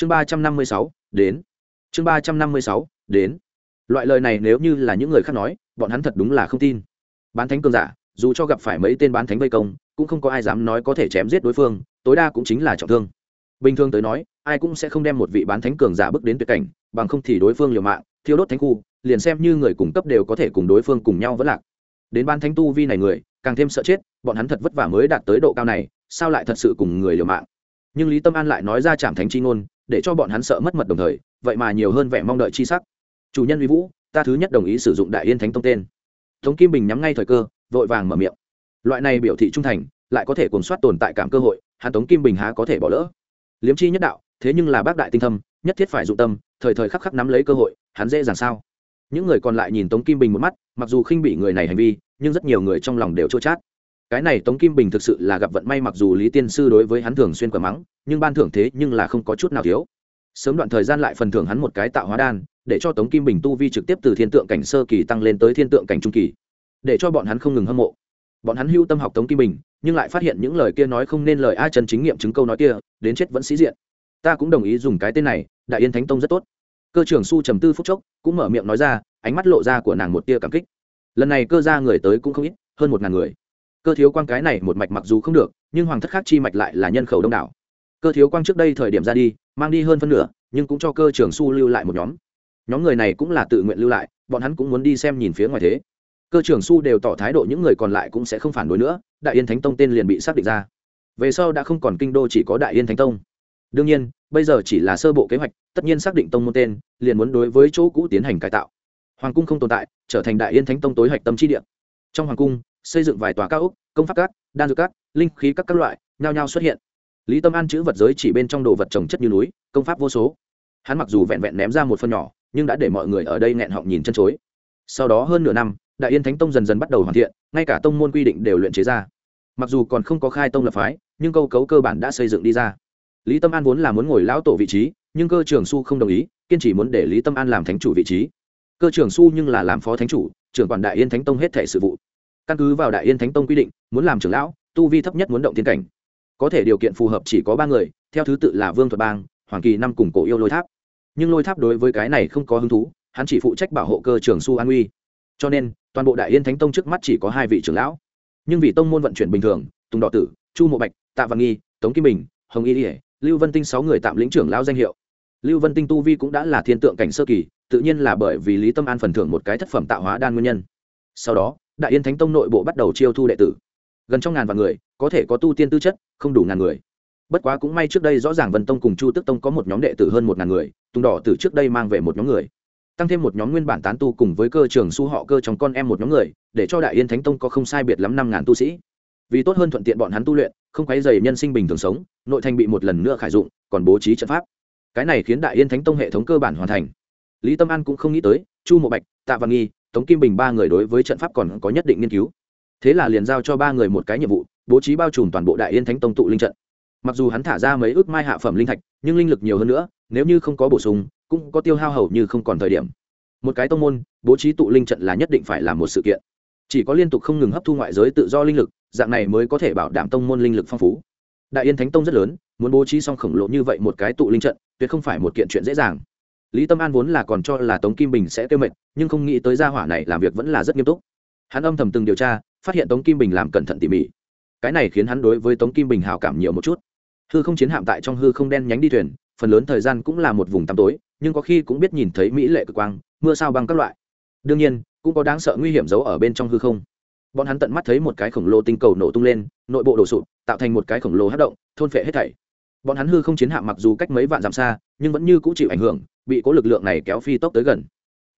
chương ba trăm năm mươi sáu, đến. Chương ba trăm năm mươi sáu, đến. Loại lời này nếu như là những người khác nói, bọn hắn thật đúng là không tin. Bán thánh cường giả, dù cho gặp phải mấy tên bán thánh vây công, cũng không có ai dám nói có thể chém giết đối phương, tối đa cũng chính là trọng thương. Bình thường tới nói, ai cũng sẽ không đem một vị bán thánh cường giả bước đến tuyệt cảnh, bằng không thì đối phương liều mạng, thiêu đốt thánh khu, liền xem như người cung cấp đều có thể cùng đối phương cùng nhau vẫn lạc. Đến bán thánh tu vi này người, càng thêm sợ chết, bọn hắn thật vất vả mới đạt tới độ cao này, sao lại thật sự cùng người liều mạng? Nhưng lý tâm an lại nói ra chạm thánh chi ngôn, để cho bọn hắn sợ mất mật đồng thời, vậy mà nhiều hơn vẻ mong đợi chi sắc. Chủ nhân uy vũ, ta thứ nhất đồng ý sử dụng đại yên thánh tông tên. Tống kim bình nhắm ngay thời cơ, vội vàng mở miệng. Loại này biểu thị trung thành, lại có thể cuốn soát tồn tại cảm cơ hội, hắn tống kim bình há có thể bỏ lỡ. Liếm chi nhất đạo, thế nhưng là bác đại tinh thâm, nhất thiết phải dụng tâm, thời thời khắc khắc nắm lấy cơ hội, hắn dễ dàng sao? Những người còn lại nhìn tống kim bình một mắt, mặc dù khinh bị người này hành vi, nhưng rất nhiều người trong lòng đều trôi chát cái này tống kim bình thực sự là gặp vận may mặc dù lý tiên sư đối với hắn thường xuyên quả mắng, nhưng ban thưởng thế nhưng là không có chút nào thiếu. Sớm đoạn thời gian lại phần thưởng hắn một cái tạo hóa đan, để cho tống kim bình tu vi trực tiếp từ thiên tượng cảnh sơ kỳ tăng lên tới thiên tượng cảnh trung kỳ, để cho bọn hắn không ngừng hâm mộ. Bọn hắn hưu tâm học tống kim bình, nhưng lại phát hiện những lời kia nói không nên lời ai chân chính nghiệm chứng câu nói kia, đến chết vẫn sĩ diện. Ta cũng đồng ý dùng cái tên này, đại yên thánh tông rất tốt. Cơ trưởng su trầm tư phúc chốc, cũng mở miệng nói ra, ánh mắt lộ ra của nàng một tia cảm kích. Lần này cơ ra người tới cũng không ít, hơn một ngàn người cơ thiếu quang cái này một mạch mặc dù không được, nhưng hoàng thất khác chi mạch lại là nhân khẩu đông đảo. Cơ thiếu quang trước đây thời điểm ra đi, mang đi hơn phân nửa, nhưng cũng cho cơ trưởng su lưu lại một nhóm. Nhóm người này cũng là tự nguyện lưu lại, bọn hắn cũng muốn đi xem nhìn phía ngoài thế. Cơ trưởng su đều tỏ thái độ những người còn lại cũng sẽ không phản đối nữa, đại yên thánh tông tên liền bị xác định ra. Về sau đã không còn kinh đô chỉ có đại yên thánh tông. Đương nhiên, bây giờ chỉ là sơ bộ kế hoạch, tất nhiên xác định tông môn tên, liền muốn đối với chỗ cũ tiến hành cải tạo. Hoàng cung không tồn tại, trở thành đại yên thánh tông tối hạch tâm trí địa. Trong hoàng cung xây dựng vài tòa cao ốc, công pháp các, đan dược các, linh khí các các loại, nhao nhao xuất hiện. Lý tâm an chữ vật giới chỉ bên trong đồ vật trồng chất như núi, công pháp vô số. Hắn mặc dù vẹn vẹn ném ra một phần nhỏ, nhưng đã để mọi người ở đây nghẹn họng nhìn chân chối. Sau đó hơn nửa năm, đại yên thánh tông dần dần bắt đầu hoàn thiện, ngay cả tông môn quy định đều luyện chế ra. Mặc dù còn không có khai tông lập phái, nhưng câu cấu cơ bản đã xây dựng đi ra. Lý tâm an vốn là muốn ngồi lão tổ vị trí, nhưng cơ trường su không đồng ý, kiên trì muốn để lý tâm an làm thánh chủ vị trí. Cơ trường su nhưng là làm phó thánh chủ, trưởng quản đại yên thánh tông hết thể sự vụ căn cứ vào đại yên thánh tông quy định, muốn làm trưởng lão, tu vi thấp nhất muốn động tiến cảnh. Có thể điều kiện phù hợp chỉ có ba người, theo thứ tự là vương thuật bang, hoàng kỳ năm cùng cổ yêu lôi tháp. Nhưng lôi tháp đối với cái này không có hứng thú, hắn chỉ phụ trách bảo hộ cơ trường su an uy. Cho nên, toàn bộ đại yên thánh tông trước mắt chỉ có hai vị trưởng lão. Nhưng vì tông môn vận chuyển bình thường, tùng đỏ tử, chu mộ bạch, tạ văn nghi, tống kim bình, hồng y ỉa lưu vân tinh sáu người tạm lĩnh trưởng lão danh hiệu. Lưu vân tinh tu vi cũng đã là thiên tượng cảnh sơ kỳ, tự nhiên là bởi vì lý tâm an phần thưởng một cái thất phẩm tạo hóa đan nguyên nhân. Sau đó đại yên thánh tông nội bộ bắt đầu chiêu thu đệ tử. Gần trong ngàn vạn người, có thể có tu tiên tư chất, không đủ ngàn người. Bất quá cũng may trước đây rõ ràng vân tông cùng chu tức tông có một nhóm đệ tử hơn một ngàn người, tùng đỏ từ trước đây mang về một nhóm người. Tăng thêm một nhóm nguyên bản tán tu cùng với cơ trường su họ cơ trong con em một nhóm người, để cho đại yên thánh tông có không sai biệt lắm năm ngàn tu sĩ. Vì tốt hơn thuận tiện bọn hắn tu luyện, không quấy dày nhân sinh bình thường sống, nội thành bị một lần nữa khải dụng, còn bố trí trận pháp. Cái này khiến đại yên thánh tông hệ thống cơ bản hoàn thành. Lý tâm an cũng không nghĩ tới, chu mộ bạch, tạ văn nghi tống kim bình ba người đối với trận pháp còn có nhất định nghiên cứu. Thế là liền giao cho ba người một cái nhiệm vụ, bố trí bao trùm toàn bộ đại yên thánh tông tụ linh trận. Mặc dù hắn thả ra mấy ước mai hạ phẩm linh thạch, nhưng linh lực nhiều hơn nữa, nếu như không có bổ sung, cũng có tiêu hao hầu như không còn thời điểm. Một cái tông môn, bố trí tụ linh trận là nhất định phải là một sự kiện. Chỉ có liên tục không ngừng hấp thu ngoại giới tự do linh lực, dạng này mới có thể bảo đảm tông môn linh lực phong phú. Đại yên thánh tông rất lớn, muốn bố trí xong khổng lồ như vậy một cái tụ linh trận, tuyệt không phải một kiện chuyện dễ dàng lý tâm an vốn là còn cho là tống kim bình sẽ tiêu mệt, nhưng không nghĩ tới gia hỏa này làm việc vẫn là rất nghiêm túc. Hắn âm thầm từng điều tra, phát hiện tống kim bình làm cẩn thận tỉ mỉ. Cái này khiến hắn đối với tống kim bình hào cảm nhiều một chút. Hư không chiến hạm tại trong hư không đen nhánh đi thuyền, phần lớn thời gian cũng là một vùng tăm tối, nhưng có khi cũng biết nhìn thấy mỹ lệ cực quang, mưa sao băng các loại. Đương nhiên, cũng có đáng sợ nguy hiểm giấu ở bên trong hư không. Bọn hắn tận mắt thấy một cái khổng lồ tinh cầu nổ tung lên, nội bộ đổ sụp, tạo thành một cái khổng lồ hát động, thôn phệ hết thảy. Bọn hắn hư không chiến hạm mặc dù cách mấy vạn dặm xa, nhưng vẫn như cũ chịu ảnh hưởng bị cố lực lượng này kéo phi tốc tới gần.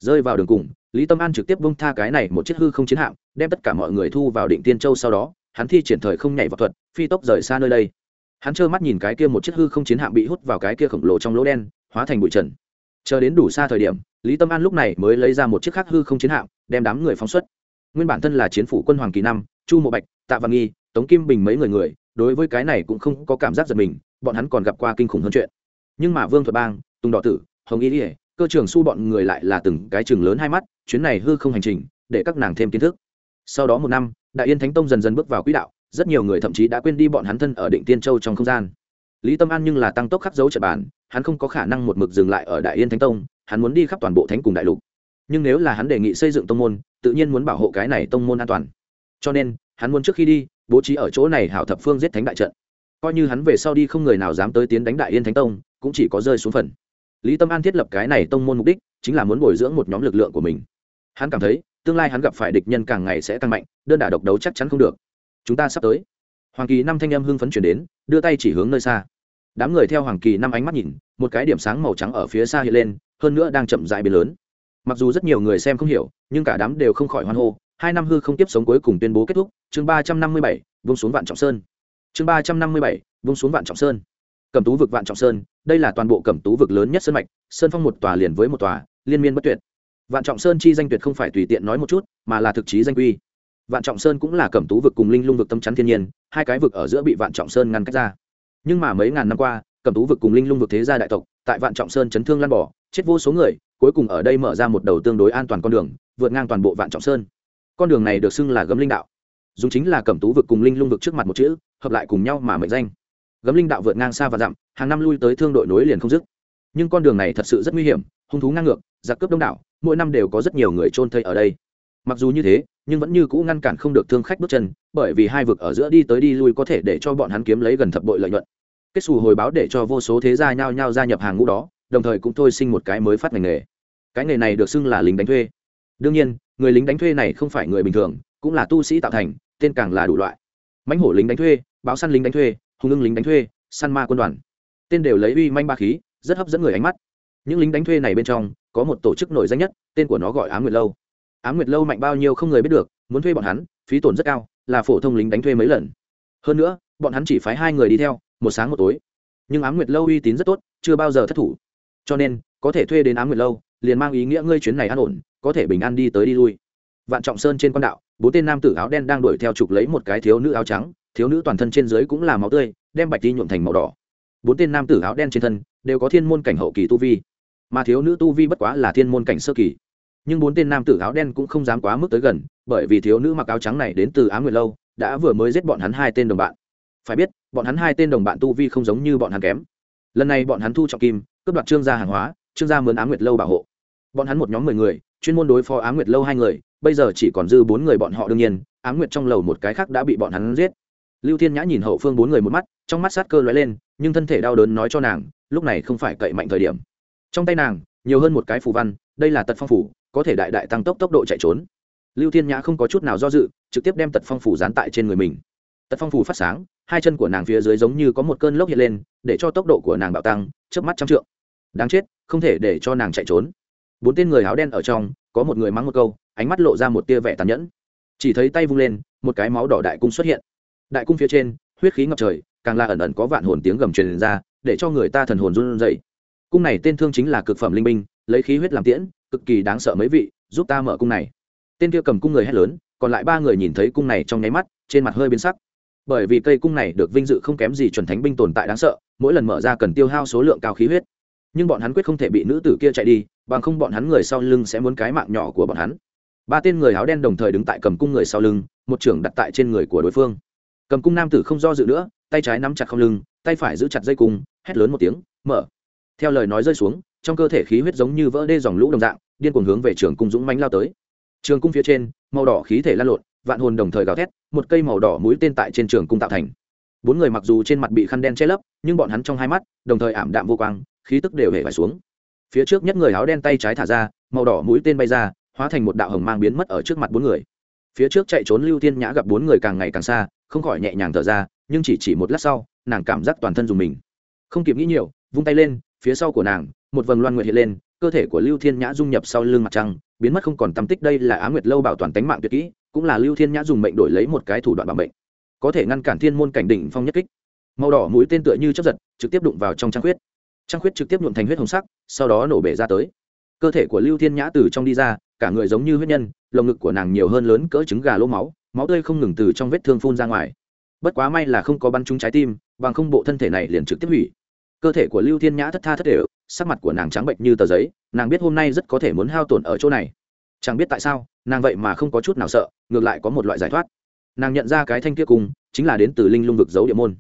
Rơi vào đường cùng, lý tâm an trực tiếp bông tha cái này một chiếc hư không chiến hạm, đem tất cả mọi người thu vào định tiên châu sau đó, hắn thi triển thời không nhảy vào thuật, phi tốc rời xa nơi đây. Hắn trơ mắt nhìn cái kia một chiếc hư không chiến hạm bị hút vào cái kia khổng lồ trong lỗ đen, hóa thành bụi trần. Chờ đến đủ xa thời điểm, lý tâm an lúc này mới lấy ra một chiếc khác hư không chiến hạm, đem đám người phóng xuất. Nguyên bản thân là chiến phủ quân hoàng kỳ năm, chu mộ bạch, tạ văn nghi, tống kim bình mấy người người, đối với cái này cũng không có cảm giác giật mình, bọn hắn còn gặp qua kinh khủng hơn chuyện. Nhưng mà vương thuật bang, tùng đỏ tử hồng y ỉa cơ trường su bọn người lại là từng cái chừng lớn hai mắt, chuyến này hư không hành trình, để các nàng thêm kiến thức. Sau đó một năm, đại yên thánh tông dần dần bước vào quỹ đạo, rất nhiều người thậm chí đã quên đi bọn hắn thân ở định tiên châu trong không gian. Lý tâm an nhưng là tăng tốc khắc dấu trận bàn, hắn không có khả năng một mực dừng lại ở đại yên thánh tông, hắn muốn đi khắp toàn bộ thánh cùng đại lục. Nhưng nếu là hắn đề nghị xây dựng tông môn, tự nhiên muốn bảo hộ cái này tông môn an toàn. Cho nên, hắn muốn trước khi đi, bố trí ở chỗ này hảo thập phương giết thánh đại trận. Coi như hắn về sau đi không người nào dám tới tiến đánh đại yên thánh tông, cũng chỉ có rơi xuống phần lý tâm an thiết lập cái này tông môn mục đích chính là muốn bồi dưỡng một nhóm lực lượng của mình. Hắn cảm thấy, tương lai hắn gặp phải địch nhân càng ngày sẽ tăng mạnh, đơn đả độc đấu chắc chắn không được. Chúng ta sắp tới. Hoàng kỳ năm thanh âm hưng phấn chuyển đến, đưa tay chỉ hướng nơi xa. Đám người theo hoàng kỳ năm ánh mắt nhìn, một cái điểm sáng màu trắng ở phía xa hiện lên, hơn nữa đang chậm dại biến lớn. Mặc dù rất nhiều người xem không hiểu, nhưng cả đám đều không khỏi hoan hô, hai năm hư không tiếp sống cuối cùng tuyên bố kết thúc, chương ba trăm năm mươi bảy, vung xuống vạn trọng sơn. Chương ba trăm năm mươi bảy, vung xuống vạn trọng sơn. Cầm tú vực vạn trọng sơn đây là toàn bộ cẩm tú vực lớn nhất sơn mạch, sơn phong một tòa liền với một tòa, liên miên bất tuyệt. Vạn trọng sơn chi danh tuyệt không phải tùy tiện nói một chút, mà là thực chí danh quy vạn trọng sơn cũng là cẩm tú vực cùng linh lung vực tâm chắn thiên nhiên, hai cái vực ở giữa bị vạn trọng sơn ngăn cách ra. Nhưng mà mấy ngàn năm qua, cẩm tú vực cùng linh lung vực thế gia đại tộc, tại vạn trọng sơn chấn thương lan bỏ chết vô số người, cuối cùng ở đây mở ra một đầu tương đối an toàn con đường, vượt ngang toàn bộ vạn trọng sơn. Con đường này được xưng là gấm linh đạo. Dùng chính là cẩm tú vực cùng linh lung vực trước mặt một chữ, hợp lại cùng nhau mà mệnh danh gấm linh đạo vượt ngang xa và dặm, hàng năm lui tới thương đội nối liền không dứt. Nhưng con đường này thật sự rất nguy hiểm, hung thú ngang ngược, giặc cướp đông đảo, mỗi năm đều có rất nhiều người trôn thây ở đây. Mặc dù như thế, nhưng vẫn như cũ ngăn cản không được thương khách bước chân, bởi vì hai vực ở giữa đi tới đi lui có thể để cho bọn hắn kiếm lấy gần thập bội lợi nhuận. Kết xù hồi báo để cho vô số thế gia nhao nhao gia nhập hàng ngũ đó, đồng thời cũng thôi sinh một cái mới phát ngành nghề. Cái nghề này được xưng là lính đánh thuê. Đương nhiên, người lính đánh thuê này không phải người bình thường, cũng là tu sĩ tạo thành, tên càng là đủ loại. Mãnh hổ lính đánh thuê, báo săn lính đánh thuê hùng ưng lính đánh thuê, săn ma quân đoàn. Tên đều lấy uy manh ba khí, rất hấp dẫn người ánh mắt. Những lính đánh thuê này bên trong, có một tổ chức nổi danh nhất, tên của nó gọi á nguyệt lâu. Á nguyệt lâu mạnh bao nhiêu không người biết được, muốn thuê bọn hắn, phí tổn rất cao, là phổ thông lính đánh thuê mấy lần. Hơn nữa, bọn hắn chỉ phái hai người đi theo, một sáng một tối. Nhưng á nguyệt lâu uy tín rất tốt, chưa bao giờ thất thủ. Cho nên, có thể thuê đến á nguyệt lâu, liền mang ý nghĩa ngươi chuyến này an ổn, có thể bình an đi tới đi lui. Vạn trọng sơn trên con đạo bốn tên nam tử áo đen đang đuổi theo chụp lấy một cái thiếu nữ áo trắng, thiếu nữ toàn thân trên dưới cũng là máu tươi, đem bạch đi nhuộm thành màu đỏ. Bốn tên nam tử áo đen trên thân đều có thiên môn cảnh hậu kỳ tu vi, mà thiếu nữ tu vi bất quá là thiên môn cảnh sơ kỳ. Nhưng bốn tên nam tử áo đen cũng không dám quá mức tới gần, bởi vì thiếu nữ mặc áo trắng này đến từ á nguyệt lâu, đã vừa mới giết bọn hắn hai tên đồng bạn. Phải biết, bọn hắn hai tên đồng bạn tu vi không giống như bọn hắn kém. Lần này bọn hắn thu trọng kim, cướp đoạt trương gia hàng hóa, trương gia mướn á nguyệt lâu bảo hộ. Bọn hắn một nhóm mười người, chuyên môn đối phó á nguyệt lâu hai người bây giờ chỉ còn dư bốn người bọn họ đương nhiên á nguyệt trong lầu một cái khác đã bị bọn hắn giết. Lưu thiên nhã nhìn hậu phương bốn người một mắt, trong mắt sát cơ lóe lên, nhưng thân thể đau đớn nói cho nàng, lúc này không phải cậy mạnh thời điểm. Trong tay nàng, nhiều hơn một cái phù văn, đây là tật phong phủ, có thể đại đại tăng tốc tốc độ chạy trốn. Lưu thiên nhã không có chút nào do dự, trực tiếp đem tật phong phủ dán tại trên người mình. Tật phong phủ phát sáng, hai chân của nàng phía dưới giống như có một cơn lốc hiện lên, để cho tốc độ của nàng bạo tăng trước mắt trăm trượng. Đáng chết, không thể để cho nàng chạy trốn. Bốn tên người áo đen ở trong, có một người mắng một câu ánh mắt lộ ra một tia vẻ tàn nhẫn. Chỉ thấy tay vung lên, một cái máu đỏ đại cung xuất hiện. Đại cung phía trên, huyết khí ngập trời, càng là ẩn ẩn có vạn hồn tiếng gầm truyền ra, để cho người ta thần hồn run rẩy. Cung này tên thương chính là cực phẩm linh minh lấy khí huyết làm tiễn, cực kỳ đáng sợ mấy vị, giúp ta mở cung này. Tên kia cầm cung người hét lớn, còn lại ba người nhìn thấy cung này trong nháy mắt, trên mặt hơi biến sắc. Bởi vì cây cung này được vinh dự không kém gì chuẩn thánh binh tồn tại đáng sợ, mỗi lần mở ra cần tiêu hao số lượng cao khí huyết. Nhưng bọn hắn quyết không thể bị nữ tử kia chạy đi, bằng không bọn hắn người sau lưng sẽ muốn cái mạng nhỏ của bọn hắn ba tên người áo đen đồng thời đứng tại cầm cung người sau lưng, một trưởng đặt tại trên người của đối phương. Cầm cung nam tử không do dự nữa, tay trái nắm chặt không lưng, tay phải giữ chặt dây cung, hét lớn một tiếng, mở! Theo lời nói rơi xuống, trong cơ thể khí huyết giống như vỡ đê dòng lũ đồng dạng, điên cuồng hướng về trường cung dũng mánh lao tới. Trường cung phía trên, màu đỏ khí thể lan lộn, vạn hồn đồng thời gào thét, một cây màu đỏ mũi tên tại trên trường cung tạo thành. Bốn người mặc dù trên mặt bị khăn đen che lấp, nhưng bọn hắn trong hai mắt, đồng thời ảm đạm vô quang, khí tức đều hề phải xuống. Phía trước nhất người áo đen tay trái thả ra, màu đỏ mũi tên bay ra hóa thành một đạo hồng mang biến mất ở trước mặt bốn người. Phía trước chạy trốn lưu thiên nhã gặp bốn người càng ngày càng xa, không khỏi nhẹ nhàng thở ra, nhưng chỉ chỉ một lát sau, nàng cảm giác toàn thân dùng mình. Không kịp nghĩ nhiều, vung tay lên, phía sau của nàng, một vầng loan nguyệt hiện lên, cơ thể của lưu thiên nhã dung nhập sau lưng mặt trăng, biến mất không còn tăm tích, đây là á nguyệt lâu bảo toàn tánh mạng tuyệt kỹ, cũng là lưu thiên nhã dùng mệnh đổi lấy một cái thủ đoạn bảo mệnh. Có thể ngăn cản thiên môn cảnh đỉnh phong nhất kích. Màu đỏ mũi tên tựa như chấp giật, trực tiếp đụng vào trong trăng khuyết. Trăng khuyết trực tiếp nhuộm thành huyết hồng sắc, sau đó nổ bể ra tới. Cơ thể của lưu thiên nhã từ trong đi ra cả người giống như huyết nhân, lồng ngực của nàng nhiều hơn lớn cỡ trứng gà lỗ máu máu tươi không ngừng từ trong vết thương phun ra ngoài. Bất quá may là không có bắn trúng trái tim, bằng không bộ thân thể này liền trực tiếp hủy. Cơ thể của lưu thiên nhã thất tha thất đều, sắc mặt của nàng trắng bệnh như tờ giấy, nàng biết hôm nay rất có thể muốn hao tổn ở chỗ này. Chẳng biết tại sao, nàng vậy mà không có chút nào sợ, ngược lại có một loại giải thoát. Nàng nhận ra cái thanh kia cung chính là đến từ linh lung vực giấu địa môn.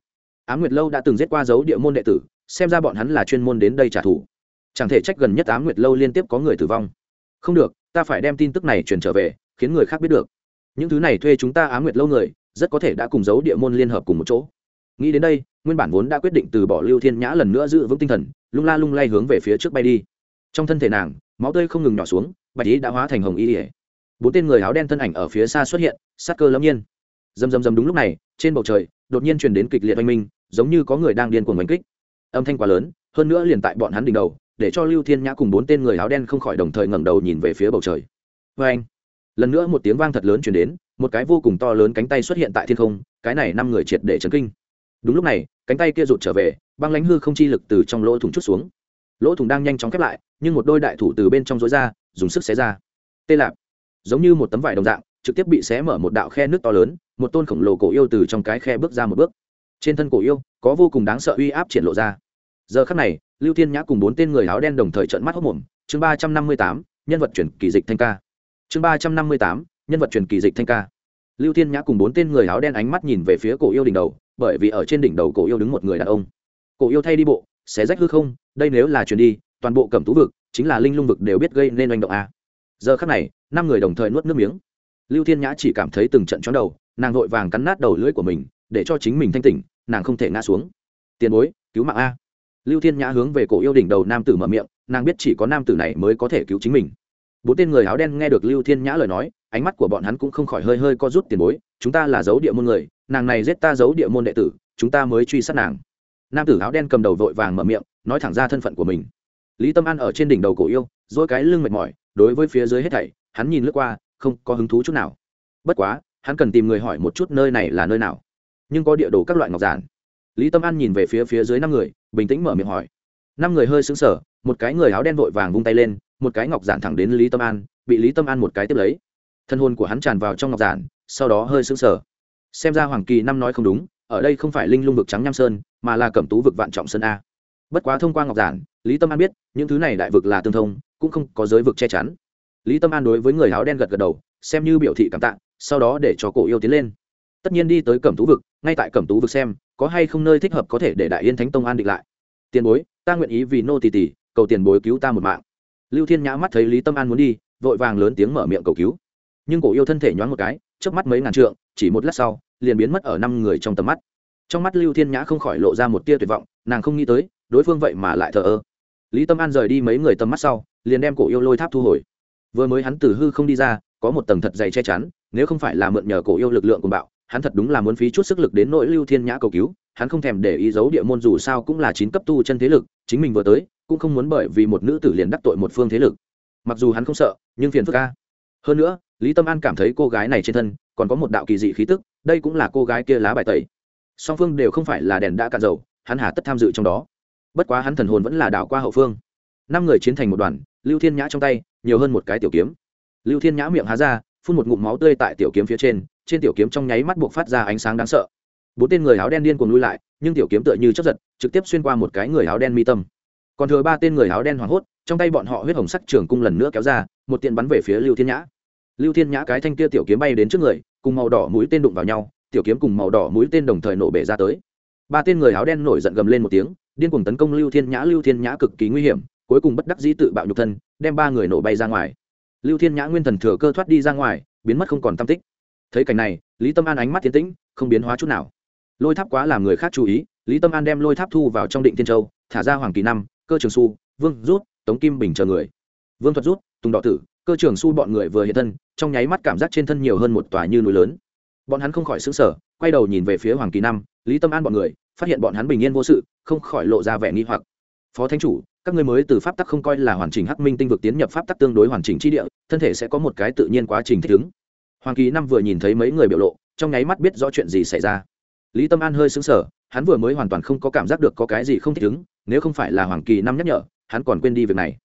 Á nguyệt lâu đã từng giết qua dấu địa môn đệ tử, xem ra bọn hắn là chuyên môn đến đây trả thù. Chẳng thể trách gần nhất á nguyệt lâu liên tiếp có người tử vong. Không được ta phải đem tin tức này truyền trở về, khiến người khác biết được. Những thứ này thuê chúng ta á nguyệt lâu người, rất có thể đã cùng giấu địa môn liên hợp cùng một chỗ. Nghĩ đến đây, nguyên bản vốn đã quyết định từ bỏ lưu thiên nhã lần nữa giữ vững tinh thần, lung la lung lay hướng về phía trước bay đi. Trong thân thể nàng, máu tươi không ngừng nhỏ xuống, bạch ý đã hóa thành hồng y ỉa bốn tên người áo đen thân ảnh ở phía xa xuất hiện, sát cơ lâm nhiên. Dầm dầm dầm đúng lúc này, trên bầu trời, đột nhiên truyền đến kịch liệt oanh minh, giống như có người đang điên cuồng oanh kích. Âm thanh quá lớn, hơn nữa liền tại bọn hắn đỉnh đầu để cho lưu thiên nhã cùng bốn tên người áo đen không khỏi đồng thời ngẩng đầu nhìn về phía bầu trời. Vê anh, lần nữa một tiếng vang thật lớn chuyển đến, một cái vô cùng to lớn cánh tay xuất hiện tại thiên không, cái này năm người triệt để chấn kinh. Đúng lúc này, cánh tay kia rụt trở về, băng lánh hư không chi lực từ trong lỗ thủng chút xuống. Lỗ thủng đang nhanh chóng khép lại, nhưng một đôi đại thủ từ bên trong rối ra, dùng sức xé ra. Tê lạp, giống như một tấm vải đồng dạng, trực tiếp bị xé mở một đạo khe nước to lớn, một tôn khổng lồ cổ yêu từ trong cái khe bước ra một bước. Trên thân cổ yêu, có vô cùng đáng sợ uy áp triển lộ ra. Giờ khắc này lưu thiên nhã cùng bốn tên người áo đen đồng thời trận mắt hốc mồm, chương ba trăm năm mươi tám, nhân vật chuyển kỳ dịch thanh ca. Chương ba trăm năm mươi tám, nhân vật chuyển kỳ dịch thanh ca. Lưu thiên nhã cùng bốn tên người áo đen ánh mắt nhìn về phía cổ yêu đỉnh đầu, bởi vì ở trên đỉnh đầu cổ yêu đứng một người đàn ông. Cổ yêu thay đi bộ, xé rách hư không, đây nếu là chuyển đi, toàn bộ cẩm tú vực, chính là linh lung vực đều biết gây nên oanh động a. Giờ khắc này, năm người đồng thời nuốt nước miếng. Lưu thiên nhã chỉ cảm thấy từng trận chóng đầu, nàng vội vàng cắn nát đầu lưỡi của mình, để cho chính mình thanh tỉnh, nàng không thể ngã xuống. Tiền bối, cứu mạng a lưu thiên nhã hướng về cổ yêu đỉnh đầu nam tử mở miệng, nàng biết chỉ có nam tử này mới có thể cứu chính mình. Bốn tên người áo đen nghe được lưu thiên nhã lời nói, ánh mắt của bọn hắn cũng không khỏi hơi hơi co rút tiền bối, chúng ta là dấu địa môn người, nàng này giết ta giấu địa môn đệ tử, chúng ta mới truy sát nàng. Nam tử áo đen cầm đầu vội vàng mở miệng, nói thẳng ra thân phận của mình. Lý tâm an ở trên đỉnh đầu cổ yêu, dỗi cái lưng mệt mỏi, đối với phía dưới hết thảy, hắn nhìn lướt qua, không có hứng thú chút nào. Bất quá, hắn cần tìm người hỏi một chút nơi này là nơi nào. Nhưng có địa đồ các loại ngọc giản lý tâm an nhìn về phía phía dưới năm người, bình tĩnh mở miệng hỏi. Năm người hơi xứng sở một cái người áo đen vội vàng vung tay lên, một cái ngọc giản thẳng đến lý tâm an, bị lý tâm an một cái tiếp lấy. Thân hôn của hắn tràn vào trong ngọc giản, sau đó hơi xứng sở xem ra hoàng kỳ năm nói không đúng, ở đây không phải linh lung vực trắng nham sơn, mà là cẩm tú vực vạn trọng sơn a. Bất quá thông qua ngọc giản, lý tâm an biết, những thứ này đại vực là tương thông, cũng không có giới vực che chắn. Lý tâm an đối với người áo đen gật gật đầu, xem như biểu thị cảm tạ, sau đó để cho cổ yêu tiến lên tất nhiên đi tới cẩm tú vực, ngay tại cẩm tú vực xem, có hay không nơi thích hợp có thể để đại yên thánh tông an định lại. Tiền bối, ta nguyện ý vì nô tỳ tỳ, cầu tiền bối cứu ta một mạng. Lưu thiên nhã mắt thấy lý tâm an muốn đi, vội vàng lớn tiếng mở miệng cầu cứu. Nhưng cổ yêu thân thể nhoáng một cái trước mắt mấy ngàn trượng, chỉ một lát sau, liền biến mất ở năm người trong tầm mắt. Trong mắt lưu thiên nhã không khỏi lộ ra một tia tuyệt vọng, nàng không nghĩ tới, đối phương vậy mà lại thờ ơ. Lý tâm an rời đi mấy người tầm mắt sau, liền đem cổ yêu lôi tháp thu hồi. Vừa mới hắn từ hư không đi ra, có một tầng thật dày che chắn, nếu không phải là mượn nhờ cổ yêu lực lượng của bạo hắn thật đúng là muốn phí chút sức lực đến nỗi lưu thiên nhã cầu cứu, hắn không thèm để ý giấu địa môn dù sao cũng là chín cấp tu chân thế lực, chính mình vừa tới, cũng không muốn bởi vì một nữ tử liền đắc tội một phương thế lực. Mặc dù hắn không sợ, nhưng phiền phức ca hơn nữa, lý tâm an cảm thấy cô gái này trên thân còn có một đạo kỳ dị khí tức, đây cũng là cô gái kia lá bài tẩy. Song phương đều không phải là đèn đã cạn dầu, hắn hà tất tham dự trong đó. Bất quá hắn thần hồn vẫn là đảo qua hậu phương. Năm người chiến thành một đoàn, lưu thiên nhã trong tay, nhiều hơn một cái tiểu kiếm. Lưu thiên nhã miệng há ra, phun một ngụm máu tươi tại tiểu kiếm phía trên trên tiểu kiếm trong nháy mắt buộc phát ra ánh sáng đáng sợ. Bốn tên người áo đen điên cuồng lui lại, nhưng tiểu kiếm tựa như chấp giật, trực tiếp xuyên qua một cái người áo đen mi tâm. Còn thừa ba tên người áo đen hoảng hốt, trong tay bọn họ huyết hồng sắc trường cung lần nữa kéo ra, một tiện bắn về phía lưu thiên nhã. Lưu thiên nhã cái thanh kia tiểu kiếm bay đến trước người, cùng màu đỏ mũi tên đụng vào nhau, tiểu kiếm cùng màu đỏ mũi tên đồng thời nổ bể ra tới. Ba tên người áo đen nổi giận gầm lên một tiếng, điên cuồng tấn công lưu thiên nhã, lưu thiên nhã cực kỳ nguy hiểm, cuối cùng bất đắc dĩ tự bạo nhục thân, đem ba người nổ bay ra ngoài. Lưu thiên nhã nguyên thần thừa cơ thoát đi ra ngoài, biến mất không còn tam tích thấy cảnh này, lý tâm an ánh mắt tiến tĩnh, không biến hóa chút nào. Lôi tháp quá làm người khác chú ý, lý tâm an đem lôi tháp thu vào trong định thiên châu, thả ra hoàng kỳ năm, cơ trường su, vương rút, tống kim bình chờ người. Vương thuật rút, tùng Đọ tử, cơ trường su bọn người vừa hiện thân, trong nháy mắt cảm giác trên thân nhiều hơn một tòa như núi lớn. Bọn hắn không khỏi xứng sở quay đầu nhìn về phía hoàng kỳ năm, lý tâm an bọn người, phát hiện bọn hắn bình yên vô sự, không khỏi lộ ra vẻ nghi hoặc. Phó thánh chủ, các ngươi mới từ pháp tắc không coi là hoàn chỉnh hắc minh tinh vực tiến nhập pháp tắc tương đối hoàn chỉnh chi địa, thân thể sẽ có một cái tự nhiên quá trình thích ứng hoàng kỳ năm vừa nhìn thấy mấy người biểu lộ, trong nháy mắt biết rõ chuyện gì xảy ra. Lý tâm an hơi xứng sở hắn vừa mới hoàn toàn không có cảm giác được có cái gì không thích ứng, nếu không phải là hoàng kỳ năm nhắc nhở, hắn còn quên đi việc này.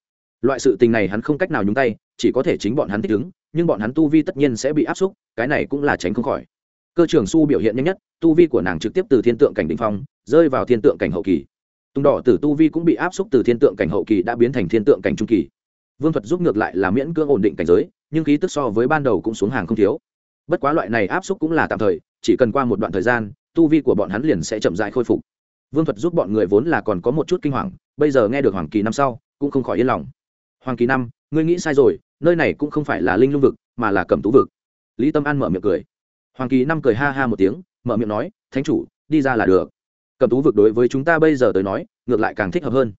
Loại sự tình này hắn không cách nào nhúng tay, chỉ có thể chính bọn hắn thích ứng, nhưng bọn hắn tu vi tất nhiên sẽ bị áp xúc, cái này cũng là tránh không khỏi. Cơ trưởng su biểu hiện nhanh nhất, tu vi của nàng trực tiếp từ thiên tượng cảnh đ ỉ n h phong, rơi vào thiên tượng cảnh hậu kỳ. Tùng đỏ tử tu vi cũng bị áp xúc từ thiên tượng cảnh hậu kỳ đã biến thành thiên tượng cảnh trung kỳ. Vương thuật giúp ngược lại là miễn cưỡng ổn định cảnh giới nhưng khí tức so với ban đầu cũng xuống hàng không thiếu. Bất quá loại này áp xúc cũng là tạm thời, chỉ cần qua một đoạn thời gian, tu vi của bọn hắn liền sẽ chậm dại khôi phục. Vương thuật giúp bọn người vốn là còn có một chút kinh hoàng, bây giờ nghe được hoàng kỳ năm sau, cũng không khỏi yên lòng. Hoàng kỳ năm, ngươi nghĩ sai rồi, nơi này cũng không phải là linh lung vực, mà là cẩm tú vực. Lý tâm an mở miệng cười. Hoàng kỳ năm cười ha ha một tiếng, mở miệng nói, thánh chủ, đi ra là được. Cẩm tú vực đối với chúng ta bây giờ tới nói, ngược lại càng thích hợp hơn.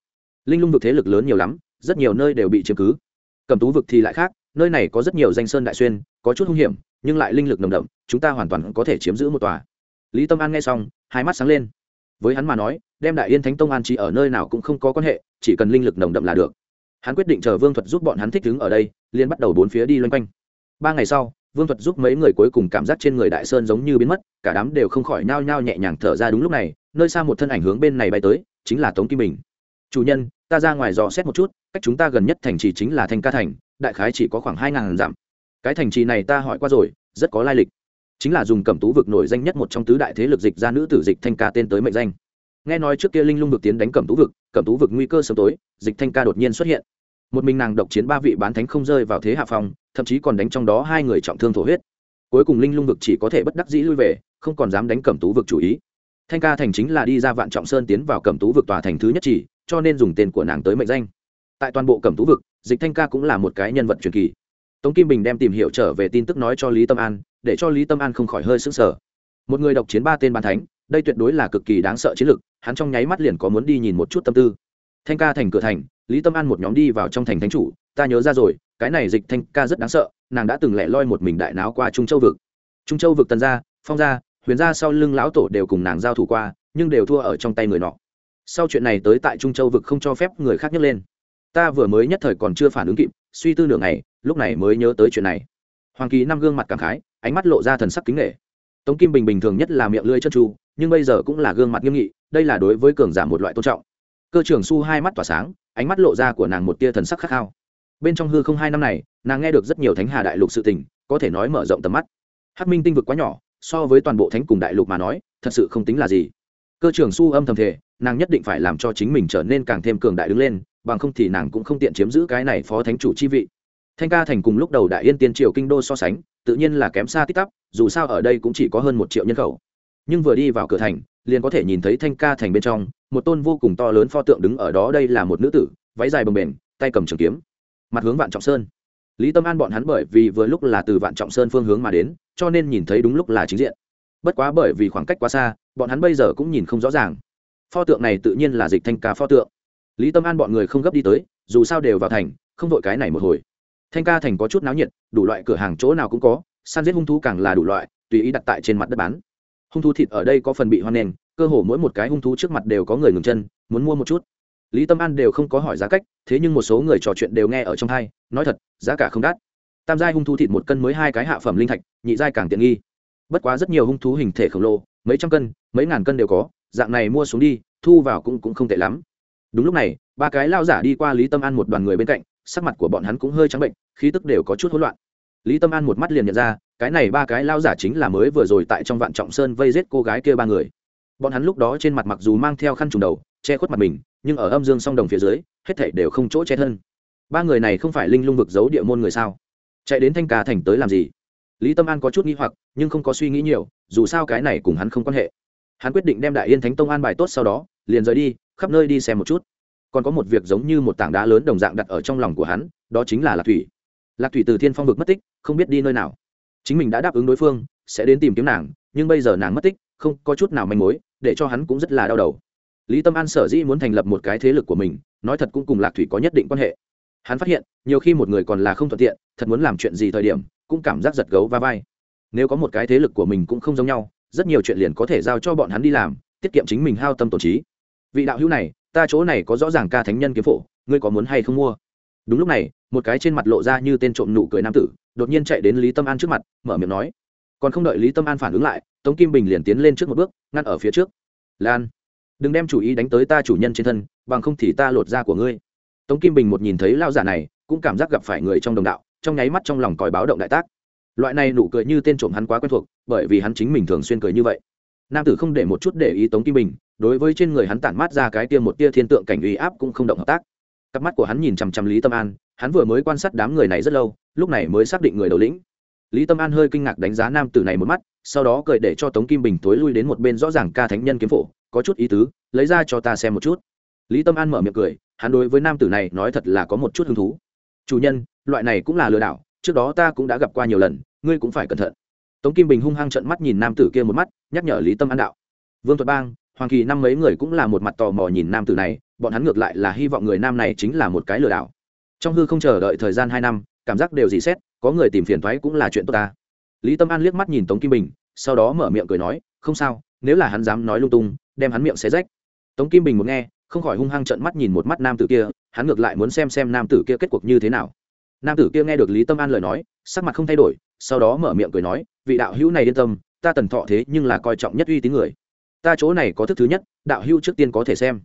Linh lung vực thế lực lớn nhiều lắm, rất nhiều nơi đều bị chiếm cứ. Cẩm tú vực thì lại khác nơi này có rất nhiều danh sơn đại xuyên, có chút hung hiểm, nhưng lại linh lực nồng đậm, chúng ta hoàn toàn có thể chiếm giữ một tòa. Lý tâm an nghe xong, hai mắt sáng lên. Với hắn mà nói, đem đại yên thánh tông an trí ở nơi nào cũng không có quan hệ, chỉ cần linh lực nồng đậm là được. Hắn quyết định chờ vương thuật giúp bọn hắn thích đứng ở đây liên bắt đầu bốn phía đi loanh quanh. Ba ngày sau, vương thuật giúp mấy người cuối cùng cảm giác trên người đại sơn giống như biến mất, cả đám đều không khỏi nao nhao nhẹ nhàng thở ra đúng lúc này, nơi xa một thân ảnh hướng bên này bay tới, chính là tống kim bình. Chủ nhân ta ra ngoài dò xét một chút, cách chúng ta gần nhất thành trì chính là thanh ca thành, đại khái chỉ có khoảng hai ngàn dặm. Cái thành trì này ta hỏi qua rồi, rất có lai lịch. Chính là dùng cẩm tú vực nổi danh nhất một trong tứ đại thế lực dịch ra nữ tử dịch thanh ca tên tới mệnh danh. Nghe nói trước kia linh lung vực tiến đánh cẩm tú vực, cẩm tú vực nguy cơ sớm tối, dịch thanh ca đột nhiên xuất hiện. Một mình nàng độc chiến ba vị bán thánh không rơi vào thế hạ phòng thậm chí còn đánh trong đó hai người trọng thương thổ huyết. Cuối cùng linh lung vực chỉ có thể bất đắc dĩ lui về, không còn dám đánh cẩm tú vực chủ ý. Thanh ca thành chính là đi ra vạn trọng sơn tiến vào cẩm tú vực tòa thành thứ nhất chỉ cho nên dùng tên của nàng tới mệnh danh. Tại toàn bộ cẩm tú vực, dịch thanh ca cũng là một cái nhân vật truyền kỳ. Tống kim bình đem tìm hiểu trở về tin tức nói cho lý tâm an, để cho lý tâm an không khỏi hơi sững sờ. Một người độc chiến ba tên bàn thánh, đây tuyệt đối là cực kỳ đáng sợ chiến lực, hắn trong nháy mắt liền có muốn đi nhìn một chút tâm tư. Thanh ca thành cửa thành, lý tâm an một nhóm đi vào trong thành thánh chủ, ta nhớ ra rồi, cái này dịch thanh ca rất đáng sợ, nàng đã từng lẻ loi một mình đại náo qua trung châu vực. Trung châu vực tần gia, phong gia, huyền gia sau lưng lão tổ đều cùng nàng giao thủ qua, nhưng đều thua ở trong tay người nọ sau chuyện này tới tại trung châu vực không cho phép người khác nhấc lên. Ta vừa mới nhất thời còn chưa phản ứng kịp, suy tư nửa ngày, lúc này mới nhớ tới chuyện này. Hoàng kỳ năm gương mặt cảm khái, ánh mắt lộ ra thần sắc kính nghệ tống kim bình bình thường nhất là miệng lưỡi chân tru, nhưng bây giờ cũng là gương mặt nghiêm nghị, đây là đối với cường giả một loại tôn trọng. Cơ trưởng su hai mắt tỏa sáng, ánh mắt lộ ra của nàng một tia thần sắc khát khao. Bên trong hư không hai năm này, nàng nghe được rất nhiều thánh hà đại lục sự tình, có thể nói mở rộng tầm mắt. Hắc minh tinh vực quá nhỏ, so với toàn bộ thánh cùng đại lục mà nói, thật sự không tính là gì. Cơ trưởng su âm thầm thể nàng nhất định phải làm cho chính mình trở nên càng thêm cường đại đứng lên, bằng không thì nàng cũng không tiện chiếm giữ cái này phó thánh chủ chi vị. Thanh ca thành cùng lúc đầu đại yên tiên triều kinh đô so sánh, tự nhiên là kém xa tích tắp, dù sao ở đây cũng chỉ có hơn một triệu nhân khẩu. Nhưng vừa đi vào cửa thành, liền có thể nhìn thấy thanh ca thành bên trong, một tôn vô cùng to lớn pho tượng đứng ở đó, đây là một nữ tử, váy dài bồng bềnh, tay cầm trường kiếm. Mặt hướng vạn trọng sơn. Lý tâm an bọn hắn bởi vì vừa lúc là từ vạn trọng sơn phương hướng mà đến, cho nên nhìn thấy đúng lúc là chính diện. Bất quá bởi vì khoảng cách quá xa, bọn hắn bây giờ cũng nhìn không rõ ràng pho tượng này tự nhiên là dịch thanh ca pho tượng. Lý tâm an bọn người không gấp đi tới, dù sao đều vào thành, không vội cái này một hồi. Thanh ca thành có chút náo nhiệt, đủ loại cửa hàng chỗ nào cũng có, săn giết hung thú càng là đủ loại, tùy ý đặt tại trên mặt đất bán. Hung thú thịt ở đây có phần bị hoan nền, cơ hồ mỗi một cái hung thú trước mặt đều có người ngừng chân, muốn mua một chút. Lý tâm an đều không có hỏi giá cách, thế nhưng một số người trò chuyện đều nghe ở trong hai, nói thật, giá cả không đắt. Tam giai hung thú thịt một cân mới hai cái hạ phẩm linh thạch, nhị giai càng tiện nghi. Bất quá rất nhiều hung thú hình thể khổng lồ, mấy trăm cân, mấy ngàn cân đều có dạng này mua xuống đi, thu vào cũng cũng không tệ lắm. Đúng lúc này, ba cái lao giả đi qua lý tâm an một đoàn người bên cạnh, sắc mặt của bọn hắn cũng hơi trắng bệnh, khí tức đều có chút hỗn loạn. Lý tâm an một mắt liền nhận ra, cái này ba cái lao giả chính là mới vừa rồi tại trong vạn trọng sơn vây giết cô gái kia ba người. Bọn hắn lúc đó trên mặt mặc dù mang theo khăn trùng đầu, che khuất mặt mình, nhưng ở âm dương song đồng phía dưới, hết thảy đều không chỗ che thân. Ba người này không phải linh lung vực giấu địa môn người sao? Chạy đến thanh ca thành tới làm gì? Lý tâm an có chút nghi hoặc, nhưng không có suy nghĩ nhiều, dù sao cái này cùng hắn không quan hệ hắn quyết định đem đại yên thánh tông an bài tốt sau đó, liền rời đi, khắp nơi đi xem một chút. Còn có một việc giống như một tảng đá lớn đồng dạng đặt ở trong lòng của hắn, đó chính là lạc thủy. Lạc thủy từ thiên phong vực mất tích, không biết đi nơi nào. Chính mình đã đáp ứng đối phương, sẽ đến tìm kiếm nàng, nhưng bây giờ nàng mất tích, không có chút nào manh mối, để cho hắn cũng rất là đau đầu. Lý tâm an sở dĩ muốn thành lập một cái thế lực của mình, nói thật cũng cùng lạc thủy có nhất định quan hệ. Hắn phát hiện, nhiều khi một người còn là không thuận tiện, thật muốn làm chuyện gì thời điểm, cũng cảm giác giật gấu va vai. Nếu có một cái thế lực của mình cũng không giống nhau rất nhiều chuyện liền có thể giao cho bọn hắn đi làm, tiết kiệm chính mình hao tâm tổ trí. Vị đạo hữu này, ta chỗ này có rõ ràng ca thánh nhân kiếm phổ, ngươi có muốn hay không mua? Đúng lúc này, một cái trên mặt lộ ra như tên trộm nụ cười nam tử, đột nhiên chạy đến lý tâm an trước mặt, mở miệng nói. Còn không đợi lý tâm an phản ứng lại, tống kim bình liền tiến lên trước một bước, ngăn ở phía trước. Lan, đừng đem chủ ý đánh tới ta chủ nhân trên thân, bằng không thì ta lột da của ngươi. Tống kim bình một nhìn thấy lao giả này, cũng cảm giác gặp phải người trong đồng đạo, trong nháy mắt trong lòng còi báo động đại tác loại này nụ cười như tên trộm hắn quá quen thuộc, bởi vì hắn chính mình thường xuyên cười như vậy. Nam tử không để một chút để ý tống kim bình, đối với trên người hắn tản mát ra cái tia một tia thiên tượng cảnh uy áp cũng không động hợp tác. Cặp mắt của hắn nhìn chằm chằm lý tâm an, hắn vừa mới quan sát đám người này rất lâu, lúc này mới xác định người đầu lĩnh. Lý tâm an hơi kinh ngạc đánh giá nam tử này một mắt, sau đó cười để cho tống kim bình tối lui đến một bên rõ ràng ca thánh nhân kiếm phổ, có chút ý tứ, lấy ra cho ta xem một chút. Lý tâm an mở miệng cười, hắn đối với nam tử này nói thật là có một chút hứng thú. Chủ nhân, loại này cũng là lừa đảo trước đó ta cũng đã gặp qua nhiều lần, ngươi cũng phải cẩn thận. Tống kim bình hung hăng trận mắt nhìn nam tử kia một mắt, nhắc nhở lý tâm an đạo. Vương thuật bang, hoàng kỳ năm mấy người cũng là một mặt tò mò nhìn nam tử này, bọn hắn ngược lại là hy vọng người nam này chính là một cái lừa đảo. Trong hư không chờ đợi thời gian hai năm, cảm giác đều dì xét, có người tìm phiền thoái cũng là chuyện tốt ta. Lý tâm an liếc mắt nhìn tống kim bình, sau đó mở miệng cười nói, không sao, nếu là hắn dám nói lung tung, đem hắn miệng xé rách. Tống kim bình muốn nghe, không khỏi hung hăng trận mắt nhìn một mắt nam tử kia, hắn ngược lại muốn xem xem nam tử kia kết cuộc như thế nào nam tử kia nghe được lý tâm an lời nói, sắc mặt không thay đổi, sau đó mở miệng cười nói, vị đạo hữu này yên tâm, ta tần thọ thế nhưng là coi trọng nhất uy tín người. Ta chỗ này có thức thứ nhất, đạo hữu trước tiên có thể xem.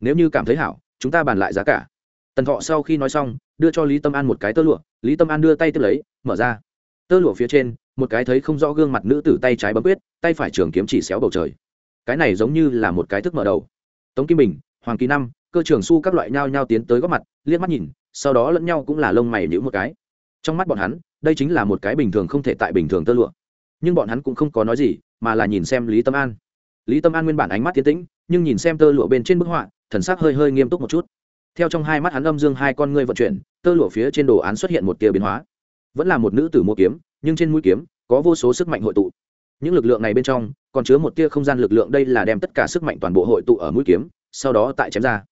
Nếu như cảm thấy hảo, chúng ta bàn lại giá cả. Tần thọ sau khi nói xong, đưa cho lý tâm an một cái tơ lụa, lý tâm an đưa tay tiếp lấy, mở ra. Tơ lụa phía trên, một cái thấy không rõ gương mặt nữ tử tay trái bấm quyết, tay phải trường kiếm chỉ xéo bầu trời. Cái này giống như là một cái thức mở đầu. Tống kim bình, hoàng kỳ năm, cơ trường su các loại nhao nhao tiến tới góp mặt, liếc mắt nhìn sau đó lẫn nhau cũng là lông mày nhữ một cái. Trong mắt bọn hắn, đây chính là một cái bình thường không thể tại bình thường tơ lụa. Nhưng bọn hắn cũng không có nói gì, mà là nhìn xem lý tâm an. Lý tâm an nguyên bản ánh mắt tiến tĩnh, nhưng nhìn xem tơ lụa bên trên bức họa, thần sắc hơi hơi nghiêm túc một chút. Theo trong hai mắt hắn âm dương hai con ngươi vận chuyển, tơ lụa phía trên đồ án xuất hiện một tia biến hóa. Vẫn là một nữ tử mua kiếm, nhưng trên mũi kiếm có vô số sức mạnh hội tụ. Những lực lượng này bên trong, còn chứa một tia không gian lực lượng, đây là đem tất cả sức mạnh toàn bộ hội tụ ở mũi kiếm, sau đó tại chém ra.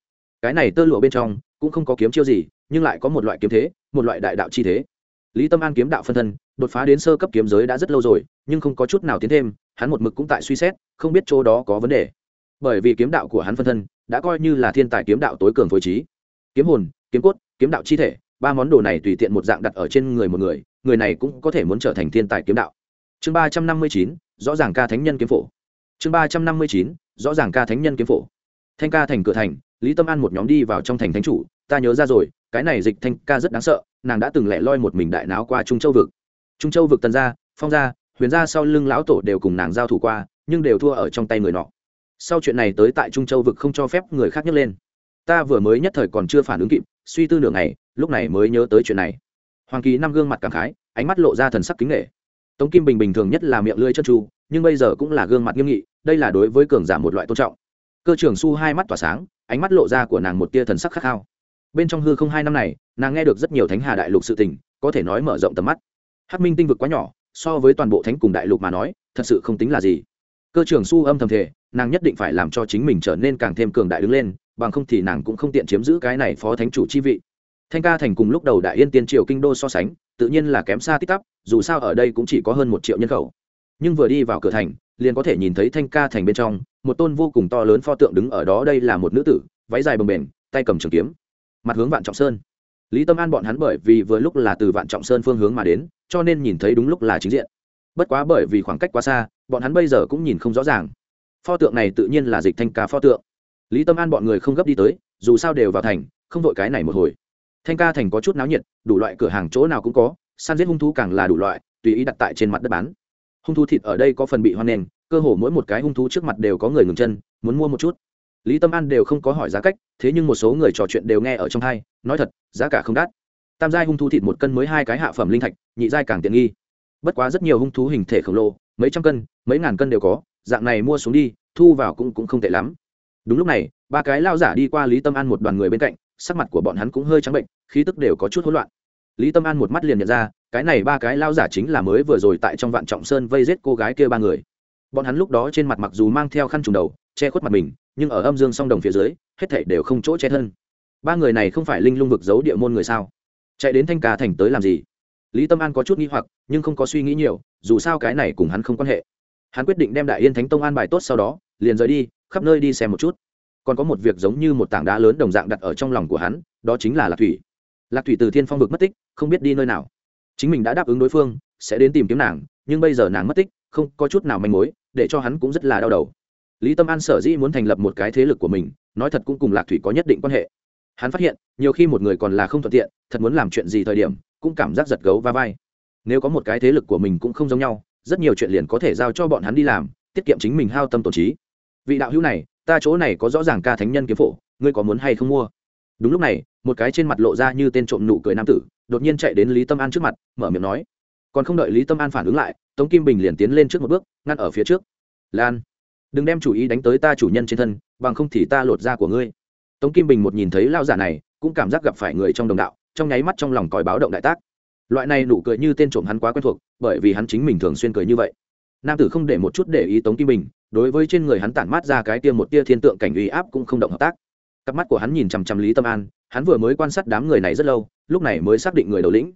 Cái này tơ lụa bên trong cũng không có kiếm chiêu gì, nhưng lại có một loại kiếm thế, một loại đại đạo chi thế. Lý tâm an kiếm đạo phân thân, đột phá đến sơ cấp kiếm giới đã rất lâu rồi, nhưng không có chút nào tiến thêm, hắn một mực cũng tại suy xét, không biết chỗ đó có vấn đề. Bởi vì kiếm đạo của hắn phân thân đã coi như là thiên tài kiếm đạo tối cường phối trí. Kiếm hồn, kiếm cốt, kiếm đạo chi thể, ba món đồ này tùy tiện một dạng đặt ở trên người một người người này cũng có thể muốn trở thành thiên tài kiếm đạo. Chương ba trăm năm mươi chín, rõ ràng ca thánh nhân kiếm phổ. Chương ba trăm năm mươi chín, rõ ràng ca thánh nhân kiếm phổ. Thanh ca thành cửa thành lý tâm an một nhóm đi vào trong thành thánh chủ, ta nhớ ra rồi, cái này dịch thanh ca rất đáng sợ, nàng đã từng lẻ loi một mình đại náo qua trung châu vực. Trung châu vực tần gia, phong gia, huyền gia sau lưng lão tổ đều cùng nàng giao thủ qua, nhưng đều thua ở trong tay người nọ. Sau chuyện này tới tại trung châu vực không cho phép người khác nhấc lên. Ta vừa mới nhất thời còn chưa phản ứng kịp, suy tư nửa ngày, lúc này mới nhớ tới chuyện này. Hoàng kỳ năm gương mặt cảm khái, ánh mắt lộ ra thần sắc kính nghệ tống kim bình bình thường nhất là miệng lưỡi chân tru, nhưng bây giờ cũng là gương mặt nghiêm nghị, đây là đối với cường giả một loại tôn trọng cơ trưởng su hai mắt tỏa sáng, ánh mắt lộ ra của nàng một tia thần sắc khát khao. Bên trong hư không hai năm này, nàng nghe được rất nhiều thánh hà đại lục sự tình, có thể nói mở rộng tầm mắt. Hát minh tinh vực quá nhỏ, so với toàn bộ thánh cùng đại lục mà nói, thật sự không tính là gì. Cơ trưởng su âm thầm thể nàng nhất định phải làm cho chính mình trở nên càng thêm cường đại đứng lên, bằng không thì nàng cũng không tiện chiếm giữ cái này phó thánh chủ chi vị. Thanh ca thành cùng lúc đầu đại yên tiên triều kinh đô so sánh, tự nhiên là kém xa tích tắp, dù sao ở đây cũng chỉ có hơn một triệu nhân khẩu. Nhưng vừa đi vào cửa thành, liền có thể nhìn thấy thanh ca thành bên trong một tôn vô cùng to lớn pho tượng đứng ở đó, đây là một nữ tử, váy dài bồng bềnh, tay cầm trường kiếm, mặt hướng vạn trọng sơn. Lý tâm an bọn hắn bởi vì vừa lúc là từ vạn trọng sơn phương hướng mà đến, cho nên nhìn thấy đúng lúc là chính diện. Bất quá bởi vì khoảng cách quá xa, bọn hắn bây giờ cũng nhìn không rõ ràng. Pho tượng này tự nhiên là dịch thanh ca pho tượng. Lý tâm an bọn người không gấp đi tới, dù sao đều vào thành, không vội cái này một hồi. Thanh ca thành có chút náo nhiệt, đủ loại cửa hàng chỗ nào cũng có, săn giết hung thú càng là đủ loại, tùy ý đặt tại trên mặt đất bán. Hung thú thịt ở đây có phần bị hoan nghênh cơ hồ mỗi một cái hung thú trước mặt đều có người ngừng chân, muốn mua một chút. Lý tâm an đều không có hỏi giá cách, thế nhưng một số người trò chuyện đều nghe ở trong hai, nói thật, giá cả không đắt. Tam giai hung thú thịt một cân mới hai cái hạ phẩm linh thạch, nhị giai càng tiện nghi. Bất quá rất nhiều hung thú hình thể khổng lồ, mấy trăm cân, mấy ngàn cân đều có, dạng này mua xuống đi, thu vào cũng cũng không tệ lắm. Đúng lúc này, ba cái lao giả đi qua lý tâm an một đoàn người bên cạnh, sắc mặt của bọn hắn cũng hơi trắng bệnh, khí tức đều có chút hỗn loạn. Lý tâm an một mắt liền nhận ra, cái này ba cái lao giả chính là mới vừa rồi tại trong vạn trọng sơn vây giết cô gái kia ba người bọn hắn lúc đó trên mặt mặc dù mang theo khăn trùng đầu, che khuất mặt mình, nhưng ở âm dương song đồng phía dưới, hết thảy đều không chỗ che thân. Ba người này không phải linh lung vực giấu địa môn người sao? Chạy đến thanh ca thành tới làm gì? Lý tâm an có chút nghi hoặc, nhưng không có suy nghĩ nhiều, dù sao cái này cùng hắn không quan hệ. Hắn quyết định đem đại yên thánh tông an bài tốt sau đó, liền rời đi, khắp nơi đi xem một chút. Còn có một việc giống như một tảng đá lớn đồng dạng đặt ở trong lòng của hắn, đó chính là lạc thủy. Lạc thủy từ thiên phong vực mất tích, không biết đi nơi nào. Chính mình đã đáp ứng đối phương, sẽ đến tìm kiếm nàng, nhưng bây giờ nàng mất tích, không có chút nào manh mối để cho hắn cũng rất là đau đầu. Lý tâm an sở dĩ muốn thành lập một cái thế lực của mình, nói thật cũng cùng lạc thủy có nhất định quan hệ. Hắn phát hiện, nhiều khi một người còn là không thuận tiện, thật muốn làm chuyện gì thời điểm, cũng cảm giác giật gấu va vai. Nếu có một cái thế lực của mình cũng không giống nhau, rất nhiều chuyện liền có thể giao cho bọn hắn đi làm, tiết kiệm chính mình hao tâm tổn trí. Vị đạo hữu này, ta chỗ này có rõ ràng ca thánh nhân kiếm phổ, ngươi có muốn hay không mua? Đúng lúc này, một cái trên mặt lộ ra như tên trộm nụ cười nam tử, đột nhiên chạy đến lý tâm an trước mặt, mở miệng nói. Còn không đợi lý tâm an phản ứng lại tống kim bình liền tiến lên trước một bước, ngăn ở phía trước. Lan, đừng đem chủ ý đánh tới ta chủ nhân trên thân, bằng không thì ta lột da của ngươi. Tống kim bình một nhìn thấy lao giả này, cũng cảm giác gặp phải người trong đồng đạo, trong nháy mắt trong lòng còi báo động đại tác. Loại này nụ cười như tên trộm hắn quá quen thuộc, bởi vì hắn chính mình thường xuyên cười như vậy. Nam tử không để một chút để ý tống kim bình, đối với trên người hắn tản mát ra cái tiêm một tia thiên tượng cảnh uy áp cũng không động hợp tác. Cặp mắt của hắn nhìn chằm chằm lý tâm an, hắn vừa mới quan sát đám người này rất lâu, lúc này mới xác định người đầu lĩnh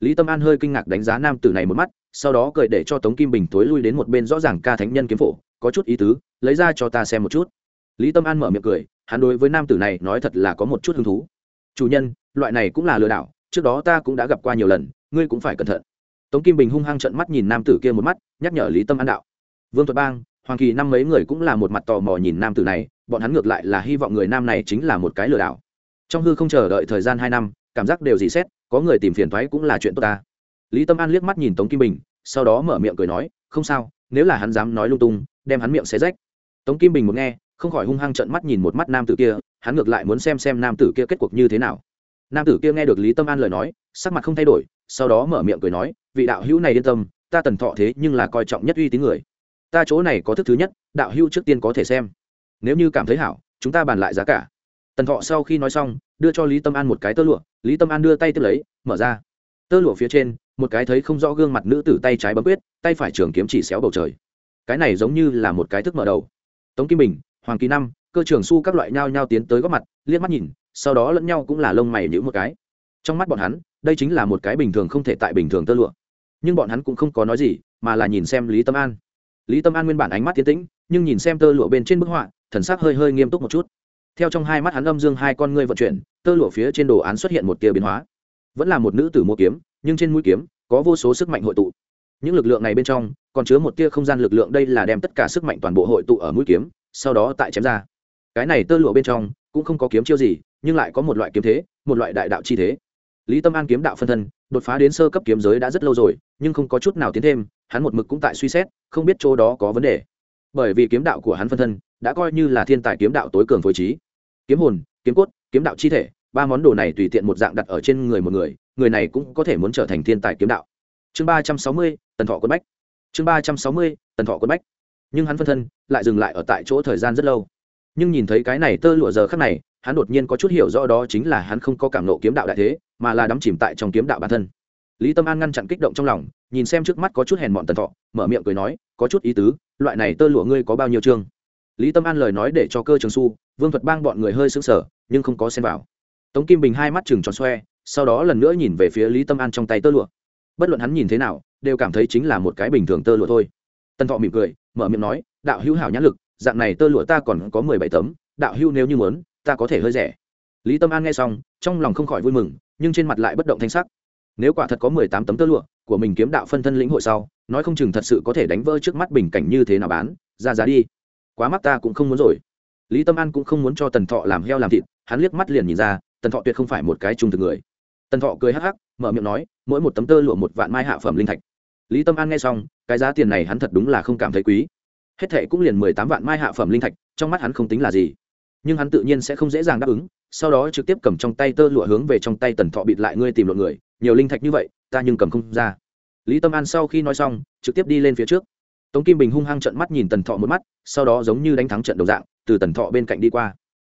lý tâm an hơi kinh ngạc đánh giá nam tử này một mắt, sau đó cười để cho tống kim bình thối lui đến một bên rõ ràng ca thánh nhân kiếm phổ, có chút ý tứ, lấy ra cho ta xem một chút. Lý tâm an mở miệng cười, hắn đối với nam tử này nói thật là có một chút hứng thú. Chủ nhân, loại này cũng là lừa đảo, trước đó ta cũng đã gặp qua nhiều lần, ngươi cũng phải cẩn thận. Tống kim bình hung hăng trận mắt nhìn nam tử kia một mắt, nhắc nhở lý tâm an đạo. Vương thuật bang, hoàng kỳ năm mấy người cũng là một mặt tò mò nhìn nam tử này, bọn hắn ngược lại là hy vọng người nam này chính là một cái lừa đảo. Trong hư không chờ đợi thời gian hai năm, cảm giác đều dì xét có người tìm phiền thoái cũng là chuyện tốt ta. Lý tâm an liếc mắt nhìn tống kim bình, sau đó mở miệng cười nói, không sao, nếu là hắn dám nói lung tung, đem hắn miệng xé rách. Tống kim bình một nghe, không khỏi hung hăng trận mắt nhìn một mắt nam tử kia, hắn ngược lại muốn xem xem nam tử kia kết cuộc như thế nào. Nam tử kia nghe được lý tâm an lời nói, sắc mặt không thay đổi, sau đó mở miệng cười nói, vị đạo hữu này yên tâm, ta tần thọ thế nhưng là coi trọng nhất uy tín người. Ta chỗ này có thức thứ nhất, đạo hữu trước tiên có thể xem. Nếu như cảm thấy hảo, chúng ta bàn lại giá cả. Tần thọ sau khi nói xong đưa cho lý tâm an một cái tơ lụa, lý tâm an đưa tay tiếp lấy, mở ra. Tơ lụa phía trên, một cái thấy không rõ gương mặt nữ tử tay trái bấm quyết, tay phải trường kiếm chỉ xéo bầu trời. Cái này giống như là một cái thức mở đầu. Tống kim bình, hoàng kỳ năm, cơ trường su các loại nhao nhao tiến tới góp mặt, liếc mắt nhìn, sau đó lẫn nhau cũng là lông mày nhữ một cái. Trong mắt bọn hắn, đây chính là một cái bình thường không thể tại bình thường tơ lụa. Nhưng bọn hắn cũng không có nói gì, mà là nhìn xem lý tâm an. Lý tâm an nguyên bản ánh mắt tiến tĩnh, nhưng nhìn xem tơ lụa bên trên bức họa, thần sắc hơi hơi nghiêm túc một chút theo trong hai mắt hắn âm dương hai con ngươi vận chuyển, tơ lụa phía trên đồ án xuất hiện một tia biến hóa. Vẫn là một nữ tử mua kiếm, nhưng trên mũi kiếm có vô số sức mạnh hội tụ. Những lực lượng này bên trong còn chứa một tia không gian lực lượng, đây là đem tất cả sức mạnh toàn bộ hội tụ ở mũi kiếm, sau đó tại chém ra. Cái này tơ lụa bên trong cũng không có kiếm chiêu gì, nhưng lại có một loại kiếm thế, một loại đại đạo chi thế. Lý tâm an kiếm đạo phân thân, đột phá đến sơ cấp kiếm giới đã rất lâu rồi, nhưng không có chút nào tiến thêm, hắn một mực cũng tại suy xét, không biết chỗ đó có vấn đề. Bởi vì kiếm đạo của hắn phân thân đã coi như là thiên tài kiếm đạo tối cường phối trí kiếm hồn, kiếm cốt, kiếm đạo chi thể, ba món đồ này tùy tiện một dạng đặt ở trên người một người người này cũng có thể muốn trở thành thiên tài kiếm đạo. Chương ba trăm sáu mươi, tần thọ quân bách. Chương ba trăm sáu mươi, tần thọ quân bách. Nhưng hắn phân thân lại dừng lại ở tại chỗ thời gian rất lâu. Nhưng nhìn thấy cái này tơ lụa giờ khắc này, hắn đột nhiên có chút hiểu rõ đó chính là hắn không có cảm nộ kiếm đạo đại thế, mà là đắm chìm tại trong kiếm đạo bản thân. Lý tâm an ngăn chặn kích động trong lòng, nhìn xem trước mắt có chút hèn mọn tần thọ, mở miệng cười nói, có chút ý tứ, loại này tơ lụa ngươi có bao nhiêu chương? Lý tâm an lời nói để cho cơ trường su, vương thuật bang bọn người hơi sững sờ, nhưng không có xem vào. Tống kim bình hai mắt chừng tròn xoe, sau đó lần nữa nhìn về phía lý tâm an trong tay tơ lụa. Bất luận hắn nhìn thế nào, đều cảm thấy chính là một cái bình thường tơ lụa thôi. Tân thọ mỉm cười, mở miệng nói, đạo hữu hảo nhãn lực, dạng này tơ lụa ta còn có mười bảy tấm, đạo hữu nếu như muốn, ta có thể hơi rẻ. Lý tâm an nghe xong, trong lòng không khỏi vui mừng, nhưng trên mặt lại bất động thanh sắc. Nếu quả thật có mười tám tấm tơ lụa của mình kiếm đạo phân thân lĩnh hội sau, nói không chừng thật sự có thể đánh vỡ trước mắt bình cảnh như thế nào bán, ra giá đi quá mắc ta cũng không muốn rồi. Lý tâm an cũng không muốn cho tần thọ làm heo làm thịt, hắn liếc mắt liền nhìn ra, tần thọ tuyệt không phải một cái trung thực người. Tần thọ cười hắc hắc, mở miệng nói, mỗi một tấm tơ lụa một vạn mai hạ phẩm linh thạch. Lý tâm an nghe xong, cái giá tiền này hắn thật đúng là không cảm thấy quý. Hết thệ cũng liền mười tám vạn mai hạ phẩm linh thạch, trong mắt hắn không tính là gì. Nhưng hắn tự nhiên sẽ không dễ dàng đáp ứng, sau đó trực tiếp cầm trong tay tơ lụa hướng về trong tay tần thọ bịt lại ngươi tìm lộn người, nhiều linh thạch như vậy, ta nhưng cầm không ra. Lý tâm an sau khi nói xong, trực tiếp đi lên phía trước tống kim bình hung hăng trận mắt nhìn tần thọ một mắt, sau đó giống như đánh thắng trận đầu dạng, từ tần thọ bên cạnh đi qua.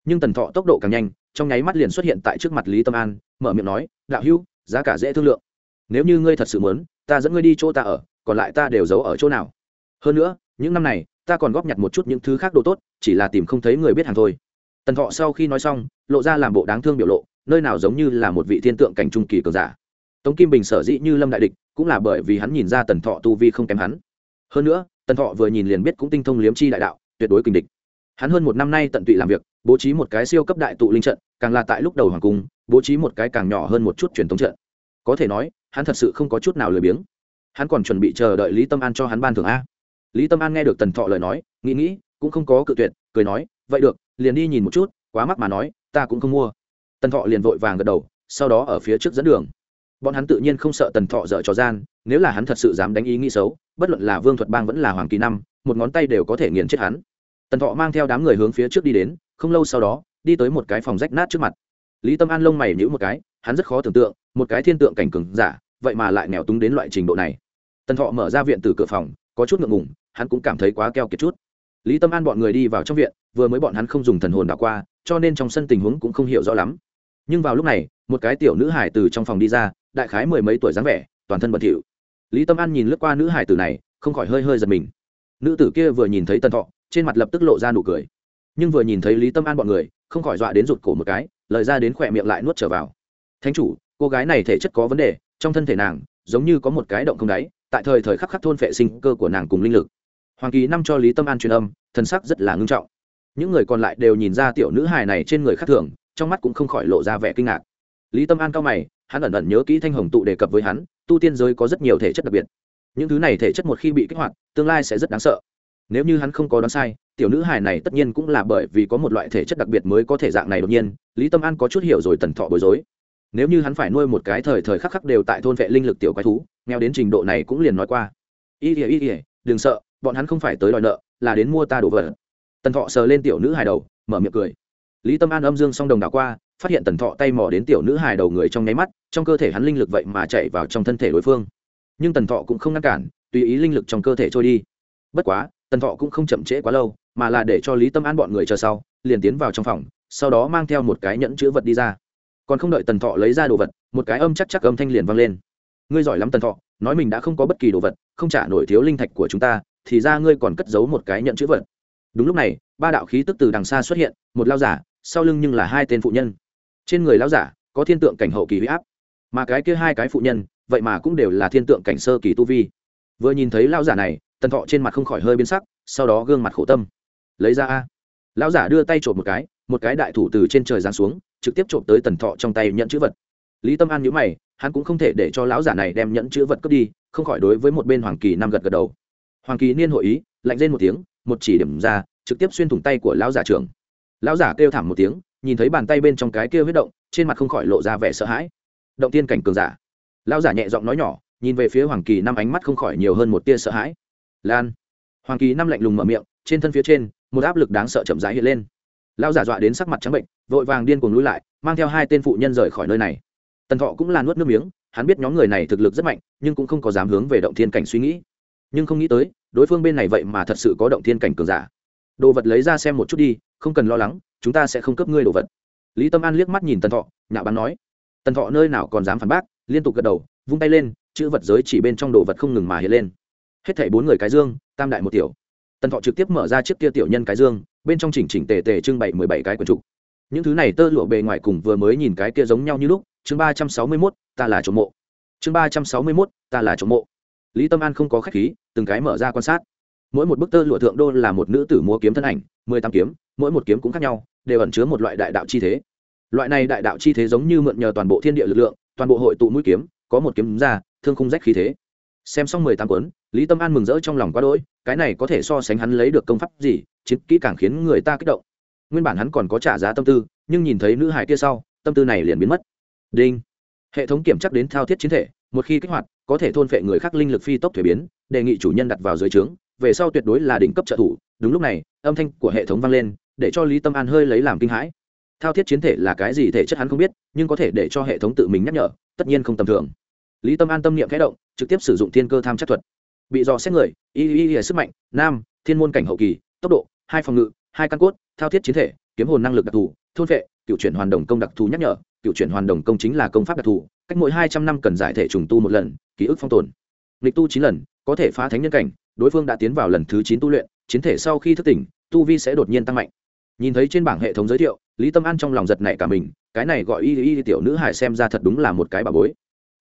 Nhưng tần thọ tốc độ càng nhanh, trong nháy mắt liền xuất hiện tại trước mặt lý tâm an, mở miệng nói, đạo hữu, giá cả dễ thương lượng. Nếu như ngươi thật sự muốn, ta dẫn ngươi đi chỗ ta ở, còn lại ta đều giấu ở chỗ nào? Hơn nữa, những năm này, ta còn góp nhặt một chút những thứ khác đồ tốt, chỉ là tìm không thấy người biết hàng thôi. Tần thọ sau khi nói xong, lộ ra làm bộ đáng thương biểu lộ, nơi nào giống như là một vị thiên tượng cảnh trung kỳ cường giả. Tống kim bình sở dĩ như lâm đại địch, cũng là bởi vì hắn nhìn ra tần thọ tu vi không kém hắn hơn nữa, tần thọ vừa nhìn liền biết cũng tinh thông liếm chi đại đạo, tuyệt đối kình địch. Hắn hơn một năm nay tận tụy làm việc, bố trí một cái siêu cấp đại tụ linh trận, càng là tại lúc đầu hoàng cung, bố trí một cái càng nhỏ hơn một chút truyền thống trận. Có thể nói, hắn thật sự không có chút nào lười biếng. Hắn còn chuẩn bị chờ đợi lý tâm an cho hắn ban thưởng a. Lý tâm an nghe được tần thọ lời nói, nghĩ nghĩ, cũng không có cự tuyệt, cười nói, vậy được, liền đi nhìn một chút, quá mắc mà nói, ta cũng không mua. Tần thọ liền vội vàng gật đầu, sau đó ở phía trước dẫn đường. Bọn hắn tự nhiên không sợ tần thọ dở trò gian, nếu là hắn thật sự dám đánh ý nghĩ xấu bất luận là vương thuật bang vẫn là hoàng kỳ năm, một ngón tay đều có thể nghiền chết hắn. Tần thọ mang theo đám người hướng phía trước đi đến, không lâu sau đó, đi tới một cái phòng rách nát trước mặt. Lý tâm an lông mày nhữ một cái, hắn rất khó tưởng tượng, một cái thiên tượng cảnh cừng giả, vậy mà lại nghèo túng đến loại trình độ này. Tần thọ mở ra viện từ cửa phòng, có chút ngượng ngùng, hắn cũng cảm thấy quá keo kiệt chút. Lý tâm an bọn người đi vào trong viện, vừa mới bọn hắn không dùng thần hồn đảo qua, cho nên trong sân tình huống cũng không hiểu rõ lắm. Nhưng vào lúc này, một cái tiểu nữ hải từ trong phòng đi ra, đại khái mười mấy tuổi dáng vẻ, toàn thân bẩn thỉu lý tâm an nhìn lướt qua nữ hải tử này, không khỏi hơi hơi giật mình. Nữ tử kia vừa nhìn thấy tần thọ, trên mặt lập tức lộ ra nụ cười. Nhưng vừa nhìn thấy lý tâm an bọn người, không khỏi dọa đến rụt cổ một cái, lời ra đến khỏe miệng lại nuốt trở vào. Thánh chủ, cô gái này thể chất có vấn đề, trong thân thể nàng, giống như có một cái động không đáy, tại thời thời khắc khắc thôn phệ sinh cơ của nàng cùng linh lực. Hoàng kỳ năm cho lý tâm an truyền âm thân sắc rất là ngưng trọng. Những người còn lại đều nhìn ra tiểu nữ hài này trên người khác thường, trong mắt cũng không khỏi lộ ra vẻ kinh ngạc lý tâm an cao mày, hắn ẩn ẩn nhớ kỹ thanh hồng tụ đề cập với hắn, tu tiên giới có rất nhiều thể chất đặc biệt. Những thứ này thể chất một khi bị kích hoạt, tương lai sẽ rất đáng sợ. Nếu như hắn không có đoán sai, tiểu nữ hài này tất nhiên cũng là bởi vì có một loại thể chất đặc biệt mới có thể dạng này đột nhiên, lý tâm an có chút hiểu rồi tần thọ bối rối. Nếu như hắn phải nuôi một cái thời thời khắc khắc đều tại thôn vệ linh lực tiểu quái thú, nghèo đến trình độ này cũng liền nói qua. Y ỉa y ỉa đừng sợ, bọn hắn không phải tới đòi nợ, là đến mua ta đồ vật. Tần thọ sờ lên tiểu nữ hài đầu, mở miệng cười. Lý tâm an âm dương song đồng đảo qua phát hiện tần thọ tay mò đến tiểu nữ hài đầu người trong nháy mắt, trong cơ thể hắn linh lực vậy mà chạy vào trong thân thể đối phương. Nhưng tần thọ cũng không ngăn cản, tùy ý linh lực trong cơ thể trôi đi. Bất quá, tần thọ cũng không chậm trễ quá lâu, mà là để cho lý tâm an bọn người chờ sau, liền tiến vào trong phòng, sau đó mang theo một cái nhẫn chữ vật đi ra. Còn không đợi tần thọ lấy ra đồ vật, một cái âm chắc chắc âm thanh liền vang lên. Ngươi giỏi lắm tần thọ, nói mình đã không có bất kỳ đồ vật, không trả nổi thiếu linh thạch của chúng ta, thì ra ngươi còn cất giấu một cái nhẫn chữ vật. Đúng lúc này, ba đạo khí tức từ đằng xa xuất hiện, một lao giả, sau lưng nhưng là hai tên phụ nhân trên người lão giả, có thiên tượng cảnh hậu kỳ huy áp, mà cái kia hai cái phụ nhân, vậy mà cũng đều là thiên tượng cảnh sơ kỳ tu vi. Vừa nhìn thấy lão giả này, tần thọ trên mặt không khỏi hơi biến sắc, sau đó gương mặt khổ tâm. Lấy ra a. Lão giả đưa tay trộm một cái một cái đại thủ từ trên trời giáng xuống, trực tiếp trộm tới tần thọ trong tay nhận chữ vật. Lý tâm an nhữ mày, hắn cũng không thể để cho lão giả này đem nhận chữ vật cướp đi, không khỏi đối với một bên hoàng kỳ năm gật gật đầu. Hoàng kỳ niên hội ý, lạnh lên một tiếng, một chỉ điểm ra, trực tiếp xuyên thủng tay của lão giả trưởng. Lão giả kêu thảm một tiếng nhìn thấy bàn tay bên trong cái kia huyết động, trên mặt không khỏi lộ ra vẻ sợ hãi. Động tiên cảnh cường giả. Lão giả nhẹ giọng nói nhỏ, nhìn về phía hoàng kỳ năm ánh mắt không khỏi nhiều hơn một tia sợ hãi. Lan. Hoàng kỳ năm lạnh lùng mở miệng, trên thân phía trên, một áp lực đáng sợ chậm rãi hiện lên. Lão giả dọa đến sắc mặt trắng bệnh, vội vàng điên cuồng lui lại, mang theo hai tên phụ nhân rời khỏi nơi này. Tần thọ cũng là nuốt nước miếng, hắn biết nhóm người này thực lực rất mạnh, nhưng cũng không có dám hướng về động thiên cảnh suy nghĩ. Nhưng không nghĩ tới, đối phương bên này vậy mà thật sự có động thiên cảnh cường giả. Đồ vật lấy ra xem một chút đi, không cần lo lắng chúng ta sẽ không cấp ngươi đồ vật. Lý tâm an liếc mắt nhìn tần thọ, nhạo bán nói. Tần thọ nơi nào còn dám phản bác, liên tục gật đầu, vung tay lên, chữ vật giới chỉ bên trong đồ vật không ngừng mà hiện lên. Hết thảy bốn người cái dương, tam đại một tiểu. Tần thọ trực tiếp mở ra chiếc kia tiểu nhân cái dương, bên trong chỉnh chỉnh tề tề trưng bày mười bảy cái quần trục. Những thứ này tơ lụa bề ngoài cùng vừa mới nhìn cái kia giống nhau như lúc, chương ba trăm sáu mươi mốt, ta là trộm mộ. Chương ba trăm sáu mươi mốt, ta là trộm mộ. Lý tâm an không có khách khí, từng cái mở ra quan sát. Mỗi một bức tơ lụa thượng đô là một nữ tử múa kiếm thân ảnh, mười tám kiếm mỗi một kiếm cũng khác nhau, đều ẩn chứa một loại đại đạo chi thế. Loại này đại đạo chi thế giống như mượn nhờ toàn bộ thiên địa lực lượng, toàn bộ hội tụ mũi kiếm, có một kiếm ra, thương không rách khí thế. Xem xong mười tám cuốn, lý tâm an mừng rỡ trong lòng quá đỗi, cái này có thể so sánh hắn lấy được công pháp gì, chiến kỹ càng khiến người ta kích động. Nguyên bản hắn còn có trả giá tâm tư, nhưng nhìn thấy nữ hải kia sau, tâm tư này liền biến mất. Đinh. Hệ thống kiểm chắc đến thao thiết chiến thể, một khi kích hoạt, có thể thôn phệ người khác linh lực phi tốc thuế biến, đề nghị chủ nhân đặt vào dưới trướng, về sau tuyệt đối là đỉnh cấp trợ thủ. Đúng lúc này, âm thanh của hệ thống vang lên để cho lý tâm an hơi lấy làm kinh hãi. Thao thiết chiến thể là cái gì thể chất hắn không biết, nhưng có thể để cho hệ thống tự mình nhắc nhở, tất nhiên không tầm thường. Lý tâm an tâm niệm khẽ động, trực tiếp sử dụng thiên cơ tham chắc thuật. Bị dò xét người, y y y, sức mạnh, nam, thiên môn cảnh hậu kỳ, tốc độ, hai phòng ngự, hai căn cốt, thao thiết chiến thể, kiếm hồn năng lực đặc thù, thôn vệ, cựu chuyển hoàn đồng công đặc thù nhắc nhở, cựu chuyển hoàn đồng công chính là công pháp đặc thù, cách mỗi hai trăm năm cần giải thể trùng tu một lần, ký ức phong tồn. Lịch tu chín lần, có thể phá thánh nhân cảnh, đối phương đã tiến vào lần thứ chín tu luyện, chiến thể sau khi thức tỉnh, tu vi sẽ đột nhiên tăng mạnh nhìn thấy trên bảng hệ thống giới thiệu, lý tâm an trong lòng giật nảy cả mình, cái này gọi y y tiểu nữ hải xem ra thật đúng là một cái bà bối.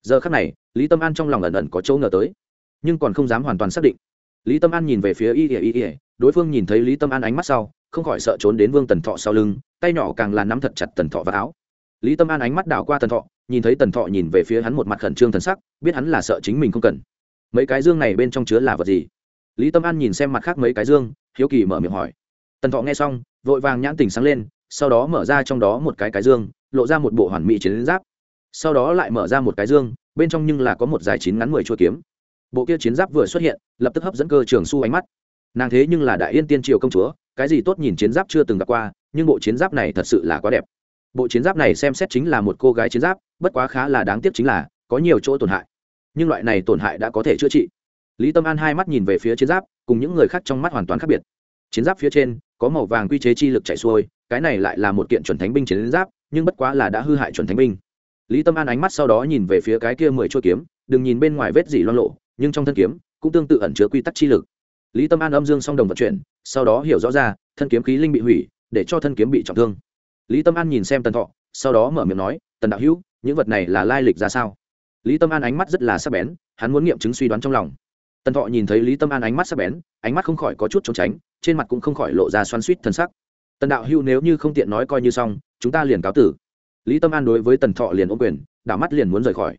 Giờ khắc này, lý tâm an trong lòng ẩn ẩn có chỗ ngờ tới, nhưng còn không dám hoàn toàn xác định. Lý tâm an nhìn về phía y Y y, đối phương nhìn thấy lý tâm an ánh mắt sau, không khỏi sợ trốn đến vương tần thọ sau lưng, tay nhỏ càng là nắm thật chặt tần thọ vào áo. Lý tâm an ánh mắt đảo qua tần thọ, nhìn thấy tần thọ nhìn về phía hắn một mặt khẩn trương thần sắc, biết hắn là sợ chính mình không cần. Mấy cái dương này bên trong chứa là vật gì? Lý tâm an nhìn xem mặt khác mấy cái dương, hiếu kỳ mở miệng hỏi. Tần thọ nghe xong vội vàng nhãn tình sáng lên, sau đó mở ra trong đó một cái cái dương, lộ ra một bộ hoàn mỹ chiến giáp. Sau đó lại mở ra một cái dương, bên trong nhưng là có một dài chín ngắn mười chuôi kiếm. Bộ kia chiến giáp vừa xuất hiện, lập tức hấp dẫn cơ trường su ánh mắt. Nàng thế nhưng là đại yên tiên triều công chúa, cái gì tốt nhìn chiến giáp chưa từng gặp qua, nhưng bộ chiến giáp này thật sự là quá đẹp. Bộ chiến giáp này xem xét chính là một cô gái chiến giáp, bất quá khá là đáng tiếc chính là, có nhiều chỗ tổn hại. Nhưng loại này tổn hại đã có thể chữa trị. Lý tâm an hai mắt nhìn về phía chiến giáp, cùng những người khác trong mắt hoàn toàn khác biệt. Chiến giáp phía trên có màu vàng quy chế chi lực chạy xuôi, cái này lại là một kiện chuẩn thánh binh chiến giáp, nhưng bất quá là đã hư hại chuẩn thánh binh. Lý tâm an ánh mắt sau đó nhìn về phía cái kia mười chuôi kiếm, đừng nhìn bên ngoài vết gì loan lộ, nhưng trong thân kiếm cũng tương tự ẩn chứa quy tắc chi lực. Lý tâm an âm dương song đồng vận chuyển, sau đó hiểu rõ ra, thân kiếm khí linh bị hủy, để cho thân kiếm bị trọng thương. Lý tâm an nhìn xem tần thọ, sau đó mở miệng nói, tần đạo hữu, những vật này là lai lịch ra sao? Lý tâm an ánh mắt rất là sắc bén, hắn muốn nghiệm chứng suy đoán trong lòng tần thọ nhìn thấy lý tâm an ánh mắt sắc bén, ánh mắt không khỏi có chút trốn tránh, trên mặt cũng không khỏi lộ ra xoắn suýt thân sắc. Tần đạo Hưu nếu như không tiện nói coi như xong, chúng ta liền cáo tử. Lý tâm an đối với tần thọ liền ôm quyền, đảo mắt liền muốn rời khỏi.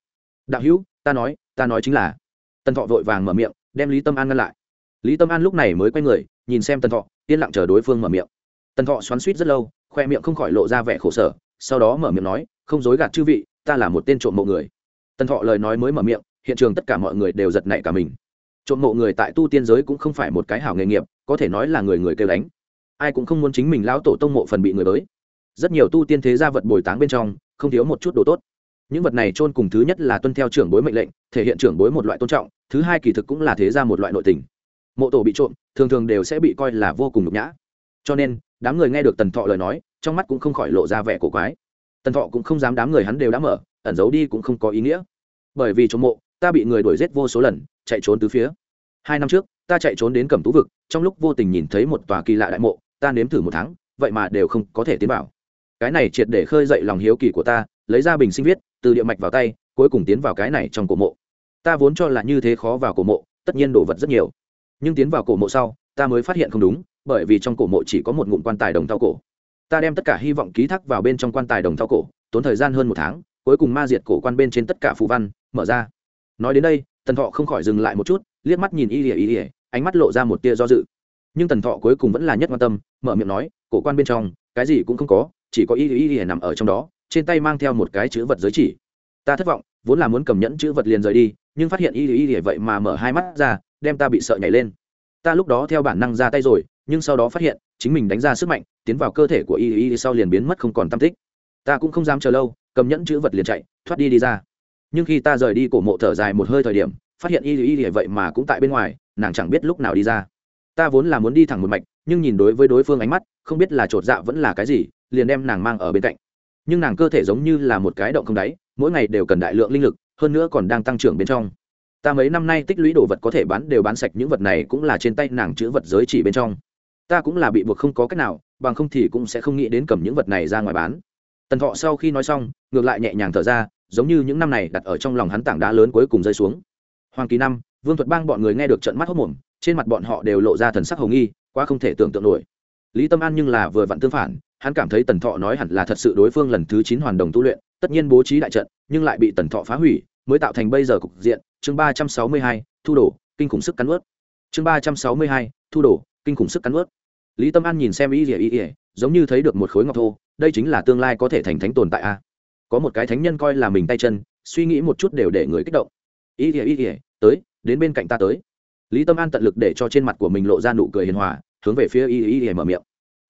Đạo hữu, ta nói ta nói chính là. Tần thọ vội vàng mở miệng, đem lý tâm an ngăn lại. Lý tâm an lúc này mới quay người, nhìn xem tần thọ, yên lặng chờ đối phương mở miệng. Tần thọ xoắn suýt rất lâu, khoe miệng không khỏi lộ ra vẻ khổ sở, sau đó mở miệng nói, không dối gạt chư vị, ta là một tên trộm mộ người. Tần thọ lời nói mới mở miệng, hiện trường tất cả mọi người đều giật nảy cả mình trộm mộ người tại tu tiên giới cũng không phải một cái hảo nghề nghiệp, có thể nói là người người kêu đánh. Ai cũng không muốn chính mình lão tổ tông mộ phần bị người tới rất nhiều tu tiên thế gia vật bồi táng bên trong, không thiếu một chút đồ tốt. Những vật này chôn cùng thứ nhất là tuân theo trưởng bối mệnh lệnh, thể hiện trưởng bối một loại tôn trọng, thứ hai kỳ thực cũng là thế gia một loại nội tình. Mộ tổ bị trộm, thường thường đều sẽ bị coi là vô cùng nhục nhã. Cho nên, đám người nghe được tần thọ lời nói, trong mắt cũng không khỏi lộ ra vẻ cổ quái. Tần thọ cũng không dám đám người hắn đều đã mở, ẩn giấu đi cũng không có ý nghĩa. Bởi vì trộm mộ, ta bị người đuổi giết vô số lần chạy trốn từ phía. Hai năm trước, ta chạy trốn đến cẩm tú vực, trong lúc vô tình nhìn thấy một tòa kỳ lạ đại mộ, ta nếm thử một tháng, vậy mà đều không có thể tiến vào. Cái này triệt để khơi dậy lòng hiếu kỳ của ta, lấy ra bình sinh viết, từ địa mạch vào tay, cuối cùng tiến vào cái này trong cổ mộ. Ta vốn cho là như thế khó vào cổ mộ, tất nhiên đồ vật rất nhiều. Nhưng tiến vào cổ mộ sau, ta mới phát hiện không đúng, bởi vì trong cổ mộ chỉ có một ngụm quan tài đồng thau cổ. Ta đem tất cả hy vọng ký thác vào bên trong quan tài đồng thau cổ, tốn thời gian hơn một tháng, cuối cùng ma diệt cổ quan bên trên tất cả phù văn, mở ra. Nói đến đây tần thọ không khỏi dừng lại một chút, liếc mắt nhìn y ỉa y ỉa ánh mắt lộ ra một tia do dự. Nhưng tần thọ cuối cùng vẫn là nhất quan tâm, mở miệng nói, cổ quan bên trong, cái gì cũng không có, chỉ có y y y nằm ở trong đó, trên tay mang theo một cái chữ vật giới chỉ. Ta thất vọng, vốn là muốn cầm nhẫn chữ vật liền rời đi, nhưng phát hiện y y y vậy mà mở hai mắt ra, đem ta bị sợ nhảy lên. Ta lúc đó theo bản năng ra tay rồi, nhưng sau đó phát hiện, chính mình đánh ra sức mạnh, tiến vào cơ thể của y y sau liền biến mất không còn tam tích. Ta cũng không dám chờ lâu, cầm nhẫn chữ vật liền chạy, thoát đi đi ra nhưng khi ta rời đi cổ mộ thở dài một hơi thời điểm, phát hiện y y y vậy mà cũng tại bên ngoài, nàng chẳng biết lúc nào đi ra. Ta vốn là muốn đi thẳng một mạch, nhưng nhìn đối với đối phương ánh mắt, không biết là t dạ vẫn là cái gì, liền đem nàng mang ở bên cạnh. Nhưng nàng cơ thể giống như là một cái động không đáy, mỗi ngày đều cần đại lượng linh lực, hơn nữa còn đang tăng trưởng bên trong. Ta mấy năm nay tích lũy đồ vật có thể bán đều bán sạch, những vật này cũng là trên tay nàng chữ vật giới chỉ bên trong. Ta cũng là bị buộc không có cách nào, bằng không thì cũng sẽ không nghĩ đến cầm những vật này ra ngoài bán tần thọ sau khi nói xong, ngược lại nhẹ nhàng thở ra, giống như những năm này đặt ở trong lòng hắn tảng đá lớn cuối cùng rơi xuống. Hoàng kỳ năm, vương thuật bang bọn người nghe được trận mắt hốc mồm, trên mặt bọn họ đều lộ ra thần sắc hồng nghi, quá không thể tưởng tượng nổi. Lý tâm an nhưng là vừa vặn tương phản, hắn cảm thấy tần thọ nói hẳn là thật sự đối phương lần thứ chín hoàn đồng tu luyện, tất nhiên bố trí đại trận, nhưng lại bị tần thọ phá hủy, mới tạo thành bây giờ cục diện. Chương ba trăm sáu mươi hai, thu đổ kinh khủng sức cắn ướt chương ba trăm sáu mươi hai, thu đổ kinh khủng sức cắn ướt lý tâm an nhìn xem ý ỉa ý ỉa giống như thấy được một khối ngọc thô đây chính là tương lai có thể thành thánh tồn tại a. Có một cái thánh nhân coi là mình tay chân, suy nghĩ một chút đều để người kích động. Ý ỉa ý ỉa tới, đến bên cạnh ta tới. Lý tâm an tận lực để cho trên mặt của mình lộ ra nụ cười hiền hòa, hướng về phía ý ý ỉa mở miệng.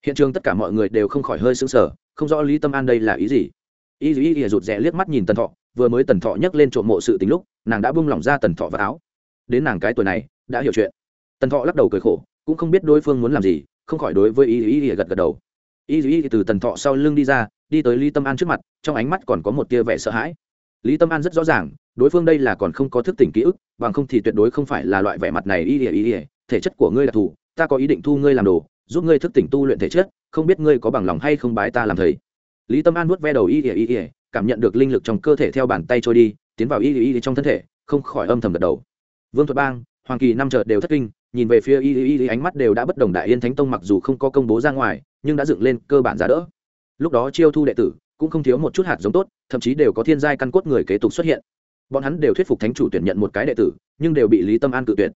Hiện trường tất cả mọi người đều không khỏi hơi sững sờ, không rõ lý tâm an đây là ý gì. Ý ý ỉa rụt rè liếc mắt nhìn tần thọ, vừa mới tần thọ nhấc lên trộm mộ sự tính lúc, nàng đã buông lỏng ra tần thọ vào áo. Đến nàng cái tuổi này, đã hiểu chuyện. Tần thọ lắc đầu cười khổ, cũng không biết đối phương muốn làm gì, không khỏi đối với ý ý gật gật đầu y y từ tần thọ sau lưng đi ra, đi tới lý tâm an trước mặt, trong ánh mắt còn có một tia vẻ sợ hãi. Lý tâm an rất rõ ràng, đối phương đây là còn không có thức tỉnh ký ức, bằng không thì tuyệt đối không phải là loại vẻ mặt này y ỉa y ỉa thể chất của ngươi đặc thù ta có ý định thu ngươi làm đồ, giúp ngươi thức tỉnh tu luyện thể chất, không biết ngươi có bằng lòng hay không bái ta làm thầy. Lý tâm an nuốt ve đầu y ỉa y ỉa cảm nhận được linh lực trong cơ thể theo bàn tay trôi đi, tiến vào y ỉa y trong thân thể, không khỏi âm thầm gật đầu. Vương thuật bang, hoàng kỳ năm chợ đều thất kinh nhìn về phía y Y y ánh mắt đều đã bất đồng đại yên thánh tông mặc dù không có công bố ra ngoài, nhưng đã dựng lên cơ bản giá đỡ. Lúc đó chiêu thu đệ tử cũng không thiếu một chút hạt giống tốt, thậm chí đều có thiên giai căn cốt người kế tục xuất hiện. Bọn hắn đều thuyết phục thánh chủ tuyển nhận một cái đệ tử, nhưng đều bị lý tâm an cự tuyệt.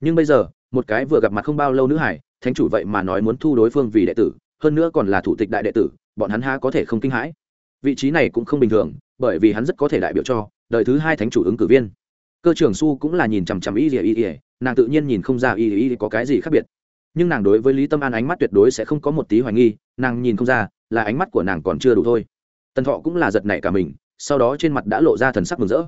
Nhưng bây giờ, một cái vừa gặp mặt không bao lâu nữ hải, thánh chủ vậy mà nói muốn thu đối phương vì đệ tử, hơn nữa còn là thủ tịch đại đệ tử, bọn hắn ha có thể không kinh hãi. Vị trí này cũng không bình thường, bởi vì hắn rất có thể đại biểu cho đời thứ hai thánh chủ ứng cử viên. Cơ trưởng su cũng là nhìn chằm chằm y ỉa y ỉa nàng tự nhiên nhìn không ra y Y có cái gì khác biệt. Nhưng nàng đối với lý tâm an ánh mắt tuyệt đối sẽ không có một tí hoài nghi, nàng nhìn không ra, là ánh mắt của nàng còn chưa đủ thôi. Tần thọ cũng là giật nảy cả mình, sau đó trên mặt đã lộ ra thần sắc mừng rỡ.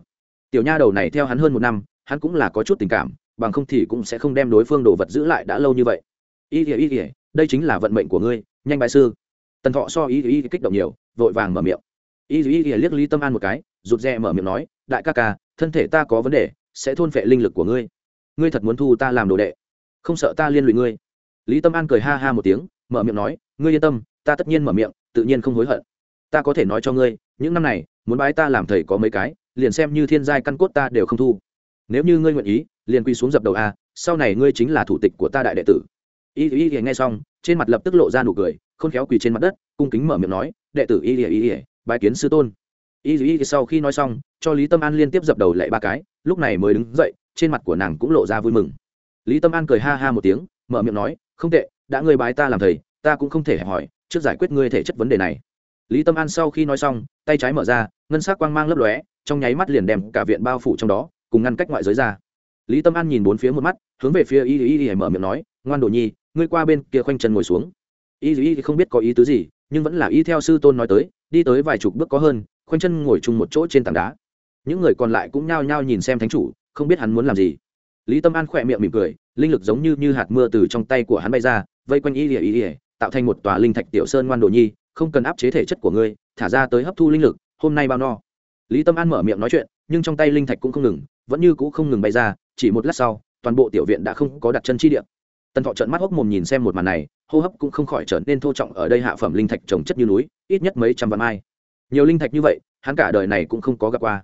Tiểu nha đầu này theo hắn hơn một năm, hắn cũng là có chút tình cảm, bằng không thì cũng sẽ không đem đối phương đồ vật giữ lại đã lâu như vậy. Y ỉa y ỉa đây chính là vận mệnh của ngươi, nhanh bại sư. Tần thọ so y y kích động nhiều, vội vàng mở miệng. Y y liếc lý tâm an một cái, rụt rè mở miệng nói, đại ca ca, thân thể ta có vấn đề, sẽ thôn phệ linh lực của ngươi ngươi thật muốn thu ta làm đồ đệ? Không sợ ta liên lụy ngươi? Lý tâm an cười ha ha một tiếng, mở miệng nói, ngươi yên tâm, ta tất nhiên mở miệng, tự nhiên không hối hận. Ta có thể nói cho ngươi, những năm này, muốn bái ta làm thầy có mấy cái, liền xem như thiên giai căn cốt ta đều không thu. Nếu như ngươi nguyện ý, liền quy xuống dập đầu a, sau này ngươi chính là thủ tịch của ta đại đệ tử. Y y y nghe xong, trên mặt lập tức lộ ra nụ cười, khôn khéo quỳ trên mặt đất, cung kính mở miệng nói, đệ tử y y y, bái kiến sư tôn. Y y sau khi nói xong, cho lý tâm an liên tiếp dập đầu lại ba cái, lúc này mới đứng dậy trên mặt của nàng cũng lộ ra vui mừng. Lý tâm an cười ha ha một tiếng, mở miệng nói, không tệ, đã ngươi bái ta làm thầy, ta cũng không thể hỏi trước giải quyết ngươi thể chất vấn đề này. Lý tâm an sau khi nói xong, tay trái mở ra, ngân s ắ c quang mang lấp lóe, trong nháy mắt liền đem cả viện bao phủ trong đó, cùng ngăn cách ngoại giới ra. Lý tâm an nhìn bốn phía một mắt, hướng về phía y y y mở miệng nói, ngoan đồ nhi, ngươi qua bên kia khoanh chân ngồi xuống. Y y không biết có ý tứ gì, nhưng vẫn là y theo sư tôn nói tới, đi tới vài chục bước có hơn, khoanh chân ngồi chung một chỗ trên tảng đá. Những người còn lại cũng nhao nhao nhìn xem thánh chủ không biết hắn muốn làm gì. Lý tâm an khỏe miệng mỉm cười linh lực giống như, như hạt mưa từ trong tay của hắn bay ra vây quanh y ỉa y ỉa tạo thành một tòa linh thạch tiểu sơn ngoan đồ nhi không cần áp chế thể chất của ngươi thả ra tới hấp thu linh lực hôm nay bao no. Lý tâm an mở miệng nói chuyện nhưng trong tay linh thạch cũng không ngừng vẫn như cũ không ngừng bay ra chỉ một lát sau toàn bộ tiểu viện đã không có đặt chân chi điện tần thọ trợn mắt hốc mồm nhìn xem một màn này hô hấp cũng không khỏi trở nên thô trọng ở đây hạ phẩm linh thạch trồng chất như núi ít nhất mấy trăm vạn mai. Nhiều linh thạch như vậy hắn cả đời này cũng không có gặp qua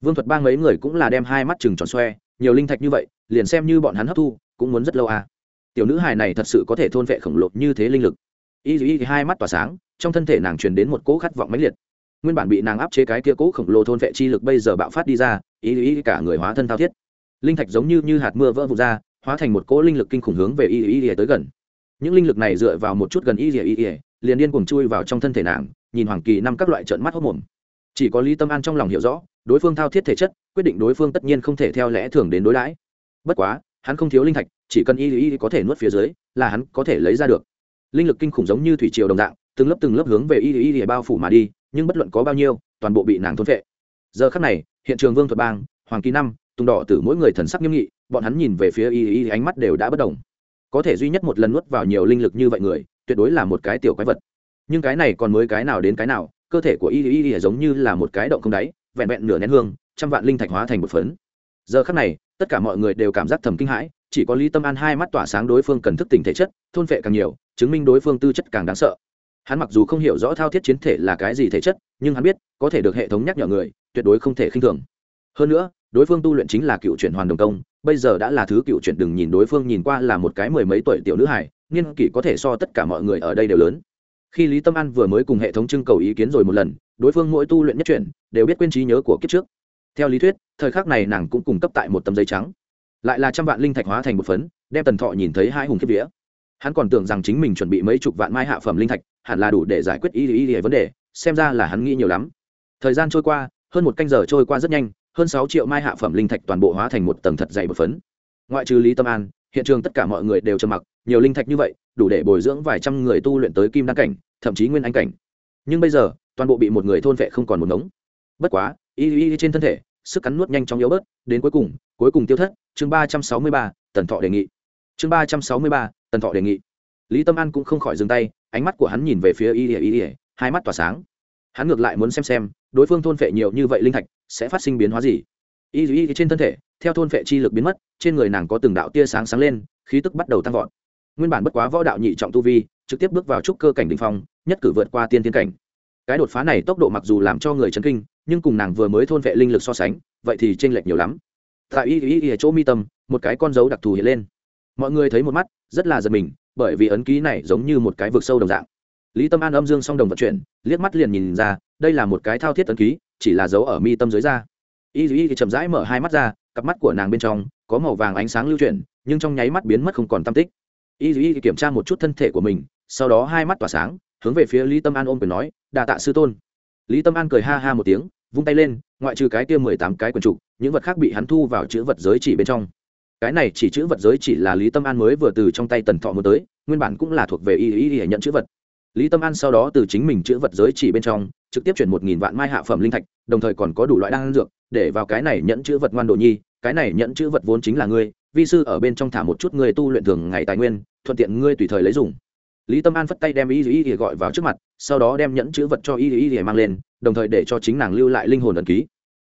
vương thuật bang mấy người cũng là đem hai mắt chừng tròn xoe, nhiều linh thạch như vậy, liền xem như bọn hắn hấp thu, cũng muốn rất lâu à. Tiểu nữ hài này thật sự có thể thôn vệ khổng lồ như thế linh lực. Y y hai mắt tỏa sáng, trong thân thể nàng truyền đến một cỗ khát vọng mãnh liệt. Nguyên bản bị nàng áp chế cái kia cỗ khổng lồ thôn vệ chi lực bây giờ bạo phát đi ra, y y cả người hóa thân thao thiết. Linh thạch giống như như hạt mưa vỡ vụt ra, hóa thành một cỗ linh lực kinh khủng hướng về y y tới gần. Những linh lực này dựa vào một chút gần y y y liền điên cuồng chui vào trong thân thể nàng, nhìn hoàng kỳ năm các loại trợn mắt hốc mồm chỉ có lý tâm an trong lòng hiểu rõ, đối phương thao thiết thể chất, quyết định đối phương tất nhiên không thể theo lẽ thường đến đối đãi. Bất quá, hắn không thiếu linh thạch, chỉ cần y y có thể nuốt phía dưới là hắn có thể lấy ra được. Linh lực kinh khủng giống như thủy triều đồng dạng, từng lớp từng lớp hướng về y y y bao phủ mà đi, nhưng bất luận có bao nhiêu, toàn bộ bị nàng thôn vệ giờ khắc này, hiện trường vương thuật bang, hoàng kỳ năm, tùng đỏ từ mỗi người thần sắc nghiêm nghị, bọn hắn nhìn về phía y y ánh mắt đều đã bất đồng có thể duy nhất một lần nuốt vào nhiều linh lực như vậy người, tuyệt đối là một cái tiểu quái vật. Nhưng cái này còn mới cái nào đến cái nào cơ thể của y y y giống như là một cái động không đáy, vẹn vẹn nửa nén hương, trăm vạn linh thạch hóa thành một phấn. Giờ khắc này, tất cả mọi người đều cảm giác thầm kinh hãi, chỉ có lý tâm an hai mắt tỏa sáng đối phương cần thức tỉnh thể chất, thôn vệ càng nhiều, chứng minh đối phương tư chất càng đáng sợ. Hắn mặc dù không hiểu rõ thao thiết chiến thể là cái gì thể chất, nhưng hắn biết, có thể được hệ thống nhắc nhở người, tuyệt đối không thể khinh thường. Hơn nữa, đối phương tu luyện chính là cựu chuyển hoàn đồng công, bây giờ đã là thứ cựu chuyển đừng nhìn đối phương nhìn qua là một cái mười mấy tuổi tiểu nữ hải niên kỷ có thể so tất cả mọi người ở đây đều lớn khi lý tâm an vừa mới cùng hệ thống trưng cầu ý kiến rồi một lần, đối phương mỗi tu luyện nhất chuyển đều biết quên trí nhớ của kiếp trước. Theo lý thuyết, thời khắc này nàng cũng cung cấp tại một tấm giấy trắng. Lại là trăm vạn linh thạch hóa thành một phấn, đem tần thọ nhìn thấy hai hùng kiếp vía. Hắn còn tưởng rằng chính mình chuẩn bị mấy chục vạn mai hạ phẩm linh thạch, hẳn là đủ để giải quyết ý ý ý vấn đề, xem ra là hắn nghĩ nhiều lắm. Thời gian trôi qua, hơn một canh giờ trôi qua rất nhanh, hơn sáu triệu mai hạ phẩm linh thạch toàn bộ hóa thành một tầng thật dày một phấn. Ngoại trừ lý tâm an, hiện trường tất cả mọi người đều trầm mặc, nhiều linh thạch như vậy đủ để bồi dưỡng vài trăm người tu luyện tới kim đăng cảnh, thậm chí nguyên anh cảnh. Nhưng bây giờ, toàn bộ bị một người thôn vệ không còn một ngống. Bất quá, y y trên thân thể, sức cắn nuốt nhanh chóng yếu bớt, đến cuối cùng cuối cùng tiêu thất, chương ba trăm sáu mươi ba, tần thọ đề nghị. Chương ba trăm sáu mươi ba, tần thọ đề nghị. Lý tâm an cũng không khỏi dừng tay, ánh mắt của hắn nhìn về phía y y y hai mắt tỏa sáng. Hắn ngược lại muốn xem xem, đối phương thôn phệ nhiều như vậy linh thạch, sẽ phát sinh biến hóa gì. Y y trên thân thể, theo thôn phệ chi lực biến mất, trên người nàng có từng đạo tia sáng sáng lên, khí tức bắt đầu tăng vọt nguyên bản bất quá võ đạo nhị trọng tu vi, trực tiếp bước vào trúc cơ cảnh đình phong, nhất cử vượt qua tiên tiên cảnh. Cái đột phá này tốc độ mặc dù làm cho người chấn kinh, nhưng cùng nàng vừa mới thôn vệ linh lực so sánh, vậy thì chênh lệch nhiều lắm. Tại y y y chỗ mi tâm, một cái con dấu đặc thù hiện lên. Mọi người thấy một mắt, rất là giật mình, bởi vì ấn ký này giống như một cái vực sâu đồng dạng. Lý tâm an âm dương song đồng vận chuyển, liếc mắt liền nhìn ra, đây là một cái thao thiết ấn ký, chỉ là dấu ở mi tâm dưới da. Y y chậm rãi mở hai mắt ra, cặp mắt của nàng bên trong có màu vàng ánh sáng lưu chuyển, nhưng trong nháy mắt biến mất không còn tam tích y y kiểm tra một chút thân thể của mình, sau đó hai mắt tỏa sáng, hướng về phía lý tâm an ôm quyền nói đà tạ sư tôn. Lý tâm an cười ha ha một tiếng, vung tay lên, ngoại trừ cái kia mười tám cái quần trục, những vật khác bị hắn thu vào chữ vật giới chỉ bên trong. Cái này chỉ chữ vật giới chỉ là lý tâm an mới vừa từ trong tay tần thọ mới tới, nguyên bản cũng là thuộc về y y y nhận chữ vật. Lý tâm an sau đó từ chính mình chữ vật giới chỉ bên trong, trực tiếp chuyển một nghìn vạn mai hạ phẩm linh thạch, đồng thời còn có đủ loại đan dược, để vào cái này nhận chữ vật ngoan đồ nhi, cái này nhận chữ vật vốn chính là ngươi vi sư ở bên trong thả một chút người tu luyện thường ngày tài nguyên, thuận tiện ngươi tùy thời lấy dùng. Lý tâm an phất tay đem y y thì gọi vào trước mặt, sau đó đem nhẫn chữ vật cho y y thì mang lên, đồng thời để cho chính nàng lưu lại linh hồn ẩn ký.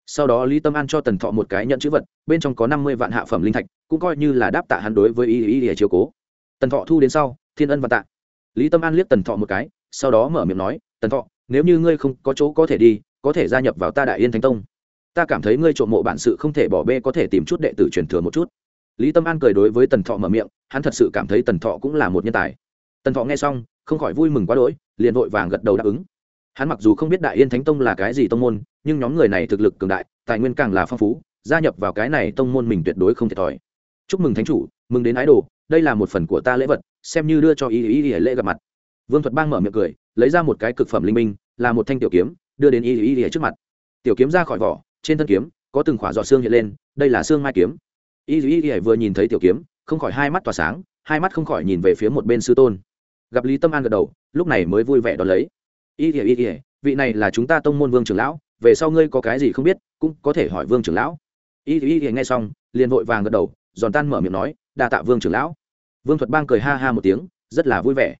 Sau đó lý tâm an cho tần thọ một cái nhẫn chữ vật, bên trong có năm mươi vạn hạ phẩm linh thạch, cũng coi như là đáp tạ hắn đối với y y thì chiều cố. Tần thọ thu đến sau, thiên ân và tạ. Lý tâm an liếc tần thọ một cái, sau đó mở miệng nói, tần thọ, nếu như ngươi không có chỗ có thể đi, có thể gia nhập vào ta đại yên thánh tông. Ta cảm thấy ngươi trộm mộ bản sự không thể bỏ bê, có thể tìm chút đệ tử truyền thừa một chút lý tâm an cười đối với tần thọ mở miệng, hắn thật sự cảm thấy tần thọ cũng là một nhân tài. Tần thọ nghe xong, không khỏi vui mừng quá đỗi, liền vội vàng gật đầu đáp ứng. Hắn mặc dù không biết đại yên thánh tông là cái gì tông môn, nhưng nhóm người này thực lực cường đại, tài nguyên càng là phong phú, gia nhập vào cái này tông môn mình tuyệt đối không thiệt thòi. Chúc mừng thánh chủ, mừng đến ái đồ, đây là một phần của ta lễ vật, xem như đưa cho ý ý ý lễ gặp mặt. Vương thuật bang mở miệng cười, lấy ra một cái cực phẩm linh minh, là một thanh tiểu kiếm, đưa đến ý ý ý trước mặt. Tiểu kiếm ra khỏi vỏ, trên thân kiếm, có từng khỏa giọt xương hiện lên, đây là xương mai kiếm y dù y vừa nhìn thấy tiểu kiếm, không khỏi hai mắt tỏa sáng, hai mắt không khỏi nhìn về phía một bên sư tôn. Gặp lý tâm an gật đầu, lúc này mới vui vẻ đón lấy. Y Y Y vị này là chúng ta tông môn vương trưởng lão, về sau ngươi có cái gì không biết, cũng có thể hỏi vương trưởng lão. Y Y Y nghe xong, liền vội vàng gật đầu, giòn tan mở miệng nói, đa tạ vương trưởng lão. Vương thuật bang cười ha ha một tiếng, rất là vui vẻ.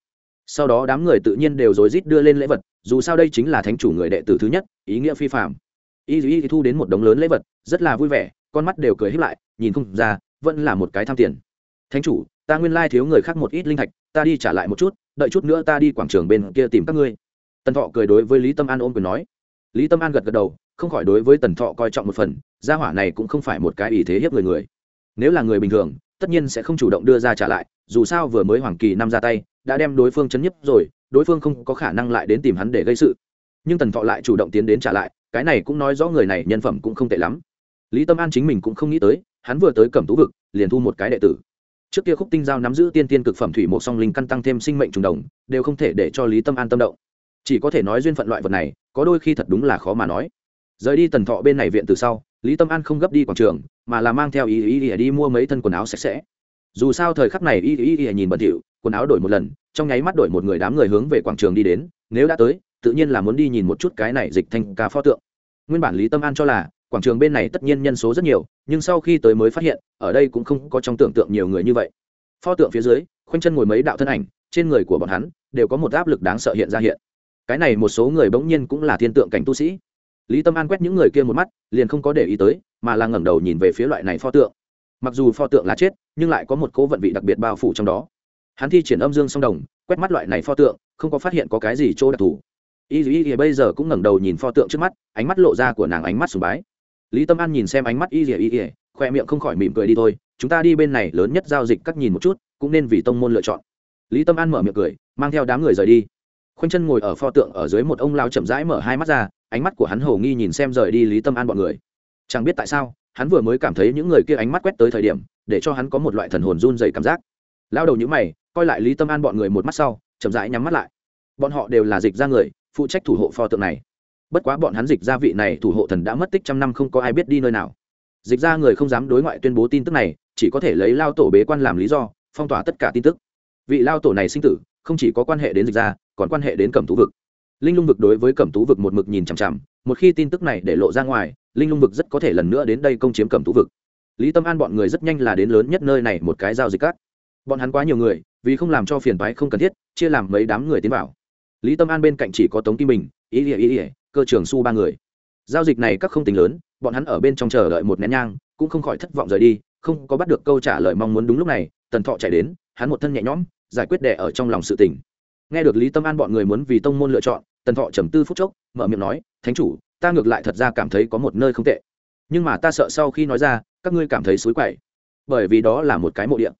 Sau đó đám người tự nhiên đều rối rít đưa lên lễ vật, dù sao đây chính là thánh chủ người đệ tử thứ nhất, ý nghĩa phi phạm y y thu đến một đống lớn lễ vật, rất là vui vẻ, con mắt đều cười híp lại nhìn không ra, vẫn là một cái tham tiền. Thánh chủ, ta nguyên lai thiếu người khác một ít linh thạch, ta đi trả lại một chút, đợi chút nữa ta đi quảng trường bên kia tìm các ngươi. Tần thọ cười đối với lý tâm an ôm quyền nói. Lý tâm an gật gật đầu, không khỏi đối với tần thọ coi trọng một phần, gia hỏa này cũng không phải một cái ý thế hiếp người người. Nếu là người bình thường, tất nhiên sẽ không chủ động đưa ra trả lại, dù sao vừa mới hoàng kỳ năm ra tay, đã đem đối phương chấn nhấp rồi, đối phương không có khả năng lại đến tìm hắn để gây sự. Nhưng tần thọ lại chủ động tiến đến trả lại, cái này cũng nói rõ người này nhân phẩm cũng không tệ lắm. Lý tâm an chính mình cũng không nghĩ tới hắn vừa tới cẩm tú vực, liền thu một cái đệ tử. Trước kia khúc tinh giao nắm giữ tiên tiên cực phẩm thủy một song linh căn tăng thêm sinh mệnh trùng đồng, đều không thể để cho lý tâm an tâm động. Chỉ có thể nói duyên phận loại vật này, có đôi khi thật đúng là khó mà nói. Rời đi tần thọ bên này viện từ sau, lý tâm an không gấp đi quảng trường, mà là mang theo ý ý ý đi mua mấy thân quần áo sạch sẽ. Dù sao thời khắc này ý ý ý nhìn bẩn thỉu, quần áo đổi một lần, trong nháy mắt đổi một người đám người hướng về quảng trường đi đến, nếu đã tới, tự nhiên là muốn đi nhìn một chút cái này dịch thành ca pho tượng. Nguyên bản lý tâm an cho là quảng trường bên này tất nhiên nhân số rất nhiều, nhưng sau khi tới mới phát hiện, ở đây cũng không có trong tưởng tượng nhiều người như vậy. Pho tượng phía dưới, khoanh chân ngồi mấy đạo thân ảnh, trên người của bọn hắn đều có một áp lực đáng sợ hiện ra hiện. Cái này một số người bỗng nhiên cũng là thiên tượng cảnh tu sĩ. Lý tâm an quét những người kia một mắt, liền không có để ý tới, mà là ngẩng đầu nhìn về phía loại này pho tượng. Mặc dù pho tượng là chết, nhưng lại có một cố vận vị đặc biệt bao phủ trong đó. Hắn thi triển âm dương song đồng, quét mắt loại này pho tượng, không có phát hiện có cái gì chỗ đặc thù. Y dù y bây giờ cũng ngẩng đầu nhìn pho tượng trước mắt, ánh mắt lộ ra của nàng ánh mắt sùng bái lý tâm an nhìn xem ánh mắt y ỉa y ỉa khoe miệng không khỏi mỉm cười đi thôi, chúng ta đi bên này lớn nhất giao dịch các nhìn một chút, cũng nên vì tông môn lựa chọn. Lý tâm an mở miệng cười, mang theo đám người rời đi. Khoanh chân ngồi ở pho tượng ở dưới một ông lao chậm rãi mở hai mắt ra, ánh mắt của hắn hầu nghi nhìn xem rời đi lý tâm an bọn người. Chẳng biết tại sao, hắn vừa mới cảm thấy những người kia ánh mắt quét tới thời điểm, để cho hắn có một loại thần hồn run dày cảm giác. Lao đầu những mày, coi lại lý tâm an bọn người một mắt sau, chậm rãi nhắm mắt lại. Bọn họ đều là dịch ra người, phụ trách thủ hộ pho tượng này bất quá bọn hắn dịch ra vị này thủ hộ thần đã mất tích trăm năm không có ai biết đi nơi nào. Dịch ra người không dám đối ngoại tuyên bố tin tức này, chỉ có thể lấy lao tổ bế quan làm lý do, phong tỏa tất cả tin tức. Vị lao tổ này sinh tử, không chỉ có quan hệ đến dịch ra, còn quan hệ đến cẩm tú vực. Linh lung vực đối với cẩm tú vực một mực nhìn chằm chằm, một khi tin tức này để lộ ra ngoài, linh lung vực rất có thể lần nữa đến đây công chiếm cẩm tú vực. Lý tâm an bọn người rất nhanh là đến lớn nhất nơi này một cái giao dịch cát. Bọn hắn quá nhiều người, vì không làm cho phiền toái không cần thiết, chia làm mấy đám người tiến vào. Lý tâm an bên cạnh chỉ có tống kim bình, ý ỉa ý ỉa cơ trường su ba người. Giao dịch này các không tính lớn, bọn hắn ở bên trong chờ đợi một nén nhang, cũng không khỏi thất vọng rời đi, không có bắt được câu trả lời mong muốn đúng lúc này, tần thọ chạy đến, hắn một thân nhẹ nhõm, giải quyết đẻ ở trong lòng sự tỉnh nghe được lý tâm an bọn người muốn vì tông môn lựa chọn, tần thọ trầm tư phút chốc, mở miệng nói, thánh chủ, ta ngược lại thật ra cảm thấy có một nơi không tệ. Nhưng mà ta sợ sau khi nói ra, các ngươi cảm thấy xối quậy. Bởi vì đó là một cái mộ điện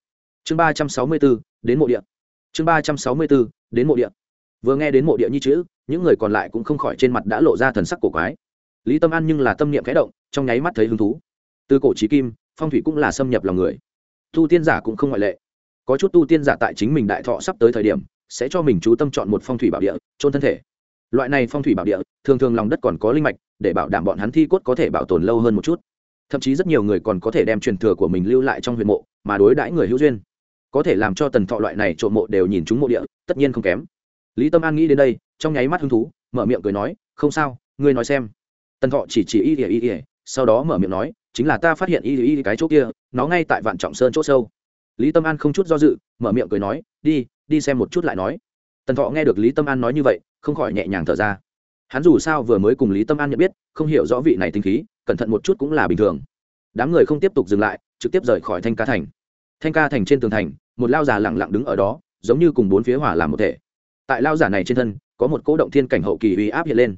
chương ba trăm sáu mươi bốn đến mộ điện chương ba trăm sáu mươi bốn đến mộ điện vừa nghe đến mộ địa như chữ những người còn lại cũng không khỏi trên mặt đã lộ ra thần sắc cổ quái. Lý tâm an nhưng là tâm niệm khẽ động, trong nháy mắt thấy hứng thú. Từ cổ trí kim, phong thủy cũng là xâm nhập lòng người. Tu tiên giả cũng không ngoại lệ. Có chút tu tiên giả tại chính mình đại thọ sắp tới thời điểm, sẽ cho mình chú tâm chọn một phong thủy bảo địa trôn thân thể. Loại này phong thủy bảo địa, thường thường lòng đất còn có linh mạch, để bảo đảm bọn hắn thi cốt có thể bảo tồn lâu hơn một chút. Thậm chí rất nhiều người còn có thể đem truyền thừa của mình lưu lại trong huyện mộ, mà đối đãi người hữu duyên. Có thể làm cho tần thọ loại này trộm mộ đều nhìn chúng mộ địa, tất nhiên không kém lý tâm an nghĩ đến đây, trong nháy mắt hứng thú, mở miệng cười nói, không sao, ngươi nói xem. Tần thọ chỉ chỉ y ỉa y ỉa sau đó mở miệng nói, chính là ta phát hiện y y cái chỗ kia, nó ngay tại vạn trọng sơn chỗ sâu. Lý tâm an không chút do dự, mở miệng cười nói, đi đi xem một chút lại nói. Tần thọ nghe được lý tâm an nói như vậy, không khỏi nhẹ nhàng thở ra. Hắn dù sao vừa mới cùng lý tâm an nhận biết, không hiểu rõ vị này tinh khí, cẩn thận một chút cũng là bình thường. Đám người không tiếp tục dừng lại, trực tiếp rời khỏi thanh ca thành. Thanh ca thành trên tường thành, một lao già lẳng lặng đứng ở đó, giống như cùng bốn phía hỏa làm một thể tại lao giả này trên thân, có một cỗ động thiên cảnh hậu kỳ uy áp hiện lên.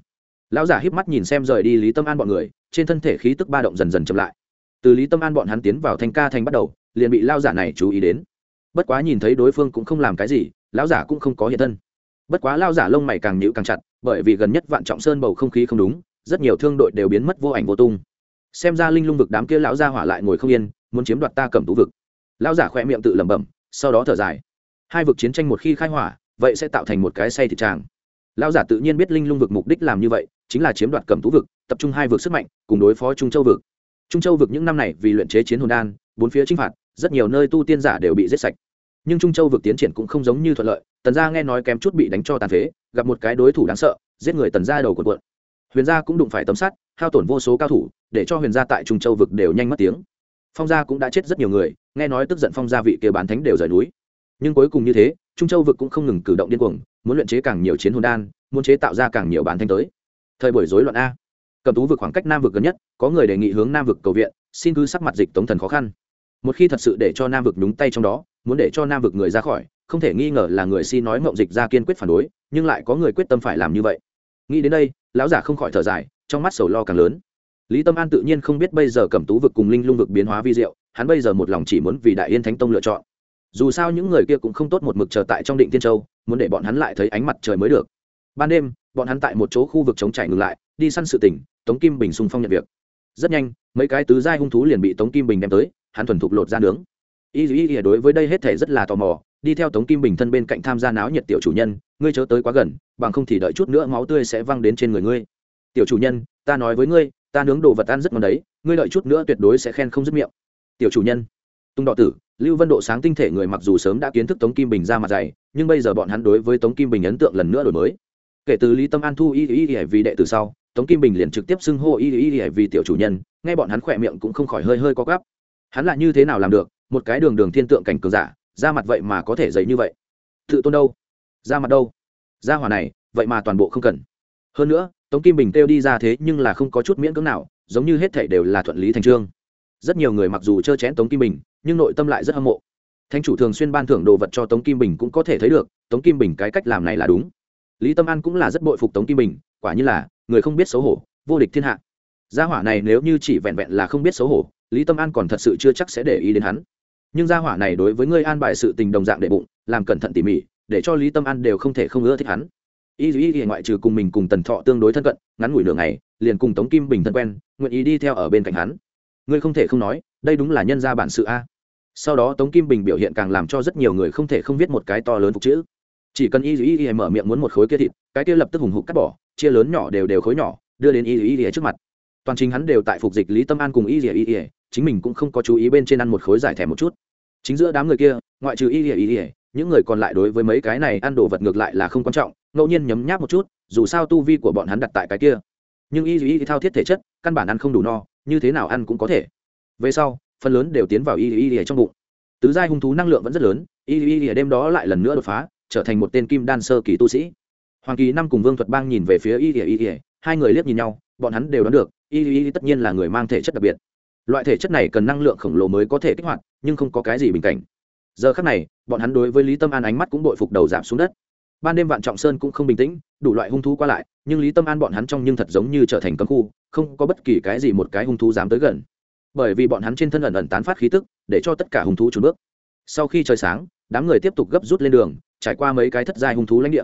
Lao giả híp mắt nhìn xem rời đi lý tâm an bọn người, trên thân thể khí tức ba động dần dần chậm lại. Từ lý tâm an bọn hắn tiến vào thanh ca thành bắt đầu, liền bị lao giả này chú ý đến. Bất quá nhìn thấy đối phương cũng không làm cái gì, lão giả cũng không có hiện thân. Bất quá lao giả lông mày càng nhịu càng chặt, bởi vì gần nhất vạn trọng sơn bầu không khí không đúng, rất nhiều thương đội đều biến mất vô ảnh vô tung. Xem ra linh lung vực đám kia lão gia hỏa lại ngồi không yên, muốn chiếm đoạt ta cầm tú vực. Lão giả khỏe miệng tự lẩm bẩm, sau đó thở dài. Hai vực chiến tranh một khi khai hỏa vậy sẽ tạo thành một cái say thịt tràng. Lão giả tự nhiên biết linh lung vực mục đích làm như vậy, chính là chiếm đoạt cầm tú vực, tập trung hai vực sức mạnh, cùng đối phó trung châu vực. Trung châu vực những năm này vì luyện chế chiến hồn đan, bốn phía chinh phạt, rất nhiều nơi tu tiên giả đều bị giết sạch. Nhưng trung châu vực tiến triển cũng không giống như thuận lợi, tần gia nghe nói kém chút bị đánh cho tàn phế, gặp một cái đối thủ đáng sợ, giết người tần gia đầu của quận huyền gia cũng đụng phải tấm sắt, hao tổn vô số cao thủ, để cho huyền gia tại trung châu vực đều nhanh mất tiếng. Phong gia cũng đã chết rất nhiều người, nghe nói tức giận phong gia vị kia bán thánh đều rời núi. Nhưng cuối cùng như thế trung châu vực cũng không ngừng cử động điên cuồng, muốn luyện chế càng nhiều chiến hồn đan, muốn chế tạo ra càng nhiều bán thanh tới. Thời buổi rối loạn a. Cầm tú vực khoảng cách nam vực gần nhất, có người đề nghị hướng nam vực cầu viện, xin cứ sắc mặt dịch tống thần khó khăn. Một khi thật sự để cho nam vực nhúng tay trong đó, muốn để cho nam vực người ra khỏi, không thể nghi ngờ là người si nói mộng dịch ra kiên quyết phản đối, nhưng lại có người quyết tâm phải làm như vậy. Nghĩ đến đây, lão giả không khỏi thở dài, trong mắt sầu lo càng lớn. Lý tâm an tự nhiên không biết bây giờ cẩm tú vực cùng linh lung vực biến hóa vi diệu, hắn bây giờ một lòng chỉ muốn vì đại yên thánh tông lựa chọn dù sao những người kia cũng không tốt một mực chờ tại trong định tiên châu, muốn để bọn hắn lại thấy ánh mặt trời mới được. Ban đêm, bọn hắn tại một chỗ khu vực chống trải ngừng lại, đi săn sự tỉnh tống kim bình xung phong nhận việc. Rất nhanh, mấy cái tứ giai hung thú liền bị tống kim bình đem tới, hắn thuần thục lột ra nướng. Y y y đối với đây hết thể rất là tò mò, đi theo tống kim bình thân bên cạnh tham gia náo nhiệt tiểu chủ nhân, ngươi chớ tới quá gần, bằng không thì đợi chút nữa máu tươi sẽ văng đến trên người ngươi. Tiểu chủ nhân, ta nói với ngươi, ta nướng đồ vật ăn rất ngon đấy, ngươi đợi chút nữa tuyệt đối sẽ khen không dứt miệng. Tiểu chủ nhân tung đọ tử, lưu vân độ sáng tinh thể người mặc dù sớm đã kiến thức tống kim bình ra mặt dày, nhưng bây giờ bọn hắn đối với tống kim bình ấn tượng lần nữa đổi mới. Kể từ lý tâm an thu y y y vì đệ tử sau, tống kim bình liền trực tiếp xưng hô y y y vì tiểu chủ nhân, nghe bọn hắn khỏe miệng cũng không khỏi hơi hơi có gắp hắn là như thế nào làm được, một cái đường đường thiên tượng cảnh cường giả, ra mặt vậy mà có thể dày như vậy? Tự tôn đâu? Ra mặt đâu? Ra hỏa này, vậy mà toàn bộ không cần. Hơn nữa, tống kim bình kêu đi ra thế nhưng là không có chút miễn cưỡng nào, giống như hết thảy đều là thuận lý thành trương. Rất nhiều người mặc dù trơ chén tống kim bình nhưng nội tâm lại rất hâm mộ. Thánh chủ thường xuyên ban thưởng đồ vật cho tống kim bình cũng có thể thấy được, tống kim bình cái cách làm này là đúng. Lý tâm an cũng là rất bội phục tống kim bình, quả như là, người không biết xấu hổ, vô địch thiên hạ. Gia hỏa này nếu như chỉ vẹn vẹn là không biết xấu hổ, lý tâm an còn thật sự chưa chắc sẽ để ý đến hắn. Nhưng gia hỏa này đối với ngươi an bài sự tình đồng dạng đệ bụng, làm cẩn thận tỉ mỉ, để cho lý tâm an đều không thể không ưa thích hắn. Y dù y ngoại trừ cùng mình cùng tần thọ tương đối thân cận, ngắn ngủi nửa ngày, liền cùng tống kim bình thân quen, nguyện ý đi theo ở bên cạnh hắn. Ngươi không thể không nói đây đúng là nhân gia bản sự a sau đó tống kim bình biểu hiện càng làm cho rất nhiều người không thể không viết một cái to lớn phục chữ chỉ cần y dù y mở miệng muốn một khối kia thịt cái kia lập tức hùng hục cắt bỏ chia lớn nhỏ đều đều khối nhỏ đưa đến y dù y trước mặt toàn trình hắn đều tại phục dịch lý tâm an cùng y dù y chính mình cũng không có chú ý bên trên ăn một khối giải thẻ một chút chính giữa đám người kia ngoại trừ y ỉa y những người còn lại đối với mấy cái này ăn đồ vật ngược lại là không quan trọng ngẫu nhiên nhấm nháp một chút dù sao tu vi của bọn hắn đặt tại cái kia nhưng y y thao thiết thể chất căn bản ăn không đủ no như thế nào ăn cũng có thể về sau phần lớn đều tiến vào y y y trong bụng tứ giai hung thú năng lượng vẫn rất lớn y y y đêm đó lại lần nữa đột phá trở thành một tên kim đan sơ kỳ tu sĩ hoàng kỳ năm cùng vương thuật bang nhìn về phía y y y hai người liếc nhìn nhau bọn hắn đều đoán được y y tất nhiên là người mang thể chất đặc biệt loại thể chất này cần năng lượng khổng lồ mới có thể kích hoạt nhưng không có cái gì bình cảnh giờ khác này bọn hắn đối với lý tâm an ánh mắt cũng bội phục đầu giảm xuống đất ban đêm vạn trọng sơn cũng không bình tĩnh đủ loại hung thú qua lại nhưng lý tâm an bọn hắn trong nhưng thật giống như trở thành cấm khu không có bất kỳ cái gì một cái hung thú dám tới gần bởi vì bọn hắn trên thân ẩn ẩn tán phát khí tức, để cho tất cả hung thú trốn bước. Sau khi trời sáng, đám người tiếp tục gấp rút lên đường, trải qua mấy cái thất giai hung thú lãnh địa.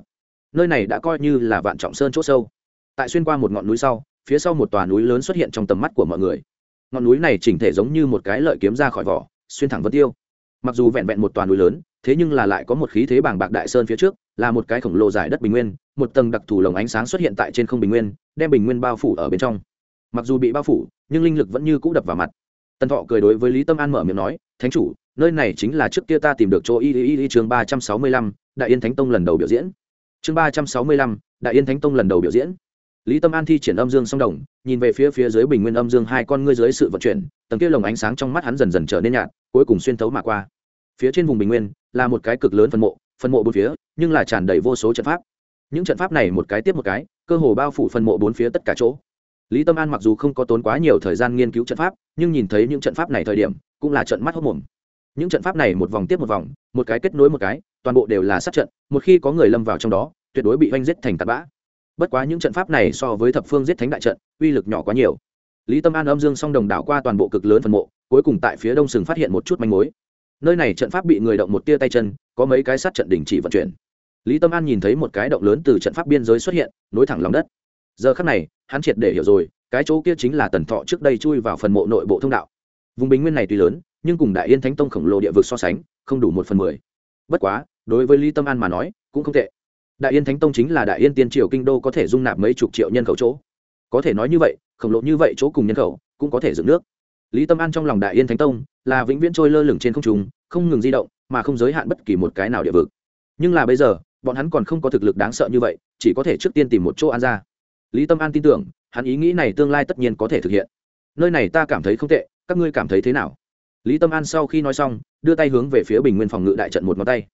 Nơi này đã coi như là vạn trọng sơn c h ỗ sâu. Tại xuyên qua một ngọn núi sau, phía sau một tòa núi lớn xuất hiện trong tầm mắt của mọi người. Ngọn núi này chỉnh thể giống như một cái lợi kiếm ra khỏi vỏ, xuyên thẳng vân tiêu. Mặc dù vẹn vẹn một tòa núi lớn, thế nhưng là lại có một khí thế bảng bạc đại sơn phía trước, là một cái khổng lồ dài đất bình nguyên, một tầng đặc thù lồng ánh sáng xuất hiện tại trên không bình nguyên, đem bình nguyên bao phủ ở bên trong. Mặc dù bị bao phủ, nhưng linh lực vẫn như cũ đập vào mặt tần thọ cười đối với lý tâm an mở miệng nói, thánh chủ, nơi này chính là trước kia ta tìm được chỗ y y y chương ba trăm sáu mươi lăm, đại yên thánh tông lần đầu biểu diễn. Chương ba trăm sáu mươi lăm, đại yên thánh tông lần đầu biểu diễn. Lý tâm an thi triển âm dương song đồng, nhìn về phía phía dưới bình nguyên âm dương hai con ngươi dưới sự vận chuyển, tầng kia lồng ánh sáng trong mắt hắn dần dần trở nên nhạt, cuối cùng xuyên thấu mà qua. Phía trên vùng bình nguyên là một cái cực lớn phân mộ phân mộ bốn phía, nhưng là tràn đầy vô số trận pháp. Những trận pháp này một cái tiếp một cái, cơ hồ bao phủ phần mộ bốn phía tất cả chỗ lý tâm an mặc dù không có tốn quá nhiều thời gian nghiên cứu trận pháp, nhưng nhìn thấy những trận pháp này thời điểm, cũng là trận mắt hốc mồm. Những trận pháp này một vòng tiếp một vòng, một cái kết nối một cái, toàn bộ đều là sát trận, một khi có người lâm vào trong đó, tuyệt đối bị oanh giết thành tạt bã. Bất quá những trận pháp này so với thập phương giết thánh đại trận, uy lực nhỏ quá nhiều. Lý tâm an âm dương song đồng đảo qua toàn bộ cực lớn phần mộ, cuối cùng tại phía đông sừng phát hiện một chút manh mối. Nơi này trận pháp bị người động một tia tay chân, có mấy cái sát trận đình chỉ vận chuyển. Lý tâm an nhìn thấy một cái động lớn từ trận pháp biên giới xuất hiện, nối thẳng lòng đất. Giờ khắc này hắn triệt để hiểu rồi, cái chỗ kia chính là tần thọ trước đây chui vào phần mộ nội bộ thông đạo. Vùng bình nguyên này tuy lớn, nhưng cùng đại yên thánh tông khổng lồ địa vực so sánh, không đủ một phần mười. Bất quá, đối với lý tâm an mà nói, cũng không tệ. Đại yên thánh tông chính là đại yên tiên triều kinh đô có thể dung nạp mấy chục triệu nhân khẩu chỗ. Có thể nói như vậy, khổng lồ như vậy chỗ cùng nhân khẩu, cũng có thể dựng nước. Lý tâm an trong lòng đại yên thánh tông là vĩnh viễn trôi lơ lửng trên không trung, không ngừng di động, mà không giới hạn bất kỳ một cái nào địa vực. Nhưng là bây giờ, bọn hắn còn không có thực lực đáng sợ như vậy, chỉ có thể trước tiên tìm một chỗ an ra lý tâm an tin tưởng, hắn ý nghĩ này tương lai tất nhiên có thể thực hiện. Nơi này ta cảm thấy không tệ, các ngươi cảm thấy thế nào? Lý tâm an sau khi nói xong, đưa tay hướng về phía bình nguyên phòng ngự đại trận một ngón tay.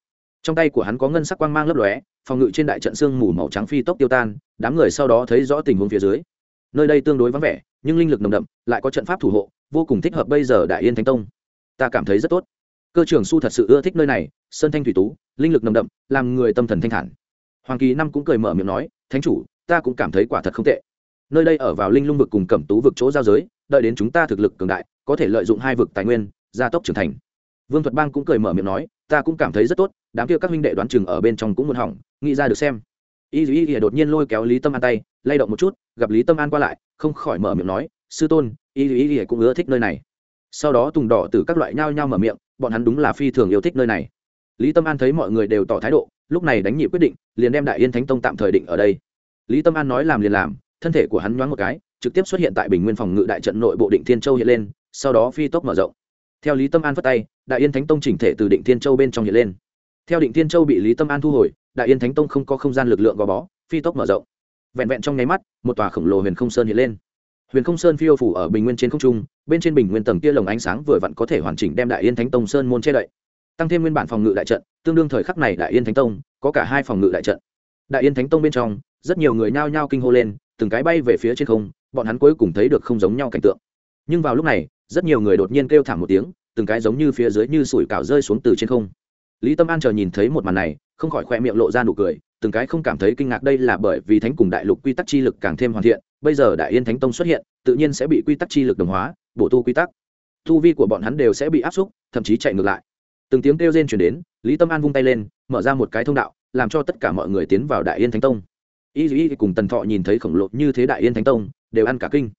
Trong tay của hắn có ngân sắc quang mang lấp lóe, phòng ngự trên đại trận sương mù màu trắng phi tốc tiêu tan, đám người sau đó thấy rõ tình huống phía dưới. Nơi đây tương đối vắng vẻ, nhưng linh lực nồng đậm, lại có trận pháp thủ hộ, vô cùng thích hợp bây giờ đại yên thánh tông. Ta cảm thấy rất tốt. Cơ trưởng su thật sự ưa thích nơi này, sơn thanh thủy tú, linh lực nồng đậm, làm người tâm thần thanh thản. Hoàng kỳ năm cũng cười mở miệng nói, thánh chủ ta cũng cảm thấy quả thật không tệ. Nơi đây ở vào linh lung vực cùng cẩm tú vực chỗ giao giới, đợi đến chúng ta thực lực cường đại, có thể lợi dụng hai vực tài nguyên, gia tốc trưởng thành. Vương thuật bang cũng cười mở miệng nói, ta cũng cảm thấy rất tốt, đám kia các huynh đệ đoán chừng ở bên trong cũng muốn hỏng, nghĩ ra được xem. Y dù y đột nhiên lôi kéo lý tâm an tay, lay động một chút, gặp lý tâm an qua lại, không khỏi mở miệng nói, sư tôn, y dù y cũng ưa thích nơi này. Sau đó tùng đỏ từ các loại nhao nhao mở miệng, bọn hắn đúng là phi thường yêu thích nơi này. Lý tâm an thấy mọi người đều tỏ thái độ, lúc này đánh nhị quyết định, liền đem đại yên thánh tông tạm thời định ở đây lý tâm an nói làm liền làm, thân thể của hắn nhoáng một cái, trực tiếp xuất hiện tại bình nguyên phòng ngự đại trận nội bộ định thiên châu hiện lên, sau đó phi tốc mở rộng. Theo lý tâm an phất tay, đại yên thánh tông chỉnh thể từ định thiên châu bên trong hiện lên. Theo định thiên châu bị lý tâm an thu hồi, đại yên thánh tông không có không gian lực lượng gò bó, phi tốc mở rộng. Vẹn vẹn trong nháy mắt, một tòa khổng lồ huyền không sơn hiện lên. Huyền không sơn phiêu phủ ở bình nguyên trên không trung, bên trên bình nguyên tầng kia lồng ánh sáng vừa vặn có thể hoàn chỉnh đem đại yên thánh tông sơn môn che đậy. Tăng thêm nguyên bản phòng ngự đại trận, tương đương thời khắc này đại yên thánh tông, có cả hai phòng ngự đại trận. Đại yên thánh tông bên trong rất nhiều người nhao nhao kinh hô lên, từng cái bay về phía trên không, bọn hắn cuối cùng thấy được không giống nhau cảnh tượng. Nhưng vào lúc này, rất nhiều người đột nhiên kêu thảm một tiếng, từng cái giống như phía dưới như sủi cảo rơi xuống từ trên không. Lý tâm an chờ nhìn thấy một màn này, không khỏi khoe miệng lộ ra nụ cười, từng cái không cảm thấy kinh ngạc đây là bởi vì thánh cùng đại lục quy tắc chi lực càng thêm hoàn thiện, bây giờ đại yên thánh tông xuất hiện, tự nhiên sẽ bị quy tắc chi lực đồng hóa, bổ tu quy tắc. Thu vi của bọn hắn đều sẽ bị áp xúc, thậm chí chạy ngược lại. Từng tiếng kêu rên chuyển đến, lý tâm an vung tay lên, mở ra một cái thông đạo, làm cho tất cả mọi người tiến vào đại yên thánh tông y y cùng tần thọ nhìn thấy khổng lồ như thế đại yên thánh tông, đều ăn cả kinh.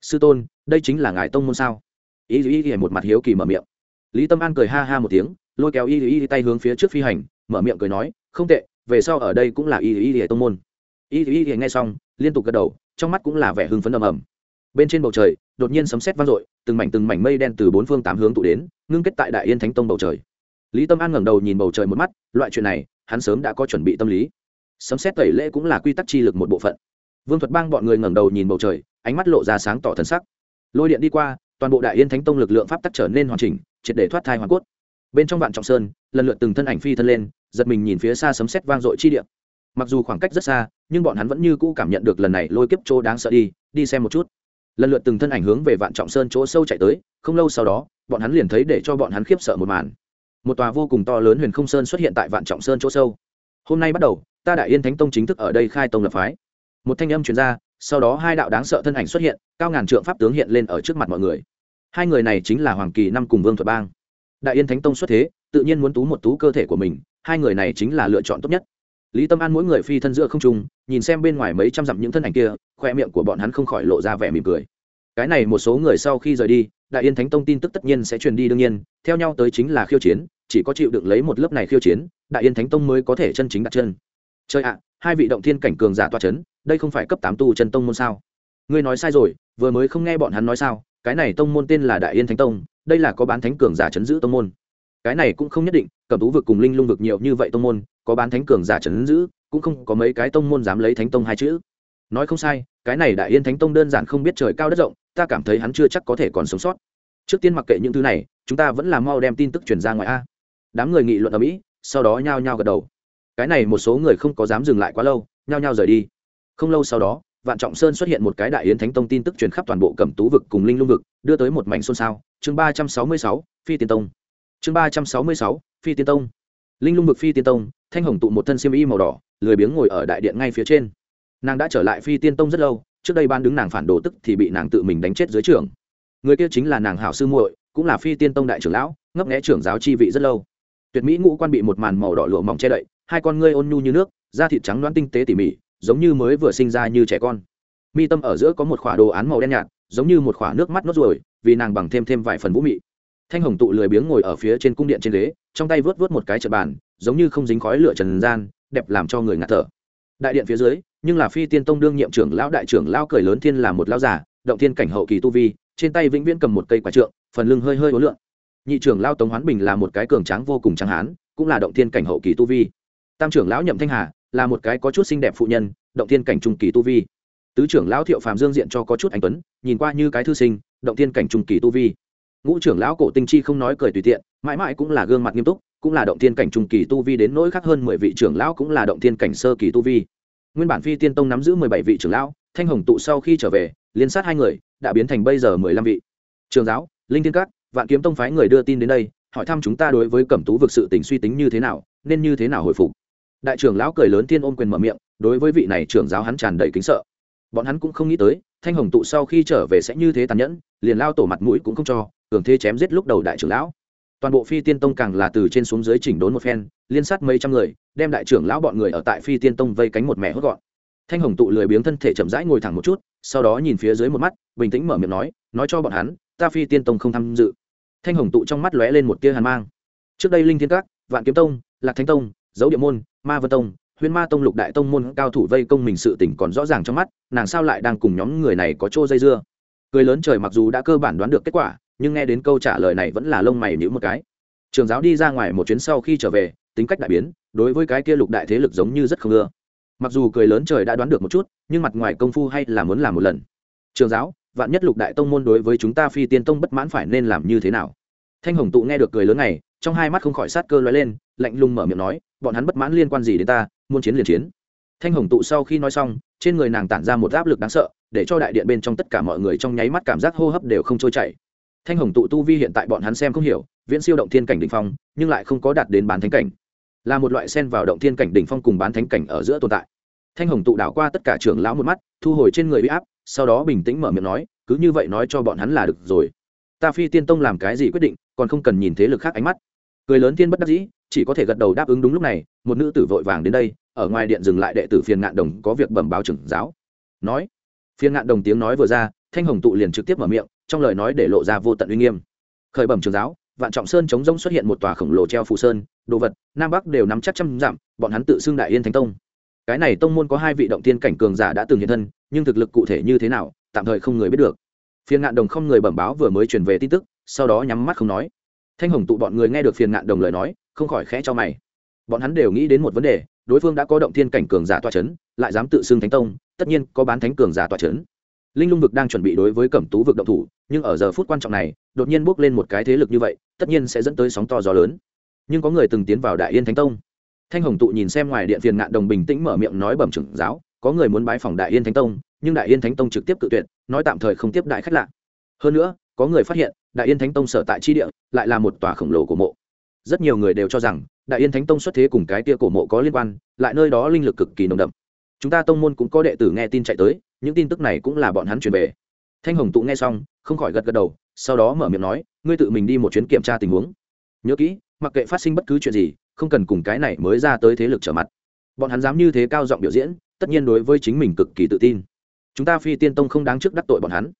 Sư tôn, đây chính là ngài tông môn sao? Y y y một mặt hiếu kỳ mở miệng. Lý tâm an cười ha ha một tiếng, lôi kéo y y tay hướng phía trước phi hành, mở miệng cười nói, không tệ, về sau ở đây cũng là y y y tông môn. Y y y nghe xong, liên tục gật đầu, trong mắt cũng là vẻ hưng phấn ầm ầm. Bên trên bầu trời, đột nhiên sấm sét vang dội, từng mảnh từng mảnh mây đen từ bốn phương tám hướng tụ đến, ngưng kết tại đại yên thánh tông bầu trời. Lý tâm an ngẩng đầu nhìn bầu trời một mắt, loại chuyện này, hắn sớm đã có chuẩn bị tâm lý sấm xét tẩy lễ cũng là quy tắc chi lực một bộ phận. Vương thuật bang bọn người ngẩng đầu nhìn bầu trời, ánh mắt lộ ra sáng tỏ thần sắc. Lôi điện đi qua, toàn bộ đại yên thánh tông lực lượng pháp tắc trở nên hoàn chỉnh, triệt để thoát thai hoàn cốt. Bên trong vạn trọng sơn, lần lượt từng thân ảnh phi thân lên, giật mình nhìn phía xa sấm xét vang dội chi điện mặc dù khoảng cách rất xa, nhưng bọn hắn vẫn như cũ cảm nhận được lần này lôi kiếp chỗ đáng sợ đi đi xem một chút. Lần lượt từng thân ảnh hướng về vạn trọng sơn chỗ sâu chạy tới, không lâu sau đó, bọn hắn liền thấy để cho bọn hắn khiếp sợ một màn. Một tòa vô cùng to lớn huyền không sơn xuất hiện tại vạn trọng sơn chỗ sâu. Hôm nay bắt đầu ta đại yên thánh tông chính thức ở đây khai tông lập phái. Một thanh âm truyền ra, sau đó hai đạo đáng sợ thân ảnh xuất hiện, cao ngàn trượng pháp tướng hiện lên ở trước mặt mọi người. Hai người này chính là hoàng kỳ năm cùng vương thuật bang. Đại yên thánh tông xuất thế, tự nhiên muốn tú một tú cơ thể của mình, hai người này chính là lựa chọn tốt nhất. Lý tâm an mỗi người phi thân giữa không trung, nhìn xem bên ngoài mấy trăm dặm những thân ảnh kia, khoe miệng của bọn hắn không khỏi lộ ra vẻ mỉm cười. Cái này một số người sau khi rời đi, đại yên thánh tông tin tức tất nhiên sẽ truyền đi đương nhiên, theo nhau tới chính là khiêu chiến, chỉ có chịu được lấy một lớp này khiêu chiến, đại yên thánh tông mới có thể chân chính đặt chân. Trời ạ, hai vị động thiên cảnh cường giả toa c h ấ n đây không phải cấp tám tu chân tông môn sao? Ngươi nói sai rồi, vừa mới không nghe bọn hắn nói sao, cái này tông môn tên là đại yên thánh tông, đây là có bán thánh cường giả chấn giữ tông môn. Cái này cũng không nhất định cầm tú vực cùng linh lung vực nhiều như vậy tông môn, có bán thánh cường giả chấn giữ, cũng không có mấy cái tông môn dám lấy thánh tông hai chữ. Nói không sai, cái này đại yên thánh tông đơn giản không biết trời cao đất rộng, ta cảm thấy hắn chưa chắc có thể còn sống sót. Trước tiên mặc kệ những thứ này, chúng ta vẫn là mau đem tin tức truyền ra ngoài a. Đám người nghị luận ở mỹ, sau đó nhao nhao gật đầu cái này một số người không có dám dừng lại quá lâu, nhao nhao rời đi. Không lâu sau đó, vạn trọng sơn xuất hiện một cái đại yến thánh tông tin tức truyền khắp toàn bộ cẩm tú vực cùng linh lung vực, đưa tới một mảnh xôn xao. Chương ba trăm sáu mươi sáu, phi tiên tông. Chương ba trăm sáu mươi sáu, phi tiên tông. Linh lung vực phi tiên tông, thanh hồng tụ một thân xiêm y màu đỏ, lười biếng ngồi ở đại điện ngay phía trên. Nàng đã trở lại phi tiên tông rất lâu, trước đây ban đứng nàng phản đồ tức thì bị nàng tự mình đánh chết dưới trường. Người kia chính là nàng hảo sư muội, cũng là phi tiên tông đại trưởng lão, ngấp nghẽ trưởng giáo chi vị rất lâu. Tuyệt mỹ ngũ quan bị một màn màu đỏ lụa mỏng che đậy hai con ngươi ôn nhu như nước, da thịt trắng đoán tinh tế tỉ mỉ, giống như mới vừa sinh ra như trẻ con. Mi tâm ở giữa có một khỏa đồ án màu đen nhạt, giống như một khỏa nước mắt nốt ruồi, vì nàng bằng thêm thêm vài phần vũ mị. Thanh hồng tụ lười biếng ngồi ở phía trên cung điện trên ghế, trong tay vớt vớt một cái trật bàn, giống như không dính khói lửa trần gian, đẹp làm cho người ngạt thở. Đại điện phía dưới, nhưng là phi tiên tông đương nhiệm trưởng lão đại trưởng lão cười lớn thiên là một lão giả động thiên cảnh hậu kỳ tu vi, trên tay vĩnh viễn cầm một cây quả trượng, phần lưng hơi hơi ố lượn. Nhị trưởng lão tống hoán bình là một cái cường tráng vô cùng tráng hán, cũng là động thiên cảnh hậu kỳ tu vi tam trưởng lão nhậm thanh hà là một cái có chút xinh đẹp phụ nhân, động thiên cảnh trung kỳ tu vi. Tứ trưởng lão thiệu phàm dương diện cho có chút anh tuấn, nhìn qua như cái thư sinh, động thiên cảnh trung kỳ tu vi. Ngũ trưởng lão cổ tinh chi không nói cười tùy tiện, mãi mãi cũng là gương mặt nghiêm túc, cũng là động thiên cảnh trung kỳ tu vi đến nỗi khác hơn mười vị trưởng lão cũng là động thiên cảnh sơ kỳ tu vi. Nguyên bản phi tiên tông nắm giữ mười bảy vị trưởng lão, thanh hồng tụ sau khi trở về, liên sát hai người, đã biến thành bây giờ mười lăm vị. Trường giáo, linh thiên các, vạn kiếm tông phái người đưa tin đến đây, hỏi thăm chúng ta đối với cẩm tú vực sự tình suy tính như thế nào, nên như thế nào hồi phục đại trưởng lão cười lớn thiên ôm quyền mở miệng, đối với vị này trưởng giáo hắn tràn đầy kính sợ. Bọn hắn cũng không nghĩ tới, thanh hồng tụ sau khi trở về sẽ như thế tàn nhẫn, liền lao tổ mặt mũi cũng không cho, cường thế chém giết lúc đầu đại trưởng lão. Toàn bộ phi tiên tông càng là từ trên xuống dưới chỉnh đốn một phen, liên sát mấy trăm người, đem đại trưởng lão bọn người ở tại phi tiên tông vây cánh một mẹ hốt gọn. Thanh hồng tụ lười biếng thân thể chậm rãi ngồi thẳng một chút, sau đó nhìn phía dưới một mắt, bình tĩnh mở miệng nói nói cho bọn hắn, ta phi tiên tông không tham dự. Thanh hồng tụ trong mắt lóe lên một tia hàn mang. Trước đây linh thiên các, vạn kiếm tông, lạc thanh tông dấu địa môn, ma vân tông, huyên ma tông lục đại tông môn cao thủ vây công mình sự tỉnh còn rõ ràng trong mắt, nàng sao lại đang cùng nhóm người này có chỗ dây dưa? Cười lớn trời mặc dù đã cơ bản đoán được kết quả, nhưng nghe đến câu trả lời này vẫn là lông mày nhữ một cái. Trường giáo đi ra ngoài một chuyến sau khi trở về, tính cách đại biến, đối với cái kia lục đại thế lực giống như rất không ưa. Mặc dù cười lớn trời đã đoán được một chút, nhưng mặt ngoài công phu hay là muốn làm một lần. Trường giáo, vạn nhất lục đại tông môn đối với chúng ta phi tiên tông bất mãn phải nên làm như thế nào? Thanh hồng tụ nghe được cười lớn này, trong hai mắt không khỏi sát cơ lóe lên, lạnh lùng mở miệng nói bọn hắn bất mãn liên quan gì đến ta, muốn chiến liền chiến. Thanh hồng tụ sau khi nói xong, trên người nàng tản ra một áp lực đáng sợ, để cho đại điện bên trong tất cả mọi người trong nháy mắt cảm giác hô hấp đều không trôi chảy. Thanh hồng tụ tu vi hiện tại bọn hắn xem không hiểu, viễn siêu động thiên cảnh đỉnh phong, nhưng lại không có đạt đến bán thánh cảnh. Là một loại sen vào động thiên cảnh đỉnh phong cùng bán thánh cảnh ở giữa tồn tại. Thanh hồng tụ đảo qua tất cả trưởng lão một mắt, thu hồi trên người bị áp, sau đó bình tĩnh mở miệng nói, cứ như vậy nói cho bọn hắn là được rồi. Ta phi tiên tông làm cái gì quyết định, còn không cần nhìn thế lực khác ánh mắt cười lớn tiên bất đắc dĩ, chỉ có thể gật đầu đáp ứng đúng lúc này, một nữ tử vội vàng đến đây, ở ngoài điện dừng lại đệ tử phiền ngạn đồng có việc bẩm báo trưởng giáo. Nói, phiền ngạn đồng tiếng nói vừa ra, thanh hồng tụ liền trực tiếp mở miệng, trong lời nói để lộ ra vô tận uy nghiêm. Khởi bẩm trường giáo, vạn trọng sơn chống rông xuất hiện một tòa khổng lồ treo phù sơn, đồ vật, nam bắc đều nắm chắc trăm dặm, bọn hắn tự xưng đại yên thánh tông. Cái này tông môn có hai vị động tiên cảnh cường giả đã từng hiện thân, nhưng thực lực cụ thể như thế nào, tạm thời không người biết được. Phiền ngạn đồng không người bẩm báo vừa mới truyền về tin tức, sau đó nhắm mắt không nói thanh hồng tụ bọn người nghe được phiền ngạn đồng lời nói, không khỏi khẽ cho mày. Bọn hắn đều nghĩ đến một vấn đề, đối phương đã có động thiên cảnh cường giả toa c h ấ n lại dám tự xưng thánh tông, tất nhiên có bán thánh cường giả toa c h ấ n linh lung vực đang chuẩn bị đối với cẩm tú vực động thủ, nhưng ở giờ phút quan trọng này, đột nhiên bước lên một cái thế lực như vậy, tất nhiên sẽ dẫn tới sóng to gió lớn. Nhưng có người từng tiến vào đại yên thánh tông. Thanh hồng tụ nhìn xem ngoài điện phiền ngạn đồng bình tĩnh mở miệng nói bẩm trưởng giáo, có người muốn bái phòng đại yên thánh tông, nhưng đại yên thánh tông trực tiếp cự tuyệt, nói tạm thời không tiếp đại khách lạ. Hơn nữa, có người phát hiện đại yên thánh tông sở tại chi địa, lại là một tòa khổng lồ của mộ. Rất nhiều người đều cho rằng, đại yên thánh tông xuất thế cùng cái tia cổ mộ có liên quan, lại nơi đó linh lực cực kỳ nồng đậm. Chúng ta tông môn cũng có đệ tử nghe tin chạy tới, những tin tức này cũng là bọn hắn truyền về. Thanh hồng tụ nghe xong, không khỏi gật gật đầu, sau đó mở miệng nói, ngươi tự mình đi một chuyến kiểm tra tình huống. Nhớ kỹ, mặc kệ phát sinh bất cứ chuyện gì, không cần cùng cái này mới ra tới thế lực trở mặt. Bọn hắn dám như thế cao giọng biểu diễn, tất nhiên đối với chính mình cực kỳ tự tin. Chúng ta phi tiên tông không đáng trước đắc tội bọn hắn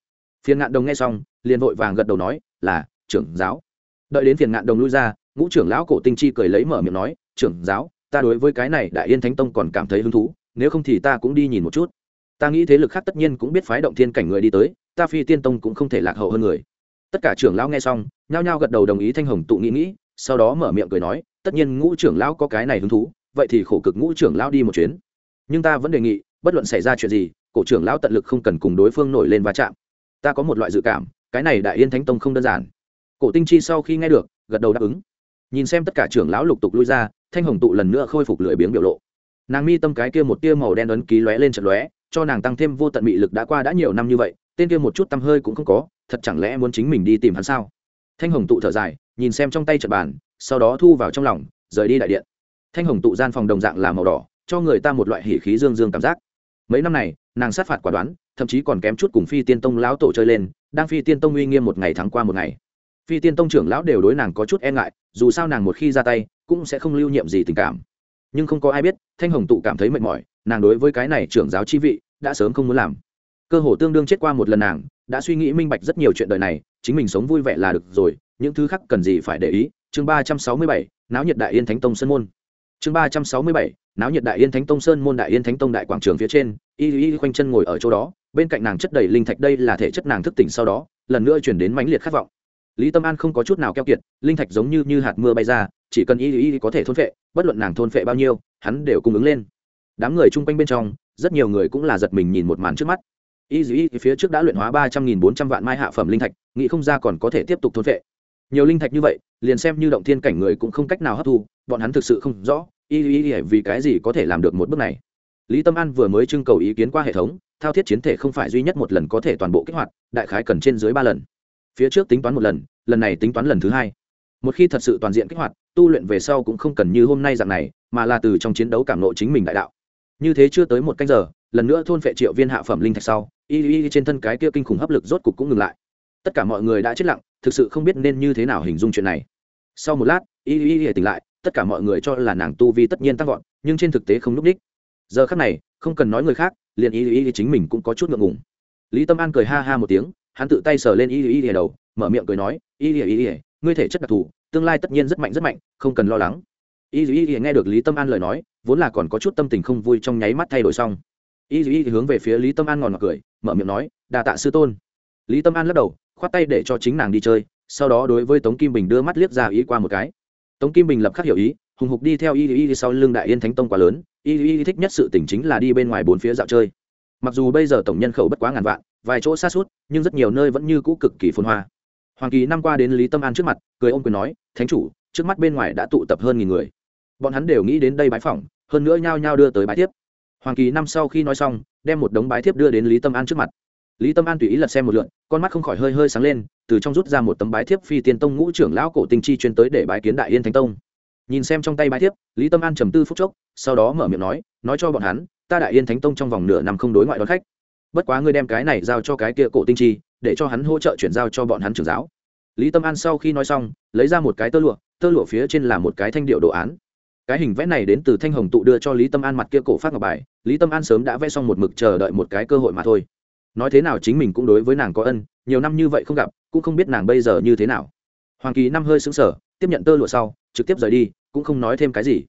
phiền ngạn đồng nghe xong, liền vội vàng gật đầu nói, là, trưởng giáo. Đợi đến phiền ngạn đồng lui ra, ngũ trưởng lão cổ tinh chi cười lấy mở miệng nói, trưởng giáo, ta đối với cái này đại yên thánh tông còn cảm thấy hứng thú, nếu không thì ta cũng đi nhìn một chút. Ta nghĩ thế lực khác tất nhiên cũng biết phái động thiên cảnh người đi tới, ta phi tiên tông cũng không thể lạc hậu hơn người. Tất cả trưởng lão nghe xong, nhao nhao gật đầu đồng ý thanh hồng tụ nghĩ nghĩ, sau đó mở miệng cười nói, tất nhiên ngũ trưởng lão có cái này hứng thú, vậy thì khổ cực ngũ trưởng lão đi một chuyến. Nhưng ta vẫn đề nghị, bất luận xảy ra chuyện gì, cổ trưởng lão tận lực không cần cùng đối phương nổi lên va chạm ta có một loại dự cảm, cái này đại yên thánh tông không đơn giản. Cổ tinh chi sau khi nghe được, gật đầu đáp ứng. Nhìn xem tất cả trưởng lão lục tục lui ra, thanh hồng tụ lần nữa khôi phục lười biếng biểu lộ. Nàng mi tâm cái kia một tia màu đen ấn ký lóe lên trận lóe, cho nàng tăng thêm vô tận mị lực đã qua đã nhiều năm như vậy, tên kia một chút tăm hơi cũng không có, thật chẳng lẽ muốn chính mình đi tìm hắn sao? Thanh hồng tụ thở dài, nhìn xem trong tay trận bàn, sau đó thu vào trong lòng, rời đi đại điện. Thanh hồng tụ gian phòng đồng dạng là màu đỏ, cho người ta một loại hỉ khí dương dương cảm giác mấy năm này, nàng sát phạt quả đoán, thậm chí còn kém chút cùng phi tiên tông lão tổ chơi lên, đang phi tiên tông uy nghiêm một ngày thắng qua một ngày. Phi tiên tông trưởng lão đều đối nàng có chút e ngại, dù sao nàng một khi ra tay, cũng sẽ không lưu nhiệm gì tình cảm. Nhưng không có ai biết, thanh hồng tụ cảm thấy mệt mỏi, nàng đối với cái này trưởng giáo chi vị, đã sớm không muốn làm. Cơ hồ tương đương chết qua một lần nàng, đã suy nghĩ minh bạch rất nhiều chuyện đời này, chính mình sống vui vẻ là được rồi, những thứ khác cần gì phải để ý. Chương ba trăm sáu mươi bảy, náo nhiệt đại yên thánh tông sơn môn chương ba trăm sáu mươi bảy náo nhiệt đại yên thánh tông sơn môn đại yên thánh tông đại quảng trường phía trên y y khoanh chân ngồi ở chỗ đó bên cạnh nàng chất đầy linh thạch đây là thể chất nàng thức tỉnh sau đó lần nữa chuyển đến mãnh liệt khát vọng. Lý tâm an không có chút nào keo kiệt linh thạch giống như, như hạt mưa bay ra chỉ cần y y có thể thôn phệ bất luận nàng thôn phệ bao nhiêu hắn đều cung ứng lên. Đám người chung quanh bên trong rất nhiều người cũng là giật mình nhìn một màn trước mắt. Y y phía trước đã luyện hóa ba trăm nghìn bốn trăm vạn mai hạ phẩm linh thạch nghĩ không ra còn có thể tiếp tục thôn phệ nhiều linh thạch như vậy, liền xem như động thiên cảnh người cũng không cách nào hấp thu, bọn hắn thực sự không rõ, y y y vì cái gì có thể làm được một bước này. Lý tâm an vừa mới trưng cầu ý kiến qua hệ thống, thao thiết chiến thể không phải duy nhất một lần có thể toàn bộ kích hoạt, đại khái cần trên dưới ba lần. Phía trước tính toán một lần lần này tính toán lần thứ hai. Một khi thật sự toàn diện kích hoạt, tu luyện về sau cũng không cần như hôm nay dạng này, mà là từ trong chiến đấu cảm nộ chính mình đại đạo. Như thế chưa tới một canh giờ, lần nữa thôn phệ triệu viên hạ phẩm linh thạch sau y y trên thân cái kia kinh khủng hấp lực rốt cục cũng ngừng lại. Tất cả mọi người đã chết lặng thực sự không biết nên như thế nào hình dung chuyện này. Sau một lát, y y y tỉnh lại, tất cả mọi người cho là nàng tu vi tất nhiên tăng vọt, nhưng trên thực tế không núp đích. Giờ khắc này, không cần nói người khác, liền y y chính mình cũng có chút ngượng ngùng. Lý tâm an cười ha ha một tiếng, hắn tự tay sờ lên y y y đầu, mở miệng cười nói, y y y, ngươi thể chất đặc thù, tương lai tất nhiên rất mạnh rất mạnh, không cần lo lắng. Y y y nghe được lý tâm an lời nói, vốn là còn có chút tâm tình không vui trong nháy mắt thay đổi xong. Y y hướng về phía lý tâm an ngòn ngọt cười, mở miệng nói đà tạ sư tôn. Lý tâm an lắc đầu khoát tay để cho chính nàng đi chơi, sau đó đối với tống kim bình đưa mắt liếc ra ý qua một cái. Tống kim bình lập khắc hiểu ý, hùng hục đi theo y y sau lưng đại yên thánh tông quá lớn, y y thích nhất sự tỉnh chính là đi bên ngoài bốn phía dạo chơi. Mặc dù bây giờ tổng nhân khẩu bất quá ngàn vạn, vài chỗ xa suốt, nhưng rất nhiều nơi vẫn như cũ cực kỳ phồn hoa. Hoàng kỳ năm qua đến lý tâm an trước mặt, cười ôm quyền nói, thánh chủ, trước mắt bên ngoài đã tụ tập hơn nghìn người. Bọn hắn đều nghĩ đến đây bãi phỏng, hơn nữa nhao nhao đưa tới bãi tiếp hoàng kỳ năm sau khi nói xong, đem một đống bãi thiếp đưa đến lý tâm an trước mặt lý tâm an tùy ý lật xem một lượn con mắt không khỏi hơi hơi sáng lên, từ trong rút ra một tấm bái thiếp phi tiên tông ngũ trưởng lão cổ tinh chi chuyên tới để bái kiến đại yên thánh tông. Nhìn xem trong tay bái thiếp, lý tâm an trầm tư phút chốc, sau đó mở miệng nói nói cho bọn hắn, ta đại yên thánh tông trong vòng nửa năm không đối ngoại đón khách. Bất quá ngươi đem cái này giao cho cái kia cổ tinh chi, để cho hắn hỗ trợ chuyển giao cho bọn hắn trưởng giáo. Lý tâm an sau khi nói xong, lấy ra một cái tơ lụa tơ lụa phía trên là một cái thanh điệu đồ án. Cái hình vẽ này đến từ thanh hồng tụ đưa cho lý tâm an mặt kia cổ phát ngọc bài, lý tâm an sớm đã vẽ xong một mực chờ đợi một cái cơ hội mà thôi nói thế nào chính mình cũng đối với nàng có ân, nhiều năm như vậy không gặp, cũng không biết nàng bây giờ như thế nào. Hoàng kỳ năm hơi xứng sở tiếp nhận tơ lụa sau, trực tiếp rời đi, cũng không nói thêm cái gì.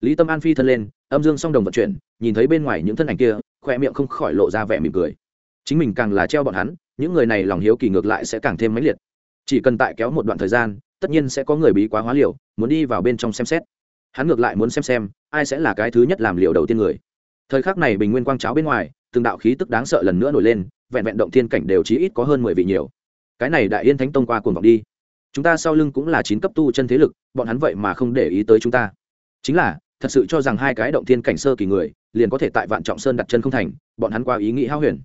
Lý tâm an phi thân lên, âm dương song đồng vận chuyển, nhìn thấy bên ngoài những thân ảnh kia khoe miệng không khỏi lộ ra vẻ mỉm cười. Chính mình càng là treo bọn hắn, những người này lòng hiếu kỳ ngược lại sẽ càng thêm mãnh liệt. Chỉ cần tại kéo một đoạn thời gian, tất nhiên sẽ có người bí quá hóa liều, muốn đi vào bên trong xem xét. Hắn ngược lại muốn xem xem, ai sẽ là cái thứ nhất làm liều đầu tiên người. Thời khắc này bình nguyên quang cháo bên ngoài từng đạo khí tức đáng sợ lần nữa nổi lên, vẹn vẹn động thiên cảnh đều chí ít có hơn mười vị nhiều. Cái này đại yên thánh tông qua cuồng vọng đi. Chúng ta sau lưng cũng là chín cấp tu chân thế lực, bọn hắn vậy mà không để ý tới chúng ta. Chính là, thật sự cho rằng hai cái động thiên cảnh sơ kỳ người, liền có thể tại vạn trọng sơn đặt chân không thành, bọn hắn qua ý nghĩ hao huyền.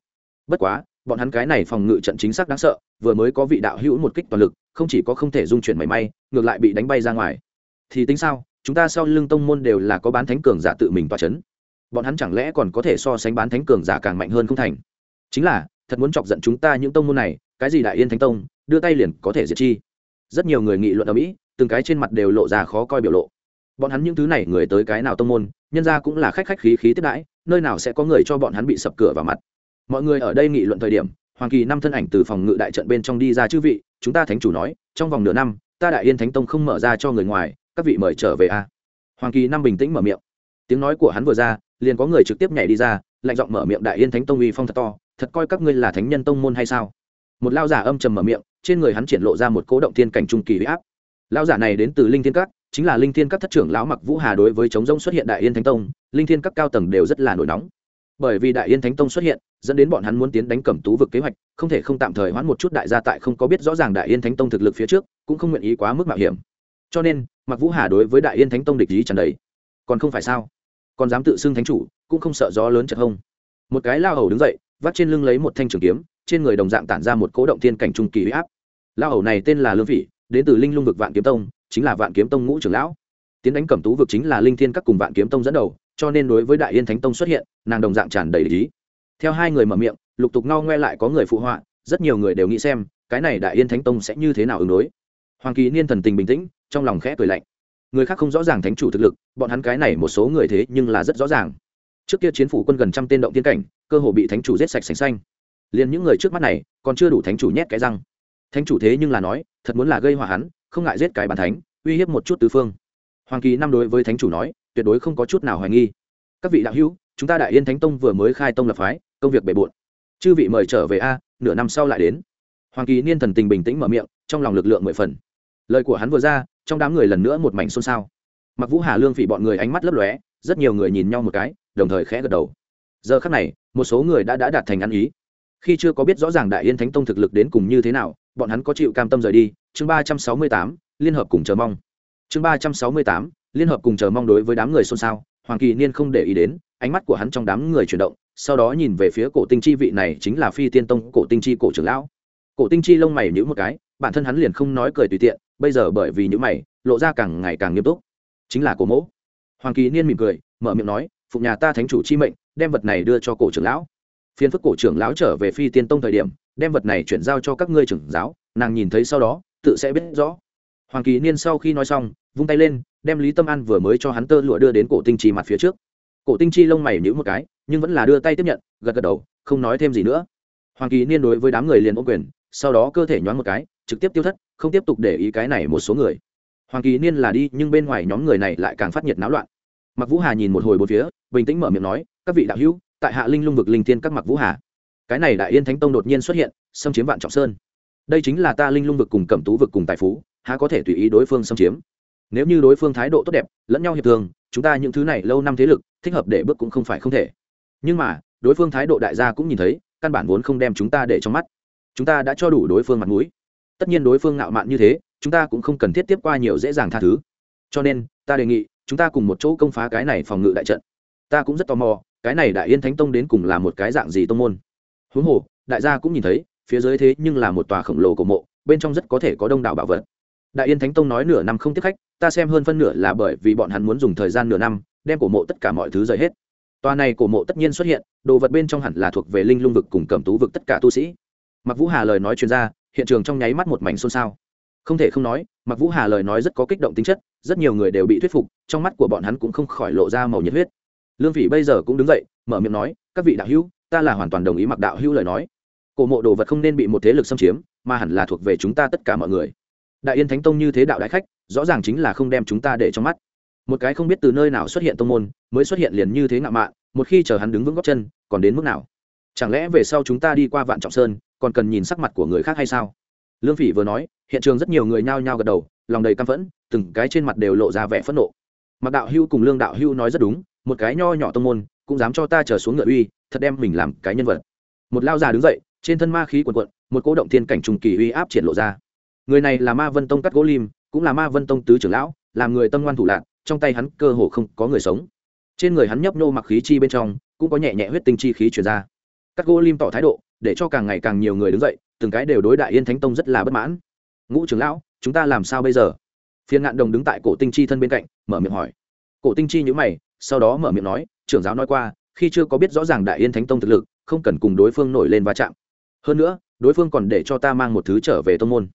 Bất quá, bọn hắn cái này phòng ngự trận chính xác đáng sợ, vừa mới có vị đạo hữu một kích toàn lực, không chỉ có không thể dung chuyển mảy may, ngược lại bị đánh bay ra ngoài. Thì tính sao, chúng ta sau lưng tông môn đều là có bán thánh cường giả tự mình toa c h ấ n bọn hắn chẳng lẽ còn có thể so sánh bán thánh cường giả càng mạnh hơn không thành? Chính là, thật muốn chọc giận chúng ta những tông môn này, cái gì đại yên thánh tông, đưa tay liền có thể diệt chi. Rất nhiều người nghị luận ở mỹ, từng cái trên mặt đều lộ ra khó coi biểu lộ. Bọn hắn những thứ này người tới cái nào tông môn, nhân ra cũng là khách khách khí khí tiếp đãi, nơi nào sẽ có người cho bọn hắn bị sập cửa vào mặt. Mọi người ở đây nghị luận thời điểm, hoàng kỳ năm thân ảnh từ phòng ngự đại trận bên trong đi ra chư vị, chúng ta thánh chủ nói, trong vòng nửa năm, ta đại yên thánh tông không mở ra cho người ngoài, các vị mời trở về a. Hoàng kỳ năm bình tĩnh mở miệng. Tiếng nói của hắn vừa ra liền có người trực tiếp nhảy đi ra, lạnh giọng mở miệng đại yên thánh tông uy phong thật to, thật coi các ngươi là thánh nhân tông môn hay sao? Một lao giả âm trầm mở miệng, trên người hắn triển lộ ra một cố động thiên cảnh trung kỳ huy áp. Lao giả này đến từ linh thiên các, chính là linh thiên các thất trưởng lão mặc vũ hà đối với chống rông xuất hiện đại yên thánh tông, linh thiên các cao tầng đều rất là nổi nóng. Bởi vì đại yên thánh tông xuất hiện, dẫn đến bọn hắn muốn tiến đánh cẩm tú vực kế hoạch, không thể không tạm thời hoãn một chút đại gia tại không có biết rõ ràng đại yên thánh tông thực lực phía trước, cũng không nguyện ý quá mức mạo hiểm. Cho nên mặc vũ hà đối với đại yên thánh tông địch ý trần đấy còn không phải sao? Còn dám tự xưng thánh chủ, cũng không sợ gió lớn chật hông. Một cái lao hầu đứng dậy, vắt trên lưng lấy một thanh trường kiếm, trên người đồng dạng tản ra một cố động thiên cảnh trung kỳ huy áp. Lao hầu này tên là lương vị đến từ linh lung vực vạn kiếm tông, chính là vạn kiếm tông ngũ trưởng lão. Tiến đánh cẩm tú vực chính là linh thiên các cùng vạn kiếm tông dẫn đầu, cho nên đối với đại yên thánh tông xuất hiện, nàng đồng dạng tràn đầy lý. Theo hai người mở miệng, lục tục ngao ngoe lại có người phụ họa, rất nhiều người đều nghĩ xem, cái này đại yên thánh tông sẽ như thế nào ứng đối. Hoàng kỳ niên thần tình bình tĩnh, trong lòng khẽ cười lạnh người khác không rõ ràng thánh chủ thực lực, bọn hắn cái này một số người thế nhưng là rất rõ ràng. Trước kia chiến phủ quân gần trăm tên động tiên cảnh, cơ hồ bị thánh chủ giết sạch sành xanh. Liền những người trước mắt này, còn chưa đủ thánh chủ nhét cái răng. Thánh chủ thế nhưng là nói, thật muốn là gây hòa hắn, không ngại giết cái bàn thánh, uy hiếp một chút tứ phương. Hoàng kỳ năm đối với thánh chủ nói, tuyệt đối không có chút nào hoài nghi. Các vị đạo hữu, chúng ta đại yên thánh tông vừa mới khai tông lập phái, công việc bề bộn. Chư vị mời trở về a, nửa năm sau lại đến. Hoàng kỳ niên thần tình bình tĩnh mở miệng, trong lòng lực lượng mười phần. Lời của hắn vừa ra trong đám người lần nữa một mảnh xôn xao. Mặc vũ hà lương phỉ bọn người ánh mắt lấp lóe, rất nhiều người nhìn nhau một cái, đồng thời khẽ gật đầu. Giờ khắc này, một số người đã đã đạt thành ăn ý. Khi chưa có biết rõ ràng đại yên thánh tông thực lực đến cùng như thế nào, bọn hắn có chịu cam tâm rời đi. Chương ba trăm sáu mươi tám, liên hợp cùng chờ mong. Chương ba trăm sáu mươi tám, liên hợp cùng chờ mong đối với đám người xôn xao. Hoàng kỳ niên không để ý đến, ánh mắt của hắn trong đám người chuyển động, sau đó nhìn về phía cổ tinh chi vị này chính là phi tiên tông cổ tinh chi cổ trưởng lão. Cổ tinh chi lông mày nhữ một cái, bản thân hắn liền không nói cười tùy tiện bây giờ bởi vì những mày, lộ ra càng ngày càng nghiêm túc. Chính là cổ mỗ. Hoàng kỳ niên mỉm cười, mở miệng nói phụng nhà ta thánh chủ chi mệnh, đem vật này đưa cho cổ trưởng lão. Phiên phức cổ trưởng lão trở về phi tiên tông thời điểm, đem vật này chuyển giao cho các ngươi trưởng giáo, nàng nhìn thấy sau đó, tự sẽ biết rõ. Hoàng kỳ niên sau khi nói xong, vung tay lên, đem lý tâm an vừa mới cho hắn tơ lụa đưa đến cổ tinh chi mặt phía trước. Cổ tinh chi lông mày nhữ một cái, nhưng vẫn là đưa tay tiếp nhận, gật gật đầu, không nói thêm gì nữa. Hoàng kỳ niên đối với đám người liền ô quyền, sau đó cơ thể nhoáng một cái, trực tiếp tiêu thất không tiếp tục để ý cái này một số người. Hoàng kỳ niên là đi, nhưng bên ngoài nhóm người này lại càng phát nhiệt náo loạn. Mặc vũ hà nhìn một hồi bốn phía, bình tĩnh mở miệng nói, các vị đạo hữu, tại hạ linh lung vực linh thiên các mặc vũ hà, cái này đại yên thánh tông đột nhiên xuất hiện, xâm chiếm vạn trọng sơn. Đây chính là ta linh lung vực cùng cẩm tú vực cùng tài phú, há có thể tùy ý đối phương xâm chiếm. Nếu như đối phương thái độ tốt đẹp, lẫn nhau hiệp thường chúng ta những thứ này lâu năm thế lực, thích hợp để bước cũng không phải không thể. Nhưng mà, đối phương thái độ đại gia cũng nhìn thấy, căn bản vốn không đem chúng ta để trong mắt. Chúng ta đã cho đủ đối phương mặt mũi tất nhiên đối phương ngạo mạn như thế, chúng ta cũng không cần thiết tiếp qua nhiều dễ dàng tha thứ. Cho nên, ta đề nghị, chúng ta cùng một chỗ công phá cái này phòng ngự đại trận. Ta cũng rất tò mò, cái này đại yên thánh tông đến cùng là một cái dạng gì tông môn? Huống hồ, đại gia cũng nhìn thấy, phía dưới thế nhưng là một tòa khổng lồ cổ mộ, bên trong rất có thể có đông đảo bảo vật. Đại yên thánh tông nói nửa năm không tiếp khách, ta xem hơn phân nửa là bởi vì bọn hắn muốn dùng thời gian nửa năm, đem cổ mộ tất cả mọi thứ rời hết. Tòa này cổ mộ tất nhiên xuất hiện, đồ vật bên trong hẳn là thuộc về linh lung vực cùng cẩm tú vực tất cả tu sĩ. Mặc vũ hà lời nói chuyên ra hiện trường trong nháy mắt một mảnh xôn xao. Không thể không nói mặc vũ hà lời nói rất có kích động tính chất, rất nhiều người đều bị thuyết phục, trong mắt của bọn hắn cũng không khỏi lộ ra màu nhiệt huyết. Lương phỉ bây giờ cũng đứng dậy, mở miệng nói, các vị đạo hữu, ta là hoàn toàn đồng ý mặc đạo hữu lời nói. Cổ mộ đồ vật không nên bị một thế lực xâm chiếm, mà hẳn là thuộc về chúng ta tất cả mọi người. Đại yên thánh tông như thế đạo đại khách, rõ ràng chính là không đem chúng ta để trong mắt. Một cái không biết từ nơi nào xuất hiện tông môn, mới xuất hiện liền như thế ngạo mạn, một khi chờ hắn đứng vững góc chân, còn đến mức nào? Chẳng lẽ về sau chúng ta đi qua vạn trọng sơn còn cần nhìn sắc mặt của người khác hay sao? Lương phỉ vừa nói, hiện trường rất nhiều người nhao nhao gật đầu, lòng đầy căm phẫn, từng cái trên mặt đều lộ ra vẻ phẫn nộ. Mặc đạo hưu cùng lương đạo hưu nói rất đúng, một cái nho nhỏ tông môn, cũng dám cho ta trở xuống ngựa uy, thật đem mình làm cái nhân vật. Một lao già đứng dậy, trên thân ma khí quần quận một cố động thiên cảnh trùng kỳ uy áp triển lộ ra. Người này là ma vân tông cắt gỗ lim, cũng là ma vân tông tứ trưởng lão, làm người tâm ngoan thủ lạc, trong tay hắn cơ hồ không có người sống. Trên người hắn nhấp nô mặc khí chi bên trong, cũng có nhẹ nhẹ huyết tinh chi khí chuyển ra các gỗ lim tỏ thái độ, để cho càng ngày càng nhiều người đứng dậy, từng cái đều đối đại yên thánh tông rất là bất mãn. Ngũ trưởng lão, chúng ta làm sao bây giờ? Phiên ngạn đồng đứng tại cổ tinh chi thân bên cạnh, mở miệng hỏi. Cổ tinh chi nhữ mày, sau đó mở miệng nói, trưởng giáo nói qua, khi chưa có biết rõ ràng đại yên thánh tông thực lực, không cần cùng đối phương nổi lên va chạm. Hơn nữa, đối phương còn để cho ta mang một thứ trở về tông môn.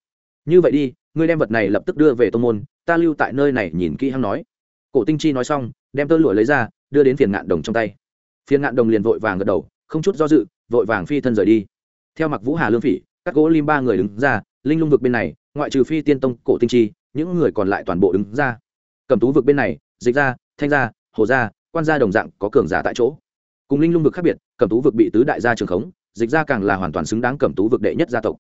Như vậy đi, ngươi đem vật này lập tức đưa về tông môn, ta lưu tại nơi này nhìn kỹ hắn nói. Cổ tinh chi nói xong, đem tơ lụa lấy ra, đưa đến phiền ngạn đồng trong tay. Phiền ngạn đồng liền vội vàng gật đầu, không chút do dự vội vàng phi thân rời đi. Theo mặc vũ hà lương phỉ, các gỗ lim ba người đứng ra, linh lung vực bên này, ngoại trừ phi tiên tông, cổ tinh chi, những người còn lại toàn bộ đứng ra. Cầm tú vực bên này, dịch ra thanh gia, hồ gia, quan gia đồng dạng có cường giả tại chỗ. Cùng linh lung vực khác biệt cầm tú vực bị tứ đại gia trường khống, dịch ra càng là hoàn toàn xứng đáng cầm tú vực đệ nhất gia tộc.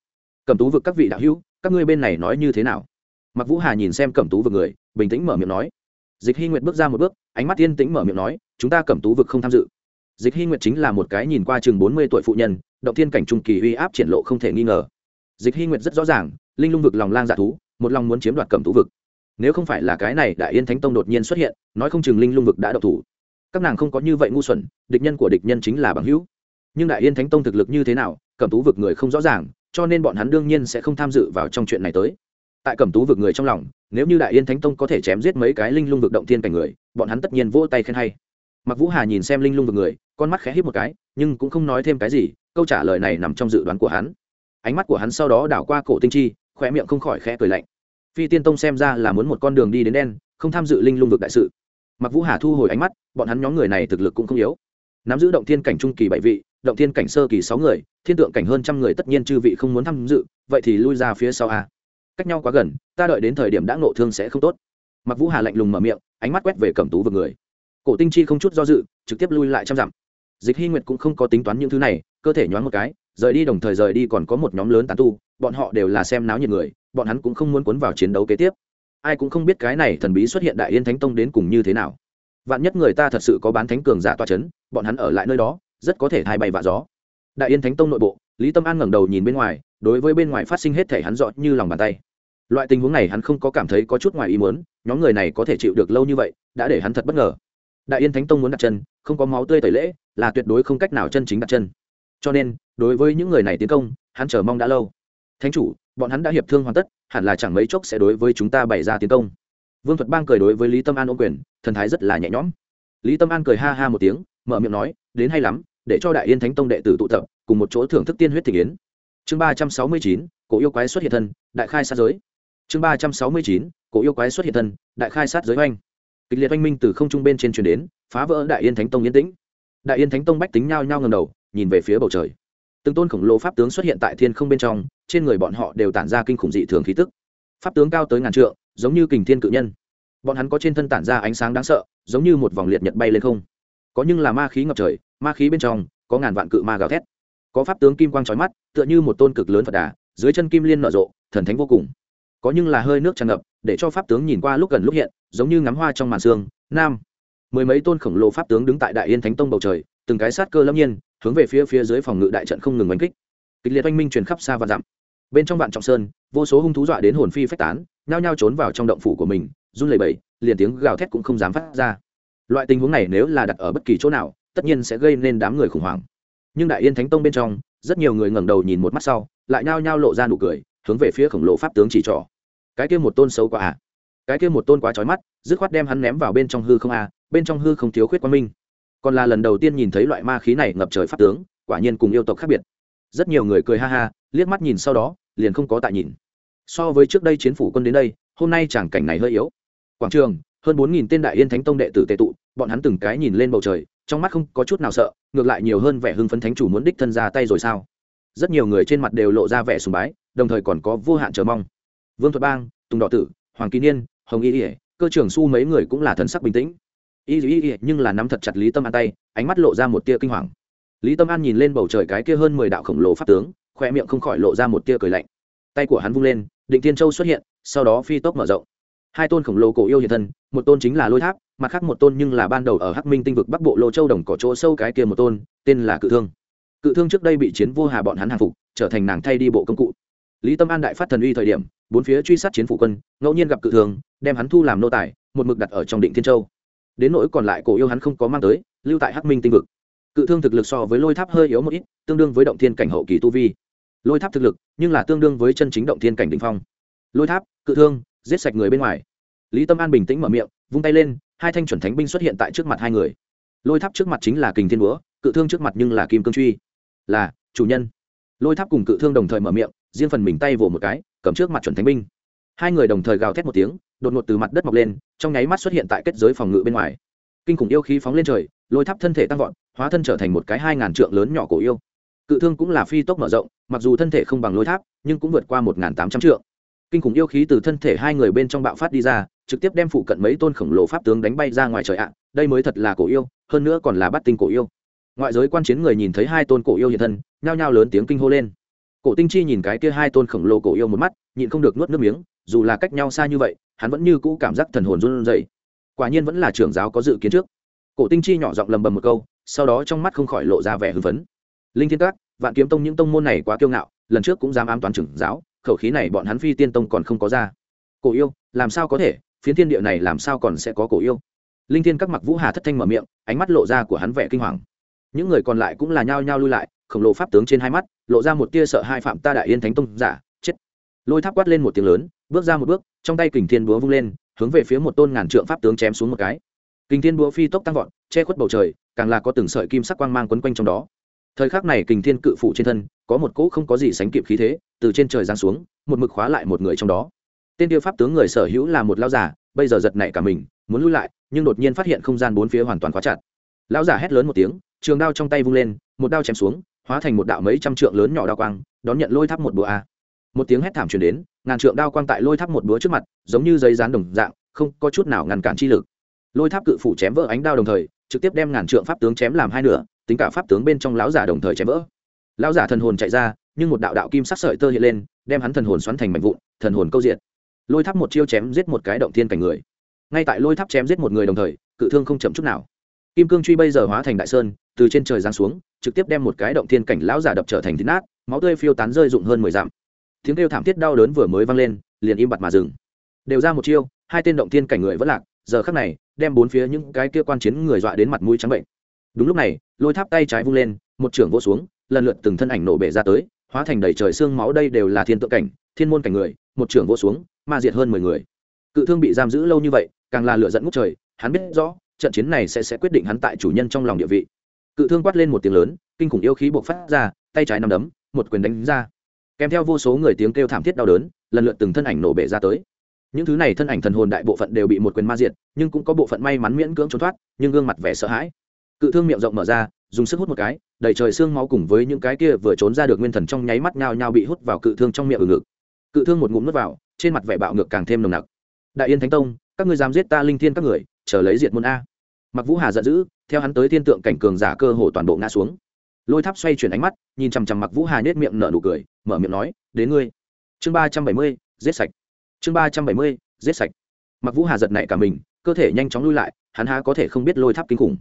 Cầm tú vực các vị đạo hữu, các ngươi bên này nói như thế nào? Mặc vũ hà nhìn xem cầm tú vực người, bình tĩnh mở miệng nói. Dịch hy nguyệt bước ra một bước, ánh mắt yên tĩnh mở miệng nói, chúng ta cầm tú vực không tham dự dịch hy nguyệt chính là một cái nhìn qua chừng bốn mươi tuổi phụ nhân, động thiên cảnh trung kỳ uy áp triển lộ không thể nghi ngờ. Dịch hy nguyệt rất rõ ràng, linh lung vực lòng lang dạ thú, một lòng muốn chiếm đoạt cầm tú vực. Nếu không phải là cái này đại yên thánh tông đột nhiên xuất hiện, nói không chừng linh lung vực đã độc thủ. Các nàng không có như vậy ngu xuẩn, địch nhân của địch nhân chính là bằng hữu. Nhưng đại yên thánh tông thực lực như thế nào, cẩm tú vực người không rõ ràng, cho nên bọn hắn đương nhiên sẽ không tham dự vào trong chuyện này tới. Tại cẩm tú vực người trong lòng, nếu như đại yên thánh tông có thể chém giết mấy cái linh lung vực động thiên cảnh người, bọn hắn tất nhiên vỗ tay khen hay. Mặc vũ hà nhìn xem linh lung vực người con mắt khẽ hít một cái, nhưng cũng không nói thêm cái gì, câu trả lời này nằm trong dự đoán của hắn. Ánh mắt của hắn sau đó đảo qua cổ tinh chi khoe miệng không khỏi khẽ cười lạnh. Phi tiên tông xem ra là muốn một con đường đi đến đen, không tham dự linh lung vực đại sự. Mặc vũ hà thu hồi ánh mắt, bọn hắn nhóm người này thực lực cũng không yếu. Nắm giữ động thiên cảnh trung kỳ bảy vị, động thiên cảnh sơ kỳ sáu người, thiên tượng cảnh hơn trăm người tất nhiên chư vị không muốn tham dự, vậy thì lui ra phía sau a. Cách nhau quá gần, ta đợi đến thời điểm đã ngộ thương sẽ không tốt. Mặc vũ hà lạnh lùng mở miệng, ánh mắt quét về cẩm tú vực người. Cổ tinh chi không chút do dự, trực tiếp lui lại trăm dặm dịch hy nguyệt cũng không có tính toán những thứ này, cơ thể nhoáng một cái, rời đi đồng thời rời đi còn có một nhóm lớn tán tu, bọn họ đều là xem náo nhiệt người, bọn hắn cũng không muốn cuốn vào chiến đấu kế tiếp. Ai cũng không biết cái này thần bí xuất hiện đại yên thánh tông đến cùng như thế nào. Vạn nhất người ta thật sự có bán thánh cường giả toa c h ấ n bọn hắn ở lại nơi đó, rất có thể thay bay vạ gió. Đại yên thánh tông nội bộ, lý tâm an ngẩng đầu nhìn bên ngoài, đối với bên ngoài phát sinh hết thể hắn dọn như lòng bàn tay. Loại tình huống này hắn không có cảm thấy có chút ngoài ý muốn, nhóm người này có thể chịu được lâu như vậy, đã để hắn thật bất ngờ đại yên thánh tông muốn đặt chân, không có máu tươi tẩy lễ, là tuyệt đối không cách nào chân chính đặt chân. Cho nên, đối với những người này tiến công, hắn chờ mong đã lâu. Thánh chủ, bọn hắn đã hiệp thương hoàn tất, hẳn là chẳng mấy chốc sẽ đối với chúng ta bày ra tiến công. Vương thuật bang cười đối với lý tâm an ô quyền, thần thái rất là nhẹ nhõm. Lý tâm an cười ha ha một tiếng, mở miệng nói, đến hay lắm, để cho đại yên thánh tông đệ tử tụ tập, cùng một chỗ thưởng thức tiên huyết thị yến. Chương ba trăm sáu mươi chín, cổ yêu quái xuất hiện thân, đại khai sát giới. Chương ba trăm sáu mươi chín, cổ yêu quái xuất hiện thân, đại khai sát giới oanh kịch liệt oanh minh từ không trung bên trên truyền đến, phá vỡ đại yên thánh tông yên tĩnh. Đại yên thánh tông bách tính nhao nhao ngầm đầu, nhìn về phía bầu trời. Từng tôn khổng lồ pháp tướng xuất hiện tại thiên không bên trong, trên người bọn họ đều tản ra kinh khủng dị thường khí tức. Pháp tướng cao tới ngàn trượng, giống như kình thiên cự nhân. Bọn hắn có trên thân tản ra ánh sáng đáng sợ, giống như một vòng liệt nhật bay lên không. Có nhưng là ma khí ngập trời, ma khí bên trong, có ngàn vạn cự ma gào thét. Có pháp tướng kim quang trói mắt, tựa như một tôn cực lớn phật đà, dưới chân kim liên nở rộ, thần thánh vô cùng. Có nhưng là hơi nước tràn ngập, để cho pháp tướng nhìn qua lúc gần lúc hiện giống như ngắm hoa trong màn xương nam. Mười mấy tôn khổng lồ pháp tướng đứng tại đại yên thánh tông bầu trời, từng cái sát cơ lâm nhiên, hướng về phía phía dưới phòng ngự đại trận không ngừng đánh kích. Kịch liệt oanh minh truyền khắp xa và dặm. Bên trong vạn trọng sơn, vô số hung thú dọa đến hồn phi phách tán, nhao nhao trốn vào trong động phủ của mình, run lẩy bẩy, liền tiếng gào thét cũng không dám phát ra. Loại tình huống này nếu là đặt ở bất kỳ chỗ nào, tất nhiên sẽ gây nên đám người khủng hoảng. Nhưng đại yên thánh tông bên trong, rất nhiều người ngẩng đầu nhìn một mắt sau, lại nhao nhao lộ ra nụ cười, hướng về phía khổng lồ pháp tướng chỉ trỏ. Cái kia một tôn xấu quá à cái kia một tôn quá trói mắt, dứt khoát đem hắn ném vào bên trong hư không à bên trong hư không thiếu khuyết quan minh. Còn là lần đầu tiên nhìn thấy loại ma khí này ngập trời pháp tướng, quả nhiên cùng yêu tộc khác biệt. Rất nhiều người cười ha ha, liếc mắt nhìn sau đó, liền không có tại nhìn. So với trước đây chiến phủ quân đến đây, hôm nay chẳng cảnh này hơi yếu. Quảng trường, hơn bốn nghìn tên đại yên thánh tông đệ tử tệ tụ, bọn hắn từng cái nhìn lên bầu trời, trong mắt không có chút nào sợ, ngược lại nhiều hơn vẻ hưng phấn thánh chủ muốn đích thân ra tay rồi sao? Rất nhiều người trên mặt đều lộ ra vẻ sùng bái, đồng thời còn có vô hạn chờ mong. Vương thuật bang, tùng đỏ tử, hoàng kỳ niên hồng y ỉa cơ trưởng su mấy người cũng là thần sắc bình tĩnh. Y y ỉa nhưng là nắm thật chặt lý tâm an tay, ánh mắt lộ ra một tia kinh hoàng. Lý tâm an nhìn lên bầu trời cái kia hơn mười đạo khổng lồ pháp tướng, khoe miệng không khỏi lộ ra một tia cười lạnh. Tay của hắn vung lên, định thiên châu xuất hiện, sau đó phi tốc mở rộng. Hai tôn khổng lồ cổ yêu hiện thân, một tôn chính là lôi tháp, mặt khác một tôn nhưng là ban đầu ở hắc minh tinh vực bắc bộ lô châu đồng cỏ chỗ sâu cái kia một tôn, tên là cự thương. Cự thương trước đây bị chiến vô hà bọn hắn hàng phục, trở thành nàng thay đi bộ công cụ. Lý tâm an đại phát thần uy thời điểm, bốn phía truy sát chiến phủ quân, ngẫu nhiên gặp cự thương đem hắn thu làm nô tài, một mực đặt ở trong định thiên châu. Đến nỗi còn lại cổ yêu hắn không có mang tới, lưu tại hắc minh tinh vực. Cự thương thực lực so với lôi tháp hơi yếu một ít, tương đương với động thiên cảnh hậu kỳ tu vi. Lôi tháp thực lực, nhưng là tương đương với chân chính động thiên cảnh đ ỉ n h phong. Lôi tháp, cự thương, giết sạch người bên ngoài. Lý tâm an bình tĩnh mở miệng, vung tay lên, hai thanh chuẩn thánh binh xuất hiện tại trước mặt hai người. Lôi tháp trước mặt chính là kình thiên búa, cự thương trước mặt nhưng là kim cương truy. Là, chủ nhân. Lôi tháp cùng cự thương đồng thời mở miệng, riêng phần mình tay vỗ một cái, cầm trước mặt chuẩn thánh binh. Hai người đồng thời gào thét một tiếng đột ngột từ mặt đất mọc lên, trong nháy mắt xuất hiện tại kết giới phòng ngự bên ngoài. Kinh khủng yêu khí phóng lên trời, lôi tháp thân thể tăng vọt, hóa thân trở thành một cái hai ngàn trượng lớn nhỏ cổ yêu. Cự thương cũng là phi tốc mở rộng, mặc dù thân thể không bằng lôi tháp, nhưng cũng vượt qua một ngàn tám trăm trượng. Kinh khủng yêu khí từ thân thể hai người bên trong bạo phát đi ra, trực tiếp đem phụ cận mấy tôn khổng lồ pháp tướng đánh bay ra ngoài trời ạ. Đây mới thật là cổ yêu, hơn nữa còn là bắt tinh cổ yêu. Ngoại giới quan chiến người nhìn thấy hai tôn cổ yêu hiện thân, nhao nhao lớn tiếng kinh hô lên. Cổ tinh chi nhìn cái kia hai tôn khổng lồ cổ yêu một mắt, nhịn không được nuốt nước miếng dù là cách nhau xa như vậy, hắn vẫn như cũ cảm giác thần hồn run rẩy. Quả nhiên vẫn là trưởng giáo có dự kiến trước. Cổ tinh chi nhỏ giọng lầm bầm một câu, sau đó trong mắt không khỏi lộ ra vẻ hưng phấn. Linh thiên các, vạn kiếm tông những tông môn này quá kiêu ngạo, lần trước cũng dám ám toán trưởng giáo, khẩu khí này bọn hắn phi tiên tông còn không có ra. Cổ yêu, làm sao có thể? Phiến thiên địa này làm sao còn sẽ có cổ yêu? Linh thiên các mặc vũ hà thất thanh mở miệng, ánh mắt lộ ra của hắn vẻ kinh hoàng. Những người còn lại cũng là nhao nhao lui lại, khổng lồ pháp tướng trên hai mắt, lộ ra một tia sợ hai phạm ta đại yên thánh tông, giả, chết. Lôi tháp quát lên một tiếng lớn bước ra một bước, trong tay kình thiên búa vung lên, hướng về phía một tôn ngàn trượng pháp tướng chém xuống một cái. Kình thiên búa phi tốc tăng vọt, che khuất bầu trời, càng là có từng sợi kim sắc quang mang quấn quanh trong đó. Thời khắc này kình thiên cự phụ trên thân, có một cỗ không có gì sánh kịp khí thế, từ trên trời giáng xuống, một mực khóa lại một người trong đó. Tên tiêu pháp tướng người sở hữu là một lao giả, bây giờ giật nảy cả mình, muốn lui lại, nhưng đột nhiên phát hiện không gian bốn phía hoàn toàn khóa chặt. Lão giả hét lớn một tiếng, trường đao trong tay vung lên, một đao chém xuống, hóa thành một đạo mấy trăm trượng lớn nhỏ đao quang, đón nhận lôi tháp một búa a một tiếng hét thảm truyền đến, ngàn trượng đao quang tại lôi tháp một búa trước mặt, giống như giấy rán đồng dạng, không có chút nào ngăn cản chi lực. Lôi tháp cự phủ chém vỡ ánh đao đồng thời, trực tiếp đem ngàn trượng pháp tướng chém làm hai nửa, tính cả pháp tướng bên trong lão giả đồng thời chém vỡ. Lão giả thần hồn chạy ra, nhưng một đạo đạo kim sắc sợi tơ hiện lên, đem hắn thần hồn xoắn thành mảnh vụn, thần hồn câu diện lôi tháp một chiêu chém giết một cái động thiên cảnh người. Ngay tại lôi tháp chém giết một người đồng thời, cự thương không chậm chút nào. Kim cương truy bây giờ hóa thành đại sơn, từ trên trời giáng xuống, trực tiếp đem một cái động thiên cảnh lão giả đập trở thành thịt nát, máu tươi phiêu tán rơi rụng hơn mười dặm tiếng kêu thảm thiết đau đớn vừa mới vang lên, liền im bặt mà dừng. Đều ra một chiêu, hai tên động thiên cảnh người vẫn lạc, giờ khắc này, đem bốn phía những cái kia quan chiến người dọa đến mặt mũi trắng bệnh. Đúng lúc này, lôi tháp tay trái vung lên, một trưởng vỗ xuống, lần lượt từng thân ảnh nổ bể ra tới, hóa thành đầy trời xương máu đây đều là thiên tượng cảnh, thiên môn cảnh người, một trưởng vỗ xuống, ma diệt hơn mười người. Cự thương bị giam giữ lâu như vậy, càng là lựa dẫn ngút trời, hắn biết rõ, trận chiến này sẽ sẽ quyết định hắn tại chủ nhân trong lòng địa vị. Cự thương quát lên một tiếng lớn, kinh khủng yêu khí buộc phát ra, tay trái nằm đấm, một quyền đánh ra kèm theo vô số người tiếng kêu thảm thiết đau đớn, lần lượt từng thân ảnh nổ bể ra tới. Những thứ này thân ảnh thần hồn đại bộ phận đều bị một quyền ma diệt, nhưng cũng có bộ phận may mắn miễn cưỡng trốn thoát, nhưng gương mặt vẻ sợ hãi. Cự thương miệng rộng mở ra, dùng sức hút một cái, đầy trời xương máu cùng với những cái kia vừa trốn ra được nguyên thần trong nháy mắt nhao nhao bị hút vào cự thương trong miệng ở ngực. Cự thương một ngụm nuốt vào, trên mặt vẻ bạo ngược càng thêm nồng nặc. Đại yên thánh tông, các ngươi dám giết ta linh thiên các người, chờ lấy diệt môn a. Mặc vũ hà giận dữ, theo hắn tới thiên tượng cảnh cường giả cơ hồ toàn bộ ngã xuống lôi tháp xoay chuyển ánh mắt, nhìn chằm chằm mặc vũ hà nết miệng nở nụ cười, mở miệng nói, đến ngươi. Chương ba trăm bảy mươi, giết sạch. Chương ba trăm bảy mươi, giết sạch. Mặc vũ hà giật nảy cả mình, cơ thể nhanh chóng lui lại, hắn há có thể không biết lôi tháp kinh khủng.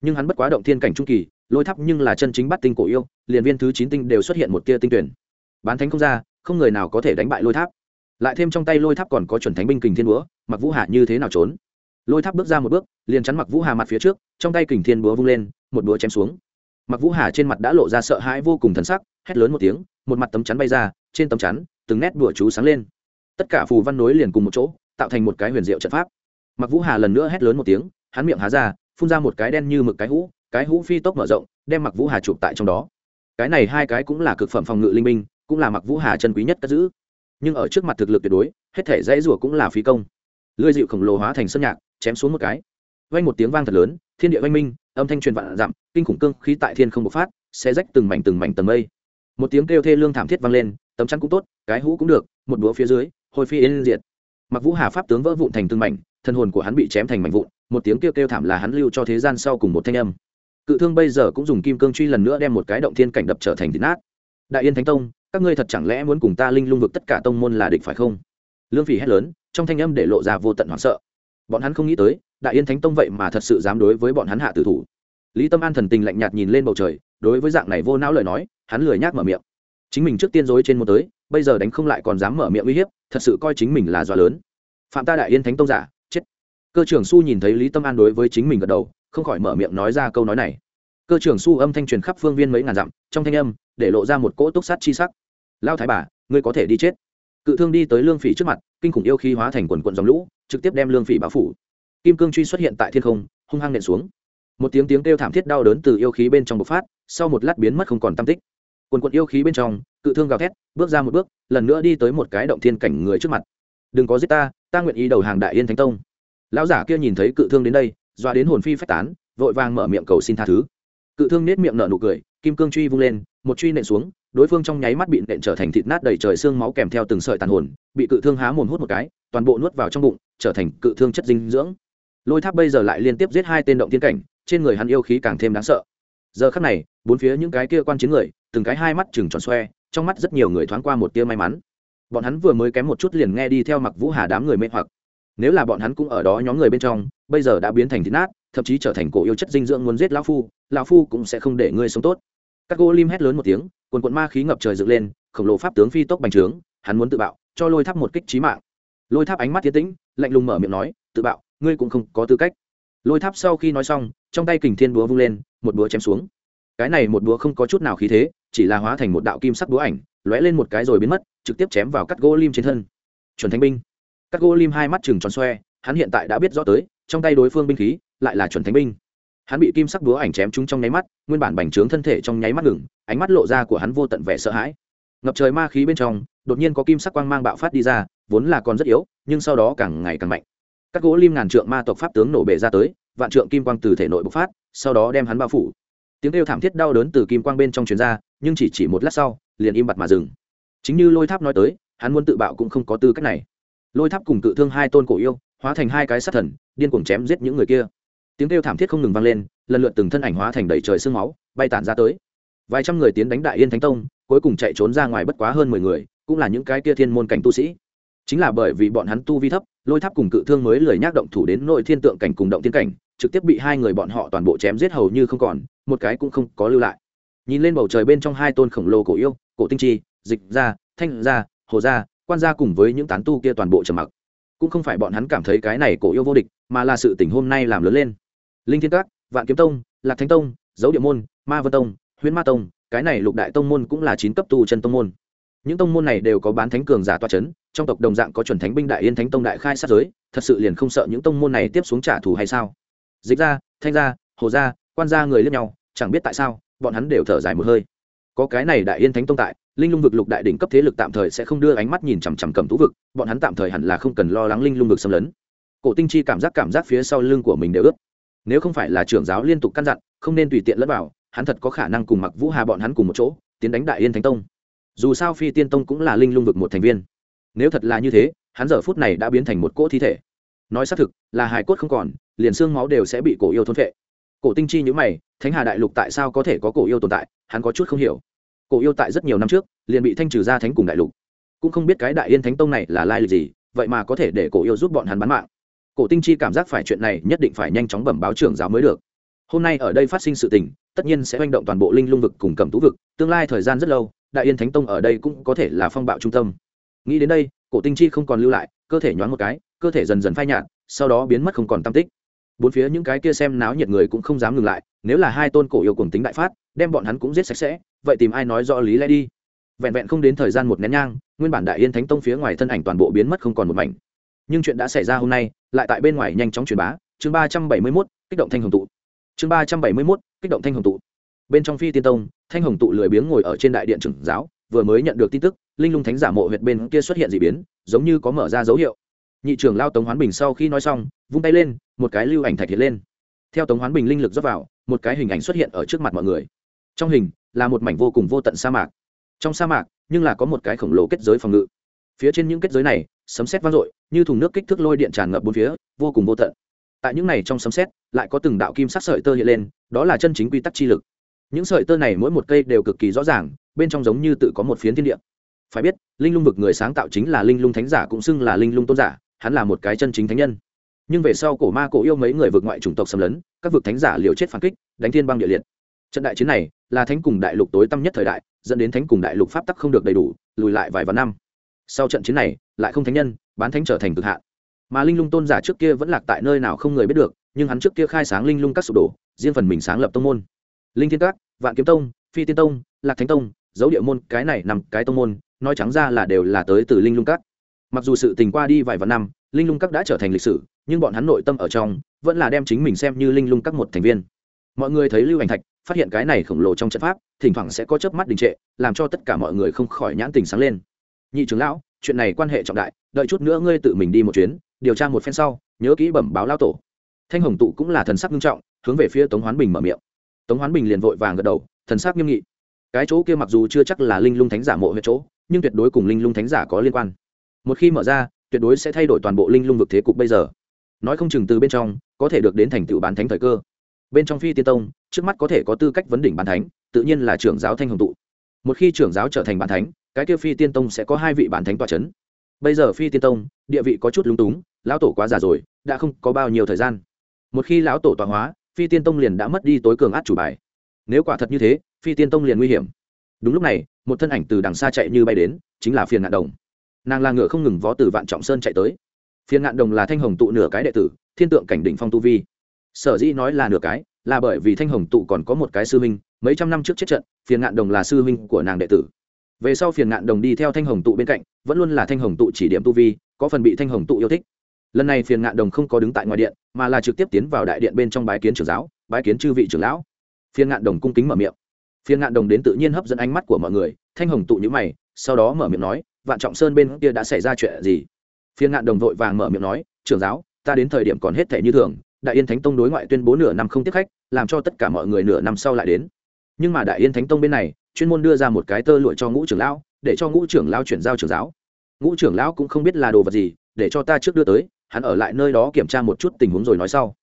Nhưng hắn bất quá động thiên cảnh trung kỳ, lôi tháp nhưng là chân chính bắt tinh cổ yêu, liền viên thứ chín tinh đều xuất hiện một tia tinh tuyển. Bán thánh không ra, không người nào có thể đánh bại lôi tháp. Lại thêm trong tay lôi tháp còn có chuẩn thánh binh kình thiên búa mặc vũ hà như thế nào trốn? Lôi tháp bước ra một bước, liền chắn mặc vũ hà mặt phía trước, trong tay kình thiên búa vung lên, một búa chém xuống mặc vũ hà trên mặt đã lộ ra sợ hãi vô cùng thần sắc, hét lớn một tiếng, một mặt tấm chắn bay ra, trên tấm chắn, từng nét đùa chú sáng lên. Tất cả phù văn nối liền cùng một chỗ, tạo thành một cái huyền diệu trận pháp. Mặc vũ hà lần nữa hét lớn một tiếng, hắn miệng há ra, phun ra một cái đen như mực cái hũ cái hũ phi tốc mở rộng, đem mặc vũ hà chụp tại trong đó. Cái này hai cái cũng là cực phẩm phòng ngự linh minh cũng là mặc vũ hà chân quý nhất cất giữ. Nhưng ở trước mặt thực lực tuyệt đối, hết thể dãy rủa cũng là phí công. Lưỡi dịu khổng lồ hóa thành sơn nhạc, chém xuống một cái. Vang một tiếng vang thật lớn, thiên địa vang minh âm thanh truyền vạn dặm, kinh khủng cương khí tại thiên không bộc phát sẽ rách từng mảnh từng mảnh tầng mây. Một tiếng kêu thê lương thảm thiết vang lên, tấm chắn cũng tốt, cái hũ cũng được, một đũa phía dưới hồi phi yên diệt. Mặc vũ hà pháp tướng vỡ vụn thành từng mảnh, thân hồn của hắn bị chém thành mảnh vụn, một tiếng kêu kêu thảm là hắn lưu cho thế gian sau cùng một thanh âm. Cự thương bây giờ cũng dùng kim cương truy lần nữa đem một cái động thiên cảnh đập trở thành thịt nát. Đại yên thánh tông, các ngươi thật chẳng lẽ muốn cùng ta linh lung vực tất cả tông môn là địch phải không? Lương phỉ hét lớn, trong thanh âm để lộ ra vô tận hoảng sợ. Bọn hắn không nghĩ tới đại yên thánh tông vậy mà thật sự dám đối với bọn hắn hạ tử thủ. Lý tâm an thần tình lạnh nhạt nhìn lên bầu trời, đối với dạng này vô não lời nói, hắn lười nhác mở miệng. Chính mình trước tiên dối trên một tới, bây giờ đánh không lại còn dám mở miệng uy hiếp, thật sự coi chính mình là dọa lớn. Phạm ta đại yên thánh tông giả, chết. Cơ trưởng su nhìn thấy lý tâm an đối với chính mình gật đầu, không khỏi mở miệng nói ra câu nói này. Cơ trưởng su âm thanh truyền khắp phương viên mấy ngàn dặm, trong thanh âm, để lộ ra một cỗ túc sát chi sắc. Lao thái bà, ngươi có thể đi chết. Cự thương đi tới lương phỉ trước mặt, kinh khủng yêu khí hóa thành quần quận dòng lũ, trực tiếp đem lương phỉ báo phủ kim cương truy xuất hiện tại thiên không, hung hăng nện xuống. Một tiếng tiếng kêu thảm thiết đau đớn từ yêu khí bên trong bộc phát, sau một lát biến mất không còn tam tích. Quần quận yêu khí bên trong, cự thương gào thét, bước ra một bước, lần nữa đi tới một cái động thiên cảnh người trước mặt. Đừng có giết ta ta nguyện ý đầu hàng đại yên thánh tông. Lão giả kia nhìn thấy cự thương đến đây doa đến hồn phi phách tán, vội vàng mở miệng cầu xin tha thứ. Cự thương nết miệng nở nụ cười, kim cương truy vung lên, một truy nện xuống, đối phương trong nháy mắt bị nện trở thành thịt nát đầy trời xương máu kèm theo từng sợi tàn hồn, bị cự thương há mồm hút một cái, toàn bộ nuốt vào trong bụng, trở thành cự thương chất dinh dưỡng lôi tháp bây giờ lại liên tiếp giết hai tên động thiên cảnh, trên người hắn yêu khí càng thêm đáng sợ. Giờ khắc này, bốn phía những cái kia quan chiến người, từng cái hai mắt chừng tròn xoe, trong mắt rất nhiều người thoáng qua một tia may mắn. Bọn hắn vừa mới kém một chút liền nghe đi theo mặc vũ hà đám người mê hoặc. Nếu là bọn hắn cũng ở đó nhóm người bên trong, bây giờ đã biến thành thịt nát, thậm chí trở thành cổ yêu chất dinh dưỡng muốn giết lão phu lão phu cũng sẽ không để ngươi sống tốt. Các gỗ lim hét lớn một tiếng, quần quận ma khí ngập trời dựng lên, khổng lồ pháp tướng phi tốc bành trướng, hắn muốn tự bạo, cho lôi tháp một kích trí mạng. Lôi tháp ánh mắt tiến tĩnh, lạnh lùng mở miệng nói, tự bạo ngươi cũng không có tư cách. Lôi tháp sau khi nói xong, trong tay kình thiên búa vung lên, một búa chém xuống. Cái này một búa không có chút nào khí thế, chỉ là hóa thành một đạo kim sắc búa ảnh, lóe lên một cái rồi biến mất, trực tiếp chém vào cắt gỗ lim trên thân. Chuẩn thánh binh. Cắt gỗ lim hai mắt chừng tròn xoe, hắn hiện tại đã biết rõ tới, trong tay đối phương binh khí lại là chuẩn thánh binh. Hắn bị kim sắc búa ảnh chém trúng trong nháy mắt, nguyên bản bành trướng thân thể trong nháy mắt ngừng, ánh mắt lộ ra của hắn vô tận vẻ sợ hãi. Ngập trời ma khí bên trong, đột nhiên có kim sắc quang mang bạo phát đi ra, vốn là còn rất yếu, nhưng sau đó càng ngày càng mạnh các gỗ lim ngàn trượng ma tộc pháp tướng nổ bể ra tới, vạn trượng kim quang từ thể nội bộc phát, sau đó đem hắn bao phủ. Tiếng kêu thảm thiết đau đớn từ kim quang bên trong truyền ra, nhưng chỉ chỉ một lát sau, liền im bặt mà dừng. Chính như lôi tháp nói tới, hắn muốn tự bạo cũng không có tư cách này. Lôi tháp cùng cự thương hai tôn cổ yêu, hóa thành hai cái sát thần, điên cuồng chém giết những người kia. Tiếng kêu thảm thiết không ngừng vang lên, lần lượt từng thân ảnh hóa thành đầy trời sương máu, bay tản ra tới. Vài trăm người tiến đánh đại yên thánh tông, cuối cùng chạy trốn ra ngoài bất quá hơn mười người, cũng là những cái kia thiên môn cảnh tu sĩ. Chính là bởi vì bọn hắn tu vi thấp lôi tháp cùng cự thương mới lời nhác động thủ đến nội thiên tượng cảnh cùng động thiên cảnh, trực tiếp bị hai người bọn họ toàn bộ chém giết hầu như không còn, một cái cũng không có lưu lại. Nhìn lên bầu trời bên trong hai tôn khổng lồ cổ yêu, cổ tinh chi, dịch ra thanh ra hồ ra quan gia cùng với những tán tu kia toàn bộ trầm mặc. Cũng không phải bọn hắn cảm thấy cái này cổ yêu vô địch, mà là sự tình hôm nay làm lớn lên. Linh thiên các, vạn kiếm tông, lạc thánh tông, dấu địa môn, ma vân tông, huyễn ma tông, cái này lục đại tông môn cũng là chín cấp tu chân tông môn những tông môn này đều có bán thánh cường giả toa c h ấ n trong tộc đồng dạng có chuẩn thánh binh đại yên thánh tông đại khai sát giới, thật sự liền không sợ những tông môn này tiếp xuống trả thù hay sao? Dịch ra thanh ra hồ ra quan gia người lướt nhau, chẳng biết tại sao, bọn hắn đều thở dài một hơi. Có cái này đại yên thánh tông tại, linh lung vực lục đại đỉnh cấp thế lực tạm thời sẽ không đưa ánh mắt nhìn chằm chằm cầm tú vực, bọn hắn tạm thời hẳn là không cần lo lắng linh lung vực xâm lấn. Cổ tinh chi cảm giác cảm giác phía sau lưng của mình đều ướt. Nếu không phải là trưởng giáo liên tục căn dặn, không nên tùy tiện lẫn vào, hắn thật có khả năng cùng mặc vũ hà bọn hắn cùng một chỗ, tiến đánh đại yên thánh tông dù sao phi tiên tông cũng là linh lung vực một thành viên. Nếu thật là như thế, hắn giờ phút này đã biến thành một cỗ thi thể. Nói xác thực, là hài cốt không còn, liền xương máu đều sẽ bị cổ yêu thôn phệ. Cổ tinh chi nhữ mày, thánh hà đại lục tại sao có thể có cổ yêu tồn tại? Hắn có chút không hiểu. Cổ yêu tại rất nhiều năm trước, liền bị thanh trừ ra thánh cùng đại lục. Cũng không biết cái đại yên thánh tông này là lai lịch gì, vậy mà có thể để cổ yêu giúp bọn hắn bán mạng. Cổ tinh chi cảm giác phải chuyện này nhất định phải nhanh chóng bẩm báo trưởng giáo mới được. Hôm nay ở đây phát sinh sự tình, tất nhiên sẽ manh động toàn bộ linh lung vực cùng cầm tú vực, tương lai thời gian rất lâu đại yên thánh tông ở đây cũng có thể là phong bạo trung tâm. Nghĩ đến đây, cổ tinh chi không còn lưu lại, cơ thể nhoáng một cái, cơ thể dần dần phai nhạt, sau đó biến mất không còn tam tích. Bốn phía những cái kia xem náo nhiệt người cũng không dám ngừng lại, nếu là hai tôn cổ yêu cùng tính đại phát, đem bọn hắn cũng giết sạch sẽ, vậy tìm ai nói rõ lý lẽ đi? Vẹn vẹn không đến thời gian một nén nhang, nguyên bản đại yên thánh tông phía ngoài thân ảnh toàn bộ biến mất không còn một mảnh. Nhưng chuyện đã xảy ra hôm nay, lại tại bên ngoài nhanh chóng truyền bá, chương ba trăm bảy mươi mốt, kích động thanh hồng tụ. Chương ba trăm bảy mươi mốt, kích động thanh hồng tụ. Bên trong phi tiên tông thanh hồng tụ lười biếng ngồi ở trên đại điện trưởng giáo, vừa mới nhận được tin tức, linh lung thánh giả mộ huyệt bên kia xuất hiện d ị biến, giống như có mở ra dấu hiệu. Nhị trưởng lao tống hoán bình sau khi nói xong, vung tay lên, một cái lưu ảnh thạch hiện lên. Theo tống hoán bình linh lực dốc vào, một cái hình ảnh xuất hiện ở trước mặt mọi người. Trong hình, là một mảnh vô cùng vô tận sa mạc. Trong sa mạc, nhưng là có một cái khổng lồ kết giới phòng ngự. Phía trên những kết giới này, sấm xét vang dội, như thùng nước kích thước lôi điện tràn ngập bốn phía, vô cùng vô tận. Tại những này trong sấm xét lại có từng đạo kim sắc sợi tơ hiện lên, đó là chân chính quy tắc chi lực những sợi tơ này mỗi một cây đều cực kỳ rõ ràng, bên trong giống như tự có một phiến thiên địa. Phải biết, linh lung vực người sáng tạo chính là linh lung thánh giả cũng xưng là linh lung tôn giả, hắn là một cái chân chính thánh nhân. Nhưng về sau cổ ma cổ yêu mấy người vượt ngoại chủng tộc xâm lấn, các vực thánh giả liều chết phản kích, đánh thiên băng địa liệt. Trận đại chiến này là thánh cùng đại lục tối tăm nhất thời đại, dẫn đến thánh cùng đại lục pháp tắc không được đầy đủ, lùi lại vài vạn năm. Sau trận chiến này, lại không thánh nhân, bán thánh trở thành cực hạn. Mà linh lung tôn giả trước kia vẫn lạc tại nơi nào không người biết được, nhưng hắn trước kia khai sáng linh lung các sụp đổ, riêng phần mình sáng lập tông môn linh thiên các, vạn kiếm tông, phi tiên tông, lạc thánh tông, dấu địa môn, cái này nằm cái tông môn, nói trắng ra là đều là tới từ linh lung các. Mặc dù sự tình qua đi vài vạn năm, linh lung các đã trở thành lịch sử, nhưng bọn hắn nội tâm ở trong vẫn là đem chính mình xem như linh lung các một thành viên. Mọi người thấy lưu ảnh thạch, phát hiện cái này khổng lồ trong trận pháp, thỉnh thoảng sẽ có chớp mắt đình trệ, làm cho tất cả mọi người không khỏi nhãn tình sáng lên. Nhị trưởng lão, chuyện này quan hệ trọng đại, đợi chút nữa ngươi tự mình đi một chuyến, điều tra một phen sau, nhớ kỹ bẩm báo lao tổ. Thanh hồng tụ cũng là thần sắc nghiêm trọng, hướng về phía tống hoán bình mở miệng tống hoán bình liền vội vàng gật đầu, thần sắc nghiêm nghị. Cái chỗ kia mặc dù chưa chắc là linh lung thánh giả mộ huyết chỗ, nhưng tuyệt đối cùng linh lung thánh giả có liên quan. Một khi mở ra, tuyệt đối sẽ thay đổi toàn bộ linh lung vực thế cục bây giờ. Nói không chừng từ bên trong, có thể được đến thành tựu bán thánh thời cơ. Bên trong phi tiên tông, trước mắt có thể có tư cách vấn đỉnh bán thánh, tự nhiên là trưởng giáo thanh hồng tụ. Một khi trưởng giáo trở thành bán thánh, cái kia phi tiên tông sẽ có hai vị bán thánh tọa c h ấ n bây giờ phi tiên tông, địa vị có chút lúng túng, lão tổ quá già rồi, đã không có bao nhiêu thời gian. Một khi lão tổ tọa hóa phi tiên tông liền đã mất đi tối cường át chủ bài. Nếu quả thật như thế, phi tiên tông liền nguy hiểm. Đúng lúc này, một thân ảnh từ đằng xa chạy như bay đến, chính là phiền ngạn đồng. Nàng là ngựa không ngừng vó từ vạn trọng sơn chạy tới. Phiên ngạn đồng là thanh hồng tụ nửa cái đệ tử, thiên tượng cảnh đỉnh phong tu vi. Sở dĩ nói là nửa cái, là bởi vì thanh hồng tụ còn có một cái sư huynh, mấy trăm năm trước chết trận, phiền ngạn đồng là sư huynh của nàng đệ tử. Về sau phiền ngạn đồng đi theo thanh hồng tụ bên cạnh, vẫn luôn là thanh hồng tụ chỉ điểm tu vi, có phần bị thanh hồng tụ yêu thích lần này phiền ngạn đồng không có đứng tại ngoài điện, mà là trực tiếp tiến vào đại điện bên trong bái kiến trưởng giáo, bái kiến chư vị trưởng lão. Phiền ngạn đồng cung kính mở miệng. Phiền ngạn đồng đến tự nhiên hấp dẫn ánh mắt của mọi người, thanh hồng tụ nhữ mày, sau đó mở miệng nói, vạn trọng sơn bên kia đã xảy ra chuyện gì? Phiền ngạn đồng vội vàng mở miệng nói, trưởng giáo, ta đến thời điểm còn hết thể như thường, đại yên thánh tông đối ngoại tuyên bố nửa năm không tiếp khách, làm cho tất cả mọi người nửa năm sau lại đến. Nhưng mà đại yên thánh tông bên này, chuyên môn đưa ra một cái tơ lụa cho ngũ trưởng lão, để cho ngũ trưởng lão chuyển giao trưởng giáo. Ngũ trưởng lão cũng không biết là đồ vật gì, để cho ta trước đưa tới hắn ở lại nơi đó kiểm tra một chút tình huống rồi nói sau.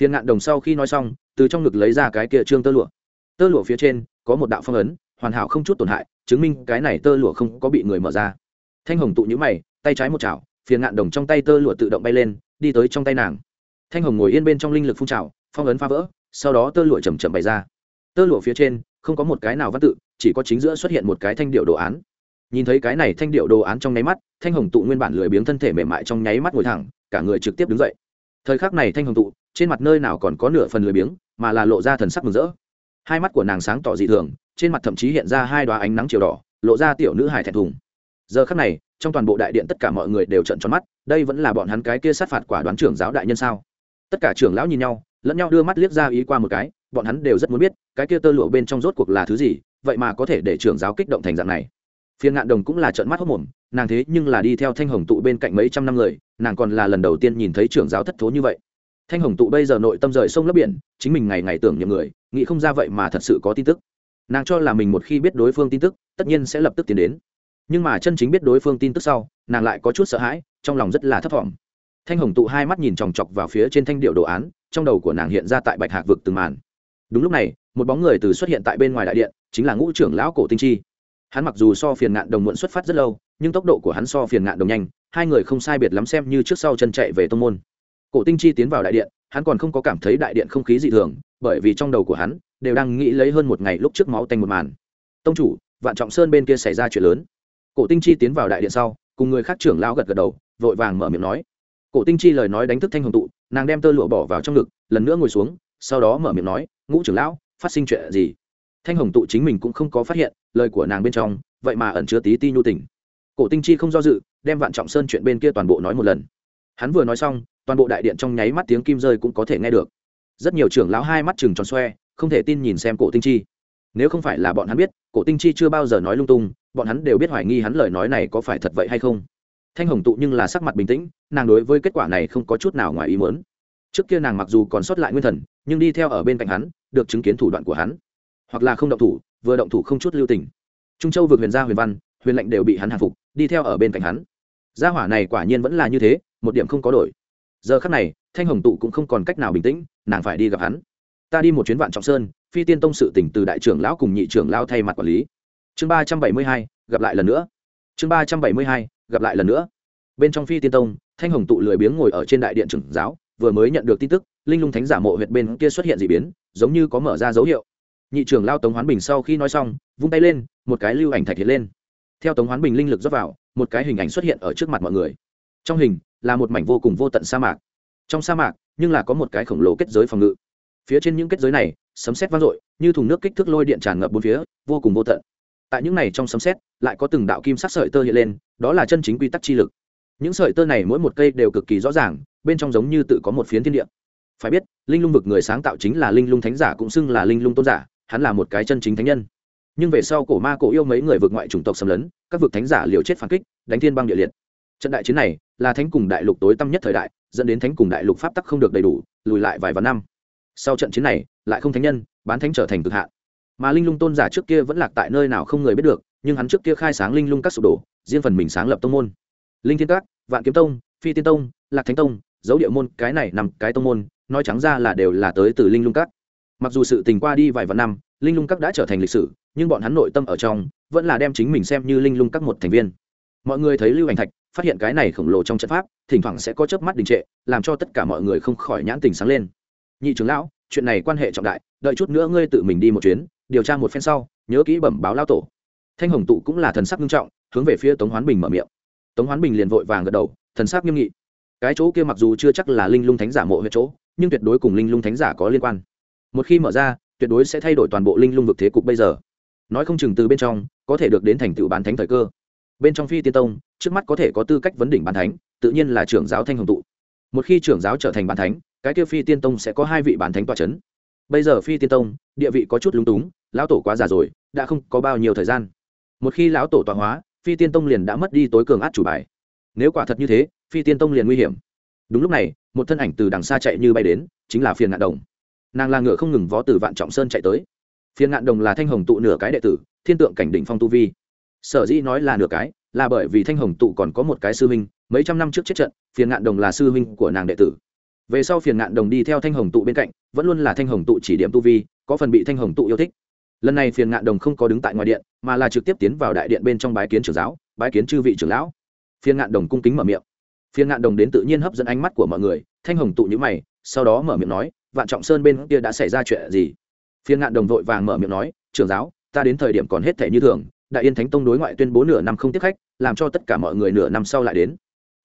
Phiên ngạn đồng sau khi nói xong, từ trong ngực lấy ra cái kia trương tơ lụa. Tơ lụa phía trên có một đạo phong ấn, hoàn hảo không chút tổn hại, chứng minh cái này tơ lụa không có bị người mở ra. Thanh hồng tụ nhữ mày, tay trái một chảo phiền ngạn đồng trong tay tơ lụa tự động bay lên, đi tới trong tay nàng. Thanh hồng ngồi yên bên trong linh lực phun trào, phong ấn phá vỡ, sau đó tơ lụa chầm chậm bày ra. Tơ lụa phía trên không có một cái nào văn tự, chỉ có chính giữa xuất hiện một cái thanh điệu đồ án nhìn thấy cái này thanh điệu đồ án trong nháy mắt, thanh hồng tụ nguyên bản lười biếng thân thể mềm mại trong nháy mắt ngồi thẳng, cả người trực tiếp đứng dậy. Thời khắc này thanh hồng tụ, trên mặt nơi nào còn có nửa phần lười biếng, mà là lộ ra thần sắc mừng rỡ. Hai mắt của nàng sáng tỏ dị thường, trên mặt thậm chí hiện ra hai đoá ánh nắng chiều đỏ, lộ ra tiểu nữ hài thẹn thùng. Giờ khắc này, trong toàn bộ đại điện tất cả mọi người đều trận tròn mắt, đây vẫn là bọn hắn cái kia sát phạt quả đoán trưởng giáo đại nhân sao? Tất cả trưởng lão nhìn nhau, lẫn nhau đưa mắt liếc ra ý qua một cái, bọn hắn đều rất muốn biết, cái kia tơ lụa bên trong rốt cuộc là thứ gì, vậy mà có thể để trưởng giáo kích động thành dạng này phiên ngạn đồng cũng là trợn mắt hốc mồm, nàng thế nhưng là đi theo thanh hồng tụ bên cạnh mấy trăm năm người, nàng còn là lần đầu tiên nhìn thấy trưởng giáo thất thố như vậy. Thanh hồng tụ bây giờ nội tâm rời sông lấp biển, chính mình ngày ngày tưởng nhầm người, nghĩ không ra vậy mà thật sự có tin tức. Nàng cho là mình một khi biết đối phương tin tức, tất nhiên sẽ lập tức tiến đến. Nhưng mà chân chính biết đối phương tin tức sau, nàng lại có chút sợ hãi, trong lòng rất là thấp t thanh hồng tụ hai mắt nhìn chòng chọc vào phía trên thanh điệu đồ án, trong đầu của nàng hiện ra tại bạch hạc vực từng màn. Đúng lúc này, một bóng người từ xuất hiện tại bên ngoài đại điện, chính là ngũ trưởng lão cổ tinh chi hắn mặc dù so phiền ngạn đồng muộn xuất phát rất lâu, nhưng tốc độ của hắn so phiền ngạn đồng nhanh, hai người không sai biệt lắm xem như trước sau chân chạy về tông môn. Cổ tinh chi tiến vào đại điện, hắn còn không có cảm thấy đại điện không khí dị thường, bởi vì trong đầu của hắn đều đang nghĩ lấy hơn một ngày lúc trước máu tanh một màn. Tông chủ, vạn trọng sơn bên kia xảy ra chuyện lớn. Cổ tinh chi tiến vào đại điện sau, cùng người khác trưởng lão gật gật đầu, vội vàng mở miệng nói. Cổ tinh chi lời nói đánh thức thanh hồng tụ, nàng đem tơ lụa bỏ vào trong ngực, lần nữa ngồi xuống, sau đó mở miệng nói, ngũ trưởng lão, phát sinh chuyện gì? Thanh hồng tụ chính mình cũng không có phát hiện, lời của nàng bên trong, vậy mà ẩn chứa tí ti nhu tình. Cổ tinh chi không do dự, đem vạn trọng sơn chuyện bên kia toàn bộ nói một lần. Hắn vừa nói xong, toàn bộ đại điện trong nháy mắt tiếng kim rơi cũng có thể nghe được. Rất nhiều trưởng lão hai mắt chừng tròn xoe, không thể tin nhìn xem cổ tinh chi. Nếu không phải là bọn hắn biết, cổ tinh chi chưa bao giờ nói lung tung, bọn hắn đều biết hoài nghi hắn lời nói này có phải thật vậy hay không. Thanh hồng tụ nhưng là sắc mặt bình tĩnh, nàng đối với kết quả này không có chút nào ngoài ý muốn. Trước kia nàng mặc dù còn sót lại nguyên thần, nhưng đi theo ở bên cạnh hắn, được chứng kiến thủ đoạn của hắn hoặc là không động thủ, vừa động thủ không chút lưu tình. Trung châu vượt huyền gia huyền văn, huyền lệnh đều bị hắn hàng phục, đi theo ở bên cạnh hắn. Gia hỏa này quả nhiên vẫn là như thế, một điểm không có đổi. Giờ khắc này, thanh hồng tụ cũng không còn cách nào bình tĩnh, nàng phải đi gặp hắn. Ta đi một chuyến vạn trọng sơn, phi tiên tông sự tỉnh từ đại trưởng lão cùng nhị trưởng lão thay mặt quản lý. Chương ba trăm bảy mươi hai, gặp lại lần nữa. Chương ba trăm bảy mươi hai, gặp lại lần nữa. Bên trong phi tiên tông, thanh hồng tụ lười biếng ngồi ở trên đại điện trưởng giáo, vừa mới nhận được tin tức, linh lung thánh giả mộ huyệt bên kia xuất hiện d ị biến, giống như có mở ra dấu hiệu nhị trưởng lao tống hoán bình sau khi nói xong, vung tay lên, một cái lưu ảnh thạch hiện lên. Theo tống hoán bình linh lực dốc vào, một cái hình ảnh xuất hiện ở trước mặt mọi người. Trong hình, là một mảnh vô cùng vô tận sa mạc. Trong sa mạc, nhưng là có một cái khổng lồ kết giới phòng ngự. Phía trên những kết giới này, sấm xét vang dội, như thùng nước kích thước lôi điện tràn ngập bốn phía, vô cùng vô tận. Tại những này trong sấm xét lại có từng đạo kim sắc sợi tơ hiện lên, đó là chân chính quy tắc chi lực. Những sợi tơ này mỗi một cây đều cực kỳ rõ ràng, bên trong giống như tự có một phiến thiên địa. Phải biết, linh lung vực người sáng tạo chính là linh lung thánh giả cũng xưng là linh lung tôn giả hắn là một cái chân chính thánh nhân. Nhưng về sau cổ ma cổ yêu mấy người vượt ngoại chủng tộc xâm lấn, các vực thánh giả liều chết phản kích, đánh thiên băng địa liệt. Trận đại chiến này là thánh cùng đại lục tối tăm nhất thời đại, dẫn đến thánh cùng đại lục pháp tắc không được đầy đủ, lùi lại vài vạn năm. Sau trận chiến này, lại không thánh nhân, bán thánh trở thành cực hạn. Mà linh lung tôn giả trước kia vẫn lạc tại nơi nào không người biết được, nhưng hắn trước kia khai sáng linh lung các sụp đổ, riêng phần mình sáng lập tông môn. Linh thiên các, vạn kiếm tông, phi tiên tông, lạc thánh tông, dấu địa môn, cái này nằm cái tông môn, nói trắng ra là đều là tới từ linh lung các mặc dù sự tình qua đi vài vạn năm, linh lung các đã trở thành lịch sử, nhưng bọn hắn nội tâm ở trong vẫn là đem chính mình xem như linh lung các một thành viên. Mọi người thấy lưu ảnh thạch, phát hiện cái này khổng lồ trong trận pháp, thỉnh thoảng sẽ có chớp mắt đình trệ, làm cho tất cả mọi người không khỏi nhãn tình sáng lên. Nhị trưởng lão, chuyện này quan hệ trọng đại, đợi chút nữa ngươi tự mình đi một chuyến, điều tra một phen sau, nhớ kỹ bẩm báo lao tổ. Thanh hồng tụ cũng là thần sắc nghiêm trọng, hướng về phía tống hoán bình mở miệng. Tống hoán bình liền vội vàng gật đầu, thần sắc nghiêm nghị. Cái chỗ kia mặc dù chưa chắc là linh lung thánh giả mộ huyệt chỗ, nhưng tuyệt đối cùng linh lung thánh giả có liên quan một khi mở ra, tuyệt đối sẽ thay đổi toàn bộ linh lung vực thế cục bây giờ. Nói không chừng từ bên trong, có thể được đến thành tựu bán thánh thời cơ. Bên trong phi tiên tông, trước mắt có thể có tư cách vấn đỉnh bán thánh, tự nhiên là trưởng giáo thanh hồng tụ. Một khi trưởng giáo trở thành bán thánh, cái kia phi tiên tông sẽ có hai vị bán thánh tọa c h ấ n bây giờ phi tiên tông, địa vị có chút lúng túng, lão tổ quá già rồi, đã không có bao nhiêu thời gian. Một khi lão tổ tọa hóa, phi tiên tông liền đã mất đi tối cường át chủ bài. Nếu quả thật như thế, phi tiên tông liền nguy hiểm. Đúng lúc này, một thân ảnh từ đằng xa chạy như bay đến, chính là phiền ngạn đồng nàng là ngựa không ngừng vó từ vạn trọng sơn chạy tới. Phiền ngạn đồng là thanh hồng tụ nửa cái đệ tử, thiên tượng cảnh đỉnh phong tu vi. Sở dĩ nói là nửa cái, là bởi vì thanh hồng tụ còn có một cái sư huynh, mấy trăm năm trước chết trận phiền ngạn đồng là sư huynh của nàng đệ tử. Về sau phiền ngạn đồng đi theo thanh hồng tụ bên cạnh, vẫn luôn là thanh hồng tụ chỉ điểm tu vi, có phần bị thanh hồng tụ yêu thích. Lần này phiền ngạn đồng không có đứng tại ngoài điện, mà là trực tiếp tiến vào đại điện bên trong bái kiến trưởng giáo, bái kiến chư vị trưởng lão. Phiền ngạn đồng cung kính mở miệng. Phiền ngạn đồng đến tự nhiên hấp dẫn ánh mắt của mọi người, thanh hồng tụ nhữ mày, sau đó mở miệng nói vạn trọng sơn bên kia đã xảy ra chuyện gì? Phiên ngạn đồng vội vàng mở miệng nói, trưởng giáo, ta đến thời điểm còn hết thể như thường, đại yên thánh tông đối ngoại tuyên bố nửa năm không tiếp khách, làm cho tất cả mọi người nửa năm sau lại đến.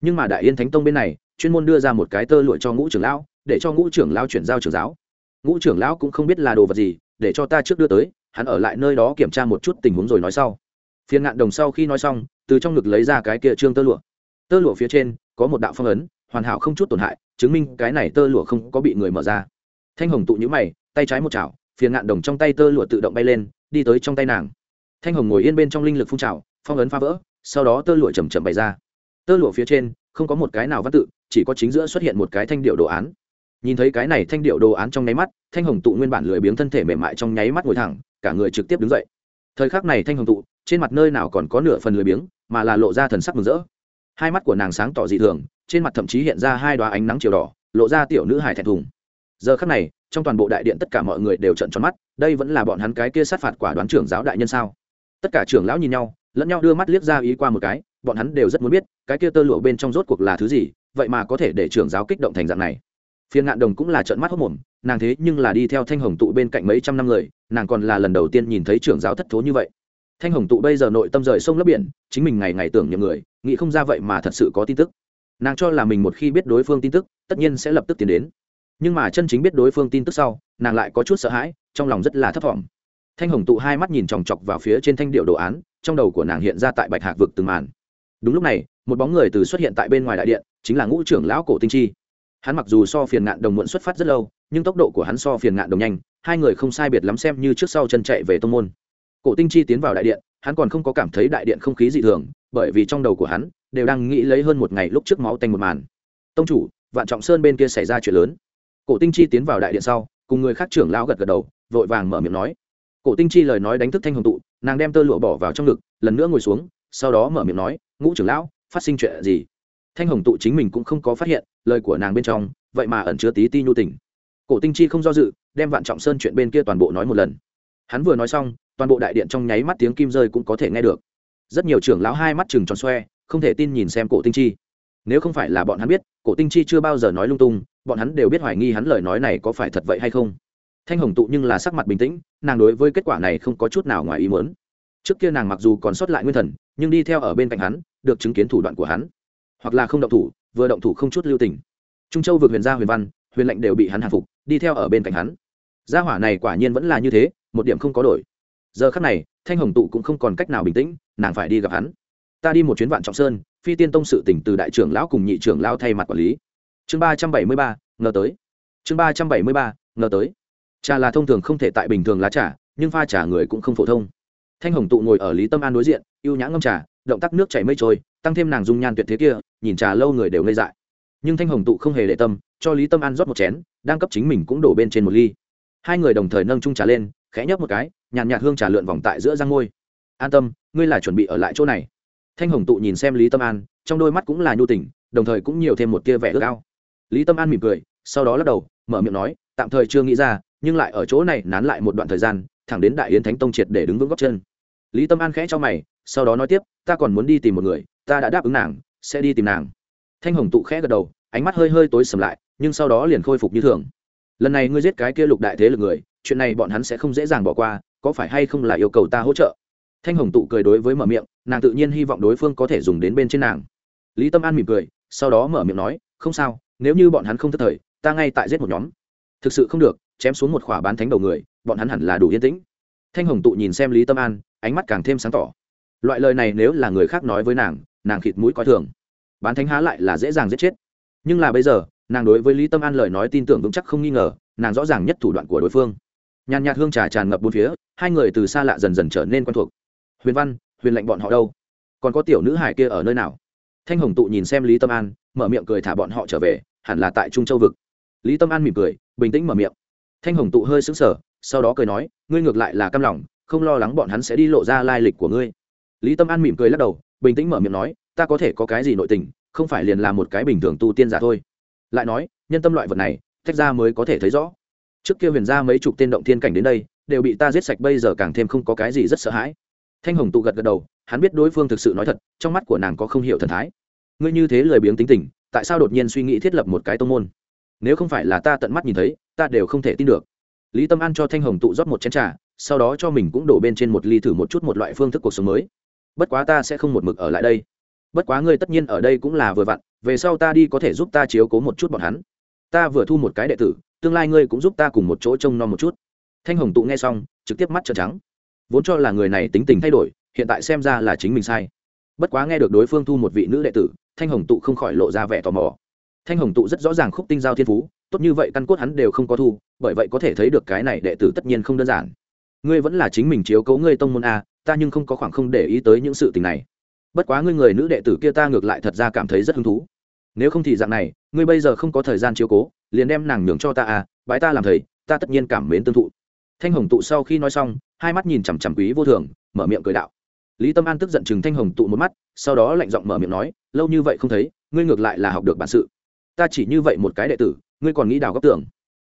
Nhưng mà đại yên thánh tông bên này, chuyên môn đưa ra một cái tơ lụa cho ngũ trưởng lão, để cho ngũ trưởng lão chuyển giao trưởng giáo. Ngũ trưởng lão cũng không biết là đồ vật gì, để cho ta trước đưa tới, hắn ở lại nơi đó kiểm tra một chút tình huống rồi nói sau. Phiên ngạn đồng sau khi nói xong, từ trong ngực lấy ra cái kia trương tơ lụa. Tơ lụa phía trên có một đạo phong ấn, hoàn hảo không chút tổn hại, chứng minh cái này tơ lụa không có bị người mở ra thanh hồng tụ nhữ mày, tay trái một chảo, phiền ngạn đồng trong tay tơ lụa tự động bay lên, đi tới trong tay nàng. Thanh hồng ngồi yên bên trong linh lực phun trào, phong ấn phá vỡ, sau đó tơ lụa chầm chậm bày ra. Tơ lụa phía trên, không có một cái nào văn tự, chỉ có chính giữa xuất hiện một cái thanh điệu đồ án. Nhìn thấy cái này thanh điệu đồ án trong nháy mắt, thanh hồng tụ nguyên bản lười biếng thân thể mềm mại trong nháy mắt ngồi thẳng, cả người trực tiếp đứng dậy. Thời khắc này thanh hồng tụ, trên mặt nơi nào còn có nửa phần lười biếng, mà là lộ ra thần sắc mừng rỡ. Hai mắt của nàng sáng tỏ dị thường, trên mặt thậm chí hiện ra hai đoá ánh nắng chiều đỏ, lộ ra tiểu nữ hài thẹn thùng giờ khắc này, trong toàn bộ đại điện tất cả mọi người đều trận tròn mắt, đây vẫn là bọn hắn cái kia sát phạt quả đoán trưởng giáo đại nhân sao? Tất cả trưởng lão nhìn nhau, lẫn nhau đưa mắt liếc ra ý qua một cái, bọn hắn đều rất muốn biết, cái kia tơ lụa bên trong rốt cuộc là thứ gì, vậy mà có thể để trưởng giáo kích động thành dạng này. Phiên ngạn đồng cũng là trợn mắt hốc mồm, nàng thế nhưng là đi theo thanh hồng tụ bên cạnh mấy trăm năm người, nàng còn là lần đầu tiên nhìn thấy trưởng giáo thất thố như vậy. Thanh hồng tụ bây giờ nội tâm rời sông lấp biển, chính mình ngày ngày tưởng nhầm người, nghĩ không ra vậy mà thật sự có tin tức. Nàng cho là mình một khi biết đối phương tin tức, tất nhiên sẽ lập tức tiến đến nhưng mà chân chính biết đối phương tin tức sau, nàng lại có chút sợ hãi, trong lòng rất là thấp t thanh hồng tụ hai mắt nhìn chòng chọc vào phía trên thanh điệu đồ án, trong đầu của nàng hiện ra tại bạch hạc vực từng màn. Đúng lúc này, một bóng người từ xuất hiện tại bên ngoài đại điện, chính là ngũ trưởng lão cổ tinh chi. Hắn mặc dù so phiền ngạn đồng muộn xuất phát rất lâu, nhưng tốc độ của hắn so phiền ngạn đồng nhanh, hai người không sai biệt lắm xem như trước sau chân chạy về tông môn. Cổ tinh chi tiến vào đại điện, hắn còn không có cảm thấy đại điện không khí dị thường, bởi vì trong đầu của hắn đều đang nghĩ lấy hơn một ngày lúc trước máu tanh một màn. Tông chủ, vạn trọng sơn bên kia xảy ra chuyện lớn cổ tinh chi tiến vào đại điện sau, cùng người khác trưởng lão gật gật đầu, vội vàng mở miệng nói. Cổ tinh chi lời nói đánh thức thanh hồng tụ, nàng đem tơ lụa bỏ vào trong ngực, lần nữa ngồi xuống, sau đó mở miệng nói, ngũ trưởng lão, phát sinh chuyện gì? Thanh hồng tụ chính mình cũng không có phát hiện, lời của nàng bên trong, vậy mà ẩn chứa tí ti nhu tình. Cổ tinh chi không do dự, đem vạn trọng sơn chuyện bên kia toàn bộ nói một lần. Hắn vừa nói xong, toàn bộ đại điện trong nháy mắt tiếng kim rơi cũng có thể nghe được. Rất nhiều trưởng lão hai mắt chừng tròn xoe, không thể tin nhìn xem cổ tinh chi nếu không phải là bọn hắn biết, cổ tinh chi chưa bao giờ nói lung tung, bọn hắn đều biết hoài nghi hắn lời nói này có phải thật vậy hay không. Thanh hồng tụ nhưng là sắc mặt bình tĩnh, nàng đối với kết quả này không có chút nào ngoài ý muốn. Trước kia nàng mặc dù còn sót lại nguyên thần, nhưng đi theo ở bên cạnh hắn, được chứng kiến thủ đoạn của hắn. Hoặc là không động thủ, vừa động thủ không chút lưu tình. Trung châu vượt huyền gia huyền văn, huyền lệnh đều bị hắn hạ phục, đi theo ở bên cạnh hắn. Gia hỏa này quả nhiên vẫn là như thế, một điểm không có đổi. Giờ khắc này, thanh hồng tụ cũng không còn cách nào bình tĩnh, nàng phải đi gặp hắn. Ta đi một chuyến vạn trọng sơn phi tiên tông sự tỉnh từ đại trưởng lão cùng nhị trưởng lão thay mặt quản lý. Chương ba trăm bảy mươi ba, ngờ tới. Chương ba trăm bảy mươi ba, ngờ tới. Trà là thông thường không thể tại bình thường lá trà, nhưng pha trà người cũng không phổ thông. Thanh hồng tụ ngồi ở lý tâm an đối diện y ê u nhã ngâm trà, động tác nước chảy mây trôi, tăng thêm nàng dung nhan tuyệt thế kia, nhìn trà lâu người đều ngây dại. Nhưng thanh hồng tụ không hề để tâm, cho lý tâm an rót một chén, đang cấp chính mình cũng đổ bên trên một ly. Hai người đồng thời nâng trung trà lên, khẽ nhấp một cái, nhàn nhạt hương trà lượn vòng tại giữa răng ngôi. An tâm, ngươi là chuẩn bị ở lại chỗ này thanh hồng tụ nhìn xem lý tâm an, trong đôi mắt cũng là nhu tình, đồng thời cũng nhiều thêm một tia vẻ ước ao. Lý tâm an mỉm cười, sau đó lắc đầu, mở miệng nói, tạm thời chưa nghĩ ra, nhưng lại ở chỗ này nán lại một đoạn thời gian, thẳng đến đại yến thánh tông triệt để đứng vững góc chân. Lý tâm an khẽ cho mày, sau đó nói tiếp, ta còn muốn đi tìm một người, ta đã đáp ứng nàng, sẽ đi tìm nàng. Thanh hồng tụ khẽ gật đầu, ánh mắt hơi hơi tối sầm lại, nhưng sau đó liền khôi phục như thường. Lần này ngươi giết cái kia lục đại thế lực người, chuyện này bọn hắn sẽ không dễ dàng bỏ qua, có phải hay không là yêu cầu ta hỗ trợ? Thanh hồng tụ cười đối với mở miệng, nàng tự nhiên hy vọng đối phương có thể dùng đến bên trên nàng. Lý tâm an mỉm cười, sau đó mở miệng nói, không sao, nếu như bọn hắn không thất thời, ta ngay tại giết một nhóm. Thực sự không được, chém xuống một khỏa bán thánh đầu người, bọn hắn hẳn là đủ yên tĩnh. Thanh hồng tụ nhìn xem lý tâm an, ánh mắt càng thêm sáng tỏ. Loại lời này nếu là người khác nói với nàng nàng khịt mũi coi thường. Bán thánh há lại là dễ dàng giết chết. Nhưng là bây giờ, nàng đối với lý tâm an lời nói tin tưởng vững chắc không nghi ngờ, nàng rõ ràng nhất thủ đoạn của đối phương. Nhàn nhạt hương trà tràn ngập bốn phía, hai người từ xa lạ dần dần trở nên quen thuộc huyền văn, huyền lệnh bọn họ đâu? Còn có tiểu nữ hải kia ở nơi nào? Thanh hồng tụ nhìn xem lý tâm an, mở miệng cười thả bọn họ trở về, hẳn là tại trung châu vực. Lý tâm an mỉm cười, bình tĩnh mở miệng. Thanh hồng tụ hơi sững sờ, sau đó cười nói, ngươi ngược lại là căm lòng, không lo lắng bọn hắn sẽ đi lộ ra lai lịch của ngươi. Lý tâm an mỉm cười lắc đầu, bình tĩnh mở miệng nói, ta có thể có cái gì nội tình, không phải liền là một cái bình thường tu tiên giả thôi. Lại nói, nhân tâm loại vật này tách ra mới có thể thấy rõ. Trước kia huyền ra mấy chục tên động thiên cảnh đến đây, đều bị ta giết sạch bây giờ càng thêm không có cái gì rất sợ hãi thanh hồng tụ gật gật đầu, hắn biết đối phương thực sự nói thật, trong mắt của nàng có không hiểu thần thái. Ngươi như thế lười biếng tính tình, tại sao đột nhiên suy nghĩ thiết lập một cái tông môn? Nếu không phải là ta tận mắt nhìn thấy, ta đều không thể tin được. Lý tâm an cho thanh hồng tụ rót một chén t r à sau đó cho mình cũng đổ bên trên một ly thử một chút một loại phương thức cuộc sống mới. Bất quá ta sẽ không một mực ở lại đây. Bất quá ngươi tất nhiên ở đây cũng là vừa vặn, về sau ta đi có thể giúp ta chiếu cố một chút bọn hắn. Ta vừa thu một cái đệ tử, tương lai ngươi cũng giúp ta cùng một chỗ trông nom một chút. Thanh hồng tụ nghe xong, trực tiếp mắt trợn trắng vốn cho là người này tính tình thay đổi, hiện tại xem ra là chính mình sai. Bất quá nghe được đối phương thu một vị nữ đệ tử, thanh hồng tụ không khỏi lộ ra vẻ tò mò. Thanh hồng tụ rất rõ ràng khúc tinh giao thiên phú, tốt như vậy căn cốt hắn đều không có thu, bởi vậy có thể thấy được cái này đệ tử tất nhiên không đơn giản. Ngươi vẫn là chính mình chiếu cố ngươi tông môn a, ta nhưng không có khoảng không để ý tới những sự tình này. Bất quá ngươi người nữ đệ tử kia ta ngược lại thật ra cảm thấy rất hứng thú. Nếu không thì dạng này, ngươi bây giờ không có thời gian chiếu cố, liền đem nàng nhường cho ta à bái ta làm thầy, ta tất nhiên cảm mến tương thụ. Thanh hồng tụ sau khi nói xong hai mắt nhìn chằm chằm quý vô thường, mở miệng cười đạo. Lý tâm an tức giận chừng thanh hồng tụ một mắt, sau đó lạnh giọng mở miệng nói, lâu như vậy không thấy, ngươi ngược lại là học được bản sự. Ta chỉ như vậy một cái đệ tử, ngươi còn nghĩ đào góc tưởng.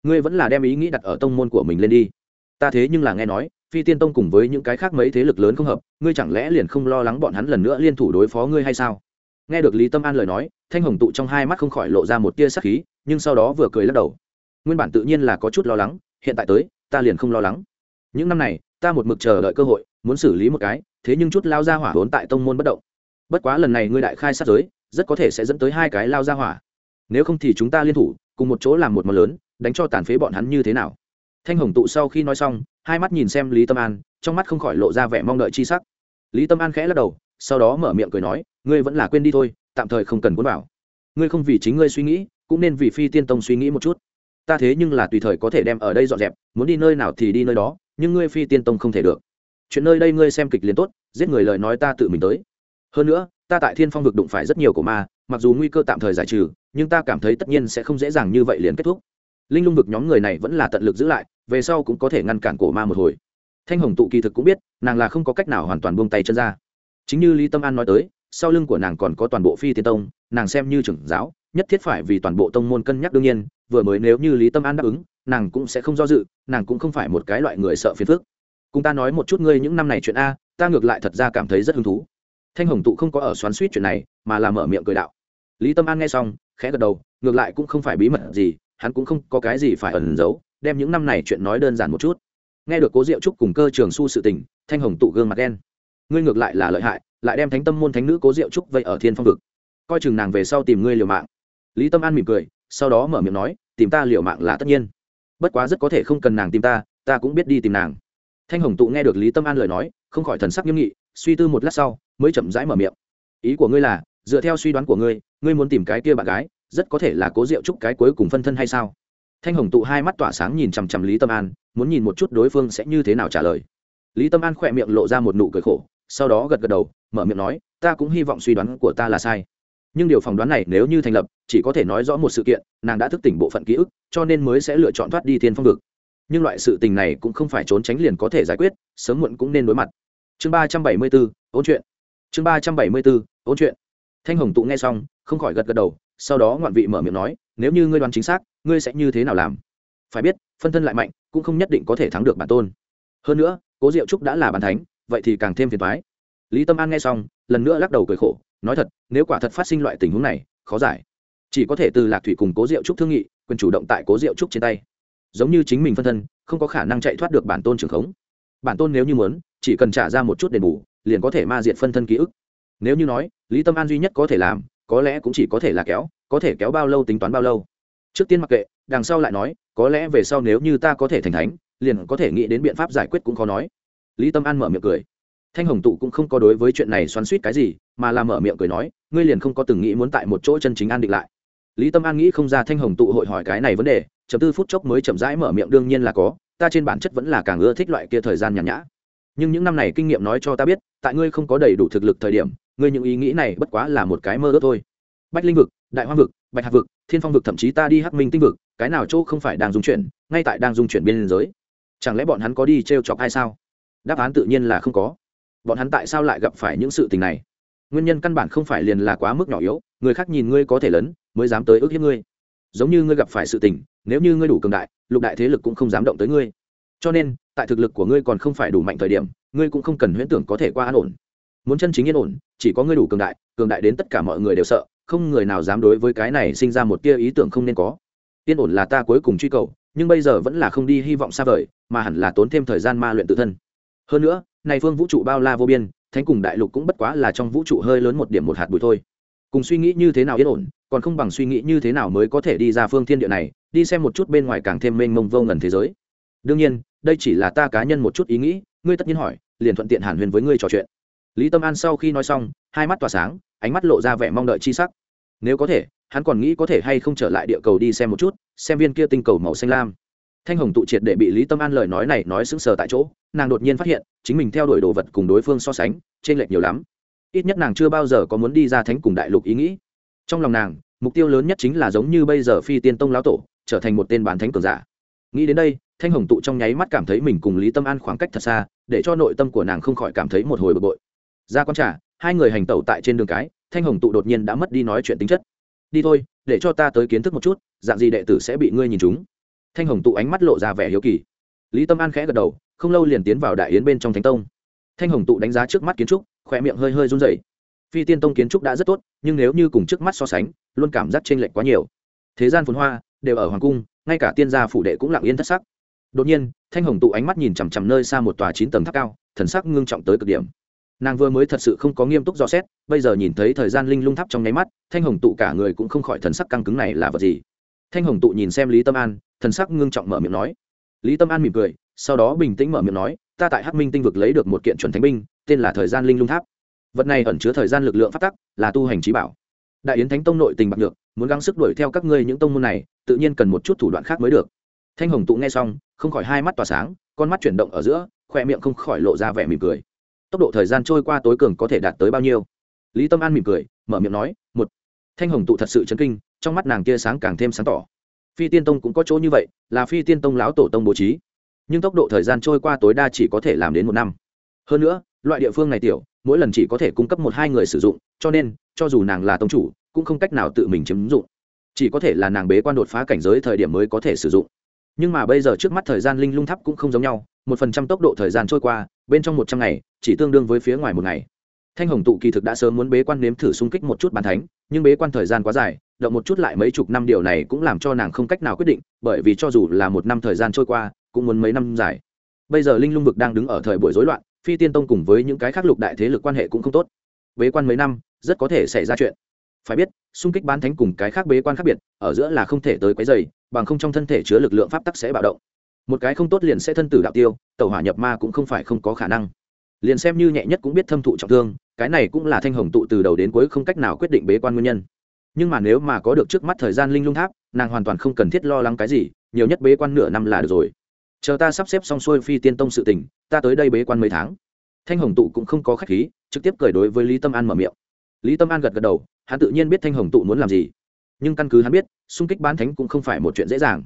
Ngươi vẫn là đem ý nghĩ đặt ở tông môn của mình lên đi. Ta thế nhưng là nghe nói, phi tiên tông cùng với những cái khác mấy thế lực lớn không hợp, ngươi chẳng lẽ liền không lo lắng bọn hắn lần nữa liên thủ đối phó ngươi hay sao? Nghe được lý tâm an lời nói, thanh hồng tụ trong hai mắt không khỏi lộ ra một tia sắc khí, nhưng sau đó vừa cười lắc đầu. Nguyên bản tự nhiên là có chút lo lắng, hiện tại tới, ta liền không lo lắng. Những năm này ta một mực chờ đợi cơ hội, muốn xử lý một cái, thế nhưng chút lao ra hỏa vốn tại tông môn bất động. Bất quá lần này ngươi đại khai sát giới, rất có thể sẽ dẫn tới hai cái lao ra hỏa. Nếu không thì chúng ta liên thủ, cùng một chỗ làm một món lớn, đánh cho tàn phế bọn hắn như thế nào? Thanh hồng tụ sau khi nói xong, hai mắt nhìn xem lý tâm an, trong mắt không khỏi lộ ra vẻ mong đợi chi sắc. Lý tâm an khẽ lắc đầu, sau đó mở miệng cười nói, ngươi vẫn là quên đi thôi, tạm thời không cần cuốn bảo ngươi không vì chính ngươi suy nghĩ, cũng nên vì phi tiên tông suy nghĩ một chút. Ta thế nhưng là tùy thời có thể đem ở đây dọn dẹp, muốn đi nơi nào thì đi nơi đó nhưng ngươi phi tiên tông không thể được. Chuyện nơi đây ngươi xem kịch liền tốt, giết người lời nói ta tự mình tới. Hơn nữa, ta tại thiên phong vực đụng phải rất nhiều cổ ma, mặc dù nguy cơ tạm thời giải trừ, nhưng ta cảm thấy tất nhiên sẽ không dễ dàng như vậy liền kết thúc. Linh lung vực nhóm người này vẫn là tận lực giữ lại, về sau cũng có thể ngăn cản cổ ma một hồi. Thanh hồng tụ kỳ thực cũng biết, nàng là không có cách nào hoàn toàn buông tay chân ra. Chính như lý tâm an nói tới, sau lưng của nàng còn có toàn bộ phi tiên tông, nàng xem như trưởng giáo, nhất thiết phải vì toàn bộ tông môn cân nhắc đương nhiên, vừa mới nếu như lý tâm an đáp ứng nàng cũng sẽ không do dự, nàng cũng không phải một cái loại người sợ phiền phức. Cùng ta nói một chút ngươi những năm này chuyện a, ta ngược lại thật ra cảm thấy rất hứng thú. Thanh hồng tụ không có ở xoắn suýt chuyện này, mà là mở miệng cười đạo. Lý tâm an nghe xong, khẽ gật đầu, ngược lại cũng không phải bí mật gì, hắn cũng không có cái gì phải ẩn giấu, đem những năm này chuyện nói đơn giản một chút. Nghe được cố diệu trúc cùng cơ trường su sự tình, thanh hồng tụ gương mặt đen. Ngươi ngược lại là lợi hại, lại đem thánh tâm môn thánh nữ cố diệu trúc vậy ở thiên phong vực. Coi chừng nàng về sau tìm ngươi liều mạng. Lý tâm an mỉm cười, sau đó mở miệng nói, tìm ta liều mạng là tất nhiên bất quá rất có thể không cần nàng tìm ta ta cũng biết đi tìm nàng. Thanh hồng tụ nghe được lý tâm an lời nói, không khỏi thần sắc nghiêm nghị, suy tư một lát sau, mới chậm rãi mở miệng. Ý của ngươi là, dựa theo suy đoán của ngươi ngươi muốn tìm cái kia bạn gái, rất có thể là cố diệu trúc cái cuối cùng phân thân hay sao? Thanh hồng tụ hai mắt tỏa sáng nhìn chằm chằm lý tâm an, muốn nhìn một chút đối phương sẽ như thế nào trả lời. Lý tâm an khỏe miệng lộ ra một nụ cười khổ, sau đó gật gật đầu, mở miệng nói, ta cũng hy vọng suy đoán của ta là sai nhưng điều phỏng đoán này nếu như thành lập, chỉ có thể nói rõ một sự kiện, nàng đã thức tỉnh bộ phận ký ức, cho nên mới sẽ lựa chọn thoát đi thiên phong vực. Nhưng loại sự tình này cũng không phải trốn tránh liền có thể giải quyết, sớm muộn cũng nên đối mặt. Chương ba trăm bảy mươi bốn ôn chuyện. Chương ba trăm bảy mươi bốn ôn chuyện. Thanh hồng tụ nghe xong, không khỏi gật gật đầu, sau đó ngoạn vị mở miệng nói, nếu như ngươi đoán chính xác, ngươi sẽ như thế nào làm? Phải biết, phân thân lại mạnh, cũng không nhất định có thể thắng được bản tôn. Hơn nữa, cố diệu trúc đã là bàn thánh, vậy thì càng thêm phiền thoái lý tâm an nghe xong, lần nữa lắc đầu cười khổ nói thật, nếu quả thật phát sinh loại tình huống này, khó giải. Chỉ có thể từ lạc thủy cùng cố diệu trúc thương nghị, quyền chủ động tại cố diệu trúc trên tay. Giống như chính mình phân thân, không có khả năng chạy thoát được bản tôn trường khống. Bản tôn nếu như muốn, chỉ cần trả ra một chút đền bù, liền có thể ma diệt phân thân ký ức. Nếu như nói, lý tâm an duy nhất có thể làm, có lẽ cũng chỉ có thể là kéo, có thể kéo bao lâu tính toán bao lâu. Trước tiên mặc kệ, đằng sau lại nói, có lẽ về sau nếu như ta có thể thành thánh, liền có thể nghĩ đến biện pháp giải quyết cũng khó nói. Lý tâm an mở miệng cười thanh hồng tụ cũng không có đối với chuyện này xoắn suýt cái gì, mà làm mở miệng cười nói, ngươi liền không có từng nghĩ muốn tại một chỗ chân chính an định lại. Lý tâm an nghĩ không ra thanh hồng tụ hội hỏi cái này vấn đề chấm tư phút chốc mới chậm rãi mở miệng, đương nhiên là có, ta trên bản chất vẫn là càng ưa thích loại kia thời gian nhàn nhã. Nhưng những năm này kinh nghiệm nói cho ta biết, tại ngươi không có đầy đủ thực lực thời điểm, ngươi những ý nghĩ này bất quá là một cái mơ ước thôi. Bách linh vực, đại hoa vực, bạch hạc vực, thiên phong vực thậm chí ta đi hắc minh tinh vực, cái nào chỗ không phải đang dung chuyển, ngay tại đang dung chuyển biên giới. Chẳng lẽ bọn hắn có đi t r e o chọc ai sao? Đáp án tự nhiên là không có bọn hắn tại sao lại gặp phải những sự tình này? Nguyên nhân căn bản không phải liền là quá mức nhỏ yếu, người khác nhìn ngươi có thể lớn, mới dám tới ước hiếp ngươi. Giống như ngươi gặp phải sự tình, nếu như ngươi đủ cường đại, lục đại thế lực cũng không dám động tới ngươi. Cho nên, tại thực lực của ngươi còn không phải đủ mạnh thời điểm, ngươi cũng không cần huyễn tưởng có thể qua an ổn. Muốn chân chính yên ổn, chỉ có ngươi đủ cường đại cường đại đến tất cả mọi người đều sợ, không người nào dám đối với cái này sinh ra một tia ý tưởng không nên có. Yên ổn là ta cuối cùng truy cầu, nhưng bây giờ vẫn là không đi hy vọng xa vời, mà hẳn là tốn thêm thời gian ma luyện tự thân. Hơn nữa này phương vũ trụ bao la vô biên, thánh cùng đại lục cũng bất quá là trong vũ trụ hơi lớn một điểm một hạt bụi thôi. Cùng suy nghĩ như thế nào yên ổn, còn không bằng suy nghĩ như thế nào mới có thể đi ra phương thiên địa này, đi xem một chút bên ngoài càng thêm mênh mông vô ngần thế giới. Đương nhiên, đây chỉ là ta cá nhân một chút ý nghĩ, ngươi tất nhiên hỏi, liền thuận tiện hàn huyền với ngươi trò chuyện. Lý tâm an sau khi nói xong, hai mắt tỏa sáng, ánh mắt lộ ra vẻ mong đợi chi sắc. Nếu có thể, hắn còn nghĩ có thể hay không trở lại địa cầu đi xem một chút, xem viên kia tinh cầu màu xanh lam. Thanh hồng tụ triệt để bị lý tâm an lời nói này nói sững sờ tại chỗ nàng đột nhiên phát hiện, chính mình theo đuổi đồ vật cùng đối phương so sánh trên lệch nhiều lắm. Ít nhất nàng chưa bao giờ có muốn đi ra thánh cùng đại lục ý nghĩ. Trong lòng nàng, mục tiêu lớn nhất chính là giống như bây giờ phi tiên tông lão tổ, trở thành một tên bán thánh cường giả. Nghĩ đến đây, thanh hồng tụ trong nháy mắt cảm thấy mình cùng lý tâm an khoảng cách thật xa, để cho nội tâm của nàng không khỏi cảm thấy một hồi bực bội. Ra con trả hai người hành tẩu tại trên đường cái, thanh hồng tụ đột nhiên đã mất đi nói chuyện tính chất. Đi thôi, để cho ta tới kiến thức một chút, dạng gì đệ tử sẽ bị ngươi nhìn chúng thanh hồng tụ ánh mắt lộ ra vẻ hiếu kỳ lý tâm an khẽ gật đầu, không lâu liền tiến vào đại yến bên trong thánh tông. Thanh hồng tụ đánh giá trước mắt kiến trúc khỏe miệng hơi hơi run rẩy. Phi tiên tông kiến trúc đã rất tốt, nhưng nếu như cùng trước mắt so sánh, luôn cảm giác chênh lệch quá nhiều. Thế gian phồn hoa, đều ở hoàng cung, ngay cả tiên gia phủ đệ cũng lặng yên thất sắc. Đột nhiên, thanh hồng tụ ánh mắt nhìn chằm chằm nơi xa một tòa chín tầng tháp cao, thần sắc ngưng trọng tới cực điểm. Nàng vừa mới thật sự không có nghiêm túc dò xét, bây giờ nhìn thấy thời gian linh lung tháp trong nháy mắt, thanh hồng tụ cả người cũng không khỏi thần sắc căng cứng này là vật gì. Thanh hồng tụ nhìn xem lý tâm an, thần sắc ngưng trọng mở miệng nói lý tâm an mỉm cười, sau đó bình tĩnh mở miệng nói, ta tại hắc minh tinh vực lấy được một kiện chuẩn thánh binh, tên là thời gian linh lung tháp. Vật này ẩn chứa thời gian lực lượng phát tắc, là tu hành trí bảo. Đại yến thánh tông nội tình bạc được muốn gắng sức đuổi theo các ngươi những tông môn này, tự nhiên cần một chút thủ đoạn khác mới được. Thanh hồng tụ nghe xong, không khỏi hai mắt tỏa sáng, con mắt chuyển động ở giữa, khoe miệng không khỏi lộ ra vẻ mỉm cười. Tốc độ thời gian trôi qua tối cường có thể đạt tới bao nhiêu? Lý tâm an mỉm cười, mở miệng nói, một. Thanh hồng tụ thật sự chấn kinh, trong mắt nàng tia sáng càng thêm sáng tỏ phi tiên tông cũng có chỗ như vậy, là phi tiên tông lão tổ tông bố trí. Nhưng tốc độ thời gian trôi qua tối đa chỉ có thể làm đến một năm. Hơn nữa, loại địa phương này tiểu, mỗi lần chỉ có thể cung cấp một hai người sử dụng, cho nên, cho dù nàng là tông chủ, cũng không cách nào tự mình chiếm dụng. Chỉ có thể là nàng bế quan đột phá cảnh giới thời điểm mới có thể sử dụng. Nhưng mà bây giờ trước mắt thời gian linh lung tháp cũng không giống nhau, một phần trăm tốc độ thời gian trôi qua, bên trong một trăm ngày, chỉ tương đương với phía ngoài một ngày. Thanh hồng tụ kỳ thực đã sớm muốn bế quan nếm thử xung kích một chút bàn thánh, nhưng bế quan thời gian quá dài động một chút lại mấy chục năm điều này cũng làm cho nàng không cách nào quyết định, bởi vì cho dù là một năm thời gian trôi qua, cũng muốn mấy năm dài. Bây giờ linh lung vực đang đứng ở thời buổi rối loạn, phi tiên tông cùng với những cái khác lục đại thế lực quan hệ cũng không tốt. Bế quan mấy năm, rất có thể xảy ra chuyện. Phải biết, xung kích bán thánh cùng cái khác bế quan khác biệt, ở giữa là không thể tới quấy dày bằng không trong thân thể chứa lực lượng pháp tắc sẽ bạo động. Một cái không tốt liền sẽ thân tử đạo tiêu tàu hỏa nhập ma cũng không phải không có khả năng. Liền xem như nhẹ nhất cũng biết thâm thụ trọng thương, cái này cũng là thanh hồng tụ từ đầu đến cuối không cách nào quyết định bế quan nguyên nhân nhưng mà nếu mà có được trước mắt thời gian linh lung tháp, nàng hoàn toàn không cần thiết lo lắng cái gì, nhiều nhất bế quan nửa năm là được rồi. Chờ ta sắp xếp xong xuôi phi tiên tông sự tình, ta tới đây bế quan mấy tháng. Thanh hồng tụ cũng không có khách khí, trực tiếp cười đối với lý tâm an mở miệng. Lý tâm an gật gật đầu, hắn tự nhiên biết thanh hồng tụ muốn làm gì. Nhưng căn cứ hắn biết, xung kích bán thánh cũng không phải một chuyện dễ dàng.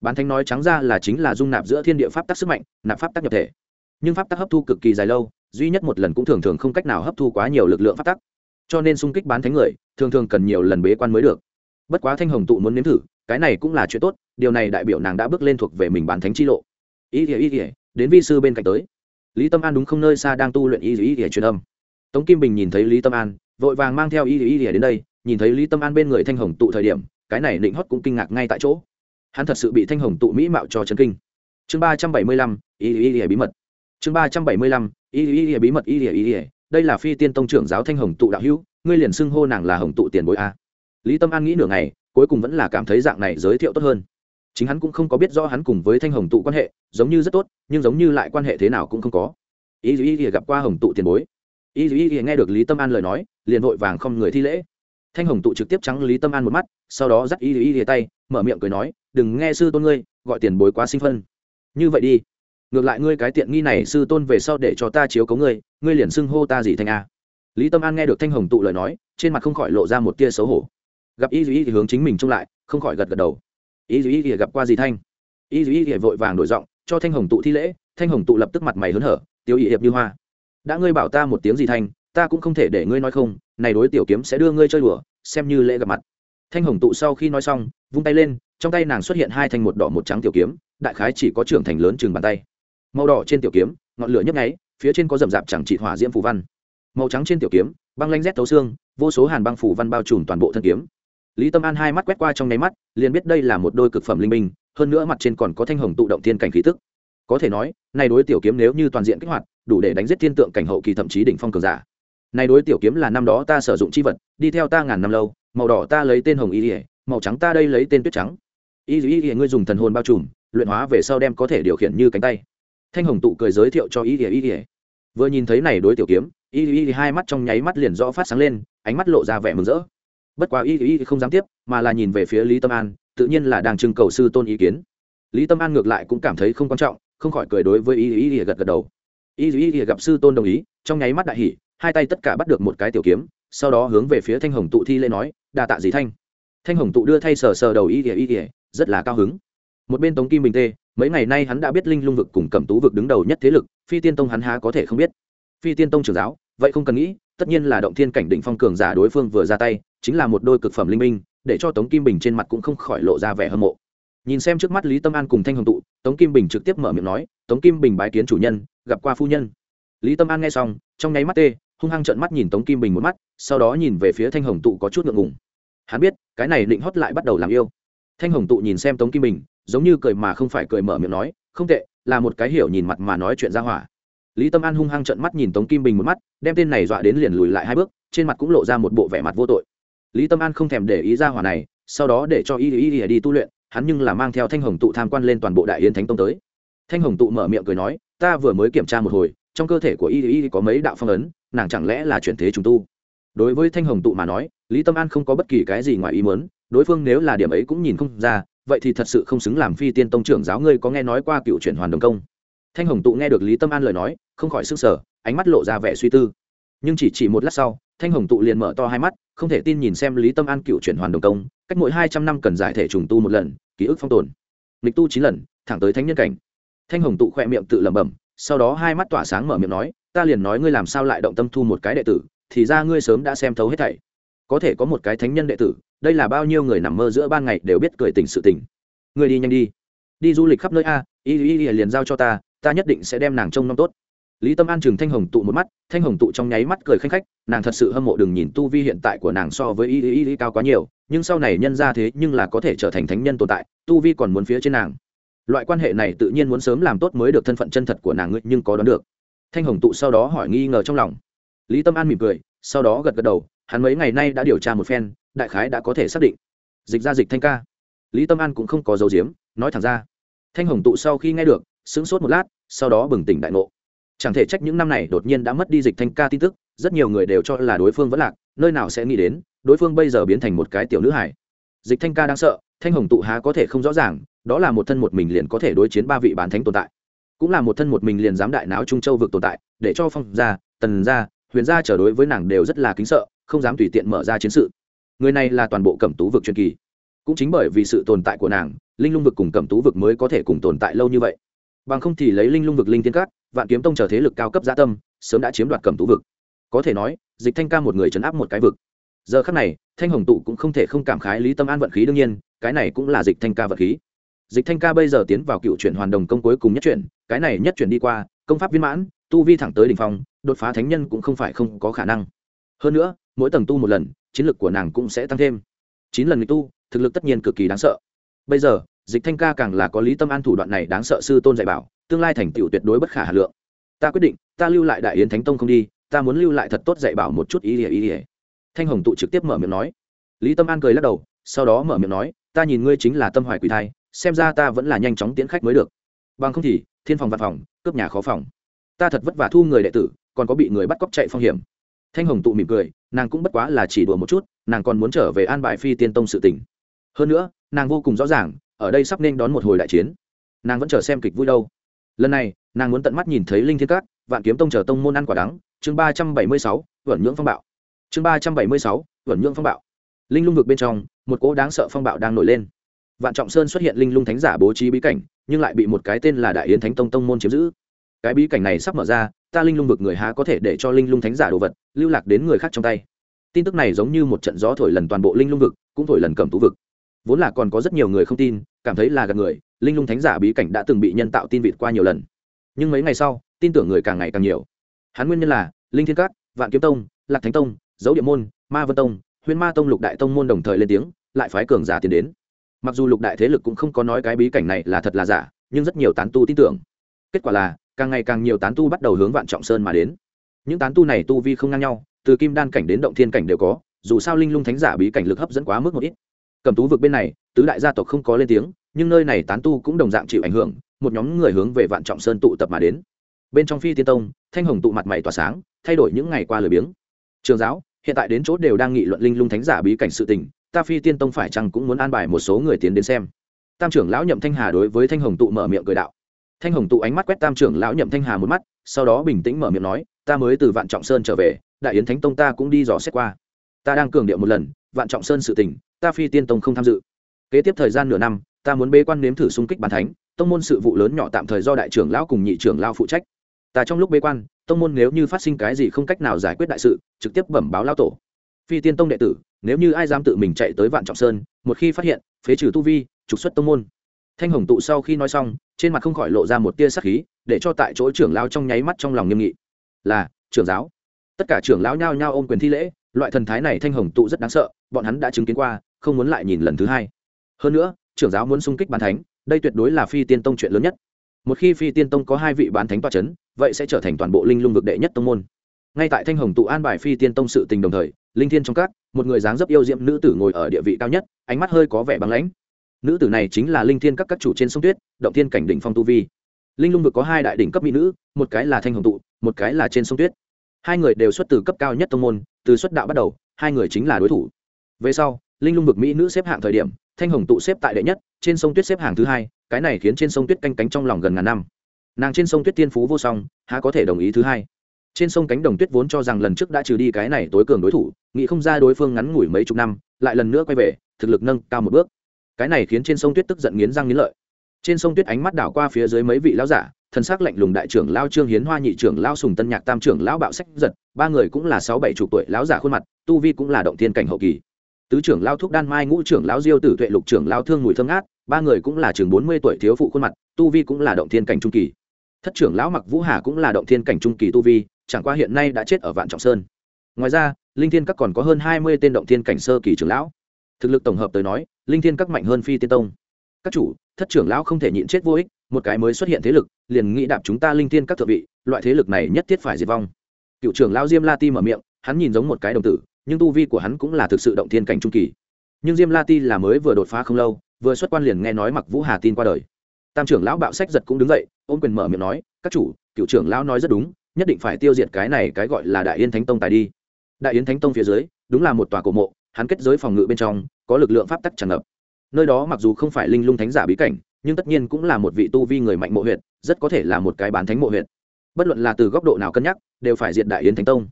Bán thánh nói trắng ra là chính là dung nạp giữa thiên địa pháp tắc sức mạnh, nạp pháp tắc nhập thể. Nhưng pháp tắc hấp thu cực kỳ dài lâu, duy nhất một lần cũng thường thường không cách nào hấp thu quá nhiều lực lượng pháp tắc. Cho nên xung kích bán thánh người thường thường cần nhiều lần bế quan mới được. Bất quá thanh hồng tụ muốn nếm thử, cái này cũng là chuyện tốt, điều này đại biểu nàng đã bước lên thuộc về mình bản thánh chi lộ. Ý nghĩa ý nghĩa đến vi sư bên cạnh tới. Lý tâm an đúng không nơi xa đang tu luyện ý ý nghĩa truyền âm. Tống kim bình nhìn thấy lý tâm an, vội vàng mang theo ý ý nghĩa đến đây, nhìn thấy lý tâm an bên người thanh hồng tụ thời điểm, cái này định hót cũng kinh ngạc ngay tại chỗ. Hắn thật sự bị thanh hồng tụ mỹ mạo cho chấn kinh. Chương ba trăm bảy mươi lăm, ý ý ý bí mật. Chương ba trăm bảy mươi lăm, ý ý ý bí mật, ý ý ý đây là phi tiên tông trưởng giáo thanh hồng tụ đạo hữu ngươi liền xưng hô nàng là hồng tụ tiền bối a. Lý tâm an nghĩ nửa ngày, cuối cùng vẫn là cảm thấy dạng này giới thiệu tốt hơn. Chính hắn cũng không có biết rõ hắn cùng với thanh hồng tụ quan hệ, giống như rất tốt, nhưng giống như lại quan hệ thế nào cũng không có. Ý dù ý thì gặp qua hồng tụ tiền bối. Ý dù ý thì nghe được lý tâm an lời nói, liền vội vàng không người thi lễ. Thanh hồng tụ trực tiếp trắng lý tâm an một mắt, sau đó dắt ý dù ý thì tay, mở miệng cười nói, đừng nghe sư tôn ngươi, gọi tiền bối quá sinh phân. Như vậy đi. Ngược lại ngươi cái tiện nghi này sư tôn về sau để cho ta chiếu cấu ngươi ngươi liền xưng hô ta gì thành a? Lý tâm an nghe được thanh hồng tụ lời nói, trên mặt không khỏi lộ ra một tia xấu hổ. Gặp y duy thì hướng chính mình trông lại, không khỏi gật gật đầu. Y duy thì gặp qua gì thanh? Y duy thì vội vàng đổi giọng, cho thanh hồng tụ thi lễ, thanh hồng tụ lập tức mặt mày hớn hở tiêu y hiệp như hoa, đã ngươi bảo ta một tiếng gì thanh, ta cũng không thể để ngươi nói không, này đối tiểu kiếm sẽ đưa ngươi chơi đùa, xem như lễ gặp mặt. Thanh hồng tụ sau khi nói xong, vung tay lên, trong tay nàng xuất hiện hai thanh một đỏ một trắng tiểu kiếm, đại khái chỉ có trưởng thành lớn chừng bàn tay. Màu đỏ trên tiểu kiếm, ngọn lửa nhấp nháy, phía trên có rậm rạp chẳng trị hỏa diễm phù văn màu trắng trên tiểu kiếm, băng lanh rét thấu xương, vô số hàn băng phủ văn bao trùm toàn bộ thân kiếm. Lý tâm an hai mắt quét qua trong nháy mắt, liền biết đây là một đôi cực phẩm linh minh hơn nữa mặt trên còn có thanh hồng tụ động thiên cảnh khí tức. Có thể nói, này đối tiểu kiếm nếu như toàn diện kích hoạt, đủ để đánh giết thiên tượng cảnh hậu kỳ thậm chí đỉnh phong cường giả. Này đối tiểu kiếm là năm đó ta sử dụng chi vật, đi theo ta ngàn năm lâu, màu đỏ ta lấy tên hồng y ỉa màu trắng ta đây lấy tên tuyết trắng. Y y ỉa ngươi dùng thần hồn bao trùm, luyện hóa về sau đem có thể điều khiển như cánh tay. Thanh hồng tụ cười giới thiệu cho y ỉa y. Ỉa vừa nhìn thấy này đối tiểu kiếm y y hai mắt trong nháy mắt liền rõ phát sáng lên ánh mắt lộ ra vẻ mừng rỡ bất quá y y không dám tiếp mà là nhìn về phía lý tâm an tự nhiên là đang trưng cầu sư tôn ý kiến lý tâm an ngược lại cũng cảm thấy không quan trọng không khỏi cười đối với y y gật gật đầu y y gặp sư tôn đồng ý trong nháy mắt đại hỉ hai tay tất cả bắt được một cái tiểu kiếm sau đó hướng về phía thanh hồng tụ thi lễ nói đa tạ gì thanh thanh hồng tụ đưa thay sờ sờ đầu y y y rất là cao hứng một bên tống kim bình tê mấy ngày nay hắn đã biết linh lung vực cùng cẩm tú vực đứng đầu nhất thế lực phi tiên tông hắn há có thể không biết phi tiên tông trưởng giáo, vậy không cần nghĩ, tất nhiên là động thiên cảnh định phong cường giả đối phương vừa ra tay, chính là một đôi cực phẩm linh minh, để cho tống kim bình trên mặt cũng không khỏi lộ ra vẻ hâm mộ. Nhìn xem trước mắt lý tâm an cùng thanh hồng tụ, tống kim bình trực tiếp mở miệng nói, tống kim bình bái kiến chủ nhân, gặp qua phu nhân. Lý tâm an nghe xong, trong nháy mắt tê, hung hăng trợn mắt nhìn tống kim bình một mắt, sau đó nhìn về phía thanh hồng tụ có chút ngượng ngùng. Hắn biết, cái này định hót lại bắt đầu làm yêu. Thanh hồng tụ nhìn xem tống kim bình, giống như cười mà không phải cười mở miệng nói, không tệ, là một cái hiểu nhìn mặt mà nói chuyện ra hỏa lý tâm an hung hăng trợn mắt nhìn tống kim bình một mắt, đem tên này dọa đến liền lùi lại hai bước, trên mặt cũng lộ ra một bộ vẻ mặt vô tội. Lý tâm an không thèm để ý ra hỏa này, sau đó để cho y y y đi tu luyện, hắn nhưng là mang theo thanh hồng tụ tham quan lên toàn bộ đại yến thánh tông tới. Thanh hồng tụ mở miệng cười nói, ta vừa mới kiểm tra một hồi, trong cơ thể của y y có mấy đạo phong ấn, nàng chẳng lẽ là chuyển thế trùng tu? Đối với thanh hồng tụ mà nói, lý tâm an không có bất kỳ cái gì ngoài ý muốn, đối phương nếu là điểm ấy cũng nhìn không ra, vậy thì thật sự không xứng làm phi tiên tông trưởng giáo, ngươi có nghe nói qua cựu chuyển hoàn đồng công? Thanh hồng tụ nghe được lý tâm an lời nói, không khỏi s ư n g sở ánh mắt lộ ra vẻ suy tư. Nhưng chỉ chỉ một lát sau, thanh hồng tụ liền mở to hai mắt, không thể tin nhìn xem lý tâm an cựu chuyển hoàn đồng công, cách mỗi hai trăm năm cần giải thể trùng tu một lần, ký ức phong tồn. Lịch tu chín lần, thẳng tới thánh nhân cảnh. Thanh hồng tụ khỏe miệng tự lẩm bẩm, sau đó hai mắt tỏa sáng mở miệng nói, ta liền nói ngươi làm sao lại động tâm thu một cái đệ tử, thì ra ngươi sớm đã xem thấu hết thảy. Có thể có một cái thánh nhân đệ tử, đây là bao nhiêu người nằm mơ giữa ban ngày đều biết cười tình sự tình. Ngươi đi nhanh đi. Đi du lịch khắp nơi a, y y y liền giao cho ta ta nhất định sẽ đem nàng trông nom tốt. Lý tâm an chừng thanh hồng tụ một mắt, thanh hồng tụ trong nháy mắt cười khanh khách, nàng thật sự hâm mộ đừng nhìn tu vi hiện tại của nàng so với y y y cao quá nhiều, nhưng sau này nhân ra thế nhưng là có thể trở thành thánh nhân tồn tại, tu vi còn muốn phía trên nàng. Loại quan hệ này tự nhiên muốn sớm làm tốt mới được thân phận chân thật của nàng ngươi nhưng có đoán được. Thanh hồng tụ sau đó hỏi nghi ngờ trong lòng. Lý tâm an mỉm cười, sau đó gật gật đầu, hắn mấy ngày nay đã điều tra một phen, đại khái đã có thể xác định. Dịch ra dịch thanh ca. Lý tâm an cũng không có dấu diếm nói thẳng ra. Thanh hồng tụ sau khi nghe được sững sốt một lát, sau đó bừng tỉnh đại ngộ. Chẳng thể trách những năm này đột nhiên đã mất đi dịch thanh ca tin tức, rất nhiều người đều cho là đối phương vẫn lạc, nơi nào sẽ nghĩ đến, đối phương bây giờ biến thành một cái tiểu nữ hải dịch thanh ca đang sợ, thanh hồng tụ há có thể không rõ ràng, đó là một thân một mình liền có thể đối chiến ba vị bán thánh tồn tại. Cũng là một thân một mình liền dám đại náo trung châu vực tồn tại, để cho phong gia, tần gia, huyền gia trở đối với nàng đều rất là kính sợ, không dám tùy tiện mở ra chiến sự. Người này là toàn bộ cẩm tú vực truyền kỳ. Cũng chính bởi vì sự tồn tại của nàng, linh lung vực cùng cẩm tú vực mới có thể cùng tồn tại lâu như vậy bằng không thì lấy linh lung vực linh tiên cát, vạn kiếm tông trở thế lực cao cấp gia tâm, sớm đã chiếm đoạt cẩm tú vực. Có thể nói, dịch thanh ca một người chấn áp một cái vực. Giờ khắc này, thanh hồng tụ cũng không thể không cảm khái lý tâm an vận khí đương nhiên, cái này cũng là dịch thanh ca vận khí. Dịch thanh ca bây giờ tiến vào cựu chuyển hoàn đồng công cuối cùng nhất chuyển, cái này nhất chuyển đi qua, công pháp viên mãn, tu vi thẳng tới đ ỉ n h phong, đột phá thánh nhân cũng không phải không có khả năng. Hơn nữa, mỗi tầng tu một lần, chiến lược của nàng cũng sẽ tăng thêm. Chín lần tu, thực lực tất nhiên cực kỳ đáng sợ. Bây giờ dịch thanh ca càng là có lý tâm an thủ đoạn này đáng sợ sư tôn dạy bảo, tương lai thành tựu tuyệt đối bất khả hà lượng. Ta quyết định, ta lưu lại đại yến thánh tông không đi, ta muốn lưu lại thật tốt dạy bảo một chút ý ỉa ý ỉa thanh hồng tụ trực tiếp mở miệng nói. Lý tâm an cười lắc đầu, sau đó mở miệng nói, ta nhìn ngươi chính là tâm hoài quỷ thai, xem ra ta vẫn là nhanh chóng tiến khách mới được. Bằng không thì, thiên phòng văn phòng, cướp nhà khó phòng. Ta thật vất vả thu người đệ tử, còn có bị người bắt cóc chạy phong hiểm. Thanh hồng tụ mỉm cười, nàng cũng bất quá là chỉ đùa một chút, nàng còn muốn trở về an bài phi tiên tông sự tỉnh hơn nữa, nàng vô cùng rõ ràng ở đây sắp nên đón một hồi đại chiến. Nàng vẫn chờ xem kịch vui đâu. Lần này, nàng muốn tận mắt nhìn thấy linh thiên cát vạn kiếm tông chờ tông môn ăn quả đắng. Chương ba trăm bảy mươi sáu, vẩn nhưỡng phong bạo. Chương ba trăm bảy mươi sáu, vẩn nhưỡng phong bạo. Linh lung vực bên trong, một cỗ đáng sợ phong bạo đang nổi lên. Vạn trọng sơn xuất hiện linh lung thánh giả bố trí bí cảnh, nhưng lại bị một cái tên là đại yến thánh tông tông môn chiếm giữ. Cái bí cảnh này sắp mở ra, ta linh lung vực người há có thể để cho linh lung thánh giả đồ vật lưu lạc đến người khác trong tay. Tin tức này giống như một trận gió thổi lần toàn bộ linh lung vực, cũng thổi lần cầm tú vực vốn là còn có rất nhiều người không tin, cảm thấy là gạt người, linh lung thánh giả bí cảnh đã từng bị nhân tạo tin vịt qua nhiều lần. Nhưng mấy ngày sau, tin tưởng người càng ngày càng nhiều. Hắn nguyên nhân là, linh thiên cát, vạn kiếm tông, lạc thánh tông, dấu địa môn, ma vân tông huyên ma tông lục đại tông môn đồng thời lên tiếng, lại phái cường giả tiến đến. Mặc dù lục đại thế lực cũng không có nói cái bí cảnh này là thật là giả, nhưng rất nhiều tán tu tin tưởng. Kết quả là, càng ngày càng nhiều tán tu bắt đầu hướng vạn trọng sơn mà đến. Những tán tu này tu vi không ngang nhau, từ kim đan cảnh đến động thiên cảnh đều có, dù sao linh lung thánh giả bí cảnh lực hấp dẫn quá mức một ít cầm tú vực bên này, tứ đại gia tộc không có lên tiếng, nhưng nơi này tán tu cũng đồng dạng chịu ảnh hưởng, một nhóm người hướng về vạn trọng sơn tụ tập mà đến. Bên trong phi tiên tông, thanh hồng tụ mặt mày tỏa sáng, thay đổi những ngày qua lười biếng. Trường giáo, hiện tại đến chỗ đều đang nghị luận linh lung thánh giả bí cảnh sự tình, ta phi tiên tông phải chăng cũng muốn an bài một số người tiến đến xem. Tam trưởng lão nhậm thanh hà đối với thanh hồng tụ mở miệng cười đạo. Thanh hồng tụ ánh mắt quét tam trưởng lão nhậm thanh hà một mắt, sau đó bình tĩnh mở miệng nói, ta mới từ vạn trọng sơn trở về, đại yến thánh tông ta cũng đi dò xét qua. Ta đang cường điệu một lần, vạn trọng sơn sự tình ta phi tiên tông không tham dự. Kế tiếp thời gian nửa năm, ta muốn bế quan nếm thử xung kích bàn thánh, tông môn sự vụ lớn nhỏ tạm thời do đại trưởng lão cùng nhị trưởng lão phụ trách. Ta trong lúc bế quan, tông môn nếu như phát sinh cái gì không cách nào giải quyết đại sự, trực tiếp bẩm báo lao tổ. Phi tiên tông đệ tử, nếu như ai dám tự mình chạy tới vạn trọng sơn, một khi phát hiện, phế trừ tu vi, trục xuất tông môn. Thanh hồng tụ sau khi nói xong, trên mặt không khỏi lộ ra một tia sắc khí, để cho tại chỗ trưởng lao trong nháy mắt trong lòng nghiêm nghị. Là, trưởng giáo. Tất cả trưởng lão nhao nhao ôm quyền thi lễ, loại thần thái này thanh hồng tụ rất đáng sợ, bọn hắn đã chứng kiến qua không muốn lại nhìn lần thứ hai. Hơn nữa, trưởng giáo muốn xung kích bán thánh, đây tuyệt đối là phi tiên tông chuyện lớn nhất. Một khi phi tiên tông có hai vị bán thánh toa c h ấ n vậy sẽ trở thành toàn bộ linh lung vực đệ nhất tông môn. Ngay tại thanh hồng tụ an bài phi tiên tông sự tình đồng thời, linh thiên trong các, một người dáng dấp yêu diệm nữ tử ngồi ở địa vị cao nhất, ánh mắt hơi có vẻ băng lãnh. Nữ tử này chính là linh thiên các các chủ trên sông tuyết, động thiên cảnh đỉnh phong tu vi. Linh lung vực có hai đại đỉnh cấp mỹ nữ, một cái là thanh hồng tụ, một cái là trên sông tuyết. Hai người đều xuất từ cấp cao nhất tông môn, từ xuất đạo bắt đầu, hai người chính là đối thủ. Về sau linh lung vực mỹ nữ xếp hạng thời điểm, thanh hồng tụ xếp tại đệ nhất, trên sông tuyết xếp hàng thứ hai, cái này khiến trên sông tuyết canh cánh trong lòng gần ngàn năm. Nàng trên sông tuyết tiên phú vô song, há có thể đồng ý thứ hai. Trên sông cánh đồng tuyết vốn cho rằng lần trước đã trừ đi cái này tối cường đối thủ, nghĩ không ra đối phương ngắn ngủi mấy chục năm, lại lần nữa quay về, thực lực nâng cao một bước. Cái này khiến trên sông tuyết tức giận nghiến răng nghiến lợi. Trên sông tuyết ánh mắt đảo qua phía dưới mấy vị lão giả, thân xác lạnh lùng đại trưởng lao trương hiến hoa, nhị trưởng lao sùng tân nhạc, tam trưởng lão bạo sách giật, ba người cũng là sáu bảy chục tuổi lão giả khuôn mặt, tu vi cũng là động thiên cảnh hậu kỳ tứ trưởng lao thúc đan mai ngũ trưởng lao diêu tử tuệ lục trưởng lao thương mùi thơm ngát, ba người cũng là trường bốn mươi tuổi thiếu phụ khuôn mặt, tu vi cũng là động thiên cảnh trung kỳ. Thất trưởng lão mặc vũ hà cũng là động thiên cảnh trung kỳ tu vi, chẳng qua hiện nay đã chết ở vạn trọng sơn. Ngoài ra, linh thiên các còn có hơn hai mươi tên động thiên cảnh sơ kỳ trưởng lão. Thực lực tổng hợp tới nói, linh thiên các mạnh hơn phi tiên tông. Các chủ, thất trưởng lão không thể nhịn chết vô ích, một cái mới xuất hiện thế lực, liền nghĩ đạp chúng ta linh thiên các thượng vị, loại thế lực này nhất thiết phải diệt vong. Cựu trưởng lão diêm la ti mở miệng, hắn nhìn giống một cái đồng tử nhưng tu vi của hắn cũng là thực sự động thiên cảnh trung kỳ. Nhưng diêm la ti là mới vừa đột phá không lâu, vừa xuất quan liền nghe nói mặc vũ hà tin qua đời. Tam trưởng lão bạo sách giật cũng đứng dậy, ôm quyền mở miệng nói, các chủ, cựu trưởng lão nói rất đúng, nhất định phải tiêu diệt cái này cái gọi là đại yên thánh tông tài đi. Đại yến thánh tông phía dưới, đúng là một tòa cổ mộ, hắn kết giới phòng ngự bên trong, có lực lượng pháp tắc tràn ngập. Nơi đó mặc dù không phải linh lung thánh giả bí cảnh, nhưng tất nhiên cũng là một vị tu vi người mạnh mộ huyện rất có thể là một cái bán thánh mộ huyện bất luận là từ góc độ nào cân nhắc, đều phải diệt đại yến thánh tông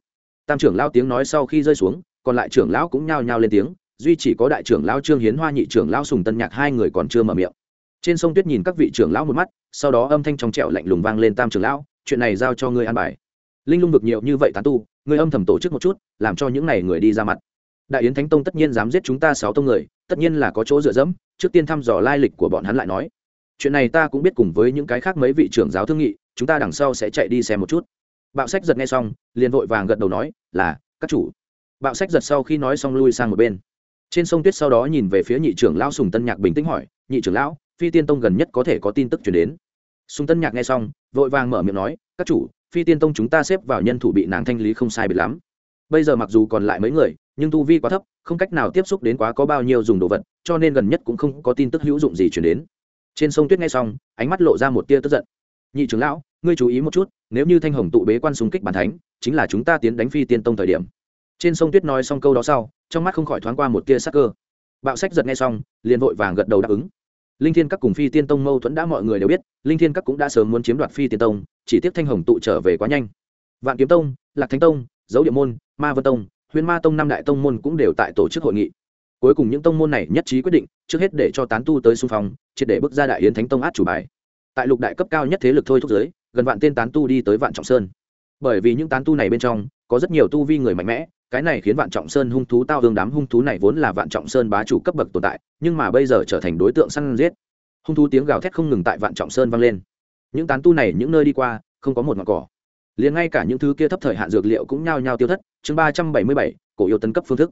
tam trưởng lao tiếng nói sau khi rơi xuống, còn lại trưởng lão cũng nhao nhao lên tiếng, duy chỉ có đại trưởng lão trương hiến hoa, nhị trưởng lão sùng tân nhạc hai người còn chưa mở miệng. Trên sông tuyết nhìn các vị trưởng lão một mắt, sau đó âm thanh trong trẹo lạnh lùng vang lên tam trưởng lão, chuyện này giao cho ngươi an bài. Linh lung vực nhiều như vậy tán tu, ngươi âm thầm tổ chức một chút, làm cho những này người đi ra mặt. Đại yến thánh tông tất nhiên dám giết chúng ta sáu tông người, tất nhiên là có chỗ dựa dẫm, trước tiên thăm dò lai lịch của bọn hắn lại nói. Chuyện này ta cũng biết cùng với những cái khác mấy vị trưởng giáo thương nghị, chúng ta đằng sau sẽ chạy đi xem một chút bạo sách giật nghe xong, liền vội vàng gật đầu nói, là, các chủ. Bạo sách giật sau khi nói xong lui sang một bên. Trên sông tuyết sau đó nhìn về phía nhị trưởng lão sùng tân nhạc bình tĩnh hỏi, nhị trưởng lão, phi tiên tông gần nhất có thể có tin tức chuyển đến? Sùng tân nhạc nghe xong, vội vàng mở miệng nói, các chủ, phi tiên tông chúng ta xếp vào nhân thủ bị nàng thanh lý không sai biệt lắm. Bây giờ mặc dù còn lại mấy người, nhưng tu vi quá thấp, không cách nào tiếp xúc đến quá có bao nhiêu dùng đồ vật, cho nên gần nhất cũng không có tin tức hữu dụng gì chuyển đến. Trên sông tuyết nghe xong, ánh mắt lộ ra một tia tức giận. Nhị trưởng lão ngươi chú ý một chút, nếu như thanh hồng tụ bế quan xung kích bàn thánh, chính là chúng ta tiến đánh phi tiên tông thời điểm. Trên sông tuyết nói xong câu đó sau, trong mắt không khỏi thoáng qua một tia sắc cơ. Bạo sách giật nghe xong, liền vội vàng gật đầu đáp ứng. Linh thiên các cùng phi tiên tông mâu thuẫn đã mọi người đều biết, linh thiên các cũng đã sớm muốn chiếm đoạt phi tiên tông, chỉ tiếc thanh hồng tụ trở về quá nhanh. Vạn kiếm tông, lạc thánh tông, dấu địa môn, ma vân tông, huyền ma tông năm đại tông môn cũng đều tại tổ chức hội nghị. Cuối cùng những tông môn này nhất trí quyết định, trước hết để cho tán tu tới xung phong, triệt để bước ra đại yến thánh tông át chủ bài tại lục đại cấp cao nhất thế lực thôi thúc giới, gần vạn tên tán tu đi tới vạn trọng sơn. Bởi vì những tán tu này bên trong, có rất nhiều tu vi người mạnh mẽ, cái này khiến vạn trọng sơn hung thú tao hương đám hung thú này vốn là vạn trọng sơn bá chủ cấp bậc tồn tại, nhưng mà bây giờ trở thành đối tượng săn giết. Hung thú tiếng gào thét không ngừng tại vạn trọng sơn vang lên. Những tán tu này những nơi đi qua, không có một ngọn cỏ. Liền ngay cả những thứ kia thấp thời hạn dược liệu cũng nhao nhao tiêu thất. Chương ba trăm bảy mươi bảy, cổ yêu tấn cấp phương thức.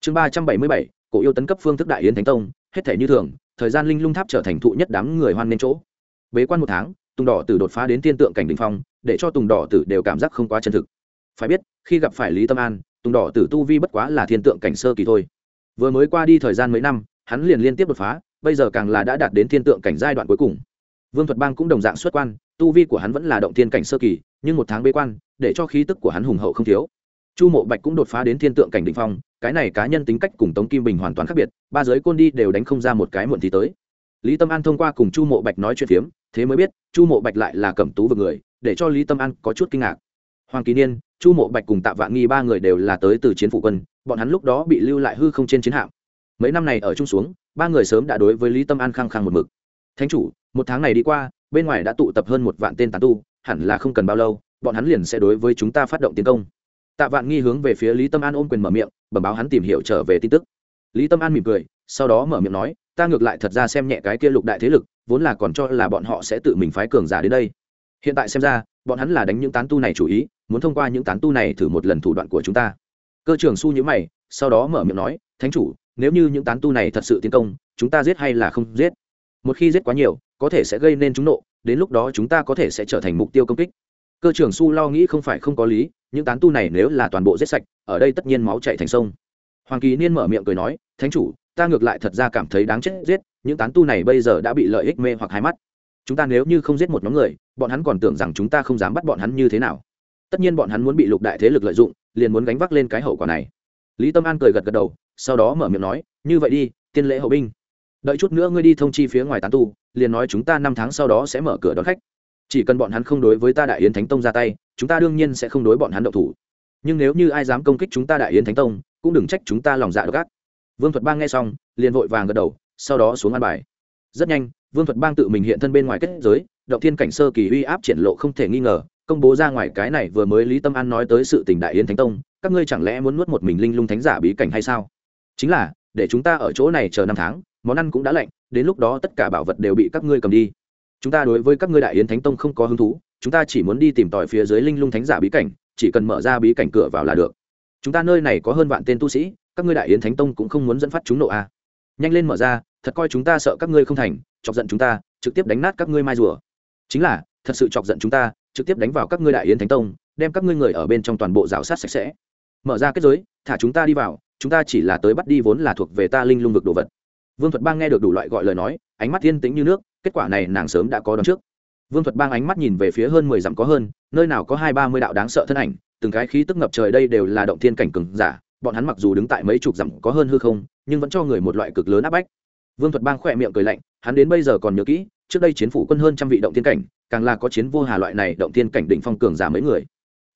Chương ba trăm bảy mươi bảy, cổ yêu tấn cấp phương thức đại yến thánh tông, hết thể như thường, thời gian linh lung tháp trở thành thụ nhất đám người hoan nên chỗ bế quan một tháng, tùng đỏ tử đột phá đến tiên tượng cảnh đình phong, để cho tùng đỏ tử đều cảm giác không quá chân thực. Phải biết, khi gặp phải lý tâm an, tùng đỏ tử tu vi bất quá là thiên tượng cảnh sơ kỳ thôi. Vừa mới qua đi thời gian mấy năm, hắn liền liên tiếp đột phá, bây giờ càng là đã đạt đến thiên tượng cảnh giai đoạn cuối cùng. Vương thuật bang cũng đồng dạng xuất quan, tu vi của hắn vẫn là động thiên cảnh sơ kỳ, nhưng một tháng bế quan, để cho khí tức của hắn hùng hậu không thiếu. Chu mộ bạch cũng đột phá đến thiên tượng cảnh đ ỉ n h phong, cái này cá nhân tính cách cùng tống kim bình hoàn toàn khác biệt, ba giới côn đi đều đánh không ra một cái muộn thì tới. Lý tâm an thông qua cùng chu mộ bạch nói chuyện phiếm thế mới biết chu mộ bạch lại là cẩm tú vực người để cho lý tâm an có chút kinh ngạc hoàng kỳ niên chu mộ bạch cùng tạ vạn nghi ba người đều là tới từ chiến phủ quân bọn hắn lúc đó bị lưu lại hư không trên chiến hạm mấy năm này ở chung xuống ba người sớm đã đối với lý tâm an khăng khăng một mực thánh chủ một tháng này đi qua bên ngoài đã tụ tập hơn một vạn tên tán tu hẳn là không cần bao lâu bọn hắn liền sẽ đối với chúng ta phát động tiến công tạ vạn nghi hướng về phía lý tâm an ôm quyền mở miệng bẩm báo hắn tìm hiểu trở về tin tức lý tâm an mỉm cười sau đó mở miệng nói ta ngược lại thật ra xem nhẹ cái kia lục đại thế lực vốn là còn cho là bọn họ sẽ tự mình phái cường giả đến đây. Hiện tại xem ra, bọn hắn là đánh những tán tu này chủ ý, muốn thông qua những tán tu này thử một lần thủ đoạn của chúng ta. Cơ trưởng su nhữ mày, sau đó mở miệng nói, thánh chủ, nếu như những tán tu này thật sự tiến công, chúng ta giết hay là không giết? Một khi giết quá nhiều, có thể sẽ gây nên chúng nộ, đến lúc đó chúng ta có thể sẽ trở thành mục tiêu công kích. Cơ trưởng su lo nghĩ không phải không có lý, những tán tu này nếu là toàn bộ giết sạch, ở đây tất nhiên máu chạy thành sông. Hoàng kỳ niên mở miệng cười nói, thánh chủ ta ngược lại thật ra cảm thấy đáng chết giết, những tán tu này bây giờ đã bị lợi ích mê hoặc hai mắt. Chúng ta nếu như không giết một nhóm người, bọn hắn còn tưởng rằng chúng ta không dám bắt bọn hắn như thế nào. Tất nhiên bọn hắn muốn bị lục đại thế lực lợi dụng, liền muốn gánh vác lên cái hậu quả này. Lý tâm an cười gật gật đầu, sau đó mở miệng nói, như vậy đi, tiên lễ hậu binh. Đợi chút nữa ngươi đi thông chi phía ngoài tán tu, liền nói chúng ta năm tháng sau đó sẽ mở cửa đón khách. Chỉ cần bọn hắn không đối với ta đại yến thánh tông ra tay, chúng ta đương nhiên sẽ không đối bọn hắn đậu thủ. Nhưng nếu như ai dám công kích chúng ta đại yến thánh tông, cũng đừng trách chúng ta lòng dạ độc ác vương thuật bang nghe xong, liền vội vàng gật đầu, sau đó xuống ăn bài. Rất nhanh, vương thuật bang tự mình hiện thân bên ngoài kết giới, động thiên cảnh sơ kỳ uy áp triển lộ không thể nghi ngờ, công bố ra ngoài cái này vừa mới lý tâm an nói tới sự tình đại yến thánh tông, các ngươi chẳng lẽ muốn nuốt một mình linh lung thánh giả bí cảnh hay sao? Chính là, để chúng ta ở chỗ này chờ năm tháng, món ăn cũng đã lạnh, đến lúc đó tất cả bảo vật đều bị các ngươi cầm đi. Chúng ta đối với các ngươi đại yến thánh tông không có hứng thú, chúng ta chỉ muốn đi tìm tòi phía dưới linh lung thánh giả bí cảnh, chỉ cần mở ra bí cảnh cửa vào là được. Chúng ta nơi này có hơn vạn tên tu sĩ các ngươi đại yến thánh tông cũng không muốn dẫn phát chúng nộ a. À. nhanh lên mở ra, thật coi chúng ta sợ các ngươi không thành, chọc giận chúng ta, trực tiếp đánh nát các ngươi mai rùa. Chính là, thật sự chọc giận chúng ta, trực tiếp đánh vào các ngươi đại yến thánh tông, đem các ngươi người ở bên trong toàn bộ rào sát sạch sẽ. Mở ra kết giới, thả chúng ta đi vào, chúng ta chỉ là tới bắt đi vốn là thuộc về ta linh lung vực đồ vật. Vương thuật bang nghe được đủ loại gọi lời nói, ánh mắt thiên tĩnh như nước, kết quả này nàng sớm đã có đón trước. Vương thuật bang ánh mắt nhìn về phía hơn mười dặm có hơn, nơi nào có hai ba mươi đạo đáng sợ thân ảnh, từng cái khí tức ngập trời đây đều là động thiên cảnh cường giả bọn hắn mặc dù đứng tại mấy chục dặm có hơn hư không, nhưng vẫn cho người một loại cực lớn áp bách. Vương thuật bang khỏe miệng cười lạnh, hắn đến bây giờ còn nhớ kỹ, trước đây chiến phủ quân hơn trăm vị động thiên cảnh, càng là có chiến vô hà loại này động thiên cảnh đỉnh phong cường giả mấy người.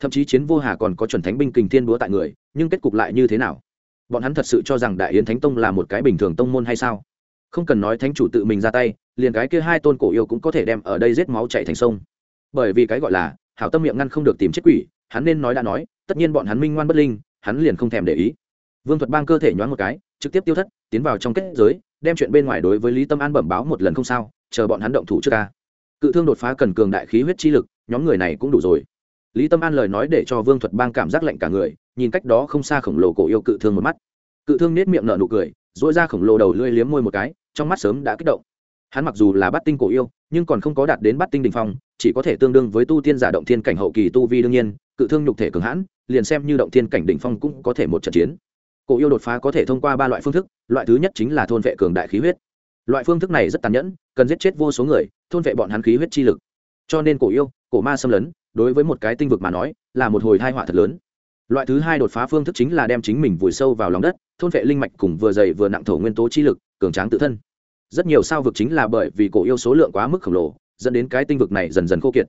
Thậm chí chiến vô hà còn có chuẩn thánh binh kình thiên búa tại người, nhưng kết cục lại như thế nào? Bọn hắn thật sự cho rằng đại yến thánh tông là một cái bình thường tông môn hay sao? Không cần nói thánh chủ tự mình ra tay, liền cái kia hai tôn cổ yêu cũng có thể đem ở đây giết máu chạy thành sông. Bởi vì cái gọi là hảo tâm miệng ngăn không được tìm chết quỷ, hắn nên nói đã nói, tất nhiên bọn hắn minh ngoan bất linh hắn liền không thèm để ý. Vương thuật bang cơ thể nhoáng một cái, trực tiếp tiêu thất, tiến vào trong kết giới, đem chuyện bên ngoài đối với lý tâm an bẩm báo một lần không sao, chờ bọn hắn động thủ trước ca cự thương đột phá cần cường đại khí huyết chi lực, nhóm người này cũng đủ rồi. Lý tâm an lời nói để cho vương thuật bang cảm giác lạnh cả người, nhìn cách đó không xa khổng lồ cổ yêu cự thương một mắt. Cự thương nết miệng nở nụ cười dỗi ra khổng lồ đầu lưỡi liếm môi một cái, trong mắt sớm đã kích động. Hắn mặc dù là bắt tinh cổ yêu, nhưng còn không có đạt đến bắt tinh đình phong, chỉ có thể tương đương với tu tiên giả động thiên cảnh hậu kỳ tu vi đương nhiên, cự thương nhục thể cường hãn liền xem như động thiên cảnh đỉnh phong cũng có thể một trận chiến. Cổ yêu đột phá có thể thông qua ba loại phương thức, loại thứ nhất chính là thôn vệ cường đại khí huyết. Loại phương thức này rất tàn nhẫn, cần giết chết vô số người, thôn vệ bọn hắn khí huyết chi lực. Cho nên cổ yêu, cổ ma xâm lấn, đối với một cái tinh vực mà nói, là một hồi thai họa thật lớn. Loại thứ hai đột phá phương thức chính là đem chính mình vùi sâu vào lòng đất, thôn vệ linh mạch cùng vừa dày vừa nặng thổ nguyên tố chi lực, cường tráng tự thân. Rất nhiều sao vực chính là bởi vì cổ yêu số lượng quá mức khổng lồ, dẫn đến cái tinh vực này dần dần khô kiệt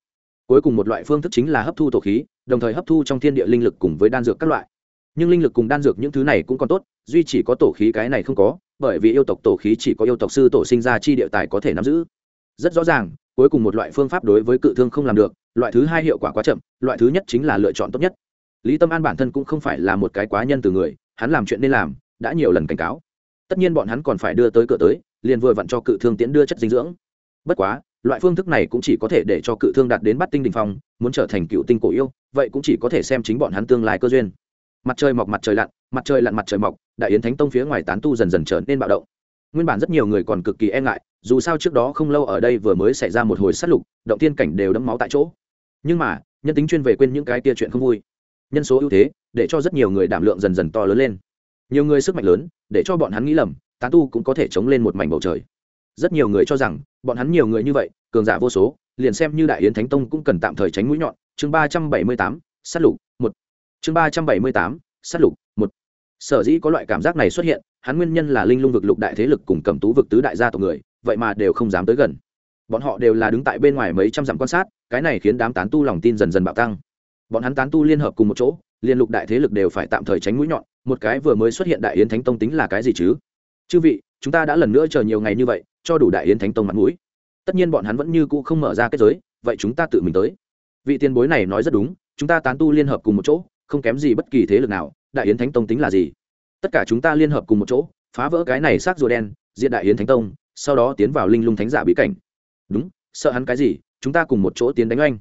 cuối cùng một loại phương thức chính là hấp thu tổ khí, đồng thời hấp thu trong thiên địa linh lực cùng với đan dược các loại. Nhưng linh lực cùng đan dược những thứ này cũng còn tốt, duy chỉ có tổ khí cái này không có, bởi vì yêu tộc tổ khí chỉ có yêu tộc sư tổ sinh ra chi địa tài có thể nắm giữ. Rất rõ ràng, cuối cùng một loại phương pháp đối với cự thương không làm được, loại thứ hai hiệu quả quá chậm, loại thứ nhất chính là lựa chọn tốt nhất. Lý tâm an bản thân cũng không phải là một cái quá nhân từ người, hắn làm chuyện nên làm, đã nhiều lần cảnh cáo. Tất nhiên bọn hắn còn phải đưa tới cửa tới, liền vừa vặn cho cự thương tiễn đưa chất dinh dưỡng. Bất quá loại phương thức này cũng chỉ có thể để cho cự thương đạt đến bắt tinh đình phong, muốn trở thành cựu tinh cổ yêu, vậy cũng chỉ có thể xem chính bọn hắn tương lai cơ duyên. Mặt trời mọc mặt trời lặn, mặt trời lặn mặt trời mọc, đại yến thánh tông phía ngoài tán tu dần dần trở nên bạo động. Nguyên bản rất nhiều người còn cực kỳ e ngại, dù sao trước đó không lâu ở đây vừa mới xảy ra một hồi sát lục, động tiên cảnh đều đẫm máu tại chỗ. Nhưng mà, nhân tính chuyên về quên những cái tia chuyện không vui. Nhân số ưu thế, để cho rất nhiều người đảm lượng dần dần to lớn lên. Nhiều người sức mạnh lớn, để cho bọn hắn nghĩ lầm, tán tu cũng có thể chống lên một mảnh bầu trời rất nhiều người cho rằng, bọn hắn nhiều người như vậy, cường giả vô số, liền xem như đại yến thánh tông cũng cần tạm thời tránh mũi nhọn. Chương ba trăm bảy mươi tám s á t lục, một. Chương ba trăm bảy mươi tám s á t lục, một. Sở dĩ có loại cảm giác này xuất hiện, hắn nguyên nhân là linh lung vực lục đại thế lực cùng cầm tú vực tứ đại gia tộc người, vậy mà đều không dám tới gần. Bọn họ đều là đứng tại bên ngoài mấy trăm dặm quan sát, cái này khiến đám tán tu lòng tin dần dần bạo tăng. Bọn hắn tán tu liên hợp cùng một chỗ, liên lục đại thế lực đều phải tạm thời tránh mũi nhọn, một cái vừa mới xuất hiện đại yến thánh tông tính là cái gì chứ? Chư vị, chúng ta đã lần nữa chờ nhiều ngày như vậy cho đủ đại yến thánh tông mặt mũi. Tất nhiên bọn hắn vẫn như cũ không mở ra kết giới, vậy chúng ta tự mình tới. Vị tiền bối này nói rất đúng, chúng ta tán tu liên hợp cùng một chỗ, không kém gì bất kỳ thế lực nào, đại yến thánh tông tính là gì? Tất cả chúng ta liên hợp cùng một chỗ, phá vỡ cái này xác rùa đen diện đại yến thánh tông, sau đó tiến vào linh lung thánh giả bí cảnh. Đúng, sợ hắn cái gì, chúng ta cùng một chỗ tiến đánh oanh.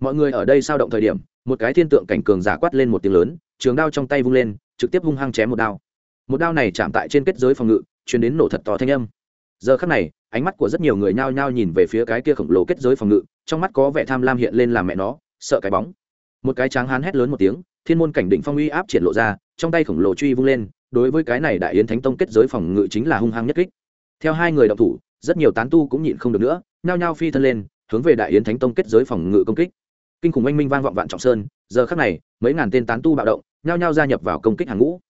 Mọi người ở đây sao động thời điểm, một cái thiên tượng cảnh cường giả quát lên một tiếng lớn, trường đao trong tay vung lên, trực tiếp hung hăng chém một đao. Một đao này chạm tại trên kết giới phòng ngự chuyển đến nổ thật to thanh âm giờ khắc này, ánh mắt của rất nhiều người nhao nhao nhìn về phía cái kia khổng lồ kết giới phòng ngự, trong mắt có vẻ tham lam hiện lên làm mẹ nó, sợ cái bóng. Một cái tráng hán hét lớn một tiếng, thiên môn cảnh định phong uy áp triển lộ ra, trong tay khổng lồ truy vung lên, đối với cái này đại yến thánh tông kết giới phòng ngự chính là hung hăng nhất kích. Theo hai người động thủ, rất nhiều tán tu cũng nhịn không được nữa, nhao nhao phi thân lên, hướng về đại yến thánh tông kết giới phòng ngự công kích. Kinh khủng oanh minh vang vọng vạn trọng sơn, giờ khắc này, mấy ngàn tên tán tu bạo động, nhao nhao gia nhập vào công kích hàng ngũ.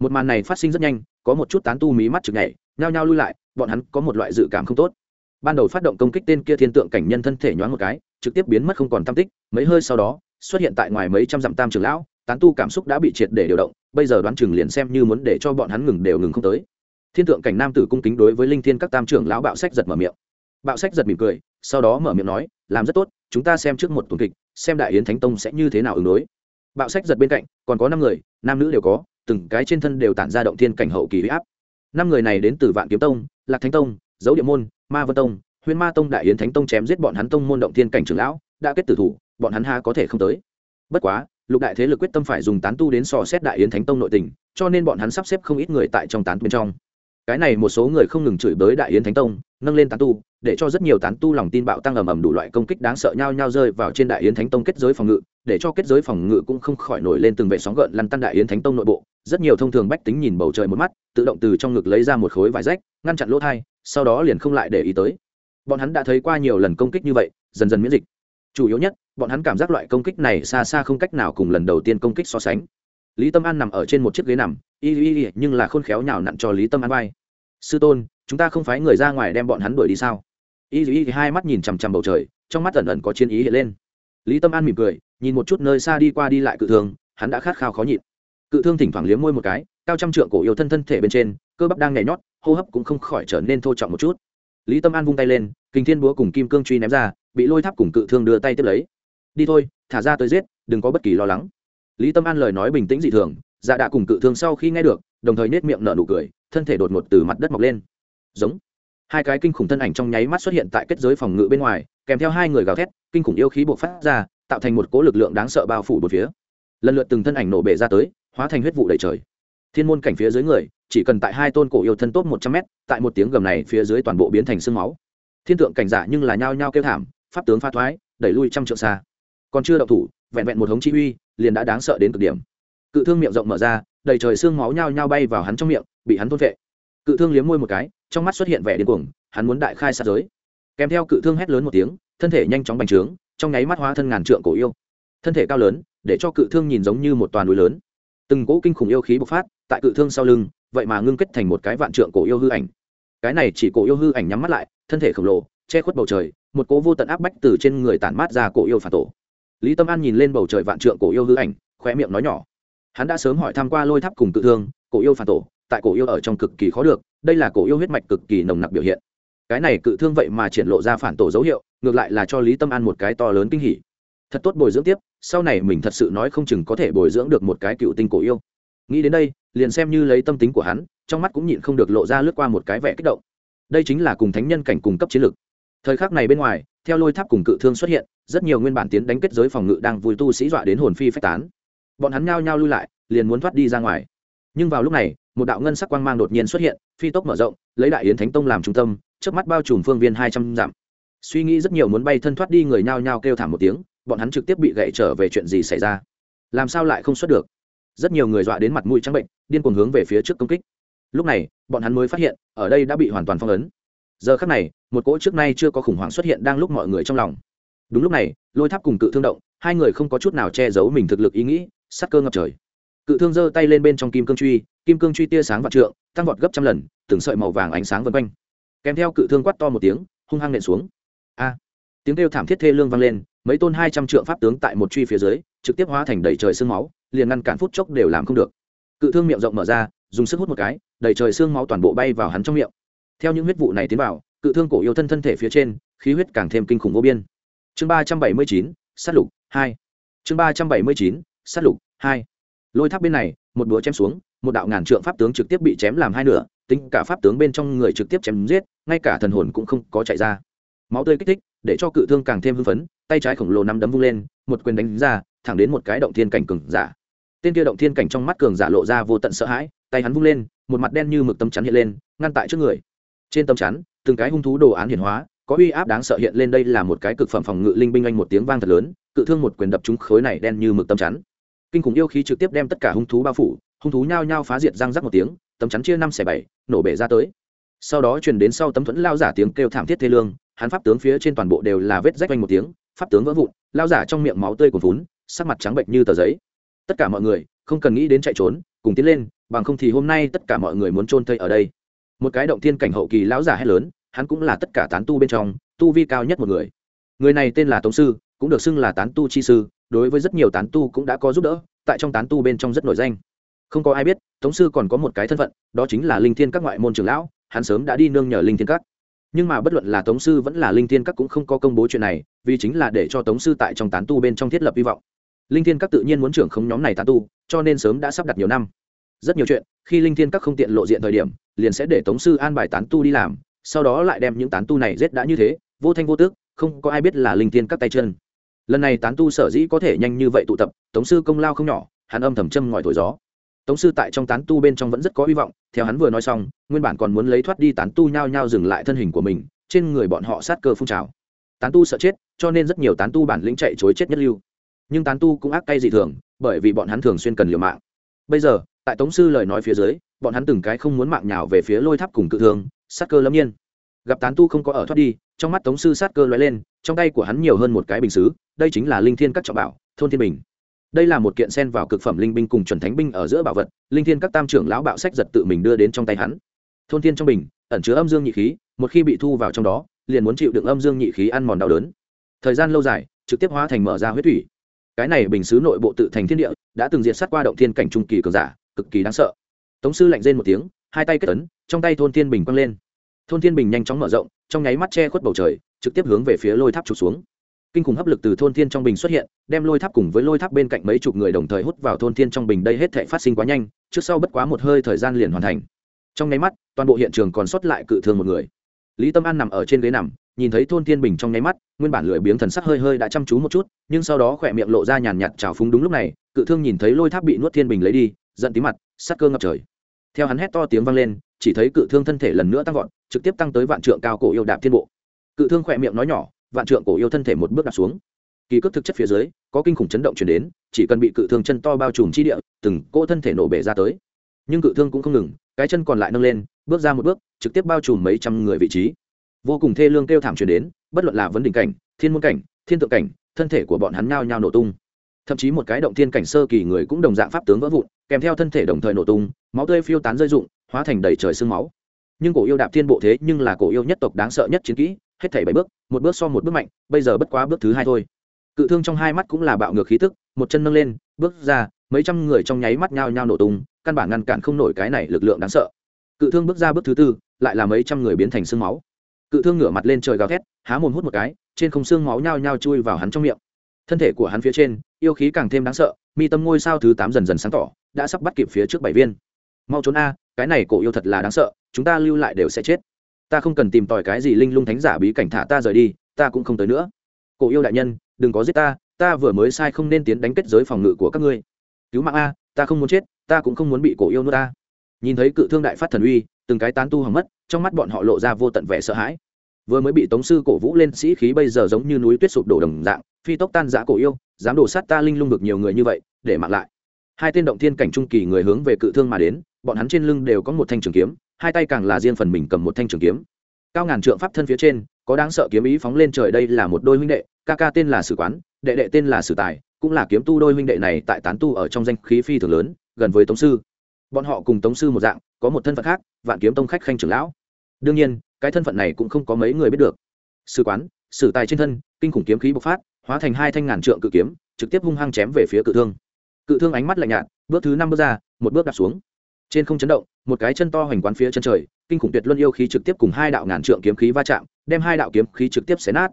Một màn này phát sinh rất nhanh, có một chút tán tu mí mắt chực nhảy nhao nhao lui lại, bọn hắn có một loại dự cảm không tốt. Ban đầu phát động công kích tên kia thiên tượng cảnh nhân thân thể nhoáng một cái, trực tiếp biến mất không còn tam tích, mấy hơi sau đó, xuất hiện tại ngoài mấy trăm dặm tam trường lão, tán tu cảm xúc đã bị triệt để điều động, bây giờ đoán chừng liền xem như muốn để cho bọn hắn ngừng đều ngừng không tới. Thiên tượng cảnh nam tử cung kính đối với linh thiên các tam trưởng lão bạo sách giật mở miệng. Bạo sách giật mỉm cười, sau đó mở miệng nói, làm rất tốt, chúng ta xem trước một tuần kịch, xem đại yến thánh tông sẽ như thế nào ứng đối. Bạo sách giật bên cạnh, còn có năm người, nam nữ đều có, từng cái trên thân đều tản ra động thiên cảnh hậu kỳ huy áp năm người này đến từ vạn kiếm tông, lạc thánh tông, dấu địa môn, ma vân tông huyên ma tông, đại yến thánh tông chém giết bọn hắn tông môn động thiên cảnh trưởng lão, đã kết tử thủ, bọn hắn ha có thể không tới. Bất quá, lục đại thế lực quyết tâm phải dùng tán tu đến sò xét đại yến thánh tông nội tình, cho nên bọn hắn sắp xếp không ít người tại trong tán bên trong. Cái này một số người không ngừng chửi bới đại yến thánh tông, nâng lên tán tu để cho rất nhiều tán tu lòng tin bạo tăng ầm ầm đủ loại công kích đáng sợ nhau nhau rơi vào trên đại yến thánh tông kết giới phòng ngự, để cho kết giới phòng ngự cũng không khỏi nổi lên từng vệ sóng gợn lăn tan đại yến thánh tông nội bộ. Rất nhiều thông thường bách tính nhìn bầu trời một mắt, tự động từ trong ngực lấy ra một khối vải rách, ngăn chặn lỗ thai, sau đó liền không lại để ý tới. Bọn hắn đã thấy qua nhiều lần công kích như vậy, dần dần miễn dịch. Chủ yếu nhất, bọn hắn cảm giác loại công kích này xa xa không cách nào cùng lần đầu tiên công kích so sánh. Lý tâm an nằm ở trên một chiếc ghế nằm, y y y, nhưng là khôn khéo nhào nặn cho lý tâm an vai. Sư tôn, chúng ta không phái người ra ngoài đem bọn hắn đuổi đi sao? Y y hai mắt nhìn chằm chằm bầu trời, trong mắt ẩn ẩn có chiến ý hiện lên. Lý tâm an mỉm cười, nhìn một chút nơi xa đi qua đi lại cự thương, hắn đã khát khao khó nhịn. Cự thương thỉnh thoảng liếm môi một cái, cao trăm trượng cổ yêu thân thân thể bên trên, cơ bắp đang nhảy nhót, hô hấp cũng không khỏi trở nên thô trọng một chút. Lý tâm an vung tay lên kinh thiên búa cùng kim cương truy ném ra, bị lôi tháp cùng cự thương đưa tay tiếp lấy. Đi thôi, thả ra tới giết, đừng có bất kỳ lo lắng. Lý tâm an lời nói bình tĩnh dị thường dạ đạ cùng cự thương sau khi nghe được, đồng thời nết miệng nở nụ cười, thân thể đột ngột từ mặt đất mọc lên. Giống hai cái kinh khủng thân ảnh trong nháy mắt xuất hiện tại kết giới phòng ngự bên ngoài, kèm theo hai người gào thét, kinh khủng yêu khí buộc phát ra, tạo thành một cố lực lượng đáng sợ bao phủ một phía. Lần lượt từng thân ảnh nổ bể ra tới, hóa thành huyết vụ đầy trời. Thiên môn cảnh phía dưới người, chỉ cần tại hai tôn cổ yêu thân tốt một trăm mét, tại một tiếng gầm này phía dưới toàn bộ biến thành sương máu. Thiên tượng cảnh giả nhưng là nhao nhao kêu thảm, pháp tướng pha thoái, đẩy lui trăm trượng xa. Còn chưa đậu thủ, vẹn vẹn một hống chi uy, liền đã đáng sợ đến cực điểm. Cự thương miệng rộng mở ra, đầy trời xương máu nhao nhao bay vào hắn trong miệng, bị hắn thôn vệ cự thương liếm môi một cái trong mắt xuất hiện vẻ điên cuồng, hắn muốn đại khai sát giới. Kèm theo cự thương hét lớn một tiếng, thân thể nhanh chóng bành trướng, trong nháy mắt hóa thân ngàn trượng cổ yêu. Thân thể cao lớn, để cho cự thương nhìn giống như một toàn núi lớn. Từng cỗ kinh khủng yêu khí bộc phát, tại cự thương sau lưng, vậy mà ngưng kết thành một cái vạn trượng cổ yêu hư ảnh. Cái này chỉ cổ yêu hư ảnh nhắm mắt lại, thân thể khổng lồ, che khuất bầu trời, một cỗ vô tận áp bách từ trên người tản mát ra cổ yêu phản tổ. Lý tâm an nhìn lên bầu trời vạn trượng cổ yêu hư ảnh khoe miệng nói nhỏ. Hắn đã sớm hỏi tham q u a lôi tháp cùng cự thương, cổ yêu phản tổ, tại cổ yêu ở trong cực kỳ khó được đây là cổ yêu huyết mạch cực kỳ nồng nặc biểu hiện. Cái này cự thương vậy mà triển lộ ra phản tổ dấu hiệu, ngược lại là cho lý tâm an một cái to lớn kinh hỉ. Thật tốt bồi dưỡng tiếp, sau này mình thật sự nói không chừng có thể bồi dưỡng được một cái cựu tinh cổ yêu. Nghĩ đến đây, liền xem như lấy tâm tính của hắn, trong mắt cũng nhịn không được lộ ra lướt qua một cái vẻ kích động. Đây chính là cùng thánh nhân cảnh cùng cấp chiến lược. Thời khắc này bên ngoài, theo lôi tháp cùng cự thương xuất hiện, rất nhiều nguyên bản tiến đánh kết giới phòng ngự đang vui tu sĩ dọa đến hồn phi phách tán. Bọn hắn nhao nhao lui lại, liền muốn thoát đi ra ngoài. Nhưng vào lúc này một đạo ngân sắc quang mang đột nhiên xuất hiện, phi tốc mở rộng, lấy đại yến thánh tông làm trung tâm trước mắt bao trùm phương viên hai trăm dặm. Suy nghĩ rất nhiều muốn bay thân thoát đi người nhao nhao kêu thảm một tiếng, bọn hắn trực tiếp bị gậy trở về chuyện gì xảy ra? Làm sao lại không xuất được? Rất nhiều người dọa đến mặt mũi trắng bệnh, điên cuồng hướng về phía trước công kích. Lúc này, bọn hắn mới phát hiện, ở đây đã bị hoàn toàn phong ấn. Giờ khắc này, một cỗ trước nay chưa có khủng hoảng xuất hiện đang lúc mọi người trong lòng. Đúng lúc này, lôi tháp cùng cự thương động, hai người không có chút nào che giấu mình thực lực ý nghĩ, sắc cơ ngập trời. Cự thương giơ tay lên bên trong kim cương truy kim cương truy tia sáng vạn trượng, tăng vọt gấp trăm lần, từng sợi màu vàng ánh sáng vân quanh. Kèm theo cự thương quát to một tiếng, hung hăng nện xuống. A! Tiếng kêu thảm thiết thê lương vang lên, mấy tôn hai trăm trượng pháp tướng tại một truy phía dưới, trực tiếp hóa thành đầy trời sương máu, liền ngăn cản phút chốc đều làm không được. Cự thương miệng rộng mở ra, dùng sức hút một cái, đầy trời xương máu toàn bộ bay vào hắn trong miệng. Theo những huyết vụ này tiến vào, cự thương cổ yêu thân thân thể phía trên, khí huyết càng thêm kinh khủng vô biên. Chương ba trăm bảy mươi chín, sát lục hai. Chương ba trăm bảy mươi chín, sát lục hai. Lôi tháp bên này, một búa chém xuống một đạo ngàn trượng pháp tướng trực tiếp bị chém làm hai nửa, tính cả pháp tướng bên trong người trực tiếp chém giết, ngay cả thần hồn cũng không có chạy ra. Máu tươi kích thích, để cho cự thương càng thêm hưng phấn, tay trái khổng lồ nắm đấm vung lên, một quyền đánh ra, thẳng đến một cái động thiên cảnh cường giả. Tên kia động thiên cảnh trong mắt cường giả lộ ra vô tận sợ hãi, tay hắn vung lên, một mặt đen như mực tấm chắn hiện lên, ngăn tại trước người. Trên tấm chắn, từng cái hung thú đồ án hiển hóa, có uy áp đáng sợ hiện lên đây là một cái cực phẩm phòng ngự linh binh anh một tiếng vang thật lớn, cự thương một quyền đập trúng khối này đen như mực tấm chắn. Kinh khủng yêu khí trực tiếp đem tất cả hung thú bao phủ hung thú nhao nhao phá diệt răng rắc một tiếng, tấm chắn chia năm xẻ bảy, nổ bể ra tới. Sau đó truyền đến sau tấm thuẫn lao giả tiếng kêu thảm thiết thê lương, hắn pháp tướng phía trên toàn bộ đều là vết rách quanh một tiếng, pháp tướng vỡ vụn, lao giả trong miệng máu tươi cuồn vún sắc mặt trắng bệnh như tờ giấy. Tất cả mọi người không cần nghĩ đến chạy trốn, cùng tiến lên, bằng không thì hôm nay tất cả mọi người muốn trôn thây ở đây. Một cái động thiên cảnh hậu kỳ lão giả hét lớn, hắn cũng là tất cả tán tu bên trong, tu vi cao nhất một người. Người này tên là tống sư, cũng được xưng là tán tu chi sư, đối với rất nhiều tán tu cũng đã có giúp đỡ, tại trong tán tu bên trong rất nổi danh không có ai biết, tống sư còn có một cái thân phận, đó chính là linh thiên các ngoại môn trưởng lão, hắn sớm đã đi nương nhờ linh thiên các. Nhưng mà bất luận là tống sư vẫn là linh thiên các cũng không có công bố chuyện này, vì chính là để cho tống sư tại trong tán tu bên trong thiết lập hy vọng. Linh thiên các tự nhiên muốn trưởng không nhóm này tán tu, cho nên sớm đã sắp đặt nhiều năm. Rất nhiều chuyện, khi linh thiên các không tiện lộ diện thời điểm, liền sẽ để tống sư an bài tán tu đi làm, sau đó lại đem những tán tu này giết đã như thế, vô thanh vô tước, không có ai biết là linh thiên các tay chân. Lần này tán tu sở dĩ có thể nhanh như vậy tụ tập, tống sư công lao không nhỏ, hắn âm thầm châm ngòi thổi gió tống sư tại trong tán tu bên trong vẫn rất có hy vọng, theo hắn vừa nói xong, nguyên bản còn muốn lấy thoát đi tán tu nhao nhao dừng lại thân hình của mình, trên người bọn họ sát cơ phun trào. Tán tu sợ chết, cho nên rất nhiều tán tu bản lĩnh chạy chối chết nhất lưu. Nhưng tán tu cũng ác cay dị thường, bởi vì bọn hắn thường xuyên cần liều mạng. Bây giờ, tại tống sư lời nói phía dưới, bọn hắn từng cái không muốn mạng nhào về phía lôi tháp cùng cự thương, sát cơ lâm nhiên. Gặp tán tu không có ở thoát đi, trong mắt tống sư sát cơ lóe lên, trong tay của hắn nhiều hơn một cái bình xứ, đây chính là linh thiên các trọng bảo, thôn thiên bình đây là một kiện sen vào cực phẩm linh binh cùng chuẩn thánh binh ở giữa bảo vật linh thiên các tam trưởng lão bạo sách giật tự mình đưa đến trong tay hắn. Thôn thiên trong bình ẩn chứa âm dương nhị khí một khi bị thu vào trong đó liền muốn chịu đựng âm dương nhị khí ăn mòn đau đớn. Thời gian lâu dài trực tiếp hóa thành mở ra huyết thủy. Cái này bình xứ nội bộ tự thành thiên địa đã từng diệt sát qua động thiên cảnh trung kỳ cường giả cực kỳ đáng sợ. Tống sư lạnh rên một tiếng hai tay kết tấn, trong tay thôn thiên bình quăng lên. Thôn thiên bình nhanh chóng mở rộng trong nháy mắt che khuất bầu trời trực tiếp hướng về phía lôi tháp trục xuống kinh khủng hấp lực từ thôn thiên trong bình xuất hiện, đem lôi tháp cùng với lôi tháp bên cạnh mấy chục người đồng thời hút vào thôn thiên trong bình đây hết thể phát sinh quá nhanh, trước sau bất quá một hơi thời gian liền hoàn thành. Trong nháy mắt, toàn bộ hiện trường còn sót lại cự thương một người. Lý tâm an nằm ở trên ghế nằm, nhìn thấy thôn thiên bình trong nháy mắt, nguyên bản lười biếng thần sắc hơi hơi đã chăm chú một chút, nhưng sau đó khỏe miệng lộ ra nhàn nhạt trào phúng đúng lúc này, cự thương nhìn thấy lôi tháp bị nuốt thiên bình lấy đi, giận tí mặt, sắc cơ ngập trời. Theo hắn hét to tiếng vang lên, chỉ thấy cự thương thân thể lần nữa tăng vọt, trực tiếp tăng tới vạn trượng cao cổ yêu đạp thiên bộ. Cự thương khỏe miệng nói nhỏ vạn trượng cổ yêu thân thể một bước đặt xuống. Kỳ cước thực chất phía dưới, có kinh khủng chấn động chuyển đến, chỉ cần bị cự thương chân to bao trùm chi địa, từng cỗ thân thể nổ bể ra tới. Nhưng cự thương cũng không ngừng, cái chân còn lại nâng lên, bước ra một bước, trực tiếp bao trùm mấy trăm người vị trí. Vô cùng thê lương kêu thảm chuyển đến, bất luận là vấn đỉnh cảnh, thiên môn cảnh, thiên tượng cảnh, thân thể của bọn hắn nhao nhao nổ tung. Thậm chí một cái động thiên cảnh sơ kỳ người cũng đồng dạng pháp tướng vỡ vụn, kèm theo thân thể đồng thời nổ tung, máu tươi phiêu tán rơi rụng, hóa thành đầy trời sương máu. Nhưng cổ yêu đạp thiên bộ thế nhưng là cổ yêu nhất tộc đáng sợ nhất chiến kỹ hết thảy bảy bước, một bước so một bước mạnh, bây giờ bất quá bước thứ hai thôi. Cự thương trong hai mắt cũng là bạo ngược khí tức, một chân nâng lên, bước ra, mấy trăm người trong nháy mắt nhao nhao nổ tung, căn bản ngăn cản không nổi cái này lực lượng đáng sợ. Cự thương bước ra bước thứ tư, lại là mấy trăm người biến thành xương máu. Cự thương ngửa mặt lên trời gào thét, há mồm hút một cái, trên không xương máu nhao nhao chui vào hắn trong miệng. Thân thể của hắn phía trên, yêu khí càng thêm đáng sợ, mi tâm ngôi sao thứ tám dần dần sáng tỏ, đã sắp bắt kịp phía trước bảy viên. Mau trốn a, cái này cổ yêu thật là đáng sợ, chúng ta lưu lại đều sẽ chết ta không cần tìm tòi cái gì linh lung thánh giả bí cảnh thả ta rời đi, ta cũng không tới nữa. Cổ yêu đại nhân, đừng có giết ta ta vừa mới sai không nên tiến đánh kết giới phòng ngự của các ngươi. Cứu mạng a, ta không muốn chết, ta cũng không muốn bị cổ yêu nuốt ta nhìn thấy cự thương đại phát thần uy, từng cái tán tu hỏng mất, trong mắt bọn họ lộ ra vô tận vẻ sợ hãi. Vừa mới bị tống sư cổ vũ lên sĩ khí bây giờ giống như núi tuyết sụp đổ đồng dạng, phi tốc tan giã cổ yêu, dám đổ sát ta linh lung được nhiều người như vậy, để mạng lại. Hai tên động thiên cảnh trung kỳ người hướng về cự thương mà đến, bọn hắn trên lưng đều có một thanh trường kiếm hai tay càng là riêng phần mình cầm một thanh trường kiếm. Cao ngàn trượng pháp thân phía trên, có đáng sợ kiếm ý phóng lên trời đây là một đôi huynh đệ, ca ca tên là sử quán, đệ đệ tên là sử tài, cũng là kiếm tu đôi huynh đệ này tại tán tu ở trong danh khí phi thường lớn, gần với tống sư. Bọn họ cùng tống sư một dạng, có một thân phận khác, vạn kiếm tông khách khanh trưởng lão. Đương nhiên, cái thân phận này cũng không có mấy người biết được. Sử quán, sử tài trên thân, kinh khủng kiếm khí bộc phát, hóa thành hai thanh ngàn trượng cự kiếm, trực tiếp hung hăng chém về phía cự thương. Cự thương ánh mắt lạnh nhạt, bước thứ năm bước ra, một bước đặt xuống trên không chấn động, một cái chân to hoành quán phía chân trời, kinh khủng tuyệt luân yêu khí trực tiếp cùng hai đạo ngàn trượng kiếm khí va chạm, đem hai đạo kiếm khí trực tiếp xé nát.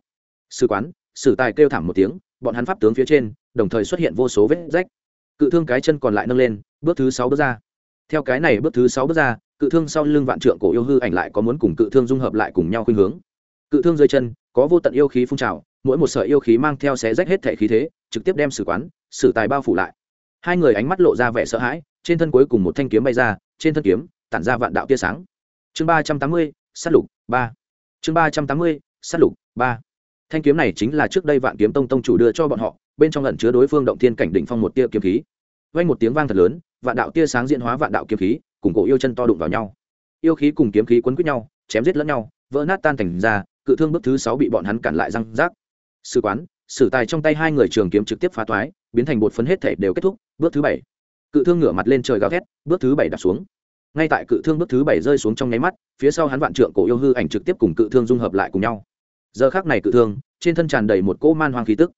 Sư quán, sử tài kêu thảm một tiếng, bọn hắn pháp tướng phía trên, đồng thời xuất hiện vô số vết rách. Cự thương cái chân còn lại nâng lên, bước thứ sáu bước ra. Theo cái này bước thứ sáu bước ra, cự thương sau lưng vạn trượng cổ yêu hư ảnh lại có muốn cùng cự thương dung hợp lại cùng nhau khuynh hướng. Cự thương dưới chân, có vô tận yêu khí phun trào, mỗi một sợi yêu khí mang theo xé rách hết thể khí thế, trực tiếp đem sử quán, sử tài bao phủ lại. Hai người ánh mắt lộ ra vẻ sợ hãi trên thân cuối cùng một thanh kiếm bay ra, trên thân kiếm, tản ra vạn đạo tia sáng. Chương ba trăm tám mươi lục, ba. Chương ba trăm tám mươi lục, ba. Thanh kiếm này chính là trước đây vạn kiếm tông tông chủ đưa cho bọn họ, bên trong lẩn chứa đối phương động thiên cảnh đỉnh phong một tia kiếm khí. Vang một tiếng vang thật lớn, vạn đạo tia sáng diễn hóa vạn đạo kiếm khí, cùng cổ yêu chân to đụng vào nhau. Yêu khí cùng kiếm khí quấn quýt nhau, chém giết lẫn nhau, vỡ nát tan thành ra, cự thương bước thứ sáu bị bọn hắn cản lại răng rác. Sư quán, sử tài trong tay hai người trường kiếm trực tiếp phá toái, biến thành bột phấn hết thể đều kết thúc, bước thứ bảy cự thương ngửa mặt lên trời gào thét, bước thứ bảy đặt xuống. Ngay tại cự thương bước thứ bảy rơi xuống trong nháy mắt, phía sau hắn vạn trượng cổ yêu hư ảnh trực tiếp cùng cự thương dung hợp lại cùng nhau. Giờ khác này cự thương, trên thân tràn đầy một cỗ man hoang khí tức.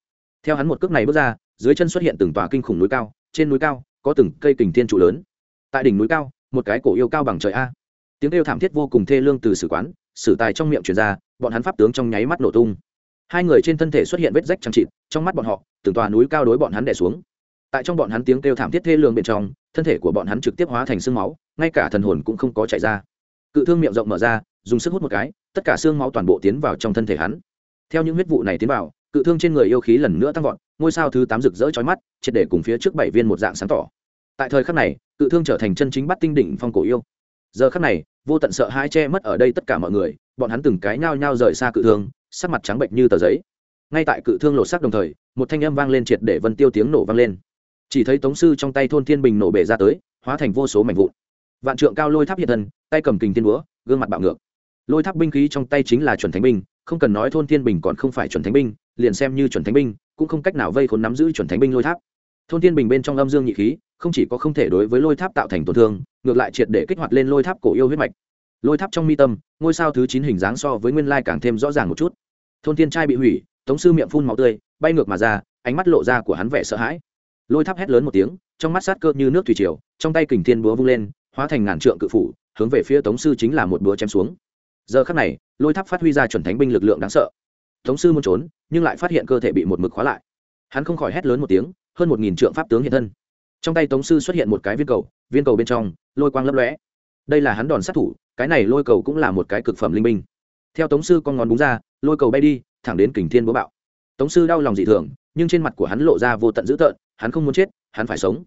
Theo hắn một cước này bước ra, dưới chân xuất hiện từng tòa kinh khủng núi cao, trên núi cao, có từng cây kình thiên trụ lớn. Tại đỉnh núi cao, một cái cổ yêu cao bằng trời a. Tiếng kêu thảm thiết vô cùng thê lương từ sử quán, sử tài trong miệng truyền ra, bọn hắn pháp tướng trong nháy mắt nổ tung. Hai người trên thân thể xuất hiện vết rách trăng trịt trong mắt bọn họ, từng tòa núi cao đối bọn hắn đè xuống tại trong bọn hắn tiếng kêu thảm thiết thê lương bên trong, thân thể của bọn hắn trực tiếp hóa thành xương máu, ngay cả thần hồn cũng không có chạy ra. Cự thương miệng rộng mở ra, dùng sức hút một cái, tất cả xương máu toàn bộ tiến vào trong thân thể hắn. Theo những huyết vụ này tiến vào, cự thương trên người yêu khí lần nữa tăng vọt, ngôi sao thứ tám rực rỡ chói mắt, triệt để cùng phía trước bảy viên một dạng sáng tỏ. Tại thời khắc này, cự thương trở thành chân chính bắt tinh đỉnh phong cổ yêu. Giờ khắc này, vô tận sợ hãi che mất ở đây tất cả mọi người, bọn hắn từng cái nhao nhao rời xa cự thương, sắc mặt trắng bệnh như tờ giấy. Ngay tại cự thương lột sắc đồng thời, một thanh âm vang lên triệt để vân tiêu tiếng nổ vang lên chỉ thấy tống sư trong tay thôn thiên bình nổ bể ra tới, hóa thành vô số mảnh vụn. Vạn trượng cao lôi tháp hiện thân, tay cầm kình tiên búa, gương mặt bạo ngược. Lôi tháp binh khí trong tay chính là chuẩn thánh binh, không cần nói thôn thiên bình còn không phải chuẩn thánh binh, liền xem như chuẩn thánh binh, cũng không cách nào vây khốn nắm giữ chuẩn thánh binh lôi tháp. Thôn thiên bình bên trong âm dương nhị khí, không chỉ có không thể đối với lôi tháp tạo thành tổn thương, ngược lại triệt để kích hoạt lên lôi tháp cổ yêu huyết mạch. Lôi tháp trong mi tâm, ngôi sao thứ chín hình dáng so với nguyên lai càng thêm rõ ràng một chút. Thôn thiên trai bị hủy, tống sư miệng phun máu tươi, bay ngược mà ra, ánh mắt lộ ra của hắn vẻ sợ hãi lôi tháp hét lớn một tiếng, trong mắt sát cơ như nước thủy triều, trong tay kình thiên búa vung lên, hóa thành ngàn trượng cự phủ, hướng về phía tống sư chính là một búa chém xuống. Giờ khắc này, lôi tháp phát huy ra chuẩn thánh binh lực lượng đáng sợ. Tống sư muốn trốn, nhưng lại phát hiện cơ thể bị một mực khóa lại. Hắn không khỏi hét lớn một tiếng, hơn một nghìn trượng pháp tướng hiện thân. Trong tay tống sư xuất hiện một cái viên cầu viên cầu bên trong, lôi quang lấp lóe. Đây là hắn đòn sát thủ, cái này lôi cầu cũng là một cái cực phẩm linh binh. Theo tống sư con ngón búng ra, lôi cầu bay đi, thẳng đến kình thiên búa bạo. Tống sư đau lòng dị thường nhưng trên mặt của hắn lộ ra vô tận dữ tợn, hắn không muốn chết, hắn phải sống.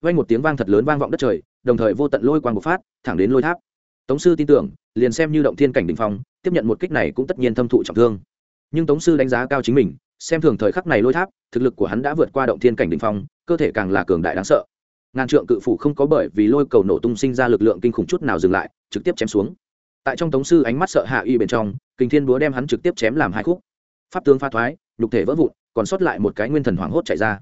Vang một tiếng vang thật lớn vang vọng đất trời, đồng thời vô tận lôi quang bộc phát, thẳng đến lôi tháp. Tống sư tin tưởng, liền xem như động thiên cảnh đình phong, tiếp nhận một kích này cũng tất nhiên thâm thụ trọng thương. Nhưng tống sư đánh giá cao chính mình, xem thường thời khắc này lôi tháp, thực lực của hắn đã vượt qua động thiên cảnh đình phong, cơ thể càng là cường đại đáng sợ. Ngàn trượng cự phủ không có bởi vì lôi cầu nổ tung sinh ra lực lượng kinh khủng chút nào dừng lại, trực tiếp chém xuống. Tại trong tống sư ánh mắt sợ hạ y bên trong kinh thiên búa đem hắn trực tiếp chém làm hai khúc. Pháp tướng pha thoái, nhục thể vỡ vụn còn sót lại một cái nguyên thần hoảng hốt chạy ra.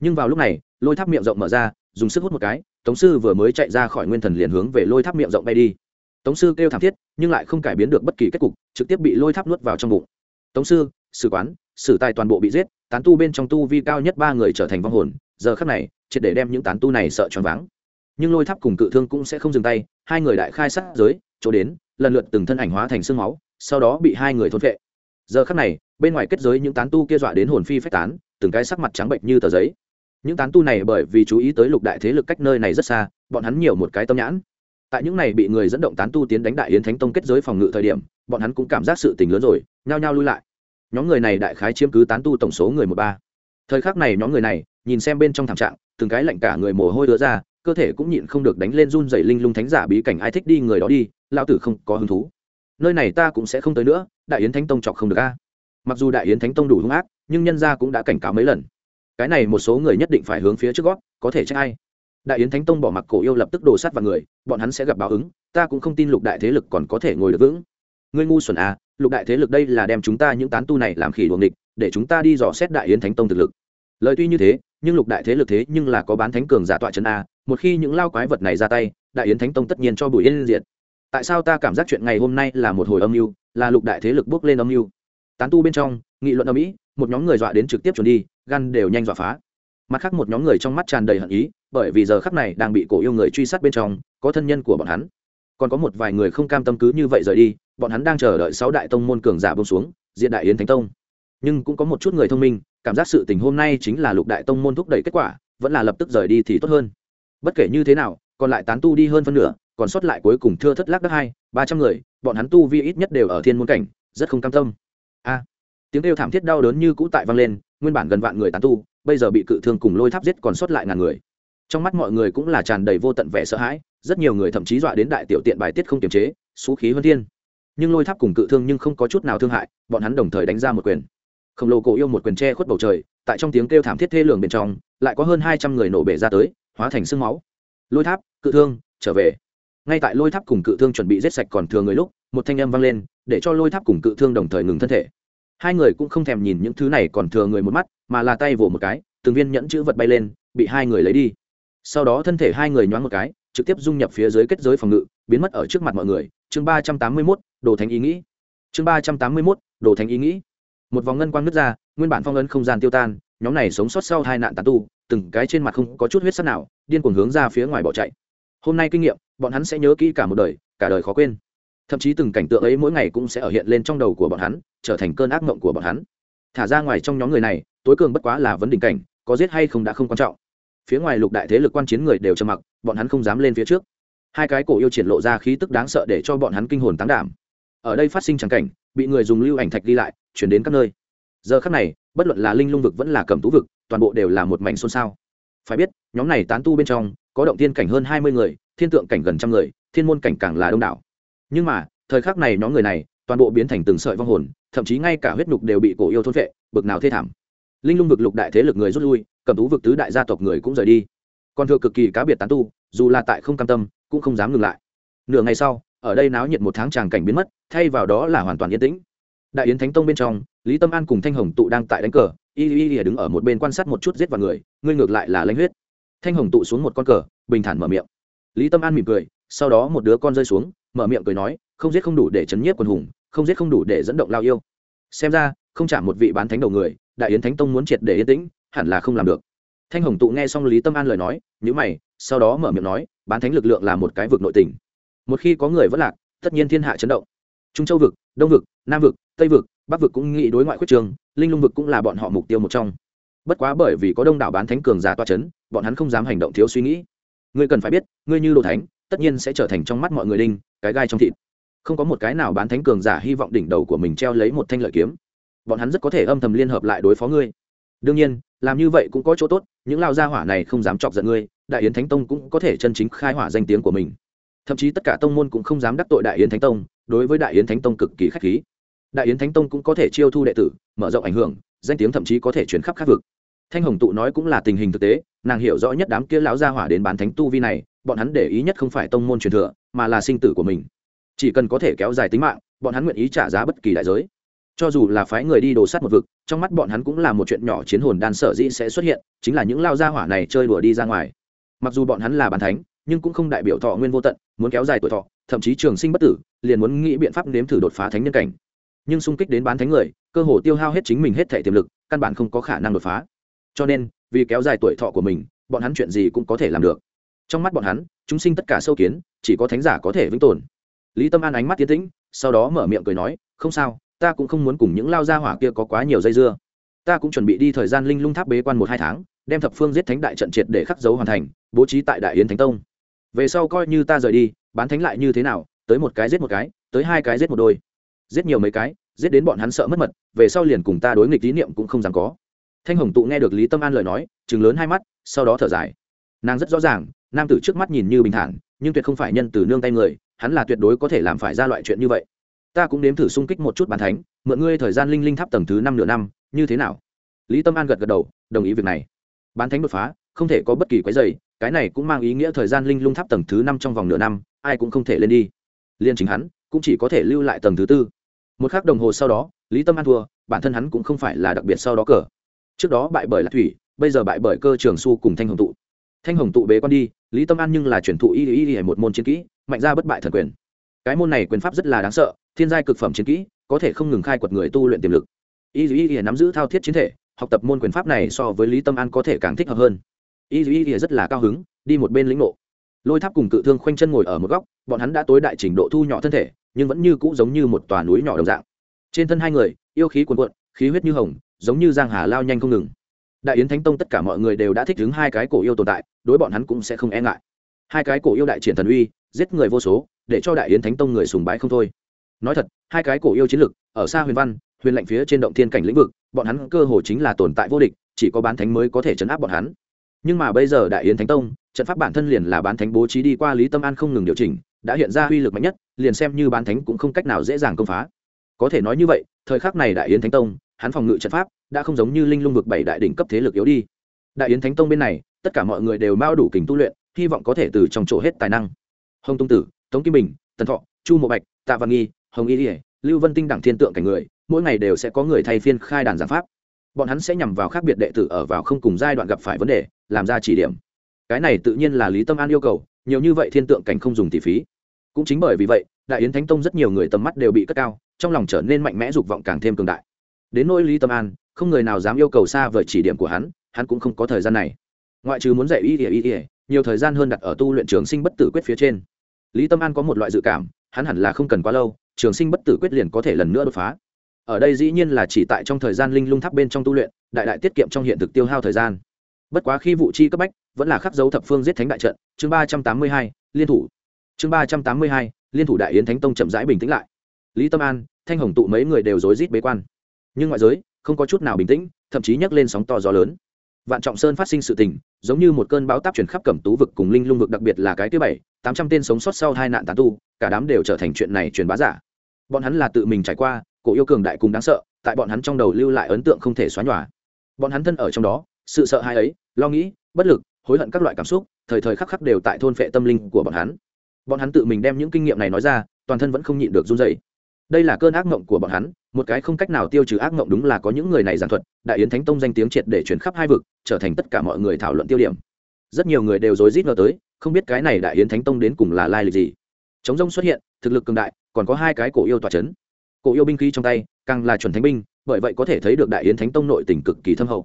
Nhưng vào lúc này, lôi tháp miệng rộng mở ra, dùng sức hút một cái, tống sư vừa mới chạy ra khỏi nguyên thần liền hướng về lôi tháp miệng rộng bay đi. Tống sư kêu thảm thiết, nhưng lại không cải biến được bất kỳ kết cục, trực tiếp bị lôi tháp nuốt vào trong bụng. Tống sư, sử quán, sử tài toàn bộ bị giết, tán tu bên trong tu vi cao nhất ba người trở thành vong hồn, giờ khắc này, triệt để đem những tán tu này sợ choáng váng. Nhưng lôi tháp cùng cự thương cũng sẽ không dừng tay, hai người đại khai sát giới, chỗ đến, lần lượt từng thân ảnh hóa thành sương máu, sau đó bị hai người thôn vệ giờ khắc này bên ngoài kết giới những tán tu kia dọa đến hồn phi phách tán, từng cái sắc mặt trắng bệnh như tờ giấy. Những tán tu này bởi vì chú ý tới lục đại thế lực cách nơi này rất xa, bọn hắn nhiều một cái tâm nhãn. Tại những này bị người dẫn động tán tu tiến đánh đại yến thánh tông kết giới phòng ngự thời điểm, bọn hắn cũng cảm giác sự tình lớn rồi, nhao nhao lui lại. Nhóm người này đại khái chiếm cứ tán tu tổng số người một ba. Thời khắc này nhóm người này, nhìn xem bên trong thảm trạng, từng cái lạnh cả người mồ hôi đứa ra, cơ thể cũng nhịn không được đánh lên run dày linh lung thánh giả bí cảnh ai thích đi người đó đi lao tử không có hứng thú. Nơi này ta cũng sẽ không tới nữa, đại yến thánh tông chọc không được a mặc dù đại yến thánh tông đủ hung ác, nhưng nhân gia cũng đã cảnh cáo mấy lần. Cái này một số người nhất định phải hướng phía trước gót, có thể trách ai? Đại yến thánh tông bỏ mặc cổ yêu lập tức đổ sát vào người, bọn hắn sẽ gặp báo ứng, ta cũng không tin lục đại thế lực còn có thể ngồi được vững. Ngươi ngu xuẩn à lục đại thế lực đây là đem chúng ta những tán tu này làm khỉ đuồng địch, để chúng ta đi dò xét đại yến thánh tông thực lực. Lời tuy như thế, nhưng lục đại thế lực thế nhưng là có bán thánh cường giả tọa chân a à, một khi những lao quái vật này ra tay, đại yến thánh tông tất nhiên cho bùi yên diệt. Tại sao ta cảm giác chuyện ngày hôm nay là một hồi âm mưu, là lục đại thế lực bước lên âm mưu? Tán tu bên trong, nghị luận ở mỹ, một nhóm người dọa đến trực tiếp trốn đi, gan đều nhanh dọa phá. Mặt khác một nhóm người trong mắt tràn đầy hận ý, bởi vì giờ khắc này đang bị cổ yêu người truy sát bên trong, có thân nhân của bọn hắn. Còn có một vài người không cam tâm cứ như vậy rời đi, bọn hắn đang chờ đợi sáu đại tông môn cường giả bông xuống, diện đại yến thánh tông. Nhưng cũng có một chút người thông minh, cảm giác sự tình hôm nay chính là lục đại tông môn thúc đẩy kết quả, vẫn là lập tức rời đi thì tốt hơn. Bất kể như thế nào, còn lại tán tu đi hơn phân nửa, còn sót lại cuối cùng thưa thất lắc đất hai, ba trăm người, bọn hắn tu vi ít nhất đều ở thiên môn cảnh, rất không cam tâm a. Tiếng kêu thảm thiết đau đớn như cũ tại vang lên, nguyên bản gần vạn người tán tu, bây giờ bị cự thương cùng lôi tháp giết còn sót lại ngàn người. Trong mắt mọi người cũng là tràn đầy vô tận vẻ sợ hãi, rất nhiều người thậm chí dọa đến đại tiểu tiện bài tiết không kiềm chế, xú khí hơn thiên. Nhưng lôi tháp cùng cự thương nhưng không có chút nào thương hại, bọn hắn đồng thời đánh ra một quyền. Khổng lồ cổ yêu một quyền tre khuất bầu trời, tại trong tiếng kêu thảm thiết thê lường bên trong, lại có hơn hai trăm người nổ bể ra tới, hóa thành sương máu. Lôi tháp, cự thương, trở về. Ngay tại lôi tháp cùng cự thương chuẩn bị giết sạch còn thừa người lúc, một thanh âm vang lên để cho lôi tháp cùng cự thương đồng thời ngừng thân thể. Hai người cũng không thèm nhìn những thứ này còn thừa người một mắt, mà là tay vỗ một cái, từng viên nhẫn chữ vật bay lên, bị hai người lấy đi. Sau đó thân thể hai người nhoáng một cái, trực tiếp dung nhập phía dưới kết giới phòng ngự, biến mất ở trước mặt mọi người. Chương ba trăm tám mươi mốt, đồ thành ý nghĩ. Chương ba trăm tám mươi mốt, đồ thành ý nghĩ. Một vòng ngân quang nứt ra, nguyên bản phong ấn không gian tiêu tan, nhóm này sống sót sau hai nạn tàn tu, từng cái trên mặt không có chút huyết sắc nào, điên cuồng hướng ra phía ngoài bỏ chạy. Hôm nay kinh nghiệm, bọn hắn sẽ nhớ kỹ cả một đời, cả đời khó quên thậm chí từng cảnh tượng ấy mỗi ngày cũng sẽ ở hiện lên trong đầu của bọn hắn, trở thành cơn ác mộng của bọn hắn. Thả ra ngoài trong nhóm người này, tối cường bất quá là vấn đỉnh cảnh, có giết hay không đã không quan trọng. Phía ngoài lục đại thế lực quan chiến người đều trầm mặc, bọn hắn không dám lên phía trước. Hai cái cổ yêu triển lộ ra khí tức đáng sợ để cho bọn hắn kinh hồn tán đảm. Ở đây phát sinh trắng cảnh, bị người dùng lưu ảnh thạch đi lại, chuyển đến các nơi. Giờ khắc này, bất luận là linh lung vực vẫn là cầm tú vực, toàn bộ đều là một mảnh xôn xao. Phải biết, nhóm này tán tu bên trong, có động tiên cảnh hơn hai mươi người, thiên tượng cảnh gần trăm người, thiên môn cảnh càng là đông đảo nhưng mà, thời khắc này nhóm người này, toàn bộ biến thành từng sợi vong hồn, thậm chí ngay cả huyết nhục đều bị cổ yêu thôn vệ bực nào thê thảm. Linh lung vực lục đại thế lực người rút lui, cầm tú vực tứ đại gia tộc người cũng rời đi. Còn thừa cực kỳ cá biệt tán tu, dù là tại không cam tâm, cũng không dám ngừng lại. Nửa ngày sau, ở đây náo nhiệt một tháng tràng cảnh biến mất, thay vào đó là hoàn toàn yên tĩnh. Đại yến thánh tông bên trong, lý tâm an cùng thanh hồng tụ đang tại đánh cờ, y y y đứng ở một bên quan sát một chút giết vào người, ngươi ngược lại là lãnh huyết. Thanh hồng tụ xuống một con cờ, bình thản mở miệng. Lý tâm an mỉm cười, sau đó một đứa con rơi xuống mở miệng cười nói, không giết không đủ để chấn nhiếp quần hùng, không giết không đủ để dẫn động lao yêu. Xem ra, không chạm một vị bán thánh đầu người, đại yến thánh tông muốn triệt để yên tĩnh, hẳn là không làm được. Thanh hồng tụ nghe xong lý tâm an lời nói nhữ mày, sau đó mở miệng nói, bán thánh lực lượng là một cái vực nội tình. Một khi có người vất lạc, tất nhiên thiên hạ chấn động. Trung châu vực, đông vực, nam vực, tây vực, bắc vực cũng nghĩ đối ngoại quyết trường, linh lung vực cũng là bọn họ mục tiêu một trong. Bất quá bởi vì có đông đảo bán thánh cường giả toa c h ấ n bọn hắn không dám hành động thiếu suy nghĩ ngươi cần phải biết, ngươi như đồ thánh, tất nhiên sẽ trở thành trong mắt mọi người đinh, cái gai trong thịt. Không có một cái nào bán thánh cường giả hy vọng đỉnh đầu của mình treo lấy một thanh lợi kiếm. Bọn hắn rất có thể âm thầm liên hợp lại đối phó ngươi. Đương nhiên, làm như vậy cũng có chỗ tốt, những lao gia hỏa này không dám chọc giận ngươi, đại yến thánh tông cũng có thể chân chính khai hỏa danh tiếng của mình. Thậm chí tất cả tông môn cũng không dám đắc tội đại yến thánh tông, đối với đại yến thánh tông cực kỳ k h á c h khí. Đại yến thánh tông cũng có thể chiêu thu đệ tử, mở rộng ảnh hưởng, danh tiếng thậm chí có thể chuyển khắp các vực thanh hồng tụ nói cũng là tình hình thực tế, nàng hiểu rõ nhất đám kia lão gia hỏa đến bán thánh tu vi này, bọn hắn để ý nhất không phải tông môn truyền thừa, mà là sinh tử của mình. Chỉ cần có thể kéo dài tính mạng, bọn hắn nguyện ý trả giá bất kỳ đại giới. Cho dù là phái người đi đồ sát một vực, trong mắt bọn hắn cũng là một chuyện nhỏ chiến hồn đan sở dĩ sẽ xuất hiện, chính là những lao gia hỏa này chơi đùa đi ra ngoài. Mặc dù bọn hắn là bàn thánh, nhưng cũng không đại biểu thọ nguyên vô tận, muốn kéo dài tuổi thọ, thậm chí trường sinh bất tử, liền muốn nghĩ biện pháp nếm thử đột phá thánh nhân cảnh. Nhưng xung kích đến bán thánh người, cơ hồ tiêu hao hết chính mình hết thể tiềm lực, căn bản không có khả năng đột phá cho nên, vì kéo dài tuổi thọ của mình, bọn hắn chuyện gì cũng có thể làm được. Trong mắt bọn hắn, chúng sinh tất cả sâu kiến, chỉ có thánh giả có thể vĩnh tồn. Lý tâm an ánh mắt tiến tĩnh, sau đó mở miệng cười nói, không sao, ta cũng không muốn cùng những lao gia hỏa kia có quá nhiều dây dưa. Ta cũng chuẩn bị đi thời gian linh lung tháp bế quan một hai tháng, đem thập phương giết thánh đại trận triệt để khắc dấu hoàn thành, bố trí tại đại yến thánh tông. Về sau coi như ta rời đi, bán thánh lại như thế nào, tới một cái giết một cái, tới hai cái giết một đôi. Giết nhiều mấy cái, giết đến bọn hắn sợ mất mật, về sau liền cùng ta đối nghịch tín niệm cũng không dám có thanh hồng tụ nghe được lý tâm an lời nói chừng lớn hai mắt, sau đó thở dài. Nàng rất rõ ràng, nam tử trước mắt nhìn như bình thản, nhưng tuyệt không phải nhân từ nương tay người, hắn là tuyệt đối có thể làm phải ra loại chuyện như vậy. Ta cũng nếm thử xung kích một chút bàn thánh, mượn ngươi thời gian linh linh tháp tầng thứ năm nửa năm, như thế nào? Lý tâm an gật gật đầu, đồng ý việc này. Bán thánh đột phá, không thể có bất kỳ quái dày cái này cũng mang ý nghĩa thời gian linh lung tháp tầng thứ năm trong vòng nửa năm, ai cũng không thể lên đi. Liên chính hắn, cũng chỉ có thể lưu lại tầng thứ tư. Một k h ắ c đồng hồ sau đó, lý tâm an thua, bản thân hắn cũng không phải là đặc biệt sau đó cờ trước đó bại bởi lạc thủy, bây giờ bại bởi cơ trường su cùng thanh hồng tụ. Thanh hồng tụ bế quan đi, lý tâm an nhưng là chuyển thụ y y y một môn chiến kỹ, mạnh ra bất bại thần quyền. Cái môn này quyền pháp rất là đáng sợ, thiên giai cực phẩm chiến kỹ, có thể không ngừng khai quật người tu luyện tiềm lực. Y y y nắm giữ thao thiết chiến thể, học tập môn quyền pháp này so với lý tâm an có thể càng thích hợp hơn. Y y y rất là cao hứng, đi một bên lĩnh ngộ. Lôi tháp cùng cự thương khoanh chân ngồi ở một góc, bọn hắn đã tối đại trình độ thu nhỏ thân thể, nhưng vẫn như cũ giống như một tòa núi nhỏ đồng dạng. Trên thân hai người, yêu khí cuồn cuộn, khí huyết như hồng giống như giang hà lao nhanh không ngừng. Đại yến thánh tông tất cả mọi người đều đã thích đứng hai cái cổ yêu tồn tại, đối bọn hắn cũng sẽ không e ngại. Hai cái cổ yêu đại triển thần uy, giết người vô số, để cho đại yến thánh tông người sùng bái không thôi. Nói thật, hai cái cổ yêu chiến lực, ở xa huyền văn, huyền lạnh phía trên động thiên cảnh lĩnh vực, bọn hắn cơ hồ chính là tồn tại vô địch, chỉ có bán thánh mới có thể chấn áp bọn hắn. Nhưng mà bây giờ đại yến thánh tông, trận pháp bản thân liền là bán thánh bố trí đi qua lý tâm an không ngừng điều chỉnh, đã hiện ra uy lực mạnh nhất, liền xem như bán thánh cũng không cách nào dễ dàng công phá. Có thể nói như vậy, thời khắc này đại yến thánh tông hắn phòng ngự trận pháp đã không giống như linh lung vực bảy đại đỉnh cấp thế lực yếu đi. Đại yến thánh tông bên này, tất cả mọi người đều mau đủ kình tu luyện, hy vọng có thể từ trong chỗ hết tài năng. Hồng tung tử, tống kim bình, tần thọ, chu mộ bạch, tạ văn nghi, hồng y ỉa lưu vân tinh đẳng thiên tượng cảnh người, mỗi ngày đều sẽ có người thay phiên khai đàn giảng pháp. Bọn hắn sẽ nhằm vào khác biệt đệ tử ở vào không cùng giai đoạn gặp phải vấn đề, làm ra chỉ điểm. Cái này tự nhiên là lý tâm an yêu cầu, nhiều như vậy thiên tượng cảnh không dùng tỷ phí. Cũng chính bởi vì vậy, đại yến thánh tông rất nhiều người tầm mắt đều bị cất cao, trong lòng trở nên mạnh mẽ dục vọng càng thêm cường đại đến nỗi lý tâm an, không người nào dám yêu cầu xa vời chỉ điểm của hắn hắn cũng không có thời gian này. Ngoại trừ muốn dạy y ỉa y ỉa nhiều thời gian hơn đặt ở tu luyện trường sinh bất tử quyết phía trên. Lý tâm an có một loại dự cảm, hắn hẳn là không cần quá lâu, trường sinh bất tử quyết liền có thể lần nữa đột phá. Ở đây dĩ nhiên là chỉ tại trong thời gian linh lung tháp bên trong tu luyện, đại đại tiết kiệm trong hiện thực tiêu hao thời gian. Bất quá khi vụ chi cấp bách, vẫn là khắc dấu thập phương giết thánh đại trận, chương ba trăm tám mươi hai, liên thủ. Chương ba trăm tám mươi hai, liên thủ đại yến thánh tông chậm rãi bình tĩnh lại. Lý tâm an, thanh hồng tụ mấy người đều rối rít bế quan nhưng ngoại giới không có chút nào bình tĩnh, thậm chí nhấc lên sóng to gió lớn. Vạn trọng sơn phát sinh sự tình, giống như một cơn bão táp chuyển khắp cẩm tú vực cùng linh lung vực, đặc biệt là cái thứ bảy, tám trăm tên sống sót sau hai nạn tàn tu, cả đám đều trở thành chuyện này truyền bá giả. Bọn hắn là tự mình trải qua, cổ yêu cường đại cùng đáng sợ, tại bọn hắn trong đầu lưu lại ấn tượng không thể xóa nhòa. Bọn hắn thân ở trong đó, sự sợ hãi ấy, lo nghĩ, bất lực, hối hận các loại cảm xúc, thời thời khắc khắc đều tại thôn phệ tâm linh của bọn hắn. Bọn hắn tự mình đem những kinh nghiệm này nói ra, toàn thân vẫn không nhịn được run dày đây là cơn ác mộng của bọn hắn, một cái không cách nào tiêu trừ ác mộng đúng là có những người này giảng thuật, đại yến thánh tông danh tiếng triệt để chuyển khắp hai vực, trở thành tất cả mọi người thảo luận tiêu điểm. Rất nhiều người đều rối rít ngờ tới, không biết cái này đại yến thánh tông đến cùng là lai lịch gì. Chống rông xuất hiện, thực lực cường đại, còn có hai cái cổ yêu tòa c h ấ n cổ yêu binh khí trong tay, càng là chuẩn thánh binh, bởi vậy có thể thấy được đại yến thánh tông nội tình cực kỳ thâm hậu.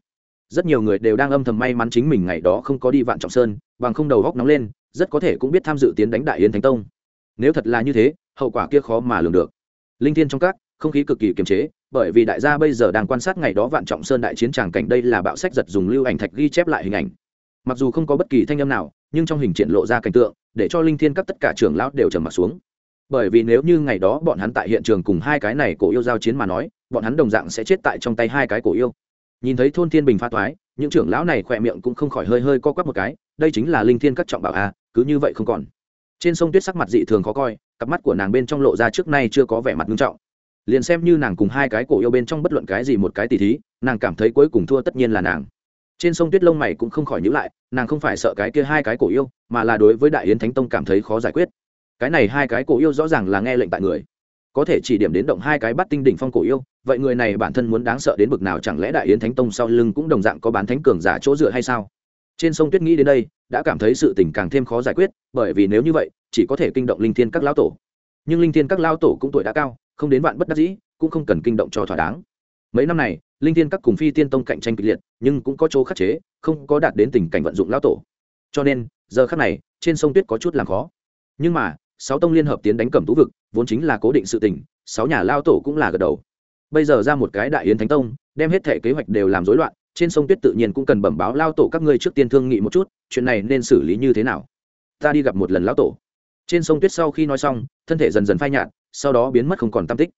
Rất nhiều người đều đang âm thầm may mắn chính mình ngày đó không có đi vạn trọng sơn, bằng không đầu góc nóng lên, rất có thể cũng biết tham dự tiến đánh đại yến thánh tông. Nếu thật là như thế, hậu quả kia khó mà lường được linh thiên trong các không khí cực kỳ kiềm chế bởi vì đại gia bây giờ đang quan sát ngày đó vạn trọng sơn đại chiến tràng cảnh đây là bạo sách giật dùng lưu ảnh thạch ghi chép lại hình ảnh. Mặc dù không có bất kỳ thanh âm nào nhưng trong hình triển lộ ra cảnh tượng để cho linh thiên các tất cả trưởng lão đều trầm m ặ t xuống. Bởi vì nếu như ngày đó bọn hắn tại hiện trường cùng hai cái này cổ yêu giao chiến mà nói bọn hắn đồng dạng sẽ chết tại trong tay hai cái cổ yêu. Nhìn thấy thôn thiên bình pha toái những trưởng lão này khỏe miệng cũng không khỏi hơi hơi co quắp một cái đây chính là linh thiên các trọng bảo a à, cứ như vậy không còn. Trên sông tuyết sắc mặt dị thường khó coi cặp mắt của nàng bên trong lộ ra trước nay chưa có vẻ mặt nghiêm trọng. Liền xem như nàng cùng hai cái cổ yêu bên trong bất luận cái gì một cái tỉ thí, nàng cảm thấy cuối cùng thua tất nhiên là nàng. Trên sông tuyết lông mày cũng không khỏi nhữ lại, nàng không phải sợ cái kia hai cái cổ yêu, mà là đối với đại yến thánh tông cảm thấy khó giải quyết. Cái này hai cái cổ yêu rõ ràng là nghe lệnh tại người. Có thể chỉ điểm đến động hai cái bắt tinh đỉnh phong cổ yêu, vậy người này bản thân muốn đáng sợ đến bực nào chẳng lẽ đại yến thánh tông sau lưng cũng đồng dạng có bán thánh cường giả chỗ dựa hay sao? Trên sông tuyết nghĩ đến đây, đã cảm thấy sự tình càng thêm khó giải quyết, bởi vì nếu như vậy chỉ có thể kinh động linh thiên các lão tổ. Nhưng linh thiên các lão tổ cũng tuổi đã cao, không đến vạn bất đắc dĩ, cũng không cần kinh động cho thỏa đáng. Mấy năm này, linh thiên các cùng phi tiên tông cạnh tranh kịch liệt, nhưng cũng có chỗ khắc chế, không có đạt đến tình cảnh vận dụng lão tổ. Cho nên, giờ khắc này, trên sông tuyết có chút làm khó. Nhưng mà, sáu tông liên hợp tiến đánh cẩm tú vực, vốn chính là cố định sự tình, sáu nhà lao tổ cũng là gật đầu. Bây giờ ra một cái đại yến thánh tông, đem hết thể kế hoạch đều làm rối loạn, trên sông tuyết tự nhiên cũng cần bẩm báo lao tổ các ngươi trước tiên thương nghị một chút, chuyện này nên xử lý như thế nào? Ta đi gặp một lần lão tổ trên sông tuyết sau khi nói xong, thân thể dần dần phai nhạt, sau đó biến mất không còn tam tích.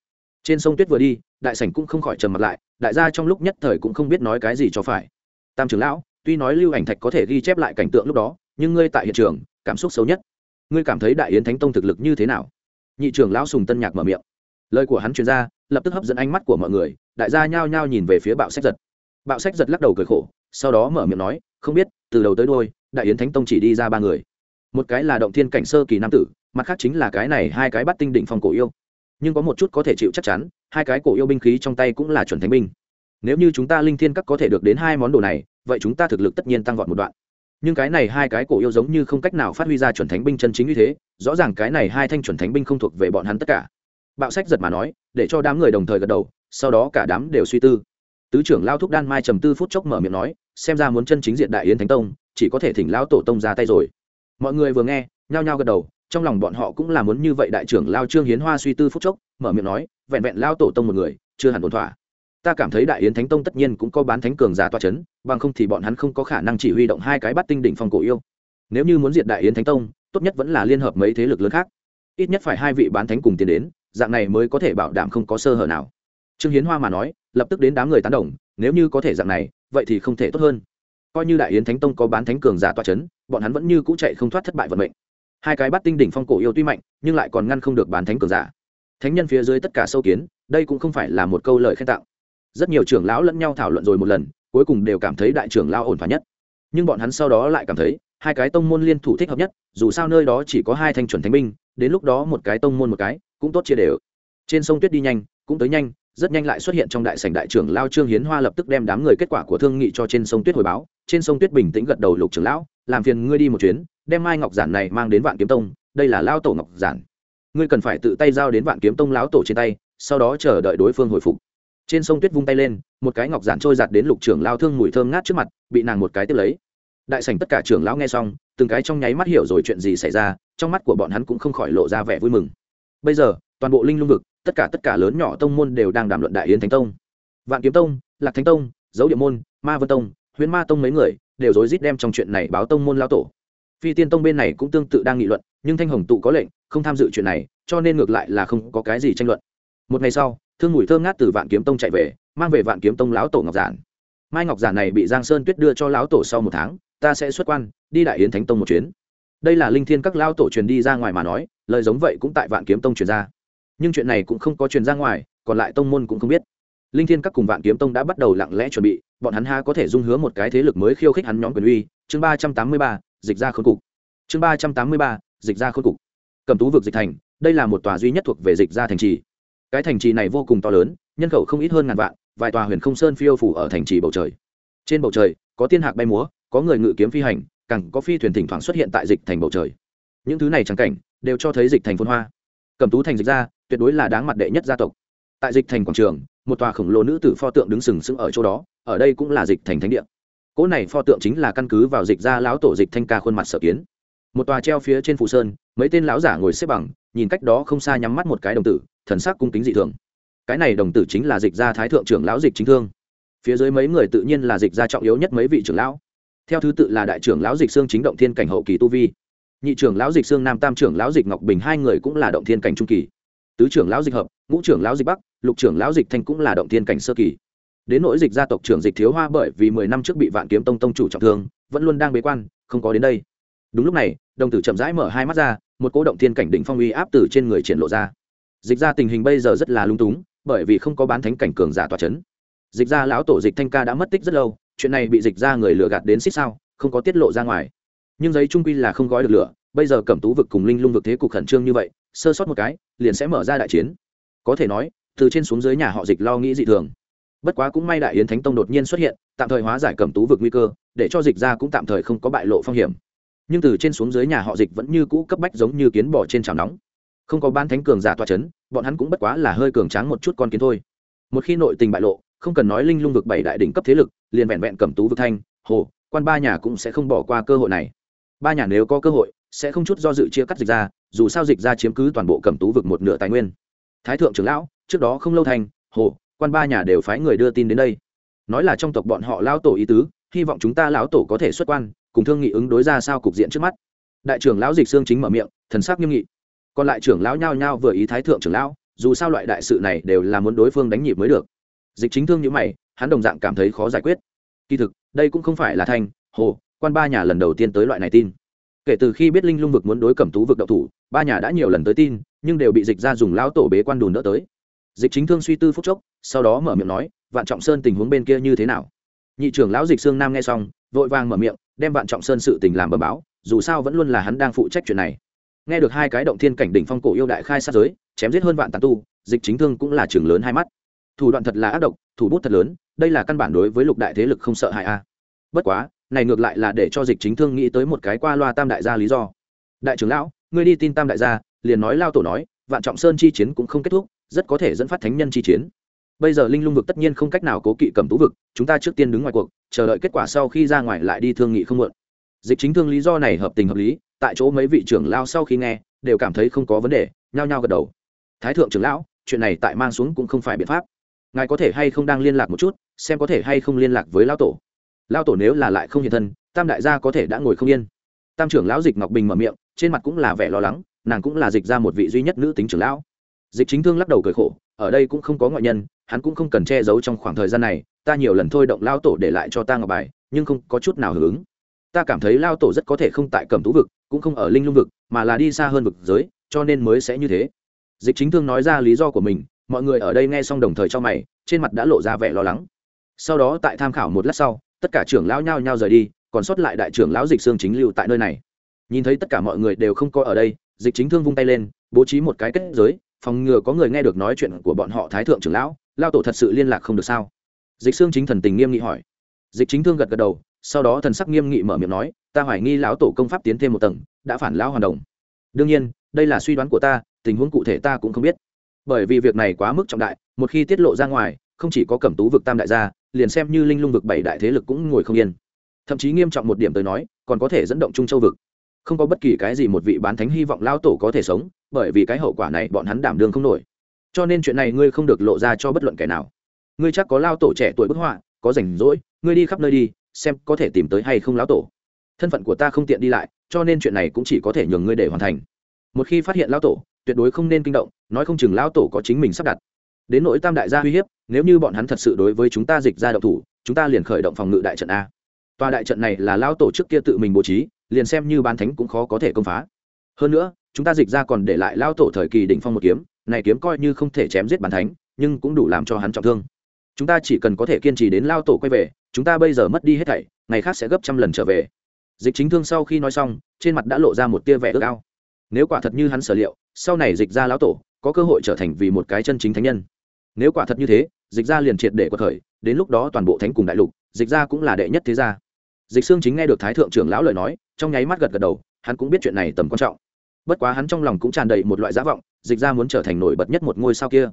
Trên sông tuyết vừa đi, đại sảnh cũng không khỏi trầm mặt lại, đại gia trong lúc nhất thời cũng không biết nói cái gì cho phải. Tam trưởng lão, tuy nói lưu ảnh thạch có thể ghi chép lại cảnh tượng lúc đó, nhưng ngươi tại hiện trường, cảm xúc xấu nhất. Ngươi cảm thấy đại yến thánh tông thực lực như thế nào? Nhị trưởng lão sùng tân nhạc mở miệng. Lời của hắn truyền ra, lập tức hấp dẫn ánh mắt của mọi người, đại gia nhao nhao nhìn về phía bạo sách giật. Bạo sách giật lắc đầu cười khổ, sau đó mở miệng nói, không biết, từ đầu tới đôi, đại yến thánh tông chỉ đi ra ba người một cái là động thiên cảnh sơ kỳ nam tử, mặt khác chính là cái này hai cái bắt tinh định phòng cổ yêu. Nhưng có một chút có thể chịu chắc chắn, hai cái cổ yêu binh khí trong tay cũng là chuẩn thánh binh. Nếu như chúng ta linh thiên các có thể được đến hai món đồ này, vậy chúng ta thực lực tất nhiên tăng vọt một đoạn. Nhưng cái này hai cái cổ yêu giống như không cách nào phát huy ra chuẩn thánh binh chân chính như thế, rõ ràng cái này hai thanh chuẩn thánh binh không thuộc về bọn hắn tất cả. Bạo sách giật mà nói, để cho đám người đồng thời gật đầu, sau đó cả đám đều suy tư. Tứ trưởng lao thúc đan mai trầm tư phút chốc mở miệng nói, xem ra muốn chân chính diện đại yến thánh tông, chỉ có thể thỉnh lão tổ tông ra tay rồi mọi người vừa nghe, nhao nhao gật đầu, trong lòng bọn họ cũng là muốn như vậy đại trưởng lao trương hiến hoa suy tư phút chốc, mở miệng nói, vẹn vẹn lao tổ tông một người, chưa hẳn ổn thỏa. Ta cảm thấy đại yến thánh tông tất nhiên cũng có bán thánh cường giả toa c h ấ n bằng không thì bọn hắn không có khả năng chỉ huy động hai cái bắt tinh đỉnh phong cổ yêu. Nếu như muốn diệt đại yến thánh tông, tốt nhất vẫn là liên hợp mấy thế lực lớn khác. Ít nhất phải hai vị bán thánh cùng tiến đến, dạng này mới có thể bảo đảm không có sơ hở nào. Trương hiến hoa mà nói, lập tức đến đám người tán đồng, nếu như có thể dạng này, vậy thì không thể tốt hơn coi như đại yến thánh tông có bán thánh cường giả toa chấn, bọn hắn vẫn như cũ chạy không thoát thất bại vận mệnh. Hai cái bắt tinh đỉnh phong cổ yêu tuy mạnh nhưng lại còn ngăn không được bán thánh cường giả. Thánh nhân phía dưới tất cả sâu kiến đây cũng không phải là một câu lời khen tặng. Rất nhiều trưởng lão lẫn nhau thảo luận rồi một lần cuối cùng đều cảm thấy đại trưởng lao ổn thỏa nhất. Nhưng bọn hắn sau đó lại cảm thấy hai cái tông môn liên thủ thích hợp nhất dù sao nơi đó chỉ có hai thanh chuẩn thánh binh đến lúc đó một cái tông môn một cái cũng tốt chia đều. Trên sông tuyết đi nhanh cũng tới nhanh rất nhanh lại xuất hiện trong đại sảnh đại trưởng lao trương hiến hoa lập tức đem đám người kết quả của thương nghị cho trên sông tuyết hồi báo trên sông tuyết bình tĩnh gật đầu lục trưởng lão, làm phiền ngươi đi một chuyến, đem mai ngọc giản này mang đến vạn kiếm tông, đây là lao tổ ngọc giản. Ngươi cần phải tự tay giao đến vạn kiếm tông lão tổ trên tay, sau đó chờ đợi đối phương hồi phục. Trên sông tuyết vung tay lên, một cái ngọc giản trôi giạt đến lục trưởng lao thương mùi thơm ngát trước mặt, bị nàng một cái tiếp lấy. Đại sảnh tất cả trưởng lão nghe xong, từng cái trong nháy mắt hiểu rồi chuyện gì xảy ra, trong mắt của bọn hắn cũng không khỏi lộ ra vẻ vui mừng. Bây giờ, toàn bộ linh lung vực, tất cả tất cả lớn nhỏ tông môn đều đang đàm luận đại yến thánh tông. Vạn kiếm tông, lạc thánh tông, dấu địa môn, ma vân tông huyễn ma tông mấy người đều rối rít đem trong chuyện này báo tông môn lao tổ. Phi tiên tông bên này cũng tương tự đang nghị luận, nhưng thanh hồng tụ có lệnh, không tham dự chuyện này, cho nên ngược lại là không có cái gì tranh luận. Một ngày sau, thương mùi thơm ngát từ vạn kiếm tông chạy về, mang về vạn kiếm tông lão tổ ngọc giản. Mai ngọc giản này bị giang sơn tuyết đưa cho lão tổ sau một tháng, ta sẽ xuất quan, đi đại yến thánh tông một chuyến. Đây là linh thiên các lão tổ truyền đi ra ngoài mà nói, lời giống vậy cũng tại vạn kiếm tông truyền ra. Nhưng chuyện này cũng không có truyền ra ngoài, còn lại tông môn cũng không biết linh thiên các cùng vạn kiếm tông đã bắt đầu lặng lẽ chuẩn bị, bọn hắn ha có thể dung hứa một cái thế lực mới khiêu khích hắn nhóm quyền uy. Chương ba trăm tám mươi ba, dịch ra khôn cục. Chương ba trăm tám mươi ba, dịch ra khôn cục. Cầm tú vực dịch thành, đây là một tòa duy nhất thuộc về dịch ra thành trì. Cái thành trì này vô cùng to lớn, nhân khẩu không ít hơn ngàn vạn, vài tòa huyền không sơn phiêu phủ ở thành trì bầu trời. Trên bầu trời, có tiên hạc bay múa, có người ngự kiếm phi hành, càng có phi thuyền thỉnh thoảng xuất hiện tại dịch thành bầu trời. Những thứ này trắng cảnh, đều cho thấy dịch thành phôn hoa. Cầm tú thành dịch ra, tuyệt đối là đáng mặt đệ nhất gia tộc. Tại dịch thành quảng trường một tòa khổng lồ nữ tử pho tượng đứng sừng sững ở chỗ đó, ở đây cũng là dịch thành thánh địa. Cỗ này pho tượng chính là căn cứ vào dịch ra lão tổ dịch thanh ca khuôn mặt sở kiến. Một tòa treo phía trên phụ sơn, mấy tên lão giả ngồi xếp bằng, nhìn cách đó không xa nhắm mắt một cái đồng tử, thần sắc cung kính dị thường. Cái này đồng tử chính là dịch gia thái thượng trưởng lão dịch chính thương. Phía dưới mấy người tự nhiên là dịch gia trọng yếu nhất mấy vị trưởng lão. Theo thứ tự là đại trưởng lão dịch xương chính động thiên cảnh hậu kỳ tu vi. Nhị trưởng lão dịch xương nam tam trưởng lão dịch ngọc bình hai người cũng là động thiên cảnh trung kỳ. Tứ trưởng lão dịch hợp ngũ trưởng lão dịch bắc, lục trưởng lão dịch thanh cũng là động thiên cảnh sơ kỳ. Đến nỗi dịch gia tộc trưởng dịch thiếu hoa bởi vì mười năm trước bị vạn kiếm tông tông chủ trọng thương, vẫn luôn đang bế quan, không có đến đây. Đúng lúc này, đồng tử chậm rãi mở hai mắt ra, một cỗ động thiên cảnh đỉnh phong uy áp từ trên người triển lộ ra. Dịch ra tình hình bây giờ rất là lung túng, bởi vì không có bán thánh cảnh cường giả tòa c h ấ n dịch ra lão tổ dịch thanh ca đã mất tích rất lâu, chuyện này bị dịch ra người lừa gạt đến xích sao, không có tiết lộ ra ngoài. Nhưng giấy trung quy là không gói được lửa, bây giờ cẩm tú vực cùng linh lung vực thế cục khẩn trương như vậy, sơ sót một cái, liền sẽ mở ra đại chiến có thể nói, từ trên xuống dưới nhà họ dịch lo nghĩ dị thường. Bất quá cũng may đại yến thánh tông đột nhiên xuất hiện, tạm thời hóa giải cẩm tú vực nguy cơ, để cho dịch ra cũng tạm thời không có bại lộ phong hiểm. Nhưng từ trên xuống dưới nhà họ dịch vẫn như cũ cấp bách giống như kiến bỏ trên chảo nóng. Không có ban thánh cường giả toa c h ấ n bọn hắn cũng bất quá là hơi cường tráng một chút con kiến thôi. Một khi nội tình bại lộ, không cần nói linh lung vực bảy đại đỉnh cấp thế lực, liền vẹn vẹn cầm tú vực thanh, hồ, quan ba nhà cũng sẽ không bỏ qua cơ hội này. Ba nhà nếu có cơ hội, sẽ không chút do dự chia cắt dịch ra, dù sao dịch ra chiếm cứ toàn bộ cầm tú vực một nửa tài nguyên thái thượng trưởng lão trước đó không lâu thành hồ quan ba nhà đều phái người đưa tin đến đây. Nói là trong tộc bọn họ lao tổ ý tứ hy vọng chúng ta lão tổ có thể xuất quan cùng thương nghị ứng đối ra sao cục diện trước mắt. Đại trưởng lão dịch xương chính mở miệng thần sắc nghiêm nghị. Còn lại trưởng lão nhao nhao vừa ý thái thượng trưởng lão dù sao loại đại sự này đều là muốn đối phương đánh nhịp mới được. Dịch chính thương như mày hắn đồng dạng cảm thấy khó giải quyết. Kỳ thực đây cũng không phải là thành, hồ quan ba nhà lần đầu tiên tới loại này tin. Kể từ khi biết linh lung vực muốn đối cẩm tú vực đậu thủ ba nhà đã nhiều lần tới tin nhưng đều bị dịch ra dùng lão tổ bế quan đùn đỡ tới. Dịch chính thương suy tư phúc chốc, sau đó mở miệng nói, vạn trọng sơn tình huống bên kia như thế nào? Nhị trưởng lão dịch sương nam nghe xong, vội vàng mở miệng, đem vạn trọng sơn sự tình làm bờ báo, dù sao vẫn luôn là hắn đang phụ trách chuyện này. Nghe được hai cái động thiên cảnh đỉnh phong cổ yêu đại khai sát giới, chém giết hơn vạn tàn tu, dịch chính thương cũng là trường lớn hai mắt. Thủ đoạn thật là ác độc, thủ bút thật lớn, đây là căn bản đối với lục đại thế lực không sợ hại a. Bất quá, này ngược lại là để cho dịch chính thương nghĩ tới một cái qua loa tam đại gia lý do. Đại trưởng lão, ngươi đi tin tam đại gia liền nói lao tổ nói, vạn trọng sơn chi chiến cũng không kết thúc, rất có thể dẫn phát thánh nhân chi chiến. Bây giờ linh lung vực tất nhiên không cách nào cố kỵ cầm tú vực, chúng ta trước tiên đứng ngoài cuộc, chờ đợi kết quả sau khi ra ngoài lại đi thương nghị không muộn. Dịch chính thương lý do này hợp tình hợp lý, tại chỗ mấy vị trưởng lao sau khi nghe, đều cảm thấy không có vấn đề, nhao nhao gật đầu. Thái thượng trưởng lão, chuyện này tại mang xuống cũng không phải biện pháp. Ngài có thể hay không đang liên lạc một chút, xem có thể hay không liên lạc với lao tổ. Lao tổ nếu là lại không hiện thân, tam đại gia có thể đã ngồi không yên. Tam trưởng lão dịch ngọc bình mở miệng, trên mặt cũng là vẻ lo lắng nàng cũng là dịch ra một vị duy nhất nữ tính trưởng lão. Dịch chính thương lắc đầu cười khổ, ở đây cũng không có ngoại nhân, hắn cũng không cần che giấu trong khoảng thời gian này, ta nhiều lần thôi động lao tổ để lại cho ta ngọc bài, nhưng không có chút nào hưởng ứng. Ta cảm thấy lao tổ rất có thể không tại cẩm tú vực, cũng không ở linh lung vực, mà là đi xa hơn vực giới, cho nên mới sẽ như thế. Dịch chính thương nói ra lý do của mình, mọi người ở đây nghe xong đồng thời cho mày, trên mặt đã lộ ra vẻ lo lắng. Sau đó tại tham khảo một lát sau, tất cả trưởng lão nhao nhao rời đi, còn sót lại đại trưởng lão dịch xương chính lưu tại nơi này. Nhìn thấy tất cả mọi người đều không có ở đây dịch chính thương vung tay lên, bố trí một cái kết giới, phòng ngừa có người nghe được nói chuyện của bọn họ thái thượng trưởng lão, lao tổ thật sự liên lạc không được sao? Dịch xương chính thần tình nghiêm nghị hỏi. Dịch chính thương gật gật đầu, sau đó thần sắc nghiêm nghị mở miệng nói, ta hoài nghi lão tổ công pháp tiến thêm một tầng, đã phản lão hoàn đồng. Đương nhiên, đây là suy đoán của ta, tình huống cụ thể ta cũng không biết. Bởi vì việc này quá mức trọng đại, một khi tiết lộ ra ngoài, không chỉ có cẩm tú vực tam đại gia, liền xem như linh lung vực bảy đại thế lực cũng ngồi không yên. Thậm chí nghiêm trọng một điểm tới nói, còn có thể dẫn động trung châu vực không có bất kỳ cái gì một vị bán thánh hy vọng lao tổ có thể sống, bởi vì cái hậu quả này bọn hắn đảm đương không nổi. Cho nên chuyện này ngươi không được lộ ra cho bất luận kẻ nào. Ngươi chắc có lao tổ trẻ tuổi bức họa, có rảnh rỗi, ngươi đi khắp nơi đi, xem có thể tìm tới hay không lão tổ. Thân phận của ta không tiện đi lại, cho nên chuyện này cũng chỉ có thể nhường ngươi để hoàn thành. Một khi phát hiện lão tổ, tuyệt đối không nên kinh động, nói không chừng lão tổ có chính mình sắp đặt. Đến nỗi tam đại gia uy hiếp, nếu như bọn hắn thật sự đối với chúng ta dịch ra động thủ, chúng ta liền khởi động phòng ngự đại trận a. Tòa đại trận này là lão tổ trước kia tự mình bố trí liền xem như bán thánh cũng khó có thể công phá. Hơn nữa, chúng ta dịch ra còn để lại lao tổ thời kỳ đỉnh phong một kiếm, này kiếm coi như không thể chém giết bán thánh, nhưng cũng đủ làm cho hắn trọng thương. Chúng ta chỉ cần có thể kiên trì đến lao tổ quay về, chúng ta bây giờ mất đi hết thảy, ngày khác sẽ gấp trăm lần trở về. Dịch chính thương sau khi nói xong, trên mặt đã lộ ra một tia vẻ ước ao. Nếu quả thật như hắn sở liệu, sau này dịch ra lão tổ, có cơ hội trở thành vì một cái chân chính thánh nhân. Nếu quả thật như thế, dịch ra liền triệt để quật khởi, đến lúc đó toàn bộ thánh cùng đại lục, dịch ra cũng là đệ nhất thế gia dịch xương chính nghe được thái thượng trưởng lão lời nói, trong nháy mắt gật gật đầu, hắn cũng biết chuyện này tầm quan trọng. Bất quá hắn trong lòng cũng tràn đầy một loại giả vọng, dịch ra muốn trở thành nổi bật nhất một ngôi sao kia.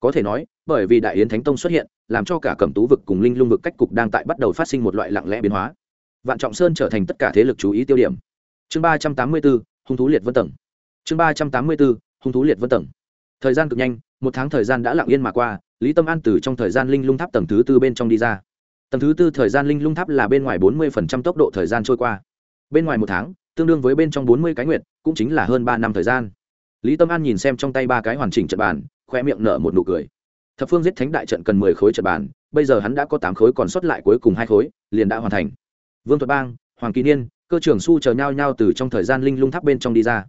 Có thể nói, bởi vì đại yến thánh tông xuất hiện, làm cho cả cẩm tú vực cùng linh lung vực cách cục đang tại bắt đầu phát sinh một loại lặng lẽ biến hóa. Vạn trọng sơn trở thành tất cả thế lực chú ý tiêu điểm. Chương ba trăm tám mươi bốn, hung thú liệt vân tầng. Chương ba trăm tám mươi bốn, hung thú liệt vân tầng. Thời gian cực nhanh, một tháng thời gian đã lặng yên mà qua, lý tâm an từ trong thời gian linh lung tháp tầng thứ tư bên trong đi ra tầng thứ tư thời gian linh lung tháp là bên ngoài bốn mươi tốc độ thời gian trôi qua. Bên ngoài một tháng, tương đương với bên trong bốn mươi cái nguyện cũng chính là hơn ba năm thời gian. Lý tâm an nhìn xem trong tay ba cái hoàn chỉnh trận bàn khoe miệng nở một nụ cười. Thập phương giết thánh đại trận cần mười khối trận bàn, bây giờ hắn đã có tám khối còn sót lại cuối cùng hai khối, liền đã hoàn thành. Vương thuật bang, hoàng kỳ niên, cơ trưởng su chờ nhau nhau từ trong thời gian linh lung tháp bên trong đi ra.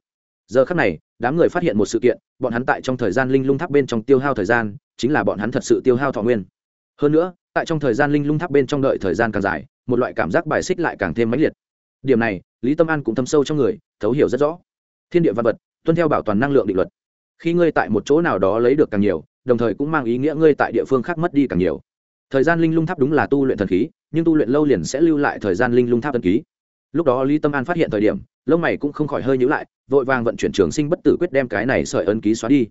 Giờ khắc này, đám người phát hiện một sự kiện, bọn hắn tại trong thời gian linh lung tháp bên trong tiêu hao thời gian, chính là bọn hắn thật sự tiêu hao thọ nguyên hơn nữa, tại trong thời gian linh lung tháp bên trong đợi thời gian càng dài, một loại cảm giác bài xích lại càng thêm mãnh liệt. Điểm này, lý tâm an cũng thâm sâu trong người, thấu hiểu rất rõ. Thiên địa văn vật, tuân theo bảo toàn năng lượng định luật. Khi ngươi tại một chỗ nào đó lấy được càng nhiều, đồng thời cũng mang ý nghĩa ngươi tại địa phương khác mất đi càng nhiều. Thời gian linh lung tháp đúng là tu luyện thần khí, nhưng tu luyện lâu liền sẽ lưu lại thời gian linh lung tháp tân ký lúc đó lý tâm an phát hiện thời điểm, lông mày cũng không khỏi hơi nhữ lại, vội vàng vận chuyển trường sinh bất tử quyết đem cái này sợi ân ký xóa đi.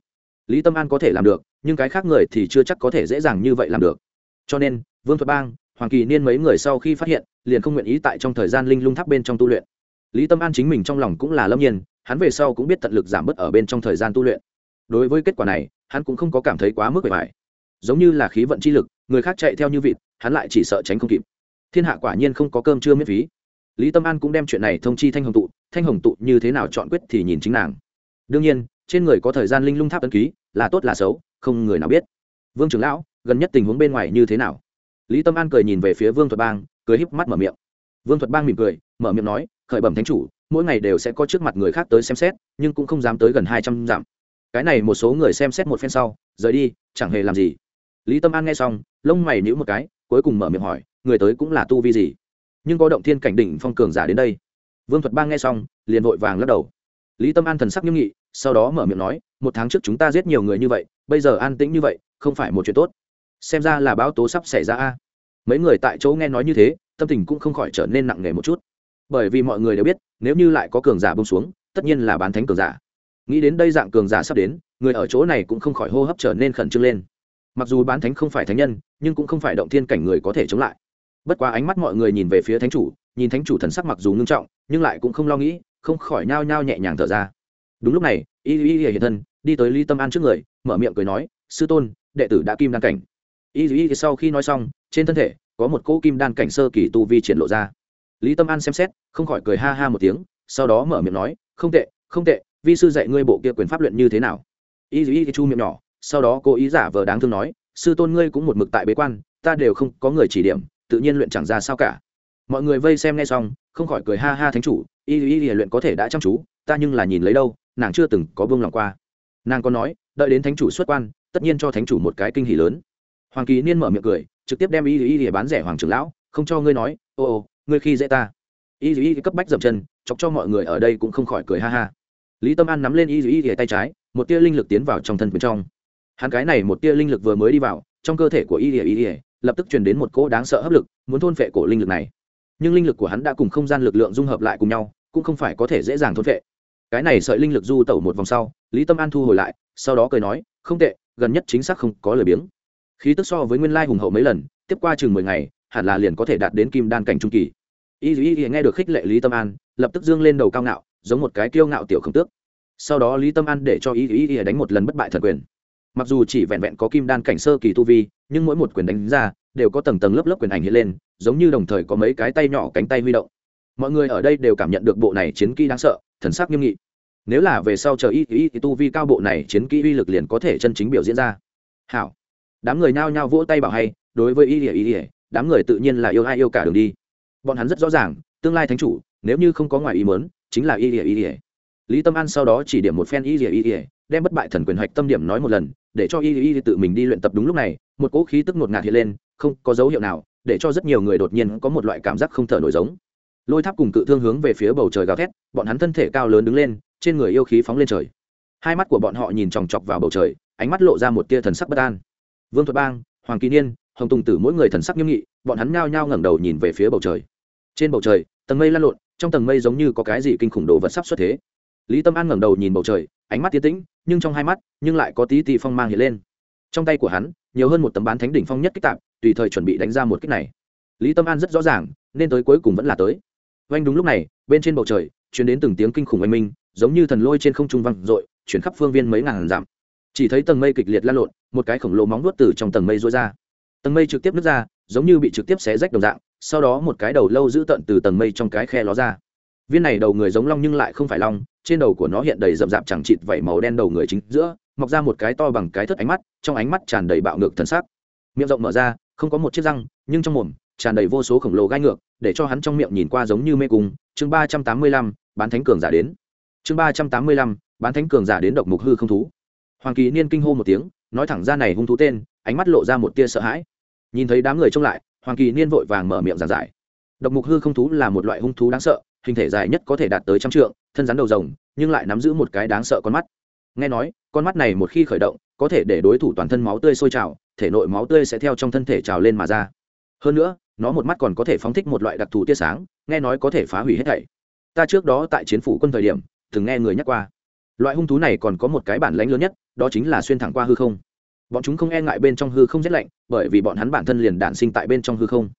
Lý tâm an có thể làm được, nhưng cái khác người thì chưa chắc có thể dễ dàng như vậy làm được cho nên, vương thuật bang, hoàng kỳ niên mấy người sau khi phát hiện, liền không nguyện ý tại trong thời gian linh lung tháp bên trong tu luyện. Lý tâm an chính mình trong lòng cũng là lâm nhiên, hắn về sau cũng biết tận lực giảm bớt ở bên trong thời gian tu luyện. Đối với kết quả này, hắn cũng không có cảm thấy quá mức bề bài giống như là khí vận chi lực, người khác chạy theo như vịt, hắn lại chỉ sợ tránh không kịp. Thiên hạ quả nhiên không có cơm chưa miễn phí. Lý tâm an cũng đem chuyện này thông chi thanh hồng tụ, thanh hồng tụ như thế nào chọn quyết thì nhìn chính nàng. Đương nhiên, trên người có thời gian linh lung tháp ấn ký, là tốt là xấu, không người nào biết. Vương trưởng lão gần nhất tình huống bên ngoài như thế nào? Lý tâm an cười nhìn về phía vương thuật bang, cười híp mắt mở miệng. Vương thuật bang mỉm cười, mở miệng nói, khởi bẩm thánh chủ, mỗi ngày đều sẽ có trước mặt người khác tới xem xét, nhưng cũng không dám tới gần hai trăm dặm. Cái này một số người xem xét một phen sau, rời đi, chẳng hề làm gì. Lý tâm an nghe xong, lông mày nhữ một cái, cuối cùng mở miệng hỏi, người tới cũng là tu vi gì? Nhưng có động thiên cảnh đỉnh phong cường giả đến đây. Vương thuật bang nghe xong, liền vội vàng lắc đầu. Lý tâm an thần sắc nghiêm nghị, sau đó mở miệng nói, một tháng trước chúng ta giết nhiều người như vậy, bây giờ an tĩnh như vậy, không phải một chuyện tốt xem ra là báo tố sắp xảy ra a. Mấy người tại chỗ nghe nói như thế, tâm tình cũng không khỏi trở nên nặng nề một chút. Bởi vì mọi người đều biết, nếu như lại có cường giả bông xuống, tất nhiên là bán thánh cường giả. Nghĩ đến đây dạng cường giả sắp đến, người ở chỗ này cũng không khỏi hô hấp trở nên khẩn trương lên. Mặc dù bán thánh không phải thánh nhân, nhưng cũng không phải động thiên cảnh người có thể chống lại. Bất quá ánh mắt mọi người nhìn về phía thánh chủ, nhìn thánh chủ thần sắc mặc dù ngưng trọng, nhưng lại cũng không lo nghĩ, không khỏi nhao nhao nhẹ nhàng thở ra. Đúng lúc này, y y y hiện thân đi tới ly tâm an trước người, mở miệng cười nói, sư tôn, đệ tử đã kim đăng cảnh y y sau khi nói xong, trên thân thể, có một cỗ kim đan cảnh sơ kỳ tu vi triển lộ ra. Lý tâm an xem xét, không khỏi cười ha ha một tiếng, sau đó mở miệng nói, không tệ không tệ, vi sư dạy ngươi bộ kia quyền pháp luyện như thế nào? Y y chu miệng nhỏ, sau đó cố ý giả vờ đáng thương nói, sư tôn ngươi cũng một mực tại bế quan, ta đều không có người chỉ điểm, tự nhiên luyện chẳng ra sao cả. Mọi người vây xem nghe xong, không khỏi cười ha ha thánh chủ, y y y luyện có thể đã chăm chú, ta nhưng là nhìn lấy đâu, nàng chưa từng có vương lòng qua. Nàng có nói, đợi đến thánh chủ xuất quan, tất nhiên cho thánh chủ một cái kinh hỷ lớn hoàng kỳ niên mở miệng cười, trực tiếp đem y y y bán rẻ hoàng trưởng lão, không cho ngươi nói, ô ô, ngươi khi dễ ta. Y y cấp bách dậm chân, chọc cho mọi người ở đây cũng không khỏi cười ha ha. Lý tâm an nắm lên y y y tay trái, một tia linh lực tiến vào trong thân bên trong. Hắn cái này một tia linh lực vừa mới đi vào, trong cơ thể của y y y lập tức truyền đến một cỗ đáng sợ hấp lực, muốn thôn phệ cổ linh lực này. Nhưng linh lực của hắn đã cùng không gian lực lượng dung hợp lại cùng nhau, cũng không phải có thể dễ dàng thôn phệ. Cái này sợi linh lực du tẩu một vòng sau, lý tâm an thu hồi lại, sau đó cười nói, không tệ, gần nhất chính xác không có lời biếng khí tức so với nguyên lai hùng hậu mấy lần, tiếp qua chừng mười ngày, hẳn là liền có thể đạt đến kim đan cảnh trung kỳ. Y y y nghe được khích lệ lý tâm an, lập tức dương lên đầu cao ngạo, giống một cái kiêu ngạo tiểu khổng tước. Sau đó lý tâm an để cho y y y đánh một lần bất bại thần quyền. Mặc dù chỉ vẹn vẹn có kim đan cảnh sơ kỳ tu vi, nhưng mỗi một quyền đánh ra, đều có tầng tầng lớp lớp quyền ảnh hiện lên, giống như đồng thời có mấy cái tay nhỏ cánh tay huy động. Mọi người ở đây đều cảm nhận được bộ này chiến kỹ đáng sợ, thần sắc nghiêm nghị. Nếu là về sau chờ y y tu vi cao bộ này chiến kỹ uy lực liền có thể chân chính biểu diễn ra. Hảo đám người nhao nhao vỗ tay bảo hay, đối với y y y đám người tự nhiên là yêu ai yêu cả đường đi. Bọn hắn rất rõ ràng, tương lai thánh chủ, nếu như không có ngoài ý mớn chính là y y y lý tâm an sau đó chỉ điểm một phen y y y đem bất bại thần quyền hạch tâm điểm nói một lần, để cho y y tự mình đi luyện tập đúng lúc này, một cỗ khí tức ngột ngạt hiện lên, không có dấu hiệu nào, để cho rất nhiều người đột nhiên có một loại cảm giác không thở nổi giống. Lôi tháp cùng cự thương hướng về phía bầu trời gào thét, bọn hắn thân thể cao lớn đứng lên, trên người yêu khí phóng lên trời. Hai mắt của bọn họ nhìn chòng chọc vào bầu trời, ánh mắt lộ ra một tia thần sắc bất an vương thuật bang, hoàng kỳ niên, hồng tùng tử mỗi người thần sắc nghiêm nghị, bọn hắn nhao nhao ngẩng đầu nhìn về phía bầu trời. Trên bầu trời, tầng mây lan lộn, trong tầng mây giống như có cái gì kinh khủng đồ vật sắp xuất thế. Lý tâm an ngẩng đầu nhìn bầu trời, ánh mắt tiến tĩnh, nhưng trong hai mắt, nhưng lại có tí tì phong mang hiện lên. Trong tay của hắn, nhiều hơn một tấm bán thánh đỉnh phong nhất kích tạp, tùy thời chuẩn bị đánh ra một kích này. Lý tâm an rất rõ ràng, nên tới cuối cùng vẫn là tới. Oanh đúng lúc này, bên trên bầu trời chuyển đến từng tiếng kinh khủng oanh minh, giống như thần lôi trên không trung văng r ộ i chuyển khắp phương viên mấy ngàn dặm chỉ thấy tầng mây kịch liệt lan lộn, một cái khổng lồ móng nuốt từ trong tầng mây rối ra. Tầng mây trực tiếp nứt ra, giống như bị trực tiếp xé rách đồng dạng, sau đó một cái đầu lâu giữ tận từ tầng mây trong cái khe ló ra. Viên này đầu người giống long nhưng lại không phải long, trên đầu của nó hiện đầy rậm rạp chẳng chịt vảy màu đen đầu người chính giữa, mọc ra một cái to bằng cái thất ánh mắt, trong ánh mắt tràn đầy bạo ngược thần sắc. Miệng rộng mở ra, không có một chiếc răng, nhưng trong mồm tràn đầy vô số khổng lồ gai ngược, để cho hắn trong miệng nhìn qua giống như mê cung. Chương ba trăm tám mươi lăm, bán thánh cường giả đến. Chương ba trăm tám mươi lăm, bán thánh cường giả đến độc mục hư không thú hoàng kỳ niên kinh hô một tiếng, nói thẳng ra này hung thú tên, ánh mắt lộ ra một tia sợ hãi. Nhìn thấy đám người trông lại, hoàng kỳ niên vội vàng mở miệng giảng giải. Độc mục hư không thú là một loại hung thú đáng sợ, hình thể dài nhất có thể đạt tới trăm trượng, thân rắn đầu rồng, nhưng lại nắm giữ một cái đáng sợ con mắt. Nghe nói, con mắt này một khi khởi động, có thể để đối thủ toàn thân máu tươi sôi trào, thể nội máu tươi sẽ theo trong thân thể trào lên mà ra. Hơn nữa, nó một mắt còn có thể phóng thích một loại đặc thù tia sáng, nghe nói có thể phá hủy hết thảy. Ta trước đó tại chiến phủ quân thời điểm, từng nghe người nhắc qua loại hung thú này còn có một cái bản lãnh lớn nhất, đó chính là xuyên thẳng qua hư không. Bọn chúng không e ngại bên trong hư không rét lạnh, bởi vì bọn hắn bản thân liền đản sinh tại bên trong hư không.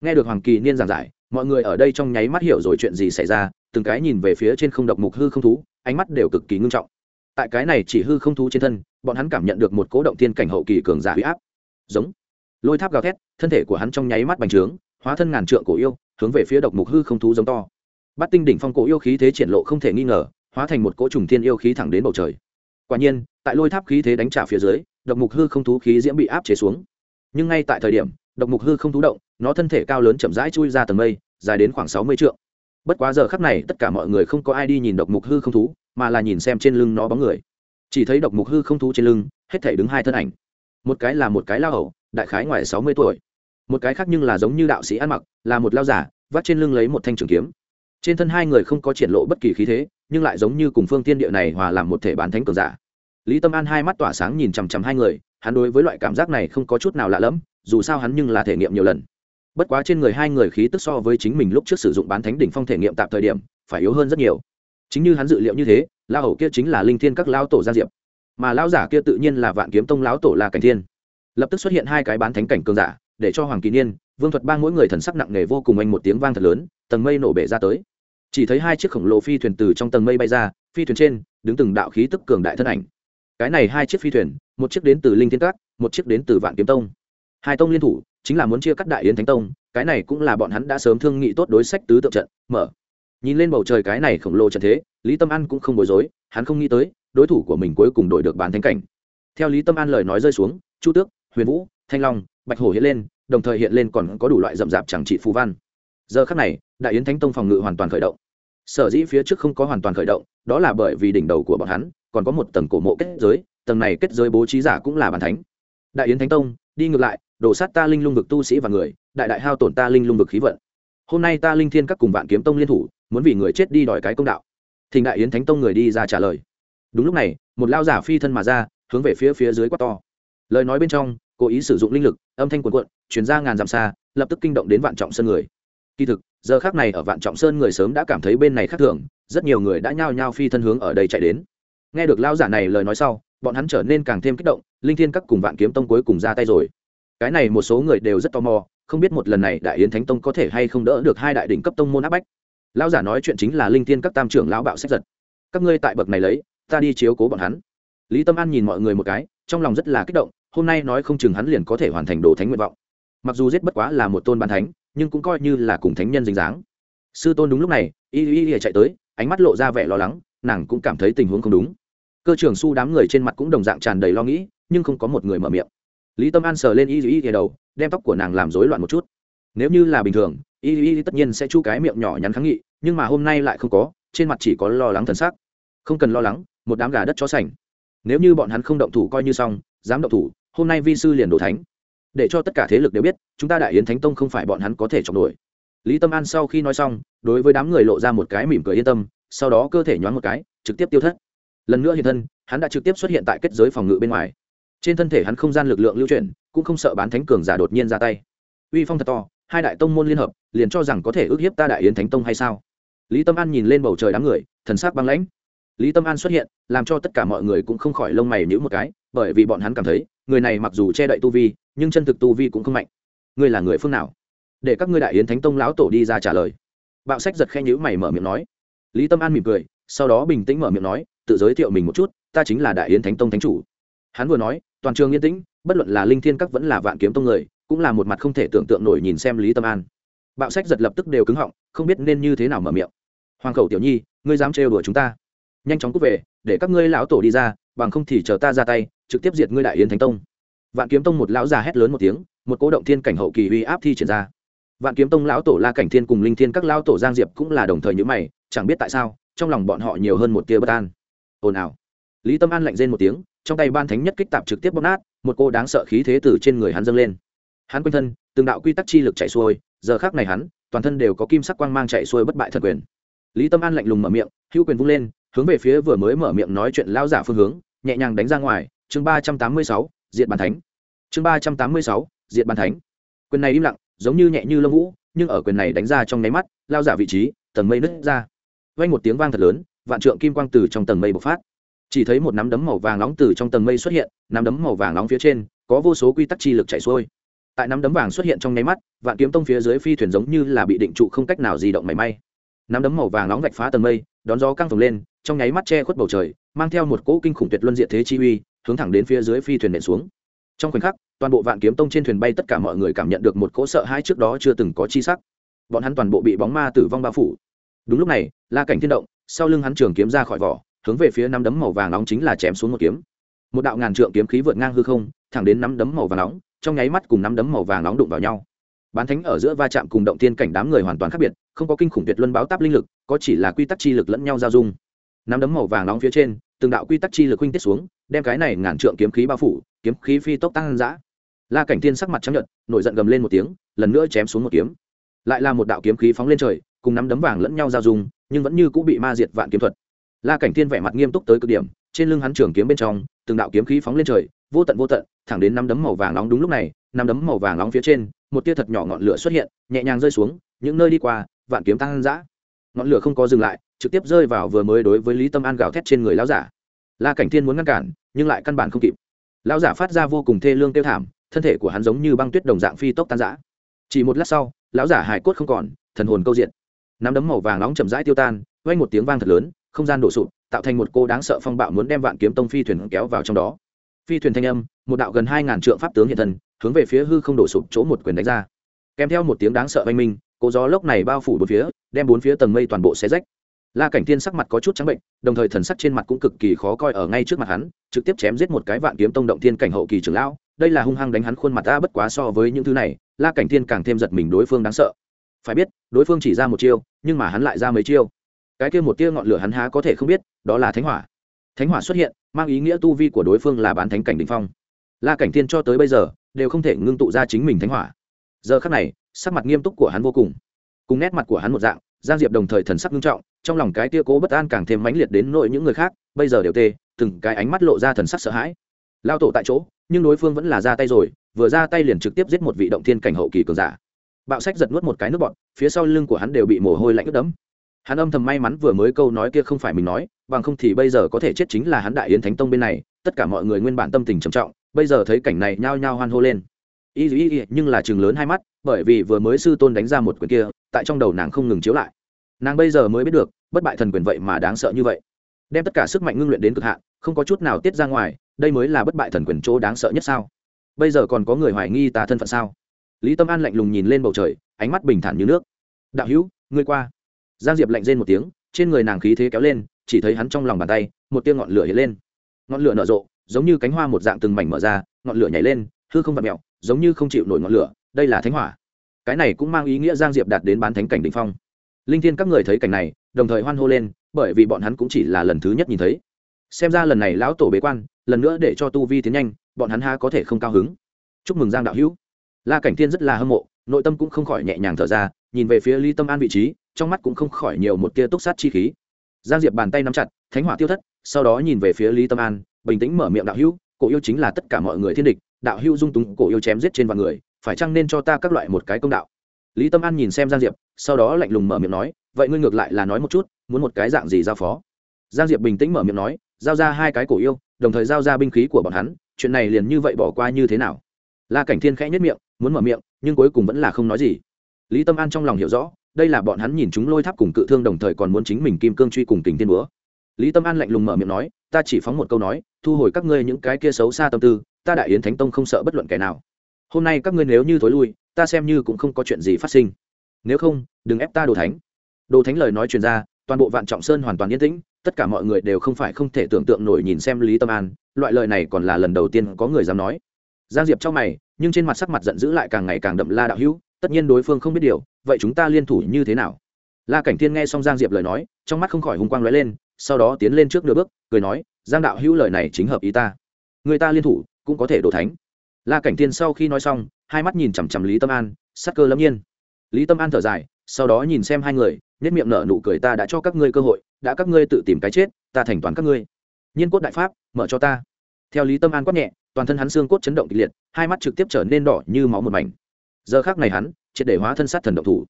Nghe được hoàng kỳ niên giảng giải, mọi người ở đây trong nháy mắt hiểu rồi chuyện gì xảy ra, từng cái nhìn về phía trên không độc mục hư không thú, ánh mắt đều cực kỳ ngưng trọng. Tại cái này chỉ hư không thú trên thân, bọn hắn cảm nhận được một cố động thiên cảnh hậu kỳ cường giả huy áp. Giống. Lôi tháp gào thét, thân thể của hắn trong nháy mắt bành trướng, hóa thân ngàn trượng cổ yêu, hướng về phía độc mục hư không thú giống to. Bắt tinh đỉnh phong cổ yêu khí thế triển lộ không thể nghi ngờ hóa thành một cỗ trùng thiên yêu khí thẳng đến bầu trời. Quả nhiên, tại lôi tháp khí thế đánh trả phía dưới, độc mục hư không thú khí diễm bị áp chế xuống. Nhưng ngay tại thời điểm, độc mục hư không thú động, nó thân thể cao lớn chậm rãi chui ra tầng mây, dài đến khoảng sáu mươi trượng. Bất quá giờ khắc này, tất cả mọi người không có ai đi nhìn độc mục hư không thú, mà là nhìn xem trên lưng nó bóng người. Chỉ thấy độc mục hư không thú trên lưng, hết thể đứng hai thân ảnh. Một cái là một cái lao hầu, đại khái ngoài sáu mươi tuổi. Một cái khác nhưng là giống như đạo sĩ ăn mặc, là một lao giả, vắt trên lưng lấy một thanh trường kiếm. Trên thân hai người không có triển lộ bất kỳ khí thế nhưng lại giống như cùng phương tiên địa này hòa làm một thể bán thánh cường giả. Lý tâm an hai mắt tỏa sáng nhìn chằm chằm hai người, hắn đối với loại cảm giác này không có chút nào lạ lẫm, dù sao hắn nhưng là thể nghiệm nhiều lần. Bất quá trên người hai người khí tức so với chính mình lúc trước sử dụng bán thánh đỉnh phong thể nghiệm tạm thời điểm, phải yếu hơn rất nhiều. Chính như hắn dự liệu như thế la hầu kia chính là linh thiên các lao tổ gia diệp. Mà lao giả kia tự nhiên là vạn kiếm tông lão tổ là cảnh thiên. Lập tức xuất hiện hai cái bán thánh cảnh cường giả, để cho hoàng kỳ niên, vương thuật bang mỗi người thần sắc nặng nề vô cùng anh một tiếng vang thật lớn, tầng mây nổ bể ra tới chỉ thấy hai chiếc khổng lồ phi thuyền từ trong tầng mây bay ra, phi thuyền trên đứng từng đạo khí tức cường đại thân ảnh. Cái này hai chiếc phi thuyền, một chiếc đến từ linh thiên các, một chiếc đến từ vạn kiếm tông. Hai tông liên thủ, chính là muốn chia cắt đại yến thánh tông, cái này cũng là bọn hắn đã sớm thương nghị tốt đối sách tứ tượng trận, mở. Nhìn lên bầu trời cái này khổng lồ trận thế, lý tâm an cũng không bối rối, hắn không nghĩ tới, đối thủ của mình cuối cùng đổi được bán thánh cảnh. Theo lý tâm an lời nói rơi xuống, chu tước, huyền vũ, thanh long, bạch hổ hiện lên, đồng thời hiện lên còn có đủ loại rậm rạp chẳng trị phú văn. Giờ khắc này, đại yến thánh tông phòng ngự hoàn toàn khởi động sở dĩ phía trước không có hoàn toàn khởi động, đó là bởi vì đỉnh đầu của bọn hắn còn có một tầng cổ mộ kết giới, tầng này kết giới bố trí giả cũng là bàn thánh. Đại yến thánh tông, đi ngược lại, đổ sát ta linh lung vực tu sĩ và người, đại đại hao tổn ta linh lung vực khí vận. Hôm nay ta linh thiên các cùng vạn kiếm tông liên thủ, muốn vì người chết đi đòi cái công đạo. Thì đại yến thánh tông người đi ra trả lời. Đúng lúc này, một lao giả phi thân mà ra, hướng về phía phía dưới quát to. Lời nói bên trong, cố ý sử dụng linh lực, âm thanh quần quận chuyển ra ngàn dặm xa, lập tức kinh động đến vạn trọng sân người. Kỳ thực giờ khác này ở vạn trọng sơn người sớm đã cảm thấy bên này khác thường, rất nhiều người đã nhao nhao phi thân hướng ở đây chạy đến. Nghe được lao giả này lời nói sau, bọn hắn trở nên càng thêm kích động, linh thiên các cùng vạn kiếm tông cuối cùng ra tay rồi. Cái này một số người đều rất tò mò, không biết một lần này đại yến thánh tông có thể hay không đỡ được hai đại đỉnh cấp tông môn áp bách. Lão giả nói chuyện chính là linh thiên các tam trưởng lão bạo sách giật. Các ngươi tại bậc này lấy, ta đi chiếu cố bọn hắn. Lý tâm an nhìn mọi người một cái, trong lòng rất là kích động, hôm nay nói không chừng hắn liền có thể hoàn thành đồ thánh nguyện vọng. Mặc dù giết bất quá là một tôn ban thánh nhưng cũng coi như là cùng thánh nhân dính dáng. Sư tôn đúng lúc này, y y y chạy tới, ánh mắt lộ ra vẻ lo lắng, nàng cũng cảm thấy tình huống không đúng. Cơ trưởng su đám người trên mặt cũng đồng dạng tràn đầy lo nghĩ, nhưng không có một người mở miệng. Lý tâm an sờ lên y y y đầu, đem tóc của nàng làm rối loạn một chút. Nếu như là bình thường, y y tất nhiên sẽ chu cái miệng nhỏ nhắn kháng nghị, nhưng mà hôm nay lại không có, trên mặt chỉ có lo lắng thần sắc. Không cần lo lắng, một đám gà đất chó sành. Nếu như bọn hắn không động thủ coi như xong, dám động thủ, hôm nay vi sư liền đổ thánh để cho tất cả thế lực đều biết, chúng ta đại yến thánh tông không phải bọn hắn có thể chọc nổi lý tâm an sau khi nói xong, đối với đám người lộ ra một cái mỉm cười yên tâm, sau đó cơ thể nhoáng một cái, trực tiếp tiêu thất. Lần nữa hiện thân, hắn đã trực tiếp xuất hiện tại kết giới phòng ngự bên ngoài. Trên thân thể hắn không gian lực lượng lưu chuyển, cũng không sợ bán thánh cường giả đột nhiên ra tay. Uy phong thật to, hai đại tông môn liên hợp, liền cho rằng có thể ước hiếp ta đại yến thánh tông hay sao? Lý tâm an nhìn lên bầu trời đám người, thần sắc băng lãnh lý tâm an xuất hiện, làm cho tất cả mọi người cũng không khỏi lông mày nhữ một cái, bởi vì bọn hắn cảm thấy, người này mặc dù che đậy tu vi, nhưng chân thực tu vi cũng không mạnh. Ngươi là người phương nào? Để các ngươi đại yến thánh tông lão tổ đi ra trả lời. Bạo sách giật khe nhữ mày mở miệng nói. Lý tâm an mỉm cười, sau đó bình tĩnh mở miệng nói, tự giới thiệu mình một chút, ta chính là đại yến thánh tông thánh chủ. Hắn vừa nói, toàn trường yên tĩnh, bất luận là linh thiên các vẫn là vạn kiếm tông người, cũng là một mặt không thể tưởng tượng nổi nhìn xem lý tâm an. Bạo sách giật lập tức đều cứng họng, không biết nên như thế nào mở miệng. Hoàng khẩu tiểu nhi, ngươi dám trêu đùa chúng ta? Nhanh chóng cút về, để các ngươi lão tổ đi ra, bằng không thì chờ ta ra tay, trực tiếp diệt ngươi đại yến thánh tông. Vạn kiếm tông một lão già hét lớn một tiếng, một cố động thiên cảnh hậu kỳ uy áp thi triển ra. Vạn kiếm tông lão tổ la cảnh thiên cùng linh thiên các lão tổ giang diệp cũng là đồng thời nhữ mày, chẳng biết tại sao, trong lòng bọn họ nhiều hơn một tia bất an. Ồn ào. Lý tâm an lạnh rên một tiếng, trong tay ban thánh nhất kích tạp trực tiếp bóp nát, một cô đáng sợ khí thế từ trên người hắn dâng lên. Hắn quanh thân, từng đạo quy tắc chi lực chạy xuôi, giờ khác này hắn, toàn thân đều có kim sắc quang mang chạy xuôi bất bại thần quyền. Lý tâm an lạnh lùng mở miệng, hữu quyền vung lên hướng về phía vừa mới mở miệng nói chuyện lao giả phương hướng, nhẹ nhàng đánh ra ngoài, chương ba trăm tám mươi sáu diện bàn thánh. Chương ba trăm tám mươi sáu diện bàn thánh. Quyền này im lặng, giống như nhẹ như lông vũ, nhưng ở quyền này đánh ra trong nháy mắt, lao giả vị trí, tầng mây nứt ra. Vang một tiếng vang thật lớn, vạn trượng kim quang từ trong tầng mây bộc phát. Chỉ thấy một nắm đấm màu vàng nóng từ trong tầng mây xuất hiện, nắm đấm màu vàng nóng phía trên, có vô số quy tắc chi lực chảy xuôi. Tại nắm đấm vàng xuất hiện trong nháy mắt, vạn kiếm tông phía dưới phi thuyền giống như là bị định trụ không cách nào di động mảy may. Nắm đấm màu vàng nóng vạch phá tầng mây, đón gió căng phồng lên trong nháy mắt che khuất bầu trời, mang theo một cỗ kinh khủng tuyệt luân diện thế chi uy, hướng thẳng đến phía dưới phi thuyền nện xuống. Trong khoảnh khắc, toàn bộ vạn kiếm tông trên thuyền bay tất cả mọi người cảm nhận được một cỗ sợ hãi trước đó chưa từng có chi sắc. Bọn hắn toàn bộ bị bóng ma tử vong bao phủ. Đúng lúc này, la cảnh thiên động, sau lưng hắn trường kiếm ra khỏi vỏ, hướng về phía năm đấm màu vàng nóng chính là chém xuống một kiếm. Một đạo ngàn trượng kiếm khí vượt ngang hư không, thẳng đến năm đấm màu vàng nóng, trong nháy mắt cùng năm đấm màu vàng nóng đụng vào nhau. Bán thánh ở giữa va chạm cùng động tiên cảnh đám người hoàn toàn khác biệt, không có kinh khủng tuyệt luân báo táp linh lực, có chỉ là quy tắc chi lực lẫn nhau giao dung năm đấm màu vàng nóng phía trên, từng đạo quy tắc chi lực huynh tiết xuống, đem cái này ngàn trượng kiếm khí bao phủ, kiếm khí phi tốc tăng dã. La cảnh tiên sắc mặt trắng nhợt, nổi giận gầm lên một tiếng, lần nữa chém xuống một kiếm. Lại là một đạo kiếm khí phóng lên trời, cùng nắm đấm vàng lẫn nhau giao dung, nhưng vẫn như cũng bị ma diệt vạn kiếm thuật. La cảnh tiên vẻ mặt nghiêm túc tới cực điểm, trên lưng hắn trường kiếm bên trong, từng đạo kiếm khí phóng lên trời, vô tận vô tận, thẳng đến năm đấm màu vàng nóng đúng lúc này năm đấm màu vàng nóng phía trên, một tia thật nhỏ ngọn lửa xuất hiện, nhẹ nhàng rơi xuống, những nơi đi qua, vạn kiếm tăng dã. Ngọn lửa không có dừng lại trực tiếp rơi vào vừa mới đối với lý tâm an gào thét trên người lão giả. La cảnh thiên muốn ngăn cản, nhưng lại căn bản không kịp. Lão giả phát ra vô cùng thê lương tiêu thảm, thân thể của hắn giống như băng tuyết đồng dạng phi tốc tan giã chỉ một lát sau, lão giả hải cốt không còn, thần hồn câu diện. Nắm đấm màu vàng nóng chậm rãi tiêu tan, vang một tiếng vang thật lớn, không gian đổ sụp, tạo thành một cô đáng sợ phong bạo muốn đem vạn kiếm tông phi thuyền kéo vào trong đó. Phi thuyền thanh âm, một đạo gần hai ngàn trượng pháp tướng hiện thần hướng về phía hư không đổ sụp chỗ một quyền đánh ra. Kèm theo một tiếng đáng sợ oanh minh, cố gió lốc này bao phủ bốn phía, đem bốn phía tầng mây toàn bộ xé rách la cảnh thiên sắc mặt có chút trắng bệnh, đồng thời thần sắc trên mặt cũng cực kỳ khó coi ở ngay trước mặt hắn, trực tiếp chém giết một cái vạn kiếm tông động thiên cảnh hậu kỳ trưởng lão. Đây là hung hăng đánh hắn khuôn mặt ta bất quá so với những thứ này, la cảnh thiên càng thêm giật mình đối phương đáng sợ. Phải biết, đối phương chỉ ra một chiêu, nhưng mà hắn lại ra mấy chiêu. Cái kia một tia ngọn lửa hắn há có thể không biết, đó là thánh hỏa. Thánh hỏa xuất hiện, mang ý nghĩa tu vi của đối phương là bán thánh cảnh đ ỉ n h phong. La cảnh thiên cho tới bây giờ, đều không thể ngưng tụ ra chính mình thánh hỏa. Giờ khắc này, sắc mặt nghiêm túc của hắn vô cùng. Cùng nét mặt của hắn một dạng, giang diệp đồng thời thần sắc nghiêm trọng trong lòng cái tia cố bất an càng thêm mãnh liệt đến nội những người khác, bây giờ đều tê, từng cái ánh mắt lộ ra thần sắc sợ hãi. Lao tổ tại chỗ, nhưng đối phương vẫn là ra tay rồi, vừa ra tay liền trực tiếp giết một vị động thiên cảnh hậu kỳ cường giả. Bạo sách giật nuốt một cái nước bọt, phía sau lưng của hắn đều bị mồ hôi lạnh ướt đẫm. Hắn âm thầm may mắn vừa mới câu nói kia không phải mình nói, bằng không thì bây giờ có thể chết chính là hắn đại yến thánh tông bên này, tất cả mọi người nguyên bản tâm tình trầm trọng, bây giờ thấy cảnh này nhao nhao hoan hô lên. Y y y, nhưng là chừng lớn hai mắt, bởi vì vừa mới sư tôn đánh ra một quyền kia, tại trong đầu nàng không ngừng chiếu lại nàng bây giờ mới biết được, bất bại thần quyền vậy mà đáng sợ như vậy. Đem tất cả sức mạnh ngưng luyện đến cực hạn, không có chút nào tiết ra ngoài, đây mới là bất bại thần quyền chỗ đáng sợ nhất sao? Bây giờ còn có người hoài nghi ta thân phận sao? Lý tâm an lạnh lùng nhìn lên bầu trời, ánh mắt bình thản như nước. Đạo hữu, ngươi qua. Giang diệp lạnh rên một tiếng, trên người nàng khí thế kéo lên, chỉ thấy hắn trong lòng bàn tay, một tia ngọn lửa hiện lên. Ngọn lửa nở rộ, giống như cánh hoa một dạng từng mảnh mở ra, ngọn lửa nhảy lên, hư không vặt mẹo giống như không chịu nổi ngọn lửa, đây là thánh hỏa. Cái này cũng mang ý nghĩa giang diệp đạt đến bán thánh cảnh đ ỉ n h phong linh thiên các người thấy cảnh này, đồng thời hoan hô lên, bởi vì bọn hắn cũng chỉ là lần thứ nhất nhìn thấy. Xem ra lần này lão tổ bế quan, lần nữa để cho tu vi tiến nhanh, bọn hắn ha có thể không cao hứng. Chúc mừng giang đạo hữu. La cảnh thiên rất là hâm mộ, nội tâm cũng không khỏi nhẹ nhàng thở ra, nhìn về phía lý tâm an vị trí, trong mắt cũng không khỏi nhiều một tia túc sát chi khí. Giang diệp bàn tay nắm chặt, thánh hỏa tiêu thất, sau đó nhìn về phía lý tâm an, bình tĩnh mở miệng đạo hữu, cổ yêu chính là tất cả mọi người thiên địch, đạo hữu dung túng cổ yêu chém giết trên vạn người, phải chăng nên cho ta các loại một cái công đạo? Lý tâm an nhìn xem giang diệp, sau đó lạnh lùng mở miệng nói, vậy ngươi ngược lại là nói một chút, muốn một cái dạng gì giao phó? Giang diệp bình tĩnh mở miệng nói, giao ra hai cái cổ yêu, đồng thời giao ra binh khí của bọn hắn, chuyện này liền như vậy bỏ qua như thế nào? La cảnh thiên khẽ nhất miệng, muốn mở miệng, nhưng cuối cùng vẫn là không nói gì. Lý tâm an trong lòng hiểu rõ, đây là bọn hắn nhìn chúng lôi tháp cùng cự thương đồng thời còn muốn chính mình kim cương truy cùng kình tiên búa. Lý tâm an lạnh lùng mở miệng nói, ta chỉ phóng một câu nói, thu hồi các ngươi những cái kia xấu xa tâm tư, ta đại yến thánh tông không sợ bất luận kẻ nào. Hôm nay các ngươi nếu như thối lui ta xem như cũng không có chuyện gì phát sinh. Nếu không, đừng ép ta đồ thánh. Đồ thánh lời nói truyền ra, toàn bộ vạn trọng sơn hoàn toàn yên tĩnh, tất cả mọi người đều không phải không thể tưởng tượng nổi nhìn xem lý tâm an, loại lời này còn là lần đầu tiên có người dám nói. Giang diệp trong mày, nhưng trên mặt sắc mặt giận dữ lại càng ngày càng đậm la đạo hữu, tất nhiên đối phương không biết điều, vậy chúng ta liên thủ như thế nào? La cảnh thiên nghe xong giang diệp lời nói, trong mắt không khỏi hùng quang lóe lên, sau đó tiến lên trước nửa bước, cười nói, giang đạo hữu lời này chính hợp ý ta. Người ta liên thủ, cũng có thể đổ thánh. La cảnh thiên sau khi nói xong hai mắt nhìn chằm chằm lý tâm an, sắc cơ lâm nhiên. Lý tâm an thở dài, sau đó nhìn xem hai người nhất miệng nở nụ cười, ta đã cho các ngươi cơ hội, đã các ngươi tự tìm cái chết, ta thành toán các ngươi. Nhiên cốt đại pháp, mở cho ta. Theo lý tâm an quát nhẹ, toàn thân hắn xương cốt chấn động kịch liệt, hai mắt trực tiếp trở nên đỏ như máu một mảnh. Giờ khác này hắn, triệt để hóa thân sát thần động thủ.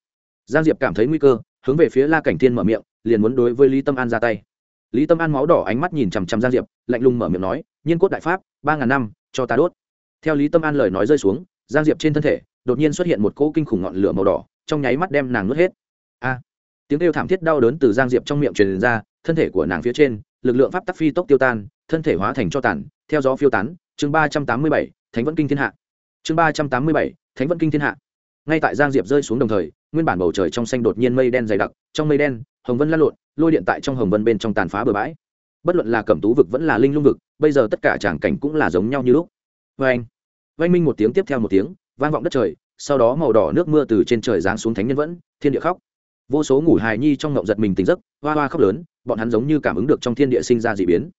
Giang diệp cảm thấy nguy cơ, hướng về phía la cảnh thiên mở miệng, liền muốn đối với lý tâm an ra tay. Lý tâm an máu đỏ ánh mắt nhìn chằm chằm giang diệp, lạnh lùng mở miệng nói, nhiên cốt đại pháp, ba ngàn năm, cho ta đốt. Theo lý tâm an lời nói rơi xuống giang diệp trên thân thể, đột nhiên xuất hiện một cỗ kinh khủng ngọn lửa màu đỏ, trong nháy mắt đem nàng nuốt hết. A! Tiếng kêu thảm thiết đau đớn từ giang diệp trong miệng truyền ra, thân thể của nàng phía trên, lực lượng pháp tắc phi tốc tiêu tan, thân thể hóa thành cho tàn, theo gió phiêu tán. Chương ba trăm tám mươi bảy, thánh vẫn kinh thiên hạ. Chương ba trăm tám mươi bảy, thánh vẫn kinh thiên hạ. Ngay tại giang diệp rơi xuống đồng thời, nguyên bản bầu trời trong xanh đột nhiên mây đen dày đặc, trong mây đen, hồng vân lăn lộn, lôi điện tại trong hồng vân bên trong tàn phá bờ bãi. Bất luận là cẩm tú vực vẫn là linh lung vực, bây giờ tất cả tràng cảnh cũng là giống nhau như lúc. Vê anh vang minh một tiếng tiếp theo một tiếng, vang vọng đất trời, sau đó màu đỏ nước mưa từ trên trời giáng xuống thánh nhân vẫn, thiên địa khóc. Vô số ngủ hài nhi trong ngộng giật mình tỉnh giấc, hoa hoa khóc lớn, bọn hắn giống như cảm ứng được trong thiên địa sinh ra d ị biến.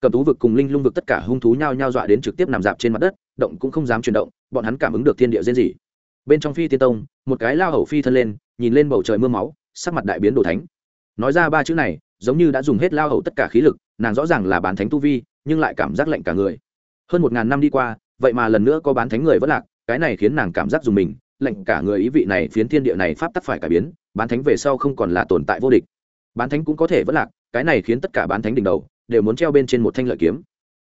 Cầm tú vực cùng linh lung vực tất cả hung thú nhao nhao dọa đến trực tiếp nằm dạp trên mặt đất, động cũng không dám chuyển động, bọn hắn cảm ứng được thiên địa diễn dị bên trong phi tiên tông, một cái lao hầu phi thân lên, nhìn lên bầu trời mưa máu, sắc mặt đại biến đồ thánh. Nói ra ba chữ này, giống như đã dùng hết lao hầu tất cả khí lực, nàng rõ ràng là bán thánh tu vi, nhưng lại cảm giác lạnh cả người. Hơn một ngàn năm đi qua vậy mà lần nữa có bán thánh người vẫn lạc, cái này khiến nàng cảm giác dùng mình lệnh cả người ý vị này phiến thiên địa này pháp tắc phải cải biến, bán thánh về sau không còn là tồn tại vô địch. Bán thánh cũng có thể vẫn lạc, cái này khiến tất cả bán thánh đỉnh đầu đều muốn treo bên trên một thanh lợi kiếm.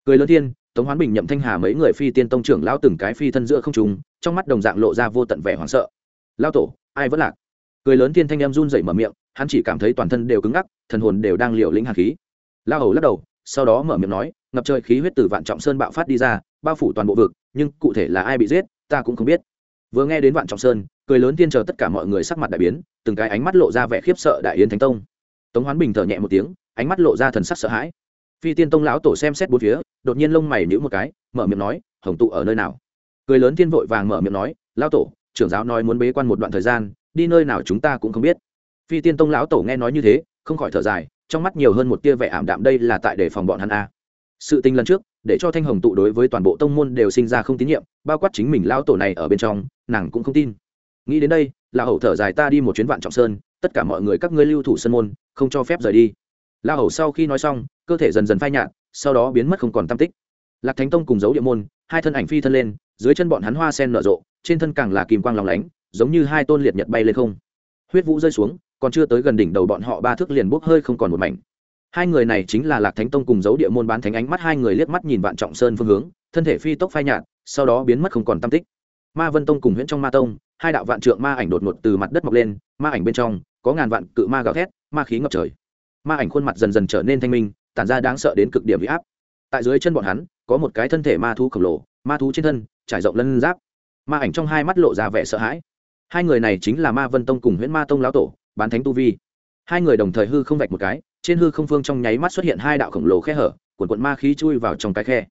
Cười lớn thiên, tống hoán bình nhậm thanh hà mấy người phi tiên tông trưởng lao từng cái phi thân giữa không trùng trong mắt đồng dạng lộ ra vô tận vẻ hoảng sợ. Lao tổ, ai vẫn lạc? Cười lớn thiên thanh em run rẩy mở miệng, hắn chỉ cảm thấy toàn thân đều cứng ngắc, thần hồn đều đang liều lĩnh hạt khí. Lao hầu lắc đầu, sau đó mở miệng nói, ngập trời khí huyết từ vạn trọng sơn bạo phát đi ra bao phủ toàn bộ vực, nhưng cụ thể là ai bị giết, ta cũng không biết. Vừa nghe đến vạn trọng sơn, cười lớn tiên chờ tất cả mọi người sắc mặt đại biến, từng cái ánh mắt lộ ra vẻ khiếp sợ đại yến thánh tông. Tống hoán bình thở nhẹ một tiếng, ánh mắt lộ ra thần sắc sợ hãi. Phi tiên tông lão tổ xem xét bốn phía, đột nhiên lông mày nhữ một cái, mở miệng nói, hồng tụ ở nơi nào? Cười lớn tiên vội vàng mở miệng nói, lão tổ, trưởng giáo nói muốn bế quan một đoạn thời gian, đi nơi nào chúng ta cũng không biết. Phi tiên tông lão tổ nghe nói như thế, không khỏi thở dài, trong mắt nhiều hơn một tia vẻ ảm đạm, đây là tại để phòng bọn hắn a sự tình lần trước, để cho thanh hồng tụ đối với toàn bộ tông môn đều sinh ra không tín nhiệm, bao quát chính mình lão tổ này ở bên trong, nàng cũng không tin. Nghĩ đến đây là hậu thở dài ta đi một chuyến vạn trọng sơn, tất cả mọi người các ngươi lưu thủ sân môn, không cho phép rời đi. La hầu sau khi nói xong, cơ thể dần dần phai nhạt, sau đó biến mất không còn tam tích. Lạc thánh tông cùng dấu địa môn, hai thân ảnh phi thân lên, dưới chân bọn hắn hoa sen nở rộ, trên thân càng là kim quang lòng lánh, giống như hai tôn liệt nhật bay lên không. Huyết vũ rơi xuống, còn chưa tới gần đỉnh đầu bọn họ ba thước liền bốc hơi không còn một mảnh hai người này chính là lạc thánh tông cùng dấu địa môn bán thánh ánh mắt hai người liếc mắt nhìn vạn trọng sơn phương hướng, thân thể phi tốc phai nhạt, sau đó biến mất không còn tam tích. Ma vân tông cùng huyễn trong ma tông, hai đạo vạn trượng ma ảnh đột ngột từ mặt đất mọc lên, ma ảnh bên trong, có ngàn vạn cự ma gào thét, ma khí ngập trời. Ma ảnh khuôn mặt dần dần trở nên thanh minh, tản ra đáng sợ đến cực điểm bị áp. Tại dưới chân bọn hắn, có một cái thân thể ma thú khổng lồ, ma thú trên thân, trải rộng lân giáp. Ma ảnh trong hai mắt lộ ra vẻ sợ hãi. Hai người này chính là ma vân tông cùng huyễn ma tông lão tổ, bán thánh tu vi. Hai người đồng thời hư không vạch một cái trên hư không phương trong nháy mắt xuất hiện hai đạo khổng lồ khe hở cuộn cuộn ma khí chui vào trong cái khe.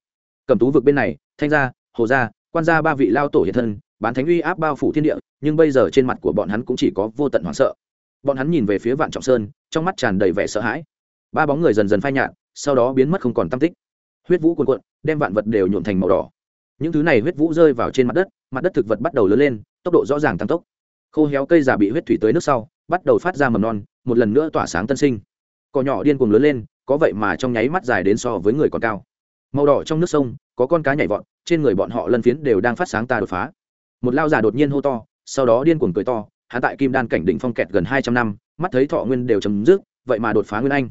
Cầm tú vực bên này, thanh gia, hồ gia, quan gia ba vị lao tổ hiện thân, bán thánh uy áp bao phủ thiên địa, nhưng bây giờ trên mặt của bọn hắn cũng chỉ có vô tận hoảng sợ. Bọn hắn nhìn về phía vạn trọng sơn, trong mắt tràn đầy vẻ sợ hãi. Ba bóng người dần dần phai nhạt, sau đó biến mất không còn tam tích. Huyết vũ cuồn cuộn, đem vạn vật đều nhuộn thành màu đỏ. Những thứ này huyết vũ rơi vào trên mặt đất mặt đất thực vật bắt đầu lớn lên, tốc độ rõ ràng tăng tốc. Khô héo cây già bị huyết thủy tới nước sau, bắt đầu phát ra mầm non, một lần nữa tỏa sáng tân sinh cỏ nhỏ điên cuồng lớn lên, có vậy mà trong nháy mắt dài đến so với người còn cao. Màu đỏ trong nước sông, có con cá nhảy vọt, trên người bọn họ lân phiến đều đang phát sáng ta đột phá. Một lao giả đột nhiên hô to, sau đó điên cuồng cười to hạ tại kim đan cảnh đỉnh phong kẹt gần hai trăm năm, mắt thấy thọ nguyên đều chấm dứt, vậy mà đột phá nguyên anh.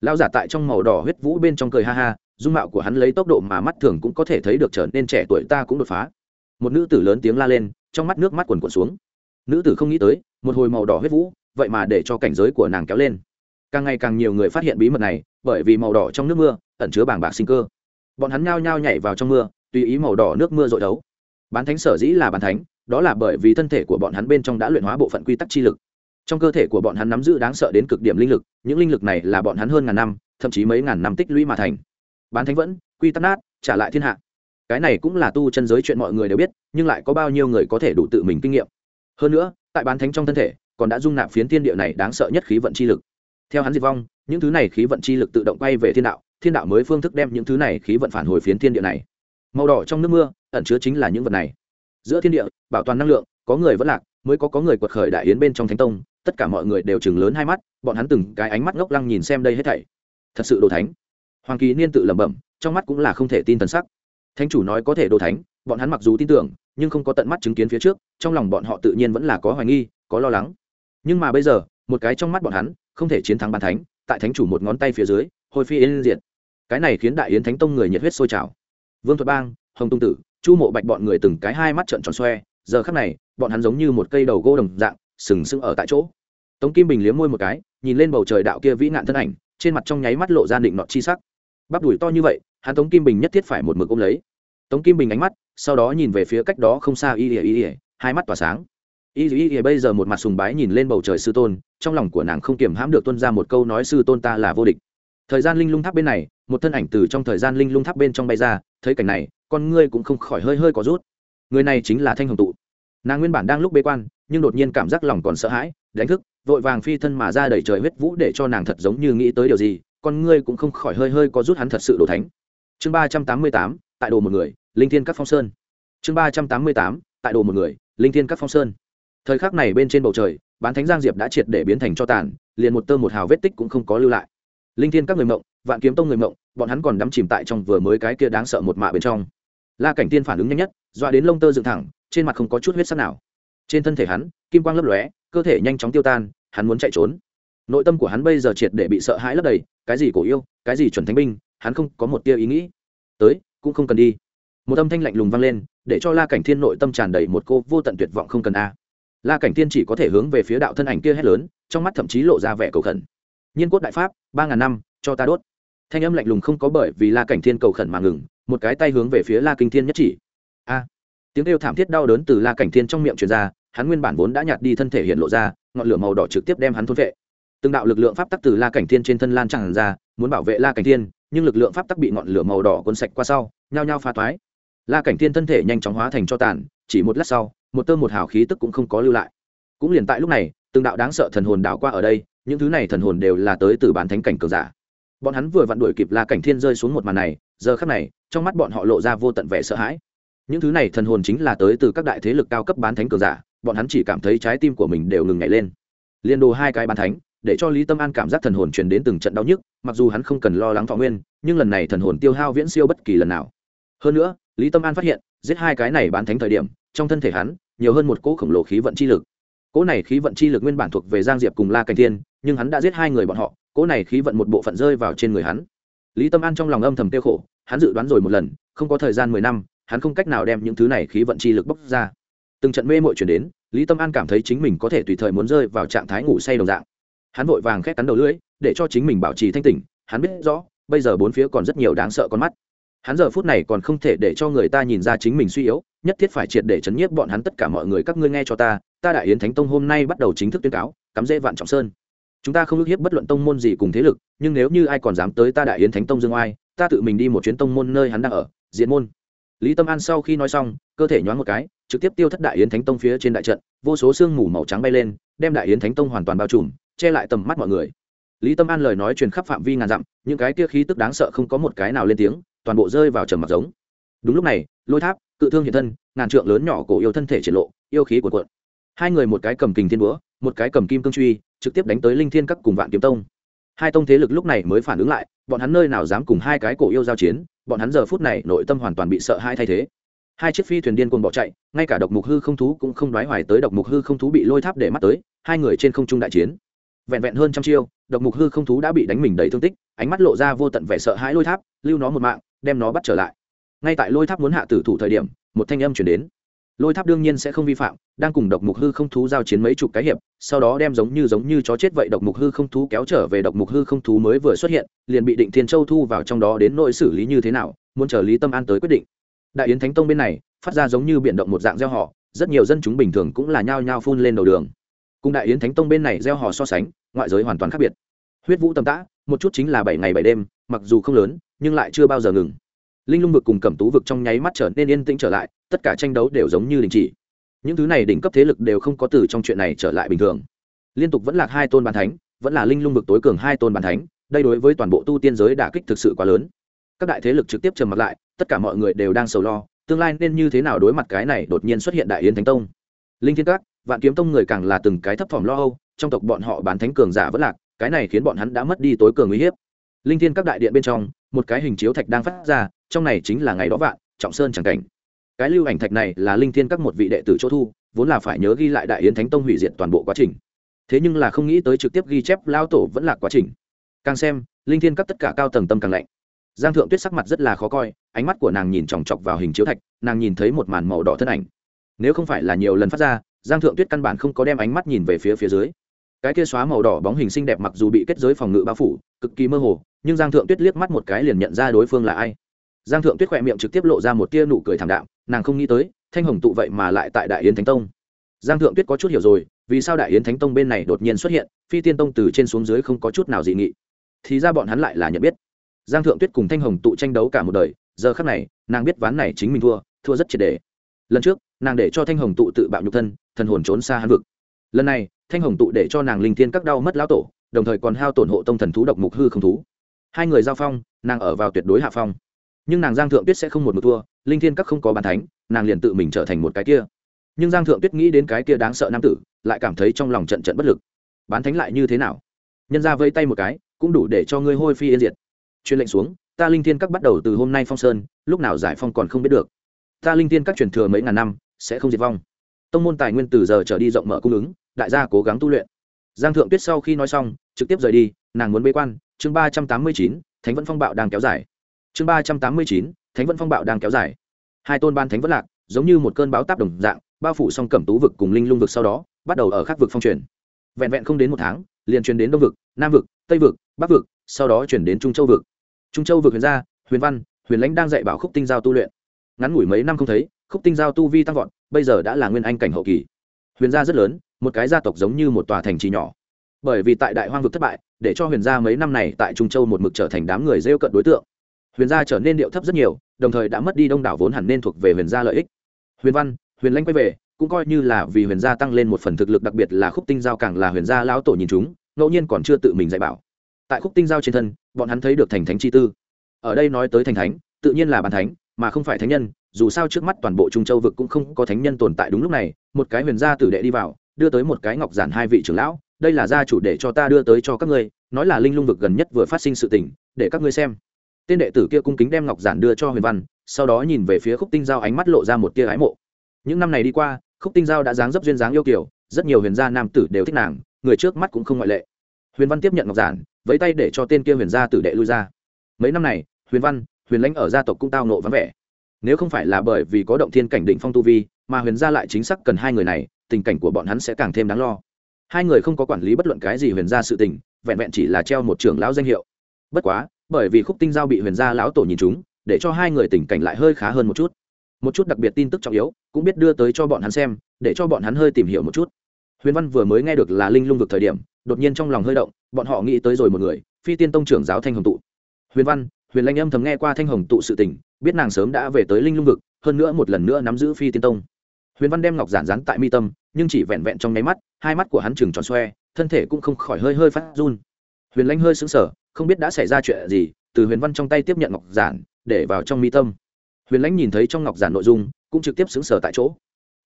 Lao giả tại trong màu đỏ huyết vũ bên trong cười ha ha, dung mạo của hắn lấy tốc độ mà mắt thường cũng có thể thấy được trở nên trẻ tuổi ta cũng đột phá. Một nữ tử lớn tiếng la lên, trong mắt nước mắt quần quần xuống. Nữ tử không nghĩ tới, một hồi màu đỏ huyết vũ, vậy mà để cho cảnh giới của nàng kéo lên càng ngày càng nhiều người phát hiện bí mật này, bởi vì màu đỏ trong nước mưa, ẩn chứa bảng bạc sinh cơ. Bọn hắn nhao nhao nhảy vào trong mưa, tùy ý màu đỏ nước mưa dội đấu. Bán thánh sở dĩ là bán thánh, đó là bởi vì thân thể của bọn hắn bên trong đã luyện hóa bộ phận quy tắc chi lực. Trong cơ thể của bọn hắn nắm giữ đáng sợ đến cực điểm linh lực, những linh lực này là bọn hắn hơn ngàn năm, thậm chí mấy ngàn năm tích lũy mà thành. Bán thánh vẫn, quy tắc nát, trả lại thiên hạ. Cái này cũng là tu chân giới chuyện mọi người đều biết, nhưng lại có bao nhiêu người có thể đủ tự mình kinh nghiệm? Hơn nữa, tại bán thánh trong thân thể, còn đã dung nạp phiến thiên địa này đáng sợ nhất khí vận chi lực theo hắn diệt vong, những thứ này khí vận chi lực tự động quay về thiên đạo thiên đạo mới phương thức đem những thứ này khí vận phản hồi phiến thiên địa này. Màu đỏ trong nước mưa, ẩn chứa chính là những vật này. Giữa thiên địa, bảo toàn năng lượng, có người vẫn lạc, mới có có người quật khởi đại yến bên trong thánh tông, tất cả mọi người đều chừng lớn hai mắt, bọn hắn từng cái ánh mắt ngốc lăng nhìn xem đây hết thảy. Thật sự đồ thánh. Hoàng kỳ niên tự lẩm bẩm, trong mắt cũng là không thể tin thần sắc. Thánh chủ nói có thể đồ thánh, bọn hắn mặc dù tin tưởng, nhưng không có tận mắt chứng kiến phía trước, trong lòng bọn họ tự nhiên vẫn là có hoài nghi, có lo lắng. Nhưng mà bây giờ, một cái trong mắt bọn hắn không thể chiến thắng bàn thánh, tại thánh chủ một ngón tay phía dưới hồi phi yên diệt. Cái này khiến đại yến thánh tông người nhiệt huyết sôi trào. Vương thuật bang, hồng tung tử, chu mộ bạch bọn người từng cái hai mắt trợn tròn xoe, giờ khắc này, bọn hắn giống như một cây đầu gỗ đồng dạng, sừng sững ở tại chỗ. Tống kim bình liếm môi một cái, nhìn lên bầu trời đạo kia vĩ nạn thân ảnh, trên mặt trong nháy mắt lộ ra định nọt chi sắc. Bắp đùi to như vậy, hắn tống kim bình nhất thiết phải một mực ôm lấy. Tống kim bình ánh mắt, sau đó nhìn về phía cách đó không xa y ỉa y ỉa hai mắt tỏa sáng y y thì bây giờ một mặt sùng bái nhìn lên bầu trời sư tôn, trong lòng của nàng không kiềm hãm được tuân ra một câu nói sư tôn ta là vô địch. Thời gian linh lung tháp bên này, một thân ảnh từ trong thời gian linh lung tháp bên trong bay ra, thấy cảnh này, con ngươi cũng không khỏi hơi hơi có rút. Người này chính là thanh hồng tụ. Nàng nguyên bản đang lúc bế quan, nhưng đột nhiên cảm giác lòng còn sợ hãi, đánh thức, vội vàng phi thân mà ra đẩy trời huyết vũ để cho nàng thật giống như nghĩ tới điều gì, con ngươi cũng không khỏi hơi hơi có rút hắn thật sự đồ thánh. Chương ba trăm tám mươi tám, tại đồ một người, linh thiên các phong sơn. Chương ba trăm tám mươi tám, tại đồ một người, linh thiên các phong sơn thời khắc này bên trên bầu trời, bán thánh giang diệp đã triệt để biến thành cho tàn, liền một tơ một hào vết tích cũng không có lưu lại. Linh thiên các người mộng, vạn kiếm tông người mộng, bọn hắn còn đắm chìm tại trong vừa mới cái kia đáng sợ một mạ bên trong. La cảnh tiên phản ứng nhanh nhất, dọa đến lông tơ dựng thẳng, trên mặt không có chút huyết sắc nào. Trên thân thể hắn, kim quang lấp lóe, cơ thể nhanh chóng tiêu tan, hắn muốn chạy trốn. Nội tâm của hắn bây giờ triệt để bị sợ hãi lấp đầy, cái gì cổ yêu, cái gì chuẩn thánh binh, hắn không có một tia ý nghĩ. Tới, cũng không cần đi. Một âm thanh lạnh lùng vang lên, để cho la cảnh thiên nội tâm tràn đầy một cô vô tận tuyệt vọng không cần a la cảnh thiên chỉ có thể hướng về phía đạo thân ảnh kia hét lớn, trong mắt thậm chí lộ ra vẻ cầu khẩn. Nhiên cốt đại pháp, ba ngàn năm, cho ta đốt. Thanh âm lạnh lùng không có bởi vì la cảnh thiên cầu khẩn mà ngừng, một cái tay hướng về phía la kinh thiên nhất chỉ. A! Tiếng kêu thảm thiết đau đớn từ la cảnh thiên trong miệng truyền ra, hắn nguyên bản vốn đã nhạt đi thân thể hiện lộ ra, ngọn lửa màu đỏ trực tiếp đem hắn thôn vệ. Từng đạo lực lượng pháp tắc từ la cảnh thiên trên thân lan tràn ra, muốn bảo vệ la cảnh thiên, nhưng lực lượng pháp tắc bị ngọn lửa màu đỏ cuốn sạch qua sau, nhao nhao phá toái. La cảnh thiên thân thể nhanh chóng hóa thành cho tàn, chỉ một lát sau một tơ một hào khí tức cũng không có lưu lại. Cũng liền tại lúc này, từng đạo đáng sợ thần hồn đảo qua ở đây, những thứ này thần hồn đều là tới từ bản thánh cảnh cường giả. Bọn hắn vừa vặn đuổi kịp la cảnh thiên rơi xuống một màn này, giờ khắc này, trong mắt bọn họ lộ ra vô tận vẻ sợ hãi. Những thứ này thần hồn chính là tới từ các đại thế lực cao cấp bán thánh cường giả, bọn hắn chỉ cảm thấy trái tim của mình đều ngừng nhảy lên. Liên đồ hai cái bán thánh, để cho lý tâm an cảm giác thần hồn truyền đến từng trận đau nhức, mặc dù hắn không cần lo lắng thọ nguyên, nhưng lần này thần hồn tiêu hao viễn siêu bất kỳ lần nào. Hơn nữa, lý tâm an phát hiện, giết hai cái này bán thánh thời điểm, trong thân thể hắn nhiều hơn một cỗ khổng lồ khí vận chi lực. Cỗ này khí vận chi lực nguyên bản thuộc về giang diệp cùng la cảnh thiên, nhưng hắn đã giết hai người bọn họ, cỗ này khí vận một bộ phận rơi vào trên người hắn. Lý tâm an trong lòng âm thầm tiêu khổ, hắn dự đoán rồi một lần, không có thời gian mười năm, hắn không cách nào đem những thứ này khí vận chi lực bốc ra. Từng trận mê mội chuyển đến, lý tâm an cảm thấy chính mình có thể tùy thời muốn rơi vào trạng thái ngủ say đồng dạng. Hắn vội vàng khét cắn đầu lưỡi, để cho chính mình bảo trì thanh tỉnh, hắn biết rõ, bây giờ bốn phía còn rất nhiều đáng sợ con mắt. Hắn giờ phút này còn không thể để cho người ta nhìn ra chính mình suy yếu nhất thiết phải triệt để chấn nhiếp bọn hắn tất cả mọi người, các ngươi nghe cho ta ta đại yến thánh tông hôm nay bắt đầu chính thức tuyên cáo, cắm dễ vạn trọng sơn. Chúng ta không ước hiếp bất luận tông môn gì cùng thế lực, nhưng nếu như ai còn dám tới ta đại yến thánh tông dương oai, ta tự mình đi một chuyến tông môn nơi hắn đang ở diễn môn. Lý tâm an sau khi nói xong, cơ thể nhoáng một cái, trực tiếp tiêu thất đại yến thánh tông phía trên đại trận, vô số sương mù màu trắng bay lên, đem đại yến thánh tông hoàn toàn bao trùm, che lại tầm mắt mọi người. Lý tâm an lời nói truyền khắp phạm vi ngàn dặm, những cái kia khí tức đáng sợ không có một cái nào lên tiếng, toàn bộ rơi vào trầm mặt giống. Đúng lúc này, lôi tháp cự thương hiện thân, ngàn trượng lớn nhỏ cổ yêu thân thể triển lộ, yêu khí của cuộn. Hai người một cái cầm kình thiên búa, một cái cầm kim cương truy, trực tiếp đánh tới linh thiên các cùng vạn kiếm tông. Hai tông thế lực lúc này mới phản ứng lại, bọn hắn nơi nào dám cùng hai cái cổ yêu giao chiến, bọn hắn giờ phút này nội tâm hoàn toàn bị sợ hai thay thế. Hai chiếc phi thuyền điên cuồng bỏ chạy, ngay cả độc mục hư không thú cũng không đoái hoài tới độc mục hư không thú bị lôi tháp để mắt tới, hai người trên không trung đại chiến. Vẹn vẹn hơn trăm chiêu, độc mục hư không thú đã bị đánh mình đầy thương tích, ánh mắt lộ ra vô tận vẻ sợ hãi lôi tháp, lưu nó một mạng, đem nó bắt trở lại ngay tại lôi tháp muốn hạ tử thủ thời điểm, một thanh âm chuyển đến. Lôi tháp đương nhiên sẽ không vi phạm, đang cùng độc mục hư không thú giao chiến mấy chục cái hiệp, sau đó đem giống như giống như chó chết vậy độc mục hư không thú kéo trở về độc mục hư không thú mới vừa xuất hiện, liền bị định thiên châu thu vào trong đó đến nội xử lý như thế nào, muốn chờ lý tâm an tới quyết định. Đại yến thánh tông bên này, phát ra giống như biển động một dạng gieo họ, rất nhiều dân chúng bình thường cũng là nhao nhao phun lên đầu đường. Cùng đại yến thánh tông bên này gieo họ so sánh, ngoại giới hoàn toàn khác biệt. Huyết vũ tầm tã, một chút chính là bảy ngày bảy đêm, mặc dù không lớn, nhưng lại chưa bao giờ ngừng linh lung vực cùng cẩm tú vực trong nháy mắt trở nên yên tĩnh trở lại, tất cả tranh đấu đều giống như đình chỉ. Những thứ này đỉnh cấp thế lực đều không có từ trong chuyện này trở lại bình thường. Liên tục vẫn là hai tôn bàn thánh, vẫn là linh lung vực tối cường hai tôn bàn thánh, đây đối với toàn bộ tu tiên giới đả kích thực sự quá lớn. Các đại thế lực trực tiếp trầm mặt lại, tất cả mọi người đều đang sầu lo, tương lai nên như thế nào đối mặt cái này đột nhiên xuất hiện đại yến thánh tông. Linh thiên các, vạn kiếm tông người càng là từng cái thấp thỏm lo âu, trong tộc bọn họ bán thánh cường giả vẫn lạc, cái này khiến bọn hắn đã mất đi tối cường uy hiếp. Linh thiên các đại điện bên trong một cái hình chiếu thạch đang phát ra, trong này chính là ngày đó vạn, trọng sơn chẳng cảnh. Cái lưu ảnh thạch này là linh thiên các một vị đệ tử chỗ thu, vốn là phải nhớ ghi lại đại yến thánh tông hủy diệt toàn bộ quá trình. Thế nhưng là không nghĩ tới trực tiếp ghi chép lao tổ vẫn là quá trình. Càng xem, linh thiên các tất cả cao tầng tâm càng lạnh. Giang thượng tuyết sắc mặt rất là khó coi, ánh mắt của nàng nhìn chòng chọc vào hình chiếu thạch, nàng nhìn thấy một màn màu đỏ thân ảnh. Nếu không phải là nhiều lần phát ra, giang thượng tuyết căn bản không có đem ánh mắt nhìn về phía phía dưới cái kia xóa màu đỏ bóng hình xinh đẹp mặc dù bị kết giới phòng ngự bao phủ, cực kỳ mơ hồ, nhưng giang thượng tuyết liếc mắt một cái liền nhận ra đối phương là ai. Giang thượng tuyết khỏe miệng trực tiếp lộ ra một tia nụ cười thảm đạm, nàng không nghĩ tới, thanh hồng tụ vậy mà lại tại đại yến thánh tông. Giang thượng tuyết có chút hiểu rồi, vì sao đại yến thánh tông bên này đột nhiên xuất hiện, phi tiên tông từ trên xuống dưới không có chút nào dị nghị. Thì ra bọn hắn lại là nhận biết. Giang thượng tuyết cùng thanh hồng tụ tranh đấu cả một đời, giờ khắc này, nàng biết ván này chính mình thua thua rất triệt đề lần trước, nàng để cho thanh hồng tụ tự bạo nhục thân, thần hồn trốn xa hắn vực lần này, thanh hồng tụ để cho nàng linh thiên các đau mất lão tổ, đồng thời còn hao tổn hộ tông thần thú độc mục hư không thú. Hai người giao phong, nàng ở vào tuyệt đối hạ phong. Nhưng nàng giang thượng tuyết sẽ không một một thua, linh thiên các không có bàn thánh, nàng liền tự mình trở thành một cái kia. Nhưng giang thượng tuyết nghĩ đến cái kia đáng sợ nam tử, lại cảm thấy trong lòng trận trận bất lực. Bán thánh lại như thế nào? Nhân ra vây tay một cái, cũng đủ để cho ngươi hôi phi yên diệt. Chuyên lệnh xuống, ta linh thiên các bắt đầu từ hôm nay phong sơn, lúc nào giải phong còn không biết được. Ta linh thiên các truyền thừa mấy ngàn năm, sẽ không diệt vong. Tông môn tài nguyên từ giờ trở đi rộng mở cung ứng đại gia cố gắng tu luyện. Giang thượng tuyết sau khi nói xong, trực tiếp rời đi, nàng muốn bế quan. Chương ba trăm tám mươi chín, thánh vẫn phong bạo đang kéo dài. Chương ba trăm tám mươi chín, thánh vẫn phong bạo đang kéo dài. Hai tôn ban thánh vẫn lạc, giống như một cơn báo táp đồng dạng, bao phủ xong cẩm tú vực cùng linh lung vực sau đó, bắt đầu ở khắc vực phong truyền. Vẹn vẹn không đến một tháng, liền truyền đến đông vực, nam vực, tây vực, bắc vực, sau đó chuyển đến trung châu vực. Trung châu vực huyền gia, huyền văn, huyền lãnh đang dạy bảo khúc tinh giao tu luyện. Ngắn ngủi mấy năm không thấy, khúc tinh giao tu vi tăng vọt, bây giờ đã là nguyên anh cảnh hậu kỳ. Huyền gia rất lớn một cái gia tộc giống như một tòa thành trì nhỏ. Bởi vì tại đại hoang vực thất bại, để cho huyền gia mấy năm này tại trung châu một mực trở thành đám người rêu cận đối tượng. Huyền gia trở nên điệu thấp rất nhiều, đồng thời đã mất đi đông đảo vốn hẳn nên thuộc về huyền gia lợi ích. Huyền văn, huyền lanh quay về, cũng coi như là vì huyền gia tăng lên một phần thực lực đặc biệt là khúc tinh giao càng là huyền gia lão tổ nhìn chúng, ngẫu nhiên còn chưa tự mình dạy bảo. Tại khúc tinh giao trên thân, bọn hắn thấy được thành thánh chi tư. Ở đây nói tới thành thánh, tự nhiên là bàn thánh, mà không phải thánh nhân, dù sao trước mắt toàn bộ trung châu vực cũng không có thánh nhân tồn tại đúng lúc này, một cái huyền gia tử đệ đi vào đưa tới một cái ngọc giản hai vị trưởng lão, đây là gia chủ để cho ta đưa tới cho các ngươi, nói là linh lung vực gần nhất vừa phát sinh sự tình, để các ngươi xem. Tên đệ tử kia cung kính đem ngọc giản đưa cho huyền văn, sau đó nhìn về phía khúc tinh giao ánh mắt lộ ra một tia ái mộ. Những năm này đi qua, khúc tinh giao đã dáng dấp duyên dáng yêu kiểu rất nhiều huyền gia nam tử đều thích nàng, người trước mắt cũng không ngoại lệ. Huyền văn tiếp nhận ngọc giản, vẫy tay để cho tên kia huyền gia tử đệ lui ra. Mấy năm này, huyền văn, huyền lãnh ở gia tộc cũng tao nộ vắng vẻ. Nếu không phải là bởi vì có động thiên cảnh định phong tu vi, mà huyền gia lại chính xác cần hai người này tình cảnh của bọn hắn sẽ càng thêm đáng lo. Hai người không có quản lý bất luận cái gì huyền gia sự tình, vẹn vẹn chỉ là treo một trưởng lão danh hiệu. Bất quá, bởi vì khúc tinh giao bị huyền gia lão tổ nhìn chúng, để cho hai người tình cảnh lại hơi khá hơn một chút. Một chút đặc biệt tin tức trọng yếu, cũng biết đưa tới cho bọn hắn xem, để cho bọn hắn hơi tìm hiểu một chút. Huyền văn vừa mới nghe được là linh lung vực thời điểm, đột nhiên trong lòng hơi động, bọn họ nghĩ tới rồi một người, phi tiên tông trưởng giáo thanh hồng tụ. Huyền văn, huyền lanh âm thầm nghe qua thanh hồng tụ sự tình, biết nàng sớm đã về tới linh lung vực, hơn nữa một lần nữa nắm giữ phi tiên tông huyền văn đem ngọc giản rán tại mi tâm, nhưng chỉ vẹn vẹn trong nháy mắt, hai mắt của hắn chừng tròn xoe, thân thể cũng không khỏi hơi hơi phát run. Huyền lãnh hơi sững sờ, không biết đã xảy ra chuyện gì, từ huyền văn trong tay tiếp nhận ngọc giản, để vào trong mi tâm. Huyền lãnh nhìn thấy trong ngọc giản nội dung, cũng trực tiếp xứng sở tại chỗ.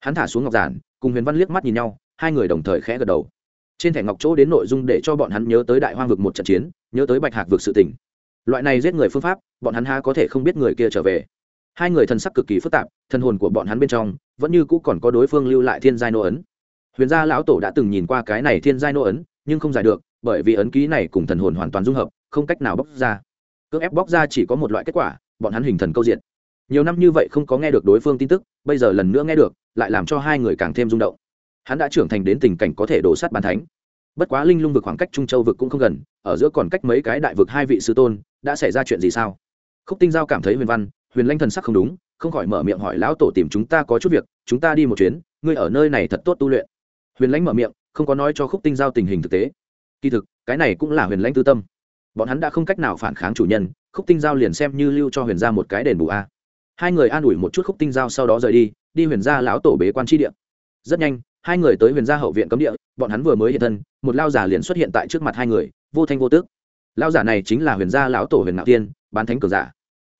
Hắn thả xuống ngọc giản, cùng huyền văn liếc mắt nhìn nhau, hai người đồng thời khẽ gật đầu. Trên thẻ ngọc chỗ đến nội dung để cho bọn hắn nhớ tới đại hoang vực một trận chiến, nhớ tới bạch hạc vực sự tỉnh loại này giết người phương pháp, bọn hắn ha có thể không biết người kia trở về hai người thần sắc cực kỳ phức tạp thân hồn của bọn hắn bên trong vẫn như cũ còn có đối phương lưu lại thiên giai nô ấn. Huyền gia lão tổ đã từng nhìn qua cái này thiên giai nô ấn, nhưng không giải được, bởi vì ấn ký này cùng thần hồn hoàn toàn dung hợp, không cách nào bóc ra. Cưỡng ép bóc ra chỉ có một loại kết quả, bọn hắn hình thần câu diện nhiều năm như vậy không có nghe được đối phương tin tức, bây giờ lần nữa nghe được, lại làm cho hai người càng thêm rung động. Hắn đã trưởng thành đến tình cảnh có thể đổ sát bàn thánh. Bất quá linh lung vực khoảng cách trung châu vực cũng không gần, ở giữa còn cách mấy cái đại vực hai vị sư tôn, đã xảy ra chuyện gì sao? Khúc tinh giao cảm thấy huyền văn huyền lanh thần sắc không đúng, không khỏi mở miệng hỏi, lão tổ tìm chúng ta có chút việc, chúng ta đi một chuyến, ngươi ở nơi này thật tốt tu luyện. Huyền lãnh mở miệng, không có nói cho khúc tinh giao tình hình thực tế. Kỳ thực, cái này cũng là huyền lãnh tư tâm. Bọn hắn đã không cách nào phản kháng chủ nhân, khúc tinh giao liền xem như lưu cho huyền ra một cái đền bù a. Hai người an ủi một chút khúc tinh giao sau đó rời đi đi huyền ra lão tổ bế quan tri địa. rất nhanh, hai người tới huyền gia hậu viện cấm địa, bọn hắn vừa mới hiện thân, một lao giả liền xuất hiện tại trước mặt hai người, vô thanh vô tước lao giả này chính là huyền gia lão tổ huyền ngạo tiên, bán thánh cường giả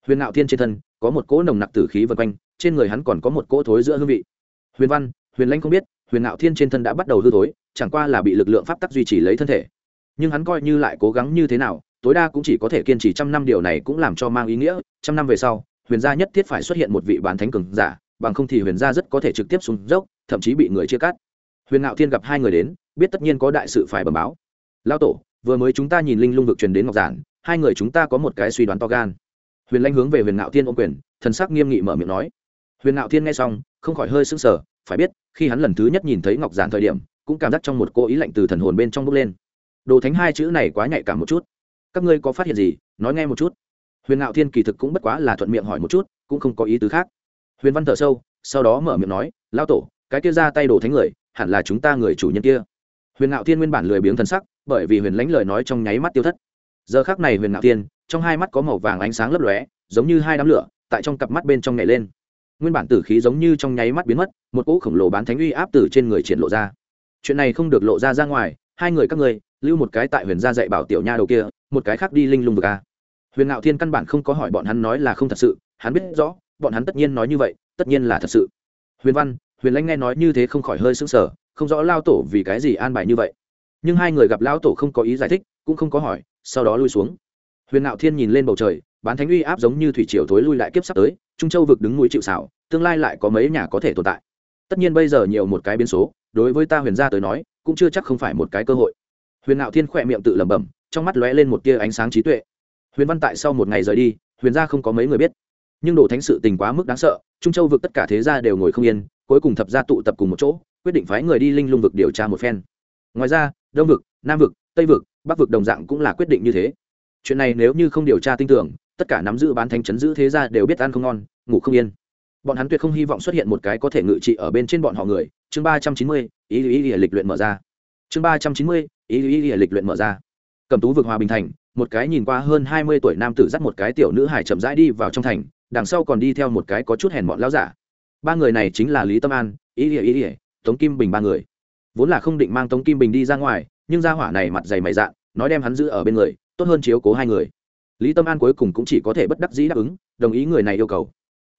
huyền ngạo Thiên trên thân có một cỗ nồng nặc tử khí vân quanh, trên người hắn còn có một cỗ thối giữa hương vị. Huyền văn, huyền lanh không biết, huyền ngạo thiên trên thân đã bắt đầu hư thối, chẳng qua là bị lực lượng pháp tắc duy trì lấy thân thể. Nhưng hắn coi như lại cố gắng như thế nào, tối đa cũng chỉ có thể kiên trì trăm năm, điều này cũng làm cho mang ý nghĩa, trăm năm về sau, huyền gia nhất thiết phải xuất hiện một vị bán thánh cường giả, bằng không thì huyền gia rất có thể trực tiếp xuống dốc, thậm chí bị người chia cắt. Huyền ngạo thiên gặp hai người đến, biết tất nhiên có đại sự phải bẩm báo. Lao tổ, vừa mới chúng ta nhìn linh lung vực truyền đến ngọc giản, hai người chúng ta có một cái suy đoán to gan huyền lãnh hướng về huyền ngạo thiên ôm quyền, thần sắc nghiêm nghị mở miệng nói. Huyền ngạo thiên nghe xong, không khỏi hơi sững sờ, phải biết, khi hắn lần thứ nhất nhìn thấy ngọc giản thời điểm, cũng cảm giác trong một cô ý lạnh từ thần hồn bên trong bốc lên. Đồ thánh hai chữ này quá nhạy cảm một chút. Các ngươi có phát hiện gì? Nói nghe một chút. Huyền ngạo thiên kỳ thực cũng bất quá là thuận miệng hỏi một chút, cũng không có ý tứ khác. Huyền văn thở sâu, sau đó mở miệng nói lao tổ, cái kia ra tay đồ thánh người, hẳn là chúng ta người chủ nhân kia. Huyền ngạo thiên nguyên bản lười biếng thần sắc, bởi vì huyền lãnh lời nói trong nháy mắt tiêu thất. Giờ khác này huyền ngạo thiên trong hai mắt có màu vàng ánh sáng lấp lóe, giống như hai đám lửa, tại trong cặp mắt bên trong nhảy lên. Nguyên bản tử khí giống như trong nháy mắt biến mất, một cỗ khổng lồ bán thánh uy áp từ trên người triển lộ ra. Chuyện này không được lộ ra ra ngoài, hai người các ngươi, lưu một cái tại huyền gia dạy bảo tiểu nha đầu kia, một cái khác đi linh lung vực a. Huyền ngạo thiên căn bản không có hỏi bọn hắn nói là không thật sự, hắn biết rõ, bọn hắn tất nhiên nói như vậy, tất nhiên là thật sự. Huyền văn, huyền lãnh nghe nói như thế không khỏi hơi sững sờ, không rõ lao tổ vì cái gì an bài như vậy. Nhưng hai người gặp lao tổ không có ý giải thích, cũng không có hỏi, sau đó lui xuống huyền ngạo thiên nhìn lên bầu trời, bán thánh uy áp giống như thủy triều thối lui lại kiếp sắp tới, trung châu vực đứng núi chịu xảo tương lai lại có mấy nhà có thể tồn tại. Tất nhiên bây giờ nhiều một cái biến số, đối với ta huyền gia tới nói, cũng chưa chắc không phải một cái cơ hội. Huyền ngạo thiên khỏe miệng tự lẩm bẩm, trong mắt lóe lên một tia ánh sáng trí tuệ. Huyền văn tại sau một ngày rời đi, huyền gia không có mấy người biết. Nhưng đồ thánh sự tình quá mức đáng sợ, trung châu vực tất cả thế gia đều ngồi không yên, cuối cùng thập gia tụ tập cùng một chỗ, quyết định phái người đi linh lung vực điều tra một phen. Ngoài ra, đông vực, nam vực, tây vực, bắc vực đồng dạng cũng là quyết định như thế chuyện này nếu như không điều tra tin tưởng, tất cả nắm giữ bán thánh chấn giữ thế gia đều biết ăn không ngon, ngủ không yên. Bọn hắn tuyệt không hy vọng xuất hiện một cái có thể ngự trị ở bên trên bọn họ người. Chương ba trăm chín mươi, ý ý ý lịch luyện mở ra. Chương ba trăm chín mươi, ý ý ý lịch luyện mở ra. Cầm tú vực hòa bình thành, một cái nhìn qua hơn hai mươi tuổi nam tử dắt một cái tiểu nữ hải chậm rãi đi vào trong thành, đằng sau còn đi theo một cái có chút hèn mọn lão giả. Ba người này chính là lý tâm an, ý ý ý ý, tống kim bình ba người. Vốn là không định mang tống kim bình đi ra ngoài, nhưng ra hỏa này mặt dày mày dạn, nói đem hắn giữ ở bên người tốt hơn chiếu cố hai người. Lý tâm an cuối cùng cũng chỉ có thể bất đắc dĩ đáp ứng, đồng ý người này yêu cầu.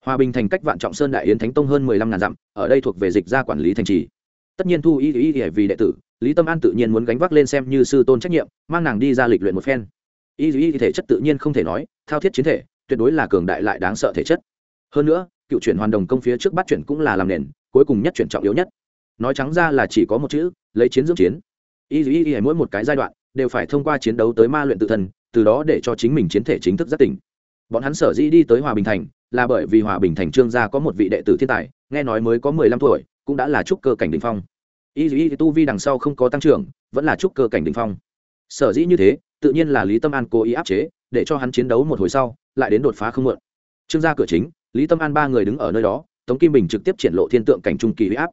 Hòa bình thành cách vạn trọng sơn đại yến thánh tông hơn mười lăm ngàn dặm, ở đây thuộc về dịch gia quản lý thành trì. Tất nhiên thu y y y vì đệ tử, lý tâm an tự nhiên muốn gánh vác lên xem như sư tôn trách nhiệm, mang nàng đi ra lịch luyện một phen. Y y thể chất tự nhiên không thể nói, thao thiết chiến thể, tuyệt đối là cường đại lại đáng sợ thể chất. Hơn nữa, cựu chuyển hoàn đồng công phía trước bắt chuyển cũng là làm nền, cuối cùng nhất chuyển trọng yếu nhất. Nói trắng ra là chỉ có một chữ, lấy chiến dưỡng chiến. Y y y mỗi một cái giai đoạn đều phải thông qua chiến đấu tới ma luyện tự thân, từ đó để cho chính mình chiến thể chính thức giác tỉnh. Bọn hắn sở dĩ đi tới hòa bình thành, là bởi vì hòa bình thành trương gia có một vị đệ tử thiên tài, nghe nói mới có mười lăm tuổi, cũng đã là trúc cơ cảnh đ ỉ n h phong. Y y tu vi đằng sau không có tăng trưởng, vẫn là trúc cơ cảnh đ ỉ n h phong. Sở dĩ như thế, tự nhiên là lý tâm an cố ý áp chế, để cho hắn chiến đấu một hồi sau, lại đến đột phá không mượn. Trương gia cửa chính, lý tâm an ba người đứng ở nơi đó, tống kim bình trực tiếp triển lộ thiên tượng cảnh trung kỳ huy áp.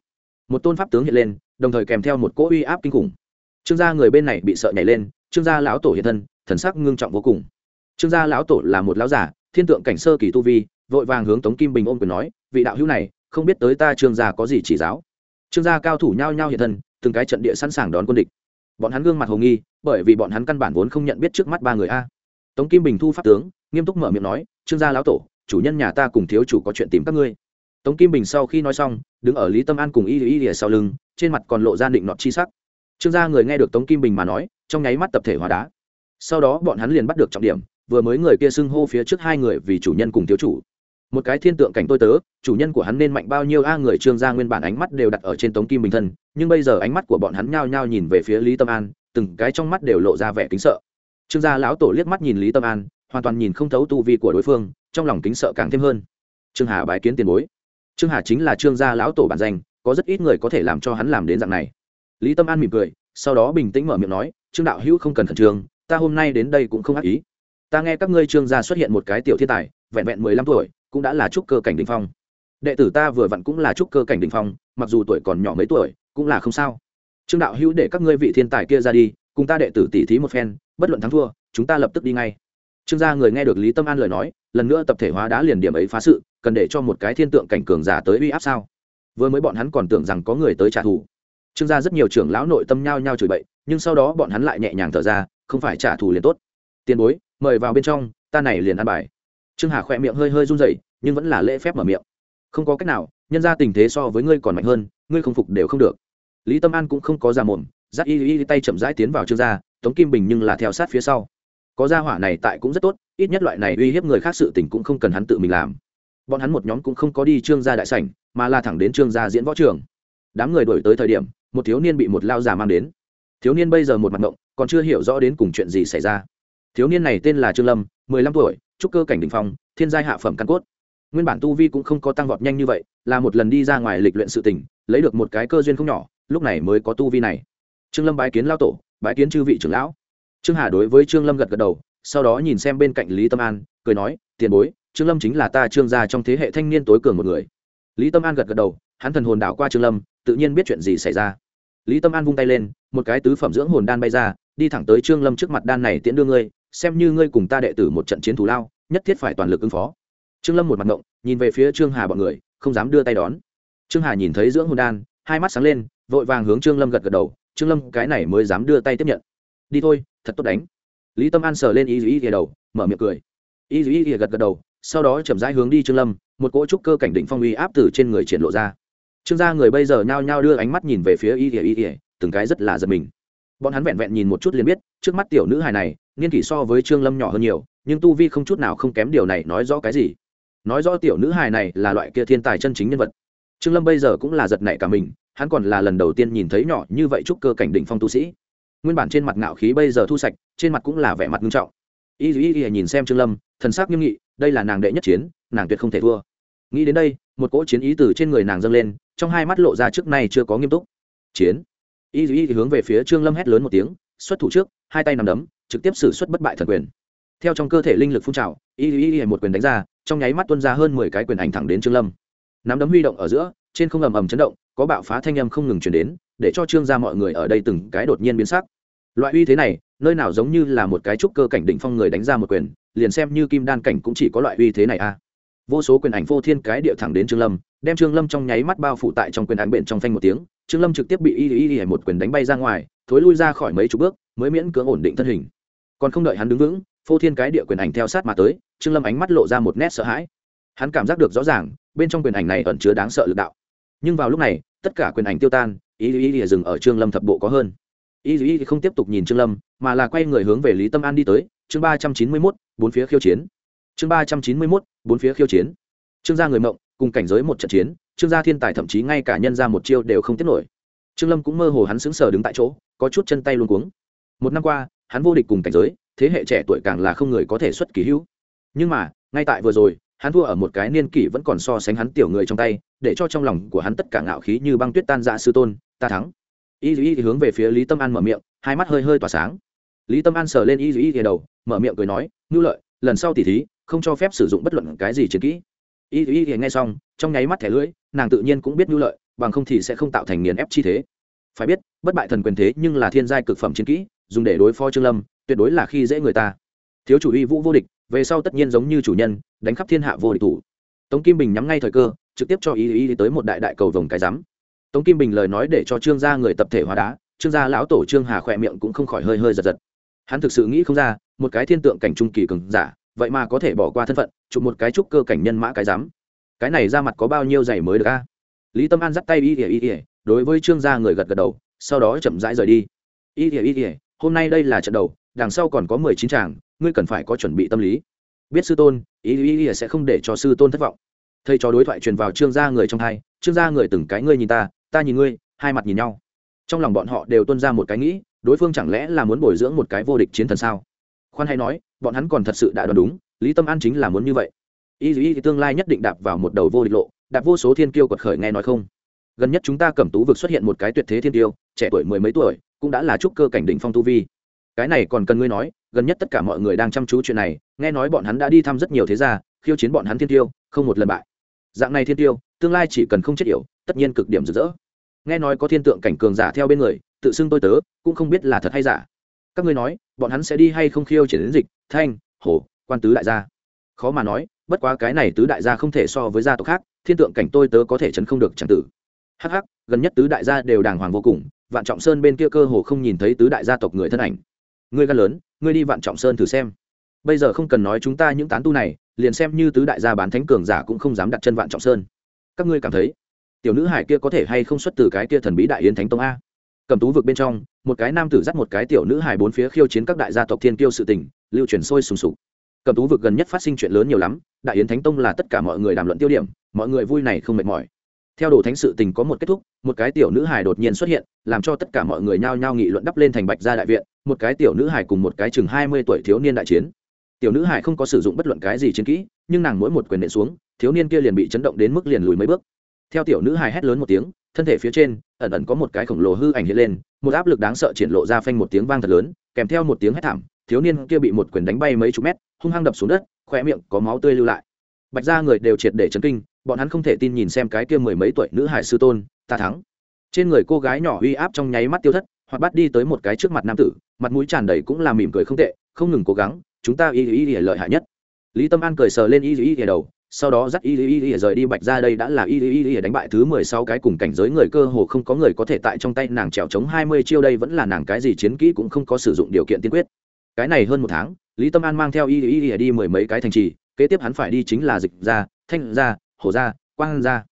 Một tôn pháp tướng hiện lên, đồng thời kèm theo một cỗ uy áp kinh khủng trương gia người bên này bị sợ nhảy lên, trương gia lão tổ hiện thân, thần sắc ngưng trọng vô cùng. Trương gia lão tổ là một lão giả, thiên tượng cảnh sơ kỳ tu vi, vội vàng hướng tống kim bình ôm quyền nói, vị đạo hữu này, không biết tới ta trương gia có gì chỉ giáo? Trương gia cao thủ nhao nhao hiện thân, từng cái trận địa sẵn sàng đón quân địch. Bọn hắn gương mặt hồ nghi, bởi vì bọn hắn căn bản vốn không nhận biết trước mắt ba người a. Tống kim bình thu pháp tướng, nghiêm túc mở miệng nói, trương gia lão tổ, chủ nhân nhà ta cùng thiếu chủ có chuyện tìm các ngươi. Tống kim bình sau khi nói xong, đứng ở lý tâm an cùng y y y sau lưng, trên mặt còn lộ ra định nọt chi sắc trương gia người nghe được tống kim bình mà nói, trong nháy mắt tập thể hóa đá. Sau đó bọn hắn liền bắt được trọng điểm, vừa mới người kia xưng hô phía trước hai người vì chủ nhân cùng thiếu chủ. Một cái thiên tượng cảnh tôi tớ, chủ nhân của hắn nên mạnh bao nhiêu a, người trương gia nguyên bản ánh mắt đều đặt ở trên tống kim bình thân, nhưng bây giờ ánh mắt của bọn hắn nhao nhao nhìn về phía lý tâm an, từng cái trong mắt đều lộ ra vẻ kính sợ. Trương gia lão tổ liếc mắt nhìn lý tâm an, hoàn toàn nhìn không thấu tu vi của đối phương, trong lòng kính sợ càng thêm hơn. Trương hà bái kiến tiền bối. Trương hà chính là trương gia lão tổ bản danh, có rất ít người có thể làm cho hắn làm đến dạng này lý tâm an mỉm cười, sau đó bình tĩnh mở miệng nói, trương đạo hữu không cần khẩn trương, ta hôm nay đến đây cũng không ác ý. Ta nghe các ngươi trương gia xuất hiện một cái tiểu thiên tài, vẹn vẹn mười lăm tuổi, cũng đã là trúc cơ cảnh đình phong. Đệ tử ta vừa vặn cũng là trúc cơ cảnh đình phong, mặc dù tuổi còn nhỏ mấy tuổi, cũng là không sao. Trương đạo hữu để các ngươi vị thiên tài kia ra đi, cùng ta đệ tử tỉ thí một phen, bất luận thắng thua, chúng ta lập tức đi ngay. Trương gia người nghe được lý tâm an lời nói, lần nữa tập thể hóa đã liền điểm ấy phá sự, cần để cho một cái thiên tượng cảnh cường giả tới uy áp sao? Vừa mới bọn hắn còn tưởng rằng có người tới trả thù trương gia rất nhiều trưởng lão nội tâm nhao nhao chửi bậy, nhưng sau đó bọn hắn lại nhẹ nhàng thở ra, không phải trả thù liền tốt. Tiền bối, mời vào bên trong, ta này liền ăn bài. Trương hà khỏe miệng hơi hơi run rẩy, nhưng vẫn là lễ phép mở miệng. Không có cách nào, nhân ra tình thế so với ngươi còn mạnh hơn, ngươi không phục đều không được. Lý tâm an cũng không có ra mồm dắt y y tay chậm rãi tiến vào trương gia, tống kim bình nhưng là theo sát phía sau. Có gia hỏa này tại cũng rất tốt, ít nhất loại này uy hiếp người khác sự tình cũng không cần hắn tự mình làm. Bọn hắn một nhóm cũng không có đi trương gia đại sảnh, mà là thẳng đến trương gia diễn võ trường. Đám người đổi tới thời điểm một thiếu niên bị một lao già mang đến. Thiếu niên bây giờ một mặt ngộng, còn chưa hiểu rõ đến cùng chuyện gì xảy ra. Thiếu niên này tên là trương lâm, mười lăm tuổi, trúc cơ cảnh đình phong, thiên giai hạ phẩm căn cốt. Nguyên bản tu vi cũng không có tăng vọt nhanh như vậy, là một lần đi ra ngoài lịch luyện sự tỉnh lấy được một cái cơ duyên không nhỏ, lúc này mới có tu vi này. Trương lâm bái kiến lao tổ, bái kiến chư vị trưởng lão. Trương hà đối với trương lâm gật gật đầu, sau đó nhìn xem bên cạnh lý tâm an, cười nói, tiền bối, trương lâm chính là ta trương gia trong thế hệ thanh niên tối cường một người. Lý tâm an gật gật đầu hắn thần hồn đảo qua trương lâm, tự nhiên biết chuyện gì xảy ra. Lý tâm an vung tay lên, một cái tứ phẩm dưỡng hồn đan bay ra, đi thẳng tới trương lâm trước mặt đan này tiễn đưa ngươi, xem như ngươi cùng ta đệ tử một trận chiến thù lao, nhất thiết phải toàn lực ứng phó. Trương lâm một mặt ngộng, nhìn về phía trương hà bọn người, không dám đưa tay đón. Trương hà nhìn thấy dưỡng hồn đan, hai mắt sáng lên, vội vàng hướng trương lâm gật gật đầu, trương lâm, cái này mới dám đưa tay tiếp nhận. Đi thôi, thật tốt đánh. Lý tâm an sờ lên y duy ghìa đầu, mở miệng cười. Y duy ghìa gật gật đầu, sau đó chậm rãi hướng đi trương lâm, một cỗ trúc cơ cảnh định phong uy áp từ trên người triển lộ ra trương gia người bây giờ nhao nhao đưa ánh mắt nhìn về phía y ỉa y ỉa từng cái rất là giật mình. Bọn hắn vẹn vẹn nhìn một chút liền biết, trước mắt tiểu nữ hài này, niên kỷ so với trương lâm nhỏ hơn nhiều, nhưng tu vi không chút nào không kém điều này nói rõ cái gì. Nói rõ tiểu nữ hài này là loại kia thiên tài chân chính nhân vật. Trương lâm bây giờ cũng là giật nảy cả mình, hắn còn là lần đầu tiên nhìn thấy nhỏ như vậy chúc cơ cảnh đỉnh phong tu sĩ. Nguyên bản trên mặt ngạo khí bây giờ thu sạch, trên mặt cũng là vẻ mặt nghiêm trọng. Y y y nhìn xem trương lâm, thần sắc nghiêm nghị, đây là nàng đệ nhất chiến, nàng tuyệt không thể thua. Nghĩ đến đây, một cỗ chiến ý từ trên người nàng dâng lên trong hai mắt lộ ra trước nay chưa có nghiêm túc. Chiến. Y y hướng về phía trương lâm hét lớn một tiếng, xuất thủ trước, hai tay nằm đấm, trực tiếp xử xuất bất bại thần quyền. Theo trong cơ thể linh lực phun trào, y y y một quyền đánh ra, trong nháy mắt tuôn ra hơn mười cái quyền ảnh thẳng đến trương lâm. Nắm đấm huy động ở giữa, trên không ầm ầm chấn động, có bạo phá thanh âm không ngừng chuyển đến, để cho trương gia mọi người ở đây từng cái đột nhiên biến sắc. Loại uy thế này, nơi nào giống như là một cái trúc cơ cảnh đỉnh phong người đánh ra một quyền, liền xem như kim đan cảnh cũng chỉ có loại uy thế này a à. vô số quyền ảnh vô thiên cái địa thẳng đến trương lâm đem trương lâm trong nháy mắt bao phủ tại trong quyền ảnh bện trong phanh một tiếng, trương lâm trực tiếp bị y y y một quyền đánh bay ra ngoài, thối lui ra khỏi mấy chục bước, mới miễn cưỡng ổn định thân hình. Còn không đợi hắn đứng vững, phô thiên cái địa quyền ảnh theo sát mà tới, trương lâm ánh mắt lộ ra một nét sợ hãi. Hắn cảm giác được rõ ràng, bên trong quyền ảnh này ẩn chứa đáng sợ lực đạo. Nhưng vào lúc này, tất cả quyền ảnh tiêu tan, y y y dừng ở trương lâm thập bộ có hơn. Y y không tiếp tục nhìn trương lâm, mà là quay người hướng về lý tâm an đi tới, chương ba trăm chín mươi mốt, bốn phía khiêu chiến. Chương ba trăm chín mươi mốt, bốn phía khiêu chiến. Trương gia người mộng cùng cảnh giới một trận chiến, trương gia thiên tài thậm chí ngay cả nhân ra một chiêu đều không tiết nổi. Trương lâm cũng mơ hồ hắn sững sờ đứng tại chỗ, có chút chân tay luôn cuống. Một năm qua, hắn vô địch cùng cảnh giới, thế hệ trẻ tuổi càng là không người có thể xuất kỳ hữu. Nhưng mà, ngay tại vừa rồi, hắn thua ở một cái niên kỷ vẫn còn so sánh hắn tiểu người trong tay, để cho trong lòng của hắn tất cả ngạo khí như băng tuyết tan ra sư tôn, ta thắng. Y dù y thì hướng về phía lý tâm an mở miệng, hai mắt hơi hơi tỏa sáng. Lý tâm an sờ lên y dù y thì đầu, mở miệng cười nói, ngưu lợi, lần sau tỉ thí, không cho phép sử dụng bất luận cái gì chiến kỹ y thì y thì nghe xong, trong nháy mắt thẻ lưỡi, nàng tự nhiên cũng biết nhu lợi, bằng không thì sẽ không tạo thành nghiền ép chi thế. Phải biết, bất bại thần quyền thế nhưng là thiên giai cực phẩm chiến kỹ, dùng để đối phó trương lâm, tuyệt đối là khi dễ người ta. Thiếu chủ y vũ vô địch, về sau tất nhiên giống như chủ nhân, đánh khắp thiên hạ vô địch thủ. Tống kim bình nhắm ngay thời cơ, trực tiếp cho y y tới một đại đại cầu vồng cái rắm tống kim bình lời nói để cho trương gia người tập thể hóa đá, trương gia lão tổ trương hà khỏe miệng cũng không khỏi hơi hơi giật giật. Hắn thực sự nghĩ không ra, một cái thiên tượng cảnh trung kỳ cường giả vậy mà có thể bỏ qua thân phận, chụp một cái trúc cơ cảnh nhân mã cái dám cái này ra mặt có bao nhiêu giày mới được a? Lý tâm an dắt tay y ỉa y ỉa đối với trương gia người gật gật đầu, sau đó chậm rãi rời đi. Y ỉa y ỉa hôm nay đây là trận đầu, đằng sau còn có mười chín tràng ngươi cần phải có chuẩn bị tâm lý. Biết sư tôn, y ỉa y ỉa sẽ không để cho sư tôn thất vọng. Thầy cho đối thoại truyền vào trương gia người trong hai, trương gia người từng cái ngươi nhìn ta ta nhìn ngươi, hai mặt nhìn nhau. Trong lòng bọn họ đều tuân ra một cái nghĩ, đối phương chẳng lẽ là muốn bồi dưỡng một cái vô địch chiến thần sao? Khoan hay nói, bọn hắn còn thật sự đã đoán đúng, lý tâm an chính là muốn như vậy. Y dù y thì tương lai nhất định đạp vào một đầu vô địch lộ, đạp vô số thiên kiêu quật khởi nghe nói không? Gần nhất chúng ta cẩm tú vực xuất hiện một cái tuyệt thế thiên tiêu trẻ tuổi mười mấy tuổi, cũng đã là trúc cơ cảnh đỉnh phong tu vi. Cái này còn cần ngươi nói, gần nhất tất cả mọi người đang chăm chú chuyện này, nghe nói bọn hắn đã đi thăm rất nhiều thế gia, khiêu chiến bọn hắn thiên tiêu không một lần bại. Dạng này thiên tiêu tương lai chỉ cần không chết yểu, tất nhiên cực điểm rực rỡ. Nghe nói có thiên tượng cảnh cường giả theo bên người, tự xưng tôi tớ, cũng không biết là thật hay giả. Các ngươi nói bọn hắn sẽ đi hay không khiêu triển đến dịch, thanh, hổ, quan tứ đại gia. Khó mà nói, bất quá cái này tứ đại gia không thể so với gia tộc khác, thiên tượng cảnh tôi tớ có thể chấn không được chẳng tử. Hh gần nhất tứ đại gia đều đàng hoàng vô cùng, vạn trọng sơn bên kia cơ hồ không nhìn thấy tứ đại gia tộc người thân ảnh. Ngươi gan lớn, ngươi đi vạn trọng sơn thử xem. Bây giờ không cần nói chúng ta những tán tu này, liền xem như tứ đại gia bán thánh cường giả cũng không dám đặt chân vạn trọng sơn. Các ngươi cảm thấy, tiểu nữ hải kia có thể hay không xuất từ cái kia thần bí đại yến thánh tông a? Cầm tú vực bên trong, một cái nam tử dắt một cái tiểu nữ hài bốn phía khiêu chiến các đại gia tộc thiên kiêu sự tình, lưu truyền sôi sùng sục. Cầm tú vực gần nhất phát sinh chuyện lớn nhiều lắm, đại yến thánh tông là tất cả mọi người đàm luận tiêu điểm, mọi người vui này không mệt mỏi. Theo đồ thánh sự tình có một kết thúc, một cái tiểu nữ hài đột nhiên xuất hiện, làm cho tất cả mọi người nhao nhao nghị luận đắp lên thành bạch gia đại viện, một cái tiểu nữ hài cùng một cái chừng hai mươi tuổi thiếu niên đại chiến. Tiểu nữ hài không có sử dụng bất luận cái gì chiến kỹ, nhưng nàng mỗi một quyền nện xuống, thiếu niên kia liền bị chấn động đến mức liền lùi mấy bước. Theo tiểu nữ hài hét lớn một tiếng thân thể phía trên, ẩn ẩn có một cái khổng lồ hư ảnh hiện lên, một áp lực đáng sợ triển lộ ra phanh một tiếng vang thật lớn, kèm theo một tiếng hét thảm, thiếu niên kia bị một quyền đánh bay mấy chục mét, hung hăng đập xuống đất khoe miệng có máu tươi lưu lại. Bạch ra người đều triệt để chấn kinh, bọn hắn không thể tin nhìn xem cái kia mười mấy tuổi nữ hải sư tôn, ta thắng. Trên người cô gái nhỏ uy áp trong nháy mắt tiêu thất, hoặc bắt đi tới một cái trước mặt nam tử, mặt mũi tràn đầy cũng là mỉm cười không tệ, không ngừng cố gắng, chúng ta y y y lợi hại nhất. Lý tâm an cười sờ lên y y y đầu sau đó dắt y y y rời đi bạch ra đây đã là y y y đánh bại thứ mười sáu cái cùng cảnh giới người cơ hồ không có người có thể tại trong tay nàng trèo chống hai mươi chiêu đây vẫn là nàng cái gì chiến kỹ cũng không có sử dụng điều kiện tiên quyết cái này hơn một tháng lý tâm an mang theo y y y đi mười mấy cái thành trì kế tiếp hắn phải đi chính là dịch ra thanh ra hổ ra quang ra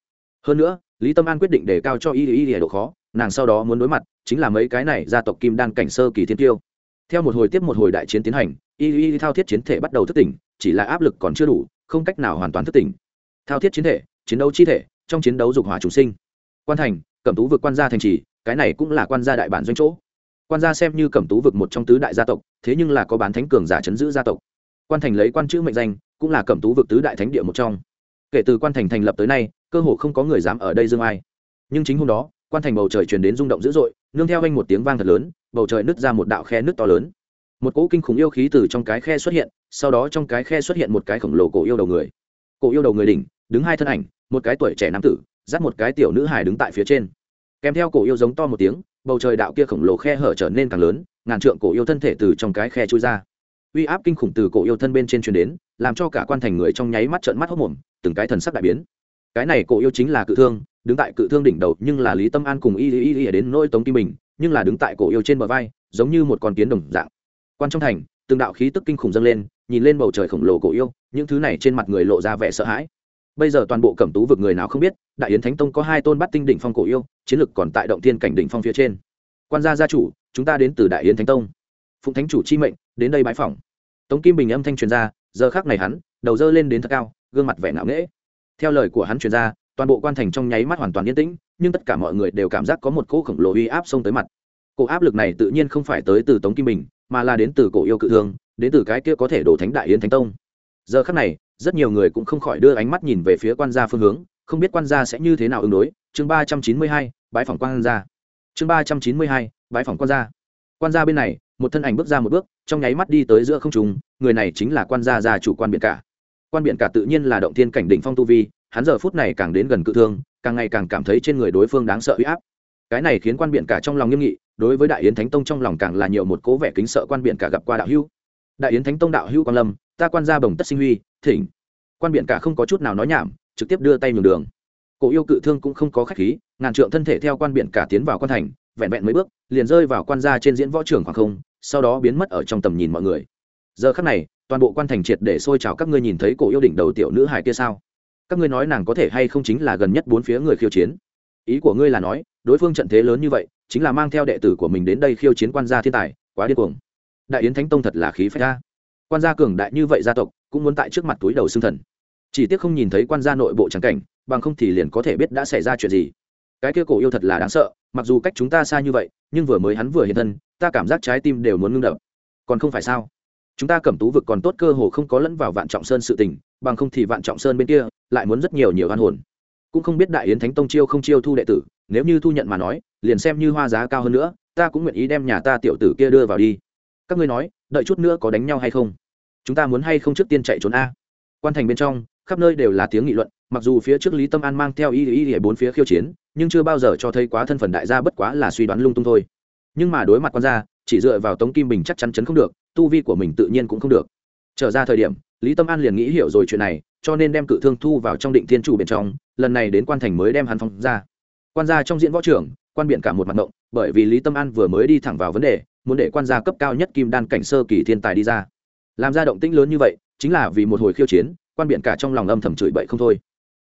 hơn nữa lý tâm an quyết định đề cao cho y y y độ khó nàng sau đó muốn đối mặt chính là mấy cái này gia tộc kim đan cảnh sơ kỳ thiên tiêu theo một hồi tiếp một hồi đại chiến tiến hành y y thao thiết chiến thể bắt đầu thức tỉnh chỉ là áp lực còn chưa đủ không cách nào hoàn toàn thức tỉnh. Thao thiết chiến thể, chiến đấu chi thể, trong chiến đấu dục hỏa chủ sinh. Quan thành, cẩm tú vực quan gia thành trì, cái này cũng là quan gia đại bản doanh chỗ. Quan gia xem như cẩm tú vực một trong tứ đại gia tộc, thế nhưng là có bán thánh cường giả chấn giữ gia tộc. Quan thành lấy quan chữ mệnh danh, cũng là cẩm tú vực tứ đại thánh địa một trong. Kể từ quan thành thành lập tới nay, cơ hồ không có người dám ở đây dương ai. Nhưng chính hôm đó, quan thành bầu trời truyền đến rung động dữ dội, nương theo anh một tiếng vang thật lớn, bầu trời nứt ra một đạo khe nứt to lớn một cỗ kinh khủng yêu khí từ trong cái khe xuất hiện, sau đó trong cái khe xuất hiện một cái khổng lồ cổ yêu đầu người. Cổ yêu đầu người đỉnh, đứng hai thân ảnh, một cái tuổi trẻ nam tử, dắt một cái tiểu nữ hải đứng tại phía trên. Kèm theo cổ yêu giống to một tiếng, bầu trời đạo kia khổng lồ khe hở trở nên càng lớn, ngàn trượng cổ yêu thân thể từ trong cái khe trôi ra. Uy áp kinh khủng từ cổ yêu thân bên trên truyền đến, làm cho cả quan thành người trong nháy mắt trợn mắt hốc mồm, từng cái thần sắc đại biến. Cái này cổ yêu chính là cự thương, đứng tại cự thương đỉnh đầu nhưng là lý tâm an cùng y y y đến nỗi tống kim bình, nhưng là đứng tại cổ yêu trên bờ vai, giống như một con kiến đồng dạng quan trong thành, từng đạo khí tức kinh khủng dâng lên, nhìn lên bầu trời khổng lồ cổ yêu, những thứ này trên mặt người lộ ra vẻ sợ hãi. Bây giờ toàn bộ cẩm tú vực người nào không biết, đại yến thánh tông có hai tôn bắt tinh đỉnh phong cổ yêu, chiến lực còn tại động thiên cảnh đỉnh phong phía trên. Quan gia gia chủ, chúng ta đến từ đại yến thánh tông. Phụng thánh chủ chi mệnh, đến đây bãi phỏng. Tống kim bình âm thanh truyền ra, giờ khác này hắn, đầu dơ lên đến thật cao, gương mặt vẻ ngạo nghễ. Theo lời của hắn truyền ra, toàn bộ quan thành trong nháy mắt hoàn toàn yên tĩnh, nhưng tất cả mọi người đều cảm giác có một cỗ khổng lồ uy áp xông tới mặt. Cổ áp lực này tự nhiên không phải tới từ tống kim bình mà là đến từ cổ yêu cự thương, đến từ cái kia có thể đổ thánh đại yến thánh tông. Giờ khắc này, rất nhiều người cũng không khỏi đưa ánh mắt nhìn về phía quan gia phương hướng, không biết quan gia sẽ như thế nào ứng đối. Chương ba trăm chín mươi hai bãi phòng quan gia. Chương ba trăm chín mươi hai bãi phòng quan gia. Quan gia bên này, một thân ảnh bước ra một bước, trong nháy mắt đi tới giữa không trùng người này chính là quan gia gia chủ quan biện cả. Quan biện cả tự nhiên là động thiên cảnh đỉnh phong tu vi, hắn giờ phút này càng đến gần cự thương, càng ngày càng cảm thấy trên người đối phương đáng sợ huy áp. Cái này khiến quan biện cả trong lòng nghiêm nghị đối với đại yến thánh tông trong lòng càng là nhiều một cố vẻ kính sợ quan biện cả gặp qua đạo hữu. Đại yến thánh tông đạo hữu quan lâm, ta quan gia bồng tất sinh huy, thỉnh. Quan biện cả không có chút nào nói nhảm, trực tiếp đưa tay nhường đường. Cổ yêu cự thương cũng không có khách khí, ngàn trượng thân thể theo quan biện cả tiến vào quan thành, vẹn vẹn mấy bước, liền rơi vào quan gia trên diễn võ trường khoảng không, sau đó biến mất ở trong tầm nhìn mọi người. Giờ khắc này, toàn bộ quan thành triệt để xôi trào, các ngươi nhìn thấy cổ yêu đỉnh đầu tiểu nữ hài kia sao? Các ngươi nói nàng có thể hay không chính là gần nhất bốn phía người khiêu chiến ý của ngươi là nói, đối phương trận thế lớn như vậy, chính là mang theo đệ tử của mình đến đây khiêu chiến quan gia thiên tài, quá điên cuồng. Đại yến thánh tông thật là khí phách ra quan gia cường đại như vậy gia tộc, cũng muốn tại trước mặt túi đầu xương thần. Chỉ tiếc không nhìn thấy quan gia nội bộ trắng cảnh, bằng không thì liền có thể biết đã xảy ra chuyện gì. Cái kia cổ yêu thật là đáng sợ, mặc dù cách chúng ta xa như vậy, nhưng vừa mới hắn vừa hiện thân, ta cảm giác trái tim đều muốn ngưng đập. Còn không phải sao? Chúng ta cẩm tú vực còn tốt cơ hồ không có lẫn vào vạn trọng sơn sự tình, bằng không thì vạn trọng sơn bên kia lại muốn rất nhiều nhiều hoan hồn cũng không biết đại yến thánh tông chiêu không chiêu thu đệ tử, nếu như thu nhận mà nói, liền xem như hoa giá cao hơn nữa, ta cũng nguyện ý đem nhà ta tiểu tử kia đưa vào đi. Các ngươi nói, đợi chút nữa có đánh nhau hay không? Chúng ta muốn hay không trước tiên chạy trốn a? Quan thành bên trong, khắp nơi đều là tiếng nghị luận, mặc dù phía trước lý tâm an mang theo ý ý ý bốn phía khiêu chiến, nhưng chưa bao giờ cho thấy quá thân phận đại gia bất quá là suy đoán lung tung thôi. Nhưng mà đối mặt quan gia, chỉ dựa vào tống kim bình chắc chắn chấn không được, tu vi của mình tự nhiên cũng không được. Trở ra thời điểm lý tâm an liền nghĩ hiểu rồi chuyện này, cho nên đem cự thương thu vào trong định thiên chủ bên trong, lần này đến quan thành mới đem hắn phong ra. Quan gia trong diễn võ trưởng, quan biện cả một mặt động bởi vì lý tâm an vừa mới đi thẳng vào vấn đề, muốn để quan gia cấp cao nhất kim đan cảnh sơ kỳ thiên tài đi ra. Làm ra động tĩnh lớn như vậy, chính là vì một hồi khiêu chiến, quan biện cả trong lòng âm thầm chửi bậy không thôi.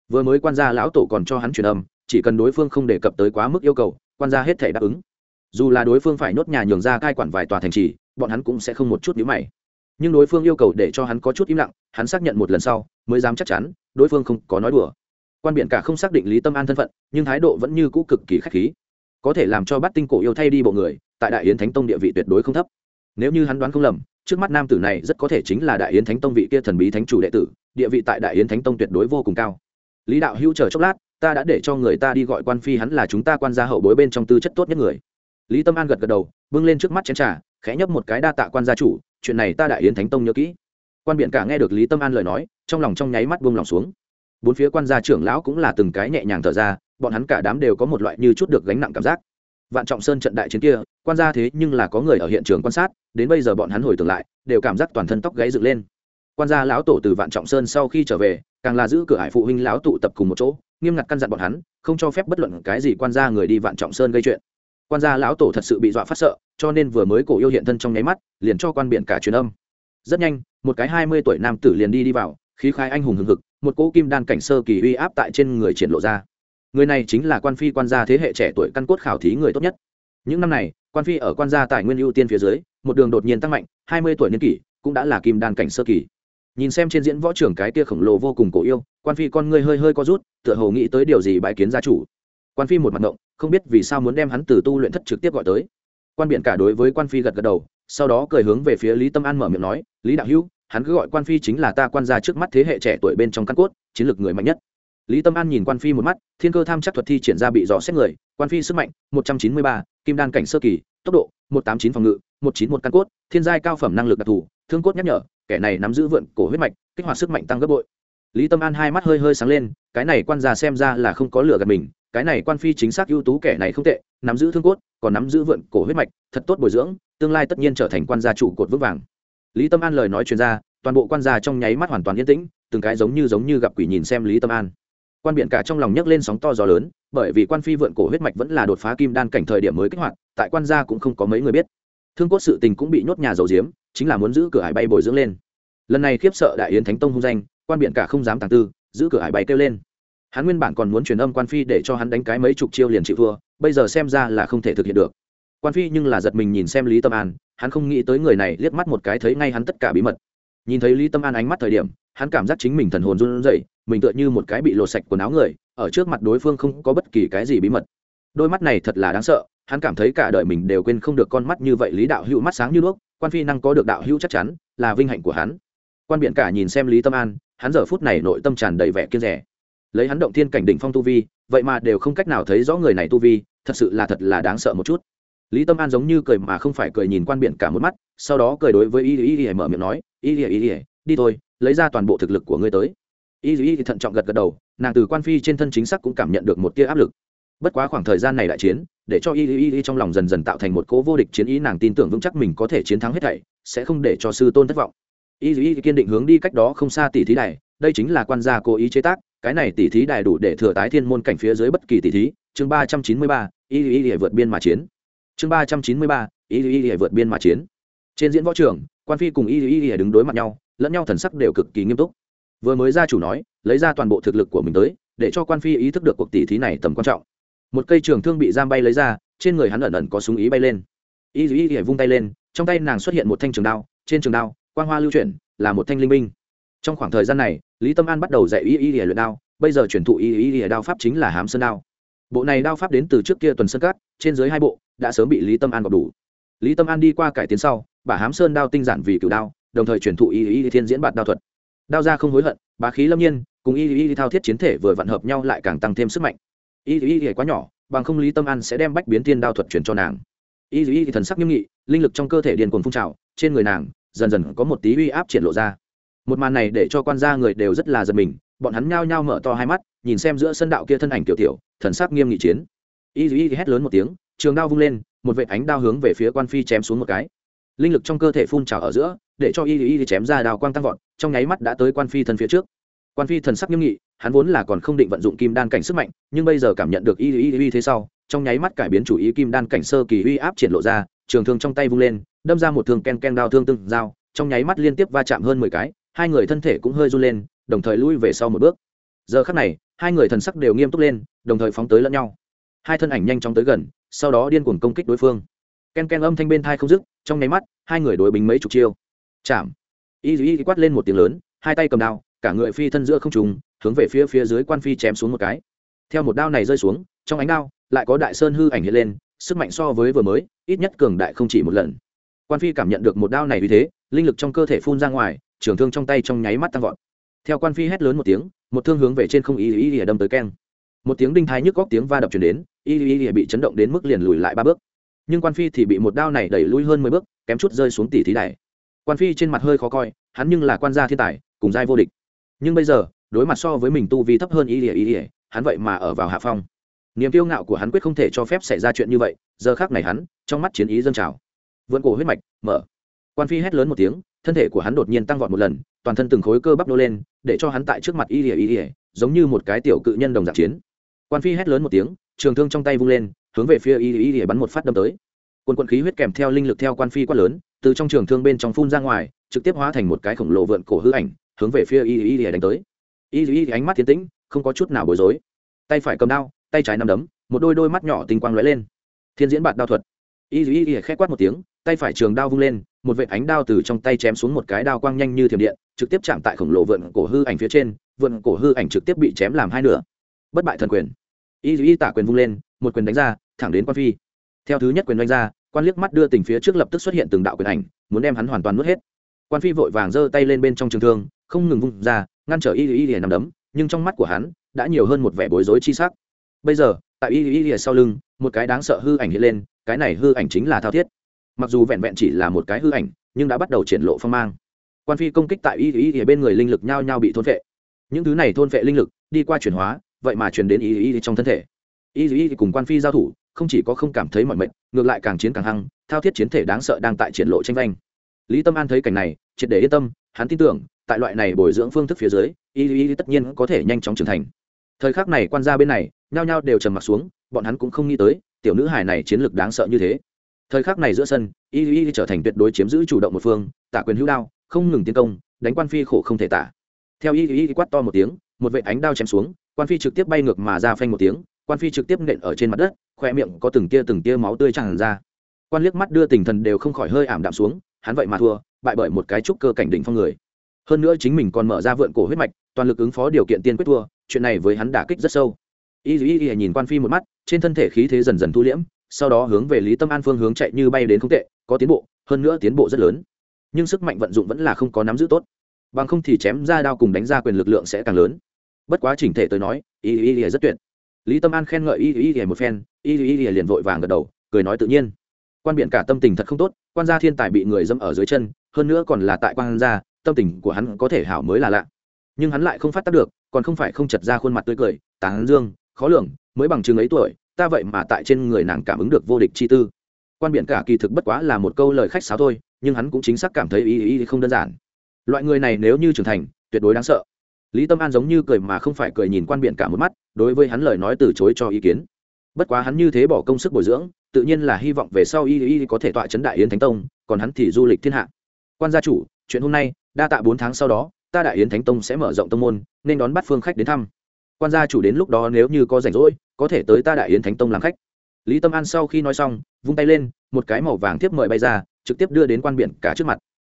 Vừa mới quan gia lão tổ còn cho hắn truyền âm, chỉ cần đối phương không đề cập tới quá mức yêu cầu, quan gia hết thể đáp ứng. Dù là đối phương phải nhốt nhà nhường ra cai quản vài tòa thành trì, bọn hắn cũng sẽ không một chút nhíu mày nhưng đối phương yêu cầu để cho hắn có chút im lặng, hắn xác nhận một lần sau, mới dám chắc chắn, đối phương không có nói đùa. Quan biện cả không xác định lý tâm an thân phận, nhưng thái độ vẫn như cũ cực kỳ khách khí. Có thể làm cho bắt tinh cổ yêu thay đi bộ người, tại đại yến thánh tông địa vị tuyệt đối không thấp. Nếu như hắn đoán không lầm, trước mắt nam tử này rất có thể chính là đại yến thánh tông vị kia thần bí thánh chủ đệ tử, địa vị tại đại yến thánh tông tuyệt đối vô cùng cao. Lý đạo hữu chờ chốc lát, ta đã để cho người ta đi gọi quan phi hắn là chúng ta quan gia hậu bối bên trong tư chất tốt nhất người. Lý tâm an gật gật đầu, bưng lên trước mắt chén trà, khẽ nhấp một cái đa tạ quan gia chủ chuyện này ta đại yến thánh tông nhớ kỹ quan biện cả nghe được lý tâm an lời nói trong lòng trong nháy mắt buông lòng xuống bốn phía quan gia trưởng lão cũng là từng cái nhẹ nhàng thở ra bọn hắn cả đám đều có một loại như chút được gánh nặng cảm giác vạn trọng sơn trận đại chiến kia quan gia thế nhưng là có người ở hiện trường quan sát đến bây giờ bọn hắn hồi tưởng lại đều cảm giác toàn thân tóc gáy dựng lên quan gia lão tổ từ vạn trọng sơn sau khi trở về càng là giữ cửa hải phụ huynh lão tụ tập cùng một chỗ nghiêm ngặt căn dặn bọn hắn không cho phép bất luận cái gì quan gia người đi vạn trọng sơn gây chuyện quan gia lão tổ thật sự bị dọa phát sợ, cho nên vừa mới cổ yêu hiện thân trong nháy mắt, liền cho quan biện cả truyền âm. Rất nhanh, một cái hai mươi tuổi nam tử liền đi đi vào, khí khai anh hùng hừng hực, một cỗ kim đan cảnh sơ kỳ uy áp tại trên người triển lộ ra. Người này chính là quan phi quan gia thế hệ trẻ tuổi căn cốt khảo thí người tốt nhất. Những năm này, quan phi ở quan gia tài nguyên ưu tiên phía dưới, một đường đột nhiên tăng mạnh, hai mươi tuổi niên kỷ, cũng đã là kim đan cảnh sơ kỳ. Nhìn xem trên diễn võ trưởng cái kia khổng lồ vô cùng cổ yêu, quan phi con ngươi hơi hơi co rút, tựa hồ nghĩ tới điều gì bãi kiến gia chủ quan phi một mặt ngộng, không biết vì sao muốn đem hắn từ tu luyện thất trực tiếp gọi tới. Quan biện cả đối với quan phi gật gật đầu, sau đó cười hướng về phía lý tâm an mở miệng nói, lý đạo hữu, hắn cứ gọi quan phi chính là ta quan gia trước mắt thế hệ trẻ tuổi bên trong căn cốt, chiến lược người mạnh nhất. Lý tâm an nhìn quan phi một mắt, thiên cơ tham chắc thuật thi triển ra bị dò xét người, quan phi sức mạnh, một trăm chín mươi ba, kim đan cảnh sơ kỳ, tốc độ, một tám chín phòng ngự, một chín một căn cốt, thiên giai cao phẩm năng lực đặc thù, thương cốt nhắc nhở, kẻ này nắm giữ vượn cổ huyết mạch, kích hoạt sức mạnh tăng gấp bội. Lý tâm an hai mắt hơi hơi sáng lên, cái này quan gia xem ra là không có lửa gạt mình cái này quan phi chính xác ưu tú kẻ này không tệ, nắm giữ thương cốt, còn nắm giữ vượn cổ huyết mạch, thật tốt bồi dưỡng, tương lai tất nhiên trở thành quan gia trụ cột vững vàng. Lý tâm an lời nói chuyên gia toàn bộ quan gia trong nháy mắt hoàn toàn yên tĩnh, từng cái giống như giống như gặp quỷ nhìn xem lý tâm an. Quan biện cả trong lòng nhấc lên sóng to gió lớn, bởi vì quan phi vượn cổ huyết mạch vẫn là đột phá kim đan cảnh thời điểm mới kích hoạt, tại quan gia cũng không có mấy người biết. Thương cốt sự tình cũng bị nhốt nhà dầu diếm chính là muốn giữ cửa hải bay bồi dưỡng lên. Lần này khiếp sợ đại yến thánh tông hung danh, quan biện cả không dám tàng tư, giữ cửa hải bay kêu lên hắn nguyên bản còn muốn truyền âm quan phi để cho hắn đánh cái mấy chục chiêu liền chịu thua, bây giờ xem ra là không thể thực hiện được. Quan phi nhưng là giật mình nhìn xem lý tâm an, hắn không nghĩ tới người này liếc mắt một cái thấy ngay hắn tất cả bí mật. Nhìn thấy lý tâm an ánh mắt thời điểm, hắn cảm giác chính mình thần hồn run rẩy, mình tựa như một cái bị lột sạch quần áo người, ở trước mặt đối phương không có bất kỳ cái gì bí mật. Đôi mắt này thật là đáng sợ, hắn cảm thấy cả đời mình đều quên không được con mắt như vậy lý đạo hữu mắt sáng như đuốc, quan phi năng có được đạo hữu chắc chắn là vinh hạnh của hắn. Quan biện cả nhìn xem lý tâm an, hắn giờ phút này nội tâm tràn đầy vẻ kiên rẻ lấy hắn động thiên cảnh đỉnh phong tu vi vậy mà đều không cách nào thấy rõ người này tu vi thật sự là thật là đáng sợ một chút lý tâm an giống như cười mà không phải cười nhìn quan biển cả một mắt sau đó cười đối với y y y mở miệng nói y y y đi thôi lấy ra toàn bộ thực lực của ngươi tới y y thận trọng gật gật đầu nàng từ quan phi trên thân chính xác cũng cảm nhận được một tia áp lực bất quá khoảng thời gian này đại chiến để cho y y y trong lòng dần dần tạo thành một cố vô địch chiến ý nàng tin tưởng vững chắc mình có thể chiến thắng hết thảy sẽ không để cho sư tôn thất vọng y y kiên định hướng đi cách đó không xa tỷ thí đài đây chính là quan gia cố ý chế tác cái này tỷ thí đài đủ để thừa tái thiên môn cảnh phía dưới bất kỳ tỷ thí. Chương ba trăm chín mươi ba, y y y vượt biên mà chiến. Chương ba trăm chín mươi ba, y y y vượt biên mà chiến. Trên diễn võ trường, quan phi cùng y y y đứng đối mặt nhau, lẫn nhau thần sắc đều cực kỳ nghiêm túc. Vừa mới gia chủ nói, lấy ra toàn bộ thực lực của mình tới, để cho quan phi ý thức được cuộc tỷ thí này tầm quan trọng. Một cây trường thương bị giam bay lấy ra, trên người hắn ẩn ẩn có súng ý bay lên. Y y y vung tay lên, trong tay nàng xuất hiện một thanh trường đao, trên trường đao, quang hoa lưu chuyển, là một thanh linh binh. Trong khoảng thời gian này lý tâm an bắt đầu dạy y y y luyện đao, bây giờ truyền thụ y y y đao pháp chính là hám sơn đao. Bộ này đao pháp đến từ trước kia tuần sơn cát, trên dưới hai bộ, đã sớm bị lý tâm an gọp đủ. Lý tâm an đi qua cải tiến sau bà hám sơn đao tinh giản vì cựu đao, đồng thời truyền thụ y y thiên diễn bạt đao thuật. Đao ra không hối hận, bá khí lâm nhiên, cùng y y thao thiết chiến thể vừa vặn hợp nhau lại càng tăng thêm sức mạnh. Y y quá nhỏ, bằng không lý tâm an sẽ đem bách biến thiên đao thuật truyền cho nàng. Y y thần sắc nghiêm nghị, linh lực trong cơ thể điền cuồng phun trào, trên người nàng, dần dần có một tí uy áp triển lộ ra một màn này để cho quan gia người đều rất là giật mình, bọn hắn nhao nhao mở to hai mắt, nhìn xem giữa sân đạo kia thân ảnh tiểu tiểu, thần sắc nghiêm nghị chiến. Y y hét lớn một tiếng, trường đao vung lên, một vệ ánh đao hướng về phía quan phi chém xuống một cái. Linh lực trong cơ thể phun trào ở giữa, để cho y y chém ra đào quang tăng vọt, trong nháy mắt đã tới quan phi thân phía trước. Quan phi thần sắc nghiêm nghị, hắn vốn là còn không định vận dụng kim đan cảnh sức mạnh, nhưng bây giờ cảm nhận được y y y thế sau, trong nháy mắt cải biến chủ ý kim đan cảnh sơ kỳ uy áp triển lộ ra, trường thương trong tay vung lên, đâm ra một thương ken ken đao thương từng dao trong nháy mắt liên tiếp va chạm hơn mười cái hai người thân thể cũng hơi run lên, đồng thời lui về sau một bước. Giờ khắc này, hai người thần sắc đều nghiêm túc lên, đồng thời phóng tới lẫn nhau. Hai thân ảnh nhanh chóng tới gần, sau đó điên cuồng công kích đối phương. Ken ken âm thanh bên thai không dứt, trong nháy mắt, hai người đối bính mấy chục chiêu. Chạm. Y y quát lên một tiếng lớn, hai tay cầm đao, cả người phi thân giữa không trùng hướng về phía phía dưới quan phi chém xuống một cái. Theo một đao này rơi xuống, trong ánh đao, lại có đại sơn hư ảnh hiện lên, sức mạnh so với vừa mới, ít nhất cường đại không chỉ một lần. Quan phi cảm nhận được một đao này vì thế, linh lực trong cơ thể phun ra ngoài trường thương trong tay trong nháy mắt tăng vọt. Theo quan phi hét lớn một tiếng, một thương hướng về trên không y y y đâm tới keng. Một tiếng đinh thái nhức góc tiếng va đập chuyển đến, y y y bị chấn động đến mức liền lùi lại ba bước. Nhưng quan phi thì bị một đao này đẩy lui hơn mười bước, kém chút rơi xuống tỷ thí đài. Quan phi trên mặt hơi khó coi, hắn nhưng là quan gia thiên tài, cùng giai vô địch. Nhưng bây giờ, đối mặt so với mình tu vi thấp hơn y ỉa y ỉa hắn vậy mà ở vào hạ phong. Niềm kiêu ngạo của hắn quyết không thể cho phép xảy ra chuyện như vậy, giờ khác này hắn, trong mắt chiến ý dâng trào. Vượn cổ huyết mạch, mở. Quan phi hét lớn một tiếng thân thể của hắn đột nhiên tăng vọt một lần, toàn thân từng khối cơ bắp nô lên, để cho hắn tại trước mặt y ỉa y ỉa giống như một cái tiểu cự nhân đồng dạng chiến. Quan phi hét lớn một tiếng, trường thương trong tay vung lên, hướng về phía y ỉa y ỉa bắn một phát đâm tới. Quân quân khí huyết kèm theo linh lực theo quan phi quát lớn, từ trong trường thương bên trong phun ra ngoài, trực tiếp hóa thành một cái khổng lồ vượn cổ hư ảnh, hướng về phía y y y đánh tới. Y y ánh mắt thiên tĩnh, không có chút nào bối rối. Tay phải cầm đao, tay trái nắm đấm, một đôi đôi mắt nhỏ tinh quang lóe lên. Thiên diễn bạt đao thuật. Y y y khẽ quát một tiếng tay phải trường đao vung lên, một vệt ánh đao từ trong tay chém xuống một cái đao quang nhanh như thiểm điện, trực tiếp chạm tại khổng lồ vượn cổ hư ảnh phía trên, vượn cổ hư ảnh trực tiếp bị chém làm hai nửa. Bất bại thần quyền. Y y tả quyền vung lên, một quyền đánh ra, thẳng đến quan phi. Theo thứ nhất quyền đánh ra, quan liếc mắt đưa tình phía trước lập tức xuất hiện từng đạo quyền ảnh, muốn đem hắn hoàn toàn nuốt hết. Quan phi vội vàng giơ tay lên bên trong trường thương, không ngừng vung ra, ngăn trở y y y nằm đấm, nhưng trong mắt của hắn đã nhiều hơn một vẻ bối rối chi sắc. Bây giờ, tại y y y sau lưng, một cái đáng sợ hư ảnh hiện lên, cái này hư ảnh chính là thao thiết mặc dù vẹn vẹn chỉ là một cái hư ảnh, nhưng đã bắt đầu triển lộ phong mang. Quan phi công kích tại y y y bên người linh lực nhao nhao bị thôn vệ những thứ này thôn vệ linh lực, đi qua chuyển hóa, vậy mà truyền đến y y trong thân thể. Y y cùng quan phi giao thủ, không chỉ có không cảm thấy mọi mệnh ngược lại càng chiến càng hăng, thao thiết chiến thể đáng sợ đang tại triển lộ tranh vanh. Lý tâm an thấy cảnh này, triệt để yên tâm, hắn tin tưởng, tại loại này bồi dưỡng phương thức phía dưới, y y tất nhiên có thể nhanh chóng trưởng thành. Thời khắc này quan gia bên này, nhao nhao đều trầm m ặ t xuống, bọn hắn cũng không nghĩ tới, tiểu nữ hài này chiến lược đáng sợ như thế thời khắc này giữa sân, y y trở thành tuyệt đối chiếm giữ chủ động một phương, tả quyền hữu đao, không ngừng tiến công, đánh quan phi khổ không thể tả. Theo y y quát to một tiếng, một vệ ánh đao chém xuống, quan phi trực tiếp bay ngược mà ra phanh một tiếng, quan phi trực tiếp nện ở trên mặt đất khoe miệng có từng tia từng tia máu tươi tràn ra. Quan liếc mắt đưa tình thần đều không khỏi hơi ảm đạm xuống, hắn vậy mà thua, bại bởi một cái trúc cơ cảnh đỉnh phong người. Hơn nữa chính mình còn mở ra vượn cổ huyết mạch, toàn lực ứng phó điều kiện tiên quyết thua, chuyện này với hắn đả kích rất sâu. Y y y nhìn quan phi một mắt, trên thân thể khí thế dần dần thu liễm sau đó hướng về lý tâm an phương hướng chạy như bay đến không tệ, có tiến bộ, hơn nữa tiến bộ rất lớn. Nhưng sức mạnh vận dụng vẫn là không có nắm giữ tốt. Bằng không thì chém ra đao cùng đánh ra quyền lực lượng sẽ càng lớn. Bất quá chỉnh thể tôi nói, y y y rất tuyệt. Lý tâm an khen ngợi y y y một phen, y y y liền vội vàng gật đầu, cười nói tự nhiên. Quan biện cả tâm tình thật không tốt, quan gia thiên tài bị người dâm ở dưới chân, hơn nữa còn là tại quan gia, tâm tình của hắn có thể hảo mới là lạ. Nhưng hắn lại không phát tác được, còn không phải không chật ra khuôn mặt tươi cười, tán dương, khó lường, mới bằng chừng ấy tuổi ta vậy mà tại trên người nàng cảm ứng được vô địch chi tư. Quan biện cả kỳ thực bất quá là một câu lời khách sáo thôi, nhưng hắn cũng chính xác cảm thấy ý ý không đơn giản. Loại người này nếu như trưởng thành, tuyệt đối đáng sợ. Lý tâm an giống như cười mà không phải cười nhìn quan biện cả một mắt, đối với hắn lời nói từ chối cho ý kiến. Bất quá hắn như thế bỏ công sức bồi dưỡng, tự nhiên là hy vọng về sau y y có thể tọa chấn đại yến thánh tông, còn hắn thì du lịch thiên hạ. Quan gia chủ, chuyện hôm nay, đa tạ bốn tháng sau đó, ta đại yến thánh tông sẽ mở rộng tông môn, nên đón bắt phương khách đến thăm quan gia chủ đến lúc đó nếu như có rảnh rỗi, có thể tới ta đại yến thánh tông làm khách. Lý tâm an sau khi nói xong, vung tay lên, một cái màu vàng tiếp mời bay ra, trực tiếp đưa đến quan biển cả trước mặt.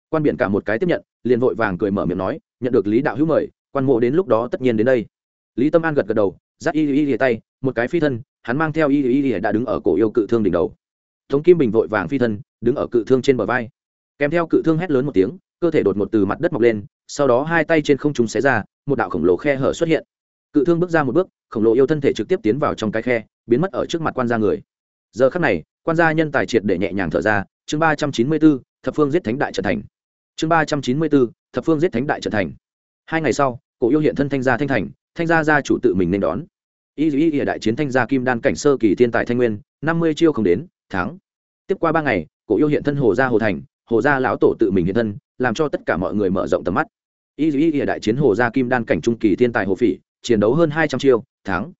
Quan biển cả một cái tiếp nhận, liền vội vàng cười mở miệng nói, nhận được lý đạo hữu mời, quan mộ đến lúc đó tất nhiên đến đây. Lý tâm an gật gật đầu dắt y y y tay, một cái phi thân, hắn mang theo y y y đã đứng ở cổ yêu cự thương đỉnh đầu. Tống kim bình vội vàng phi thân, đứng ở cự thương trên bờ vai. Kèm theo cự thương hét lớn một tiếng, cơ thể đột một từ mặt đất mọc lên, sau đó hai tay trên không trung xé ra, một đạo khổng lồ khe hở xuất hiện cự thương bước ra một bước, khổng lồ yêu thân thể trực tiếp tiến vào trong cái khe, biến mất ở trước mặt quan gia người. Giờ khắc này, quan gia nhân tài triệt để nhẹ nhàng thở ra, chương ba trăm chín mươi bốn, thập phương giết thánh đại trở thành. Chương ba trăm chín mươi bốn, thập phương giết thánh đại trở thành. Hai ngày sau, cổ yêu hiện thân thanh gia thanh thành, thanh gia gia chủ tự mình nên đón. Y y y đại chiến thanh gia kim đan cảnh sơ kỳ thiên tài thanh nguyên, năm mươi chiêu không đến, tháng. Tiếp qua ba ngày, cổ yêu hiện thân hồ gia hồ thành, hồ gia lão tổ tự mình hiện thân, làm cho tất cả mọi người mở rộng tầm mắt. Y y y đại chiến hồ gia kim đan cảnh trung kỳ thiên tài hồ phỉ chiến đấu hơn hai trăm chiêu, thắng.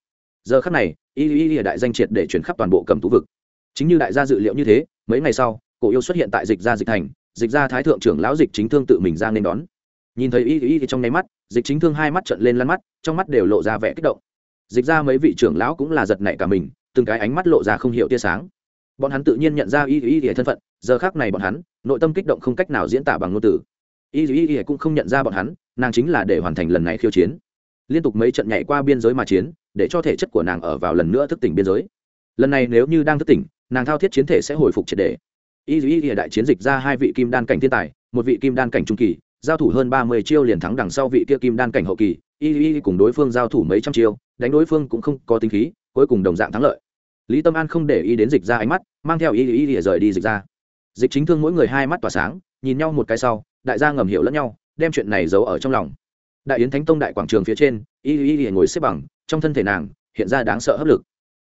Giờ khắc này, y y y đại danh triệt để chuyển khắp toàn bộ cầm tú vực. Chính như đại gia dự liệu như thế, mấy ngày sau, cổ yêu xuất hiện tại dịch gia dịch thành, dịch gia thái thượng trưởng lão dịch chính thương tự mình ra nên đón. Nhìn thấy y y trong nháy mắt, dịch chính thương hai mắt trận lên lăn mắt, trong mắt đều lộ ra vẻ kích động. Dịch ra mấy vị trưởng lão cũng là giật nảy cả mình, từng cái ánh mắt lộ ra không hiểu tia sáng. Bọn hắn tự nhiên nhận ra y y y thân phận, giờ khác này bọn hắn, nội tâm kích động không cách nào diễn tả bằng ngôn từ. Y y y cũng không nhận ra bọn hắn, nàng chính là để hoàn thành lần này khiêu chiến liên tục mấy trận nhảy qua biên giới mà chiến, để cho thể chất của nàng ở vào lần nữa thức tỉnh biên giới. Lần này nếu như đang thức tỉnh, nàng thao thiết chiến thể sẽ hồi phục triệt đề y duy y đại chiến dịch ra hai vị kim đan cảnh thiên tài, một vị kim đan cảnh trung kỳ, giao thủ hơn ba mươi chiêu liền thắng đằng sau vị kia kim đan cảnh hậu kỳ. Y y cùng đối phương giao thủ mấy trăm chiêu, đánh đối phương cũng không có tính khí, cuối cùng đồng dạng thắng lợi. Lý tâm an không để ý đến dịch ra ánh mắt, mang theo y duy y rời đi dịch ra. Dịch chính thương mỗi người hai mắt tỏa sáng, nhìn nhau một cái sau, đại gia ngầm hiểu lẫn nhau, đem chuyện này giấu ở trong lòng đại yến thánh tông đại quảng trường phía trên, y y y ngồi xếp bằng, trong thân thể nàng hiện ra đáng sợ hấp lực.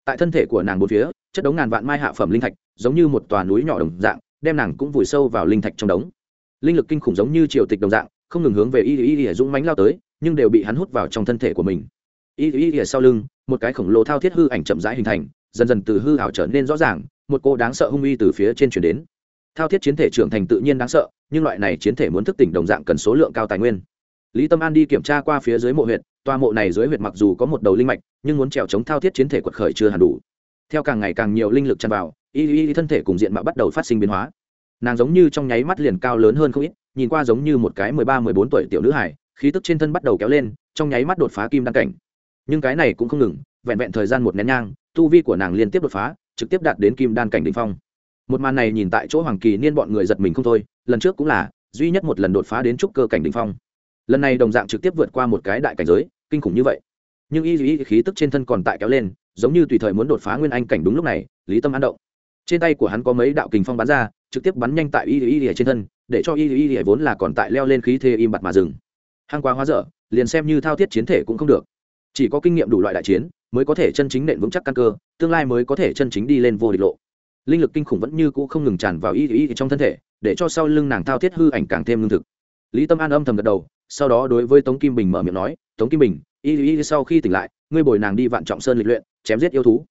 Tại thân thể của nàng bốn phía, chất đống ngàn vạn mai hạ phẩm linh thạch, giống như một tòa núi nhỏ đồng dạng, đem nàng cũng vùi sâu vào linh thạch trong đống. Linh lực kinh khủng giống như triều tịch đồng dạng, không ngừng hướng về y y y dũng mánh lao tới, nhưng đều bị hắn hút vào trong thân thể của mình. Y y y sau lưng, một cái khổng lồ thao thiết hư ảnh chậm rãi hình thành, dần dần từ hư ảo trở nên rõ ràng, một cô đáng sợ hung uy từ phía trên chuyển đến. Thao thiết chiến thể trưởng thành tự nhiên đáng sợ, nhưng loại này chiến thể muốn thức tỉnh đồng dạng cần số lượng cao tài nguyên lý tâm an đi kiểm tra qua phía dưới mộ huyện toa mộ này dưới huyện mặc dù có một đầu linh mạch, nhưng muốn trèo chống thao thiết chiến thể quật khởi chưa hẳn đủ. Theo càng ngày càng nhiều linh lực tràn vào, y y thân thể cùng diện mạo bắt đầu phát sinh biến hóa. Nàng giống như trong nháy mắt liền cao lớn hơn không ít, nhìn qua giống như một cái mười ba, mười bốn tuổi tiểu nữ hải khí tức trên thân bắt đầu kéo lên, trong nháy mắt đột phá kim đăng cảnh. Nhưng cái này cũng không ngừng, vẹn vẹn thời gian một nén nhang, tu vi của nàng liên tiếp đột phá, trực tiếp đạt đến kim đan cảnh đỉnh phong. Một màn này nhìn tại chỗ hoàng kỳ niên bọn người giật mình không thôi, lần trước cũng là, duy nhất một lần đột phá đến trúc cơ cảnh đỉnh phong lần này đồng dạng trực tiếp vượt qua một cái đại cảnh giới, kinh khủng như vậy. Nhưng y y khí tức trên thân còn tại kéo lên, giống như tùy thời muốn đột phá nguyên anh cảnh đúng lúc này, lý tâm an động. Trên tay của hắn có mấy đạo kình phong bắn ra, trực tiếp bắn nhanh tại y y y trên thân, để cho y y y vốn là còn tại leo lên khí thế im bặt mà dừng. Hang quá hóa dở, liền xem như thao thiết chiến thể cũng không được. Chỉ có kinh nghiệm đủ loại đại chiến, mới có thể chân chính nện vững chắc căn cơ, tương lai mới có thể chân chính đi lên vô địch lộ. Linh lực kinh khủng vẫn như cũ không ngừng tràn vào y y trong thân thể, để cho sau lưng nàng thao thiết hư ảnh càng thêm lương thực. Lý tâm an âm thầm gật đầu sau đó đối với tống kim bình mở miệng nói, tống kim bình, y y sau khi tỉnh lại, ngươi bồi nàng đi vạn trọng sơn lịch luyện, chém giết yêu thú.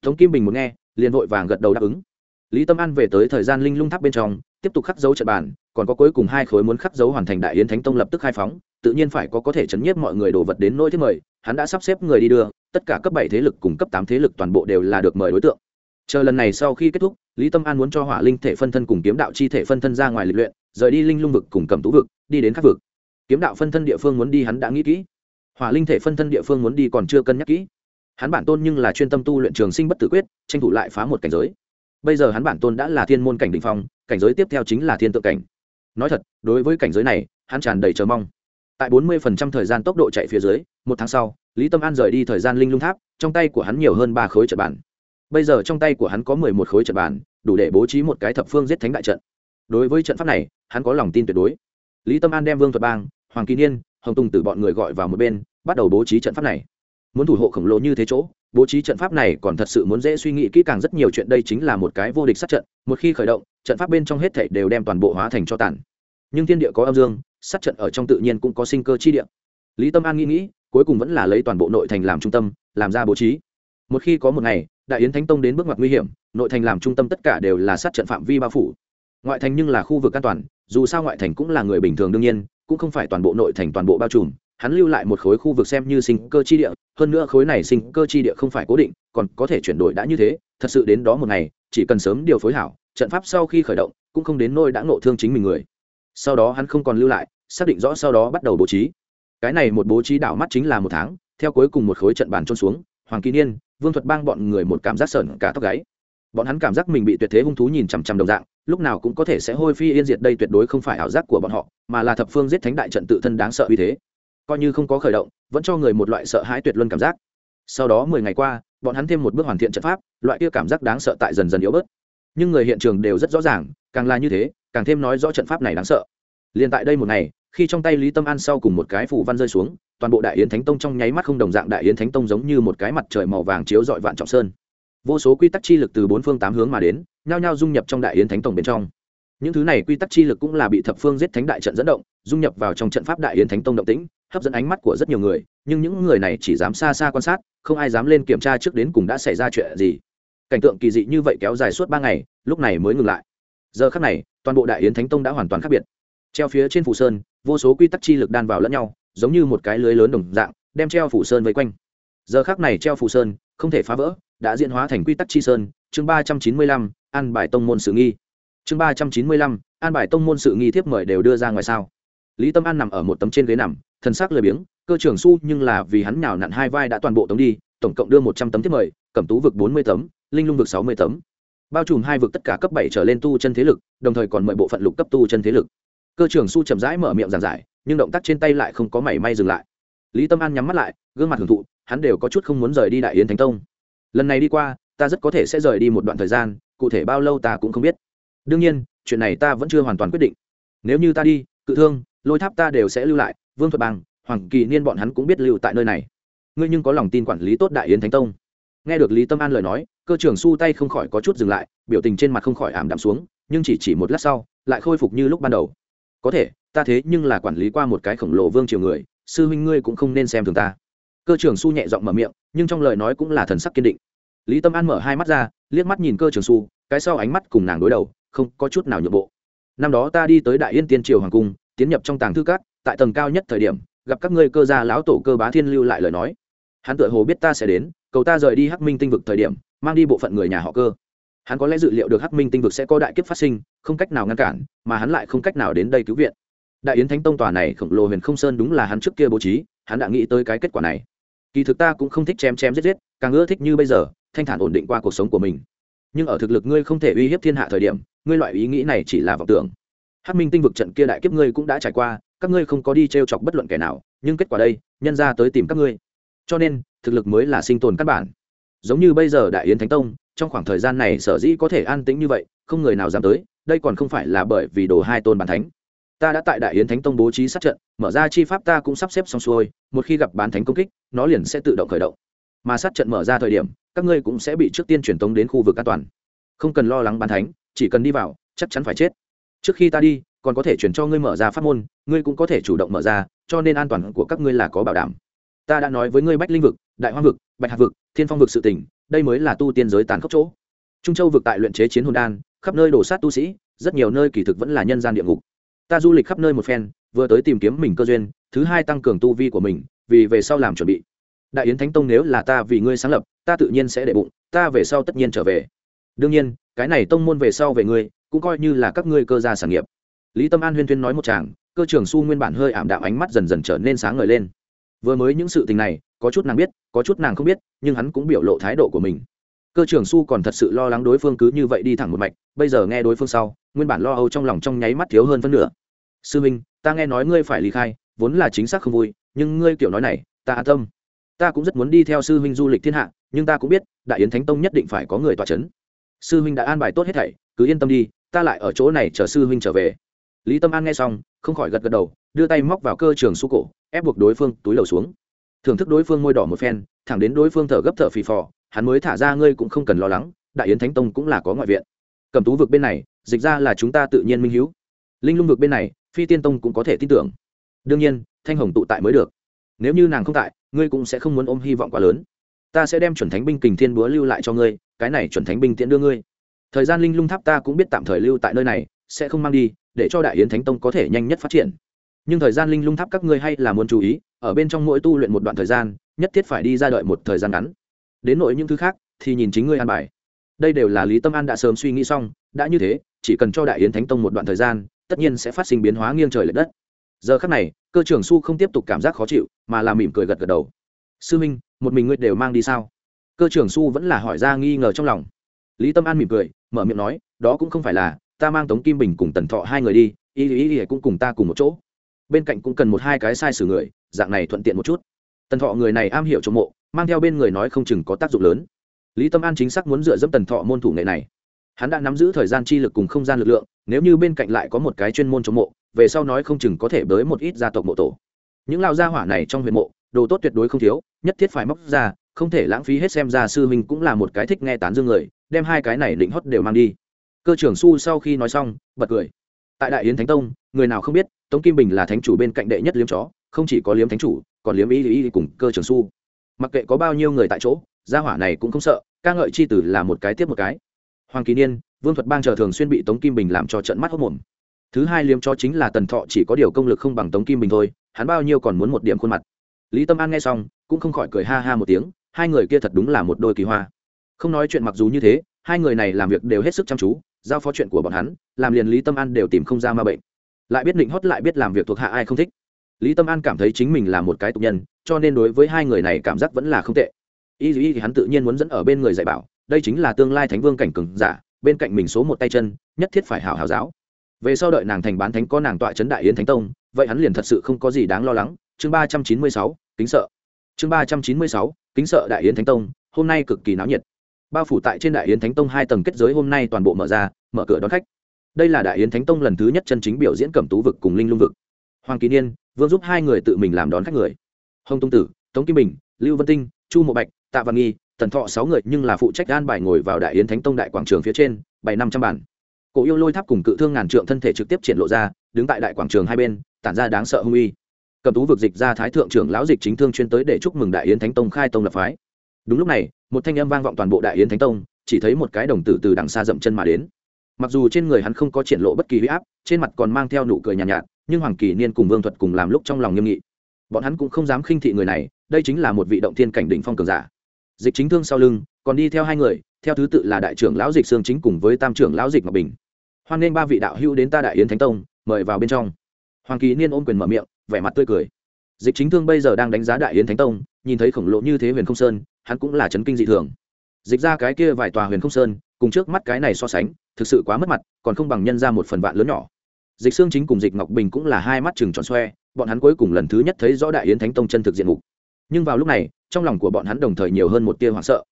Tống kim bình muốn nghe, liền vội vàng gật đầu đáp ứng. Lý tâm an về tới thời gian linh lung tháp bên trong, tiếp tục khắc dấu trận bàn, còn có cuối cùng hai khối muốn khắc dấu hoàn thành đại yến thánh tông lập tức khai phóng, tự nhiên phải có có thể chấn nhiếp mọi người đồ vật đến nỗi thiết mời, hắn đã sắp xếp người đi đưa, tất cả cấp bảy thế lực cùng cấp tám thế lực toàn bộ đều là được mời đối tượng. Chờ lần này sau khi kết thúc, lý tâm an muốn cho hỏa linh thể phân thân cùng kiếm đạo chi thể phân thân ra ngoài lịch luyện, rời đi linh lung vực cùng cầm tú vực, đi đến khắc vực kiếm đạo phân thân địa phương muốn đi hắn đã nghĩ kỹ. Hỏa linh thể phân thân địa phương muốn đi còn chưa cân nhắc kỹ. Hắn bản tôn nhưng là chuyên tâm tu luyện trường sinh bất tử quyết, tranh thủ lại phá một cảnh giới. Bây giờ hắn bản tôn đã là thiên môn cảnh đ ỉ n h phong, cảnh giới tiếp theo chính là thiên tượng cảnh. Nói thật, đối với cảnh giới này, hắn tràn đầy chờ mong. Tại bốn mươi thời gian tốc độ chạy phía dưới, một tháng sau, lý tâm an rời đi thời gian linh lung tháp, trong tay của hắn nhiều hơn ba khối trận bản bây giờ trong tay của hắn có mười một khối trận bản đủ để bố trí một cái thập phương giết thánh đại trận. Đối với trận pháp này, hắn có lòng tin tuyệt đối. Lý tâm an đem vương thuật bang hoàng kỳ niên, hồng tùng từ bọn người gọi vào một bên, bắt đầu bố trí trận pháp này. Muốn thủ hộ khổng lồ như thế chỗ, bố trí trận pháp này còn thật sự muốn dễ suy nghĩ kỹ càng rất nhiều chuyện đây chính là một cái vô địch sát trận, một khi khởi động, trận pháp bên trong hết thảy đều đem toàn bộ hóa thành cho tàn. Nhưng thiên địa có âm dương, sát trận ở trong tự nhiên cũng có sinh cơ chi địa. Lý tâm an nghĩ nghĩ, cuối cùng vẫn là lấy toàn bộ nội thành làm trung tâm, làm ra bố trí. Một khi có một ngày, đại yến thánh tông đến bước ngoặt nguy hiểm, nội thành làm trung tâm tất cả đều là sát trận phạm vi bao phủ. Ngoại thành nhưng là khu vực an toàn, dù sao ngoại thành cũng là người bình thường đương nhiên cũng không phải toàn bộ nội thành toàn bộ bao trùm, hắn lưu lại một khối khu vực xem như sinh cơ chi địa, hơn nữa khối này sinh cơ chi địa không phải cố định, còn có thể chuyển đổi đã như thế, thật sự đến đó một ngày, chỉ cần sớm điều phối hảo, trận pháp sau khi khởi động, cũng không đến nôi đã ngộ thương chính mình người. Sau đó hắn không còn lưu lại, xác định rõ sau đó bắt đầu bố trí. Cái này một bố trí đảo mắt chính là một tháng, theo cuối cùng một khối trận bàn trôn xuống, hoàng kỳ niên, vương thuật bang bọn người một cảm giác sởn cả tóc gáy. Bọn hắn cảm giác mình bị tuyệt thế hung thú nhìn chằm chằm đồng dạng lúc nào cũng có thể sẽ hôi phi yên diệt đây tuyệt đối không phải ảo giác của bọn họ, mà là thập phương giết thánh đại trận tự thân đáng sợ uy thế. Coi như không có khởi động, vẫn cho người một loại sợ hãi tuyệt luân cảm giác. Sau đó mười ngày qua, bọn hắn thêm một bước hoàn thiện trận pháp, loại kia cảm giác đáng sợ tại dần dần yếu bớt. Nhưng người hiện trường đều rất rõ ràng, càng là như thế, càng thêm nói rõ trận pháp này đáng sợ. Liền tại đây một ngày, khi trong tay lý tâm an sau cùng một cái phủ văn rơi xuống, toàn bộ đại yến thánh tông trong nháy mắt không đồng dạng đại yến thánh tông giống như một cái mặt trời màu vàng chiếu dọi vạn trọng sơn vô số quy tắc chi lực từ bốn phương tám hướng mà đến, nhao nhao dung nhập trong đại yến thánh tông bên trong. Những thứ này quy tắc chi lực cũng là bị thập phương giết thánh đại trận dẫn động, dung nhập vào trong trận pháp đại yến thánh tông động tĩnh, hấp dẫn ánh mắt của rất nhiều người, nhưng những người này chỉ dám xa xa quan sát, không ai dám lên kiểm tra trước đến cùng đã xảy ra chuyện gì. Cảnh tượng kỳ dị như vậy kéo dài suốt ba ngày, lúc này mới ngừng lại. Giờ khắc này, toàn bộ đại yến thánh tông đã hoàn toàn khác biệt. Treo phía trên phủ sơn, vô số quy tắc chi lực đan vào lẫn nhau, giống như một cái lưới lớn đồng dạng, đem treo phủ sơn vây quanh. Giờ khắc này treo phủ sơn, không thể phá vỡ đã diễn hóa thành quy tắc chi sơn, chương ba trăm chín mươi lăm, an bài tông môn sự nghi. Chương ba trăm chín mươi lăm, an bài tông môn sự nghi thiếp mời đều đưa ra ngoài sao? Lý tâm an nằm ở một tấm trên ghế nằm thân xác lười biếng, cơ trưởng su nhưng là vì hắn nhào nặn hai vai đã toàn bộ tống đi, tổng cộng đưa một trăm tấm thiếp mời, cẩm tú vực bốn mươi tấm, linh lung vực sáu mươi tấm. Bao trùm hai vực tất cả cấp bảy trở lên tu chân thế lực, đồng thời còn mời bộ phận lục cấp tu chân thế lực. Cơ trưởng su chậm rãi mở miệng giảng giải, nhưng động tác trên tay lại không có mảy may dừng lại. Lý tâm an nhắm mắt lại, gương mặt hưởng thụ, hắn đều có chút không muốn rời đi đại yến thánh tông lần này đi qua, ta rất có thể sẽ rời đi một đoạn thời gian, cụ thể bao lâu ta cũng không biết. Đương nhiên, chuyện này ta vẫn chưa hoàn toàn quyết định. Nếu như ta đi, cự thương, lôi tháp ta đều sẽ lưu lại, vương thuật bằng hoàng kỳ niên bọn hắn cũng biết lưu tại nơi này. Ngươi nhưng có lòng tin quản lý tốt đại yến thánh tông? Nghe được lý tâm an lời nói, cơ trưởng su tay không khỏi có chút dừng lại, biểu tình trên mặt không khỏi ảm đạm xuống, nhưng chỉ chỉ một lát sau, lại khôi phục như lúc ban đầu. Có thể, ta thế nhưng là quản lý qua một cái khổng lồ vương triều người, sư huynh ngươi cũng không nên xem thường ta cơ trưởng su nhẹ giọng mở miệng, nhưng trong lời nói cũng là thần sắc kiên định. Lý tâm an mở hai mắt ra, liếc mắt nhìn cơ trưởng su, cái sau ánh mắt cùng nàng đối đầu, không có chút nào nhượng bộ. Năm đó ta đi tới đại yên tiên triều hoàng cung, tiến nhập trong tàng thư các, tại tầng cao nhất thời điểm, gặp các ngươi cơ gia lão tổ cơ bá thiên lưu lại lời nói. Hắn tựa hồ biết ta sẽ đến, cầu ta rời đi hắc minh tinh vực thời điểm, mang đi bộ phận người nhà họ cơ. Hắn có lẽ dự liệu được hắc minh tinh vực sẽ có đại kiếp phát sinh, không cách nào ngăn cản, mà hắn lại không cách nào đến đây cứu viện. Đại yến thánh tông tòa này khổng lồ huyền không sơn đúng là hắn trước kia bố trí, hắn đã nghĩ tới cái kết quả này kỳ thực ta cũng không thích chém chém giết giết, càng ưa thích như bây giờ, thanh thản ổn định qua cuộc sống của mình. Nhưng ở thực lực ngươi không thể uy hiếp thiên hạ thời điểm, ngươi loại ý nghĩ này chỉ là vọng tưởng. Hắc minh tinh vực trận kia đại kiếp ngươi cũng đã trải qua, các ngươi không có đi t r e o chọc bất luận kẻ nào, nhưng kết quả đây, nhân ra tới tìm các ngươi. Cho nên, thực lực mới là sinh tồn căn bản. Giống như bây giờ đại yến thánh tông, trong khoảng thời gian này sở dĩ có thể an tĩnh như vậy, không người nào dám tới, đây còn không phải là bởi vì đồ hai tôn bàn thánh ta đã tại đại yến thánh tông bố trí sát trận, mở ra chi pháp ta cũng sắp xếp xong xuôi, một khi gặp bán thánh công kích, nó liền sẽ tự động khởi động. Mà sát trận mở ra thời điểm, các ngươi cũng sẽ bị trước tiên truyền tống đến khu vực an toàn. Không cần lo lắng bán thánh, chỉ cần đi vào, chắc chắn phải chết. Trước khi ta đi, còn có thể chuyển cho ngươi mở ra pháp môn, ngươi cũng có thể chủ động mở ra, cho nên an toàn của các ngươi là có bảo đảm. Ta đã nói với ngươi bách linh vực, đại hoa vực, bạch hạc vực, thiên phong vực sự tỉnh đây mới là tu tiên giới tàn khốc chỗ. Trung châu vực tại luyện chế chiến hồn đan, khắp nơi đổ sát tu sĩ, rất nhiều nơi kỳ thực vẫn là nhân gian địa ngục ta du lịch khắp nơi một phen, vừa tới tìm kiếm mình cơ duyên, thứ hai tăng cường tu vi của mình, vì về sau làm chuẩn bị. Đại yến thánh tông nếu là ta vì ngươi sáng lập, ta tự nhiên sẽ để bụng, ta về sau tất nhiên trở về. Đương nhiên, cái này tông môn về sau về ngươi, cũng coi như là các ngươi cơ gia sản nghiệp. Lý tâm an huyên thuyên nói một chàng, cơ trưởng su nguyên bản hơi ảm đạm ánh mắt dần dần trở nên sáng ngời lên. Vừa mới những sự tình này, có chút nàng biết, có chút nàng không biết, nhưng hắn cũng biểu lộ thái độ của mình. Cơ trưởng su còn thật sự lo lắng đối phương cứ như vậy đi thẳng một mạch, bây giờ nghe đối phương sau nguyên bản lo âu trong lòng trong nháy mắt thiếu hơn phân nửa. Sư minh, ta nghe nói ngươi phải ly khai, vốn là chính xác không vui, nhưng ngươi kiểu nói này, ta an tâm. Ta cũng rất muốn đi theo sư huynh du lịch thiên hạ, nhưng ta cũng biết, đại yến thánh tông nhất định phải có người tỏa c h ấ n sư huynh đã an bài tốt hết thảy, cứ yên tâm đi, ta lại ở chỗ này chờ sư huynh trở về. Lý tâm an nghe xong, không khỏi gật gật đầu, đưa tay móc vào cơ trường su cổ, ép buộc đối phương túi lầu xuống. Thưởng thức đối phương môi đỏ một phen, thẳng đến đối phương thở gấp thở phì phò, hắn mới thả ra ngươi cũng không cần lo lắng, đại yến thánh tông cũng là có ngoại viện. Cầm tú vực bên này dịch ra là chúng ta tự nhiên minh hữu linh lung vực bên này, phi tiên tông cũng có thể tin tưởng. Đương nhiên, thanh hồng tụ tại mới được. Nếu như nàng không tại, ngươi cũng sẽ không muốn ôm hy vọng quá lớn. Ta sẽ đem chuẩn thánh binh kình thiên búa lưu lại cho ngươi, cái này chuẩn thánh binh tiễn đưa ngươi. Thời gian linh lung tháp ta cũng biết tạm thời lưu tại nơi này, sẽ không mang đi, để cho đại yến thánh tông có thể nhanh nhất phát triển. Nhưng thời gian linh lung tháp các ngươi hay là muốn chú ý, ở bên trong mỗi tu luyện một đoạn thời gian, nhất thiết phải đi ra đợi một thời gian ngắn. Đến nội những thứ khác, thì nhìn chính ngươi an bài. Đây đều là lý tâm an đã sớm suy nghĩ xong, đã như thế chỉ cần cho đại yến thánh tông một đoạn thời gian, tất nhiên sẽ phát sinh biến hóa nghiêng trời l ệ đất. Giờ khắc này, cơ trưởng su không tiếp tục cảm giác khó chịu, mà là mỉm cười gật gật đầu. Sư minh, một mình ngươi đều mang đi sao? Cơ trưởng su vẫn là hỏi ra nghi ngờ trong lòng. Lý tâm an mỉm cười, mở miệng nói, đó cũng không phải là, ta mang tống kim bình cùng tần thọ hai người đi y y y cũng cùng ta cùng một chỗ. Bên cạnh cũng cần một hai cái sai sử người, dạng này thuận tiện một chút. Tần thọ người này am hiểu trộm mộ, mang theo bên người nói không chừng có tác dụng lớn. Lý tâm an chính xác muốn dựa dẫm tần thọ môn thủ nghệ này hắn đã nắm giữ thời gian chi lực cùng không gian lực lượng, nếu như bên cạnh lại có một cái chuyên môn chống mộ, về sau nói không chừng có thể bới một ít gia tộc mộ tổ. Những lao gia hỏa này trong huyện mộ, đồ tốt tuyệt đối không thiếu, nhất thiết phải móc ra, không thể lãng phí hết xem ra sư huynh cũng là một cái thích nghe tán dương người, đem hai cái này định hót đều mang đi. Cơ trưởng su sau khi nói xong, bật cười. Tại đại yến thánh tông, người nào không biết, tống kim bình là thánh chủ bên cạnh đệ nhất liếm chó, không chỉ có liếm thánh chủ, còn liếm ý ý cùng cơ trưởng su. Mặc kệ có bao nhiêu người tại chỗ, gia hỏa này cũng không sợ, ca ngợi chi tử là một cái tiếp một cái hoàng kỳ niên, vương thuật bang chờ thường xuyên bị tống kim bình làm cho trận mắt hốc mồm. Thứ hai liếm cho chính là tần thọ chỉ có điều công lực không bằng tống kim bình thôi, hắn bao nhiêu còn muốn một điểm khuôn mặt. Lý tâm an nghe xong, cũng không khỏi cười ha ha một tiếng, hai người kia thật đúng là một đôi kỳ hoa. Không nói chuyện mặc dù như thế, hai người này làm việc đều hết sức chăm chú, giao phó chuyện của bọn hắn, làm liền lý tâm an đều tìm không ra ma bệnh. Lại biết định hót lại biết làm việc thuộc hạ ai không thích. Lý tâm an cảm thấy chính mình là một cái tục nhân, cho nên đối với hai người này cảm giác vẫn là không tệ. Y dù y thì hắn tự nhiên muốn dẫn ở bên người dạy bảo đây chính là tương lai thánh vương cảnh cường giả, bên cạnh mình số một tay chân, nhất thiết phải hảo hảo giáo. Về sau đợi nàng thành bán thánh có nàng tọa trấn đại yến thánh tông, vậy hắn liền thật sự không có gì đáng lo lắng. Chương ba trăm chín mươi sáu, kính sợ. Chương ba trăm chín mươi sáu, kính sợ đại yến thánh tông, hôm nay cực kỳ náo nhiệt. Bao phủ tại trên đại yến thánh tông hai tầng kết giới hôm nay toàn bộ mở ra, mở cửa đón khách. Đây là đại yến thánh tông lần thứ nhất chân chính biểu diễn cẩm tú vực cùng linh lung vực. Hoàng kỳ niên, vương giúp hai người tự mình làm đón khách người. Hồng Tông tử, tống kim bình, lưu vân tinh, chu mộ bạch, tạ văn nghi tần thọ sáu người nhưng là phụ trách gan bài ngồi vào đại yến thánh tông đại quảng trường phía trên bảy năm trăm bản. Cổ yêu lôi tháp cùng cự thương ngàn trượng thân thể trực tiếp triển lộ ra đứng tại đại quảng trường hai bên tản ra đáng sợ hung uy. Cầm tú vực dịch ra thái thượng trưởng lão dịch chính thương chuyên tới để chúc mừng đại yến thánh tông khai tông lập phái. Đúng lúc này một thanh âm vang vọng toàn bộ đại yến thánh tông chỉ thấy một cái đồng tử từ đằng xa dậm chân mà đến. Mặc dù trên người hắn không có triển lộ bất kỳ huy áp trên mặt còn mang theo nụ cười nhàn nhạt, nhạt nhưng hoàng kỳ niên cùng vương thuật cùng làm lúc trong lòng nghiêm nghị. Bọn hắn cũng không dám khinh thị người này đây chính là một vị động thiên cảnh đỉnh phong cường giả dịch chính thương sau lưng, còn đi theo hai người, theo thứ tự là đại trưởng lão dịch sương chính cùng với tam trưởng lão dịch ngọc bình. Hoan nghênh ba vị đạo hữu đến ta đại yến thánh tông, mời vào bên trong. Hoàng kỳ niên ôm quyền mở miệng, vẻ mặt tươi cười. Dịch chính thương bây giờ đang đánh giá đại yến thánh tông, nhìn thấy khổng lồ như thế huyền không sơn, hắn cũng là chấn kinh dị thường. Dịch ra cái kia vài tòa huyền không sơn, cùng trước mắt cái này so sánh, thực sự quá mất mặt, còn không bằng nhân ra một phần vạn lớn nhỏ. Dịch xương chính cùng dịch ngọc bình cũng là hai mắt chừng tròn xoe, bọn hắn cuối cùng lần thứ nhất thấy rõ đại yến thánh tông chân thực diện mục. Nhưng vào lúc này trong lòng của bọn hắn đồng thời nhiều hơn một tia hoảng sợ.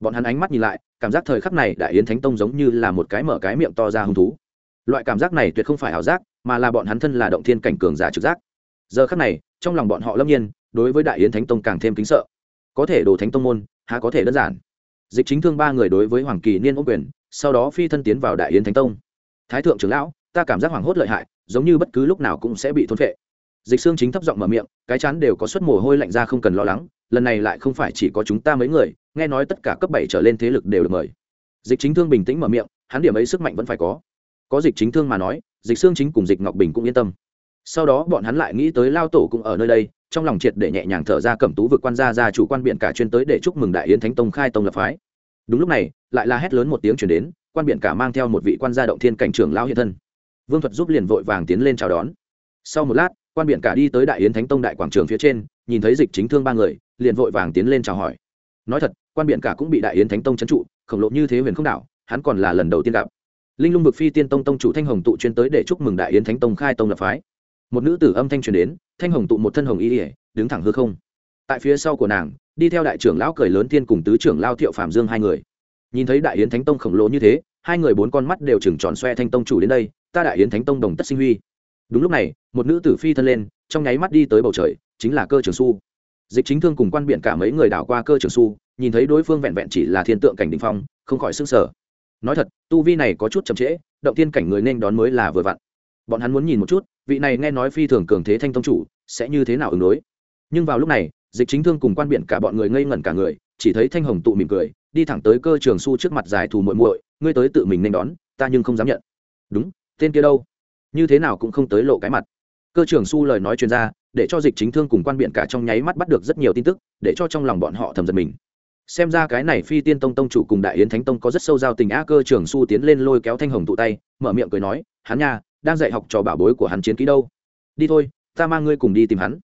Bọn hắn ánh mắt nhìn lại, cảm giác thời khắc này đại yến thánh tông giống như là một cái mở cái miệng to ra hứng thú. Loại cảm giác này tuyệt không phải ảo giác, mà là bọn hắn thân là động thiên cảnh cường giả trực giác. Giờ khắc này, trong lòng bọn họ lâm nhiên, đối với đại yến thánh tông càng thêm kính sợ. Có thể đồ thánh tông môn, há có thể đơn giản. Dịch chính thương ba người đối với hoàng kỳ niên ô quyền, sau đó phi thân tiến vào đại yến thánh tông. Thái thượng trưởng lão, ta cảm giác hoảng hốt lợi hại, giống như bất cứ lúc nào cũng sẽ bị thôn phệ. Dịch xương chính thấp giọng mở miệng, cái chán đều có suất mồ hôi lạnh ra không cần lo lắng lần này lại không phải chỉ có chúng ta mấy người, nghe nói tất cả cấp bảy trở lên thế lực đều được mời. Dịch chính thương bình tĩnh mở miệng, hắn điểm ấy sức mạnh vẫn phải có. Có dịch chính thương mà nói, dịch xương chính cùng dịch ngọc bình cũng yên tâm. Sau đó bọn hắn lại nghĩ tới lao tổ cũng ở nơi đây, trong lòng triệt để nhẹ nhàng thở ra cẩm tú vượt quan gia ra chủ quan biện cả chuyên tới để chúc mừng đại yến thánh tông khai tông lập phái. Đúng lúc này, lại là hét lớn một tiếng chuyển đến, quan biện cả mang theo một vị quan gia động thiên cảnh trưởng lao hiện thân. Vương thuật giúp liền vội vàng tiến lên chào đón. Sau một lát, quan biện cả đi tới đại yến thánh tông đại quảng trường phía trên, nhìn thấy dịch chính thương ba người liền vội vàng tiến lên chào hỏi. Nói thật, quan biện cả cũng bị đại yến thánh tông trấn trụ, khổng lộ như thế huyền không đảo, hắn còn là lần đầu tiên gặp. Linh lung vực phi tiên tông tông chủ thanh hồng tụ chuyên tới để chúc mừng đại yến thánh tông khai tông lập phái. Một nữ tử âm thanh truyền đến, thanh hồng tụ một thân hồng y ỉa đứng thẳng hư không. Tại phía sau của nàng, đi theo đại trưởng lão cười lớn thiên cùng tứ trưởng lao thiệu phạm dương hai người. Nhìn thấy đại yến thánh tông khổng lồ như thế, hai người bốn con mắt đều chừng tròn xoe thanh tông chủ đến đây, ta đại yến thánh tông đồng tất sinh huy. Đúng lúc này, một nữ tử phi thân lên, trong nháy mắt đi tới bầu trời, chính là cơ trường su dịch chính thương cùng quan biện cả mấy người đảo qua cơ trường su, nhìn thấy đối phương vẹn vẹn chỉ là thiên tượng cảnh đình phong, không khỏi s sở nói thật, tu vi này có chút chậm trễ, động tiên cảnh người nên đón mới là vừa vặn. Bọn hắn muốn nhìn một chút, vị này nghe nói phi thường cường thế thanh tông chủ, sẽ như thế nào ứng đối. Nhưng vào lúc này, dịch chính thương cùng quan biện cả bọn người ngây ngẩn cả người, chỉ thấy thanh hồng tụ mỉm cười, đi thẳng tới cơ trường su trước mặt dài thù muội muội, ngươi tới tự mình nên đón, ta nhưng không dám nhận. Đúng, tên kia đâu? Như thế nào cũng không tới lộ cái mặt. Cơ trường su lời nói chuyên ra để cho dịch chính thương cùng quan biện cả trong nháy mắt bắt được rất nhiều tin tức, để cho trong lòng bọn họ thầm giật mình. Xem ra cái này phi tiên tông tông chủ cùng đại yến thánh tông có rất sâu giao tình á cơ trường su tiến lên lôi kéo thanh hồng tụ tay, mở miệng cười nói, hắn nha, đang dạy học trò bảo bối của hắn chiến kỹ đâu? Đi thôi, ta mang ngươi cùng đi tìm hắn.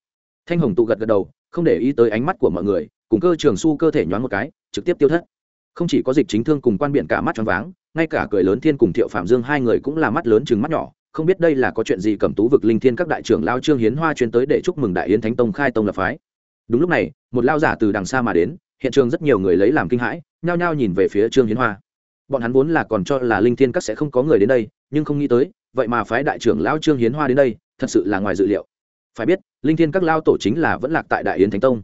Thanh hồng tụ gật gật đầu, không để ý tới ánh mắt của mọi người, cùng cơ trường su cơ thể nhoáng một cái, trực tiếp tiêu thất. Không chỉ có dịch chính thương cùng quan biện cả mắt choáng váng, ngay cả cười lớn thiên cùng thiệu phạm dương hai người cũng là mắt lớn chừng mắt nhỏ không biết đây là có chuyện gì cầm tú vực linh thiên các đại trưởng lao trương hiến hoa chuyên tới để chúc mừng đại yến thánh tông khai tông lập phái. Đúng lúc này, một lao giả từ đằng xa mà đến, hiện trường rất nhiều người lấy làm kinh hãi, nhao nhao nhìn về phía trương hiến hoa. Bọn hắn vốn là còn cho là linh thiên các sẽ không có người đến đây, nhưng không nghĩ tới, vậy mà phái đại trưởng lão trương hiến hoa đến đây, thật sự là ngoài dự liệu. Phải biết, linh thiên các lao tổ chính là vẫn lạc tại đại yến thánh tông.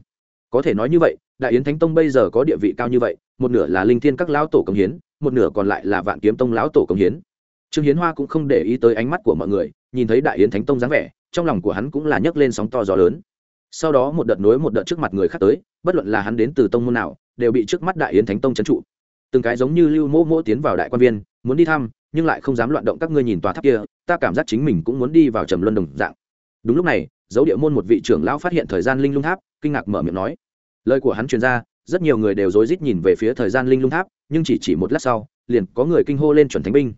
Có thể nói như vậy, đại yến thánh tông bây giờ có địa vị cao như vậy, một nửa là linh thiên các lão tổ công hiến, một nửa còn lại là vạn kiếm tông lão tổ công hiến trương hiến hoa cũng không để ý tới ánh mắt của mọi người, nhìn thấy đại yến thánh tông dáng vẻ, trong lòng của hắn cũng là nhấc lên sóng to gió lớn. Sau đó một đợt nối một đợt trước mặt người khác tới, bất luận là hắn đến từ tông môn nào, đều bị trước mắt đại yến thánh tông trấn trụ. Từng cái giống như lưu mô mô tiến vào đại quan viên, muốn đi thăm, nhưng lại không dám loạn động các ngươi nhìn tòa tháp kia, ta cảm giác chính mình cũng muốn đi vào trầm luân đồng dạng. Đúng lúc này, dấu địa môn một vị trưởng lão phát hiện thời gian linh lung tháp, kinh ngạc mở miệng nói. Lời của hắn truyền ra, rất nhiều người đều rối rít nhìn về phía thời gian linh lung tháp, nhưng chỉ chỉ một lát sau, liền có người kinh hô lên chuẩn thánh binh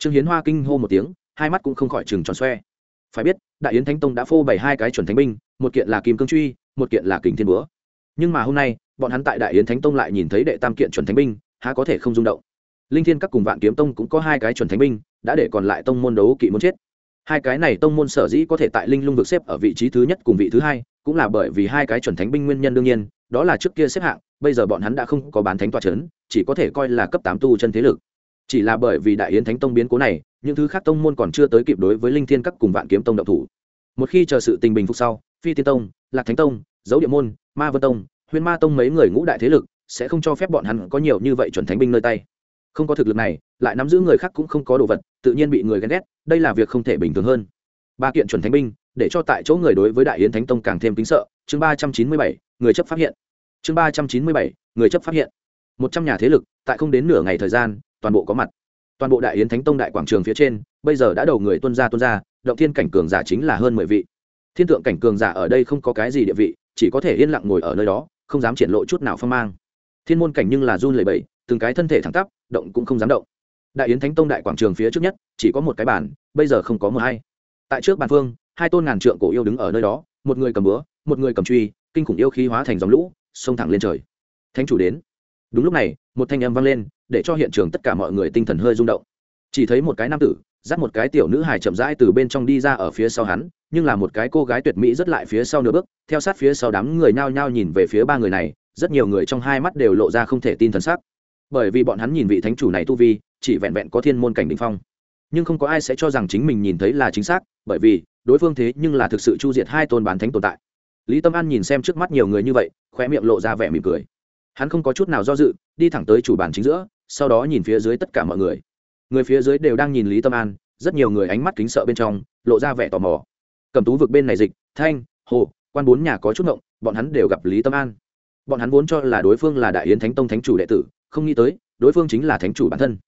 trương hiến hoa kinh hô một tiếng, hai mắt cũng không khỏi chừng tròn xoe. Phải biết, đại yến thánh tông đã phô bày hai cái chuẩn thánh binh, một kiện là kim cương truy, một kiện là kình thiên búa. Nhưng mà hôm nay, bọn hắn tại đại yến thánh tông lại nhìn thấy đệ tam kiện chuẩn thánh binh, há có thể không rung động. Linh thiên các cùng vạn kiếm tông cũng có hai cái chuẩn thánh binh, đã để còn lại tông môn đấu kỵ muốn chết. Hai cái này tông môn sở dĩ có thể tại linh lung vực xếp ở vị trí thứ nhất cùng vị thứ hai, cũng là bởi vì hai cái chuẩn thánh binh nguyên nhân đương nhiên, đó là trước kia xếp hạng, bây giờ bọn hắn đã không có bán thánh tòa c h ấ n chỉ có thể coi là cấp tám tu chân thế lực chỉ là bởi vì đại yến thánh tông biến cố này, những thứ khác tông môn còn chưa tới kịp đối với linh thiên các cùng vạn kiếm tông động thủ. Một khi chờ sự tình bình phục sau, phi tiên tông, lạc thánh tông, dấu địa môn, ma vân tông huyên ma tông mấy người ngũ đại thế lực sẽ không cho phép bọn hắn có nhiều như vậy chuẩn thánh binh nơi tay. Không có thực lực này, lại nắm giữ người khác cũng không có đồ vật, tự nhiên bị người ghen ghét, đây là việc không thể bình thường hơn. Ba kiện chuẩn thánh binh, để cho tại chỗ người đối với đại yến thánh tông càng thêm kính sợ, chương ba trăm chín mươi bảy, người chấp phát hiện. Chương ba trăm chín mươi bảy, người chấp phát hiện. Một trăm nhà thế lực, tại không đến nửa ngày thời gian toàn bộ có mặt. Toàn bộ đại yến thánh tông đại quảng trường phía trên bây giờ đã đầu người tuân ra tuân ra động thiên cảnh cường giả chính là hơn mười vị. Thiên tượng cảnh cường giả ở đây không có cái gì địa vị chỉ có thể yên lặng ngồi ở nơi đó không dám triển lộ chút nào phong mang. Thiên môn cảnh nhưng là run lẩy bẩy, từng cái thân thể thẳng tắp động cũng không dám động. Đại yến thánh tông đại quảng trường phía trước nhất chỉ có một cái bàn bây giờ không có một hay tại trước bàn phương hai tôn ngàn trượng cổ yêu đứng ở nơi đó một người cầm búa một người cầm truy kinh khủng yêu khí hóa thành dòng lũ xông thẳng lên trời. Thánh chủ đến. Đúng lúc này một thanh âm vang lên để cho hiện trường tất cả mọi người tinh thần hơi rung động. Chỉ thấy một cái nam tử, dắt một cái tiểu nữ hài chậm rãi từ bên trong đi ra ở phía sau hắn, nhưng là một cái cô gái tuyệt mỹ rất lại phía sau nửa bước, theo sát phía sau đám người nhao nhao nhìn về phía ba người này, rất nhiều người trong hai mắt đều lộ ra không thể tin thần sắc. Bởi vì bọn hắn nhìn vị thánh chủ này tu vi, chỉ vẹn vẹn có thiên môn cảnh đ ỉ n h phong. Nhưng không có ai sẽ cho rằng chính mình nhìn thấy là chính xác, bởi vì, đối phương thế nhưng là thực sự chu diệt hai tôn bán thánh tồn tại. Lý tâm an nhìn xem trước mắt nhiều người như vậy khoe miệng lộ ra vẻ mỉm cười. Hắn không có chút nào do dự, đi thẳng tới chủ bàn chính giữa sau đó nhìn phía dưới tất cả mọi người. Người phía dưới đều đang nhìn lý tâm an, rất nhiều người ánh mắt kính sợ bên trong, lộ ra vẻ tò mò. Cầm tú vực bên này dịch, thanh, hồ, quan bốn nhà có chút ngộng, bọn hắn đều gặp lý tâm an. Bọn hắn vốn cho là đối phương là đại yến thánh tông thánh chủ đệ tử, không nghĩ tới, đối phương chính là thánh chủ bản thân.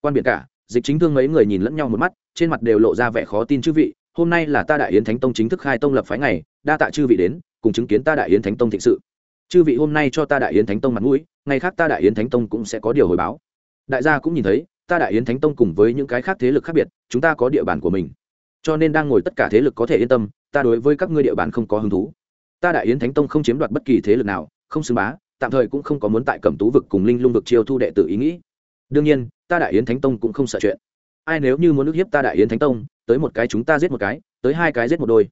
Quan biệt cả, dịch chính thương mấy người nhìn lẫn nhau một mắt, trên mặt đều lộ ra vẻ khó tin chư vị, hôm nay là ta đại yến thánh tông chính thức khai tông lập phái ngày, đa tạ chư vị đến, cùng chứng kiến ta đại yến thánh tông thịnh sự. Chư vị hôm nay cho ta đại yến thánh tông mặt mũi, ngày khác ta đại yến thánh tông cũng sẽ có điều hồi báo đại gia cũng nhìn thấy, ta đại yến thánh tông cùng với những cái khác thế lực khác biệt, chúng ta có địa bàn của mình. Cho nên đang ngồi tất cả thế lực có thể yên tâm, ta đối với các ngươi địa bàn không có hứng thú. Ta đại yến thánh tông không chiếm đoạt bất kỳ thế lực nào, không xưng bá, tạm thời cũng không có muốn tại cẩm tú vực cùng linh lung vực chiêu thu đệ tử ý nghĩ. Đương nhiên, ta đại yến thánh tông cũng không sợ chuyện. Ai nếu như muốn ức hiếp ta đại yến thánh tông, tới một cái chúng ta giết một cái, tới hai cái giết một đôi.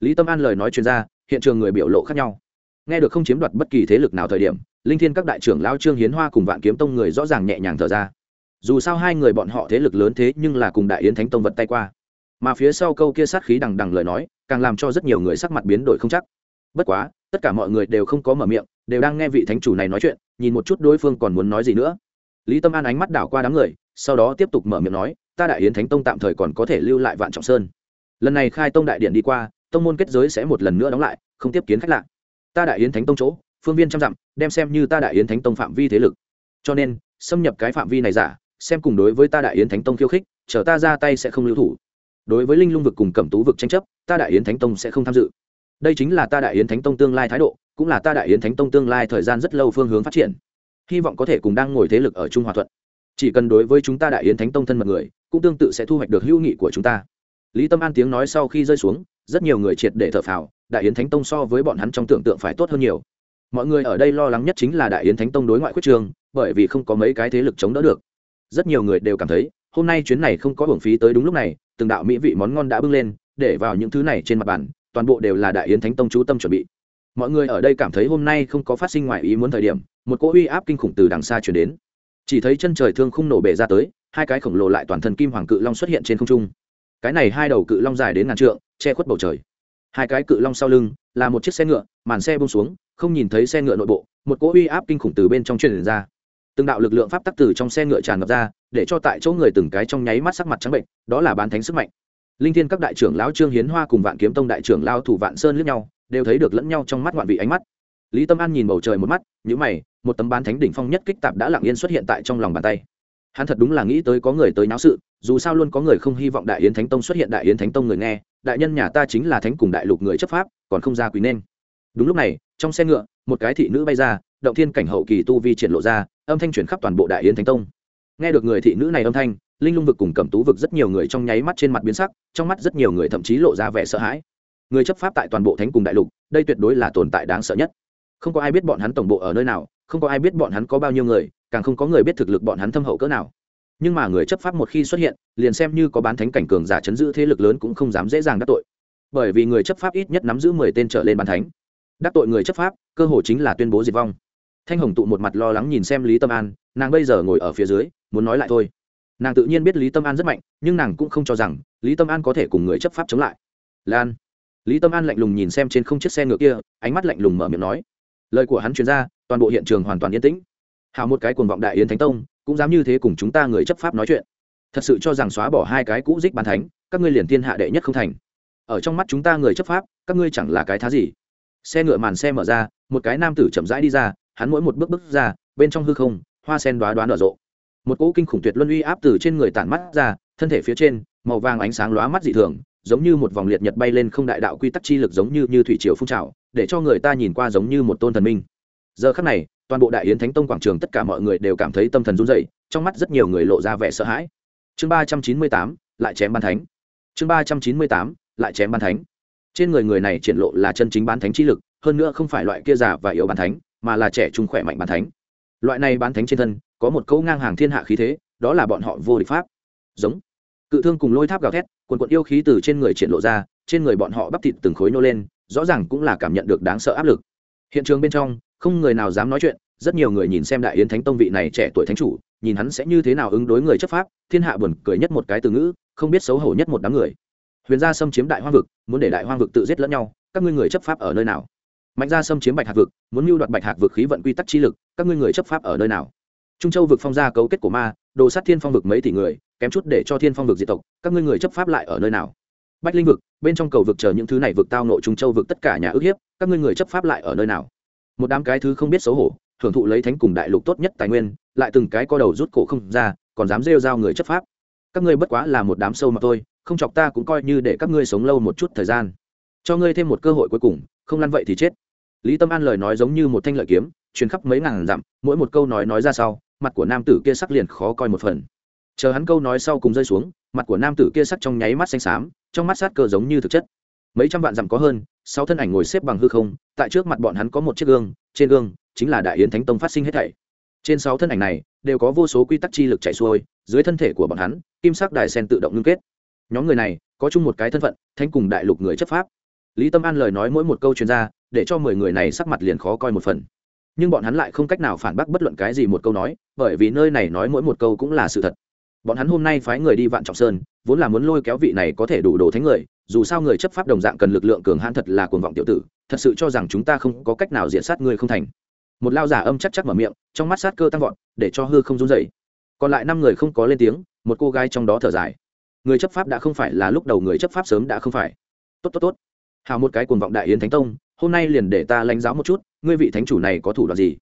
Lý tâm an lời nói chuyên ra, hiện trường người biểu lộ khác nhau nghe được không chiếm đoạt bất kỳ thế lực nào thời điểm, linh thiên các đại trưởng lao trương hiến hoa cùng vạn kiếm tông người rõ ràng nhẹ nhàng thở ra. Dù sao hai người bọn họ thế lực lớn thế nhưng là cùng đại yến thánh tông vật tay qua. Mà phía sau câu kia sát khí đằng đằng lời nói, càng làm cho rất nhiều người sắc mặt biến đổi không chắc. Bất quá, tất cả mọi người đều không có mở miệng, đều đang nghe vị thánh chủ này nói chuyện, nhìn một chút đối phương còn muốn nói gì nữa. Lý tâm an ánh mắt đảo qua đám người, sau đó tiếp tục mở miệng nói, ta đại yến thánh tông tạm thời còn có thể lưu lại vạn trọng sơn. Lần này khai tông đại điện đi qua, tông môn kết giới sẽ một lần nữa đóng lại, không tiếp kiến khách lạ ta đại yến thánh tông chỗ, phương viên trăm dặm, đem xem như ta đại yến thánh tông phạm vi thế lực. Cho nên, xâm nhập cái phạm vi này giả, xem cùng đối với ta đại yến thánh tông khiêu khích, chờ ta ra tay sẽ không lưu thủ. Đối với linh lung vực cùng cẩm tú vực tranh chấp, ta đại yến thánh tông sẽ không tham dự. Đây chính là ta đại yến thánh tông tương lai thái độ, cũng là ta đại yến thánh tông tương lai thời gian rất lâu phương hướng phát triển. Hy vọng có thể cùng đang ngồi thế lực ở trung hòa thuận. Chỉ cần đối với chúng ta đại yến thánh tông thân mật người, cũng tương tự sẽ thu hoạch được hữu nghị của chúng ta. Lý tâm an tiếng nói sau khi rơi xuống, rất nhiều người triệt để thở phào đại yến thánh tông so với bọn hắn trong tưởng tượng phải tốt hơn nhiều. Mọi người ở đây lo lắng nhất chính là đại yến thánh tông đối ngoại khuyết trường, bởi vì không có mấy cái thế lực chống đỡ được. Rất nhiều người đều cảm thấy, hôm nay chuyến này không có hưởng phí tới đúng lúc này, từng đạo mỹ vị món ngon đã bưng lên, để vào những thứ này trên mặt bàn, toàn bộ đều là đại yến thánh tông chú tâm chuẩn bị. Mọi người ở đây cảm thấy hôm nay không có phát sinh ngoài ý muốn thời điểm, một cỗ uy áp kinh khủng từ đằng xa chuyển đến. Chỉ thấy chân trời thương khung nổ bể ra tới, hai cái khổng lồ lại toàn thân kim hoàng cự long xuất hiện trên không trung. Cái này hai đầu cự long dài đến ngàn trượng, che khuất bầu trời hai cái cự long sau lưng, là một chiếc xe ngựa, màn xe bông xuống, không nhìn thấy xe ngựa nội bộ, một cỗ uy áp kinh khủng từ bên trong truyền ra. Từng đạo lực lượng pháp tắc từ trong xe ngựa tràn ngập ra, để cho tại chỗ người từng cái trong nháy mắt sắc mặt trắng bệnh, đó là bán thánh sức mạnh. Linh thiên các đại trưởng lão trương hiến hoa cùng vạn kiếm tông đại trưởng lao thủ vạn sơn lướt nhau, đều thấy được lẫn nhau trong mắt ngoạn vị ánh mắt. Lý tâm an nhìn bầu trời một mắt nhữ mày, một tấm bán thánh đỉnh phong nhất kích tạp đã lặng yên xuất hiện tại trong lòng bàn tay. Hắn thật đúng là nghĩ tới có người tới náo sự, dù sao luôn có người không hy vọng đại yến thánh tông xuất hiện đại yến thánh tông người nghe đại nhân nhà ta chính là thánh cùng đại lục người chấp pháp, còn không ra quý nên. Đúng lúc này, trong xe ngựa, một cái thị nữ bay ra, động thiên cảnh hậu kỳ tu vi triển lộ ra, âm thanh chuyển khắp toàn bộ đại yến thánh tông. Nghe được người thị nữ này âm thanh, linh lung vực cùng cẩm tú vực rất nhiều người trong nháy mắt trên mặt biến sắc, trong mắt rất nhiều người thậm chí lộ ra vẻ sợ hãi. Người chấp pháp tại toàn bộ thánh cùng đại lục, đây tuyệt đối là tồn tại đáng sợ nhất. Không có ai biết bọn hắn tổng bộ ở nơi nào, không có ai biết bọn hắn có bao nhiêu người, càng không có người biết thực lực bọn hắn thâm hậu cỡ nào nhưng mà người chấp pháp một khi xuất hiện, liền xem như có bán thánh cảnh cường giả chấn giữ thế lực lớn cũng không dám dễ dàng đắc tội. Bởi vì người chấp pháp ít nhất nắm giữ mười tên trở lên bán thánh. Đắc tội người chấp pháp, cơ hội chính là tuyên bố diệt vong. Thanh hồng tụ một mặt lo lắng nhìn xem lý tâm an, nàng bây giờ ngồi ở phía dưới, muốn nói lại thôi. Nàng tự nhiên biết lý tâm an rất mạnh, nhưng nàng cũng không cho rằng lý tâm an có thể cùng người chấp pháp chống lại. Lan. Lý tâm an lạnh lùng nhìn xem trên không chiếc xe ngựa kia, ánh mắt lạnh lùng mở miệng nói. Lời của hắn chuyên ra, toàn bộ hiện trường hoàn toàn yên tĩnh hào một cái cuồng vọng đại yến thánh tông, cũng dám như thế cùng chúng ta người chấp pháp nói chuyện. Thật sự cho rằng xóa bỏ hai cái cũ dích bàn thánh, các ngươi liền thiên hạ đệ nhất không thành. Ở trong mắt chúng ta người chấp pháp, các ngươi chẳng là cái thá gì. Xe ngựa màn xe mở ra, một cái nam tử chậm rãi đi ra, hắn mỗi một bước bước ra, bên trong hư không, hoa sen đoá đoán nở rộ. Một cỗ kinh khủng tuyệt luân uy áp từ trên người tản mắt ra, thân thể phía trên, màu vàng ánh sáng lóa mắt dị thường, giống như một vòng liệt nhật bay lên không đại đạo quy tắc chi lực giống như như thủy triều phun trào, để cho người ta nhìn qua giống như một tôn thần minh. Giờ khắc này toàn bộ đại yến thánh tông quảng trường tất cả mọi người đều cảm thấy tâm thần run rẩy, trong mắt rất nhiều người lộ ra vẻ sợ hãi. Chương ba trăm chín mươi tám lại chém ban thánh. Chương ba trăm chín mươi tám lại chém ban thánh. Trên người người này triển lộ là chân chính bán thánh chi lực hơn nữa không phải loại kia giả và yếu bán thánh mà là trẻ trung khỏe mạnh bán thánh. Loại này bán thánh trên thân có một câu ngang hàng thiên hạ khí thế đó là bọn họ vô địch pháp. Giống. Cự thương cùng lôi tháp gào thét quần quận yêu khí từ trên người triển lộ ra trên người bọn họ bắp thịt từng khối nô lên rõ ràng cũng là cảm nhận được đáng sợ áp lực. Hiện trường bên trong không người nào dám nói chuyện, rất nhiều người nhìn xem đại yến thánh tông vị này trẻ tuổi thánh chủ, nhìn hắn sẽ như thế nào ứng đối người chấp pháp, thiên hạ buồn cười nhất một cái từ ngữ, không biết xấu hổ nhất một đám người. Huyền gia xâm chiếm đại hoang vực, muốn để đại hoang vực tự giết lẫn nhau, các ngươi người chấp pháp ở nơi nào? Mạnh gia xâm chiếm bạch hạc vực, muốn mưu đoạt bạch hạc vực khí vận quy tắc chi lực, các ngươi người chấp pháp ở nơi nào? Trung châu vực phong gia cấu kết của ma, đồ sát thiên phong vực mấy tỷ người, kém chút để cho thiên phong vực diệt tộc, các ngươi người chấp pháp lại ở nơi nào? Bách linh vực, bên trong cầu vực chờ những thứ này vực tao nội trung châu vực tất cả nhà ước hiếp, các ngươi người chấp pháp lại ở nơi nào? Một đám cái thứ không biết xấu hổ, hưởng thụ lấy thánh cùng đại lục tốt nhất tài nguyên, lại từng cái co đầu rút cổ không ra, còn dám rêu rao người chấp pháp. Các ngươi bất quá là một đám sâu mà thôi, không chọc ta cũng coi như để các ngươi sống lâu một chút thời gian. Cho ngươi thêm một cơ hội cuối cùng, không lăn vậy thì chết. Lý tâm an lời nói giống như một thanh lợi kiếm, truyền khắp mấy ngàn dặm, mỗi một câu nói nói ra sau, mặt của nam tử kia sắc liền khó coi một phần. Chờ hắn câu nói sau cùng rơi xuống, mặt của nam tử kia sắc trong nháy mắt xanh xám, trong mắt sát cơ giống như thực chất. Mấy trăm vạn dặm có hơn sáu thân ảnh ngồi xếp bằng hư không, tại trước mặt bọn hắn có một chiếc gương, trên gương chính là đại yến thánh tông phát sinh hết thảy. Trên sáu thân ảnh này đều có vô số quy tắc chi lực chạy xuôi, dưới thân thể của bọn hắn, kim sắc đài sen tự động ngưng kết. Nhóm người này có chung một cái thân phận thanh cùng đại lục người chấp pháp. Lý tâm an lời nói mỗi một câu chuyên gia để cho mười người này sắc mặt liền khó coi một phần. Nhưng bọn hắn lại không cách nào phản bác bất luận cái gì một câu nói, bởi vì nơi này nói mỗi một câu cũng là sự thật. Bọn hắn hôm nay phái người đi vạn trọng sơn, vốn là muốn lôi kéo vị này có thể đủ đồ thánh người dù sao người chấp pháp đồng dạng cần lực lượng cường hãn thật là cuồng vọng tiểu tử, thật sự cho rằng chúng ta không có cách nào diện sát người không thành. Một lao giả âm chắc chắc mở miệng, trong mắt sát cơ tăng vọt, để cho hư không run dậy còn lại năm người không có lên tiếng, một cô gái trong đó thở dài. Người chấp pháp đã không phải là lúc đầu người chấp pháp sớm đã không phải. Tốt tốt tốt. Hào một cái cuồng vọng đại yến thánh tông, hôm nay liền để ta lãnh giáo một chút, ngươi vị thánh chủ này có thủ đoạn gì?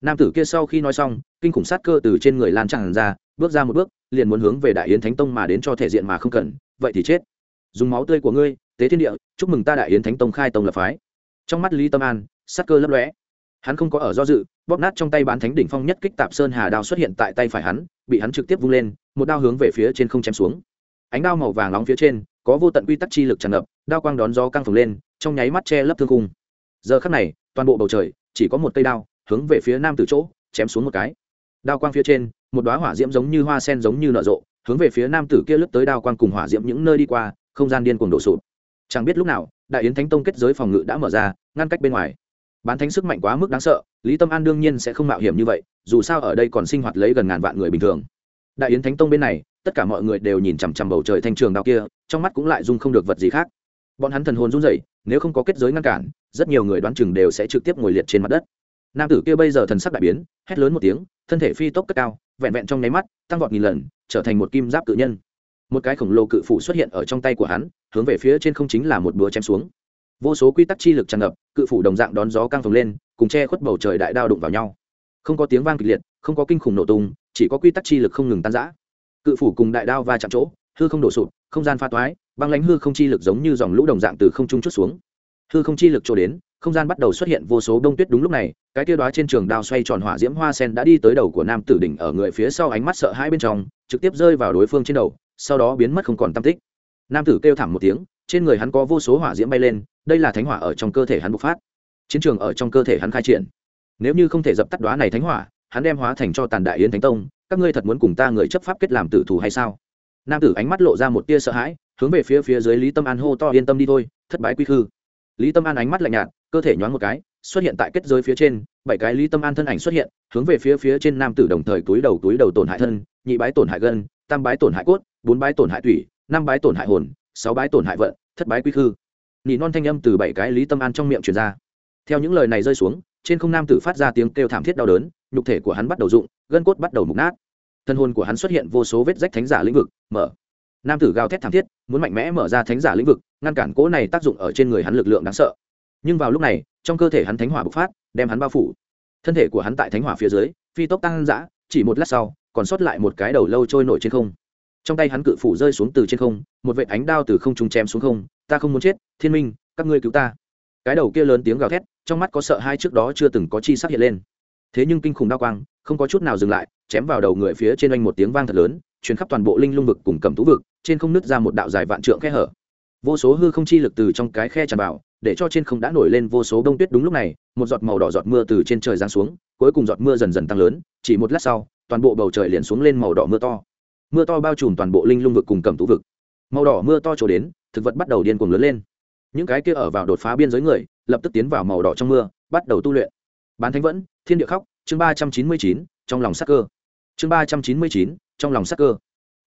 Nam tử kia sau khi nói xong, kinh khủng sát cơ từ trên người lan tràn ra, bước ra một bước, liền muốn hướng về đại yến thánh tông mà đến cho thể diện mà không cần, vậy thì chết dùng máu tươi của ngươi, tế thiên địa, chúc mừng ta đại yến thánh tông khai tông lập phái. Trong mắt lý tâm an, sắc cơ lấp lóe. Hắn không có ở do dự, bóp nát trong tay bán thánh đỉnh phong nhất kích tạp sơn hà đao xuất hiện tại tay phải hắn, bị hắn trực tiếp vung lên, một đao hướng về phía trên không chém xuống. Ánh đao màu vàng nóng phía trên, có vô tận quy tắc chi lực tràn ngập, đao quang đón gió căng phồng lên, trong nháy mắt che lấp thương cung giờ khắc này, toàn bộ bầu trời, chỉ có một cây đao, hướng về phía nam từ chỗ, chém xuống một cái. Đao quang phía trên, một đoá hỏa diễm giống như hoa sen giống như nở rộ, hướng về phía nam tử kia lướt tới đao quang cùng hỏa diễm những nơi đi qua không gian điên cuồng đổ sụp. Chẳng biết lúc nào, đại yến thánh tông kết giới phòng ngự đã mở ra, ngăn cách bên ngoài. Bán thánh sức mạnh quá mức đáng sợ, lý tâm an đương nhiên sẽ không mạo hiểm như vậy, dù sao ở đây còn sinh hoạt lấy gần ngàn vạn người bình thường. Đại yến thánh tông bên này, tất cả mọi người đều nhìn chằm chằm bầu trời thanh trường đao kia, trong mắt cũng lại dung không được vật gì khác. Bọn hắn thần hồn run rẩy, nếu không có kết giới ngăn cản, rất nhiều người đoán chừng đều sẽ trực tiếp ngồi liệt trên mặt đất. Nam tử kia bây giờ thần sắc đại biến, hét lớn một tiếng, thân thể phi tốc cất cao, vẹn vẹn trong nháy mắt, tăng vọt nghìn lần, trở thành một kim giáp cự nhân một cái khổng lồ cự phủ xuất hiện ở trong tay của hắn, hướng về phía trên không chính là một búa chém xuống. Vô số quy tắc chi lực tràn ngập, cự phủ đồng dạng đón gió căng phồng lên, cùng che khuất bầu trời đại đao đụng vào nhau. Không có tiếng vang kịch liệt, không có kinh khủng nổ tung, chỉ có quy tắc chi lực không ngừng tan rã. Cự phủ cùng đại đao va chạm chỗ, hư không đổ sụp, không gian pha toái, băng lánh hư không chi lực giống như dòng lũ đồng dạng từ không trung chút xuống. Hư không chi lực trổ đến, không gian bắt đầu xuất hiện vô số đông tuyết đúng lúc này, cái tiêu đoá trên trường đao xoay tròn hỏa diễm hoa sen đã đi tới đầu của nam tử đỉnh ở người phía sau ánh mắt sợ hãi bên trong, trực tiếp rơi vào đối phương trên đầu sau đó biến mất không còn tam tích. Nam tử kêu thảm một tiếng, trên người hắn có vô số hỏa diễm bay lên, đây là thánh hỏa ở trong cơ thể hắn bộc phát. Chiến trường ở trong cơ thể hắn khai triển. Nếu như không thể dập tắt đoá này thánh hỏa, hắn đem hóa thành cho tàn đại yến thánh tông, các ngươi thật muốn cùng ta người chấp pháp kết làm tử thù hay sao? Nam tử ánh mắt lộ ra một tia sợ hãi, hướng về phía phía dưới lý tâm an hô to, yên tâm đi thôi, thất bái quy khư. Lý tâm an ánh mắt lạnh nhạt, cơ thể nhoáng một cái, xuất hiện tại kết giới phía trên, bảy cái lý tâm an thân ảnh xuất hiện, hướng về phía phía trên nam tử đồng thời túi đầu túi đầu tổn hại thân, nhị bái tổn hại gân, tam bái tổn hại cốt bốn bái tổn hại thủy năm bái tổn hại hồn, sáu bái tổn hại vận, thất bái quy khư. Nỉ non thanh âm từ bảy cái lý tâm an trong miệng truyền ra. Theo những lời này rơi xuống, trên không nam tử phát ra tiếng kêu thảm thiết đau đớn, nhục thể của hắn bắt đầu rụng, gân cốt bắt đầu mục nát. Thân hồn của hắn xuất hiện vô số vết rách thánh giả lĩnh vực, mở. Nam tử gào thét thảm thiết, muốn mạnh mẽ mở ra thánh giả lĩnh vực, ngăn cản cỗ này tác dụng ở trên người hắn lực lượng đáng sợ. Nhưng vào lúc này, trong cơ thể hắn thánh hỏa bộc phát, đem hắn bao phủ. Thân thể của hắn tại thánh hỏa phía dưới, phi tốc tăng giã chỉ một lát sau, còn sót lại một cái đầu lâu trôi nổi trên không trong tay hắn cự phủ rơi xuống từ trên không, một vệ ánh đao từ không trung chém xuống không, ta không muốn chết, thiên minh, các ngươi cứu ta. Cái đầu kia lớn tiếng gào thét, trong mắt có sợ hai trước đó chưa từng có chi sắc hiện lên. Thế nhưng kinh khủng đao quang, không có chút nào dừng lại, chém vào đầu người phía trên anh một tiếng vang thật lớn chuyến khắp toàn bộ linh lung vực cùng cầm tú vực, trên không nứt ra một đạo dài vạn trượng khe hở. Vô số hư không chi lực từ trong cái khe tràn vào, để cho trên không đã nổi lên vô số đông tuyết đúng lúc này, một giọt màu đỏ giọt mưa từ trên trời giáng xuống, cuối cùng giọt mưa dần dần tăng lớn, chỉ một lát sau, toàn bộ bầu trời liền xuống lên màu đỏ mưa to mưa to bao trùm toàn bộ linh lung vực cùng cầm tú vực. Màu đỏ mưa to trổ đến, thực vật bắt đầu điên cuồng lớn lên. Những cái kia ở vào đột phá biên giới người, lập tức tiến vào màu đỏ trong mưa, bắt đầu tu luyện. Bán thánh vẫn, thiên địa khóc, chương ba trăm chín mươi chín, trong lòng sắc cơ. Chương ba trăm chín mươi chín, trong lòng sắc cơ.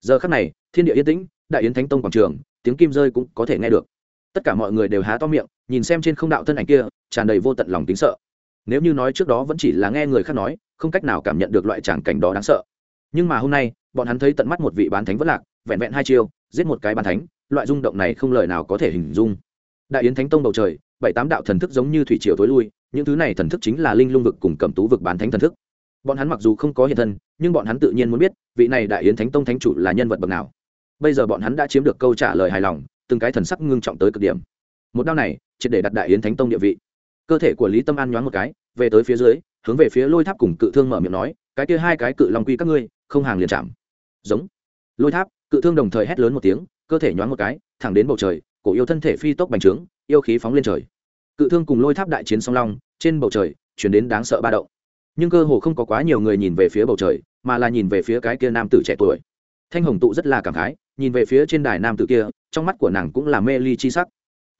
Giờ khắc này, thiên địa yên tĩnh, đại yến thánh tông quảng trường, tiếng kim rơi cũng có thể nghe được. Tất cả mọi người đều há to miệng, nhìn xem trên không đạo thân ảnh kia, tràn đầy vô tận lòng tính sợ. Nếu như nói trước đó vẫn chỉ là nghe người khác nói, không cách nào cảm nhận được loại tràng cảnh đó đáng sợ. Nhưng mà hôm nay bọn hắn thấy tận mắt một vị bán thánh vất lạc, vẹn vẹn hai chiêu, giết một cái bán thánh, loại rung động này không lời nào có thể hình dung. Đại yến thánh tông bầu trời, bảy tám đạo thần thức giống như thủy triều tối lui, những thứ này thần thức chính là linh lung vực cùng cầm tú vực bán thánh thần thức. Bọn hắn mặc dù không có hiện thân, nhưng bọn hắn tự nhiên muốn biết, vị này đại yến thánh tông thánh chủ là nhân vật bậc nào. Bây giờ bọn hắn đã chiếm được câu trả lời hài lòng, từng cái thần sắc ngưng trọng tới cực điểm. Một đao này, triệt để đặt đại yến thánh tông địa vị. Cơ thể của lý tâm an nhoáng một cái, về tới phía dưới, hướng về phía lôi tháp cùng cự thương mở miệng nói, cái kia hai cái cự long quy các ngươi, không hàng liền chạm giống. Lôi tháp, cự thương đồng thời hét lớn một tiếng, cơ thể nhoáng một cái, thẳng đến bầu trời, cổ yêu thân thể phi tốc bành trướng, yêu khí phóng lên trời. Cự thương cùng lôi tháp đại chiến song long, trên bầu trời, chuyển đến đáng sợ ba động. Nhưng cơ hồ không có quá nhiều người nhìn về phía bầu trời, mà là nhìn về phía cái kia nam tử trẻ tuổi. Thanh hồng tụ rất là cảm khái, nhìn về phía trên đài nam tử kia, trong mắt của nàng cũng là mê ly chi sắc.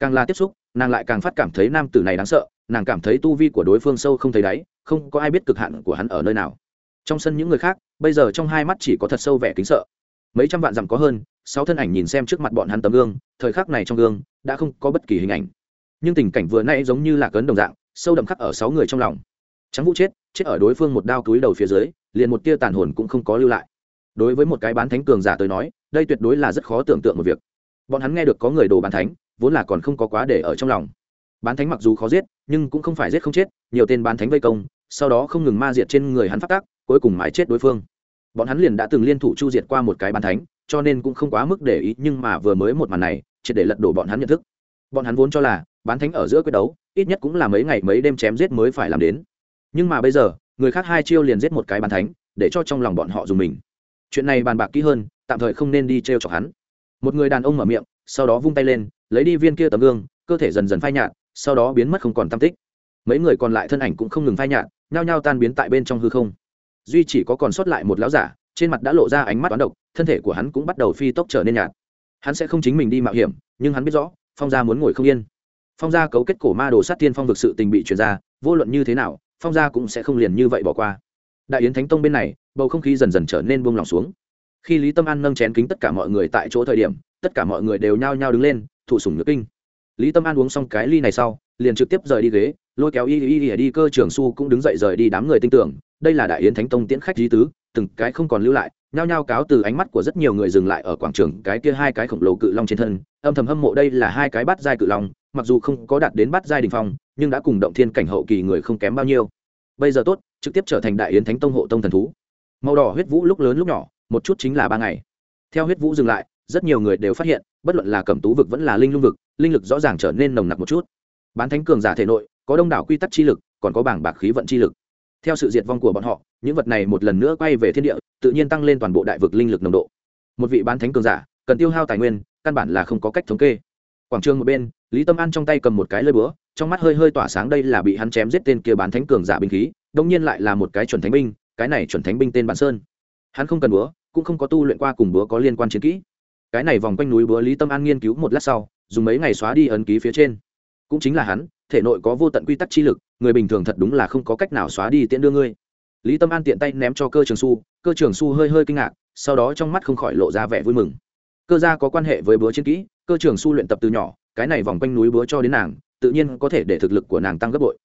Càng là tiếp xúc, nàng lại càng phát cảm thấy nam tử này đáng sợ, nàng cảm thấy tu vi của đối phương sâu không thấy đáy, không có ai biết cực hạn của hắn ở nơi nào. Trong sân những người khác bây giờ trong hai mắt chỉ có thật sâu vẻ kính sợ. Mấy trăm vạn dặm có hơn, sáu thân ảnh nhìn xem trước mặt bọn hắn tấm gương, thời khắc này trong gương đã không có bất kỳ hình ảnh. Nhưng tình cảnh vừa nay giống như là cấn đồng dạng, sâu đậm khắc ở sáu người trong lòng. Trắng vũ chết chết ở đối phương một đao túi đầu phía dưới, liền một tia tàn hồn cũng không có lưu lại. Đối với một cái bán thánh cường giả tới nói, đây tuyệt đối là rất khó tưởng tượng một việc. Bọn hắn nghe được có người đồ bán thánh, vốn là còn không có quá để ở trong lòng. Bán thánh mặc dù khó giết, nhưng cũng không phải giết không chết, nhiều tên bán thánh vây công, sau đó không ngừng ma diệt trên người hắn phát tác cuối cùng mãi chết đối phương bọn hắn liền đã từng liên thủ chu diệt qua một cái bán thánh, cho nên cũng không quá mức để ý, nhưng mà vừa mới một màn này chỉ để lật đổ bọn hắn nhận thức. Bọn hắn vốn cho là, bán thánh ở giữa quyết đấu, ít nhất cũng là mấy ngày mấy đêm chém giết mới phải làm đến. Nhưng mà bây giờ, người khác hai chiêu liền giết một cái bán thánh, để cho trong lòng bọn họ dùng mình. Chuyện này bàn bạc kỹ hơn, tạm thời không nên đi t r e o chọc hắn. Một người đàn ông mở miệng, sau đó vung tay lên, lấy đi viên kia tấm gương, cơ thể dần dần phai nhạt, sau đó biến mất không còn tam tích. Mấy người còn lại thân ảnh cũng không ngừng phai nhạt, nhao nhao tan biến tại bên trong hư không duy chỉ có còn sót lại một lão giả, trên mặt đã lộ ra ánh mắt toán độc, thân thể của hắn cũng bắt đầu phi tốc trở nên nhạt. Hắn sẽ không chính mình đi mạo hiểm, nhưng hắn biết rõ, phong gia muốn ngồi không yên. Phong gia cấu kết cổ ma đồ sát tiên phong vực sự tình bị truyền ra, vô luận như thế nào, phong gia cũng sẽ không liền như vậy bỏ qua. Đại yến thánh tông bên này, bầu không khí dần dần trở nên buông lỏng xuống. Khi lý tâm an nâng chén kính tất cả mọi người tại chỗ thời điểm, tất cả mọi người đều nhao nhao đứng lên, thụ sủng nước kinh. Lý tâm an uống xong cái ly này sau, liền trực tiếp rời đi ghế, lôi kéo y y y đi cơ trường su cũng đứng dậy rời đi đám người tin tưởng đây là đại yến thánh tông tiễn khách di tứ, từng cái không còn lưu lại, nhao nhao cáo từ ánh mắt của rất nhiều người dừng lại ở quảng trường cái kia hai cái khổng lồ cự long trên thân. Âm thầm hâm mộ đây là hai cái bát giai cự long, mặc dù không có đạt đến bát giai đình phong, nhưng đã cùng động thiên cảnh hậu kỳ người không kém bao nhiêu. Bây giờ tốt, trực tiếp trở thành đại yến thánh tông hộ tông thần thú. Màu đỏ huyết vũ lúc lớn lúc nhỏ, một chút chính là ba ngày. Theo huyết vũ dừng lại, rất nhiều người đều phát hiện, bất luận là cẩm tú vực vẫn là linh lung vực, linh lực rõ ràng trở nên nồng nặc một chút. Bán thánh cường giả thể nội, có đông đảo quy tắc chi lực, còn có bảng bạc khí vận chi lực theo sự diệt vong của bọn họ, những vật này một lần nữa quay về thiên địa, tự nhiên tăng lên toàn bộ đại vực linh lực nồng độ. Một vị bán thánh cường giả, cần tiêu hao tài nguyên, căn bản là không có cách thống kê. Quảng trường một bên, lý tâm an trong tay cầm một cái lơi búa, trong mắt hơi hơi tỏa sáng đây là bị hắn chém giết tên kia bán thánh cường giả binh khí đông nhiên lại là một cái chuẩn thánh binh, cái này chuẩn thánh binh tên bản sơn. Hắn không cần búa, cũng không có tu luyện qua cùng búa có liên quan chiến kỹ. Cái này vòng quanh núi búa lý tâm an nghiên cứu một lát sau, dùng mấy ngày xóa đi ấn ký phía trên cũng chính là hắn, thể nội có vô tận quy tắc chi lực, người bình thường thật đúng là không có cách nào xóa đi tiễn đưa ngươi. Lý tâm an tiện tay ném cho cơ trường su, cơ trường su hơi hơi kinh ngạc, sau đó trong mắt không khỏi lộ ra vẻ vui mừng. Cơ gia có quan hệ với búa chiến kỹ, cơ trường su luyện tập từ nhỏ, cái này vòng quanh núi búa cho đến nàng, tự nhiên có thể để thực lực của nàng tăng gấp bội.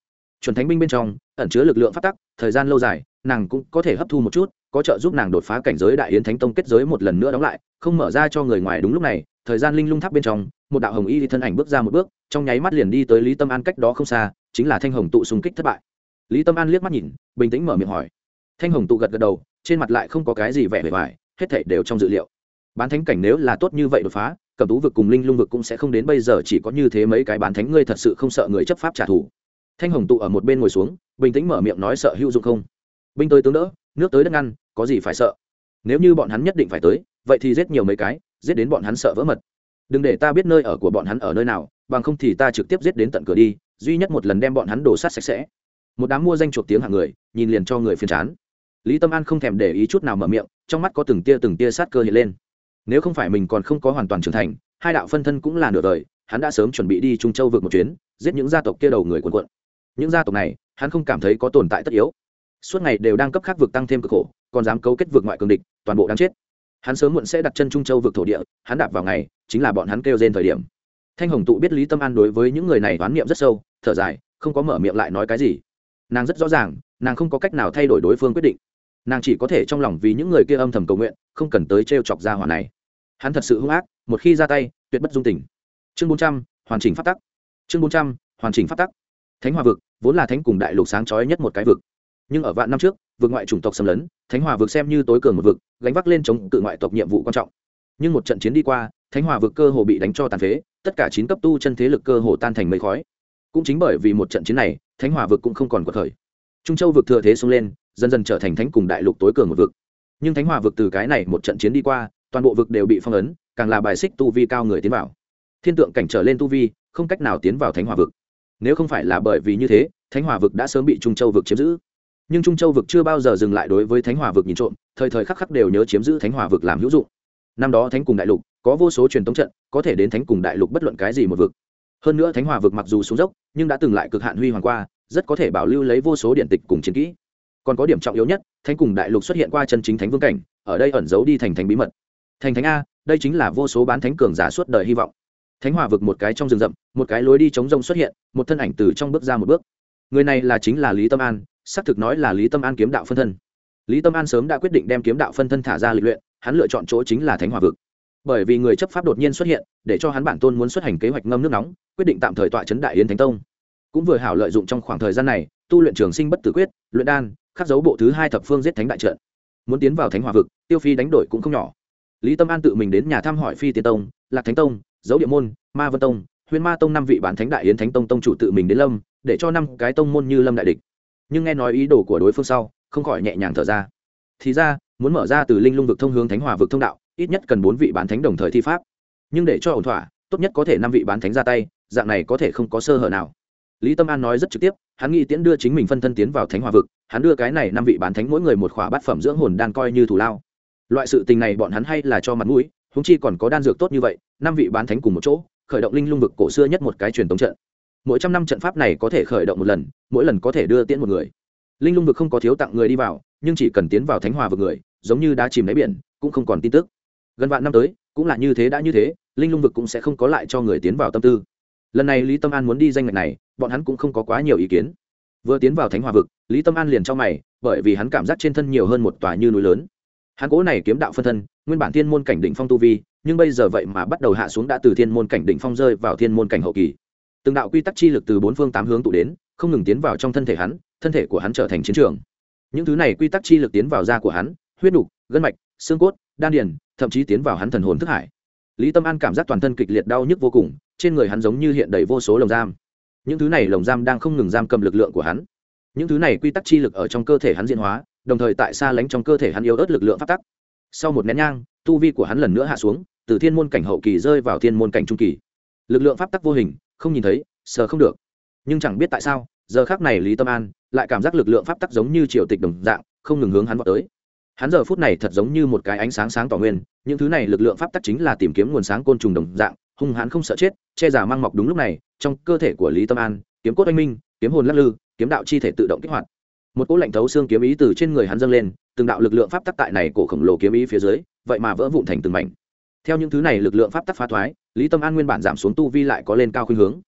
Chuẩn thánh binh bên trong, ẩn chứa lực lượng phát tắc, thời gian lâu dài, nàng cũng có thể hấp thu một chút, có trợ giúp nàng đột phá cảnh giới đại yến thánh tông kết giới một lần nữa đóng lại, không mở ra cho người ngoài đúng lúc này, thời gian linh lung tháp bên trong một đạo hồng y thân ảnh bước ra một bước, trong nháy mắt liền đi tới lý tâm an cách đó không xa, chính là thanh hồng tụ xung kích thất bại. Lý tâm an liếc mắt nhìn, bình tĩnh mở miệng hỏi. Thanh hồng tụ gật gật đầu, trên mặt lại không có cái gì vẻ vẻ vải hết thảy đều trong dự liệu. Bán thánh cảnh nếu là tốt như vậy đột phá cầm tú vực cùng linh lung vực cũng sẽ không đến bây giờ, chỉ có như thế mấy cái bán thánh ngươi thật sự không sợ người chấp pháp trả thù. Thanh hồng tụ ở một bên ngồi xuống, bình tĩnh mở miệng nói sợ hữu dụng không? Binh tới tướng đỡ, nước tới đất ngăn, có gì phải sợ? Nếu như bọn hắn nhất định phải tới, vậy thì giết nhiều mấy cái, giết đến bọn hắn sợ vỡ mật đừng để ta biết nơi ở của bọn hắn ở nơi nào, bằng không thì ta trực tiếp giết đến tận cửa đi, duy nhất một lần đem bọn hắn đổ sát sạch sẽ. Một đám mua danh chuộc tiếng hàng người, nhìn liền cho người phiền chán. Lý tâm an không thèm để ý chút nào mở miệng, trong mắt có từng tia từng tia sát cơ hiện lên. Nếu không phải mình còn không có hoàn toàn trưởng thành, hai đạo phân thân cũng là nửa đời, hắn đã sớm chuẩn bị đi trung châu vượt một chuyến, giết những gia tộc kia đầu người quần quận những gia tộc này, hắn không cảm thấy có tồn tại tất yếu. Suốt ngày đều đang cấp khắc vực tăng thêm cực khổ, còn dám cấu kết vượt ngoại cường địch, toàn bộ đáng chết. Hắn sớm muộn sẽ đặt chân trung châu vượt thổ địa, hắn đạp vào ngày chính là bọn hắn kêu trên thời điểm. Thanh hồng tụ biết lý tâm an đối với những người này oán niệm rất sâu, thở dài, không có mở miệng lại nói cái gì. Nàng rất rõ ràng, nàng không có cách nào thay đổi đối phương quyết định. Nàng chỉ có thể trong lòng vì những người kia âm thầm cầu nguyện, không cần tới t r e o chọc ra hỏa này. Hắn thật sự hung ác, một khi ra tay, tuyệt bất dung tình. Chương bốn trăm, hoàn chỉnh phát tắc. Chương bốn trăm, hoàn chỉnh phát tắc. Thánh hòa vực, vốn là thánh cùng đại lục sáng trói nhất một cái vực. Nhưng ở vạn năm trước, vực ngoại chủng tộc xâm lấn, thánh hòa vực xem như tối cường một vực, gánh vác lên chống cự ngoại tộc nhiệm vụ quan trọng nhưng một trận chiến đi qua, thánh hòa vực cơ hồ bị đánh cho tàn phế, tất cả chín cấp tu chân thế lực cơ hồ tan thành mây khói. Cũng chính bởi vì một trận chiến này, thánh hòa vực cũng không còn cuộc khởi. Trung châu vực thừa thế xông lên, dần dần trở thành thánh cùng đại lục tối cường một vực. Nhưng thánh hòa vực từ cái này một trận chiến đi qua, toàn bộ vực đều bị phong ấn, càng là bài xích tu vi cao người tiến vào. Thiên tượng cảnh trở lên tu vi, không cách nào tiến vào thánh hòa vực. Nếu không phải là bởi vì như thế, thánh hòa vực đã sớm bị trung châu vực chiếm giữ. Nhưng trung châu vực chưa bao giờ dừng lại đối với thánh hòa vực nhìn trộm, thời thời khắc khắc đều nhớ chiếm giữ thánh hòa vực làm hữu dụng năm đó thánh cùng đại lục, có vô số truyền thống trận, có thể đến thánh cùng đại lục bất luận cái gì một vực. Hơn nữa thánh hòa vực mặc dù xuống dốc, nhưng đã từng lại cực hạn huy hoàng qua, rất có thể bảo lưu lấy vô số điện tịch cùng chiến kỹ. Còn có điểm trọng yếu nhất, thánh cùng đại lục xuất hiện qua chân chính thánh vương cảnh, ở đây ẩn giấu đi thành thánh bí mật. Thành thánh a, đây chính là vô số bán thánh cường giả suốt đời hy vọng. Thánh hòa vực một cái trong rừng rậm, một cái lối đi chống rông xuất hiện, một thân ảnh từ trong bước ra một bước. Người này là chính là lý tâm an, xác thực nói là lý tâm an kiếm đạo phân thân. Lý tâm an sớm đã quyết định đem kiếm đạo phân thân thả ra lịch luyện hắn lựa chọn chỗ chính là thánh hòa vực. Bởi vì người chấp pháp đột nhiên xuất hiện, để cho hắn bản tôn muốn xuất hành kế hoạch ngâm nước nóng, quyết định tạm thời tọa chấn đại yến thánh tông. Cũng vừa hảo lợi dụng trong khoảng thời gian này, tu luyện trường sinh bất tử quyết, luyện đan, khắc dấu bộ thứ hai thập phương giết thánh đại trận. Muốn tiến vào thánh hòa vực, tiêu phi đánh đổi cũng không nhỏ. Lý tâm an tự mình đến nhà thăm hỏi phi tiên tông, lạc thánh tông, dấu địa môn, ma vân tông, huyền ma tông năm vị bản thánh đại yến thánh tông tông chủ tự mình đến lâm, để cho năm cái tông môn như lâm đại địch. Nhưng nghe nói ý đồ của đối phương sau, không khỏi nhẹ nhàng thở ra. Thì ra muốn mở ra từ linh lung vực thông hướng thánh hòa vực thông đạo, ít nhất cần bốn vị bán thánh đồng thời thi pháp. Nhưng để cho ổn thỏa, tốt nhất có thể năm vị bán thánh ra tay, dạng này có thể không có sơ hở nào. Lý tâm an nói rất trực tiếp, hắn nghĩ tiễn đưa chính mình phân thân tiến vào thánh hòa vực, hắn đưa cái này năm vị bán thánh mỗi người một khỏa bát phẩm dưỡng hồn đan coi như thủ lao. Loại sự tình này bọn hắn hay là cho mặt mũi húng chi còn có đan dược tốt như vậy, năm vị bán thánh cùng một chỗ, khởi động linh lung vực cổ xưa nhất một cái truyền thống trận. Mỗi trăm năm trận pháp này có thể khởi động một lần, mỗi lần có thể đưa tiễn một người. Linh lung vực không có thiếu tặng người đi vào, nhưng chỉ cần tiến vào thánh hòa vực người giống như đã chìm đáy biển, cũng không còn tin tức. Gần vạn năm tới, cũng là như thế đã như thế, linh lung vực cũng sẽ không có lại cho người tiến vào tâm tư. Lần này lý tâm an muốn đi danh ngạch này, bọn hắn cũng không có quá nhiều ý kiến. Vừa tiến vào thánh hòa vực, lý tâm an liền cho mày, bởi vì hắn cảm giác trên thân nhiều hơn một tòa như núi lớn. Hắn cố này kiếm đạo phân thân, nguyên bản thiên môn cảnh đỉnh phong tu vi, nhưng bây giờ vậy mà bắt đầu hạ xuống đã từ thiên môn cảnh đỉnh phong rơi vào thiên môn cảnh hậu kỳ. Từng đạo quy tắc chi lực từ bốn phương tám hướng tụ đến, không ngừng tiến vào trong thân thể hắn, thân thể của hắn trở thành chiến trường. Những thứ này quy tắc chi lực tiến vào da của hắn huyết đục gân mạch, xương cốt, đan điền, thậm chí tiến vào hắn thần hồn thức hải. Lý tâm an cảm giác toàn thân kịch liệt đau nhức vô cùng, trên người hắn giống như hiện đầy vô số lồng giam. Những thứ này lồng giam đang không ngừng giam cầm lực lượng của hắn. Những thứ này quy tắc chi lực ở trong cơ thể hắn diễn hóa, đồng thời tại xa lánh trong cơ thể hắn yếu ớt lực lượng phát tắc. Sau một nén nhang, tu vi của hắn lần nữa hạ xuống, từ thiên môn cảnh hậu kỳ rơi vào thiên môn cảnh trung kỳ. Lực lượng pháp tắc vô hình, không nhìn thấy, sờ không được. Nhưng chẳng biết tại sao, giờ khác này lý tâm an lại cảm giác lực lượng pháp tắc giống như triều tịch đồng dạng, không ngừng hướng hắn vào tới hắn giờ phút này thật giống như một cái ánh sáng sáng tỏ nguyên, những thứ này lực lượng pháp tắc chính là tìm kiếm nguồn sáng côn trùng đồng dạng, hung hãn không sợ chết, che giả mang mọc đúng lúc này, trong cơ thể của lý tâm an, kiếm cốt oanh minh, kiếm hồn lắc lư, kiếm đạo chi thể tự động kích hoạt. Một cỗ lạnh thấu xương kiếm ý từ trên người hắn dâng lên, từng đạo lực lượng pháp tắc tại này cổ khổng lồ kiếm ý phía dưới, vậy mà vỡ vụn thành từng mảnh. Theo những thứ này lực lượng pháp tắc phá thoái, lý tâm an nguyên bản giảm xuống tu vi lại có lên cao khuynh hướng.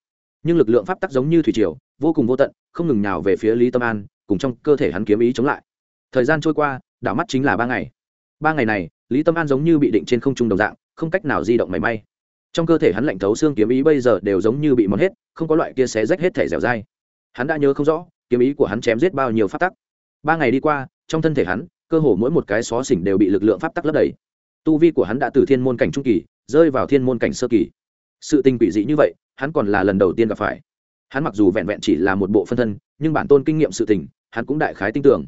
Nhưng lực lượng pháp tắc giống như thủy triều, vô cùng vô tận, không ngừng nào về phía lý tâm an, cùng trong cơ thể hắn kiếm ý chống lại. Thời gian trôi qua đảo mắt chính là ba ngày. Ba ngày này, lý tâm an giống như bị định trên không trung đồng dạng, không cách nào di động mảy may. Trong cơ thể hắn lạnh thấu xương kiếm ý bây giờ đều giống như bị mòn hết, không có loại kia xé rách hết thể dẻo dai. Hắn đã nhớ không rõ, kiếm ý của hắn chém giết bao nhiêu pháp tắc. Ba ngày đi qua, trong thân thể hắn, cơ hồ mỗi một cái xó xỉnh đều bị lực lượng pháp tắc lấp đầy. Tu vi của hắn đã từ thiên môn cảnh trung kỳ, rơi vào thiên môn cảnh sơ kỳ. Sự tình quỷ dị như vậy, hắn còn là lần đầu tiên gặp phải. Hắn mặc dù vẹn vẹn chỉ là một bộ phân thân, nhưng bản tôn kinh nghiệm sự tình, hắn cũng đại khái tin tưởng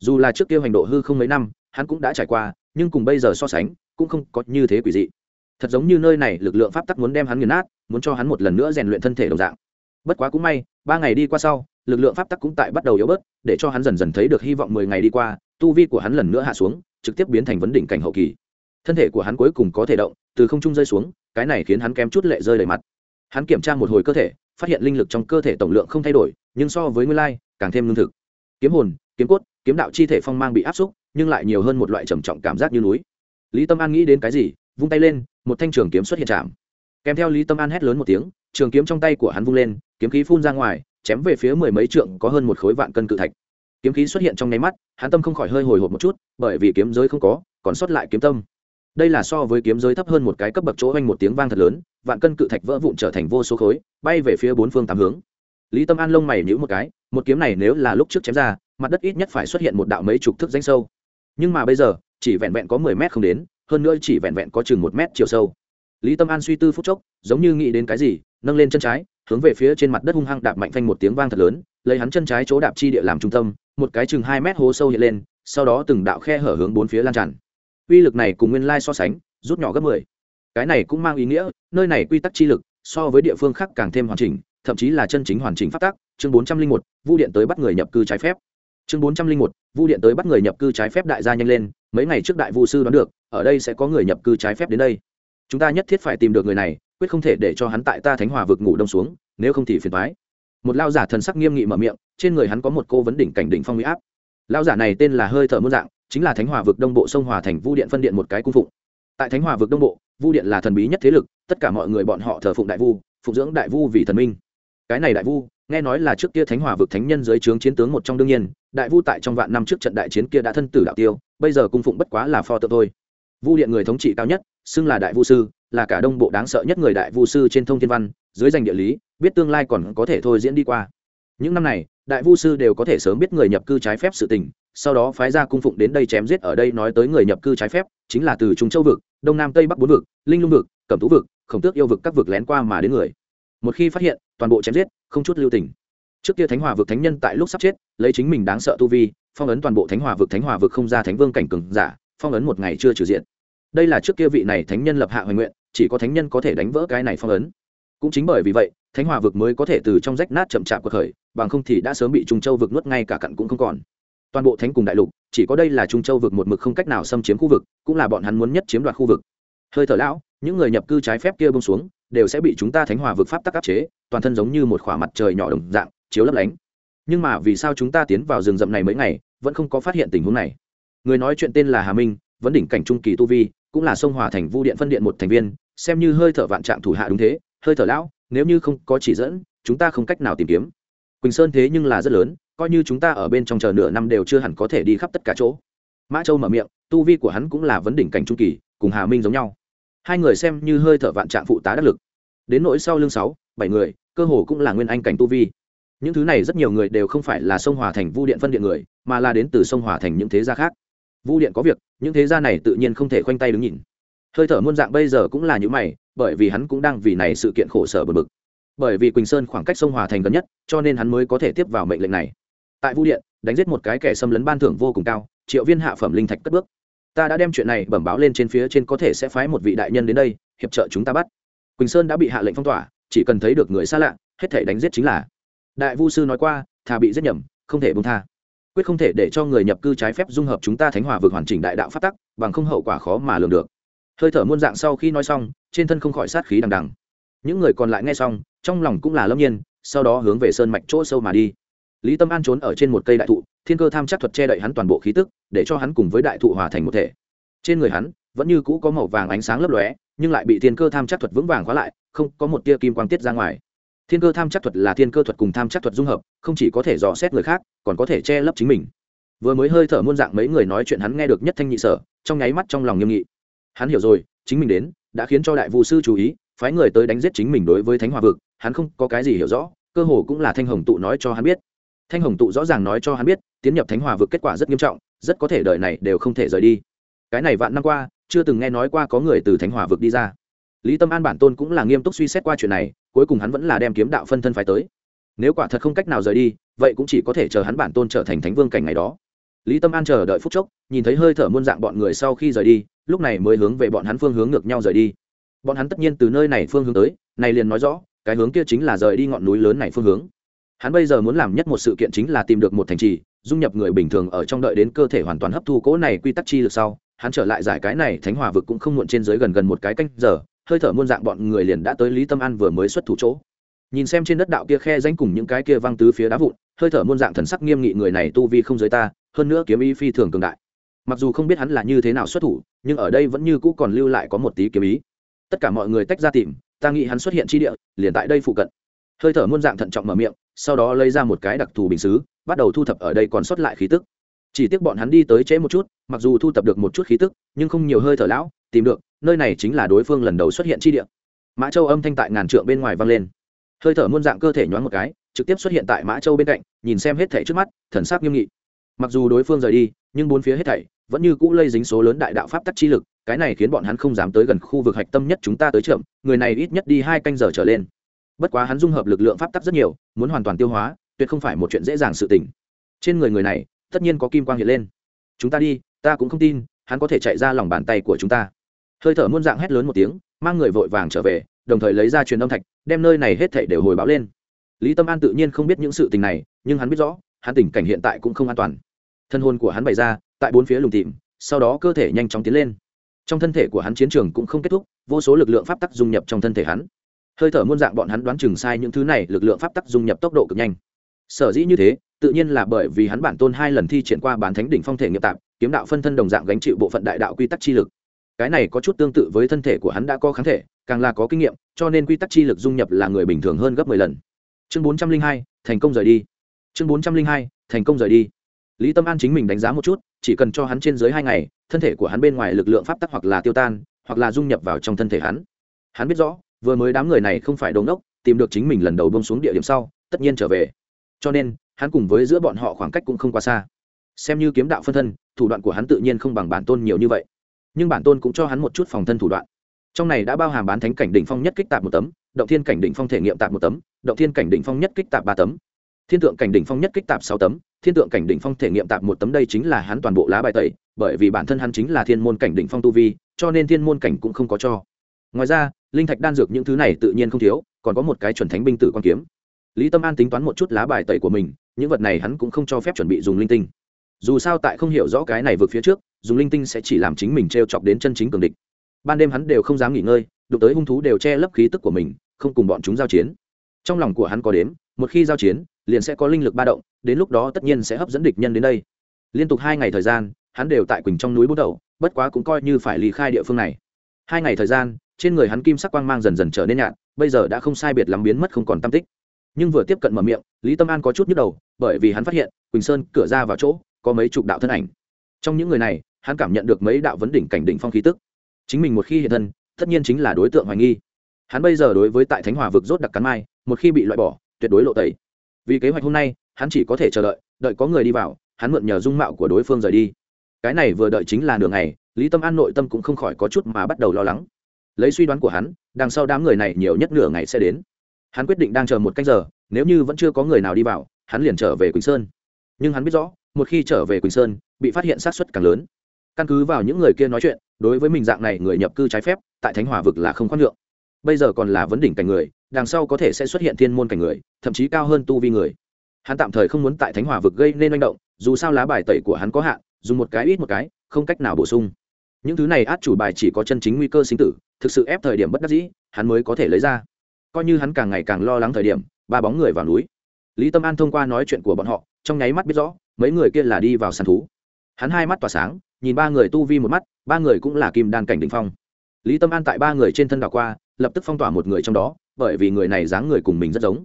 dù là trước kia hành độ hư không mấy năm, hắn cũng đã trải qua, nhưng cùng bây giờ so sánh, cũng không có như thế quỷ dị. Thật giống như nơi này lực lượng pháp tắc muốn đem hắn nghiền nát, muốn cho hắn một lần nữa rèn luyện thân thể đồng dạng. Bất quá cũng may, ba ngày đi qua sau, lực lượng pháp tắc cũng tại bắt đầu yếu bớt, để cho hắn dần dần thấy được hy vọng mười ngày đi qua, tu vi của hắn lần nữa hạ xuống, trực tiếp biến thành vấn đỉnh cảnh hậu kỳ. Thân thể của hắn cuối cùng có thể động, từ không trung rơi xuống, cái này khiến hắn kém chút lệ rơi đầy mặt. Hắn kiểm tra một hồi cơ thể, phát hiện linh lực trong cơ thể tổng lượng không thay đổi, nhưng so với nguyên lai, càng thêm lương thực. Kiếm hồn, kiếm cốt kiếm đạo chi thể phong mang bị áp xúc, nhưng lại nhiều hơn một loại trầm trọng cảm giác như núi. Lý tâm an nghĩ đến cái gì, vung tay lên, một thanh trường kiếm xuất hiện chạm. Kèm theo lý tâm an hét lớn một tiếng, trường kiếm trong tay của hắn vung lên, kiếm khí phun ra ngoài, chém về phía mười mấy trượng có hơn một khối vạn cân cự thạch. Kiếm khí xuất hiện trong nháy mắt, hắn tâm không khỏi hơi hồi hộp một chút, bởi vì kiếm giới không có, còn sót lại kiếm tâm. Đây là so với kiếm giới thấp hơn một cái cấp bậc chỗ oanh một tiếng vang thật lớn, vạn cân cự thạch vỡ vụn trở thành vô số khối, bay về phía bốn phương tám hướng. Lý tâm an lông mày nhữ một cái, một kiếm này nếu là lúc trước chém ra mặt đất ít nhất phải xuất hiện một đạo mấy chục thước danh sâu. Nhưng mà bây giờ, chỉ vẹn vẹn có mười mét không đến, hơn nữa chỉ vẹn vẹn có chừng một mét chiều sâu. Lý tâm an suy tư phút chốc, giống như nghĩ đến cái gì, nâng lên chân trái, hướng về phía trên mặt đất hung hăng đạp mạnh phanh một tiếng vang thật lớn, lấy hắn chân trái chỗ đạp chi địa làm trung tâm, một cái chừng hai mét hố sâu hiện lên, sau đó từng đạo khe hở hướng bốn phía lan tràn. Uy lực này cùng nguyên lai so sánh, rút nhỏ gấp mười. Cái này cũng mang ý nghĩa, nơi này quy tắc chi lực, so với địa phương khác càng thêm hoàn chỉnh, thậm chí là chân chính hoàn chỉnh phát tác chương bốn trăm linh một, vu điện tới bắt người nhập cư trái phép chương bốn trăm linh một, vu điện tới bắt người nhập cư trái phép đại gia nhanh lên, mấy ngày trước đại vu sư đoán được, ở đây sẽ có người nhập cư trái phép đến đây. Chúng ta nhất thiết phải tìm được người này, quyết không thể để cho hắn tại ta thánh hòa vực ngủ đông xuống, nếu không thì phiền thoái một lao giả thần sắc nghiêm nghị mở miệng, trên người hắn có một cô vấn đỉnh cảnh đỉnh phong huy áp. Lao giả này tên là hơi thở muôn dạng, chính là thánh hòa vực đông bộ sông hòa thành vu điện phân điện một cái cung phụng. Tại thánh hòa vực đông bộ, vu điện là thần bí nhất thế lực, tất cả mọi người bọn họ thờ phụng đại vu, phụng dưỡng đại vu vì thần minh. Cái này đại vu nghe nói là trước kia thánh hòa vực thánh nhân dưới trướng chiến tướng một trong đương nhiên, đại vu tại trong vạn năm trước trận đại chiến kia đã thân tử đạo tiêu, bây giờ cung phụng bất quá là pho tượng thôi. Vu điện người thống trị cao nhất, xưng là đại vu sư, là cả đông bộ đáng sợ nhất người đại vu sư trên thông thiên văn, dưới danh địa lý, biết tương lai còn có thể thôi diễn đi qua. Những năm này, đại vu sư đều có thể sớm biết người nhập cư trái phép sự tình, sau đó phái ra cung phụng đến đây chém giết ở đây nói tới người nhập cư trái phép, chính là từ trung châu vực, đông nam tây bắc bốn vực, linh lung vực, cẩm tú vực, khổng tước yêu vực các vực lén qua mà đến người một khi phát hiện, toàn bộ chém giết, không chút lưu tình. Trước kia thánh hòa vực thánh nhân tại lúc sắp chết, lấy chính mình đáng sợ tu vi, phong ấn toàn bộ thánh hòa vực thánh hòa vực không ra thánh vương cảnh cường giả, phong ấn một ngày chưa trừ diện. Đây là trước kia vị này thánh nhân lập hạ hoài nguyện, chỉ có thánh nhân có thể đánh vỡ cái này phong ấn. Cũng chính bởi vì vậy, thánh hòa vực mới có thể từ trong rách nát chậm chạp cuộc khởi, bằng không thì đã sớm bị trung châu vực nuốt ngay cả cặn cũng không còn. Toàn bộ thánh cùng đại lục, chỉ có đây là trung châu vực một mực không cách nào xâm chiếm khu vực, cũng là bọn hắn muốn nhất chiếm đoạt khu vực. Hơi thở lão, những người nhập cư trái phép kia bông xuống đều sẽ bị chúng ta thánh hòa vực pháp tắc áp chế, toàn thân giống như một khỏa mặt trời nhỏ đồng dạng, chiếu lấp lánh. Nhưng mà vì sao chúng ta tiến vào rừng rậm này mấy ngày, vẫn không có phát hiện tình huống này? Người nói chuyện tên là hà minh, vẫn đỉnh cảnh trung kỳ tu vi, cũng là sông hòa thành vu điện phân điện một thành viên, xem như hơi thở vạn trạng thủ hạ đúng thế, hơi thở lão, nếu như không có chỉ dẫn, chúng ta không cách nào tìm kiếm. Quỳnh sơn thế nhưng là rất lớn, coi như chúng ta ở bên trong chờ nửa năm đều chưa hẳn có thể đi khắp tất cả chỗ. Mã châu mở miệng, tu vi của hắn cũng là vấn đỉnh cảnh trung kỳ, cùng hà minh giống nhau hai người xem như hơi thở vạn trạng phụ tá đắc lực. Đến nỗi sau lưng sáu, bảy người, cơ hồ cũng là nguyên anh cảnh tu vi. Những thứ này rất nhiều người đều không phải là sông hòa thành vu điện phân điện người, mà là đến từ sông hòa thành những thế gia khác. Vu điện có việc, những thế gia này tự nhiên không thể khoanh tay đứng nhìn. Hơi thở muôn dạng bây giờ cũng là những mày, bởi vì hắn cũng đang vì này sự kiện khổ sở bực bực. Bởi vì quỳnh sơn khoảng cách sông hòa thành gần nhất, cho nên hắn mới có thể tiếp vào mệnh lệnh này. Tại vu điện, đánh giết một cái kẻ xâm lấn ban thưởng vô cùng cao, triệu viên hạ phẩm linh thạch cất bước ta đã đem chuyện này bẩm báo lên trên phía trên có thể sẽ phái một vị đại nhân đến đây, hiệp trợ chúng ta bắt. Quỳnh sơn đã bị hạ lệnh phong tỏa, chỉ cần thấy được người xa lạ, hết thể đánh giết chính là. Đại vu sư nói qua, thà bị giết nhầm, không thể bông tha. Quyết không thể để cho người nhập cư trái phép dung hợp chúng ta thánh hòa vượt hoàn chỉnh đại đạo phát tắc, bằng không hậu quả khó mà lường được. Hơi thở muôn dạng sau khi nói xong, trên thân không khỏi sát khí đằng đằng. Những người còn lại nghe xong, trong lòng cũng là lâm nhiên, sau đó hướng về sơn mạch chỗ sâu mà đi lý tâm an trốn ở trên một cây đại thụ, thiên cơ tham chắc thuật che đậy hắn toàn bộ khí tức, để cho hắn cùng với đại thụ hòa thành một thể. Trên người hắn, vẫn như cũ có màu vàng ánh sáng lấp lóe, nhưng lại bị thiên cơ tham chắc thuật vững vàng khóa lại, không có một tia kim quang tiết ra ngoài. Thiên cơ tham chắc thuật là thiên cơ thuật cùng tham chắc thuật dung hợp, không chỉ có thể dò xét người khác, còn có thể che lấp chính mình. Vừa mới hơi thở muôn dạng mấy người nói chuyện hắn nghe được nhất thanh nhị sở, trong nháy mắt trong lòng nghiêm nghị. Hắn hiểu rồi, chính mình đến, đã khiến cho đại vũ sư chú ý, phái người tới đánh giết chính mình đối với thánh hòa vực, hắn không có cái gì hiểu rõ, cơ hồ cũng là thanh hồng tụ nói cho hắn biết thanh hồng tụ rõ ràng nói cho hắn biết, tiến nhập thánh hòa vực kết quả rất nghiêm trọng, rất có thể đời này đều không thể rời đi. Cái này vạn năm qua, chưa từng nghe nói qua có người từ thánh hòa vực đi ra. Lý tâm an bản tôn cũng là nghiêm túc suy xét qua chuyện này, cuối cùng hắn vẫn là đem kiếm đạo phân thân phải tới. Nếu quả thật không cách nào rời đi, vậy cũng chỉ có thể chờ hắn bản tôn trở thành thánh vương cảnh ngày đó. Lý tâm an chờ đợi phút chốc, nhìn thấy hơi thở muôn dạng bọn người sau khi rời đi, lúc này mới hướng về bọn hắn phương hướng ngược nhau rời đi. Bọn hắn tất nhiên từ nơi này phương hướng tới, này liền nói rõ, cái hướng kia chính là rời đi ngọn núi lớn này phương hướng hắn bây giờ muốn làm nhất một sự kiện chính là tìm được một thành trì, dung nhập người bình thường ở trong đợi đến cơ thể hoàn toàn hấp thu cỗ này quy tắc chi lực sau, hắn trở lại giải cái này thánh hòa vực cũng không muộn trên dưới gần gần một cái canh giờ, hơi thở muôn dạng bọn người liền đã tới lý tâm an vừa mới xuất thủ chỗ. Nhìn xem trên đất đạo kia khe danh cùng những cái kia văng tứ phía đá vụn, hơi thở muôn dạng thần sắc nghiêm nghị người này tu vi không giới ta, hơn nữa kiếm ý phi thường cường đại. Mặc dù không biết hắn là như thế nào xuất thủ, nhưng ở đây vẫn như cũ còn lưu lại có một tí kiếm ý. Tất cả mọi người tách ra tìm, ta nghĩ hắn xuất hiện chi địa, liền tại đây phụ cận. Hơi thở muôn dạng thận trọng mở miệng sau đó lấy ra một cái đặc thù bình xứ, bắt đầu thu thập ở đây còn sót lại khí tức. Chỉ tiếc bọn hắn đi tới trễ một chút, mặc dù thu thập được một chút khí tức, nhưng không nhiều hơi thở lão, tìm được, nơi này chính là đối phương lần đầu xuất hiện chi địa. Mã châu âm thanh tại ngàn trượng bên ngoài vang lên. Hơi thở muôn dạng cơ thể nhoáng một cái, trực tiếp xuất hiện tại mã châu bên cạnh, nhìn xem hết thảy trước mắt, thần sắc nghiêm nghị. Mặc dù đối phương rời đi, nhưng bốn phía hết thảy vẫn như cũ lây dính số lớn đại đạo pháp tắc chi lực, cái này khiến bọn hắn không dám tới gần khu vực hạch tâm nhất chúng ta tới trưởng người này ít nhất đi hai canh giờ trở lên bất quá hắn dung hợp lực lượng pháp tắc rất nhiều, muốn hoàn toàn tiêu hóa, tuyệt không phải một chuyện dễ dàng sự tình. Trên người người này, tất nhiên có kim quang hiện lên. Chúng ta đi, ta cũng không tin, hắn có thể chạy ra lòng bàn tay của chúng ta. Hơi thở muôn dạng hét lớn một tiếng, mang người vội vàng trở về, đồng thời lấy ra truyền âm thạch, đem nơi này hết thảy đều hồi báo lên. Lý tâm an tự nhiên không biết những sự tình này, nhưng hắn biết rõ, hắn tình cảnh hiện tại cũng không an toàn. Thân hồn của hắn bày ra, tại bốn phía lùng tìm sau đó cơ thể nhanh chóng tiến lên. Trong thân thể của hắn chiến trường cũng không kết thúc, vô số lực lượng pháp tắc dung nhập trong thân thể hắn hơi thở muôn dạng bọn hắn đoán chừng sai những thứ này, lực lượng pháp tắc dung nhập tốc độ cực nhanh. Sở dĩ như thế, tự nhiên là bởi vì hắn bản tôn hai lần thi triển qua bán thánh đỉnh phong thể nghiệp tạp, kiếm đạo phân thân đồng dạng gánh chịu bộ phận đại đạo quy tắc chi lực. Cái này có chút tương tự với thân thể của hắn đã có kháng thể, càng là có kinh nghiệm, cho nên quy tắc chi lực dung nhập là người bình thường hơn gấp mười lần. Chương bốn trăm linh hai, thành công rời đi. Chương bốn trăm linh hai, thành công rời đi. Lý tâm an chính mình đánh giá một chút, chỉ cần cho hắn trên dưới hai ngày, thân thể của hắn bên ngoài lực lượng pháp tắc hoặc là tiêu tan, hoặc là dung nhập vào trong thân thể hắn. Hắn biết rõ vừa mới đám người này không phải đồn đốc, tìm được chính mình lần đầu bông xuống địa điểm sau, tất nhiên trở về. Cho nên, hắn cùng với giữa bọn họ khoảng cách cũng không quá xa. Xem như kiếm đạo phân thân, thủ đoạn của hắn tự nhiên không bằng bản tôn nhiều như vậy. Nhưng bản tôn cũng cho hắn một chút phòng thân thủ đoạn. Trong này đã bao hàm bán thánh cảnh đỉnh phong nhất kích tạp một tấm, động thiên cảnh đỉnh phong thể nghiệm tạp một tấm, động thiên cảnh đỉnh phong nhất kích tạp ba tấm. Thiên tượng cảnh đỉnh phong nhất kích tạp sáu tấm, thiên tượng cảnh đỉnh phong thể nghiệm tạp một tấm đây chính là hắn toàn bộ lá bài tẩy, bởi vì bản thân hắn chính là thiên môn cảnh đỉnh phong tu vi, cho nên thiên môn cảnh cũng không có cho. Ngoài ra linh thạch đan dược những thứ này tự nhiên không thiếu, còn có một cái chuẩn thánh binh tử quan kiếm. Lý tâm an tính toán một chút lá bài tẩy của mình, những vật này hắn cũng không cho phép chuẩn bị dùng linh tinh. Dù sao tại không hiểu rõ cái này vượt phía trước, dùng linh tinh sẽ chỉ làm chính mình t r e o chọc đến chân chính cường địch. Ban đêm hắn đều không dám nghỉ ngơi, đụng tới hung thú đều che lấp khí tức của mình, không cùng bọn chúng giao chiến. Trong lòng của hắn có đếm, một khi giao chiến, liền sẽ có linh lực ba động, đến lúc đó tất nhiên sẽ hấp dẫn địch nhân đến đây. Liên tục hai ngày thời gian, hắn đều tại quỳnh trong núi bút đầu, bất quá cũng coi như phải lý khai địa phương này. Hai ngày thời gian trên người hắn kim sắc quang mang dần dần trở nên nhạt, bây giờ đã không sai biệt lắm biến mất không còn tam tích. Nhưng vừa tiếp cận mở miệng, lý tâm an có chút nhức đầu, bởi vì hắn phát hiện, quỳnh sơn cửa ra vào chỗ, có mấy chục đạo thân ảnh. Trong những người này, hắn cảm nhận được mấy đạo vấn đỉnh cảnh đỉnh phong khí tức. Chính mình một khi hiện thân, tất nhiên chính là đối tượng hoài nghi. Hắn bây giờ đối với tại thánh hòa vực rốt đặc cắn mai, một khi bị loại bỏ, tuyệt đối lộ tẩy. Vì kế hoạch hôm nay, hắn chỉ có thể chờ đợi đợi có người đi vào, hắn mượn nhờ dung mạo của đối phương rời đi. Cái này vừa đợi chính là nửa ngày, lý tâm an nội tâm cũng không khỏi có chút mà bắt đầu lo lắng lấy suy đoán của hắn, đằng sau đám người này nhiều nhất nửa ngày sẽ đến. Hắn quyết định đang chờ một cách giờ, nếu như vẫn chưa có người nào đi vào, hắn liền trở về quỳnh sơn. Nhưng hắn biết rõ, một khi trở về quỳnh sơn, bị phát hiện sát xuất càng lớn. Căn cứ vào những người kia nói chuyện, đối với mình dạng này người nhập cư trái phép, tại thánh hòa vực là không khoan nhượng. Bây giờ còn là vấn đỉnh cảnh người, đằng sau có thể sẽ xuất hiện thiên môn cảnh người, thậm chí cao hơn tu vi người. Hắn tạm thời không muốn tại thánh hòa vực gây nên manh động, dù sao lá bài tẩy của hắn có hạn, dùng một cái ít một cái, không cách nào bổ sung những thứ này át chủ bài chỉ có chân chính nguy cơ sinh tử, thực sự ép thời điểm bất đắc dĩ, hắn mới có thể lấy ra. Coi như hắn càng ngày càng lo lắng thời điểm, ba bóng người vào núi. Lý tâm an thông qua nói chuyện của bọn họ, trong nháy mắt biết rõ, mấy người kia là đi vào săn thú. Hắn hai mắt tỏa sáng, nhìn ba người tu vi một mắt, ba người cũng là kim đan cảnh đình phong. Lý tâm an tại ba người trên thân đảo qua, lập tức phong tỏa một người trong đó, bởi vì người này dáng người cùng mình rất giống.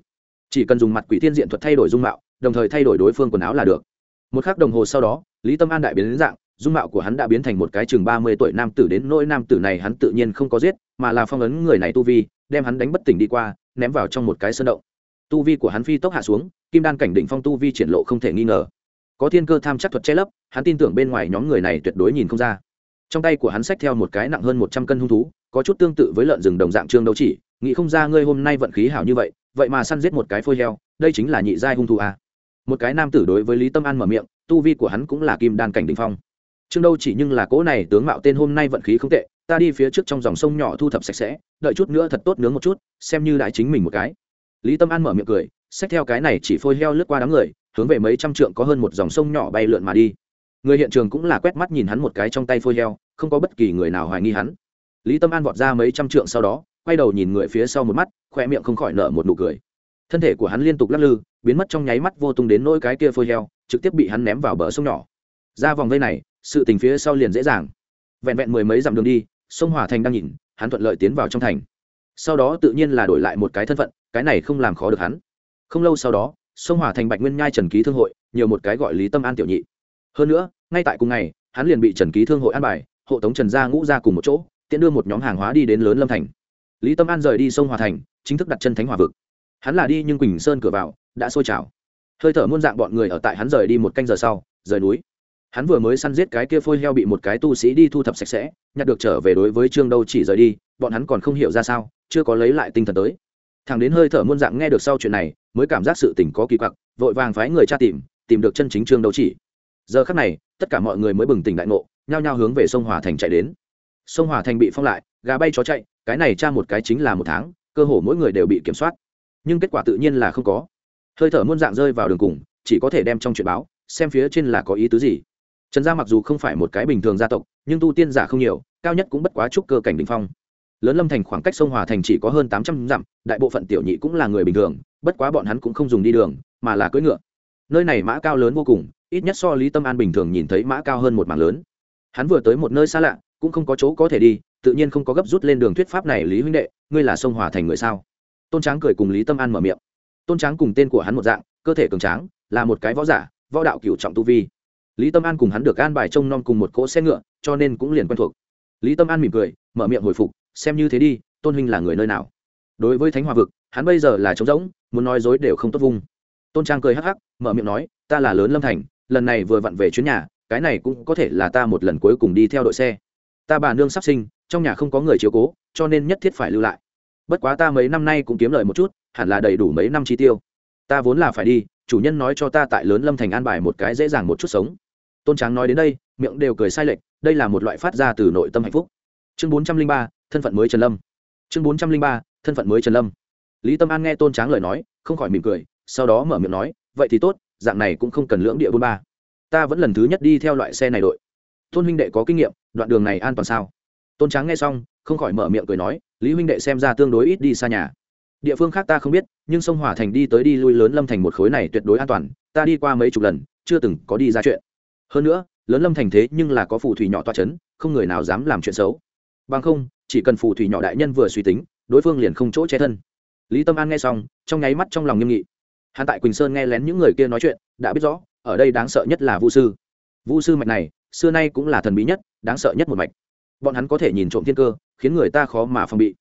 Chỉ cần dùng mặt quỷ tiên diện thuật thay đổi dung mạo, đồng thời thay đổi đối phương quần áo là được. Một k h ắ c đồng hồ sau đó, lý tâm an đại biến đến dạng dung mạo của hắn đã biến thành một cái chừng ba mươi tuổi nam tử đến nỗi nam tử này hắn tự nhiên không có giết, mà là phong ấn người này tu vi, đem hắn đánh bất tỉnh đi qua, ném vào trong một cái sơn động. Tu vi của hắn phi tốc hạ xuống, kim đan cảnh đỉnh phong tu vi triển lộ không thể nghi ngờ. Có thiên cơ tham chắc thuật che lấp, hắn tin tưởng bên ngoài nhóm người này tuyệt đối nhìn không ra. Trong tay của hắn xách theo một cái nặng hơn một trăm cân hung thú, có chút tương tự với lợn rừng đồng dạng trương đấu chỉ, nghĩ không ra ngươi hôm nay vận khí hảo như vậy vậy mà săn giết một cái phôi heo, đây chính là nhị giai hung thú à. một cái nam tử đối với lý tâm an mở miệng, tu vi của hắn cũng là kim đan cảnh đỉnh phong trương đâu chỉ nhưng là cỗ này tướng mạo tên hôm nay vận khí không tệ, ta đi phía trước trong dòng sông nhỏ thu thập sạch sẽ, đợi chút nữa thật tốt nướng một chút, xem như đại chính mình một cái. Lý tâm an mở miệng cười, xách theo cái này chỉ phôi heo lướt qua đám người, hướng về mấy trăm trượng có hơn một dòng sông nhỏ bay lượn mà đi. Người hiện trường cũng là quét mắt nhìn hắn một cái trong tay phôi heo, không có bất kỳ người nào hoài nghi hắn. Lý tâm an vọt ra mấy trăm trượng sau đó, quay đầu nhìn người phía sau một mắt, khoe miệng không khỏi nở một nụ cười. Thân thể của hắn liên tục lắc lư, biến mất trong nháy mắt vô tung đến nỗi cái kia phôi heo, trực tiếp bị hắn ném vào bờ sông nhỏ. Ra vòng vây này sự tình phía sau liền dễ dàng. Vẹn vẹn mười mấy dặm đường đi, sông hòa thành đang nhìn, hắn thuận lợi tiến vào trong thành. Sau đó tự nhiên là đổi lại một cái thân phận, cái này không làm khó được hắn. Không lâu sau đó, sông hòa thành bạch nguyên nhai trần ký thương hội, nhiều một cái gọi lý tâm an tiểu nhị. Hơn nữa, ngay tại cùng ngày, hắn liền bị trần ký thương hội an bài, hộ tống trần gia ngũ ra cùng một chỗ, tiện đưa một nhóm hàng hóa đi đến lớn lâm thành. Lý tâm an rời đi sông hòa thành, chính thức đặt chân thánh hòa vực. Hắn là đi nhưng quỳnh sơn cửa vào, đã sôi trào. Hơi thở muôn dạng bọn người ở tại hắn rời đi một canh giờ sau, rời núi hắn vừa mới săn giết cái kia phôi heo bị một cái tu sĩ đi thu thập sạch sẽ, nhặt được trở về đối với trương đâu chỉ rời đi, bọn hắn còn không hiểu ra sao, chưa có lấy lại tinh thần tới. Thằng đến hơi thở muôn dạng nghe được sau chuyện này, mới cảm giác sự tình có kỳ quặc, vội vàng phái người tra tìm tìm được chân chính trương đâu chỉ. Giờ khắc này, tất cả mọi người mới bừng tỉnh đại ngộ, nhao nhao hướng về sông hòa thành chạy đến. Sông hòa thành bị phong lại, gà bay chó chạy, cái này tra một cái chính là một tháng, cơ hồ mỗi người đều bị kiểm soát. Nhưng kết quả tự nhiên là không có. Hơi thở muôn dạng rơi vào đường cùng, chỉ có thể đem trong chuyện báo, xem phía trên là có ý tứ gì trần gia mặc dù không phải một cái bình thường gia tộc, nhưng tu tiên giả không nhiều, cao nhất cũng bất quá trúc cơ cảnh đình phong. Lớn lâm thành khoảng cách sông hòa thành chỉ có hơn tám trăm dặm, đại bộ phận tiểu nhị cũng là người bình thường, bất quá bọn hắn cũng không dùng đi đường, mà là cưỡi ngựa. Nơi này mã cao lớn vô cùng, ít nhất so lý tâm an bình thường nhìn thấy mã cao hơn một mảng lớn. Hắn vừa tới một nơi xa lạ, cũng không có chỗ có thể đi, tự nhiên không có gấp rút lên đường thuyết pháp này, lý huynh đệ, ngươi là sông hòa thành người sao? Tôn tráng cười cùng lý tâm an mở miệng. Tôn tráng cùng tên của hắn một dạng, cơ thể cường tráng, là một cái võ giả, võ đạo cửu trọng tu vi lý tâm an cùng hắn được an bài trông nom cùng một cỗ xe ngựa, cho nên cũng liền quen thuộc. Lý tâm an mỉm cười, mở miệng hồi phục, xem như thế đi, tôn huynh là người nơi nào? Đối với thánh hòa vực, hắn bây giờ là trống rỗng, muốn nói dối đều không tốt vung. Tôn trang cười hắc hắc, mở miệng nói, ta là lớn lâm thành, lần này vừa vặn về chuyến nhà, cái này cũng có thể là ta một lần cuối cùng đi theo đội xe. Ta bà nương sắp sinh, trong nhà không có người chiếu cố, cho nên nhất thiết phải lưu lại. Bất quá ta mấy năm nay cũng kiếm lời một chút, hẳn là đầy đủ mấy năm chi tiêu. Ta vốn là phải đi, chủ nhân nói cho ta tại lớn lâm thành an bài một cái dễ dàng một chút sống tôn tráng nói đến đây, miệng đều cười sai lệch, đây là một loại phát ra từ nội tâm hạnh phúc. Chương bốn trăm linh ba, thân phận mới trần lâm. Chương bốn trăm linh ba, thân phận mới trần lâm. Lý tâm an nghe tôn tráng lời nói, không khỏi mỉm cười, sau đó mở miệng nói, vậy thì tốt, dạng này cũng không cần lưỡng địa bốn ba. Ta vẫn lần thứ nhất đi theo loại xe này đội. Tôn huynh đệ có kinh nghiệm, đoạn đường này an toàn sao? Tôn tráng nghe xong, không khỏi mở miệng cười nói, lý huynh đệ xem ra tương đối ít đi xa nhà. Địa phương khác ta không biết, nhưng sông hỏa thành đi tới đi lui lớn lâm thành một khối này tuyệt đối an toàn. Ta đi qua mấy chục lần, chưa từng có đi ra chuyện hơn nữa, lớn lâm thành thế nhưng là có phù thủy nhỏ toa c h ấ n không người nào dám làm chuyện xấu. Bằng không, chỉ cần phù thủy nhỏ đại nhân vừa suy tính, đối phương liền không chỗ che thân. Lý tâm an nghe xong, trong nháy mắt trong lòng nghiêm nghị. Hắn tại quỳnh sơn nghe lén những người kia nói chuyện, đã biết rõ, ở đây đáng sợ nhất là vu sư. Vu sư mạch này, xưa nay cũng là thần bí nhất, đáng sợ nhất một mạch. Bọn hắn có thể nhìn trộm thiên cơ, khiến người ta khó mà phòng bị.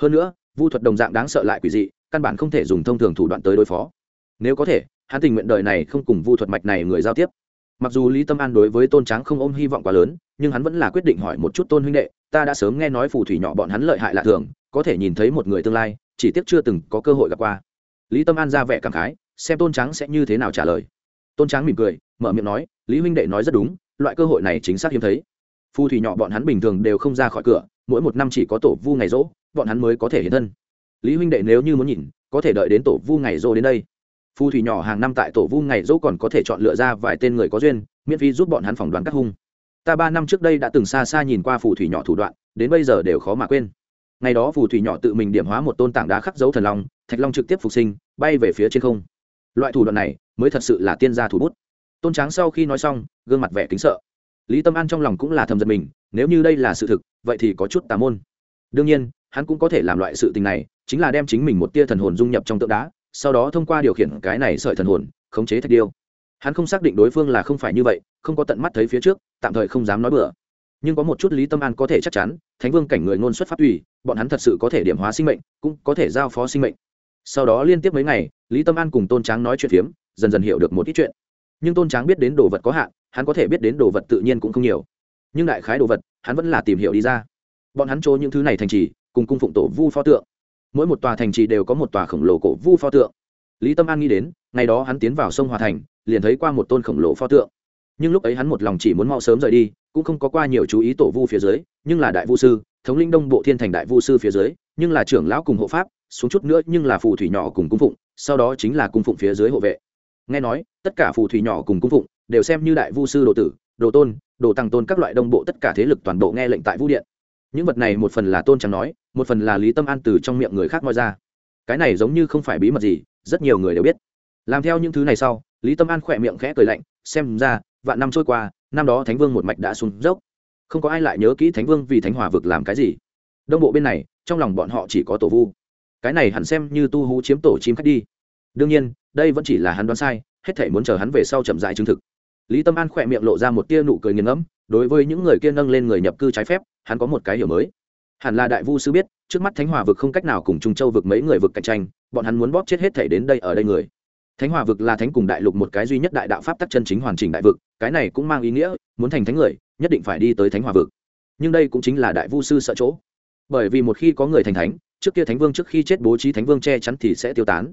Hơn nữa, vu thuật đồng dạng đáng sợ lại quỷ dị, căn bản không thể dùng thông thường thủ đoạn tới đối phó. Nếu có thể, hắn tình nguyện đời này không cùng vu thuật mạch này người giao tiếp mặc dù lý tâm an đối với tôn tráng không ôm hy vọng quá lớn, nhưng hắn vẫn là quyết định hỏi một chút tôn huynh đệ, ta đã sớm nghe nói phù thủy nhỏ bọn hắn lợi hại lạ thường, có thể nhìn thấy một người tương lai, chỉ tiếc chưa từng có cơ hội gặp qua. Lý tâm an ra vẻ cảm khái, xem tôn tráng sẽ như thế nào trả lời. Tôn tráng mỉm cười, mở miệng nói, lý huynh đệ nói rất đúng, loại cơ hội này chính xác hiếm thấy. Phù thủy nhỏ bọn hắn bình thường đều không ra khỏi cửa, mỗi một năm chỉ có tổ vu ngày rỗ, bọn hắn mới có thể hiện thân. Lý huynh đệ nếu như muốn nhìn, có thể đợi đến tổ vu ngày rỗ đến đây phù thủy nhỏ hàng năm tại tổ vu ngày rỗ còn có thể chọn lựa ra vài tên người có duyên, miễn phí giúp bọn hắn phỏng đoán các hung. Ta ba năm trước đây đã từng xa xa nhìn qua phù thủy nhỏ thủ đoạn, đến bây giờ đều khó mà quên. Ngày đó phù thủy nhỏ tự mình điểm hóa một tôn tảng đá khắc dấu thần long, thạch long trực tiếp phục sinh, bay về phía trên không. Loại thủ đoạn này mới thật sự là tiên gia thủ bút. Tôn tráng sau khi nói xong, gương mặt vẻ kính sợ. Lý tâm an trong lòng cũng là thầm giật mình, nếu như đây là sự thực, vậy thì có chút tà môn. Đương nhiên, hắn cũng có thể làm loại sự tình này, chính là đem chính mình một tia thần hồn dung nhập trong tượng đá sau đó thông qua điều khiển cái này sợi thần hồn, khống chế thạch điêu. Hắn không xác định đối phương là không phải như vậy, không có tận mắt thấy phía trước, tạm thời không dám nói bừa. Nhưng có một chút lý tâm an có thể chắc chắn, thánh vương cảnh người ngôn xuất phát tùy, bọn hắn thật sự có thể điểm hóa sinh mệnh, cũng có thể giao phó sinh mệnh. Sau đó liên tiếp mấy ngày, lý tâm an cùng tôn tráng nói chuyện phiếm, dần dần hiểu được một ít chuyện. Nhưng tôn tráng biết đến đồ vật có hạn, hắn có thể biết đến đồ vật tự nhiên cũng không nhiều. Nhưng đại khái đồ vật, hắn vẫn là tìm hiểu đi ra. Bọn hắn chỗ những thứ này thành trì, cùng cung phụng tổ vu pho tượng mỗi một tòa thành trì đều có một tòa khổng lồ cổ vu pho tượng. Lý tâm an nghĩ đến, ngày đó hắn tiến vào sông hòa thành, liền thấy qua một tôn khổng lồ pho tượng. Nhưng lúc ấy hắn một lòng chỉ muốn mau sớm rời đi, cũng không có qua nhiều chú ý tổ vu phía dưới, nhưng là đại vu sư, thống linh đông bộ thiên thành đại vu sư phía dưới, nhưng là trưởng lão cùng hộ pháp, xuống chút nữa nhưng là phù thủy nhỏ cùng cung phụng, sau đó chính là cung phụng phía dưới hộ vệ. Nghe nói, tất cả phù thủy nhỏ cùng cung phụng đều xem như đại vu sư đồ tử, đồ tôn, đồ tăng tôn các loại đông bộ tất cả thế lực toàn bộ nghe lệnh tại vũ điện những vật này một phần là tôn chẳng nói, một phần là lý tâm an từ trong miệng người khác nói ra. Cái này giống như không phải bí mật gì, rất nhiều người đều biết. Làm theo những thứ này sau, lý tâm an khỏe miệng khẽ cười lạnh, xem ra, vạn năm trôi qua, năm đó thánh vương một mạch đã xuống dốc. Không có ai lại nhớ kỹ thánh vương vì thánh hòa vực làm cái gì. Đông bộ bên này, trong lòng bọn họ chỉ có tổ vu. Cái này hẳn xem như tu hú chiếm tổ chim khách đi. Đương nhiên, đây vẫn chỉ là hắn đoán sai, hết thể muốn chờ hắn về sau chậm dại chứng thực. Lý tâm an khỏe miệng lộ ra một tia nụ cười nghiền ngẫm đối với những người kia nâng lên người nhập cư trái phép, hắn có một cái hiểu mới. Hẳn là đại vu sư biết, trước mắt thánh hòa vực không cách nào cùng trung châu vực mấy người vực cạnh tranh, bọn hắn muốn bóp chết hết thể đến đây ở đây người. Thánh hòa vực là thánh cùng đại lục một cái duy nhất đại đạo pháp tắc chân chính hoàn chỉnh đại vực, cái này cũng mang ý nghĩa, muốn thành thánh người, nhất định phải đi tới thánh hòa vực. Nhưng đây cũng chính là đại vu sư sợ chỗ. Bởi vì một khi có người thành thánh, trước kia thánh vương trước khi chết bố trí thánh vương che chắn thì sẽ tiêu tán.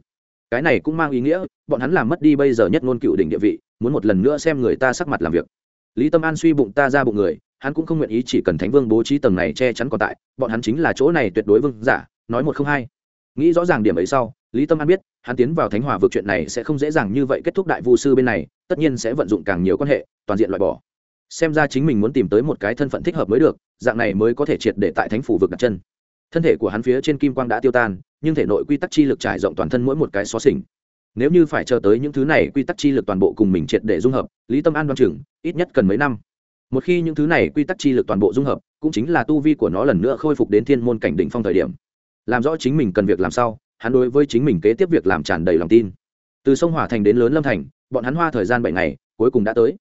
Cái này cũng mang ý nghĩa, bọn hắn làm mất đi bây giờ nhất ngôn cựu đỉnh địa vị, muốn một lần nữa xem người ta sắc mặt làm việc lý tâm an suy bụng ta ra bụng người, hắn cũng không nguyện ý chỉ cần thánh vương bố trí tầng này che chắn còn tại, bọn hắn chính là chỗ này tuyệt đối vương giả, nói một không hai. Nghĩ rõ ràng điểm ấy sau, lý tâm an biết, hắn tiến vào thánh hòa vượt chuyện này sẽ không dễ dàng như vậy kết thúc đại vu sư bên này, tất nhiên sẽ vận dụng càng nhiều quan hệ, toàn diện loại bỏ. Xem ra chính mình muốn tìm tới một cái thân phận thích hợp mới được, dạng này mới có thể triệt để tại thánh phủ vực đặt chân. Thân thể của hắn phía trên kim quang đã tiêu tan, nhưng thể nội quy tắc chi lực trải rộng toàn thân mỗi một cái xó xỉnh nếu như phải chờ tới những thứ này, quy tắc chi lực toàn bộ cùng mình triệt để dung hợp, lý tâm an đoan chừng, ít nhất cần mấy năm. Một khi những thứ này, quy tắc chi lực toàn bộ dung hợp, cũng chính là tu vi của nó lần nữa khôi phục đến thiên môn cảnh đỉnh phong thời điểm. Làm rõ chính mình cần việc làm sao hắn đối với chính mình kế tiếp việc làm tràn đầy lòng tin. Từ sông hỏa thành đến lớn lâm thành, bọn hắn hoa thời gian bảy ngày, cuối cùng đã tới.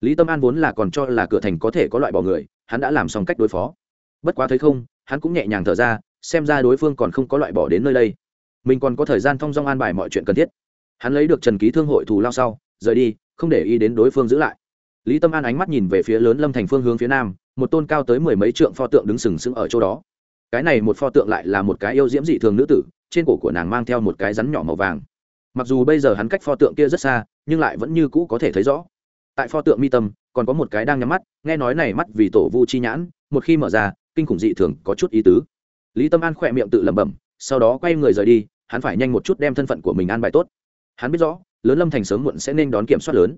Lý tâm an vốn là còn cho là cửa thành có thể có loại bỏ người, hắn đã làm xong cách đối phó. Bất quá thấy không, hắn cũng nhẹ nhàng thở ra, xem ra đối phương còn không có loại bỏ đến nơi đây. Mình còn có thời gian thong dong an bài mọi chuyện cần thiết hắn lấy được trần ký thương hội thù lao sau, rời đi, không để ý đến đối phương giữ lại. Lý tâm an ánh mắt nhìn về phía lớn lâm thành phương hướng phía nam, một tôn cao tới mười mấy trượng pho tượng đứng sừng sững ở chỗ đó. Cái này một pho tượng lại là một cái yêu diễm dị thường nữ tử, trên cổ của nàng mang theo một cái rắn nhỏ màu vàng. Mặc dù bây giờ hắn cách pho tượng kia rất xa, nhưng lại vẫn như cũ có thể thấy rõ. Tại pho tượng mi tâm, còn có một cái đang nhắm mắt, nghe nói này mắt vì tổ vu chi nhãn, một khi mở ra, kinh khủng dị thường, có chút ý tứ. Lý tâm an khỏe miệng tự lẩm bẩm, sau đó quay người rời đi, hắn phải nhanh một chút đem thân phận của mình an bài tốt hắn biết rõ, lớn lâm thành sớm muộn sẽ nên đón kiểm soát lớn.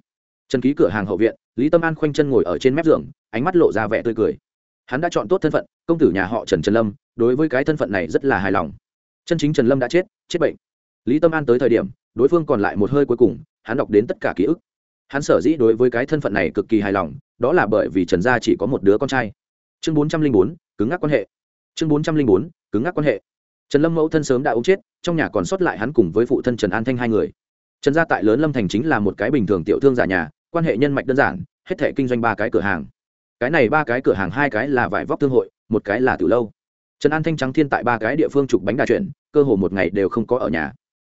Trần ký cửa hàng hậu viện, lý tâm an khoanh chân ngồi ở trên mép giường, ánh mắt lộ ra vẻ tươi cười. Hắn đã chọn tốt thân phận, công tử nhà họ trần trần lâm, đối với cái thân phận này rất là hài lòng. Chân chính trần lâm đã chết chết bệnh. Lý tâm an tới thời điểm, đối phương còn lại một hơi cuối cùng, hắn đọc đến tất cả ký ức. Hắn sở dĩ đối với cái thân phận này cực kỳ hài lòng, đó là bởi vì trần gia chỉ có một đứa con trai. Chương bốn trăm linh bốn, cứng ngắc quan hệ. Chương bốn trăm linh bốn, cứng ngắc quan hệ. Trần lâm mẫu thân sớm đã ống chết, trong nhà còn sót lại hắn cùng với phụ thân trần an thanh hai người trần gia tại lớn lâm thành chính là một cái bình thường tiểu thương giả nhà, quan hệ nhân mạch đơn giản, hết thể kinh doanh ba cái cửa hàng. Cái này ba cái cửa hàng hai cái là vải vóc thương hội, một cái là từ lâu. Trần an thanh trắng thiên tại ba cái địa phương chụp bánh đa chuyển, cơ hồ một ngày đều không có ở nhà.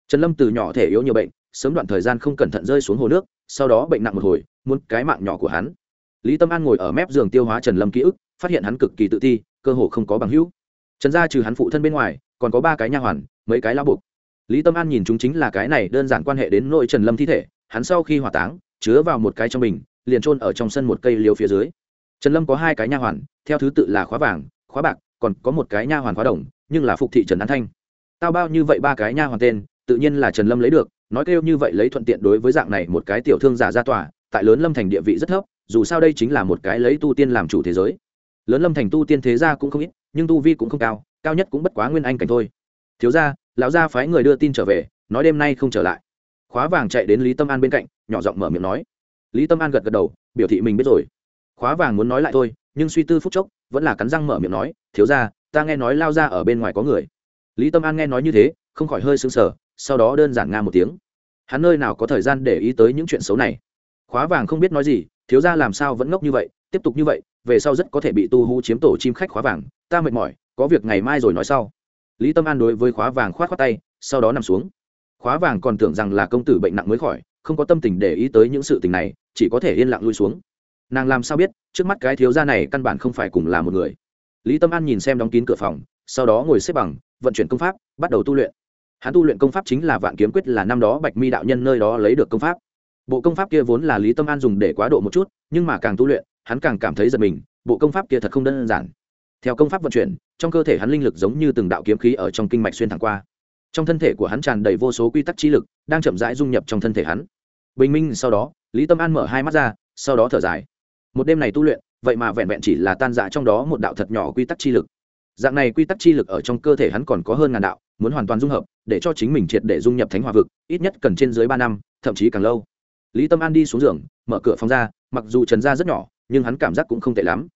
Trần lâm từ nhỏ thể yếu nhiều bệnh, sớm đoạn thời gian không cẩn thận rơi xuống hồ nước, sau đó bệnh nặng một hồi, muốn cái mạng nhỏ của hắn. Lý tâm an ngồi ở mép giường tiêu hóa trần lâm ký ức, phát hiện hắn cực kỳ tự ti, cơ hồ không có bằng hữu. Trần gia trừ hắn phụ thân bên ngoài, còn có ba cái nha hoàn, mấy cái lao buộc lý tâm an nhìn chúng chính là cái này đơn giản quan hệ đến nội trần lâm thi thể, hắn sau khi hỏa táng, chứa vào một cái trong bình, liền trôn ở trong sân một cây liều phía dưới. Trần lâm có hai cái nha hoàn, theo thứ tự là khóa vàng, khóa bạc, còn có một cái nha hoàn khóa đồng, nhưng là phục thị trần an thanh. Tao bao như vậy ba cái nha hoàn tên, tự nhiên là trần lâm lấy được, nói kêu như vậy lấy thuận tiện đối với dạng này một cái tiểu thương giả ra tòa, tại lớn lâm thành địa vị rất thấp, dù sao đây chính là một cái lấy tu tiên làm chủ thế giới. Lớn lâm thành tu tiên thế gia cũng không ít, nhưng tu vi cũng không cao cao nhất cũng bất quá nguyên anh cảnh thôi. Thiếu gia lão gia phái người đưa tin trở về, nói đêm nay không trở lại. Khóa vàng chạy đến lý tâm an bên cạnh, nhỏ giọng mở miệng nói. Lý tâm an gật gật đầu, biểu thị mình biết rồi. Khóa vàng muốn nói lại thôi, nhưng suy tư phút chốc, vẫn là cắn răng mở miệng nói, thiếu gia, ta nghe nói lao ra ở bên ngoài có người. Lý tâm an nghe nói như thế, không khỏi hơi sững sờ, sau đó đơn giản nga một tiếng. Hắn nơi nào có thời gian để ý tới những chuyện xấu này? Khóa vàng không biết nói gì, thiếu gia làm sao vẫn ngốc như vậy, tiếp tục như vậy, về sau rất có thể bị tu hú chiếm tổ chim khách khóa vàng, ta mệt mỏi, có việc ngày mai rồi nói sau lý tâm an đối với khóa vàng khoát khoát tay, sau đó nằm xuống. Khóa vàng còn tưởng rằng là công tử bệnh nặng mới khỏi, không có tâm tình để ý tới những sự tình này, chỉ có thể yên lặng lui xuống. Nàng làm sao biết, trước mắt cái thiếu gia này căn bản không phải cùng là một người. Lý tâm an nhìn xem đóng kín cửa phòng, sau đó ngồi xếp bằng, vận chuyển công pháp, bắt đầu tu luyện. Hắn tu luyện công pháp chính là vạn kiếm quyết là năm đó bạch mi đạo nhân nơi đó lấy được công pháp. Bộ công pháp kia vốn là lý tâm an dùng để quá độ một chút, nhưng mà càng tu luyện, hắn càng cảm thấy giật mình, bộ công pháp kia thật không đơn giản theo công pháp vận chuyển, trong cơ thể hắn linh lực giống như từng đạo kiếm khí ở trong kinh mạch xuyên thẳng qua. Trong thân thể của hắn tràn đầy vô số quy tắc trí lực, đang chậm rãi dung nhập trong thân thể hắn. Bình minh, sau đó, lý tâm an mở hai mắt ra, sau đó thở dài. Một đêm này tu luyện, vậy mà vẹn vẹn chỉ là tan dạ trong đó một đạo thật nhỏ quy tắc chi lực. Dạng này quy tắc chi lực ở trong cơ thể hắn còn có hơn ngàn đạo, muốn hoàn toàn dung hợp, để cho chính mình triệt để dung nhập thánh hòa vực, ít nhất cần trên dưới ba năm, thậm chí càng lâu. Lý tâm an đi xuống giường, mở cửa phòng ra, mặc dù trần ra rất nhỏ, nhưng hắn cảm giác cũng không tệ lắm.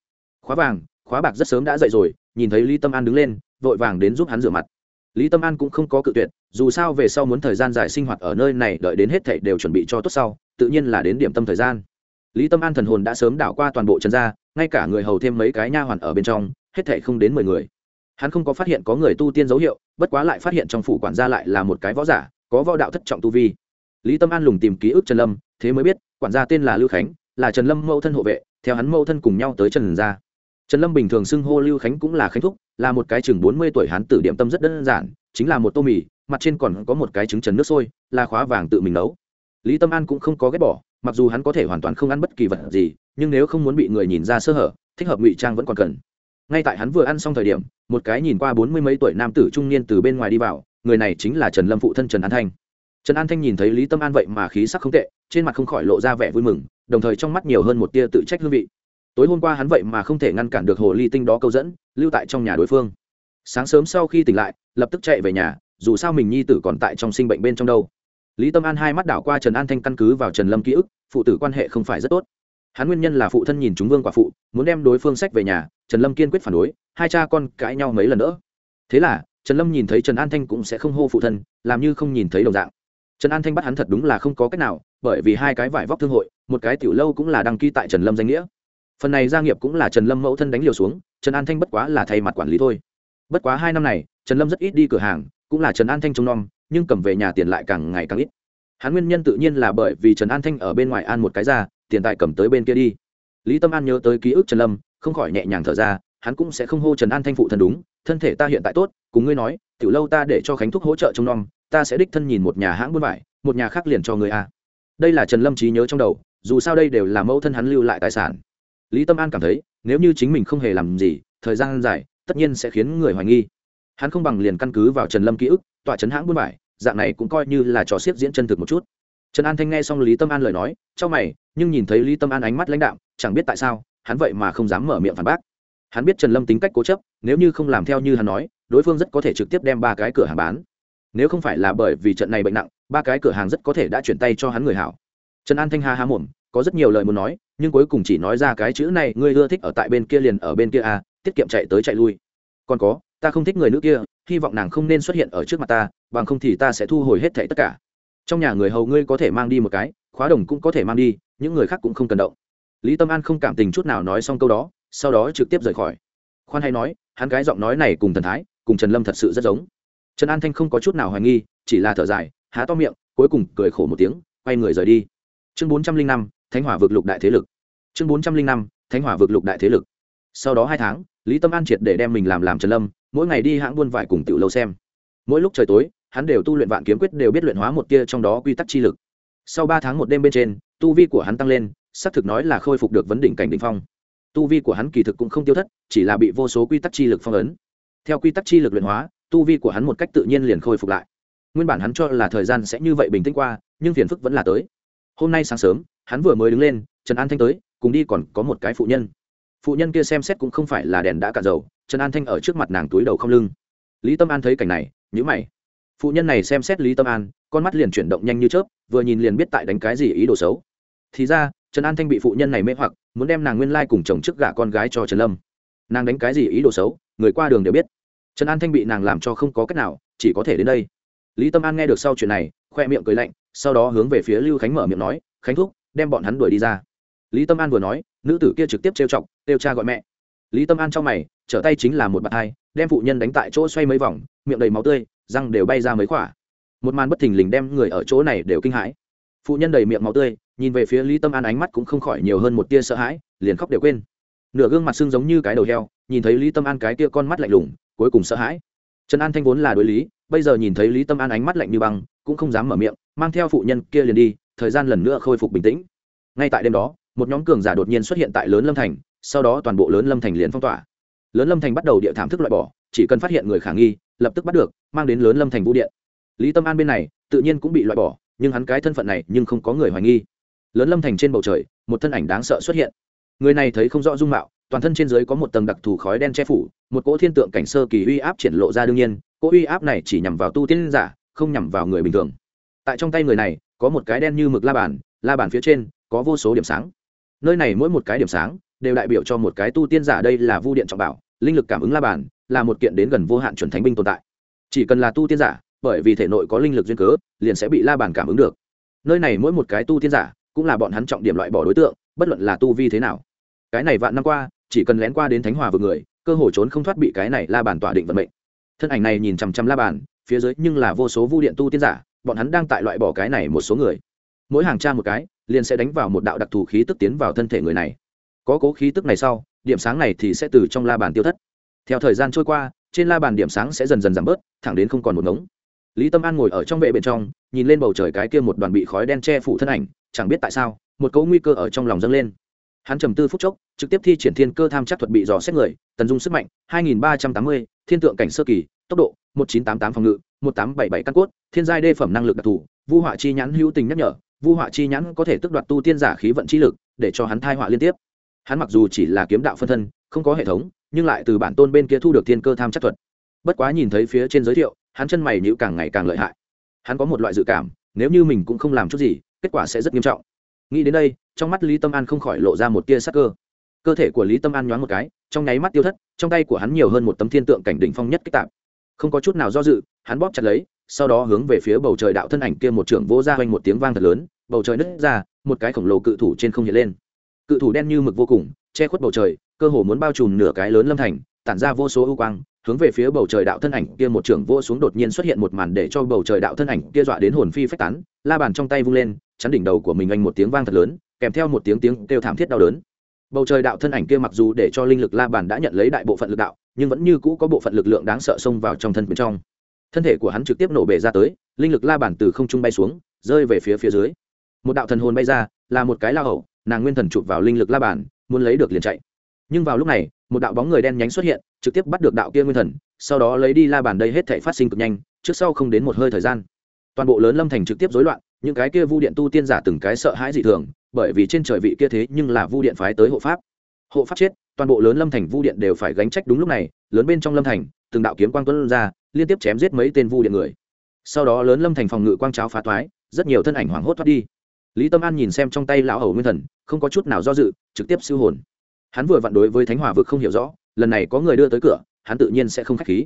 Khóa vàng khóa bạc rất sớm đã dậy rồi, nhìn thấy lý tâm an đứng lên, vội vàng đến giúp hắn rửa mặt. Lý tâm an cũng không có cự tuyệt, dù sao về sau muốn thời gian dài sinh hoạt ở nơi này, đợi đến hết thảy đều chuẩn bị cho tốt sau, tự nhiên là đến điểm tâm thời gian. Lý tâm an thần hồn đã sớm đảo qua toàn bộ trần gia, ngay cả người hầu thêm mấy cái nha hoàn ở bên trong, hết thảy không đến mười người. Hắn không có phát hiện có người tu tiên dấu hiệu, bất quá lại phát hiện trong phủ quản gia lại là một cái võ giả, có võ đạo thất trọng tu vi. Lý tâm an lùng tìm ký ức trần lâm, thế mới biết, quản gia tên là lưu khánh, là trần lâm mẫu thân hộ vệ, theo hắn mẫu thân cùng nhau tới trần gia trần lâm bình thường xưng hô lưu khánh cũng là khánh thúc, là một cái chừng bốn mươi tuổi hán tử điểm tâm rất đơn giản, chính là một tô mì, mặt trên còn có một cái trứng trần nước sôi, là khóa vàng tự mình nấu. Lý tâm an cũng không có ghét bỏ, mặc dù hắn có thể hoàn toàn không ăn bất kỳ vật gì, nhưng nếu không muốn bị người nhìn ra sơ hở, thích hợp ngụy trang vẫn còn cần. Ngay tại hắn vừa ăn xong thời điểm, một cái nhìn qua bốn mươi mấy tuổi nam tử trung niên từ bên ngoài đi vào, người này chính là trần lâm phụ thân trần an thanh. Trần an thanh nhìn thấy lý tâm an vậy mà khí sắc không tệ, trên mặt không khỏi lộ ra vẻ vui mừng, đồng thời trong mắt nhiều hơn một tia tự trách hương vị tối hôm qua hắn vậy mà không thể ngăn cản được hồ ly tinh đó câu dẫn, lưu tại trong nhà đối phương. Sáng sớm sau khi tỉnh lại, lập tức chạy về nhà, dù sao mình nhi tử còn tại trong sinh bệnh bên trong đâu. Lý tâm an hai mắt đảo qua trần an thanh căn cứ vào trần lâm ký ức, phụ tử quan hệ không phải rất tốt. Hắn nguyên nhân là phụ thân nhìn chúng vương quả phụ, muốn đem đối phương sách về nhà, trần lâm kiên quyết phản đối, hai cha con cãi nhau mấy lần nữa. Thế là, trần lâm nhìn thấy trần an thanh cũng sẽ không hô phụ thân, làm như không nhìn thấy đồng dạng. Trần an thanh bắt hắn thật đúng là không có cách nào, bởi vì hai cái vải vóc thương hội, một cái tiểu lâu cũng là đăng ký tại trần lâm danh nghĩa phần này gia nghiệp cũng là trần lâm mẫu thân đánh liều xuống, trần an thanh bất quá là thay mặt quản lý thôi. Bất quá hai năm này, trần lâm rất ít đi cửa hàng, cũng là trần an thanh trông nom, nhưng cầm về nhà tiền lại càng ngày càng ít. Hắn nguyên nhân tự nhiên là bởi vì trần an thanh ở bên ngoài an một cái ra, tiền tài cầm tới bên kia đi. Lý tâm an nhớ tới ký ức trần lâm, không khỏi nhẹ nhàng thở ra, hắn cũng sẽ không hô trần an thanh phụ thân đúng, thân thể ta hiện tại tốt, cùng ngươi nói, tiểu lâu ta để cho khánh thúc hỗ trợ trông nom, ta sẽ đích thân nhìn một nhà hãng buôn vải, một nhà khác liền cho người a. Đây là trần lâm trí nhớ trong đầu, dù sao đây đều là mẫu thân hắn lưu lại tài sản lý tâm an cảm thấy, nếu như chính mình không hề làm gì, thời gian dài, tất nhiên sẽ khiến người hoài nghi. Hắn không bằng liền căn cứ vào trần lâm ký ức, tọa chấn hãng buôn vải dạng này cũng coi như là trò xiết diễn chân thực một chút. Trần an thanh nghe xong lý tâm an lời nói trong mày, nhưng nhìn thấy lý tâm an ánh mắt lãnh đạo chẳng biết tại sao, hắn vậy mà không dám mở miệng phản bác. Hắn biết trần lâm tính cách cố chấp, nếu như không làm theo như hắn nói, đối phương rất có thể trực tiếp đem ba cái cửa hàng bán. Nếu không phải là bởi vì trận này bệnh nặng, ba cái cửa hàng rất có thể đã chuyển tay cho hắn người hảo. Trần an thanh ha ha mồm có rất nhiều lời muốn nói, nhưng cuối cùng chỉ nói ra cái chữ này, ngươi ưa thích ở tại bên kia liền ở bên kia à tiết kiệm chạy tới chạy lui. Còn có, ta không thích người nữ kia, hy vọng nàng không nên xuất hiện ở trước mặt ta, bằng không thì ta sẽ thu hồi hết thảy tất cả. Trong nhà người hầu ngươi có thể mang đi một cái, khóa đồng cũng có thể mang đi, những người khác cũng không cần động. Lý tâm an không cảm tình chút nào nói xong câu đó, sau đó trực tiếp rời khỏi. Khoan hay nói, hắn cái giọng nói này cùng thần thái, cùng trần lâm thật sự rất giống. Trần an thanh không có chút nào hoài nghi, chỉ là thở dài, há to miệng, cuối cùng cười khổ một tiếng, quay người rời đi. Chương bốn trăm linh năm thánh hỏa vực lục đại thế lực. Chương bốn trăm linh năm, thánh hỏa vực lục đại thế lực. Sau đó hai tháng, lý tâm an triệt để đem mình làm làm trần lâm, mỗi ngày đi hãng buôn vải cùng tiểu lâu xem. Mỗi lúc trời tối, hắn đều tu luyện vạn kiếm quyết đều biết luyện hóa một tia trong đó quy tắc chi lực. Sau ba tháng một đêm bên trên, tu vi của hắn tăng lên, xác thực nói là khôi phục được vấn đỉnh cảnh đỉnh phong. Tu vi của hắn kỳ thực cũng không tiêu thất, chỉ là bị vô số quy tắc chi lực phong ấn. Theo quy tắc chi lực luyện hóa, tu vi của hắn một cách tự nhiên liền khôi phục lại. Nguyên bản hắn cho là thời gian sẽ như vậy bình tĩnh qua, nhưng phiền phức vẫn là tới. Hôm nay sáng sớm hắn vừa mới đứng lên, trần an thanh tới, cùng đi còn có một cái phụ nhân. Phụ nhân kia xem xét cũng không phải là đèn đã cạn dầu, trần an thanh ở trước mặt nàng túi đầu không lưng. Lý tâm an thấy cảnh này nhữ mày. Phụ nhân này xem xét lý tâm an, con mắt liền chuyển động nhanh như chớp, vừa nhìn liền biết tại đánh cái gì ý đồ xấu. Thì ra, trần an thanh bị phụ nhân này mê hoặc, muốn đem nàng nguyên lai cùng chồng trước gả con gái cho trần lâm. Nàng đánh cái gì ý đồ xấu, người qua đường đều biết. Trần an thanh bị nàng làm cho không có cách nào, chỉ có thể đến đây. Lý tâm an nghe được sau chuyện này, khoe miệng cười lạnh, sau đó hướng về phía lưu khánh mở miệng nói, khánh thúc đem bọn hắn đuổi đi ra. Lý tâm an vừa nói, nữ tử kia trực tiếp trêu chọc, kêu cha gọi mẹ. Lý tâm an trong mày, trở tay chính là một bạn hai, đem phụ nhân đánh tại chỗ xoay mấy vòng, miệng đầy máu tươi, răng đều bay ra mấy khỏa. Một màn bất thình lình đem người ở chỗ này đều kinh hãi. Phụ nhân đầy miệng máu tươi, nhìn về phía lý tâm an ánh mắt cũng không khỏi nhiều hơn một tia sợ hãi, liền khóc đều quên. Nửa gương mặt xương giống như cái đầu heo, nhìn thấy lý tâm an cái tia con mắt lạnh lùng, cuối cùng sợ hãi. Trần an thanh vốn là đối lý, bây giờ nhìn thấy lý tâm an ánh mắt lạnh như băng, cũng không dám mở miệng, mang theo phụ nhân kia liền đi thời gian lần nữa khôi phục bình tĩnh. Ngay tại đêm đó, một nhóm cường giả đột nhiên xuất hiện tại lớn lâm thành, sau đó toàn bộ lớn lâm thành liền phong tỏa. Lớn lâm thành bắt đầu địa thảm thức loại bỏ, chỉ cần phát hiện người khả nghi, lập tức bắt được, mang đến lớn lâm thành vũ điện. Lý tâm an bên này, tự nhiên cũng bị loại bỏ, nhưng hắn cái thân phận này nhưng không có người hoài nghi. Lớn lâm thành trên bầu trời, một thân ảnh đáng sợ xuất hiện. Người này thấy không rõ dung mạo, toàn thân trên dưới có một tầng đặc thù khói đen che phủ, một cỗ thiên tượng cảnh sơ kỳ uy áp triển lộ ra đương nhiên, cỗ uy áp này chỉ nhằm vào tu tiên giả, không nhằm vào người bình thường tại trong tay người này, có một cái đen như mực la bàn la bàn phía trên, có vô số điểm sáng. Nơi này mỗi một cái điểm sáng, đều đại biểu cho một cái tu tiên giả đây là vu điện trọng bảo, linh lực cảm ứng la bàn, là một kiện đến gần vô hạn chuẩn thánh binh tồn tại. Chỉ cần là tu tiên giả, bởi vì thể nội có linh lực duyên cớ, liền sẽ bị la bàn cảm ứng được. Nơi này mỗi một cái tu tiên giả, cũng là bọn hắn trọng điểm loại bỏ đối tượng, bất luận là tu vi thế nào. Cái này vạn năm qua, chỉ cần lén qua đến thánh hòa vừa người, cơ hội trốn không thoát bị cái này la bàn tỏa định vận mệnh. Thân ảnh này nhìn chằm chằm la bàn, phía dưới nhưng là vô số vu điện tu tiên giả bọn hắn đang tại loại bỏ cái này một số người. Mỗi hàng tra một cái liền sẽ đánh vào một đạo đặc thù khí tức tiến vào thân thể người này. Có cố khí tức này sau điểm sáng này thì sẽ từ trong la bàn tiêu thất. Theo thời gian trôi qua trên la bàn điểm sáng sẽ dần dần giảm bớt thẳng đến không còn một ngống. Lý tâm an ngồi ở trong vệ bên trong nhìn lên bầu trời cái kia một đoàn bị khói đen che phủ thân ảnh chẳng biết tại sao một cấu nguy cơ ở trong lòng dâng lên. Hắn trầm tư phút chốc trực tiếp thi triển thiên cơ tham chắc thuật bị dò xét người tần dung sức mạnh 2380, thiên tượng cảnh sơ kỳ tốc độ 1988 phòng ngự 1877 căn cốt, thiên giai đê phẩm năng lực đặc thù, vu họa chi nhãn hữu tình nhắc nhở, vu họa chi nhãn có thể tức đoạt tu tiên giả khí vận chi lực, để cho hắn thai họa liên tiếp. Hắn mặc dù chỉ là kiếm đạo phân thân, không có hệ thống, nhưng lại từ bản tôn bên kia thu được thiên cơ tham chắc thuật. Bất quá nhìn thấy phía trên giới thiệu, hắn chân mày nhữ càng ngày càng lợi hại. Hắn có một loại dự cảm, nếu như mình cũng không làm chút gì, kết quả sẽ rất nghiêm trọng. Nghĩ đến đây, trong mắt lý tâm an không khỏi lộ ra một tia sắc cơ. Cơ thể của lý tâm an nhoáng một cái, trong nháy mắt tiêu thất, trong tay của hắn nhiều hơn một tấm thiên tượng cảnh đỉnh phong nhất kích tạp. Không có chút nào do dự hắn bóp chặt lấy, sau đó hướng về phía bầu trời đạo thân ảnh kia một trưởng vô ra quanh một tiếng vang thật lớn, bầu trời nứt ra, một cái khổng lồ cự thủ trên không hiện lên. Cự thủ đen như mực vô cùng, che khuất bầu trời, cơ hồ muốn bao trùm nửa cái lớn lâm thành, tản ra vô số ưu quang, hướng về phía bầu trời đạo thân ảnh kia một trưởng vô xuống đột nhiên xuất hiện một màn để cho bầu trời đạo thân ảnh kia dọa đến hồn phi phách tán, la bàn trong tay vung lên, chắn đỉnh đầu của mình anh một tiếng vang thật lớn, kèm theo một tiếng tiếng kêu thảm thiết đau đớn. Bầu trời đạo thân ảnh kia mặc dù để cho linh lực la bàn đã nhận lấy đại bộ phận lực đạo, nhưng vẫn như cũ có bộ phận lực lượng đáng sợ xông vào trong thân bên trong thân thể của hắn trực tiếp nổ bể ra tới linh lực la bản từ không trung bay xuống rơi về phía phía dưới. Một đạo thần hồn bay ra là một cái la hậu nàng nguyên thần chụp vào linh lực la bản, muốn lấy được liền chạy. Nhưng vào lúc này một đạo bóng người đen nhánh xuất hiện trực tiếp bắt được đạo kia nguyên thần sau đó lấy đi la bàn đây hết thể phát sinh cực nhanh trước sau không đến một hơi thời gian. Toàn bộ lớn lâm thành trực tiếp rối loạn những cái kia vu điện tu tiên giả từng cái sợ hãi dị thường bởi vì trên trời vị kia thế nhưng là vu điện phái tới hộ pháp. Hộ pháp chết toàn bộ lớn lâm thành vu điện đều phải gánh trách đúng lúc này lớn bên trong lâm thành từng đạo kiếm quang tuấn ra liên tiếp chém giết mấy tên vu điện người. Sau đó lớn lâm thành phòng ngự quang cháo phá toái, rất nhiều thân ảnh hoảng hốt thoát đi. Lý tâm an nhìn xem trong tay lão hầu nguyên thần, không có chút nào do dự, trực tiếp siêu hồn. Hắn vừa vặn đối với thánh hòa vực không hiểu rõ, lần này có người đưa tới cửa, hắn tự nhiên sẽ không k h á c h khí.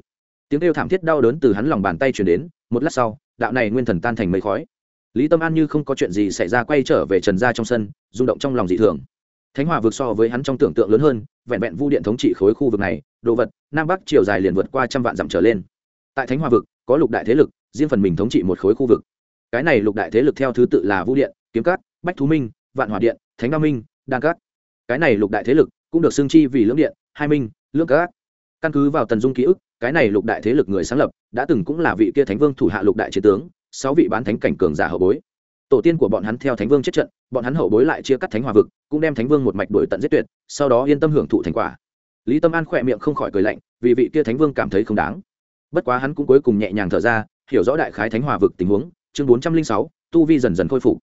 Tiếng kêu thảm thiết đau đớn từ hắn lòng bàn tay chuyển đến, một lát sau, đạo này nguyên thần tan thành mây khói. Lý tâm an như không có chuyện gì xảy ra quay trở về trần gia trong sân, rung động trong lòng dị thường. Thánh hòa vượt so với hắn trong tưởng tượng lớn hơn, vẹn vẹn vu điện thống trị khối khu vực này, đồ vật, nam bắc chiều dài liền vượt qua trăm vạn dặm trở lên tại thánh hòa vực, có lục đại thế lực, riêng phần mình thống trị một khối khu vực. Cái này lục đại thế lực theo thứ tự là Vũ điện, kiếm cát, bách thú minh, vạn hòa điện, thánh đao minh, đan cát. Cái này lục đại thế lực cũng được xưng chi vì lưỡng điện, hai minh, lưỡng cát. Căn cứ vào tần dung ký ức, cái này lục đại thế lực người sáng lập đã từng cũng là vị kia thánh vương thủ hạ lục đại chiến tướng, sáu vị bán thánh cảnh cường giả hậu bối. Tổ tiên của bọn hắn theo thánh vương chết trận, bọn hắn hậu bối lại chia cắt thánh hòa vực, cũng đem thánh vương một mạch đuổi tận giết tuyệt, sau đó yên tâm hưởng thụ thành quả. Lý tâm an khỏe miệng không khỏi cười lạnh, vì vị kia thánh vương cảm thấy không đáng bất quá hắn cũng cuối cùng nhẹ nhàng thở ra, hiểu rõ đại khái thánh hòa vực tình huống, chương bốn trăm linh sáu, tu vi dần dần khôi phục.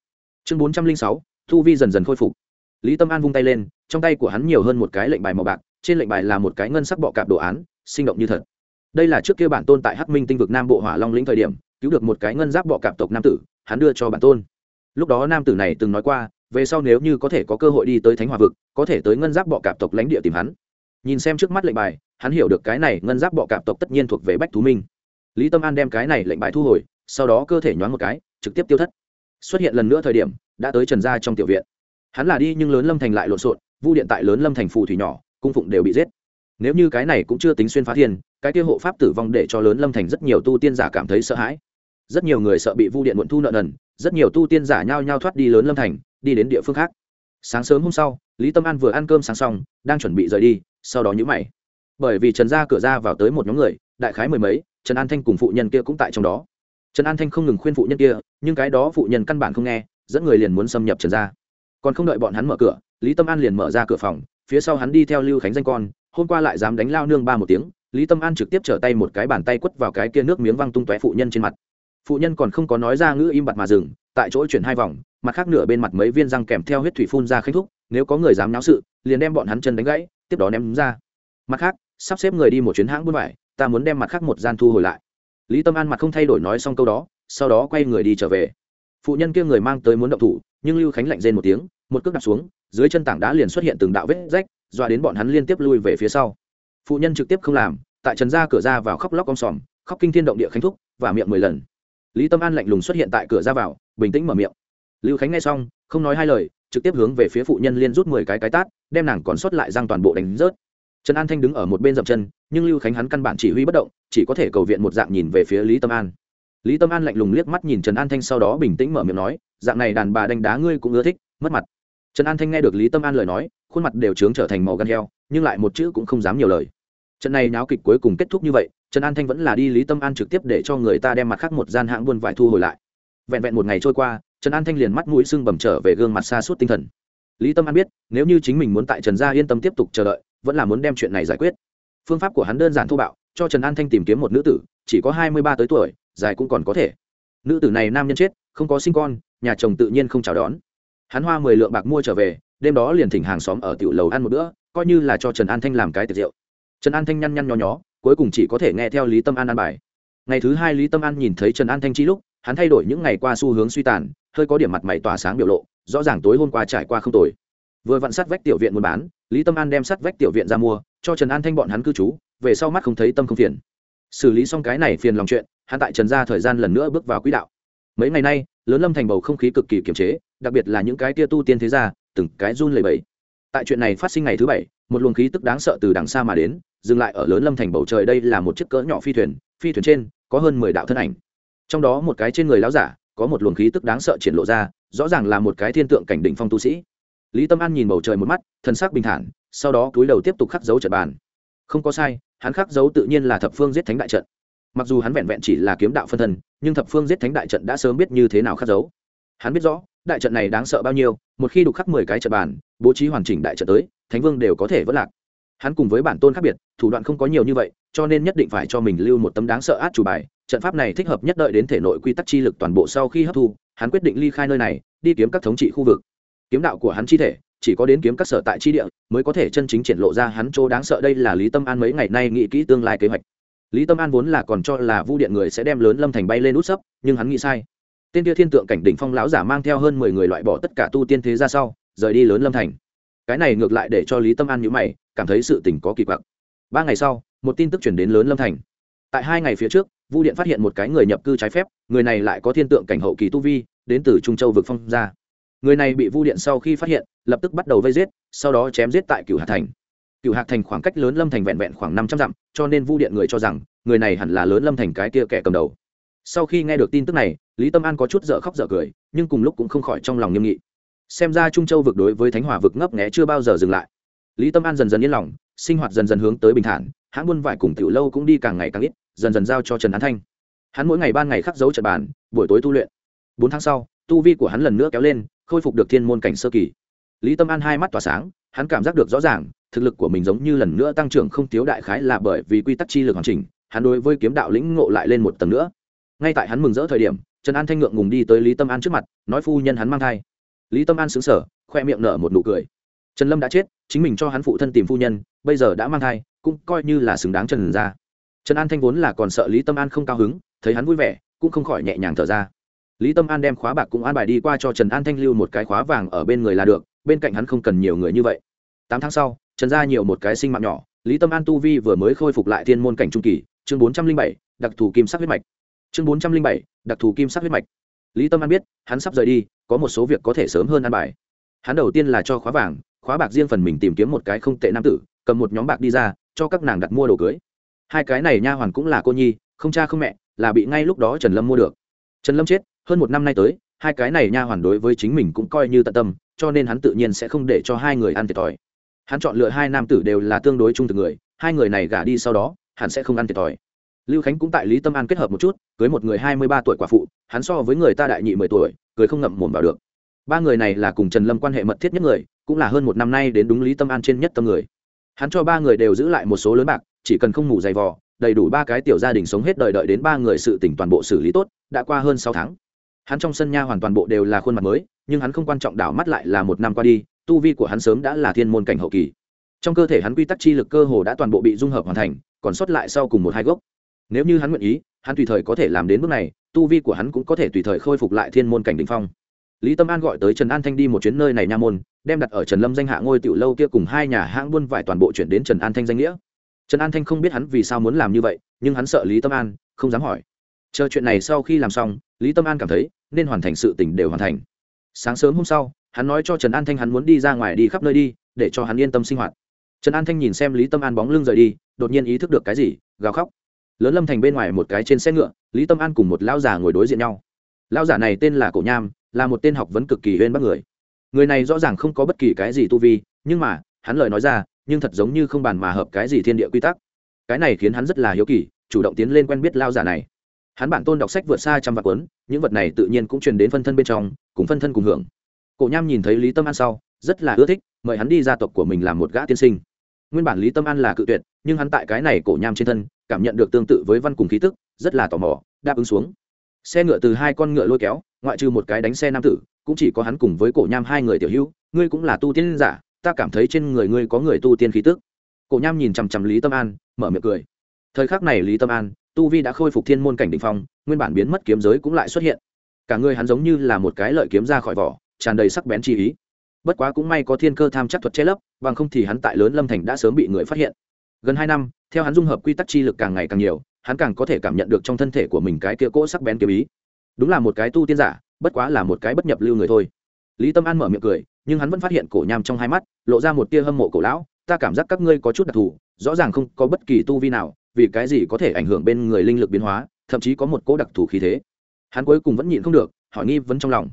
Chương bốn trăm linh sáu, tu vi dần dần khôi phục. Lý tâm an vung tay lên, trong tay của hắn nhiều hơn một cái lệnh bài màu bạc, trên lệnh bài là một cái ngân sắc bọ cạp đồ án, sinh động như thật. Đây là trước kia bản tôn tại hắc minh tinh vực nam bộ hỏa long lĩnh thời điểm, cứu được một cái ngân giáp bọ cạp tộc nam tử, hắn đưa cho bản tôn. Lúc đó nam tử này từng nói qua, về sau nếu như có thể có cơ hội đi tới thánh hòa vực, có thể tới ngân giáp bọ cạp tộc lãnh địa tìm hắn. Nhìn xem trước mắt lệnh bài hắn hiểu được cái này ngân giáp bọ cạp tộc tất nhiên thuộc về bách thú minh lý tâm an đem cái này lệnh bài thu hồi sau đó cơ thể nhoáng một cái trực tiếp tiêu thất xuất hiện lần nữa thời điểm đã tới trần gia trong tiểu viện hắn là đi nhưng lớn lâm thành lại lộn xộn vu điện tại lớn lâm thành phù thủy nhỏ cung phụng đều bị giết nếu như cái này cũng chưa tính xuyên phá thiên cái kia hộ pháp tử vong để cho lớn lâm thành rất nhiều tu tiên giả cảm thấy sợ hãi rất nhiều người sợ bị vu điện muộn thu nợ nần rất nhiều tu tiên giả nhao nhao thoát đi lớn lâm thành đi đến địa phương khác sáng sớm hôm sau lý tâm an vừa ăn cơm sáng xong đang chuẩn bị rời đi sau đó nhữ mày bởi vì trần ra cửa ra vào tới một nhóm người, đại khái mười mấy, trần an thanh cùng phụ nhân kia cũng tại trong đó. Trần an thanh không ngừng khuyên phụ nhân kia, nhưng cái đó phụ nhân căn bản không nghe, dẫn người liền muốn xâm nhập trần ra còn không đợi bọn hắn mở cửa, lý tâm an liền mở ra cửa phòng, phía sau hắn đi theo lưu khánh danh con, hôm qua lại dám đánh lao nương ba một tiếng, lý tâm an trực tiếp trở tay một cái bàn tay quất vào cái kia nước miếng văng tung tóe phụ nhân trên mặt. Phụ nhân còn không có nói ra ngữ im bặt mà dừng, tại chỗ chuyển hai vòng, mặt khác nửa bên mặt mấy viên răng kèm theo huyết thủy phun ra khánh thúc, nếu có người dám náo sự, liền đem bọn hắn chân đánh gãy, tiếp đó ném ra. Mặt khác sắp xếp người đi một chuyến hãng buôn vải, ta muốn đem mặt khác một gian thu hồi lại. Lý tâm an mặt không thay đổi nói xong câu đó, sau đó quay người đi trở về. Phụ nhân kia người mang tới muốn động thủ, nhưng lưu khánh lạnh rên một tiếng, một cước đặt xuống, dưới chân tảng đá liền xuất hiện từng đạo vết rách, dọa đến bọn hắn liên tiếp lui về phía sau. Phụ nhân trực tiếp không làm, tại trần ra cửa ra vào khóc lóc om sòm, khóc kinh thiên động địa khánh thúc, và miệng mười lần. Lý tâm an lạnh lùng xuất hiện tại cửa ra vào, bình tĩnh mở miệng. Lưu khánh nghe xong, không nói hai lời, trực tiếp hướng về phía phụ nhân liên rút mười cái cái tát, đem nàng còn sót lại răng toàn bộ đánh rớt trần an thanh đứng ở một bên dậm chân, nhưng lưu khánh hắn căn bản chỉ huy bất động, chỉ có thể cầu viện một dạng nhìn về phía lý tâm an. Lý tâm an lạnh lùng liếc mắt nhìn trần an thanh sau đó bình tĩnh mở miệng nói, dạng này đàn bà đánh đá ngươi cũng ưa thích, mất mặt. Trần an thanh nghe được lý tâm an lời nói, khuôn mặt đều trướng trở thành màu gan heo, nhưng lại một chữ cũng không dám nhiều lời. Trận này náo kịch cuối cùng kết thúc như vậy, trần an thanh vẫn là đi lý tâm an trực tiếp để cho người ta đem mặt khác một gian hãng buôn vải thu hồi lại. Vẹn vẹn một ngày trôi qua, trần an thanh liền mắt mũi sưng bầm trở về gương mặt xa suốt tinh thần. Lý tâm an biết, nếu như chính mình muốn tại trần gia yên tâm tiếp tục chờ đợi vẫn là muốn đem chuyện này giải quyết. Phương pháp của hắn đơn giản thô bạo, cho trần an thanh tìm kiếm một nữ tử, chỉ có hai mươi ba tới tuổi, dài cũng còn có thể. Nữ tử này nam nhân chết, không có sinh con, nhà chồng tự nhiên không chào đón. Hắn hoa mười lượng bạc mua trở về, đêm đó liền thỉnh hàng xóm ở tiểu lầu ăn một bữa, coi như là cho trần an thanh làm cái tiệc rượu. Trần an thanh nhăn nhăn nhó nhó, cuối cùng chỉ có thể nghe theo lý tâm an ăn bài. Ngày thứ hai lý tâm an nhìn thấy trần an thanh chi lúc, hắn thay đổi những ngày qua xu hướng suy tàn, hơi có điểm mặt mày tỏa sáng biểu lộ, rõ ràng tối hôm qua trải qua không tồi. Vừa vặn sắt vách tiểu viện muốn bán lý tâm an đem sắt vách tiểu viện ra mua, cho trần an thanh bọn hắn cư trú, về sau mắt không thấy tâm không phiền. Xử lý xong cái này phiền lòng chuyện, hắn tại trần gia thời gian lần nữa bước vào quỹ đạo. Mấy ngày nay, lớn lâm thành bầu không khí cực kỳ kiềm chế, đặc biệt là những cái tia tu tiên thế gia, từng cái run lầy bẫy tại chuyện này phát sinh ngày thứ bảy, một luồng khí tức đáng sợ từ đằng xa mà đến, dừng lại ở lớn lâm thành bầu trời đây là một chiếc cỡ nhỏ phi thuyền phi thuyền trên, có hơn mười đạo thân ảnh. Trong đó một cái trên người láo giả, có một luồng khí tức đáng sợ triển lộ ra, rõ ràng là một cái thiên tượng cảnh đỉnh phong tu sĩ lý tâm an nhìn bầu trời một mắt thân xác bình thản, sau đó túi đầu tiếp tục khắc dấu trận bàn. Không có sai, hắn khắc dấu tự nhiên là thập phương giết thánh đại trận. Mặc dù hắn vẹn vẹn chỉ là kiếm đạo phân thân, nhưng thập phương giết thánh đại trận đã sớm biết như thế nào khắc dấu. Hắn biết rõ, đại trận này đáng sợ bao nhiêu, một khi đục khắc mười cái trận bàn, bố trí hoàn chỉnh đại trận tới, thánh vương đều có thể vất lạc. Hắn cùng với bản tôn khác biệt, thủ đoạn không có nhiều như vậy, cho nên nhất định phải cho mình lưu một tấm đáng sợ át chủ bài. Trận pháp này thích hợp nhất đợi đến thể nội quy tắc chi lực toàn bộ sau khi hấp thu, hắn quyết định ly khai nơi này, đi kiếm các thống trị khu vực kiếm đạo của hắn chi thể, chỉ có đến kiếm các sở tại chi địa mới có thể chân chính triển lộ ra hắn chỗ đáng sợ. Đây là lý tâm an mấy ngày nay nghĩ kỹ tương lai kế hoạch. Lý tâm an vốn là còn cho là vu điện người sẽ đem lớn lâm thành bay lên út sấp, nhưng hắn nghĩ sai. Tên kia thiên tượng cảnh đỉnh phong lão giả mang theo hơn mười người loại bỏ tất cả tu tiên thế ra sau, rời đi lớn lâm thành. Cái này ngược lại để cho lý tâm an nhữ mày, cảm thấy sự tình có kỳ quặc. Ba ngày sau, một tin tức chuyển đến lớn lâm thành. Tại hai ngày phía trước, vu điện phát hiện một cái người nhập cư trái phép, người này lại có thiên tượng cảnh hậu kỳ tu vi, đến từ trung châu vực phong ra người này bị vu điện sau khi phát hiện, lập tức bắt đầu vây giết, sau đó chém giết tại cửu hạc thành. Cửu hạc thành khoảng cách lớn lâm thành vẹn vẹn khoảng năm trăm dặm, cho nên vu điện người cho rằng, người này hẳn là lớn lâm thành cái kia kẻ cầm đầu. Sau khi nghe được tin tức này, lý tâm an có chút dở khóc dở cười, nhưng cùng lúc cũng không khỏi trong lòng nghiêm nghị. Xem ra trung châu vực đối với thánh hòa vực ngấp nghé chưa bao giờ dừng lại. Lý tâm an dần dần yên lòng, sinh hoạt dần dần hướng tới bình thản, hãng buôn vải cùng tiểu lâu cũng đi càng ngày càng ít, dần dần giao cho trần án thanh. Hắn mỗi ngày ban ngày khắc dấu trận bàn, buổi tối tu luyện. Bốn tháng sau, tu vi của hắn lần nữa kéo lên khôi phục được thiên môn cảnh sơ kỳ. Lý tâm an hai mắt tỏa sáng, hắn cảm giác được rõ ràng, thực lực của mình giống như lần nữa tăng trưởng không thiếu đại khái là bởi vì quy tắc chi lực hoàn chỉnh, hắn đối với kiếm đạo lĩnh ngộ lại lên một tầng nữa. Ngay tại hắn mừng rỡ thời điểm, trần an thanh ngượng ngùng đi tới lý tâm an trước mặt, nói phu nhân hắn mang thai. Lý tâm an xứng sở khoe miệng nở một nụ cười. Trần lâm đã chết, chính mình cho hắn phụ thân tìm phu nhân, bây giờ đã mang thai, cũng coi như là xứng đáng trần ra. Trần an thanh vốn là còn sợ lý tâm an không cao hứng, thấy hắn vui vẻ, cũng không khỏi nhẹ nhàng thở ra lý tâm an đem khóa bạc cũng an bài đi qua cho trần an thanh lưu một cái khóa vàng ở bên người là được, bên cạnh hắn không cần nhiều người như vậy. Tám tháng sau, trần gia nhiều một cái sinh mạng nhỏ, lý tâm an tu vi vừa mới khôi phục lại thiên môn cảnh trung kỳ, chương bốn trăm linh bảy, đặc thù kim sắc huyết mạch. Chương bốn trăm linh bảy, đặc thù kim sắc huyết mạch. Lý tâm an biết, hắn sắp rời đi, có một số việc có thể sớm hơn an bài. Hắn đầu tiên là cho khóa vàng, khóa bạc riêng phần mình tìm kiếm một cái không tệ nam tử, cầm một nhóm bạc đi ra, cho các nàng đặt mua đồ cưới. Hai cái này nha hoàn cũng là cô nhi, không cha không mẹ, là bị ngay lúc đó trần lâm mua được. Trần lâm chết hơn một năm nay tới, hai cái này nha hoàn đối với chính mình cũng coi như tận tâm, cho nên hắn tự nhiên sẽ không để cho hai người ăn thiệt thòi. Hắn chọn lựa hai nam tử đều là tương đối trung thực người, hai người này gả đi sau đó hắn sẽ không ăn thiệt thòi. Lưu khánh cũng tại lý tâm an kết hợp một chút, cưới một người hai mươi ba tuổi quả phụ, hắn so với người ta đại nhị mười tuổi cưới không ngậm mồm vào được. Ba người này là cùng trần lâm quan hệ mật thiết nhất người, cũng là hơn một năm nay đến đúng lý tâm an trên nhất tâm người. Hắn cho ba người đều giữ lại một số lớn bạc, chỉ cần không ngủ dày vò, đầy đủ ba cái tiểu gia đình sống hết đời đợi đến ba người sự tỉnh toàn bộ xử lý tốt, đã qua hơn sáu tháng hắn trong sân nha hoàn toàn bộ đều là khuôn mặt mới, nhưng hắn không quan trọng đảo mắt lại là một năm qua đi, tu vi của hắn sớm đã là thiên môn cảnh hậu kỳ. Trong cơ thể hắn quy tắc chi lực cơ hồ đã toàn bộ bị dung hợp hoàn thành, còn sót lại sau cùng một hai gốc. Nếu như hắn nguyện ý, hắn tùy thời có thể làm đến bước này, tu vi của hắn cũng có thể tùy thời khôi phục lại thiên môn cảnh đ ỉ n h phong. Lý tâm an gọi tới trần an thanh đi một chuyến nơi này nha môn, đem đặt ở trần lâm danh hạ ngôi tiểu lâu kia cùng hai nhà hãng buôn vải toàn bộ chuyển đến trần an thanh danh nghĩa. Trần an thanh không biết hắn vì sao muốn làm như vậy, nhưng hắn sợ lý tâm an, không dám hỏi. Chờ chuyện này sau khi làm xong lý tâm an cảm thấy nên hoàn thành sự tỉnh đều hoàn thành. Sáng sớm hôm sau, hắn nói cho trần an thanh hắn muốn đi ra ngoài đi khắp nơi đi, để cho hắn yên tâm sinh hoạt. Trần an thanh nhìn xem lý tâm an bóng lưng rời đi, đột nhiên ý thức được cái gì, gào khóc. Lớn lâm thành bên ngoài một cái trên xe ngựa, lý tâm an cùng một lão già ngồi đối diện nhau. Lão giả này tên là cổ nham, là một tên học vấn cực kỳ huyên bắc người. Người này rõ ràng không có bất kỳ cái gì tu vi, nhưng mà, hắn lời nói ra, nhưng thật giống như không bàn mà hợp cái gì thiên địa quy tắc. Cái này khiến hắn rất là hiếu kỳ, chủ động tiến lên quen biết lao giả này hắn bản tôn đọc sách vượt xa trăm vạn cuốn, những vật này tự nhiên cũng truyền đến phân thân bên trong, cùng phân thân cùng hưởng. Cổ nham nhìn thấy lý tâm an sau, rất là ưa thích, mời hắn đi gia tộc của mình làm một gã tiên sinh. Nguyên bản lý tâm an là cự tuyệt, nhưng hắn tại cái này cổ nham trên thân, cảm nhận được tương tự với văn cùng khí tức, rất là tò mò, đáp ứng xuống. Xe ngựa từ hai con ngựa lôi kéo, ngoại trừ một cái đánh xe nam tử, cũng chỉ có hắn cùng với cổ nham hai người tiểu hữu, ngươi cũng là tu tiên giả, ta cảm thấy trên người ngươi có người tu tiên khí tức. Cổ nham nhìn chằm chằm lý tâm an, mở miệng cười. Thời khắc này lý tâm an tu vi đã khôi phục thiên môn cảnh đ ỉ n h phong, nguyên bản biến mất kiếm giới cũng lại xuất hiện. Cả người hắn giống như là một cái lợi kiếm ra khỏi vỏ, tràn đầy sắc bén chi ý. Bất quá cũng may có thiên cơ tham chắc thuật che lấp, bằng không thì hắn tại lớn lâm thành đã sớm bị người phát hiện. Gần hai năm, theo hắn dung hợp quy tắc chi lực càng ngày càng nhiều, hắn càng có thể cảm nhận được trong thân thể của mình cái kia cỗ sắc bén kiếm ý. Đúng là một cái tu tiên giả, bất quá là một cái bất nhập lưu người thôi. Lý tâm an mở miệng cười, nhưng hắn vẫn phát hiện cổ nham trong hai mắt, lộ ra một tia hâm mộ cổ lão, ta cảm giác các ngươi có chút đặc thù, rõ ràng không có bất kỳ tu vi nào vì cái gì có thể ảnh hưởng bên người linh lực biến hóa thậm chí có một cỗ đặc thù khí thế. Hắn cuối cùng vẫn nhịn không được hỏi nghi vấn trong lòng.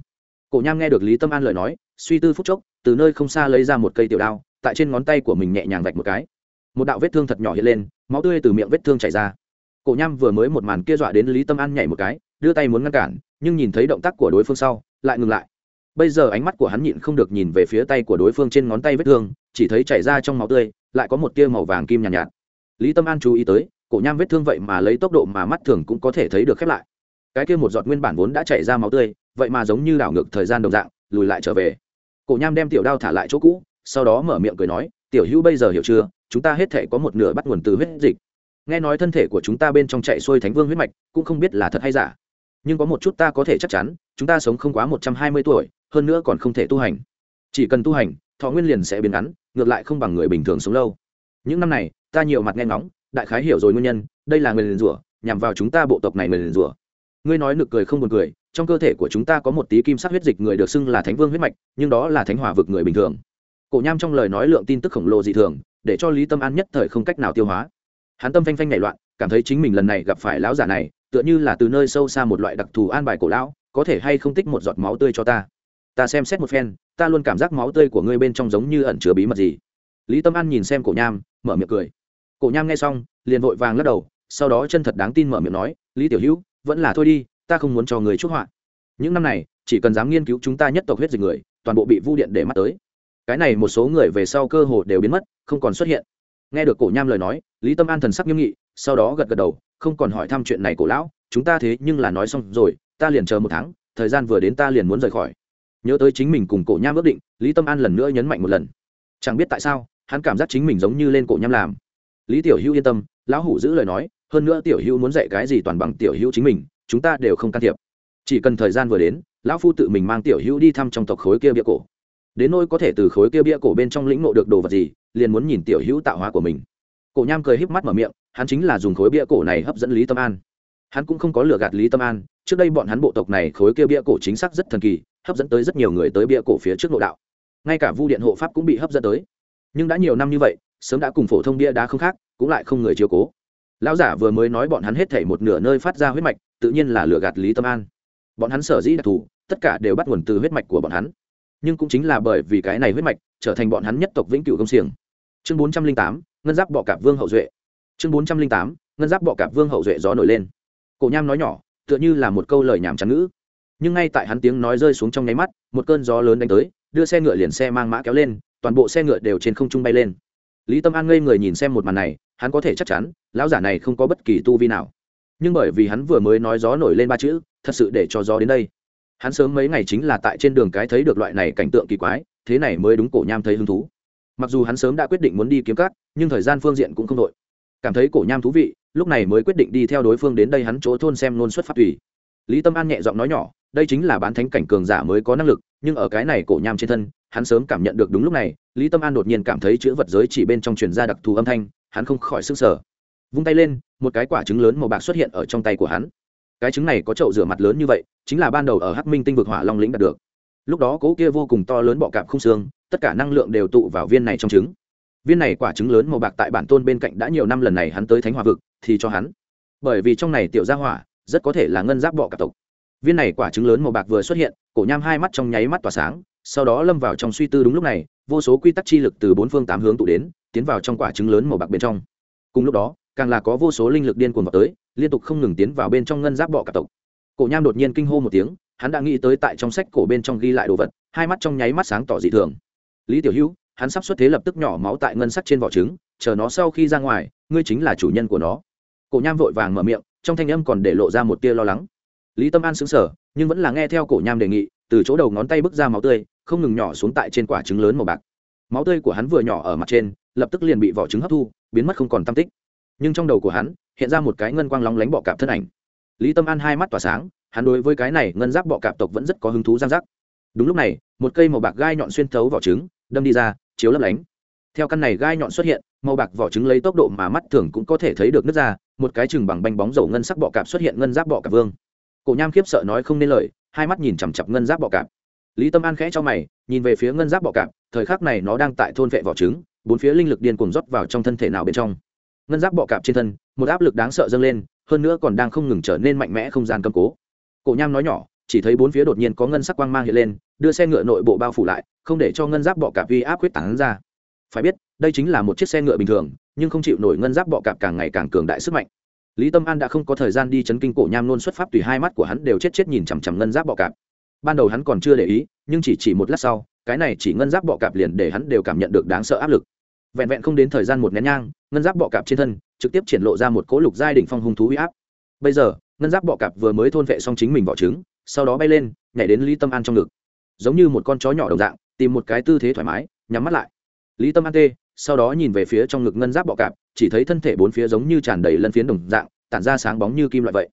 Cổ nham nghe được lý tâm an lời nói suy tư phút chốc từ nơi không xa lấy ra một cây tiểu đao tại trên ngón tay của mình nhẹ nhàng vạch một cái. Một đạo vết thương thật nhỏ hiện lên máu tươi từ miệng vết thương chảy ra. Cổ nham vừa mới một màn kia dọa đến lý tâm an nhảy một cái đưa tay muốn ngăn cản nhưng nhìn thấy động tác của đối phương sau lại ngừng lại. Bây giờ ánh mắt của hắn nhịn không được nhìn về phía tay của đối phương trên ngón tay vết thương chỉ thấy chảy ra trong máu tươi lại có một tia màu vàng kim nhàn nhạt, nhạt lý tâm an chú ý tới, cổ nham vết thương vậy mà lấy tốc độ mà mắt thường cũng có thể thấy được khép lại. Cái kia một giọt nguyên bản vốn đã chảy ra máu tươi, vậy mà giống như đảo ngược thời gian đồng dạng, lùi lại trở về. Cổ nham đem tiểu đao thả lại chỗ cũ, sau đó mở miệng cười nói, tiểu hữu bây giờ hiểu chưa, chúng ta hết thể có một nửa bắt nguồn từ huyết dịch. Nghe nói thân thể của chúng ta bên trong chạy xuôi thánh vương huyết mạch, cũng không biết là thật hay giả. Nhưng có một chút ta có thể chắc chắn, chúng ta sống không quá một trăm hai mươi tuổi, hơn nữa còn không thể tu hành. Chỉ cần tu hành, thọ nguyên liền sẽ biến ngắn, ngược lại không bằng người bình thường sống lâu những năm này, ta nhiều mặt nghe ngóng, đại khái hiểu rồi nguyên nhân, đây là người liền rủa, nhằm vào chúng ta bộ tộc này người liền rủa. Ngươi nói nực cười không buồn cười, trong cơ thể của chúng ta có một tí kim sắc huyết dịch người được xưng là thánh vương huyết mạch, nhưng đó là thánh hòa vực người bình thường. Cổ nham trong lời nói lượng tin tức khổng lồ dị thường, để cho lý tâm an nhất thời không cách nào tiêu hóa. Hắn tâm phanh phanh nảy loạn, cảm thấy chính mình lần này gặp phải lão giả này, tựa như là từ nơi sâu xa một loại đặc thù an bài cổ lão, có thể hay không tích một giọt máu tươi cho ta. Ta xem xét một phen, ta luôn cảm giác máu tươi của ngươi bên trong giống như ẩn chứa bí mật gì lý tâm an nhìn xem cổ nham, mở miệng cười. Cổ nham nghe xong, liền vội vàng lắc đầu, sau đó chân thật đáng tin mở miệng nói, lý tiểu hữu, vẫn là thôi đi, ta không muốn cho người chuốc họa. Những năm này, chỉ cần dám nghiên cứu chúng ta nhất tộc huyết dịch người, toàn bộ bị vu điện để mắt tới. Cái này một số người về sau cơ hồ đều biến mất, không còn xuất hiện. Nghe được cổ nham lời nói, lý tâm an thần sắc nghiêm nghị, sau đó gật gật đầu, không còn hỏi thăm chuyện này, cổ lão, chúng ta thế nhưng là nói xong rồi, ta liền chờ một tháng, thời gian vừa đến ta liền muốn rời khỏi. Nhớ tới chính mình cùng cổ nham ước định, lý tâm an lần nữa nhấn mạnh một lần. Chẳng biết tại sao hắn cảm giác chính mình giống như lên cổ nham làm. Lý tiểu hữu yên tâm, lão hủ giữ lời nói, hơn nữa tiểu hữu muốn dạy cái gì toàn bằng tiểu hữu chính mình, chúng ta đều không can thiệp. Chỉ cần thời gian vừa đến, lão phu tự mình mang tiểu hữu đi thăm trong tộc khối kia bia cổ. Đến nơi có thể từ khối kia bia cổ bên trong lĩnh ngộ được đồ vật gì, liền muốn nhìn tiểu hữu tạo hóa của mình. Cổ nham cười híp mắt mở miệng, hắn chính là dùng khối bia cổ này hấp dẫn lý tâm an. Hắn cũng không có lừa gạt lý tâm an, trước đây bọn hắn bộ tộc này khối kia bia cổ chính xác rất thần kỳ, hấp dẫn tới rất nhiều người tới bia cổ phía trước nội đạo. Ngay cả vu điện hộ pháp cũng bị hấp dẫn tới nhưng đã nhiều năm như vậy, sớm đã cùng phổ thông bia đá không khác, cũng lại không người chiều cố. Lão giả vừa mới nói bọn hắn hết thể một nửa nơi phát ra huyết mạch, tự nhiên là lừa gạt lý tâm an. Bọn hắn sở dĩ đặc thù, tất cả đều bắt nguồn từ huyết mạch của bọn hắn. Nhưng cũng chính là bởi vì cái này huyết mạch, trở thành bọn hắn nhất tộc vĩnh cửu công xiềng. Chương bốn trăm linh tám, ngân giáp bọ cạp vương hậu duệ. Chương bốn trăm linh tám, ngân giáp bọ cạp vương hậu duệ gió nổi lên. Cổ nham nói nhỏ, tựa như là một câu lời nhảm trắng ngữ. Nhưng ngay tại hắn tiếng nói rơi xuống trong nháy mắt, một cơn gió lớn đánh tới, đưa xe ngựa liền xe mang mã kéo lên toàn bộ xe ngựa đều trên không trung bay lên. Lý tâm an ngây người nhìn xem một màn này, hắn có thể chắc chắn, lão giả này không có bất kỳ tu vi nào. Nhưng bởi vì hắn vừa mới nói gió nổi lên ba chữ, thật sự để cho gió đến đây. Hắn sớm mấy ngày chính là tại trên đường cái thấy được loại này cảnh tượng kỳ quái, thế này mới đúng cổ nham thấy hứng thú. Mặc dù hắn sớm đã quyết định muốn đi kiếm cắt nhưng thời gian phương diện cũng không đội. Cảm thấy cổ nham thú vị, lúc này mới quyết định đi theo đối phương đến đây hắn chỗ thôn xem nôn xuất phát tùy. Lý tâm an nhẹ giọng nói nhỏ, đây chính là bán thánh cảnh cường giả mới có năng lực, nhưng ở cái này cổ nham trên thân hắn sớm cảm nhận được đúng lúc này, lý tâm an đột nhiên cảm thấy chữ vật giới chỉ bên trong truyền ra đặc thù âm thanh, hắn không khỏi s ư n g sở vung tay lên, một cái quả trứng lớn màu bạc xuất hiện ở trong tay của hắn. Cái trứng này có chậu rửa mặt lớn như vậy, chính là ban đầu ở hắc minh tinh vực hỏa long lĩnh đạt được. Lúc đó cố kia vô cùng to lớn bọ cạp không xương, tất cả năng lượng đều tụ vào viên này trong trứng. Viên này quả trứng lớn màu bạc tại bản tôn bên cạnh đã nhiều năm lần này hắn tới thánh hòa vực, thì cho hắn. Bởi vì trong này tiểu gia hỏa, rất có thể là ngân giáp bọ cạp tộc. Viên này quả trứng lớn màu bạc vừa xuất hiện, cổ nham hai mắt trong nháy mắt tỏa sáng sau đó lâm vào trong suy tư đúng lúc này, vô số quy tắc chi lực từ bốn phương tám hướng tụ đến, tiến vào trong quả trứng lớn màu bạc bên trong. Cùng lúc đó, càng là có vô số linh lực điên cuồng vào tới, liên tục không ngừng tiến vào bên trong ngân giáp bọ cạp tộc. Cổ nham đột nhiên kinh hô một tiếng, hắn đã nghĩ tới tại trong sách cổ bên trong ghi lại đồ vật, hai mắt trong nháy mắt sáng tỏ dị thường. Lý tiểu hữu, hắn sắp xuất thế lập tức nhỏ máu tại ngân sắc trên vỏ trứng, chờ nó sau khi ra ngoài, ngươi chính là chủ nhân của nó. Cổ nham vội vàng mở miệng, trong thanh âm còn để lộ ra một tia lo lắng. Lý tâm an xứng sở nhưng vẫn là nghe theo cổ nham đề nghị, từ chỗ đầu ngón tay bước ra máu tươi không ngừng nhỏ xuống tại trên quả trứng lớn màu bạc. Máu tươi của hắn vừa nhỏ ở mặt trên, lập tức liền bị vỏ trứng hấp thu, biến mất không còn tam tích. Nhưng trong đầu của hắn, hiện ra một cái ngân quang lóng lánh bọ cạp thân ảnh. Lý tâm an hai mắt tỏa sáng, hắn đối với cái này ngân giác bọ cạp tộc vẫn rất có hứng thú giang giác đúng lúc này, một cây màu bạc gai nhọn xuyên thấu vỏ trứng, đâm đi ra, chiếu lấp lánh. Theo căn này gai nhọn xuất hiện, màu bạc vỏ trứng lấy tốc độ mà mắt thường cũng có thể thấy được nước ra, một cái chừng bằng banh bóng dầu ngân sắc bọ cạp xuất hiện ngân giáp bọ cạp vương. Cổ nham khiếp sợ nói không nên lời, hai mắt nhìn chằm chặp ngân giáp bọ cạp lý tâm an khẽ cho mày, nhìn về phía ngân giáp bọ cạp, thời khắc này nó đang tại thôn vệ vỏ trứng, bốn phía linh lực điên cuồng rót vào trong thân thể nào bên trong. Ngân giáp bọ cạp trên thân, một áp lực đáng sợ dâng lên, hơn nữa còn đang không ngừng trở nên mạnh mẽ không gian cầm cố. Cổ nham nói nhỏ, chỉ thấy bốn phía đột nhiên có ngân sắc quang mang hiện lên, đưa xe ngựa nội bộ bao phủ lại, không để cho ngân giáp bọ cạp uy áp quyết tán ra. Phải biết, đây chính là một chiếc xe ngựa bình thường, nhưng không chịu nổi ngân giáp bọ cạp càng ngày càng cường đại sức mạnh. Lý tâm an đã không có thời gian đi chấn kinh cổ nham nôn xuất pháp tùy hai mắt của hắn đều chết chết nhìn chằm chằm ngân giáp bọ cạp ban đầu hắn còn chưa để ý, nhưng chỉ chỉ một lát sau, cái này chỉ ngân giáp bọ cạp liền để hắn đều cảm nhận được đáng sợ áp lực. Vẹn vẹn không đến thời gian một nén nhang, ngân giáp bọ cạp trên thân trực tiếp triển lộ ra một cỗ lục giai đ ỉ n h phong hung thú huy áp. Bây giờ, ngân giáp bọ cạp vừa mới thôn vệ xong chính mình vỏ trứng, sau đó bay lên, nhảy đến lý tâm an trong ngực. Giống như một con chó nhỏ đồng dạng, tìm một cái tư thế thoải mái, nhắm mắt lại. Lý tâm an tê, sau đó nhìn về phía trong ngực ngân giáp bọ cạp, chỉ thấy thân thể bốn phía giống như tràn đầy lân phiến đồng dạng, tản ra sáng bóng như kim loại vậy.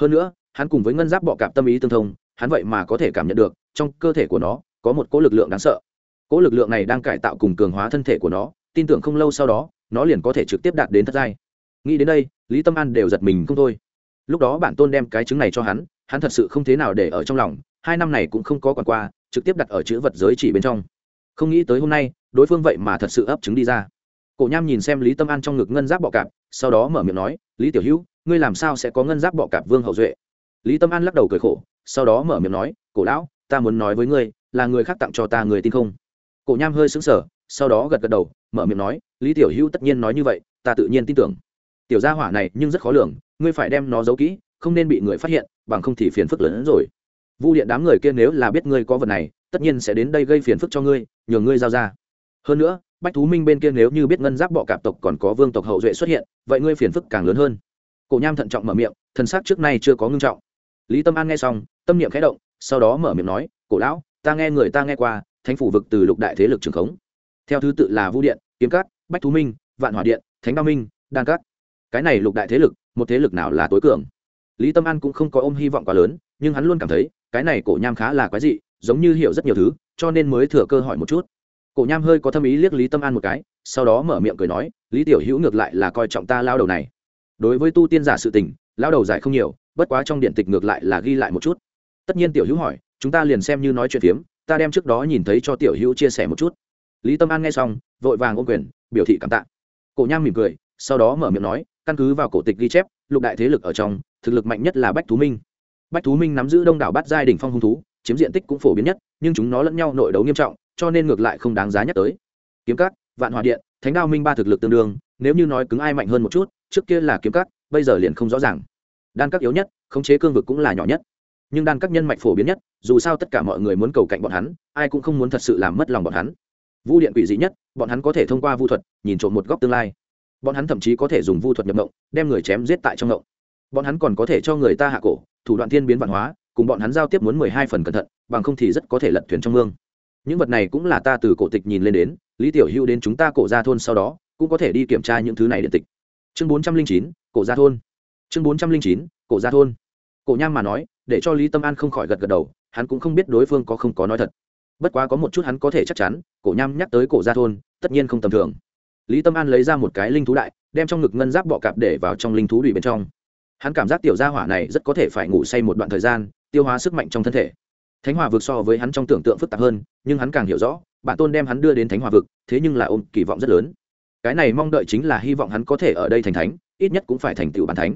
Hơn nữa, hắn cùng với ngân giáp bọ cạp tâm ý tương thông hắn vậy mà có thể cảm nhận được, trong cơ thể của nó có một cỗ lực lượng đáng sợ. Cỗ lực lượng này đang cải tạo cùng cường hóa thân thể của nó, tin tưởng không lâu sau đó, nó liền có thể trực tiếp đạt đến thất giai. Nghĩ đến đây, lý tâm an đều giật mình không thôi. Lúc đó bản tôn đem cái chứng này cho hắn hắn thật sự không thế nào để ở trong lòng, hai năm này cũng không có quản qua, trực tiếp đặt ở chữ vật giới chỉ bên trong. Không nghĩ tới hôm nay, đối phương vậy mà thật sự ấp chứng đi ra. Cổ nham nhìn xem lý tâm an trong ngực ngân giáp bọ cạp, sau đó mở miệng nói, lý tiểu hữu, ngươi làm sao sẽ có ngân giáp bọ cạp vương hậu duệ? Lý tâm an lắc đầu cười khổ sau đó mở miệng nói, cổ lão, ta muốn nói với ngươi, là người khác tặng cho ta người tin không? Cổ nham hơi sững sờ, sau đó gật gật đầu, mở miệng nói, lý tiểu hữu tất nhiên nói như vậy, ta tự nhiên tin tưởng. Tiểu gia hỏa này nhưng rất khó lường, ngươi phải đem nó giấu kỹ, không nên bị người phát hiện, bằng không thì phiền phức lớn hơn rồi. Vu điện đám người kia nếu là biết ngươi có vật này, tất nhiên sẽ đến đây gây phiền phức cho ngươi, nhờ ngươi giao ra. Hơn nữa, bách thú minh bên kia nếu như biết ngân giáp bọ cạp tộc còn có vương tộc hậu duệ xuất hiện, vậy ngươi phiền phức càng lớn hơn. Cổ nham thận trọng mở miệng, thần sắc trước nay chưa có ngưng trọng lý tâm an nghe xong, tâm niệm khẽ động, sau đó mở miệng nói, cổ lão, ta nghe người ta nghe qua, thánh phủ vực từ lục đại thế lực trường khống. Theo thứ tự là vu điện, kiếm cát, bách thú minh, vạn hỏa điện, thánh Ba minh, đan cát. Cái này lục đại thế lực, một thế lực nào là tối cường? Lý tâm an cũng không có ôm hy vọng quá lớn, nhưng hắn luôn cảm thấy, cái này cổ nham khá là quái dị, giống như hiểu rất nhiều thứ, cho nên mới thừa cơ hỏi một chút. Cổ nham hơi có tâm ý liếc lý tâm an một cái, sau đó mở miệng cười nói, lý tiểu hữu ngược lại là coi trọng ta lao đầu này. Đối với tu tiên giả sự tình, lao đầu giải không nhiều bất quá trong điện tịch ngược lại là ghi lại một chút. Tất nhiên tiểu hữu hỏi, chúng ta liền xem như nói chuyện phiếm, ta đem trước đó nhìn thấy cho tiểu hữu chia sẻ một chút. Lý tâm an nghe xong, vội vàng ôm quyền, biểu thị cảm tạ. Cổ nham mỉm cười, sau đó mở miệng nói, căn cứ vào cổ tịch ghi chép, lục đại thế lực ở trong, thực lực mạnh nhất là bách thú minh. Bách thú minh nắm giữ đông đảo bát giai đỉnh phong hung thú, chiếm diện tích cũng phổ biến nhất, nhưng chúng nó lẫn nhau nội đấu nghiêm trọng, cho nên ngược lại không đáng giá nhắc tới. Kiếm cát vạn hòa điện, thánh đao minh ba thực lực tương đương, nếu như nói cứng ai mạnh hơn một chút, trước kia là kiếm cát bây giờ liền không rõ ràng đan các yếu nhất, khống chế cương vực cũng là nhỏ nhất. Nhưng đan các nhân mạch phổ biến nhất, dù sao tất cả mọi người muốn cầu cạnh bọn hắn, ai cũng không muốn thật sự làm mất lòng bọn hắn. Vu điện quỷ dị nhất, bọn hắn có thể thông qua vu thuật, nhìn trộm một góc tương lai. Bọn hắn thậm chí có thể dùng vu thuật nhập mộng đem người chém giết tại trong mộng bọn hắn còn có thể cho người ta hạ cổ, thủ đoạn thiên biến văn hóa, cùng bọn hắn giao tiếp muốn mười hai phần cẩn thận, bằng không thì rất có thể lật thuyền trong mương. Những vật này cũng là ta từ cổ tịch nhìn lên đến, lý tiểu hưu đến chúng ta cổ ra thôn sau đó, cũng có thể đi kiểm tra những thứ này điện tịch. Chương bốn trăm linh chín, cổ gia thôn chương bốn trăm linh chín, cổ gia thôn. Cổ nham mà nói, để cho lý tâm an không khỏi gật gật đầu, hắn cũng không biết đối phương có không có nói thật. Bất quá có một chút hắn có thể chắc chắn, cổ nham nhắc tới cổ gia thôn, tất nhiên không tầm thường. Lý tâm an lấy ra một cái linh thú đại, đem trong ngực ngân giáp bọ cạp để vào trong linh thú đùi bên trong. Hắn cảm giác tiểu gia hỏa này rất có thể phải ngủ say một đoạn thời gian, tiêu hóa sức mạnh trong thân thể. Thánh hòa vực so với hắn trong tưởng tượng phức tạp hơn, nhưng hắn càng hiểu rõ bản tôn đem hắn đưa đến thánh hòa vực, thế nhưng là ôm kỳ vọng rất lớn. Cái này mong đợi chính là hy vọng hắn có thể ở đây thành thánh, ít nhất cũng phải thành tựu bản thánh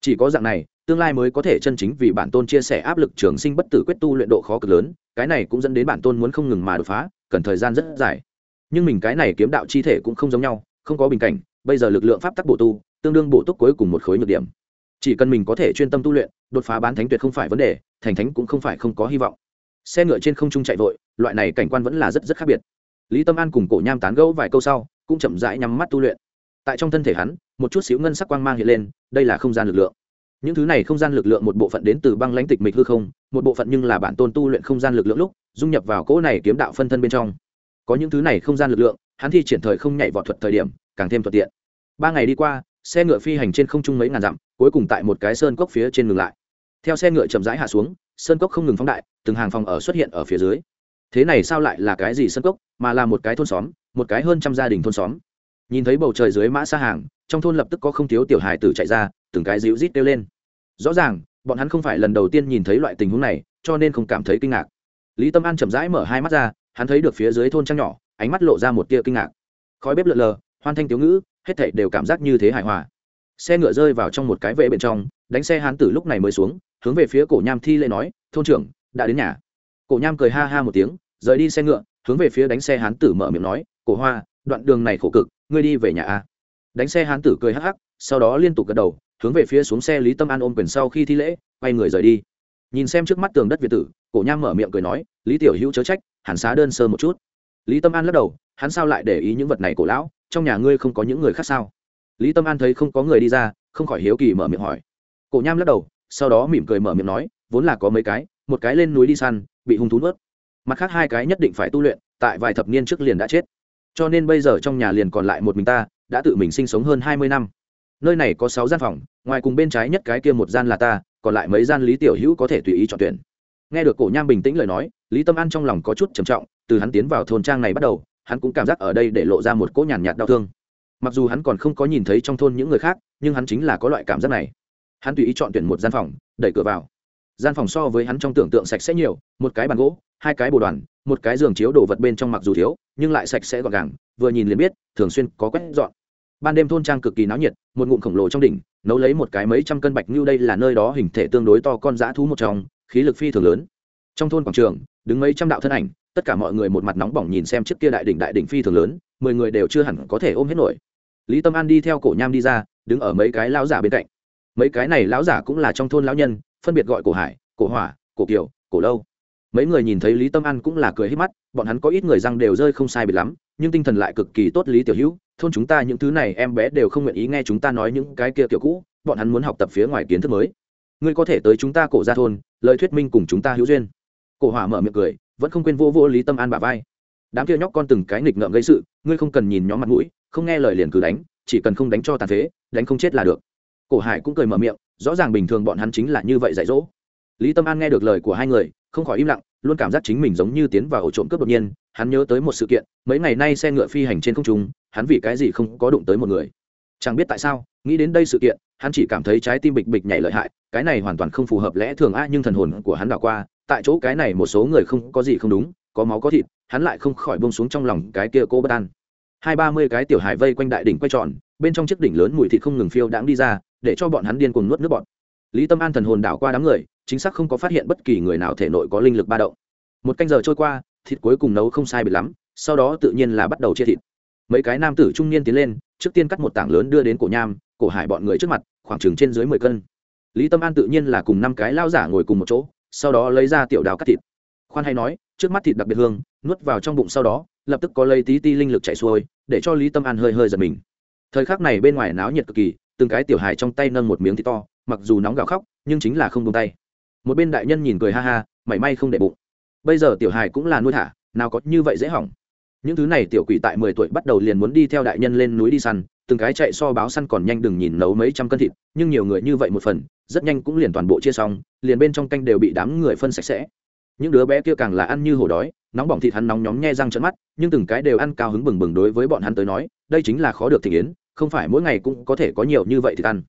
chỉ có dạng này, tương lai mới có thể chân chính vì bản tôn chia sẻ áp lực trường sinh bất tử quyết tu luyện độ khó cực lớn, cái này cũng dẫn đến bản tôn muốn không ngừng mà đột phá, cần thời gian rất dài. Nhưng mình cái này kiếm đạo chi thể cũng không giống nhau, không có bình cảnh, bây giờ lực lượng pháp tắc bổ tu, tương đương bổ túc cuối cùng một khối nhược điểm. Chỉ cần mình có thể chuyên tâm tu luyện, đột phá bán thánh tuyệt không phải vấn đề, thành thánh cũng không phải không có hy vọng. Xe ngựa trên không trung chạy vội, loại này cảnh quan vẫn là rất rất khác biệt. Lý tâm an cùng cổ nham tán gẫu vài câu sau, cũng chậm rãi nhắm mắt tu luyện tại trong thân thể hắn, một chút xíu ngân sắc quang mang hiện lên, đây là không gian lực lượng. Những thứ này không gian lực lượng một bộ phận đến từ băng lãnh tịch mịch hư không, một bộ phận nhưng là bản tôn tu luyện không gian lực lượng lúc, dung nhập vào cỗ này kiếm đạo phân thân bên trong. Có những thứ này không gian lực lượng, hắn thi triển thời không nhảy vọt thuật thời điểm, càng thêm thuận tiện. Ba ngày đi qua, xe ngựa phi hành trên không trung mấy ngàn dặm, cuối cùng tại một cái sơn cốc phía trên ngừng lại. Theo xe ngựa chậm rãi hạ xuống, sơn cốc không ngừng phóng đại, từng hàng phòng ở xuất hiện ở phía dưới. Thế này sao lại là cái gì sơn cốc, mà là một cái thôn xóm, một cái hơn trăm gia đình thôn xóm? Nhìn thấy bầu trời dưới mã xa hàng, trong thôn lập tức có không thiếu tiểu hài tử chạy ra, từng cái ríu rít kêu lên. Rõ ràng, bọn hắn không phải lần đầu tiên nhìn thấy loại tình huống này, cho nên không cảm thấy kinh ngạc. Lý tâm an chậm rãi mở hai mắt ra, hắn thấy được phía dưới thôn trăng nhỏ, ánh mắt lộ ra một tia kinh ngạc. Khói bếp lượn lờ, hoan thanh tiếu ngữ, hết thảy đều cảm giác như thế hài hòa. Xe ngựa rơi vào trong một cái vệ bên trong, đánh xe hán tử lúc này mới xuống, hướng về phía cổ nham thi lễ nói, thôn trưởng, đã đến nhà. Cổ nham cười ha ha một tiếng, rời đi xe ngựa, hướng về phía đánh xe hán tử mở miệng nói, cổ hoa, đoạn đường này khổ cực ngươi đi về nhà a. Đánh xe hán tử cười hắc hắc, sau đó liên tục gật đầu, hướng về phía xuống xe lý tâm an ôm quyền sau khi thi lễ, quay người rời đi. Nhìn xem trước mắt tường đất việt tử, cổ nham mở miệng cười nói, lý tiểu hữu chớ trách, hẳn xá đơn sơ một chút. Lý tâm an lắc đầu, hắn sao lại để ý những vật này cổ lão, trong nhà ngươi không có những người khác sao? Lý tâm an thấy không có người đi ra, không khỏi hiếu kỳ mở miệng hỏi. Cổ nham lắc đầu, sau đó mỉm cười mở miệng nói, vốn là có mấy cái, một cái lên núi đi săn, bị hung thú nuốt. Mặt khác hai cái nhất định phải tu luyện, tại vài thập niên trước liền đã chết cho nên bây giờ trong nhà liền còn lại một mình ta, đã tự mình sinh sống hơn hai mươi năm. Nơi này có sáu gian phòng, ngoài cùng bên trái nhất cái kia một gian là ta, còn lại mấy gian lý tiểu hữu có thể tùy ý chọn tuyển. Nghe được cổ nham bình tĩnh lời nói, lý tâm an trong lòng có chút trầm trọng, từ hắn tiến vào thôn trang này bắt đầu, hắn cũng cảm giác ở đây để lộ ra một cỗ nhàn nhạt đau thương. Mặc dù hắn còn không có nhìn thấy trong thôn những người khác, nhưng hắn chính là có loại cảm giác này. Hắn tùy ý chọn tuyển một gian phòng, đẩy cửa vào gian phòng so với hắn trong tưởng tượng sạch sẽ nhiều, một cái bàn gỗ, hai cái bồ đoàn, một cái giường chiếu đồ vật bên trong mặc dù thiếu, nhưng lại sạch sẽ gọn gàng, vừa nhìn liền biết, thường xuyên có quét dọn. Ban đêm thôn trang cực kỳ náo nhiệt, một ngụm khổng lồ trong đỉnh, nấu lấy một cái mấy trăm cân bạch như đây là nơi đó hình thể tương đối to con dã thú một trong, khí lực phi thường lớn. Trong thôn quảng trường, đứng mấy trăm đạo thân ảnh, tất cả mọi người một mặt nóng bỏng nhìn xem chiếc kia đại đỉnh đại đỉnh phi thường lớn, mười người đều chưa hẳn có thể ôm hết nổi. Lý tâm an đi theo cổ nham đi ra, đứng ở mấy cái lão giả bên cạnh. Mấy cái này lão giả cũng là trong thôn lão nhân phân biệt gọi cổ hải, cổ hỏa, cổ kiều, cổ lâu. Mấy người nhìn thấy lý tâm an cũng là cười hết mắt, bọn hắn có ít người răng đều rơi không sai biệt lắm, nhưng tinh thần lại cực kỳ tốt lý tiểu hữu, thôn chúng ta những thứ này em bé đều không nguyện ý nghe chúng ta nói những cái kia kiểu cũ, bọn hắn muốn học tập phía ngoài kiến thức mới. Ngươi có thể tới chúng ta cổ ra thôn, lời thuyết minh cùng chúng ta hữu duyên. Cổ hỏa mở miệng cười, vẫn không quên vô vô lý tâm an bà vai. Đám kia nhóc con từng cái nghịch ngợm gây sự, ngươi không cần nhìn nhóm mặt mũi, không nghe lời liền cứ đánh, chỉ cần không đánh cho tàn phế, đánh không chết là được. Cổ hải cũng cười mở miệng rõ ràng bình thường bọn hắn chính là như vậy dạy dỗ. Lý tâm an nghe được lời của hai người, không khỏi im lặng, luôn cảm giác chính mình giống như tiến vào ổ trộm cướp đột nhiên, hắn nhớ tới một sự kiện, mấy ngày nay xe ngựa phi hành trên không trung, hắn vì cái gì không có đụng tới một người. Chẳng biết tại sao, nghĩ đến đây sự kiện, hắn chỉ cảm thấy trái tim bịch bịch nhảy lợi hại, cái này hoàn toàn không phù hợp lẽ thường a nhưng thần hồn của hắn đảo qua, tại chỗ cái này một số người không có gì không đúng, có máu có thịt, hắn lại không khỏi bông xuống trong lòng cái kia cô bất an. Hai ba mươi cái tiểu hải vây quanh đại đỉnh quay tròn, bên trong chiếc đỉnh lớn mùi thịt không ngừng phiêu đãng đi ra để cho bọn hắn điên cuồng nuốt nước bọn lý tâm an thần hồn đảo qua đám người, chính xác không có phát hiện bất kỳ người nào thể nội có linh lực ba động. Một canh giờ trôi qua, thịt cuối cùng nấu không sai biệt lắm, sau đó tự nhiên là bắt đầu chia thịt. Mấy cái nam tử trung niên tiến lên, trước tiên cắt một tảng lớn đưa đến cổ nham, cổ hải bọn người trước mặt, khoảng chừng trên dưới mười cân. Lý tâm an tự nhiên là cùng năm cái lao giả ngồi cùng một chỗ, sau đó lấy ra tiểu đào cắt thịt. Khoan hay nói, trước mắt thịt đặc biệt hương, nuốt vào trong bụng sau đó, lập tức có lây tí ti linh lực chạy xuôi, để cho lý tâm an hơi hơi giật mình. Thời khắc này bên ngoài náo nhiệt cực kỳ từng cái tiểu hài trong tay nâng một miếng thịt to, mặc dù nóng gào khóc, nhưng chính là không tung tay. Một bên đại nhân nhìn cười ha ha, mảy may không để bụng. Bây giờ tiểu hài cũng là nuôi thả, nào có như vậy dễ hỏng. Những thứ này tiểu quỷ tại mười tuổi bắt đầu liền muốn đi theo đại nhân lên núi đi săn, từng cái chạy so báo săn còn nhanh đừng nhìn nấu mấy trăm cân thịt, nhưng nhiều người như vậy một phần, rất nhanh cũng liền toàn bộ chia xong, liền bên trong canh đều bị đám người phân sạch sẽ. Những đứa bé kia càng là ăn như hổ đói, nóng bỏng thịt hắn nóng nhóm nhe răng trận mắt, nhưng từng cái đều ăn cao hứng bừng bừng đối với bọn hắn tới nói, đây chính là khó được thị yến không phải mỗi ngày cũng có thể có nhiều như vậy thì ăn.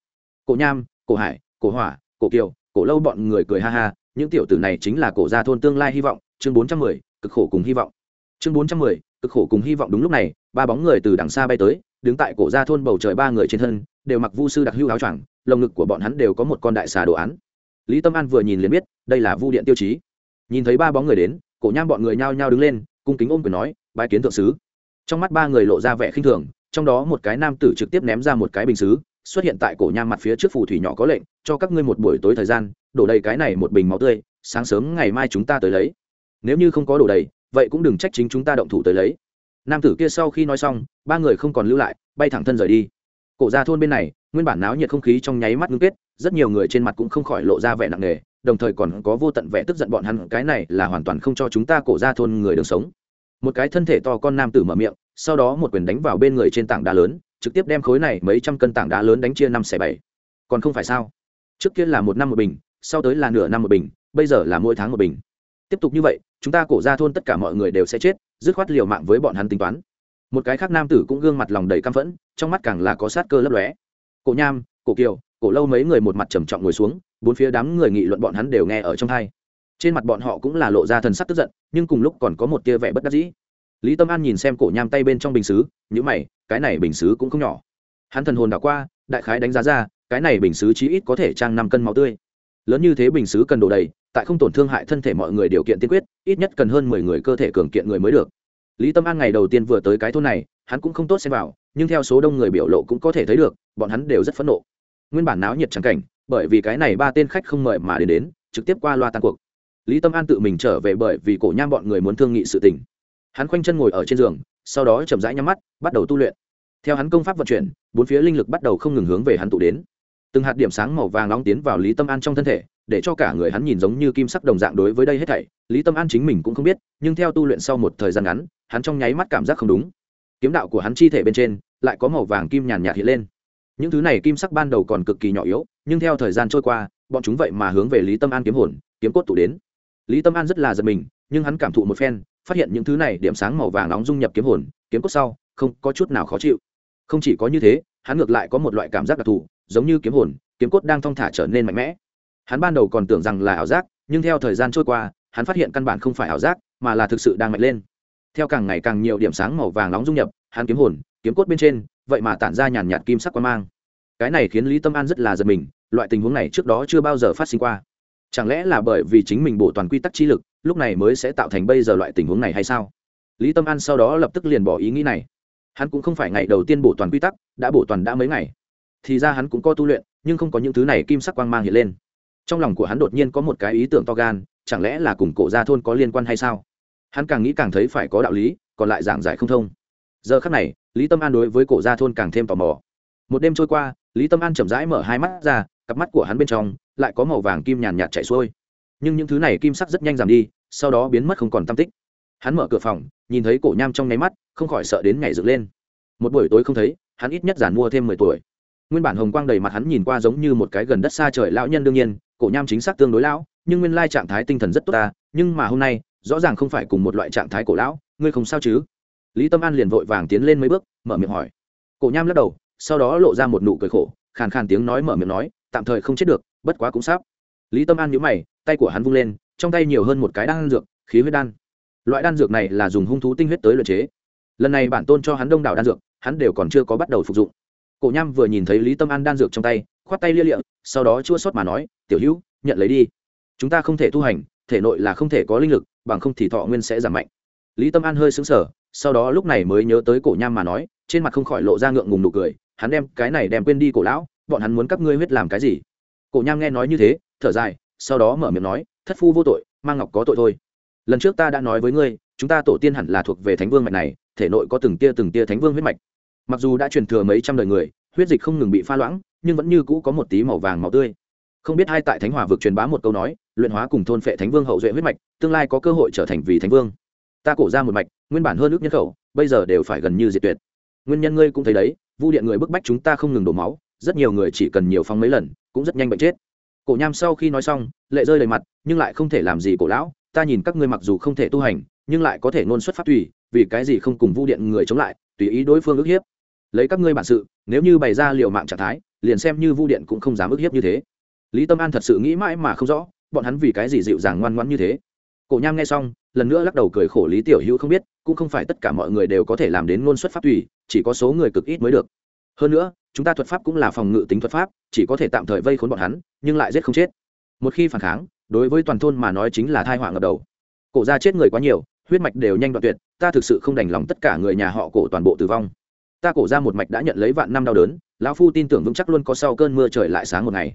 Cổ nham, cổ hải, cổ hỏa, cổ kiều, cổ lâu bọn người cười ha ha, những tiểu tử này chính là cổ gia thôn tương lai hy vọng, chương bốn trăm mười, cực khổ cùng hy vọng. Chương bốn trăm mười, cực khổ cùng hy vọng đúng lúc này, ba bóng người từ đằng xa bay tới, đứng tại cổ gia thôn bầu trời ba người trên thân, đều mặc vu sư đặc hữu áo choàng, lồng ngực của bọn hắn đều có một con đại xà đồ án. Lý tâm an vừa nhìn liền biết, đây là vu điện tiêu chí. Nhìn thấy ba bóng người đến, cổ nham bọn người nhao nhao đứng lên, cung kính ôm quyền nói, bái kiến thượng sứ. Trong mắt ba người lộ ra vẻ khinh thường trong đó một cái nam tử trực tiếp ném ra một cái bình xứ, xuất hiện tại cổ nham mặt phía trước phù thủy nhỏ có lệnh, cho các ngươi một buổi tối thời gian, đổ đầy cái này một bình máu tươi, sáng sớm ngày mai chúng ta tới lấy. Nếu như không có đổ đầy, vậy cũng đừng trách chính chúng ta động thủ tới lấy. Nam tử kia sau khi nói xong, ba người không còn lưu lại, bay thẳng thân rời đi. Cổ ra thôn bên này, nguyên bản náo nhiệt không khí trong nháy mắt ngưng kết, rất nhiều người trên mặt cũng không khỏi lộ ra vẻ nặng nề, đồng thời còn có vô tận vẻ tức giận bọn hắn, cái này là hoàn toàn không cho chúng ta cổ ra thôn người đường sống. Một cái thân thể to con nam tử mở miệng sau đó một quyền đánh vào bên người trên tảng đá lớn, trực tiếp đem khối này mấy trăm cân tảng đá lớn đánh chia năm xẻ bảy. Còn không phải sao? Trước kia là một năm một bình, sau tới là nửa năm một bình, bây giờ là mỗi tháng một bình. Tiếp tục như vậy, chúng ta cổ ra thôn tất cả mọi người đều sẽ chết, dứt khoát liều mạng với bọn hắn tính toán. Một cái khác nam tử cũng gương mặt lòng đầy căm phẫn, trong mắt càng là có sát cơ lấp lóe. Cổ nham, cổ kiều, cổ lâu mấy người một mặt trầm trọng ngồi xuống, bốn phía đám người nghị luận bọn hắn đều nghe ở trong hai trên mặt bọn họ cũng là lộ ra thần sắc tức giận, nhưng cùng lúc còn có một tia vẻ bất đắc dĩ lý tâm an nhìn xem cổ nham tay bên trong bình xứ nhữ mày, cái này bình xứ cũng không nhỏ. Hắn thần hồn đảo qua, đại khái đánh giá ra, cái này bình xứ chí ít có thể trang năm cân máu tươi. Lớn như thế bình xứ cần đổ đầy, tại không tổn thương hại thân thể mọi người điều kiện tiên quyết, ít nhất cần hơn mười người cơ thể cường kiện người mới được. Lý tâm an ngày đầu tiên vừa tới cái thôn này, hắn cũng không tốt xem vào, nhưng theo số đông người biểu lộ cũng có thể thấy được, bọn hắn đều rất phẫn nộ. Nguyên bản náo nhiệt trắng cảnh, bởi vì cái này ba tên khách không mời mà đến đến, trực tiếp qua loa tan cuộc. Lý tâm an tự mình trở về bởi vì cổ nham bọn người muốn thương nghị sự tình hắn khoanh chân ngồi ở trên giường, sau đó chậm rãi nhắm mắt, bắt đầu tu luyện. Theo hắn công pháp vận chuyển, bốn phía linh lực bắt đầu không ngừng hướng về hắn tụ đến. Từng hạt điểm sáng màu vàng nóng tiến vào lý tâm an trong thân thể, để cho cả người hắn nhìn giống như kim sắc đồng dạng đối với đây hết thảy. Lý tâm an chính mình cũng không biết, nhưng theo tu luyện sau một thời gian ngắn, hắn trong nháy mắt cảm giác không đúng. Kiếm đạo của hắn chi thể bên trên, lại có màu vàng kim nhàn nhạt hiện lên. Những thứ này kim sắc ban đầu còn cực kỳ nhỏ yếu, nhưng theo thời gian trôi qua, bọn chúng vậy mà hướng về lý tâm an kiếm hồn, kiếm cốt tụ đến. Lý tâm an rất là giật mình, nhưng hắn cảm thụ một phen phát hiện những thứ này điểm sáng màu vàng nóng dung nhập kiếm hồn, kiếm cốt sau, không có chút nào khó chịu. Không chỉ có như thế, hắn ngược lại có một loại cảm giác đặc thù, giống như kiếm hồn, kiếm cốt đang thong thả trở nên mạnh mẽ. Hắn ban đầu còn tưởng rằng là ảo giác, nhưng theo thời gian trôi qua, hắn phát hiện căn bản không phải ảo giác, mà là thực sự đang mạnh lên. Theo càng ngày càng nhiều điểm sáng màu vàng nóng dung nhập, hắn kiếm hồn, kiếm cốt bên trên, vậy mà tản ra nhàn nhạt kim sắc quan mang. Cái này khiến lý tâm an rất là giật mình, loại tình huống này trước đó chưa bao giờ phát sinh qua. Chẳng lẽ là bởi vì chính mình bổ toàn quy tắc chi lực lúc này mới sẽ tạo thành bây giờ loại tình huống này hay sao? Lý tâm an sau đó lập tức liền bỏ ý nghĩ này. Hắn cũng không phải ngày đầu tiên bổ toàn quy tắc, đã bổ toàn đã mấy ngày. Thì ra hắn cũng có tu luyện, nhưng không có những thứ này kim sắc quang mang hiện lên. Trong lòng của hắn đột nhiên có một cái ý tưởng to gan, chẳng lẽ là cùng cổ gia thôn có liên quan hay sao? Hắn càng nghĩ càng thấy phải có đạo lý, còn lại giảng giải không thông. Giờ khắc này, lý tâm an đối với cổ gia thôn càng thêm tò mò. Một đêm trôi qua, lý tâm an chậm rãi mở hai mắt ra, cặp mắt của hắn bên trong lại có màu vàng kim nhàn nhạt chạy xuôi. Nhưng những thứ này kim sắc rất nhanh giảm đi sau đó biến mất không còn tam tích. Hắn mở cửa phòng, nhìn thấy cổ nham trong nháy mắt, không khỏi sợ đến nhảy dựng lên. Một buổi tối không thấy, hắn ít nhất giản mua thêm mười tuổi. Nguyên bản hồng quang đầy mặt hắn nhìn qua giống như một cái gần đất xa trời lão nhân đương nhiên, cổ nham chính xác tương đối lão, nhưng nguyên lai trạng thái tinh thần rất tốt ta, nhưng mà hôm nay, rõ ràng không phải cùng một loại trạng thái cổ lão, ngươi không sao chứ? Lý tâm an liền vội vàng tiến lên mấy bước, mở miệng hỏi. Cổ nham lắc đầu, sau đó lộ ra một nụ cười khổ, khàn khàn tiếng nói mở miệng nói, tạm thời không chết được, bất quá cũng sắp. Lý tâm an nhíu mày, tay của hắn vung lên trong tay nhiều hơn một cái đan dược, khí huyết đan. Loại đan dược này là dùng hung thú tinh huyết tới luyện chế. Lần này bản tôn cho hắn đông đảo đan dược, hắn đều còn chưa có bắt đầu phục dụng. Cổ nham vừa nhìn thấy lý tâm an đan dược trong tay, khoát tay lia lịa, sau đó chua sót mà nói, tiểu hữu, nhận lấy đi. Chúng ta không thể tu hành, thể nội là không thể có linh lực, bằng không thì thọ nguyên sẽ giảm mạnh. Lý tâm an hơi xứng sở sau đó lúc này mới nhớ tới cổ nham mà nói, trên mặt không khỏi lộ ra ngượng ngùng nụ cười, hắn đem cái này đem quên đi, cổ lão, bọn hắn muốn các ngươi huyết làm cái gì? Cổ nham nghe nói như thế, thở dài, sau đó mở miệng nói thất phu vô tội, mang ngọc có tội thôi. Lần trước ta đã nói với ngươi, chúng ta tổ tiên hẳn là thuộc về thánh vương mạch này, thể nội có từng tia từng tia thánh vương huyết mạch. Mặc dù đã truyền thừa mấy trăm đời người, huyết dịch không ngừng bị pha loãng, nhưng vẫn như cũ có một tí màu vàng màu tươi. Không biết hai tại thánh hòa vực truyền bá một câu nói, luyện hóa cùng thôn phệ thánh vương hậu duệ huyết mạch, tương lai có cơ hội trở thành vì thánh vương. Ta cổ ra một mạch, nguyên bản hơn ước nhân khẩu, bây giờ đều phải gần như diệt tuyệt. Nguyên nhân ngươi cũng thấy đấy, vu điện người bức bách chúng ta không ngừng đổ máu, rất nhiều người chỉ cần nhiều phong mấy lần, cũng rất nhanh bệnh chết cổ nham sau khi nói xong, lệ rơi đầy mặt, nhưng lại không thể làm gì cổ lão, ta nhìn các ngươi mặc dù không thể tu hành, nhưng lại có thể ngôn xuất phát tùy, vì cái gì không cùng vu điện người chống lại, tùy ý đối phương ức hiếp. Lấy các ngươi bản sự, nếu như bày ra liều mạng trạng thái, liền xem như vu điện cũng không dám ức hiếp như thế. Lý tâm an thật sự nghĩ mãi mà không rõ, bọn hắn vì cái gì dịu dàng ngoan ngoãn như thế. Cổ nham nghe xong, lần nữa lắc đầu cười khổ lý tiểu hữu không biết, cũng không phải tất cả mọi người đều có thể làm đến ngôn xuất pháp tùy, chỉ có số người cực ít mới được. Hơn nữa chúng ta thuật pháp cũng là phòng ngự tính thuật pháp, chỉ có thể tạm thời vây khốn bọn hắn, nhưng lại giết không chết. Một khi phản kháng, đối với toàn thôn mà nói chính là thai họa ngập đầu. Cổ ra chết người quá nhiều, huyết mạch đều nhanh đoạn tuyệt, ta thực sự không đành lòng tất cả người nhà họ cổ toàn bộ tử vong. Ta cổ ra một mạch đã nhận lấy vạn năm đau đớn, lão phu tin tưởng vững chắc luôn có sau cơn mưa trời lại sáng một ngày.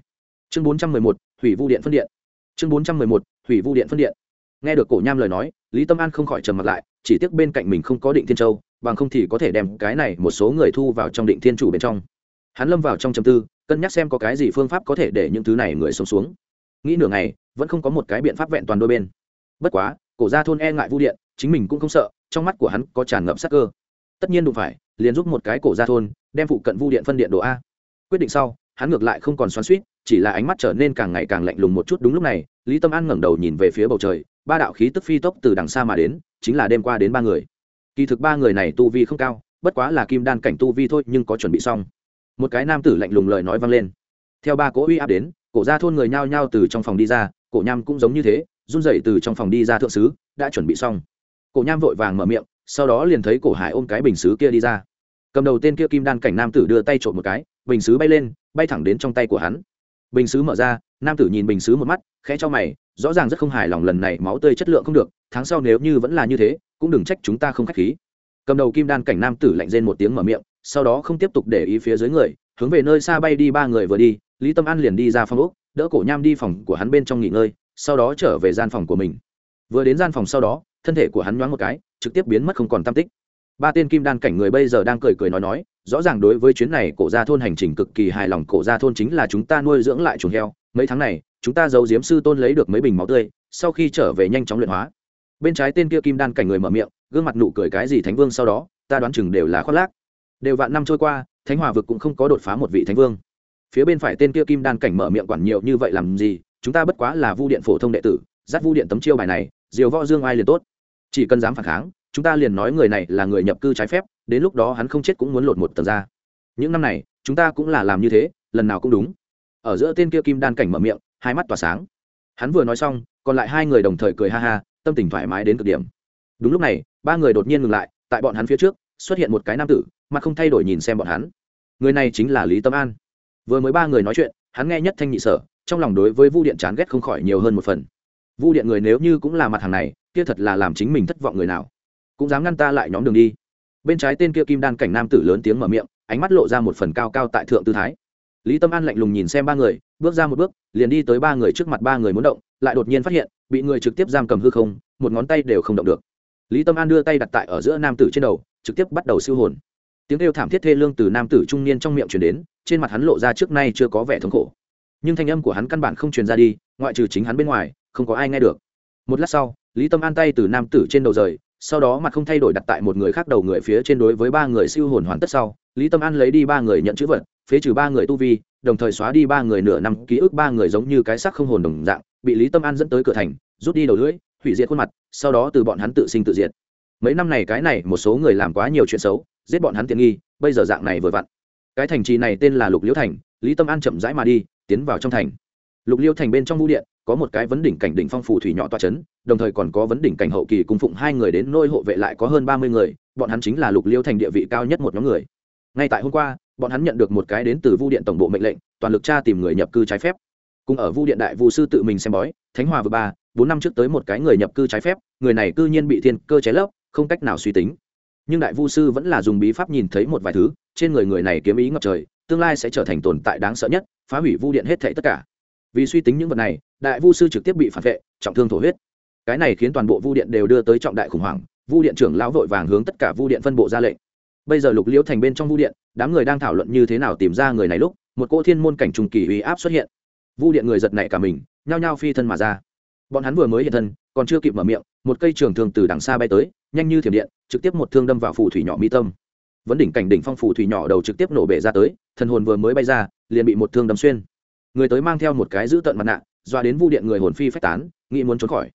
Chương bốn trăm mười một, hủy vu điện phân điện. Chương bốn trăm mười một, hủy vu điện phân điện. Nghe được cổ nham lời nói, lý tâm an không khỏi trầm mặt lại, chỉ tiếc bên cạnh mình không có định thiên châu, bằng không thì có thể đem cái này một số người thu vào trong định thiên chủ bên trong hắn lâm vào trong chầm tư, cân nhắc xem có cái gì phương pháp có thể để những thứ này người sống xuống. Nghĩ nửa ngày, vẫn không có một cái biện pháp vẹn toàn đôi bên. Bất quá, cổ ra thôn e ngại vu điện, chính mình cũng không sợ, trong mắt của hắn có tràn ngập sắc cơ. Tất nhiên đụng phải, liền giúp một cái cổ ra thôn, đem phụ cận vu điện phân điện đồ a. Quyết định sau, hắn ngược lại không còn xoắn suýt chỉ là ánh mắt trở nên càng ngày càng lạnh lùng một chút đúng lúc này, lý tâm an ngẩng đầu nhìn về phía bầu trời, ba đạo khí tức phi tốc từ đằng xa mà đến, chính là đêm qua đến ba người. Kỳ thực ba người này tu vi không cao, bất quá là kim đan cảnh tu vi thôi, nhưng có chuẩn bị xong một cái nam tử lạnh lùng lời nói vang lên. Theo ba cỗ uy áp đến, cổ ra thôn người nhao nhao từ trong phòng đi ra, cổ nham cũng giống như thế, run rẩy từ trong phòng đi ra thượng sứ, đã chuẩn bị xong. Cổ nham vội vàng mở miệng, sau đó liền thấy cổ hải ôm cái bình xứ kia đi ra. Cầm đầu tên kia kim đan cảnh nam tử đưa tay trộm một cái, bình xứ bay lên, bay thẳng đến trong tay của hắn. Bình xứ mở ra, nam tử nhìn bình xứ một mắt, khẽ cho mày, rõ ràng rất không hài lòng lần này máu tươi chất lượng không được, tháng sau nếu như vẫn là như thế, cũng đừng trách chúng ta không khách khí. Cầm đầu kim đan cảnh nam tử lạnh rên một tiếng mở miệng sau đó không tiếp tục để ý phía dưới người, hướng về nơi xa bay đi ba người vừa đi, lý tâm an liền đi ra phòng úc đỡ cổ nham đi phòng của hắn bên trong nghỉ ngơi, sau đó trở về gian phòng của mình. Vừa đến gian phòng sau đó, thân thể của hắn nhoáng một cái, trực tiếp biến mất không còn tam tích. Ba tên kim đan cảnh người bây giờ đang cười cười nói nói, rõ ràng đối với chuyến này cổ gia thôn hành trình cực kỳ hài lòng, cổ gia thôn chính là chúng ta nuôi dưỡng lại chuồng heo, mấy tháng này, chúng ta giấu diếm sư tôn lấy được mấy bình máu tươi, sau khi trở về nhanh chóng luyện hóa. Bên trái tên kia kim đan cảnh người mở miệng, gương mặt nụ cười cái gì thánh vương sau đó, ta đoán chừng đều là khoác lác đều vạn năm trôi qua, thánh hòa vực cũng không có đột phá một vị thánh vương. Phía bên phải tên kia kim đan cảnh mở miệng quản nhiều như vậy làm gì, chúng ta bất quá là vu điện phổ thông đệ tử, dắt vu điện tấm chiêu bài này, diều võ dương ai liền tốt. Chỉ cần dám phản kháng, chúng ta liền nói người này là người nhập cư trái phép, đến lúc đó hắn không chết cũng muốn lột một tầng ra. Những năm này, chúng ta cũng là làm như thế, lần nào cũng đúng. Ở giữa tên kia kim đan cảnh mở miệng, hai mắt tỏa sáng. Hắn vừa nói xong, còn lại hai người đồng thời cười ha ha, tâm tình thoải mái đến cực điểm. Đúng lúc này, ba người đột nhiên ngừng lại, tại bọn hắn phía trước, xuất hiện một cái nam tử mà không thay đổi nhìn xem bọn hắn. Người này chính là lý tâm an. Vừa mới ba người nói chuyện, hắn nghe nhất thanh nhị sở, trong lòng đối với vu điện chán ghét không khỏi nhiều hơn một phần. Vu điện người nếu như cũng là mặt hàng này, kia thật là làm chính mình thất vọng người nào. Cũng dám ngăn ta lại nhóm đường đi. Bên trái tên kia kim đan cảnh nam tử lớn tiếng mở miệng, ánh mắt lộ ra một phần cao cao tại thượng tư thái. Lý tâm an lạnh lùng nhìn xem ba người, bước ra một bước, liền đi tới ba người trước mặt ba người muốn động, lại đột nhiên phát hiện, bị người trực tiếp giam cầm hư không, một ngón tay đều không động được. Lý tâm an đưa tay đặt tại ở giữa nam tử trên đầu, trực tiếp bắt đầu siêu hồn tiếng kêu thảm thiết thê lương từ nam tử trung niên trong miệng chuyển đến, trên mặt hắn lộ ra trước nay chưa có vẻ thống khổ. Nhưng thanh âm của hắn căn bản không truyền ra đi, ngoại trừ chính hắn bên ngoài, không có ai nghe được. Một lát sau, lý tâm an tay từ nam tử trên đầu rời, sau đó mặt không thay đổi đặt tại một người khác đầu người phía trên đối với ba người siêu hồn hoàn tất sau, lý tâm an lấy đi ba người nhận chữ vật, phế trừ ba người tu vi, đồng thời xóa đi ba người nửa năm ký ức ba người giống như cái xác không hồn đồng dạng, bị lý tâm an dẫn tới cửa thành, rút đi đầu lưỡi, hủy diệt khuôn mặt, sau đó từ bọn hắn tự sinh tự diệt. Mấy năm này cái này, một số người làm quá nhiều chuyện xấu giết bọn hắn tiện nghi, bây giờ dạng này vừa vặn. Cái thành trì này tên là lục liễu thành, lý tâm an chậm rãi mà đi, tiến vào trong thành. Lục liễu thành bên trong vũ điện, có một cái vấn đỉnh cảnh đỉnh phong phù thủy nhỏ toa c h ấ n đồng thời còn có vấn đỉnh cảnh hậu kỳ cung phụng hai người đến nôi hộ vệ lại có hơn ba mươi người, bọn hắn chính là lục Liêu thành địa vị cao nhất một nhóm người. Ngay tại hôm qua, bọn hắn nhận được một cái đến từ vu điện tổng bộ mệnh lệnh, toàn lực tra tìm người nhập cư trái phép. Cùng ở vu điện đại vu sư tự mình xem bói, thánh hòa vừa ba, bốn năm trước tới một cái người nhập cư trái phép, người này cư nhiên bị thiên cơ cháy lấp, không cách nào suy tính nhưng đại vu sư vẫn là dùng bí pháp nhìn thấy một vài thứ, trên người người này kiếm ý ngập trời, tương lai sẽ trở thành tồn tại đáng sợ nhất, phá hủy vu điện hết thảy tất cả. Vì suy tính những vật này, đại vu sư trực tiếp bị phản vệ, trọng thương thổ huyết. Cái này khiến toàn bộ vu điện đều đưa tới trọng đại khủng hoảng, vu điện trưởng lão vội vàng hướng tất cả vu điện phân bộ ra lệnh. Bây giờ lục liễu thành bên trong vu điện, đám người đang thảo luận như thế nào tìm ra người này lúc, một cỗ thiên môn cảnh trùng kỳ uy áp xuất hiện. Vu điện người giật nảy cả mình, nhao nhao phi thân mà ra. Bọn hắn vừa mới hiện thân, còn chưa kịp mở miệng, một cây trường thường từ đằng xa bay tới nhanh như thiểm điện, trực tiếp một thương đâm vào phù thủy nhỏ mi tâm. Vấn đỉnh cảnh đỉnh phong phù thủy nhỏ đầu trực tiếp nổ bể ra tới, thần hồn vừa mới bay ra, liền bị một thương đâm xuyên. Người tới mang theo một cái giữ tận mặt nạ doa đến vu điện người hồn phi phách tán, nghĩ muốn trốn khỏi.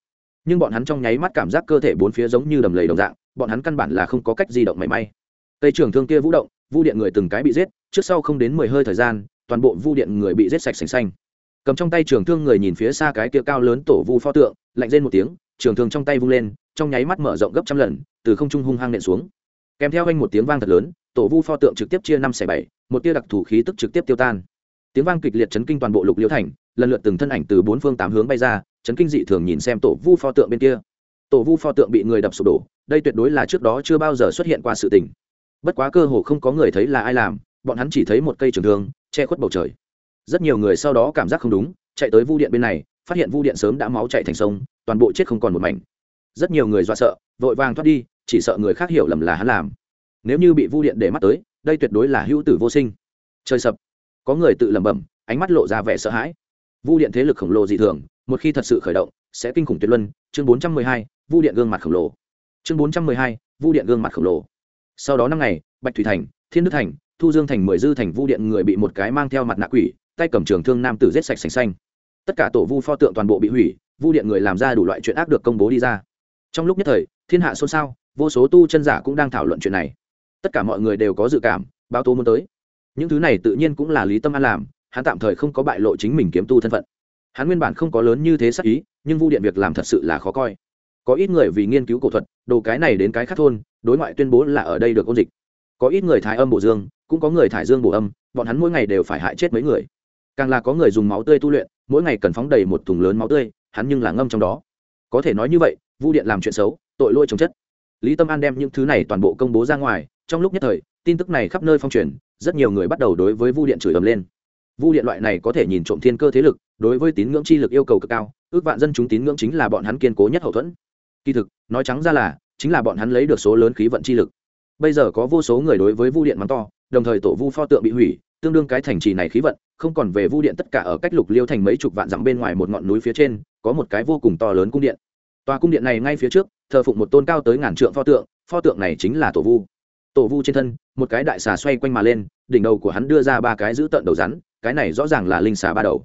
Nhưng bọn hắn trong nháy mắt cảm giác cơ thể bốn phía giống như đầm lầy đồng dạng, bọn hắn căn bản là không có cách di động mảy may. Tây trưởng thương kia vũ động, vu điện người từng cái bị giết, trước sau không đến mười hơi thời gian, toàn bộ vu điện người bị giết sạch sành xanh. Cầm trong tay trường thương người nhìn phía xa cái kia cao lớn tổ vu pho tượng, lạnh rên một tiếng, trường thương trong tay vung lên trong nháy mắt mở rộng gấp trăm lần, từ không trung hung hăng nện xuống. Kèm theo anh một tiếng vang thật lớn, tổ vu pho tượng trực tiếp chia năm xẻ bảy, một tia đặc thủ khí tức trực tiếp tiêu tan. Tiếng vang kịch liệt chấn kinh toàn bộ lục liễu thành, lần lượt từng thân ảnh từ bốn phương tám hướng bay ra, chấn kinh dị thường nhìn xem tổ vu pho tượng bên kia. Tổ vu pho tượng bị người đập sụp đổ, đây tuyệt đối là trước đó chưa bao giờ xuất hiện qua sự tình. Bất quá cơ hồ không có người thấy là ai làm, bọn hắn chỉ thấy một cây trường thương, che khuất bầu trời. Rất nhiều người sau đó cảm giác không đúng, chạy tới vu điện bên này, phát hiện vu điện sớm đã máu chạy thành sông, toàn bộ chết không còn một mảnh rất nhiều người dọa sợ, vội vàng thoát đi, chỉ sợ người khác hiểu lầm là hắn làm. Nếu như bị vu điện để mắt tới, đây tuyệt đối là hữu tử vô sinh. Trời sập. Có người tự lẩm bẩm, ánh mắt lộ ra vẻ sợ hãi. Vu điện thế lực khổng lồ dị thường, một khi thật sự khởi động, sẽ kinh khủng tuyệt luân. Chương bốn trăm mười hai, vu điện gương mặt khổng lồ. Chương bốn trăm mười hai, vu điện gương mặt khổng lồ. Sau đó năm ngày, bạch thủy thành, thiên đức thành, thu dương thành, mười dư thành, vu điện người bị một cái mang theo mặt nạ quỷ, tay cầm trường thương nam tử giết sạch sành xanh. Tất cả tổ vu pho tượng toàn bộ bị hủy, vu điện người làm ra đủ loại chuyện ác được công bố đi ra trong lúc nhất thời, thiên hạ xôn xao, vô số tu chân giả cũng đang thảo luận chuyện này. Tất cả mọi người đều có dự cảm, báo tố muốn tới. Những thứ này tự nhiên cũng là lý tâm an làm, hắn tạm thời không có bại lộ chính mình kiếm tu thân phận. Hắn nguyên bản không có lớn như thế sắc ý, nhưng vu điện việc làm thật sự là khó coi. Có ít người vì nghiên cứu cổ thuật, đồ cái này đến cái khác thôn, đối ngoại tuyên bố là ở đây được ôn dịch. Có ít người thái âm bổ dương, cũng có người thải dương bổ âm, bọn hắn mỗi ngày đều phải hại chết mấy người. Càng là có người dùng máu tươi tu luyện, mỗi ngày cần phóng đầy một thùng lớn máu tươi, hắn nhưng là ngâm trong đó. Có thể nói như vậy vu điện làm chuyện xấu, tội lôi trồng chất. Lý tâm an đem những thứ này toàn bộ công bố ra ngoài, trong lúc nhất thời, tin tức này khắp nơi phong truyền, rất nhiều người bắt đầu đối với vu điện chửi ầm lên. Vu điện loại này có thể nhìn trộm thiên cơ thế lực, đối với tín ngưỡng chi lực yêu cầu cực cao, ước vạn dân chúng tín ngưỡng chính là bọn hắn kiên cố nhất hậu thuẫn. Kỳ thực, nói trắng ra là, chính là bọn hắn lấy được số lớn khí vận chi lực. Bây giờ có vô số người đối với vu điện mắng to, đồng thời tổ vu pho tượng bị hủy, tương đương cái thành trì này khí vận, không còn về vu điện tất cả ở cách lục liêu thành mấy chục vạn dặm bên ngoài một ngọn núi phía trên, có một cái vô cùng to lớn cung điện tòa cung điện này ngay phía trước, thờ phụng một tôn cao tới ngàn trượng pho tượng pho tượng này chính là tổ vu. Tổ vu trên thân, một cái đại xà xoay quanh mà lên, đỉnh đầu của hắn đưa ra ba cái giữ tận đầu rắn, cái này rõ ràng là linh xà ba đầu.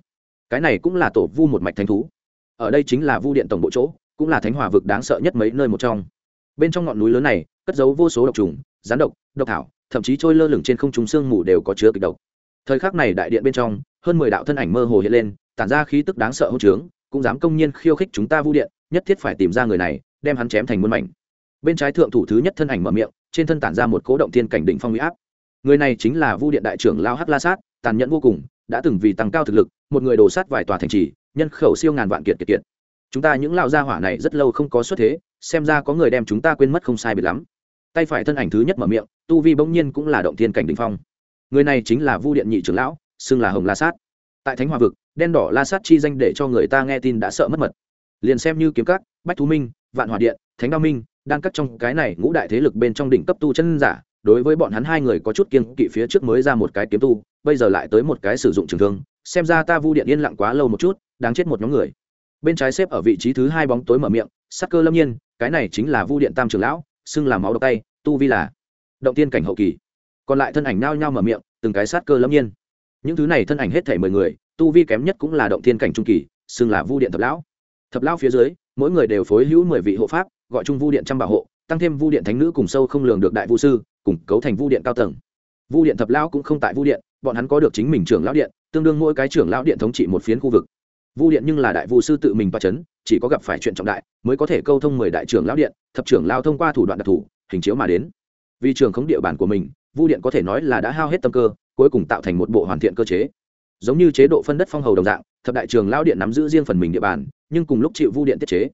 Cái này cũng là tổ vu một mạch thánh thú. Ở đây chính là vu điện tổng bộ chỗ, cũng là thánh hòa vực đáng sợ nhất mấy nơi một trong. Bên trong ngọn núi lớn này, cất giấu vô số độc trùng, rắn độc độc thảo, thậm chí trôi lơ lửng trên không trung sương mù đều có chứa kịch độc. Thời khắc này đại điện bên trong, hơn mười đạo thân ảnh mơ hồ hiện lên, tản ra khí tức đáng sợ hỗ trướng, cũng dám công nhiên khiêu khích chúng ta vu điện nhất thiết phải tìm ra người này, đem hắn chém thành muôn mảnh. Bên trái thượng thủ thứ nhất thân ảnh mở miệng, trên thân tản ra một cố động thiên cảnh đỉnh phong huy áp. Người này chính là vu điện đại trưởng lao hắc la sát, tàn nhẫn vô cùng, đã từng vì tăng cao thực lực, một người đổ sát vài tòa thành trì, nhân khẩu siêu ngàn vạn kiệt kiệt kiệt. Chúng ta những lao gia hỏa này rất lâu không có xuất thế, xem ra có người đem chúng ta quên mất không sai biệt lắm. Tay phải thân ảnh thứ nhất mở miệng, tu vi bỗng nhiên cũng là động thiên cảnh đỉnh phong. Người này chính là vu điện nhị trưởng lão, xưng là hồng la sát. Tại thánh hòa vực, đen đỏ la sát chi danh để cho người ta nghe tin đã sợ mất mật liền xem như kiếm cắt bách thú minh, vạn hòa điện, thánh đao minh đang cắt trong cái này ngũ đại thế lực bên trong đỉnh cấp tu chân giả, đối với bọn hắn hai người có chút kiên kỵ phía trước mới ra một cái kiếm tu, bây giờ lại tới một cái sử dụng trường thương, xem ra ta vu điện yên lặng quá lâu một chút, đáng chết một nhóm người. Bên trái xếp ở vị trí thứ hai bóng tối mở miệng, sắc cơ lâm nhiên, cái này chính là vu điện tam trường lão, xưng là máu độc tay, tu vi là động tiên cảnh hậu kỳ. Còn lại thân ảnh nao nhao mở miệng, từng cái sát cơ lâm nhiên. Những thứ này thân ảnh hết thể mười người, tu vi kém nhất cũng là động tiên cảnh trung kỳ, xưng là vu điện thập lão thập lão phía dưới, mỗi người đều phối hữu mười vị hộ pháp, gọi chung vu điện trăm bảo hộ, tăng thêm vu điện thánh nữ cùng sâu không lường được đại vu sư, cùng cấu thành vu điện cao tầng. Vu điện thập lão cũng không tại vu điện, bọn hắn có được chính mình trưởng lão điện, tương đương mỗi cái trưởng lão điện thống trị một phiến khu vực. Vu điện nhưng là đại vu sư tự mình toa c chỉ có gặp phải chuyện trọng đại, mới có thể câu thông mười đại trưởng lão điện, thập trưởng lao thông qua thủ đoạn đặc thù, hình chiếu mà đến. Vì trường khống địa bàn của mình, vu điện có thể nói là đã hao hết tâm cơ, cuối cùng tạo thành một bộ hoàn thiện cơ chế. Giống như chế độ phân đất phong hầu đồng dạng thập đại trường lão điện nắm giữ riêng phần mình địa bàn, nhưng cùng lúc chịu vu điện tiết chế.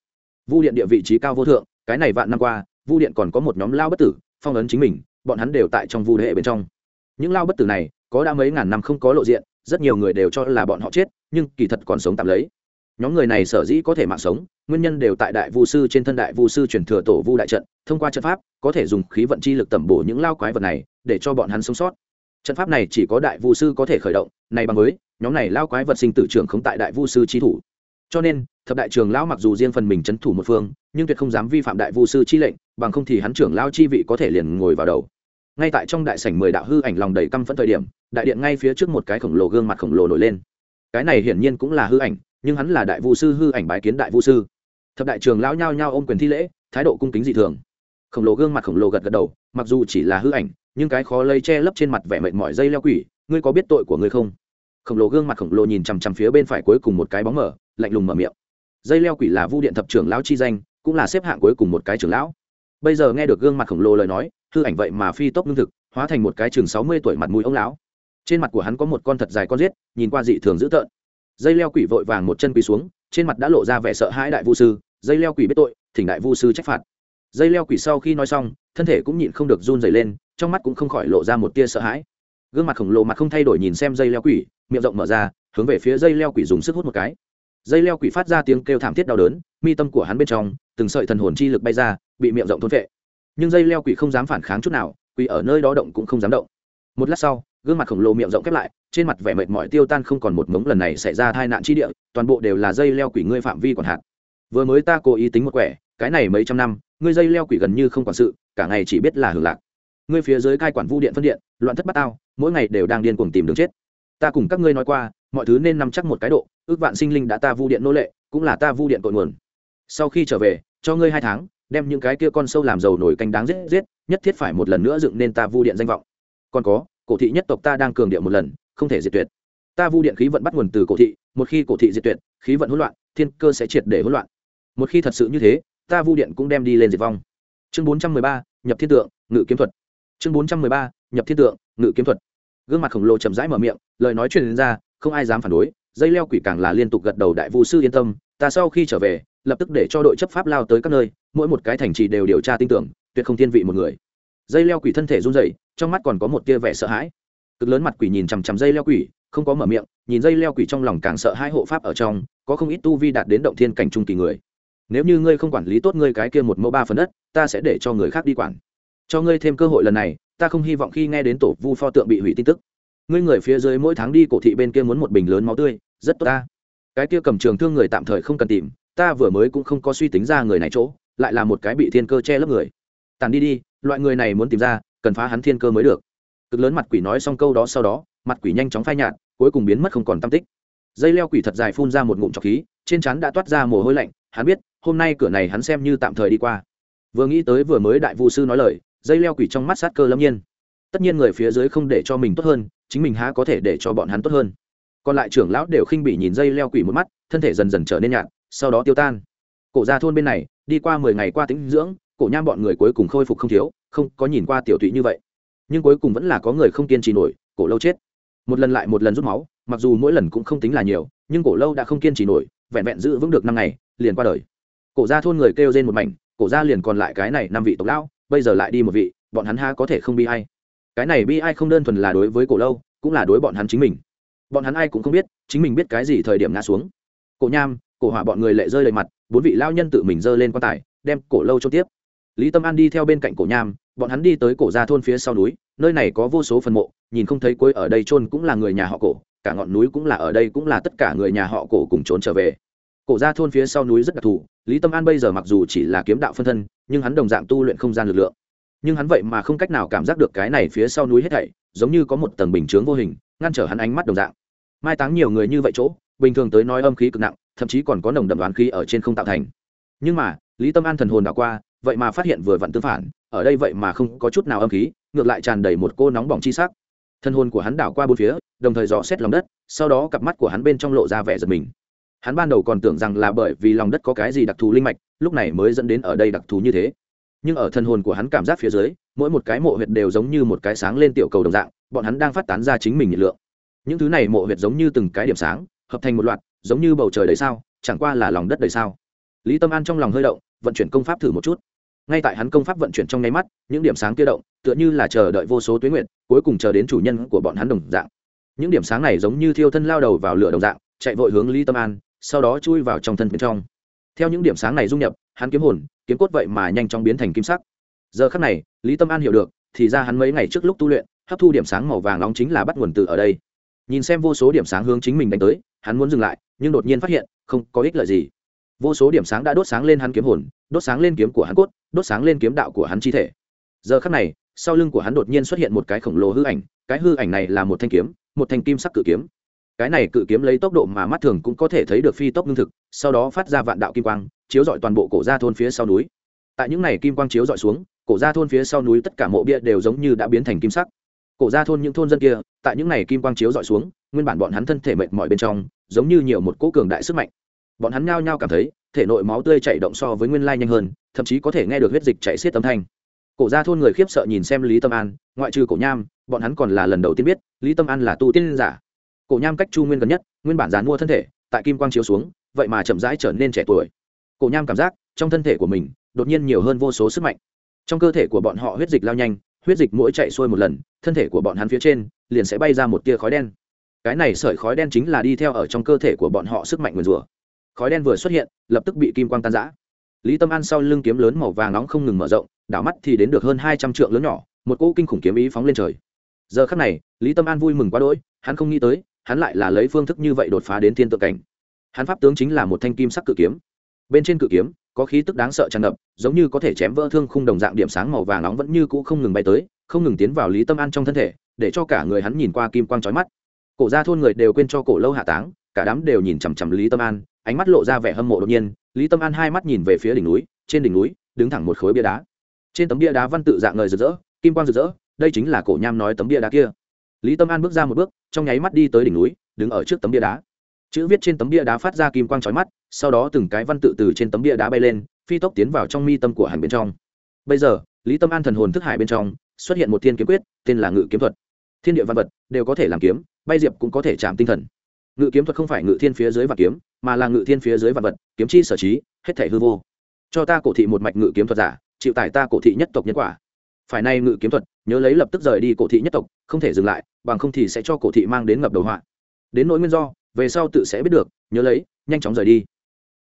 Vu điện địa vị trí cao vô thượng, cái này vạn năm qua, vu điện còn có một nhóm lao bất tử, phong ấn chính mình, bọn hắn đều tại trong vu hệ bên trong. Những lao bất tử này, có đã mấy ngàn năm không có lộ diện, rất nhiều người đều cho là bọn họ chết, nhưng kỳ thật còn sống tạm lấy. Nhóm người này sở dĩ có thể mạng sống, nguyên nhân đều tại đại vu sư trên thân đại vu sư truyền thừa tổ vu đại trận, thông qua trận pháp, có thể dùng khí vận chi lực tẩm bổ những lao quái vật này, để cho bọn hắn sống sót trận pháp này chỉ có đại vu sư có thể khởi động, này bằng mới, nhóm này lao quái vật sinh tử trưởng không tại đại vu sư trí thủ. Cho nên, thập đại trường lão mặc dù riêng phần mình c h ấ n thủ một phương, nhưng tuyệt không dám vi phạm đại vu sư chi lệnh, bằng không thì hắn trưởng lao chi vị có thể liền ngồi vào đầu. Ngay tại trong đại sảnh mười đạo hư ảnh lòng đầy căm phẫn thời điểm, đại điện ngay phía trước một cái khổng lồ gương mặt khổng lồ nổi lên. Cái này hiển nhiên cũng là hư ảnh, nhưng hắn là đại vu sư hư ảnh bái kiến đại vu sư. Thập đại trường lão nhao nhao ôm quyền thi lễ, thái độ cung kính dị thường. Khổng lồ gương mặt khổng lồ gật gật đầu, mặc dù chỉ là hư ảnh nhưng cái khó lây che lấp trên mặt vẻ mệt mỏi dây leo quỷ, ngươi có biết tội của ngươi không? Khổng lồ gương mặt khổng lồ nhìn chằm chằm phía bên phải cuối cùng một cái bóng mở lạnh lùng mở miệng. Dây leo quỷ là vu điện thập trưởng lão chi danh, cũng là xếp hạng cuối cùng một cái trưởng lão. Bây giờ nghe được gương mặt khổng lồ lời nói, hư ảnh vậy mà phi tốc lương thực, hóa thành một cái chừng sáu mươi tuổi mặt mũi ông lão. Trên mặt của hắn có một con thật dài con giết, nhìn qua dị thường dữ tợn. Dây leo quỷ vội vàng một chân quỳ xuống, trên mặt đã lộ ra vẻ sợ hãi đại vu sư, dây leo quỷ biết tội, thỉnh đại vu sư trách phạt. Dây leo quỷ sau khi nói xong, thân thể cũng nhịn không được run dày lên trong mắt cũng không khỏi lộ ra một tia sợ hãi. Gương mặt khổng lồ mặt không thay đổi nhìn xem dây leo quỷ, miệng rộng mở ra, hướng về phía dây leo quỷ dùng sức hút một cái. Dây leo quỷ phát ra tiếng kêu thảm thiết đau đớn, mi tâm của hắn bên trong, từng sợi thần hồn chi lực bay ra, bị miệng rộng thôn vệ nhưng dây leo quỷ không dám phản kháng chút nào, quỷ ở nơi đó động cũng không dám động. Một lát sau, gương mặt khổng lồ miệng rộng khép lại, trên mặt vẻ mệt mỏi tiêu tan không còn một mống lần này xảy ra tai nạn chi địa, toàn bộ đều là dây leo quỷ ngươi phạm vi còn hạn. Vừa mới ta cố ý tính một quẻ, cái này mấy trăm năm, ngươi dây leo quỷ gần như không quản sự, cả ngày chỉ biết là hưởng lạc ngươi phía dưới cai quản vu điện phân điện, loạn thất bát tao, mỗi ngày đều đang điên cuồng tìm đường chết. Ta cùng các ngươi nói qua, mọi thứ nên nắm chắc một cái độ, ước vạn sinh linh đã ta vu điện nô lệ, cũng là ta vu điện tội nguồn. Sau khi trở về, cho ngươi hai tháng, đem những cái kia con sâu làm giàu nổi canh đáng giết giết, nhất thiết phải một lần nữa dựng nên ta vu điện danh vọng. Còn có, cổ thị nhất tộc ta đang cường điệu một lần, không thể diệt tuyệt. Ta vu điện khí vận bắt nguồn từ cổ thị, một khi cổ thị diệt tuyệt, khí vận hỗn loạn, thiên cơ sẽ triệt để hỗn loạn. Một khi thật sự như thế, ta vu điện cũng đem đi lên diệt vong. Chương bốn trăm mười ba, nhập thiên tượng, ngự kiếm thuật chương bốn trăm mười ba, nhập thiên tượng, ngự kiếm thuật. Gương mặt khổng lồ chậm rãi mở miệng, lời nói truyền ra, không ai dám phản đối, dây leo quỷ càng là liên tục gật đầu đại vũ sư yên tâm, ta sau khi trở về, lập tức để cho đội chấp pháp lao tới các nơi, mỗi một cái thành trì đều điều tra tin tưởng, tuyệt không thiên vị một người. Dây leo quỷ thân thể run rẩy, trong mắt còn có một tia vẻ sợ hãi. Cực lớn mặt quỷ nhìn chằm chằm dây leo quỷ, không có mở miệng, nhìn dây leo quỷ trong lòng càng sợ hai hộ pháp ở trong, có không ít tu vi đạt đến động thiên cảnh trung kỳ người. Nếu như ngươi không quản lý tốt ngươi cái kia một mẫu ba phần đất, ta sẽ để cho người khác đi quản cho ngươi thêm cơ hội lần này, ta không hy vọng khi nghe đến tổ vu pho tượng bị hủy tin tức. Ngươi người phía dưới mỗi tháng đi cổ thị bên kia muốn một bình lớn máu tươi, rất tốt ta. Cái kia cầm trường thương người tạm thời không cần tìm, ta vừa mới cũng không có suy tính ra người này chỗ, lại là một cái bị thiên cơ che lấp người. Tàn đi đi, loại người này muốn tìm ra, cần phá hắn thiên cơ mới được. Cực lớn mặt quỷ nói xong câu đó sau đó, mặt quỷ nhanh chóng phai nhạt, cuối cùng biến mất không còn tam tích. Dây leo quỷ thật dài phun ra một ngụm trọc khí, trên chắn đã toát ra mồ hôi lạnh, hắn biết, hôm nay cửa này hắn xem như tạm thời đi qua. Vừa nghĩ tới vừa mới đại vu sư nói lời dây leo quỷ trong mắt sát cơ lâm nhiên. Tất nhiên người phía dưới không để cho mình tốt hơn, chính mình há có thể để cho bọn hắn tốt hơn. Còn lại trưởng lão đều khinh bỉ nhìn dây leo quỷ một mắt, thân thể dần dần trở nên nhạt, sau đó tiêu tan. Cổ ra thôn bên này, đi qua mười ngày qua tĩnh dưỡng, cổ nham bọn người cuối cùng khôi phục không thiếu, không có nhìn qua tiểu tụy như vậy. Nhưng cuối cùng vẫn là có người không kiên trì nổi, cổ lâu chết. Một lần lại một lần rút máu, mặc dù mỗi lần cũng không tính là nhiều, nhưng cổ lâu đã không kiên trì nổi, vẹn vẹn giữ vững được năm ngày, liền qua đời. Cổ ra thôn người kêu trên một mảnh, cổ ra liền còn lại cái này năm vị tộc lão bây giờ lại đi một vị, bọn hắn ha có thể không bi ai? Cái này bi ai không đơn thuần là đối với cổ lâu, cũng là đối bọn hắn chính mình. Bọn hắn ai cũng không biết, chính mình biết cái gì thời điểm ngã xuống. Cổ nham, cổ hỏa bọn người lệ rơi đầy mặt, bốn vị lao nhân tự mình dơ lên quan tài, đem cổ lâu cho tiếp. Lý tâm an đi theo bên cạnh cổ nham, bọn hắn đi tới cổ ra thôn phía sau núi, nơi này có vô số phần mộ, nhìn không thấy cuối ở đây trôn cũng là người nhà họ cổ, cả ngọn núi cũng là ở đây cũng là tất cả người nhà họ cổ cùng trốn trở về. Cổ ra thôn phía sau núi rất đặc thù, lý tâm an bây giờ mặc dù chỉ là kiếm đạo phân thân nhưng hắn đồng dạng tu luyện không gian lực lượng. Nhưng hắn vậy mà không cách nào cảm giác được cái này phía sau núi hết thảy, giống như có một tầng bình chướng vô hình, ngăn trở hắn ánh mắt đồng dạng. Mai táng nhiều người như vậy chỗ, bình thường tới nói âm khí cực nặng, thậm chí còn có nồng đậm đoán khí ở trên không tạo thành. Nhưng mà, lý tâm an thần hồn đảo qua, vậy mà phát hiện vừa vặn tương phản, ở đây vậy mà không có chút nào âm khí, ngược lại tràn đầy một cô nóng bỏng chi sắc. Thân hồn của hắn đảo qua bốn phía, đồng thời dò xét lòng đất, sau đó cặp mắt của hắn bên trong lộ ra vẻ giật mình hắn ban đầu còn tưởng rằng là bởi vì lòng đất có cái gì đặc thù linh mạch, lúc này mới dẫn đến ở đây đặc thù như thế. Nhưng ở thân hồn của hắn cảm giác phía dưới, mỗi một cái mộ huyệt đều giống như một cái sáng lên tiểu cầu đồng dạng, bọn hắn đang phát tán ra chính mình nhiệt lượng. Những thứ này mộ huyệt giống như từng cái điểm sáng, hợp thành một loạt, giống như bầu trời đầy sao, chẳng qua là lòng đất đầy sao. Lý tâm an trong lòng hơi động, vận chuyển công pháp thử một chút. Ngay tại hắn công pháp vận chuyển trong nháy mắt, những điểm sáng kia động, tựa như là chờ đợi vô số tuyến nguyện cuối cùng chờ đến chủ nhân của bọn hắn đồng dạng. Những điểm sáng này giống như thiêu thân lao đầu vào lửa đồng dạng, chạy vội hướng lý tâm an sau đó chui vào trong thân bên trong. Theo những điểm sáng này dung nhập, hắn kiếm hồn, kiếm cốt vậy mà nhanh chóng biến thành kim sắc. Giờ khắc này, lý tâm an hiểu được, thì ra hắn mấy ngày trước lúc tu luyện, hấp thu điểm sáng màu vàng nóng chính là bắt nguồn từ ở đây. Nhìn xem vô số điểm sáng hướng chính mình đánh tới, hắn muốn dừng lại, nhưng đột nhiên phát hiện, không có ích lợi gì. Vô số điểm sáng đã đốt sáng lên hắn kiếm hồn, đốt sáng lên kiếm của hắn cốt, đốt sáng lên kiếm đạo của hắn chi thể. Giờ khắc này, sau lưng của hắn đột nhiên xuất hiện một cái khổng lồ hư ảnh, cái hư ảnh này là một thanh kiếm, một thanh kim sắc cự kiếm cái này cự kiếm lấy tốc độ mà mắt thường cũng có thể thấy được phi tốc lương thực, sau đó phát ra vạn đạo kim quang, chiếu dọi toàn bộ cổ ra thôn phía sau núi. Tại những này kim quang chiếu dọi xuống, cổ ra thôn phía sau núi tất cả mộ bia đều giống như đã biến thành kim sắc. Cổ ra thôn những thôn dân kia, tại những này kim quang chiếu dọi xuống, nguyên bản bọn hắn thân thể mệt mỏi bên trong, giống như nhiều một cỗ cường đại sức mạnh. Bọn hắn nhao nhao cảm thấy, thể nội máu tươi chạy động so với nguyên lai nhanh hơn, thậm chí có thể nghe được huyết dịch chạy xiết âm thanh. Cổ ra thôn người khiếp sợ nhìn xem lý tâm an, ngoại trừ cổ nham, bọn hắn còn là lần đầu tiên biết, lý tâm an là tu tiên giả cổ nham cách chu nguyên gần nhất, nguyên bản dán mua thân thể, tại kim quang chiếu xuống, vậy mà chậm rãi trở nên trẻ tuổi. Cổ nham cảm giác, trong thân thể của mình, đột nhiên nhiều hơn vô số sức mạnh. Trong cơ thể của bọn họ huyết dịch lao nhanh, huyết dịch mỗi chạy xuôi một lần, thân thể của bọn hắn phía trên, liền sẽ bay ra một tia khói đen. Cái này sợi khói đen chính là đi theo ở trong cơ thể của bọn họ sức mạnh nguyền rủa. Khói đen vừa xuất hiện, lập tức bị kim quang tan giã lý tâm an sau lưng kiếm lớn màu vàng nóng không ngừng mở rộng, đảo mắt thì đến được hơn hai trăm trượng lớn nhỏ, một cỗ kinh khủng kiếm ý phóng lên trời. Giờ khắc này, lý tâm an vui mừng quá đỗi, hắn không nghĩ tới hắn lại là lấy phương thức như vậy đột phá đến thiên tượng cảnh. Hắn pháp tướng chính là một thanh kim sắc cự kiếm. Bên trên cự kiếm, có khí tức đáng sợ tràn ngập, giống như có thể chém vỡ thương khung đồng dạng điểm sáng màu vàng nóng vẫn như cũ không ngừng bay tới, không ngừng tiến vào lý tâm an trong thân thể, để cho cả người hắn nhìn qua kim quang trói mắt. Cổ ra thôn người đều quên cho cổ lâu hạ táng, cả đám đều nhìn chằm chằm lý tâm an, ánh mắt lộ ra vẻ hâm mộ đột nhiên, lý tâm an hai mắt nhìn về phía đỉnh núi, trên đỉnh núi, đứng thẳng một khối bia đá. Trên tấm bia đá văn tự dạng ngời rực rỡ, kim quang rực rỡ, đây chính là cổ nham nói tấm bia đá kia lý tâm an bước ra một bước, trong nháy mắt đi tới đỉnh núi, đứng ở trước tấm bia đá. Chữ viết trên tấm bia đá phát ra kim quang trói mắt, sau đó từng cái văn tự từ trên tấm bia đá bay lên, phi tốc tiến vào trong mi tâm của hàng bên trong. Bây giờ, lý tâm an thần hồn thức hải bên trong, xuất hiện một thiên kiếm quyết, tên là ngự kiếm thuật. Thiên địa văn vật đều có thể làm kiếm, bay diệp cũng có thể chạm tinh thần. Ngự kiếm thuật không phải ngự thiên phía dưới và kiếm, mà là ngự thiên phía dưới vật vật, kiếm chi sở trí, hết thể hư vô. Cho ta cổ thị một mạch ngự kiếm thuật giả, chịu tải ta cổ thị nhất tộc nhân quả phải nay ngự kiếm thuật, nhớ lấy lập tức rời đi cổ thị nhất tộc, không thể dừng lại, bằng không thì sẽ cho cổ thị mang đến ngập đầu họa. Đến nỗi nguyên do, về sau tự sẽ biết được, nhớ lấy, nhanh chóng rời đi.